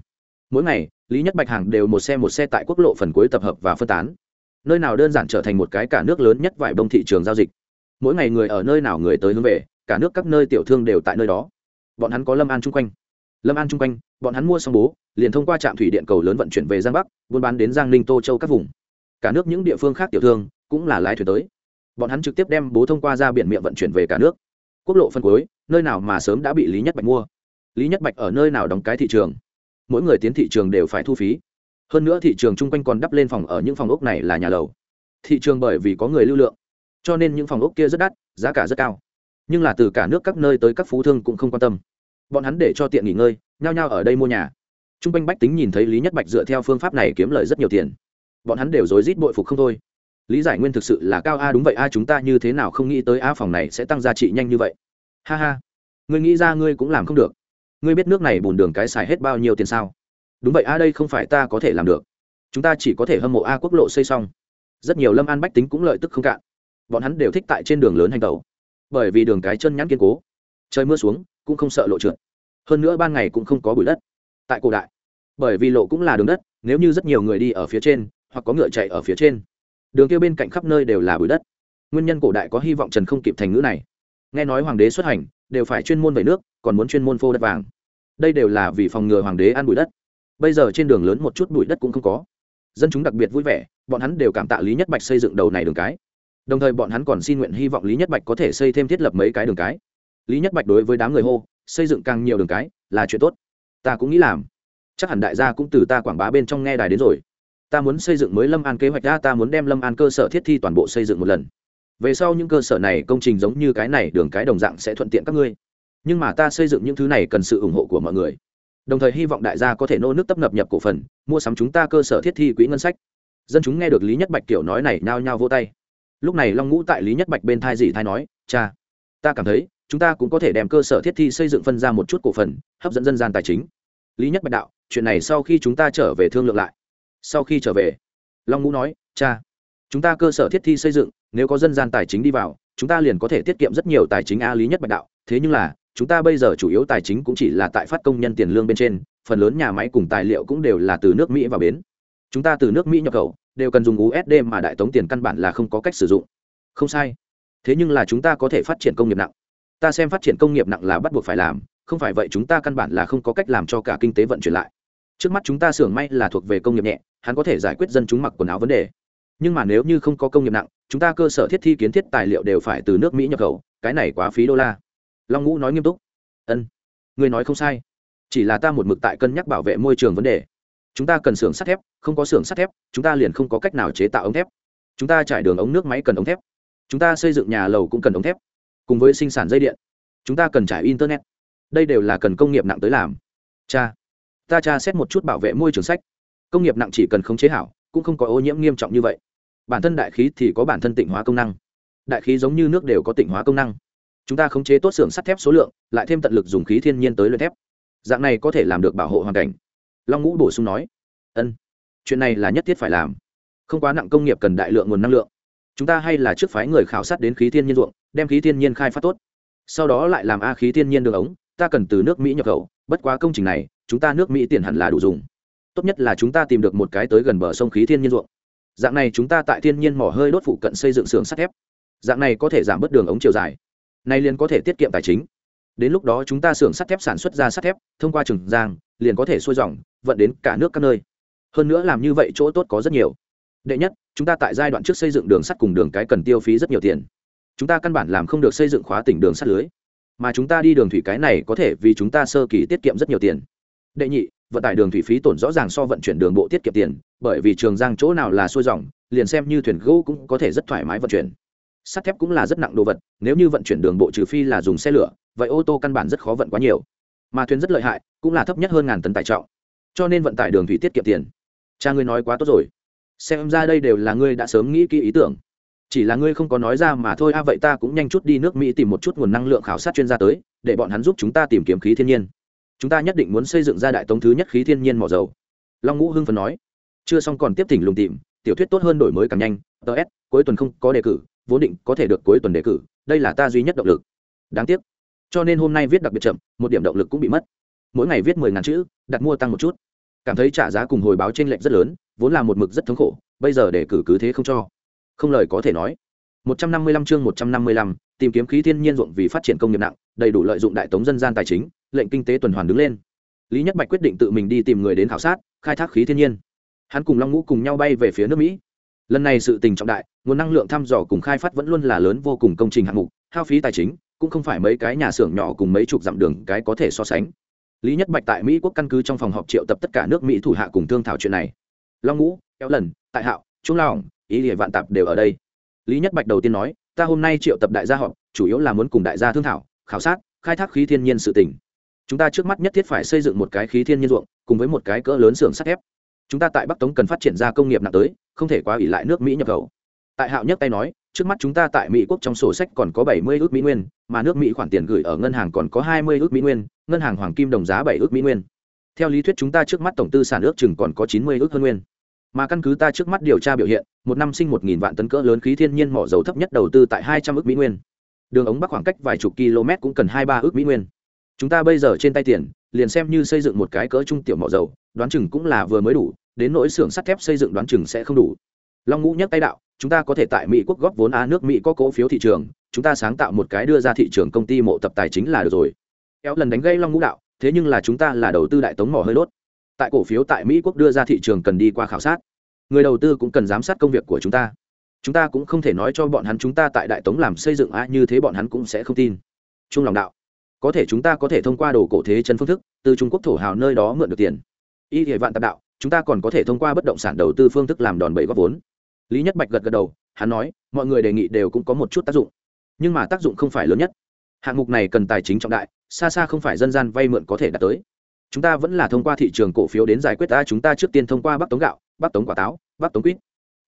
Mỗi ngày, lý nhất bạch hàng đều một xe một xe tại quốc lộ phần cuối tập hợp và phân tán nơi nào đơn giản trở thành một cái cả nước lớn nhất vải bông thị trường giao dịch. Mỗi ngày người ở nơi nào người tới hướng về, cả nước các nơi tiểu thương đều tại nơi đó. Bọn hắn có lâm an chung quanh. Lâm an chung quanh, bọn hắn mua xong bố, liền thông qua trạm thủy điện cầu lớn vận chuyển về giang bắc, buôn bán đến giang ninh, tô châu các vùng. Cả nước những địa phương khác tiểu thương cũng là lái thuyền tới. Bọn hắn trực tiếp đem bố thông qua ra biển miệng vận chuyển về cả nước. Quốc lộ phân cuối, nơi nào mà sớm đã bị lý nhất bạch mua. Lý nhất bạch ở nơi nào đóng cái thị trường? Mỗi người tiến thị trường đều phải thu phí hơn nữa thị trường chung quanh còn đắp lên phòng ở những phòng ốc này là nhà lầu. Thị trường bởi vì có người lưu lượng, cho nên những phòng ốc kia rất đắt, giá cả rất cao. Nhưng là từ cả nước các nơi tới các phú thương cũng không quan tâm. Bọn hắn để cho tiện nghỉ ngơi, nhao nhao ở đây mua nhà. T r u n g quanh bách tính nhìn thấy lý nhất bạch dựa theo phương pháp này kiếm lời rất nhiều tiền. Bọn hắn đều rối rít bội phục không thôi. Lý giải nguyên thực sự là cao a, đúng vậy a, chúng ta như thế nào không nghĩ tới a phòng này sẽ tăng giá trị nhanh như vậy. Ha ha. Ngươi nghĩ ra ngươi cũng làm không được. Ngươi biết nước này bùn đường cái xài hết bao nhiêu tiền sao? Đúng vậy, a, đây không phải ta có thể làm được. Chúng ta chỉ có thể hâm mộ a quốc lộ xây xong. Rất nhiều lâm an bách tính cũng lợi tức không cạn. Bọn hắn đều thích tại trên đường lớn hành tàu bởi vì đường cái chân nhắn kiên cố. Trời mưa xuống, cũng không sợ lộ trượt. Hơn nữa ban ngày cũng không có bụi đất. Tại cổ đại, bởi vì lộ cũng là đường đất, nếu như rất nhiều người đi ở phía trên, hoặc có ngựa chạy ở phía trên, đường kia bên cạnh khắp nơi đều là bụi đất. Nguyên nhân cổ đại có hy vọng trần không kịp thành ngữ này. Nghe nói hoàng đế xuất hành, đều phải chuyên môn về nước, còn muốn chuyên môn phô đất vàng. Đây đều là vì phòng ngừa hoàng đế ăn bụi đất bây giờ trên đường lớn một chút bụi đất cũng không có. Dân chúng đặc biệt vui vẻ, bọn hắn đều cảm tạ lý nhất bạch xây dựng đầu này đường cái. Đồng thời bọn hắn còn xin nguyện hy vọng lý nhất bạch có thể xây thêm thiết lập mấy cái đường cái. Lý nhất bạch đối với đám người hô, xây dựng càng nhiều đường cái là chuyện tốt. Ta cũng nghĩ làm. Chắc hẳn đại gia cũng từ ta quảng bá bên trong nghe đài đến rồi. Ta muốn xây dựng mới lâm an kế hoạch ra, ta muốn đem lâm an cơ sở thiết thi toàn bộ xây dựng một lần. Về sau những cơ sở này công trình giống như cái này, đường cái đồng dạng sẽ thuận tiện các ngươi. Nhưng mà ta xây dựng những thứ này cần sự ủng hộ của mọi người đồng thời hy vọng đại gia có thể nô nước tấp nập nhập cổ phần, mua sắm chúng ta cơ sở thiết thi quỹ ngân sách. Dân chúng nghe được lý nhất bạch kiểu nói này nhao nhao vô tay. Lúc này long ngũ tại lý nhất bạch bên thai dì thai nói, cha, ta cảm thấy chúng ta cũng có thể đem cơ sở thiết thi xây dựng phân ra một chút cổ phần, hấp dẫn dân gian tài chính. Lý nhất bạch đạo, chuyện này sau khi chúng ta trở về thương lượng lại. Sau khi trở về, long ngũ nói, cha, chúng ta cơ sở thiết thi xây dựng, nếu có dân gian tài chính đi vào, chúng ta liền có thể tiết kiệm rất nhiều tài chính a lý nhất bạch đạo. Thế nhưng là chúng ta bây giờ chủ yếu tài chính cũng chỉ là tại phát công nhân tiền lương bên trên, phần lớn nhà máy cùng tài liệu cũng đều là từ nước mỹ vào bến. Chúng ta từ nước mỹ nhập khẩu, đều cần dùng usd mà đại tống tiền căn bản là không có cách sử dụng. Không sai. Thế nhưng là chúng ta có thể phát triển công nghiệp nặng. Ta xem phát triển công nghiệp nặng là bắt buộc phải làm, không phải vậy chúng ta căn bản là không có cách làm cho cả kinh tế vận chuyển lại. Trước mắt chúng ta xưởng may là thuộc về công nghiệp nhẹ, hắn có thể giải quyết dân chúng mặc quần áo vấn đề. Nhưng mà nếu như không có công nghiệp nặng, chúng ta cơ sở thiết thi kiến thiết tài liệu đều phải từ nước mỹ nhập khẩu, cái này quá phí đô la long ngũ nói nghiêm túc. Ân người nói không sai. Chỉ là ta một mực tại cân nhắc bảo vệ môi trường vấn đề. Chúng ta cần xưởng sắt thép, không có xưởng sắt thép, chúng ta liền không có cách nào chế tạo ống thép. Chúng ta trải đường ống nước máy cần ống thép. Chúng ta xây dựng nhà lầu cũng cần ống thép. Cùng với sinh sản dây điện, chúng ta cần trải internet. Đây đều là cần công nghiệp nặng tới làm. Cha, ta cha xét một chút bảo vệ môi trường sách. Công nghiệp nặng chỉ cần khống chế hảo, cũng không có ô nhiễm nghiêm trọng như vậy. Bản thân đại khí thì có bản thân tịnh hóa công năng. Đại khí giống như nước đều có tịnh hóa công năng chúng ta khống chế tốt xưởng sắt thép số lượng, lại thêm tận lực dùng khí thiên nhiên tới luyện thép. Dạng này có thể làm được bảo hộ hoàn cảnh. Long ngũ bổ sung nói. Ân, chuyện này là nhất thiết phải làm. Không quá nặng công nghiệp cần đại lượng nguồn năng lượng. Chúng ta hay là trước phái người khảo sát đến khí thiên nhiên ruộng, đem khí thiên nhiên khai phát tốt. Sau đó lại làm a khí thiên nhiên đường ống, ta cần từ nước mỹ nhập khẩu, bất quá công trình này, chúng ta nước mỹ tiền hẳn là đủ dùng. Tốt nhất là chúng ta tìm được một cái tới gần bờ sông khí thiên nhiên ruộng. Dạng này chúng ta tại thiên nhiên mỏ hơi đốt phụ cận xây dựng xưởng sắt thép. Dạng này có thể giảm bớt đường ống chiều dài nay liền có thể tiết kiệm tài chính. Đến lúc đó chúng ta xưởng sắt thép sản xuất ra sắt thép, thông qua trường giang, liền có thể xuôi dòng, vận đến cả nước các nơi. Hơn nữa làm như vậy chỗ tốt có rất nhiều. Đệ nhất, chúng ta tại giai đoạn trước xây dựng đường sắt cùng đường cái cần tiêu phí rất nhiều tiền. Chúng ta căn bản làm không được xây dựng khóa tỉnh đường sắt lưới. Mà chúng ta đi đường thủy cái này có thể vì chúng ta sơ kỳ tiết kiệm rất nhiều tiền. Đệ nhị, vận tải đường thủy phí tổn rõ ràng so vận chuyển đường bộ tiết kiệm tiền, bởi vì trường giang chỗ nào là xuôi dòng, liền xem như thuyền gỗ cũng có thể rất thoải mái vận chuyển sắt thép cũng là rất nặng đồ vật, nếu như vận chuyển đường bộ trừ phi là dùng xe lửa, vậy ô tô căn bản rất khó vận quá nhiều. Mà thuyền rất lợi hại, cũng là thấp nhất hơn ngàn tấn tải trọng. Cho nên vận tải đường thủy tiết kiệm tiền. Cha ngươi nói quá tốt rồi. Xem ra đây đều là ngươi đã sớm nghĩ kỹ ý tưởng. Chỉ là ngươi không có nói ra mà thôi a vậy ta cũng nhanh chút đi nước mỹ tìm một chút nguồn năng lượng khảo sát chuyên gia tới, để bọn hắn giúp chúng ta tìm kiếm khí thiên nhiên. Chúng ta nhất định muốn xây dựng ra đại tống thứ nhất khí thiên nhiên mỏ dầu. Long ngũ hưng phấn nói. Chưa xong còn tiếp thỉnh lùng tìm, tiểu thuyết tốt hơn đổi mới càng nhanh. Ts cuối tuần không có đề cử vốn định có thể được cuối tuần đề cử, đây là ta duy nhất động lực. Đáng tiếc. Cho nên hôm nay viết đặc biệt chậm, một điểm động lực cũng bị mất. Mỗi ngày viết mười ngàn chữ, đặt mua tăng một chút. Cảm thấy trả giá cùng hồi báo t r ê n lệch rất lớn, vốn là một mực rất thống khổ, bây giờ để cử cứ thế không cho. Không lời có thể nói. Một trăm năm mươi lăm chương một trăm năm mươi lăm, tìm kiếm khí thiên nhiên ruộng vì phát triển công nghiệp nặng, đầy đủ lợi dụng đại tống dân gian tài chính, lệnh kinh tế tuần hoàn đứng lên. Lý nhất bạch quyết định tự mình đi tìm người đến khảo sát, khai thác khí thiên nhiên. Hắn cùng long ngũ cùng nhau bay về phía nước mỹ lần này sự tình trọng đại, nguồn năng lượng thăm dò cùng khai phát vẫn luôn là lớn vô cùng công trình hạng mục, hao phí tài chính, cũng không phải mấy cái nhà xưởng nhỏ cùng mấy chục dặm đường cái có thể so sánh. Lý nhất bạch tại mỹ quốc căn cứ trong phòng họp triệu tập tất cả nước mỹ thủ hạ cùng thương thảo chuyện này. Long ngũ, kéo lần, tại hạo, trung lao ý địa vạn tạp đều ở đây. Lý nhất bạch đầu tiên nói, ta hôm nay triệu tập đại gia họp, chủ yếu là muốn cùng đại gia thương thảo, khảo sát, khai thác khí thiên nhiên sự tỉnh chúng ta trước mắt nhất thiết phải xây dựng một cái khí thiên nhiên ruộng, cùng với một cái cỡ lớn xưởng sắt thép chúng ta tại bắc tống cần phát triển ra công nghiệp nặng tới, không thể quá ỉ lại nước mỹ nhập khẩu. Tại hạo nhất tay nói, trước mắt chúng ta tại mỹ quốc trong sổ sách còn có bảy mươi ước mỹ nguyên, mà nước mỹ khoản tiền gửi ở ngân hàng còn có hai mươi ước mỹ nguyên, ngân hàng hoàng kim đồng giá bảy ước mỹ nguyên. Theo lý thuyết chúng ta trước mắt tổng tư sản ước chừng còn có chín mươi ước hơn nguyên. Mà căn cứ ta trước mắt điều tra biểu hiện, một năm sinh một nghìn vạn tấn cỡ lớn khí thiên nhiên mỏ dầu thấp nhất đầu tư tại hai trăm ước mỹ nguyên. Đường ống bắc khoảng cách vài chục km cũng cần hai ba ước mỹ nguyên. Chúng ta bây giờ trên tay tiền liền xem như xây dựng một cái cỡ trung tiểu mỏ dầu, đoán chừng cũng là vừa mới đủ, đến nỗi xưởng sắt thép xây dựng đoán chừng sẽ không đủ. Long ngũ nhắc tay đạo, chúng ta có thể tại mỹ quốc góp vốn á nước mỹ có cổ phiếu thị trường, chúng ta sáng tạo một cái đưa ra thị trường công ty mộ tập tài chính là được rồi. Kéo lần đánh gây long ngũ đạo, thế nhưng là chúng ta là đầu tư đại tống mỏ hơi đốt. Tại cổ phiếu tại mỹ quốc đưa ra thị trường cần đi qua khảo sát. Người đầu tư cũng cần giám sát công việc của chúng ta. Chúng ta cũng không thể nói cho bọn hắn chúng ta tại đại tống làm xây dựng a như thế bọn hắn cũng sẽ không tin. Trung lòng đạo có thể chúng ta có thể thông qua đồ cổ thế chân phương thức, từ trung quốc thổ hào nơi đó mượn được tiền. Y hệ vạn tạp đạo, chúng ta còn có thể thông qua bất động sản đầu tư phương thức làm đòn bẩy góp vốn. Lý nhất bạch gật gật đầu, hắn nói, mọi người đề nghị đều cũng có một chút tác dụng. Nhưng mà tác dụng không phải lớn nhất. Hạng mục này cần tài chính trọng đại, xa xa không phải dân gian vay mượn có thể đạt tới. Chúng ta vẫn là thông qua thị trường cổ phiếu đến giải quyết ta, chúng ta trước tiên thông qua bắc tống gạo, bắc tống quả táo, bắc tống quýt.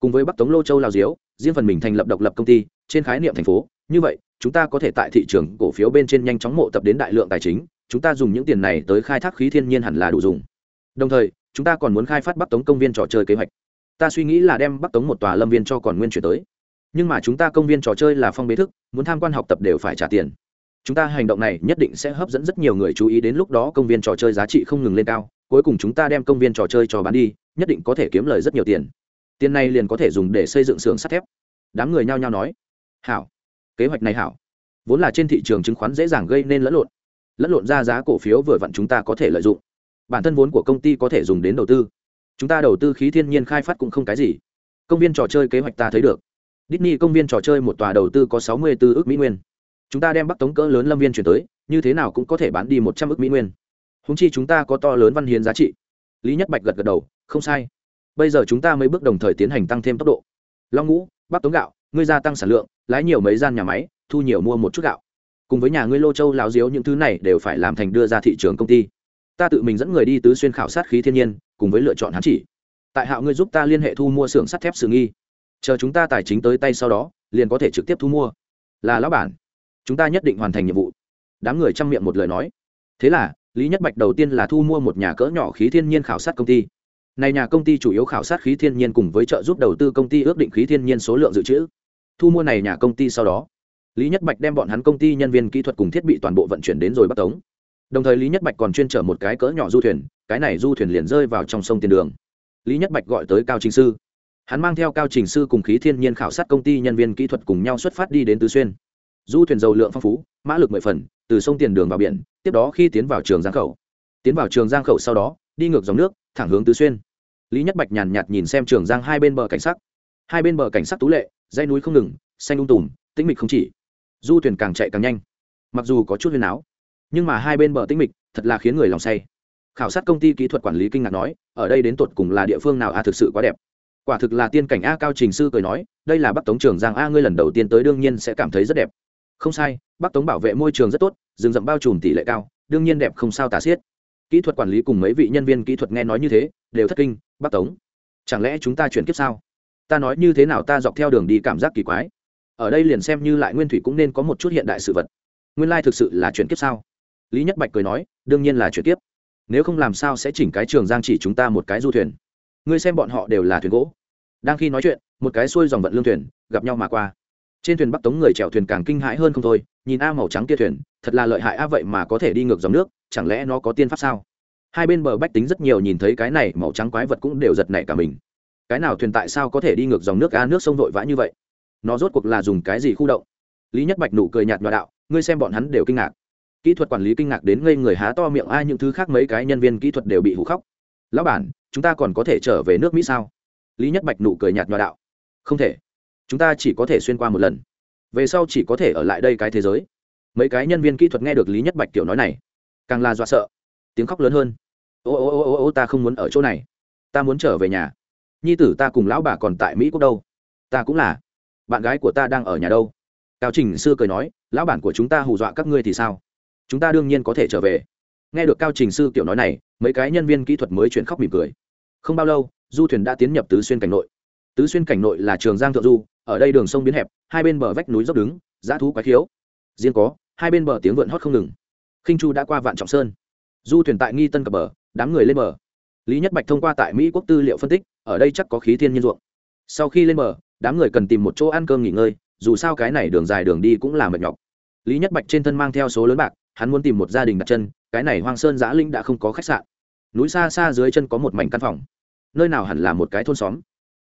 Cùng với bắc tống lô châu lào diếu, riêng phần mình thành lập độc lập công ty, trên khái niệm thành phố, như vậy chúng ta có thể tại thị trường cổ phiếu bên trên nhanh chóng mộ tập đến đại lượng tài chính, chúng ta dùng những tiền này tới khai thác khí thiên nhiên hẳn là đủ dùng. Đồng thời, chúng ta còn muốn khai phát bắc tống công viên trò chơi kế hoạch. Ta suy nghĩ là đem bắc tống một tòa lâm viên cho còn nguyên chuyển tới. Nhưng mà chúng ta công viên trò chơi là phong bế thức, muốn tham quan học tập đều phải trả tiền. Chúng ta hành động này nhất định sẽ hấp dẫn rất nhiều người chú ý đến lúc đó công viên trò chơi giá trị không ngừng lên cao, cuối cùng chúng ta đem công viên trò chơi cho bán đi, nhất định có thể kiếm lời rất nhiều tiền. Tiền này liền có thể dùng để xây dựng xưởng sắt thép. Đám người nhao nhao nói. Hảo kế hoạch này hảo. Vốn là trên thị trường chứng khoán dễ dàng gây nên lẫn lộn. Lẫn lộn ra giá cổ phiếu vừa vặn chúng ta có thể lợi dụng. Bản thân vốn của công ty có thể dùng đến đầu tư. Chúng ta đầu tư khí thiên nhiên khai phát cũng không cái gì. Công viên trò chơi kế hoạch ta thấy được. Disney công viên trò chơi một tòa đầu tư có 64 ước mỹ nguyên. Chúng ta đem bắc tống cỡ lớn lâm viên chuyển tới, như thế nào cũng có thể bán đi một trăm ước mỹ nguyên. Húng chi chúng ta có to lớn văn hiến giá trị. Lý nhất bạch gật gật đầu, không sai. Bây giờ chúng ta mới bước đồng thời tiến hành tăng thêm tốc độ. Long ngũ, bắc tống gạo ngươi gia tăng sản lượng, lái nhiều mấy gian nhà máy, thu nhiều mua một chút gạo. Cùng với nhà ngươi lô châu láo diếu những thứ này đều phải làm thành đưa ra thị trường công ty. Ta tự mình dẫn người đi tứ xuyên khảo sát khí thiên nhiên, cùng với lựa chọn hắn chỉ. Tại hạo ngươi giúp ta liên hệ thu mua xưởng sắt thép sự nghi. Chờ chúng ta tài chính tới tay sau đó, liền có thể trực tiếp thu mua. Là lão bản. Chúng ta nhất định hoàn thành nhiệm vụ. Đám người chăm miệng một lời nói. Thế là, lý nhất bạch đầu tiên là thu mua một nhà cỡ nhỏ khí thiên nhiên khảo sát công ty. Này nhà công ty chủ yếu khảo sát khí thiên nhiên cùng với trợ giúp đầu tư công ty ước định khí thiên nhiên số lượng dự trữ thu mua này nhà công ty sau đó, lý nhất bạch đem bọn hắn công ty nhân viên kỹ thuật cùng thiết bị toàn bộ vận chuyển đến rồi bắt tống. Đồng thời lý nhất bạch còn chuyên chở một cái cỡ nhỏ du thuyền, cái này du thuyền liền rơi vào trong sông tiền đường. Lý nhất bạch gọi tới cao trình sư. Hắn mang theo cao trình sư cùng khí thiên nhiên khảo sát công ty nhân viên kỹ thuật cùng nhau xuất phát đi đến tứ xuyên. Du thuyền dầu lượng phong phú, mã lực mười phần, từ sông tiền đường vào biển, tiếp đó khi tiến vào trường giang khẩu. Tiến vào trường giang khẩu sau đó, đi ngược dòng nước, thẳng hướng tứ xuyên. Lý nhất bạch nhàn nhạt nhìn xem trường giang hai bên bờ cảnh sắc. Hai bên bờ cảnh sắc tú lệ dây núi không ngừng, xanh ung tùm, tĩnh mịch không chỉ. Du thuyền càng chạy càng nhanh. Mặc dù có chút huyền áo nhưng mà hai bên bờ tĩnh mịch thật là khiến người lòng say. Khảo sát công ty kỹ thuật quản lý kinh ngạc nói, ở đây đến tột cùng là địa phương nào à thực sự quá đẹp. Quả thực là tiên cảnh a, cao trình sư cười nói, đây là bắc tống trường giang a, ngươi lần đầu tiên tới đương nhiên sẽ cảm thấy rất đẹp. Không sai, bắc tống bảo vệ môi trường rất tốt, rừng rậm bao trùm tỷ lệ cao, đương nhiên đẹp không sao tả xiết. Kỹ thuật quản lý cùng mấy vị nhân viên kỹ thuật nghe nói như thế, đều thất kinh, bắc tống, chẳng lẽ chúng ta chuyển kiếp sao? Ta nói như thế nào ta dọc theo đường đi cảm giác kỳ quái. Ở đây liền xem như lại nguyên thủy cũng nên có một chút hiện đại sự vật. Nguyên lai thực sự là chuyển kiếp sao? Lý nhất bạch cười nói, đương nhiên là chuyển kiếp. Nếu không làm sao sẽ chỉnh cái trường giang chỉ chúng ta một cái du thuyền? Ngươi xem bọn họ đều là thuyền gỗ. Đang khi nói chuyện, một cái xuôi dòng vận lương thuyền, gặp nhau mà qua. Trên thuyền bắc tống người chèo thuyền càng kinh hãi hơn không thôi, nhìn a màu trắng kia thuyền, thật là lợi hại a vậy mà có thể đi ngược dòng nước, chẳng lẽ nó có tiên pháp sao? Hai bên bờ bách tính rất nhiều nhìn thấy cái này màu trắng quái vật cũng đều giật nảy cả mình cái nào thuyền tại sao có thể đi ngược dòng nước a nước sông vội vã như vậy? Nó rốt cuộc là dùng cái gì khu động? Lý nhất bạch nụ cười nhạt nhòa đạo, ngươi xem bọn hắn đều kinh ngạc. Kỹ thuật quản lý kinh ngạc đến ngây người há to miệng, ai những thứ khác mấy cái nhân viên kỹ thuật đều bị hụ khóc. Lão bản, chúng ta còn có thể trở về nước mỹ sao? Lý nhất bạch nụ cười nhạt nhòa đạo. Không thể. Chúng ta chỉ có thể xuyên qua một lần. Về sau chỉ có thể ở lại đây cái thế giới. Mấy cái nhân viên kỹ thuật nghe được lý nhất bạch kiểu nói này, càng là dọa sợ. Tiếng khóc lớn hơn. Ô ô ô ô ô, ta không muốn ở chỗ này. Ta muốn trở về nhà nhi tử ta cùng lão bà còn tại mỹ quốc đâu? Ta cũng là. Bạn gái của ta đang ở nhà đâu? Cao trình sư cười nói, lão bản của chúng ta hù dọa các ngươi thì sao? Chúng ta đương nhiên có thể trở về. Nghe được cao trình sư kiểu nói này, mấy cái nhân viên kỹ thuật mới chuyển khóc mỉm cười. Không bao lâu, du thuyền đã tiến nhập tứ xuyên cảnh nội. Tứ xuyên cảnh nội là trường giang thượng du, ở đây đường sông biến hẹp, hai bên bờ vách núi dốc đứng giá thú quái khiếu. Riêng có, hai bên bờ tiếng vượn hót không ngừng. Khinh chu đã qua vạn trọng sơn. Du thuyền tại nghi tân cập bờ, đám người lên bờ. Lý nhất bạch thông qua tại mỹ quốc tư liệu phân tích ở đây chắc có khí thiên nhiên ruộng. Sau khi lên bờ, đám người cần tìm một chỗ ăn cơm nghỉ ngơi, dù sao cái này đường dài đường đi cũng là mệt nhọc. Lý nhất bạch trên thân mang theo số lớn bạc, hắn muốn tìm một gia đình đặt chân, cái này hoang sơn giã linh đã không có khách sạn. Núi xa xa dưới chân có một mảnh căn phòng. Nơi nào hẳn là một cái thôn xóm?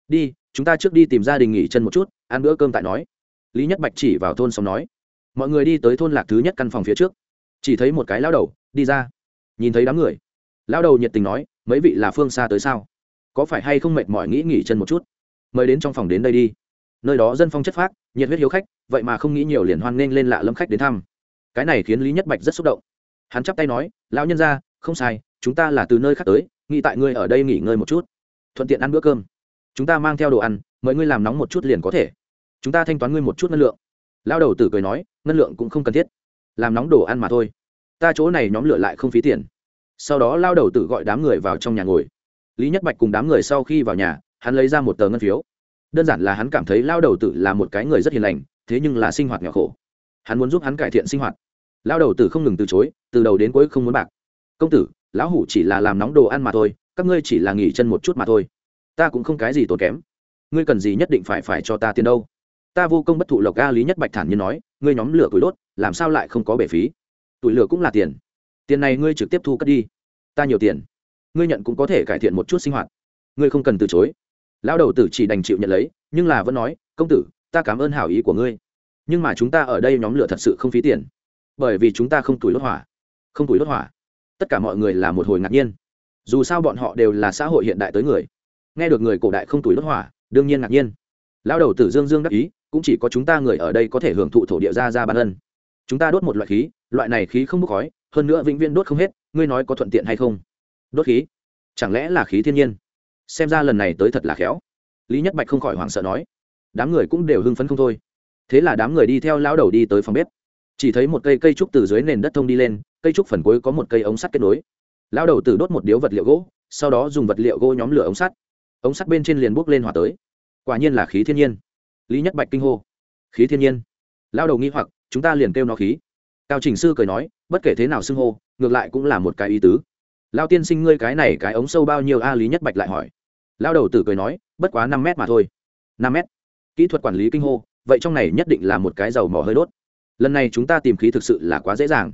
Đi, chúng ta trước đi tìm gia đình nghỉ chân một chút, ăn bữa cơm tại nói. Lý nhất bạch chỉ vào thôn xóm nói. Mọi người đi tới thôn lạc thứ nhất căn phòng phía trước. Chỉ thấy một cái lao đầu, đi ra. Nhìn thấy đám người. Lao đầu nhiệt tình nói, mấy vị là phương xa tới sao? Có phải hay không mệt mỏi nghĩ nghỉ chân một chút? Mời đến trong phòng đến đây đi. Nơi đó dân phong chất phác, nhiệt huyết hiếu khách, vậy mà không nghĩ nhiều liền hoan nghênh lên lạ lâm khách đến thăm. Cái này khiến lý nhất bạch rất xúc động. Hắn chắp tay nói, lão nhân ra không sai, chúng ta là từ nơi khác tới, nghĩ tại ngươi ở đây nghỉ ngơi một chút. Thuận tiện ăn bữa cơm. Chúng ta mang theo đồ ăn, mời ngươi làm nóng một chút liền có thể. Chúng ta thanh toán ngươi một chút ngân lượng. Lao đầu tử cười nói, ngân lượng cũng không cần thiết. Làm nóng đồ ăn mà thôi. Ta chỗ này nhóm lửa lại không phí tiền. Sau đó lao đầu tử gọi đám người vào trong nhà ngồi lý nhất bạch cùng đám người sau khi vào nhà, hắn lấy ra một tờ ngân phiếu. Đơn giản là hắn cảm thấy lao đầu tử là một cái người rất hiền lành, thế nhưng là sinh hoạt nghèo khổ. Hắn muốn giúp hắn cải thiện sinh hoạt. Lao đầu tử không ngừng từ chối, từ đầu đến cuối không muốn bạc. Công tử, lão hủ chỉ là làm nóng đồ ăn mà thôi, các ngươi chỉ là nghỉ chân một chút mà thôi. Ta cũng không cái gì tốn kém. Ngươi cần gì nhất định phải phải cho ta tiền đâu. Ta vô công bất thụ lộc ga lý nhất bạch thản như nói, ngươi nhóm lửa tuổi đốt, làm sao lại không có bể phí? Tuổi lửa cũng là tiền. Tiền này ngươi trực tiếp thu cất đi. Ta nhiều tiền ngươi nhận cũng có thể cải thiện một chút sinh hoạt. Ngươi không cần từ chối. Lão đầu tử chỉ đành chịu nhận lấy, nhưng là vẫn nói, công tử, ta cảm ơn hảo ý của ngươi. Nhưng mà chúng ta ở đây nhóm lửa thật sự không phí tiền. Bởi vì chúng ta không tuổi đốt hỏa. Không tuổi đốt hỏa. Tất cả mọi người là một hồi ngạc nhiên. Dù sao bọn họ đều là xã hội hiện đại tới người. Nghe được người cổ đại không tuổi đốt hỏa, đương nhiên ngạc nhiên. Lão đầu tử dương dương đắc ý, cũng chỉ có chúng ta người ở đây có thể hưởng thụ thổ địa ra ra ban ân. Chúng ta đốt một loại khí, loại này khí không bốc khói, hơn nữa vĩnh viễn đốt không hết, ngươi nói có thuận tiện hay không? Đốt khí? Chẳng lẽ là khí thiên nhiên? Xem ra lần này tới thật là khéo. Lý nhất bạch không khỏi hoảng sợ nói. Đám người cũng đều hưng phấn không thôi. Thế là đám người đi theo lão đầu đi tới phòng bếp. Chỉ thấy một cây cây trúc từ dưới nền đất thông đi lên, cây trúc phần cuối có một cây ống sắt kết nối. Lão đầu từ đốt một điếu vật liệu gỗ, sau đó dùng vật liệu gỗ nhóm lửa ống sắt. Ống sắt bên trên liền bốc lên hỏa tới. Quả nhiên là khí thiên nhiên. Lý nhất bạch kinh hô. Khí thiên nhiên. Lao đầu nghi hoặc, chúng ta liền kêu nó khí. Cao trình sư cười nói, bất kể thế nào xưng hô, ngược lại cũng là một cái ý tứ lao tiên sinh ngươi cái này cái ống sâu bao nhiêu a lý nhất bạch lại hỏi. Lao đầu tử cười nói, bất quá năm mét mà thôi. Năm mét? Kỹ thuật quản lý kinh hô, vậy trong này nhất định là một cái dầu mỏ hơi đốt. Lần này chúng ta tìm khí thực sự là quá dễ dàng.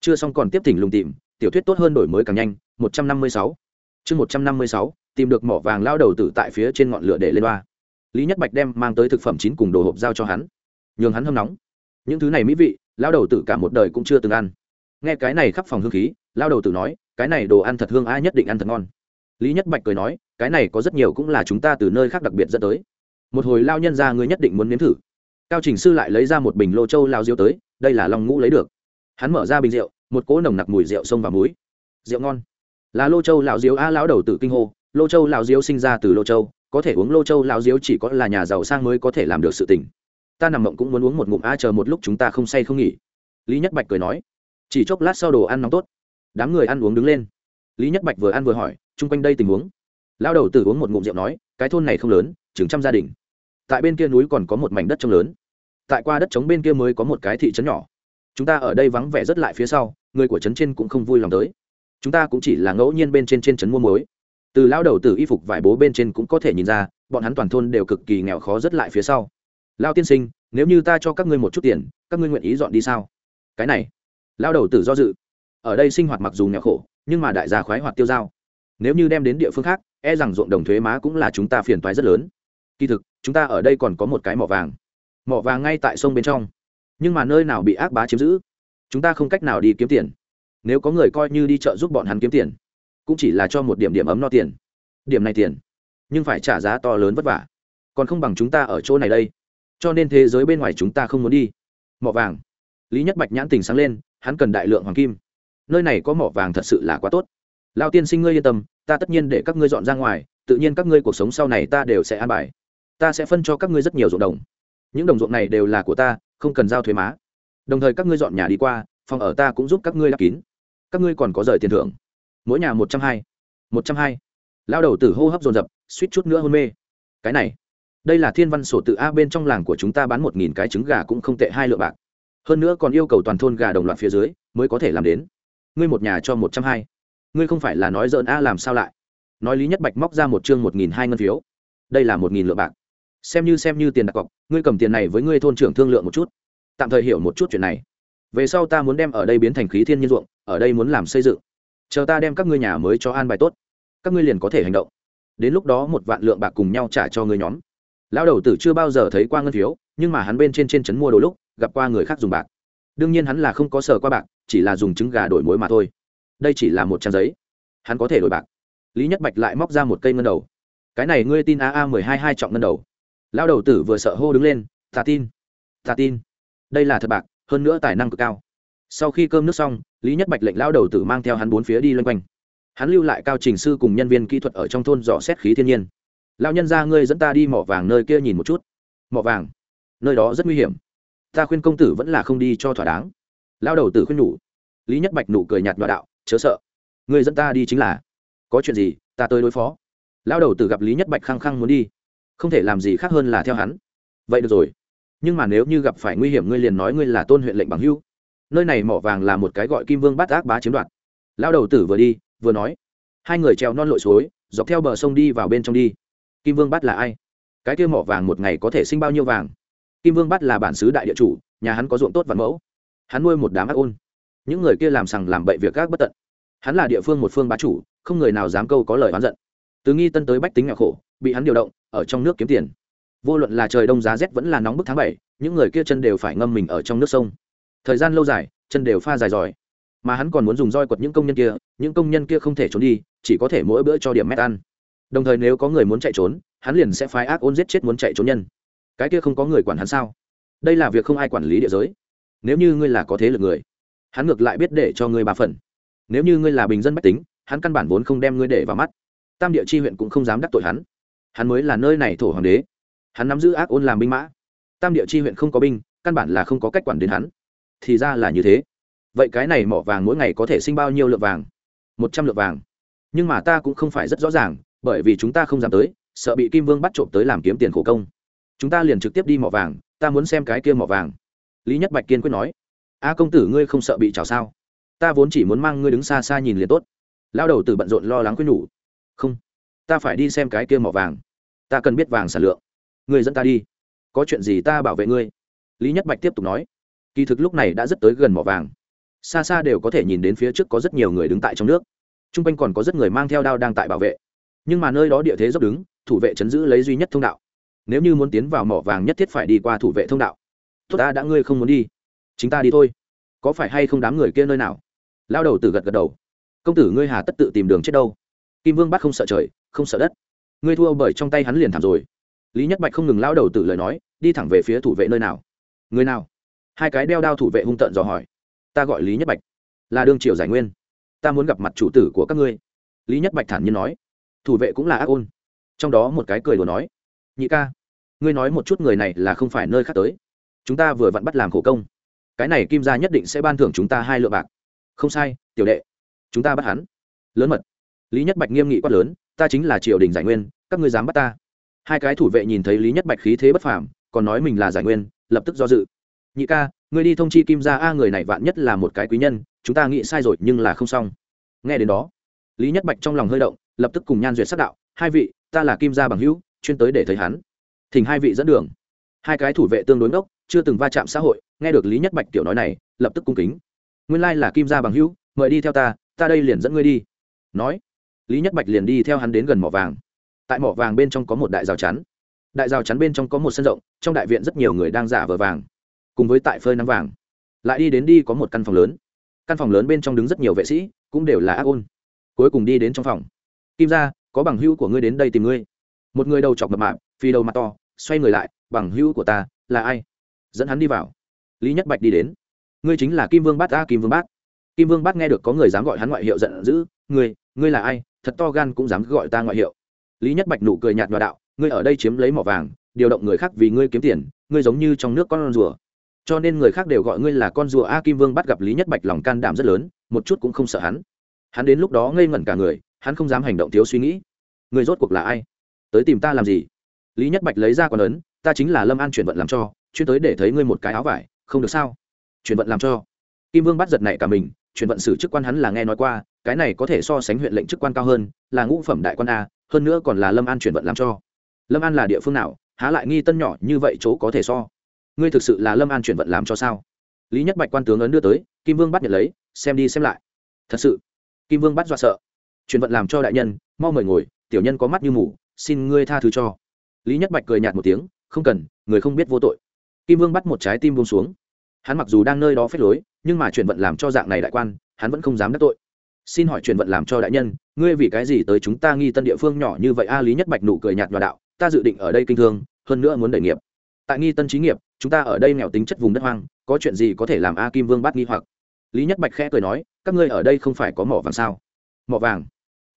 Chưa xong còn tiếp thỉnh lùng tìm, tiểu thuyết tốt hơn đổi mới càng nhanh, một trăm năm mươi sáu. Chương một trăm năm mươi sáu, tìm được mỏ vàng lao đầu tử tại phía trên ngọn lửa để lên loa. Lý nhất bạch đem mang tới thực phẩm chín cùng đồ hộp giao cho hắn. Nhường hắn hâm nóng. Những thứ này mỹ vị, lao đầu tử cả một đời cũng chưa từng ăn. Nghe cái này khắp phòng hương khí lao đầu tử nói, cái này đồ ăn thật hương ai nhất định ăn thật ngon. Lý nhất bạch cười nói, cái này có rất nhiều cũng là chúng ta từ nơi khác đặc biệt dẫn tới. Một hồi lao nhân ra ngươi nhất định muốn nếm thử. Cao trình sư lại lấy ra một bình lô châu lao diêu tới, đây là long ngũ lấy được. Hắn mở ra bình rượu, một cỗ nồng nặc mùi rượu sông và muối rượu ngon. Là lô châu lão diếu a lão đầu tử kinh hô, lô châu lão diếu sinh ra từ lô châu, có thể uống lô châu lão diếu chỉ có là nhà giàu sang mới có thể làm được sự tình. Ta nằm mộng cũng muốn uống một ngụm a chờ một lúc chúng ta không say không nghỉ. Lý nhất bạch cười nói, chỉ chốc lát sau đồ ăn nóng tốt đám người ăn uống đứng lên. Lý nhất bạch vừa ăn vừa hỏi, chung quanh đây tình huống? Lão đầu tử uống một ngụm rượu nói, cái thôn này không lớn, chừng trăm gia đình. Tại bên kia núi còn có một mảnh đất trống lớn. Tại qua đất trống bên kia mới có một cái thị trấn nhỏ. Chúng ta ở đây vắng vẻ rất lại phía sau, người của trấn trên cũng không vui lòng tới. Chúng ta cũng chỉ là ngẫu nhiên bên trên trên trấn mua muối. Từ lao đầu từ y phục vải bố bên trên cũng có thể nhìn ra, bọn hắn toàn thôn đều cực kỳ nghèo khó rất lại phía sau. Lao tiên sinh, nếu như ta cho các ngươi một chút tiền, các ngươi nguyện ý dọn đi sao? Cái này lao đầu tử do dự ở đây sinh hoạt mặc dù nghèo khổ, nhưng mà đại gia khoái hoạt tiêu dao. Nếu như đem đến địa phương khác e rằng ruộng đồng thuế má cũng là chúng ta phiền toái rất lớn. Kỳ thực, chúng ta ở đây còn có một cái mỏ vàng. Mỏ vàng ngay tại sông bên trong. Nhưng mà nơi nào bị ác bá chiếm giữ? Chúng ta không cách nào đi kiếm tiền. Nếu có người coi như đi chợ giúp bọn hắn kiếm tiền, cũng chỉ là cho một điểm điểm ấm no tiền. Điểm này tiền, nhưng phải trả giá to lớn vất vả. Còn không bằng chúng ta ở chỗ này đây. Cho nên thế giới bên ngoài chúng ta không muốn đi. Mỏ vàng. Lý nhất bạch nhãn tình sáng lên, hắn cần đại lượng hoàng kim nơi này có mỏ vàng thật sự là quá tốt. Lao tiên sinh ngươi yên tâm, ta tất nhiên để các ngươi dọn ra ngoài, tự nhiên các ngươi cuộc sống sau này ta đều sẽ an bài. Ta sẽ phân cho các ngươi rất nhiều ruộng đồng. Những đồng ruộng này đều là của ta, không cần giao thuế má. Đồng thời các ngươi dọn nhà đi qua, phòng ở ta cũng giúp các ngươi lắp kín. Các ngươi còn có rời tiền thưởng. Mỗi nhà một trăm hai. Một trăm hai. Lao đầu tử hô hấp dồn dập, suýt chút nữa hôn mê. Cái này, đây là thiên văn sổ tự a bên trong làng của chúng ta bán một nghìn cái trứng gà cũng không tệ hai lượng bạc. Hơn nữa còn yêu cầu toàn thôn gà đồng loạt phía dưới mới có thể làm đến ngươi một nhà cho một trăm hai. Ngươi không phải là nói dợn a, làm sao lại? Nói lý nhất bạch móc ra một chương một nghìn hai ngân phiếu. Đây là một nghìn lượng bạc. Xem như xem như tiền đặt cọc, ngươi cầm tiền này với ngươi thôn trưởng thương lượng một chút. Tạm thời hiểu một chút chuyện này. Về sau ta muốn đem ở đây biến thành khí thiên nhiên ruộng, ở đây muốn làm xây dựng. Chờ ta đem các ngươi nhà mới cho an bài tốt. Các ngươi liền có thể hành động. Đến lúc đó một vạn lượng bạc cùng nhau trả cho ngươi nhóm. Lão đầu tử chưa bao giờ thấy qua ngân phiếu, nhưng mà hắn bên trên trên trấn mua đồ lúc, gặp qua người khác dùng bạc đương nhiên hắn là không có sở qua bạc, chỉ là dùng trứng gà đổi mối mà thôi. Đây chỉ là một trang giấy. Hắn có thể đổi bạc. Lý nhất bạch lại móc ra một cây ngân đầu. Cái này ngươi tin a a mười hai hai trọng ngân đầu. Lao đầu tử vừa sợ hô đứng lên, ta tin ta tin. Đây là thật bạc, hơn nữa tài năng cực cao. Sau khi cơm nước xong, lý nhất bạch lệnh lao đầu tử mang theo hắn bốn phía đi loanh quanh. Hắn lưu lại cao trình sư cùng nhân viên kỹ thuật ở trong thôn dò xét khí thiên nhiên. Lao nhân ra ngươi dẫn ta đi mỏ vàng nơi kia nhìn một chút. Mỏ vàng? Nơi đó rất nguy hiểm ta khuyên công tử vẫn là không đi cho thỏa đáng. Lao đầu tử khuyên nhủ. Lý nhất bạch nụ cười nhạt nhọa đạo, chớ sợ. Người dẫn ta đi chính là. Có chuyện gì, ta tới đối phó. Lao đầu tử gặp lý nhất bạch khăng khăng muốn đi. Không thể làm gì khác hơn là theo hắn. Vậy được rồi. Nhưng mà nếu như gặp phải nguy hiểm ngươi liền nói ngươi là tôn huyện lệnh bằng hưu nơi này mỏ vàng là một cái gọi kim vương bắt ác bá chiếm đoạt. Lao đầu tử vừa đi, vừa nói. Hai người treo non lội suối, dọc theo bờ sông đi vào bên trong đi. Kim vương bắt là ai? Cái kia mỏ vàng một ngày có thể sinh bao nhiêu vàng? Kim vương bắt là bản xứ đại địa chủ, nhà hắn có ruộng tốt văn mẫu. Hắn nuôi một đám ác ôn. Những người kia làm sằng làm bậy việc gác bất tận. Hắn là địa phương một phương bá chủ, không người nào dám câu có lời oán giận. Từ nghi tân tới bách tính nghèo khổ, bị hắn điều động, ở trong nước kiếm tiền. Vô luận là trời đông giá rét vẫn là nóng bức tháng bảy, những người kia chân đều phải ngâm mình ở trong nước sông. Thời gian lâu dài, chân đều pha dài giỏi mà hắn còn muốn dùng roi quật những công nhân kia, những công nhân kia không thể trốn đi, chỉ có thể mỗi bữa cho điểm mét ăn. Đồng thời nếu có người muốn chạy trốn, hắn liền sẽ phái ác ôn giết chết muốn chạy trốn nhân cái kia không có người quản hắn sao? Đây là việc không ai quản lý địa giới. Nếu như ngươi là có thế lực người, hắn ngược lại biết để cho ngươi ba phần. Nếu như ngươi là bình dân bách tính, hắn căn bản vốn không đem ngươi để vào mắt. Tam địa chi huyện cũng không dám đắc tội hắn. Hắn mới là nơi này thổ hoàng đế. Hắn nắm giữ ác ôn làm binh mã. Tam địa chi huyện không có binh, căn bản là không có cách quản đến hắn. Thì ra là như thế. Vậy cái này mỏ vàng mỗi ngày có thể sinh bao nhiêu lượng vàng? Một trăm lượng vàng. Nhưng mà ta cũng không phải rất rõ ràng, bởi vì chúng ta không dám tới, sợ bị kim vương bắt trộm tới làm kiếm tiền khổ công chúng ta liền trực tiếp đi mỏ vàng, ta muốn xem cái kia mỏ vàng. Lý nhất bạch kiên quyết nói. A công tử ngươi không sợ bị trào sao? Ta vốn chỉ muốn mang ngươi đứng xa xa nhìn liền tốt. Lao đầu từ bận rộn lo lắng quyết nhủ. Không, ta phải đi xem cái kia mỏ vàng. Ta cần biết vàng sản lượng. Ngươi dẫn ta đi. Có chuyện gì ta bảo vệ ngươi? Lý nhất bạch tiếp tục nói. Kỳ thực lúc này đã rất tới gần mỏ vàng. Xa xa đều có thể nhìn đến phía trước có rất nhiều người đứng tại trong nước. T r u n g quanh còn có rất người mang theo đao đang tại bảo vệ. Nhưng mà nơi đó địa thế dốc đứng, thủ vệ chấn giữ lấy duy nhất thông đạo nếu như muốn tiến vào mỏ vàng nhất thiết phải đi qua thủ vệ thông đạo. Tốt ta đã, ngươi không muốn đi. Chính ta đi thôi. Có phải hay không đám người kia nơi nào? Lao đầu tử gật gật đầu. Công tử ngươi hà tất tự tìm đường chết đâu? Kim vương bắt không sợ trời, không sợ đất. Ngươi thua bởi trong tay hắn liền thảm rồi. Lý nhất bạch không ngừng lao đầu từ lời nói, đi thẳng về phía thủ vệ nơi nào? Người nào? Hai cái đeo đao thủ vệ hung tợn dò hỏi. Ta gọi lý nhất bạch. Là đương triều giải nguyên. Ta muốn gặp mặt chủ tử của các ngươi. Lý nhất bạch thản nhiên nói. Thủ vệ cũng là ác ôn. Trong đó một cái cười đùa nói nhị ca, ngươi nói một chút người này là không phải nơi khác tới. Chúng ta vừa vặn bắt làm khổ công. Cái này kim gia nhất định sẽ ban thưởng chúng ta hai lượng bạc. Không sai, tiểu đệ. Chúng ta bắt hắn. Lớn mật. Lý nhất bạch nghiêm nghị quát lớn, ta chính là triều đình giải nguyên, các ngươi dám bắt ta. Hai cái thủ vệ nhìn thấy lý nhất bạch khí thế bất phàm, còn nói mình là giải nguyên, lập tức do dự. Nhị ca, ngươi đi thông chi kim gia, a, người này vạn nhất là một cái quý nhân, chúng ta nghĩ sai rồi nhưng là không xong. Nghe đến đó, lý nhất bạch trong lòng hơi động, lập tức cùng nhan duyệt sát đạo, hai vị, ta là kim gia bằng hữu chuyên tới để thấy hắn. Thỉnh hai vị dẫn đường. Hai cái thủ vệ tương đối ngốc, chưa từng va chạm xã hội, nghe được lý nhất bạch tiểu nói này, lập tức cung kính. Nguyên lai là kim gia bằng hữu, mời đi theo ta ta đây liền dẫn ngươi đi. Nói, lý nhất bạch liền đi theo hắn đến gần mỏ vàng. Tại mỏ vàng bên trong có một đại rào chắn. Đại rào chắn bên trong có một sân rộng, trong đại viện rất nhiều người đang giả vờ vàng. Cùng với tại phơi nắng vàng. Lại đi đến đi có một căn phòng lớn. Căn phòng lớn bên trong đứng rất nhiều vệ sĩ, cũng đều là ác ôn. Cuối cùng đi đến trong phòng. Kim ra có bằng hữu của ngươi đến đây tìm ngươi một người đầu chọc mập mạp phi đầu mặt to, xoay người lại, bằng hữu của ta, là ai? Dẫn hắn đi vào. Lý nhất bạch đi đến. Ngươi chính là kim vương bát a, kim vương bát. Kim vương bát nghe được có người dám gọi hắn ngoại hiệu giận dữ, ngươi ngươi là ai? Thật to gan cũng dám gọi ta ngoại hiệu. Lý nhất bạch nụ cười nhạt nhòa đạo, ngươi ở đây chiếm lấy mỏ vàng, điều động người khác vì ngươi kiếm tiền, ngươi giống như trong nước con rùa. Cho nên người khác đều gọi ngươi là con rùa a, kim vương bắt gặp lý nhất bạch lòng can đảm rất lớn, một chút cũng không sợ hắn. Hắn đến lúc đó ngây ngẩn cả người, hắn không dám hành động thiếu suy nghĩ. Người rốt cuộc là ai? Tới tìm ta làm gì? Lý nhất bạch lấy ra còn ấn, ta chính là lâm an chuyển vận làm cho, chuyên tới để thấy ngươi một cái áo vải, không được sao? Chuyển vận làm cho. Kim vương bắt giật này cả mình, chuyển vận sử chức quan hắn là nghe nói qua, cái này có thể so sánh huyện lệnh chức quan cao hơn, là ngũ phẩm đại quan a, hơn nữa còn là lâm an chuyển vận làm cho. Lâm an là địa phương nào, há lại nghi tân nhỏ như vậy chỗ có thể so? Ngươi thực sự là lâm an chuyển vận làm cho sao? Lý nhất bạch quan tướng ấn đưa tới, kim vương bắt nhận lấy, xem đi xem lại. Thật sự, kim vương bắt dọa sợ. Chuyển vận làm cho đại nhân, mau mời ngồi, tiểu nhân có mắt như mù xin ngươi tha thứ cho. Lý nhất bạch cười nhạt một tiếng, không cần, người không biết vô tội. Kim vương bắt một trái tim buông xuống. Hắn mặc dù đang nơi đó phép lối, nhưng mà chuyển vận làm cho dạng này đại quan, hắn vẫn không dám đắc tội. Xin hỏi chuyển vận làm cho đại nhân, ngươi vì cái gì tới chúng ta nghi tân địa phương nhỏ như vậy a? Lý nhất bạch nụ cười nhạt nhòa đạo, ta dự định ở đây kinh thương, hơn nữa muốn đẩy nghiệp. Tại nghi tân trí nghiệp, chúng ta ở đây nghèo tính chất vùng đất hoang, có chuyện gì có thể làm a? Kim vương bắt nghi hoặc. Lý nhất bạch khẽ cười nói, các ngươi ở đây không phải có mỏ vàng sao? Mỏ vàng?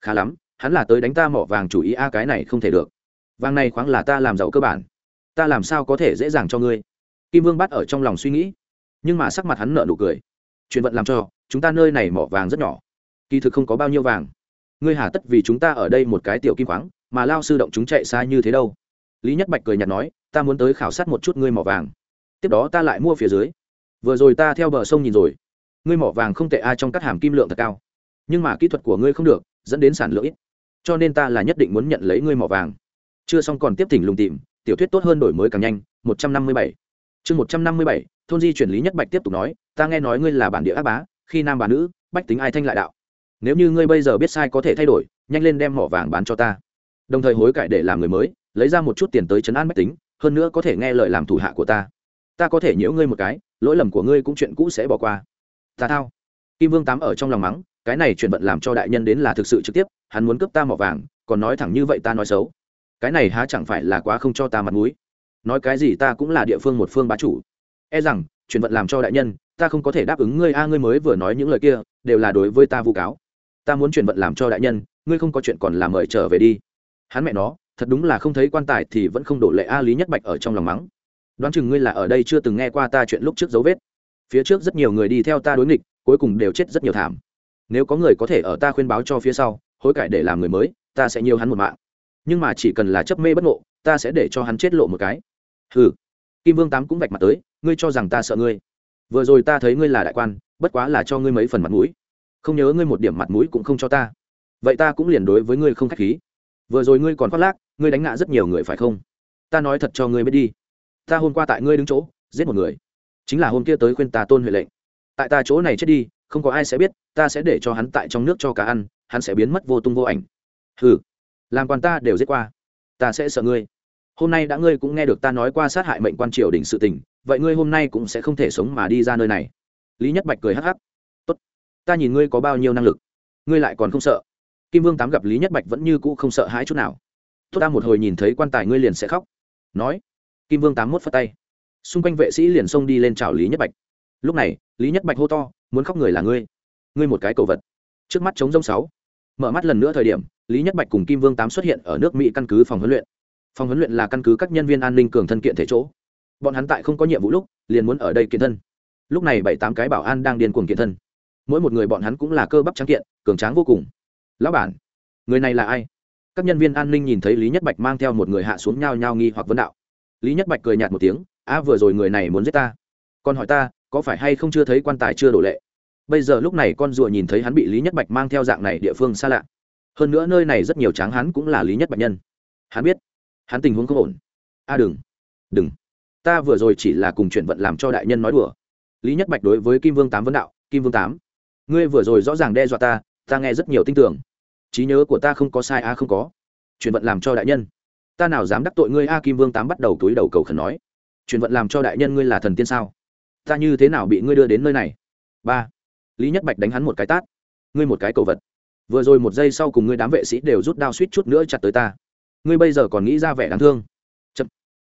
Khá lắm hắn là tới đánh ta mỏ vàng chủ ý, a, cái này không thể được. Vàng này khoáng là ta làm giàu cơ bản. Ta làm sao có thể dễ dàng cho ngươi? Kim vương bắt ở trong lòng suy nghĩ, nhưng mà sắc mặt hắn nợ nụ cười. Chuyện vận làm cho, chúng ta nơi này mỏ vàng rất nhỏ, kỳ thực không có bao nhiêu vàng. Ngươi hà tất vì chúng ta ở đây một cái tiểu kim khoáng, mà lao sư động chúng chạy xa như thế đâu. Lý nhất bạch cười nhạt nói, ta muốn tới khảo sát một chút ngươi mỏ vàng. Tiếp đó ta lại mua phía dưới. Vừa rồi ta theo bờ sông nhìn rồi. Ngươi mỏ vàng không tệ ai trong các hàm kim lượng thật cao. Nhưng mà kỹ thuật của ngươi không được, dẫn đến sản lượng ít cho nên ta là nhất định muốn nhận lấy ngươi mỏ vàng. Chưa xong còn tiếp thỉnh lùng tìm, tiểu thuyết tốt hơn đổi mới càng nhanh, một trăm năm mươi bảy. Chương một trăm năm mươi bảy, thôn di chuyển lý nhất bạch tiếp tục nói, ta nghe nói ngươi là bản địa ác bá, khi nam bà nữ, bách tính ai thanh lại đạo. Nếu như ngươi bây giờ biết sai có thể thay đổi, nhanh lên đem mỏ vàng bán cho ta. Đồng thời hối cải để làm người mới, lấy ra một chút tiền tới chấn an bách tính, hơn nữa có thể nghe lời làm thủ hạ của ta. Ta có thể nhiễu ngươi một cái, lỗi lầm của ngươi cũng chuyện cũ sẽ bỏ qua. Ta thao. Kim vương tám ở trong lòng mắng, cái này chuyện bận làm cho đại nhân đến là thực sự trực tiếp hắn muốn cướp ta mỏ vàng, còn nói thẳng như vậy ta nói xấu. Cái này há chẳng phải là quá không cho ta mặt mũi. Nói cái gì ta cũng là địa phương một phương bá chủ. E rằng, chuyện vận làm cho đại nhân, ta không có thể đáp ứng ngươi. A, ngươi mới vừa nói những lời kia, đều là đối với ta vu cáo. Ta muốn chuyển vận làm cho đại nhân, ngươi không có chuyện còn làm mời trở về đi. Hắn mẹ nó, thật đúng là không thấy quan tài thì vẫn không đổ lệ a lý nhất bạch ở trong lòng mắng. Đoán chừng ngươi là ở đây chưa từng nghe qua ta chuyện lúc trước dấu vết. Phía trước rất nhiều người đi theo ta đối nghịch, cuối cùng đều chết rất nhiều thảm. Nếu có người có thể ở ta khuyên báo cho phía sau hối cải để làm người mới, ta sẽ nhiều hắn một mạng. Nhưng mà chỉ cần là chấp mê bất ngộ, ta sẽ để cho hắn chết lộ một cái. Ừ kim vương tám cũng vạch mặt tới, ngươi cho rằng ta sợ ngươi. Vừa rồi ta thấy ngươi là đại quan, bất quá là cho ngươi mấy phần mặt mũi. Không nhớ ngươi một điểm mặt mũi cũng không cho ta. Vậy ta cũng liền đối với ngươi không k h á c h khí. Vừa rồi ngươi còn khoác lác, ngươi đánh ngã rất nhiều người phải không? Ta nói thật cho ngươi biết đi. Ta hôm qua tại ngươi đứng chỗ, giết một người. Chính là hôm kia tới khuyên ta tôn huệ lệnh. Tại ta chỗ này chết đi, không có ai sẽ biết, ta sẽ để cho hắn tại trong nước cho cá ăn hắn sẽ biến mất vô tung vô ảnh. Hừ, làm quan ta đều giết qua, ta sẽ sợ ngươi. Hôm nay đã ngươi cũng nghe được ta nói qua sát hại mệnh quan triều đình sự tình, vậy ngươi hôm nay cũng sẽ không thể sống mà đi ra nơi này. Lý nhất bạch cười hắc hắc. Tốt, ta nhìn ngươi có bao nhiêu năng lực, ngươi lại còn không sợ. Kim vương tám gặp lý nhất bạch vẫn như cũ không sợ hãi chút nào. Tốt, ta một hồi nhìn thấy quan tài ngươi liền sẽ khóc. Nói, kim vương tám mốt phất tay. Xung quanh vệ sĩ liền xông đi lên chào lý nhất bạch. Lúc này, lý nhất bạch hô to, muốn khóc người là ngươi. Ngươi một cái cầu vật. Trước mắt chống rông sáu mở mắt lần nữa thời điểm, lý nhất bạch cùng kim vương tám xuất hiện ở nước mỹ căn cứ phòng huấn luyện. Phòng huấn luyện là căn cứ các nhân viên an ninh cường thân kiện thể chỗ. Bọn hắn tại không có nhiệm vụ lúc, liền muốn ở đây kiện thân. Lúc này bảy tám cái bảo an đang điên cuồng kiện thân. Mỗi một người bọn hắn cũng là cơ bắp trắng kiện, cường tráng vô cùng. Lão bản, người này là ai? Các nhân viên an ninh nhìn thấy lý nhất bạch mang theo một người hạ xuống nhao nhao nghi hoặc vấn đạo. Lý nhất bạch cười nhạt một tiếng, a, vừa rồi người này muốn giết ta. Còn hỏi ta, có phải hay không chưa thấy quan tài chưa đổ lệ? Bây giờ lúc này con rùa nhìn thấy hắn bị lý nhất bạch mang theo dạng này địa phương xa lạ. Hơn nữa nơi này rất nhiều tráng hắn cũng là lý nhất bạch nhân. Hắn biết, hắn tình huống không ổn. A, đừng đừng. Ta vừa rồi chỉ là cùng chuyện vận làm cho đại nhân nói đùa. Lý nhất bạch đối với kim vương tám vấn đạo, kim vương tám, ngươi vừa rồi rõ ràng đe dọa ta ta nghe rất nhiều tin tưởng. Trí nhớ của ta không có sai a, không có. Chuyện vận làm cho đại nhân. Ta nào dám đắc tội ngươi a? Kim vương tám bắt đầu túi đầu cầu khẩn nói, chuyện vận làm cho đại nhân ngươi là thần tiên sao? Ta như thế nào bị ngươi đưa đến nơi này? Ba lý nhất bạch đánh hắn một cái tát. Ngươi một cái cầu vật. Vừa rồi một giây sau cùng ngươi đám vệ sĩ đều rút đao suýt chút nữa chặt tới ta. Ngươi bây giờ còn nghĩ ra vẻ đáng thương. Chậm.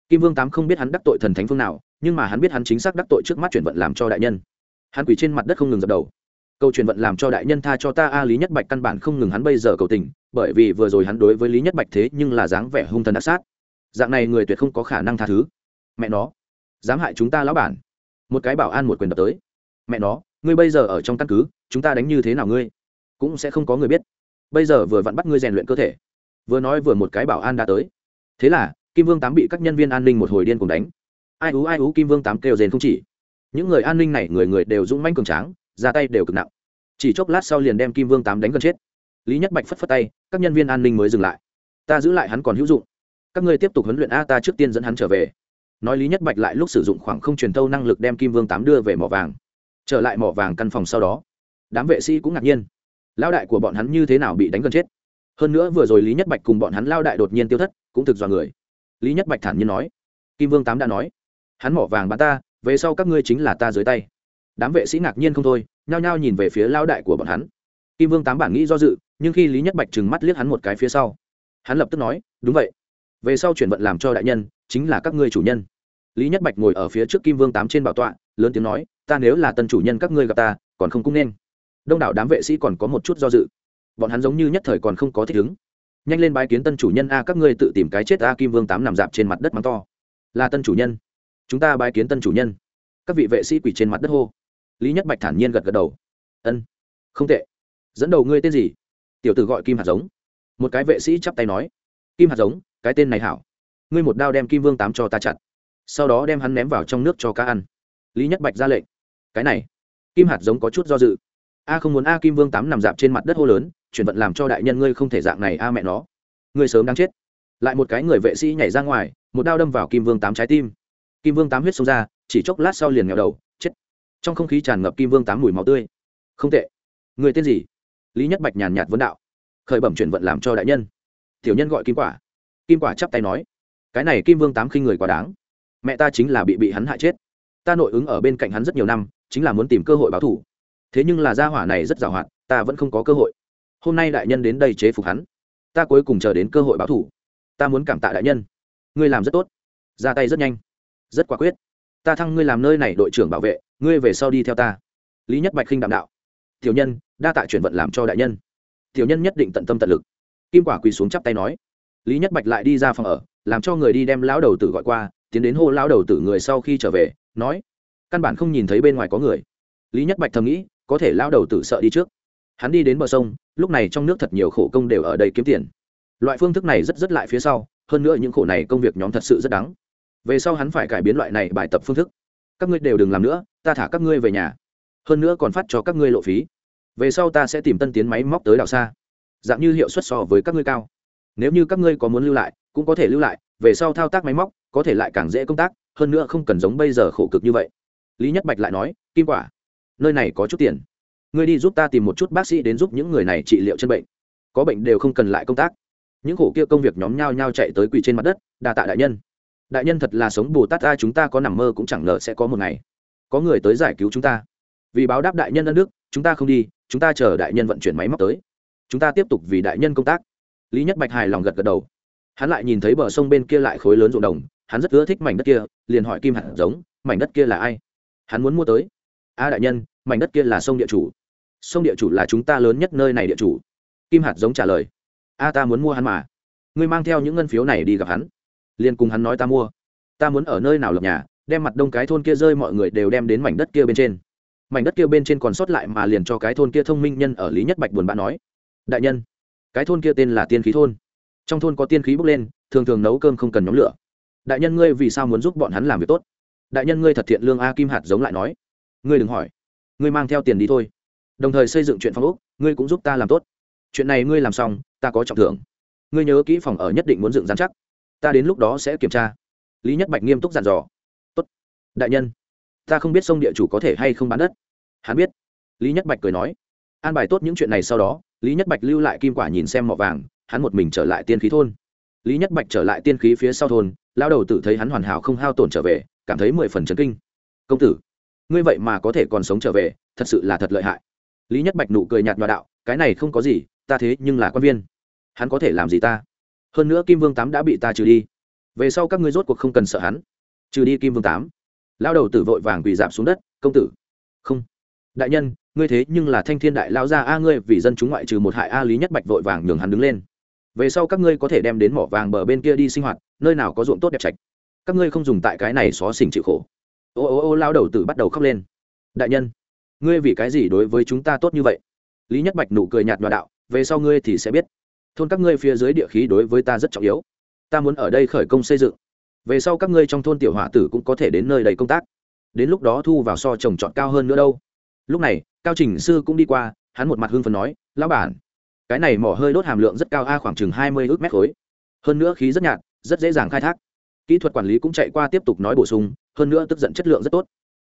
kim vương tám không biết hắn đắc tội thần thánh phương nào, nhưng mà hắn biết hắn chính xác đắc tội trước mắt chuyển vận làm cho đại nhân. Hắn quỳ trên mặt đất không ngừng dập đầu. Câu chuyển vận làm cho đại nhân tha cho ta a, lý nhất bạch căn bản không ngừng hắn bây giờ cầu tình, bởi vì vừa rồi hắn đối với lý nhất bạch thế nhưng là dáng vẻ hung thần đã sát. Dạng này người tuyệt không có khả năng tha thứ. Mẹ nó. Dám hại chúng ta lão bản. Một cái bảo an một quyền đập tới. Mẹ nó ngươi bây giờ ở trong căn cứ, chúng ta đánh như thế nào ngươi? Cũng sẽ không có người biết. Bây giờ vừa vặn bắt ngươi rèn luyện cơ thể. Vừa nói vừa một cái bảo an đã tới. Thế là, kim vương tám bị các nhân viên an ninh một hồi điên cùng đánh. Ai ú ai ú, kim vương tám kêu rền không chỉ. Những người an ninh này, người người đều dũng manh cường tráng, ra tay đều cực nặng. Chỉ chốc lát sau liền đem kim vương tám đánh gần chết. Lý nhất bạch phất phất tay, các nhân viên an ninh mới dừng lại. Ta giữ lại hắn còn hữu dụng. Các ngươi tiếp tục huấn luyện a ta trước tiên dẫn hắn trở về. Nói lý nhất bạch lại lúc sử dụng khoảng không truyền thâu năng lực đem kim vương tám đưa về mỏ vàng trở lại mỏ vàng căn phòng sau đó. Đám vệ sĩ cũng ngạc nhiên. Lao đại của bọn hắn như thế nào bị đánh gần chết? Hơn nữa vừa rồi lý nhất bạch cùng bọn hắn lao đại đột nhiên tiêu thất, cũng thực dọa người. Lý nhất bạch thản nhiên nói. Kim vương tám đã nói. Hắn mỏ vàng bán ta, về sau các ngươi chính là ta dưới tay. Đám vệ sĩ ngạc nhiên không thôi, nhao nhao nhìn về phía lao đại của bọn hắn. Kim vương tám bản nghĩ do dự, nhưng khi lý nhất bạch trừng mắt liếc hắn một cái phía sau, hắn lập tức nói, đúng vậy. Về sau chuyển vận làm cho đại nhân, chính là các ngươi chủ nhân. Lý nhất bạch ngồi ở phía trước kim vương tám trên bảo tọa, lớn tiếng nói ta nếu là tân chủ nhân các ngươi gặp ta, còn không cung nên. Đông đảo đám vệ sĩ còn có một chút do dự. Bọn hắn giống như nhất thời còn không có thích ứng. Nhanh lên bái kiến tân chủ nhân a, các ngươi tự tìm cái chết a kim vương tám nằm dạp trên mặt đất mắng to. Là tân chủ nhân. Chúng ta bái kiến tân chủ nhân. Các vị vệ sĩ quỷ trên mặt đất hô. Lý nhất bạch thản nhiên gật gật đầu. Ân. Không tệ. Dẫn đầu ngươi tên gì? Tiểu tử gọi kim hạt giống. Một cái vệ sĩ chắp tay nói. Kim hạt giống, cái tên này hảo. Ngươi một đao đem kim vương tám cho ta chặt. Sau đó đem hắn ném vào trong nước cho cá ăn. Lý nhất bạch ra lệnh cái này, kim hạt giống có chút do dự. A không muốn a kim vương tám nằm dạp trên mặt đất hô lớn, chuyển vận làm cho đại nhân ngươi không thể dạng này a mẹ nó. Ngươi sớm đang chết. Lại một cái người vệ sĩ nhảy ra ngoài, một đao đâm vào kim vương tám trái tim. Kim vương tám huyết xông ra, chỉ chốc lát sau liền nghèo đầu, chết. Trong không khí tràn ngập kim vương tám mùi máu tươi. Không tệ. Người tên gì? Lý nhất bạch nhàn nhạt vấn đạo. Khởi bẩm chuyển vận làm cho đại nhân. Tiểu nhân gọi kim quả. Kim quả chắp tay nói. Cái này kim vương tám khinh người quá đáng. Mẹ ta chính là bị bị hắn hại chết. Ta nội ứng ở bên cạnh hắn rất nhiều năm chính là muốn tìm cơ hội báo thù. Thế nhưng là gia hỏa này rất giàu hạn ta vẫn không có cơ hội. Hôm nay đại nhân đến đây chế phục hắn. Ta cuối cùng chờ đến cơ hội báo thù. Ta muốn cảm tạ đại nhân. Ngươi làm rất tốt. Ra tay rất nhanh. Rất quả quyết. Ta thăng ngươi làm nơi này đội trưởng bảo vệ, ngươi về sau đi theo ta. Lý nhất bạch khinh đạm đạo. Tiểu nhân, đa tạ chuyển vận làm cho đại nhân. Tiểu nhân nhất định tận tâm tận lực. Kim quả quỳ xuống chắp tay nói. Lý nhất bạch lại đi ra phòng ở, làm cho người đi đem lão đầu tử gọi qua, tiến đến hô lão đầu tử người sau khi trở về, nói căn bản không nhìn thấy bên ngoài có người. Lý nhất bạch thầm nghĩ, có thể lão đầu tử sợ đi trước. Hắn đi đến bờ sông, lúc này trong nước thật nhiều khổ công đều ở đây kiếm tiền. Loại phương thức này rất rất lại phía sau, hơn nữa những khổ này công việc nhóm thật sự rất đắng. Về sau hắn phải cải biến loại này bài tập phương thức. Các ngươi đều đừng làm nữa, ta thả các ngươi về nhà. Hơn nữa còn phát cho các ngươi lộ phí. Về sau ta sẽ tìm tân tiến máy móc tới đảo xa. Dạng như hiệu suất so với các ngươi cao. Nếu như các ngươi có muốn lưu lại, cũng có thể lưu lại, về sau thao tác máy móc, có thể lại càng dễ công tác, hơn nữa không cần giống bây giờ khổ cực như vậy lý nhất bạch lại nói, kim quả, nơi này có chút tiền. Ngươi đi giúp ta tìm một chút bác sĩ đến giúp những người này trị liệu chân bệnh. Có bệnh đều không cần lại công tác. Những khổ kia công việc nhóm nhau nhau chạy tới quỳ trên mặt đất đà tạ đại nhân. Đại nhân thật là sống bồ tát ta, chúng ta có nằm mơ cũng chẳng ngờ sẽ có một ngày. Có người tới giải cứu chúng ta. Vì báo đáp đại nhân đất nước chúng ta không đi, chúng ta chờ đại nhân vận chuyển máy móc tới. Chúng ta tiếp tục vì đại nhân công tác. Lý nhất bạch hài lòng gật gật đầu. Hắn lại nhìn thấy bờ sông bên kia lại khối lớn ruộng đồng, hắn rất ưa thích mảnh đất kia, liền hỏi kim hạt giống, mảnh đất kia là ai? Hắn muốn mua tới. A đại nhân, mảnh đất kia là sông địa chủ. Sông địa chủ là chúng ta lớn nhất nơi này địa chủ. Kim hạt giống trả lời. A ta muốn mua hắn mà. Ngươi mang theo những ngân phiếu này đi gặp hắn. Liền cùng hắn nói ta mua. Ta muốn ở nơi nào lập nhà, đem mặt đông cái thôn kia rơi mọi người đều đem đến mảnh đất kia bên trên. Mảnh đất kia bên trên còn sót lại mà liền cho cái thôn kia thông minh nhân ở lý nhất bạch buồn bã nói. Đại nhân, cái thôn kia tên là tiên khí thôn. Trong thôn có tiên khí bốc lên, thường thường nấu cơm không cần nhóm lửa. Đại nhân ngươi vì sao muốn giúp bọn hắn làm việc tốt? Đại nhân ngươi thật thiện lương a kim hạt giống lại nói. Ngươi đừng hỏi. Ngươi mang theo tiền đi thôi. Đồng thời xây dựng chuyện phong úc ngươi cũng giúp ta làm tốt. Chuyện này ngươi làm xong, ta có trọng thưởng. Ngươi nhớ kỹ phòng ở nhất định muốn dựng giám chắc. Ta đến lúc đó sẽ kiểm tra. Lý nhất bạch nghiêm túc dặn dò. Tốt. Đại nhân, ta không biết sông địa chủ có thể hay không bán đất. Hắn biết. Lý nhất bạch cười nói. An bài tốt những chuyện này sau đó, lý nhất bạch lưu lại kim quả nhìn xem mỏ vàng, hắn một mình trở lại tiên khí thôn. Lý nhất bạch trở lại tiên khí phía sau thôn lao đầu tự thấy hắn hoàn hảo không hao tổn trở về cảm thấy mười phần chấn kinh. Công tử, ngươi vậy mà có thể còn sống trở về, thật sự là thật lợi hại. Lý nhất bạch nụ cười nhạt nhòa đạo, cái này không có gì, ta thế nhưng là quan viên. Hắn có thể làm gì ta? Hơn nữa kim vương tám đã bị ta trừ đi. Về sau các ngươi rốt cuộc không cần sợ hắn. Trừ đi kim vương tám. Lao đầu tử vội vàng quỳ giảm xuống đất, công tử. Không. Đại nhân, ngươi thế nhưng là thanh thiên đại lao ra a ngươi vì dân chúng ngoại trừ một hại a. Lý nhất bạch vội vàng nhường hắn đứng lên. Về sau các ngươi có thể đem đến mỏ vàng bờ bên kia đi sinh hoạt, nơi nào có ruộng tốt đẹp trạch các ngươi không dùng tại cái này xó xỉnh chịu khổ. Ô ô ô, lao đầu tử bắt đầu khóc lên. Đại nhân, ngươi vì cái gì đối với chúng ta tốt như vậy? Lý nhất bạch nụ cười nhạt nhòa đạo, về sau ngươi thì sẽ biết. Thôn các ngươi phía dưới địa khí đối với ta rất trọng yếu. Ta muốn ở đây khởi công xây dựng. Về sau các ngươi trong thôn tiểu hỏa tử cũng có thể đến nơi đầy công tác. Đến lúc đó thu vào so trồng trọt cao hơn nữa đâu. Lúc này, cao trình sư cũng đi qua, hắn một mặt hưng phần nói, lão bản, cái này mỏ hơi đốt hàm lượng rất cao a, khoảng chừng hai mươi ước mét khối. Hơn nữa khí rất nhạt, rất dễ dàng khai thác kỹ thuật quản lý cũng chạy qua tiếp tục nói bổ sung, hơn nữa tức giận chất lượng rất tốt.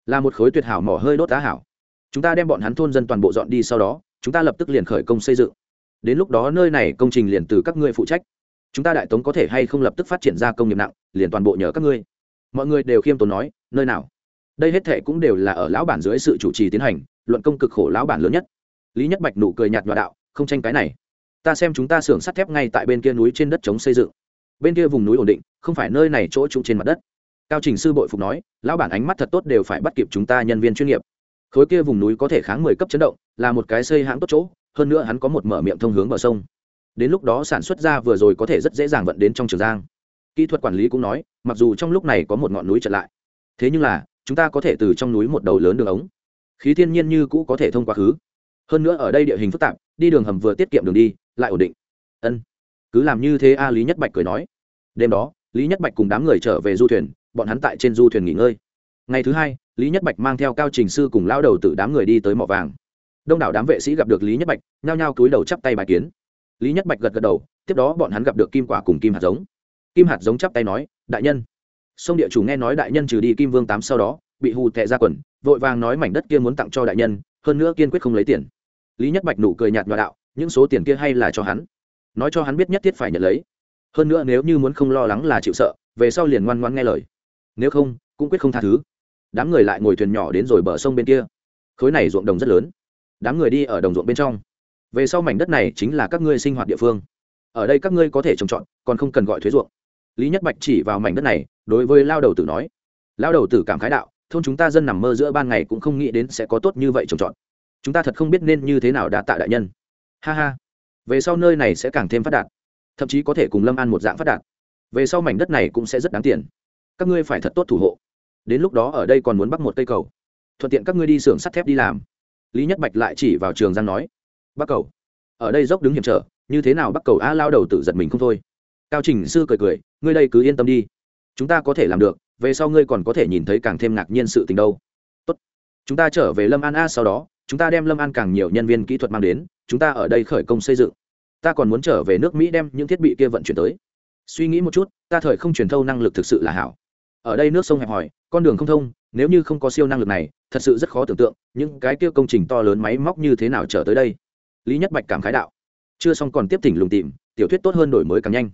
Là một khối tuyệt hảo mỏ hơi đốt á hảo. Chúng ta đem bọn hắn thôn dân toàn bộ dọn đi sau đó, chúng ta lập tức liền khởi công xây dựng. Đến lúc đó nơi này công trình liền từ các ngươi phụ trách. Chúng ta đại tống có thể hay không lập tức phát triển ra công nghiệp nặng, liền toàn bộ nhờ các ngươi. Mọi người đều khiêm tốn nói, nơi nào? Đây hết thệ cũng đều là ở lão bản dưới sự chủ trì tiến hành, luận công cực khổ lão bản lớn nhất. Lý nhất bạch nụ cười nhạt nhòa đạo, không tranh cái này. Ta xem chúng ta xưởng sắt thép ngay tại bên kia núi trên đất chống xây dựng bên kia vùng núi ổn định, không phải nơi này chỗ trụ trên mặt đất. Cao trình sư bội phục nói, lão bản ánh mắt thật tốt đều phải bắt kịp chúng ta nhân viên chuyên nghiệp. Khối kia vùng núi có thể kháng mười cấp chấn động, là một cái xây hãng tốt chỗ, hơn nữa hắn có một mở miệng thông hướng bờ sông. Đến lúc đó sản xuất ra vừa rồi có thể rất dễ dàng vận đến trong trường giang. Kỹ thuật quản lý cũng nói, mặc dù trong lúc này có một ngọn núi trở lại, thế nhưng là, chúng ta có thể từ trong núi một đầu lớn đường ống. Khí thiên nhiên như cũ có thể thông qua khứ. Hơn nữa ở đây địa hình phức tạp, đi đường hầm vừa tiết kiệm đường đi, lại ổn định. Ân cứ làm như thế a, lý nhất bạch cười nói. Đêm đó, lý nhất bạch cùng đám người trở về du thuyền, bọn hắn tại trên du thuyền nghỉ ngơi. Ngày thứ hai, lý nhất bạch mang theo cao trình sư cùng lao đầu từ đám người đi tới mỏ vàng. Đông đảo đám vệ sĩ gặp được lý nhất bạch, nhao nhao cúi đầu chắp tay bài kiến. Lý nhất bạch gật gật đầu, tiếp đó bọn hắn gặp được kim quả cùng kim hạt giống. Kim hạt giống chắp tay nói, đại nhân. Sông địa chủ nghe nói đại nhân trừ đi kim vương tám sau đó, bị hù tệ ra quần, vội vàng nói mảnh đất kia muốn tặng cho đại nhân, hơn nữa kiên quyết không lấy tiền. Lý nhất bạch nụ cười nhạt nhòa đạo, những số tiền kia hay là cho hắn nói cho hắn biết nhất thiết phải nhận lấy. Hơn nữa nếu như muốn không lo lắng là chịu sợ, về sau liền ngoan ngoan nghe lời. Nếu không, cũng quyết không tha thứ. Đám người lại ngồi thuyền nhỏ đến rồi bờ sông bên kia. Khối này ruộng đồng rất lớn. Đám người đi ở đồng ruộng bên trong. Về sau mảnh đất này chính là các ngươi sinh hoạt địa phương. Ở đây các ngươi có thể trồng trọt, còn không cần gọi thuế ruộng. Lý nhất bạch chỉ vào mảnh đất này, đối với lao đầu tử nói. Lao đầu tử cảm khái đạo, thôn chúng ta dân nằm mơ giữa ban ngày cũng không nghĩ đến sẽ có tốt như vậy trồng trọt. Chúng ta thật không biết nên như thế nào đã tạ đại nhân. Ha ha về sau nơi này sẽ càng thêm phát đạt, thậm chí có thể cùng lâm an một dạng phát đạt. Về sau mảnh đất này cũng sẽ rất đáng tiền. Các ngươi phải thật tốt thủ hộ. Đến lúc đó ở đây còn muốn bắt một cây cầu. Thuận tiện các ngươi đi xưởng sắt thép đi làm. Lý nhất bạch lại chỉ vào trường giang nói bắc cầu, ở đây dốc đứng hiểm trở, như thế nào bắc cầu a lao đầu tự giật mình không thôi. Cao trình sư cười cười, ngươi đây cứ yên tâm đi. Chúng ta có thể làm được, về sau ngươi còn có thể nhìn thấy càng thêm ngạc nhiên sự tình đâu. Tốt. Chúng ta trở về lâm an a sau đó, chúng ta đem lâm an càng nhiều nhân viên kỹ thuật mang đến, chúng ta ở đây khởi công xây dựng ta còn muốn trở về nước mỹ đem những thiết bị kia vận chuyển tới. Suy nghĩ một chút, ta thời không truyền thâu năng lực thực sự là hảo. Ở đây nước sông hẹp hòi, con đường không thông, nếu như không có siêu năng lực này, thật sự rất khó tưởng tượng những cái kia công trình to lớn máy móc như thế nào trở tới đây. Lý nhất bạch cảm khái đạo. Chưa xong còn tiếp tỉnh lùng tìm, tiểu thuyết tốt hơn đổi mới càng nhanh.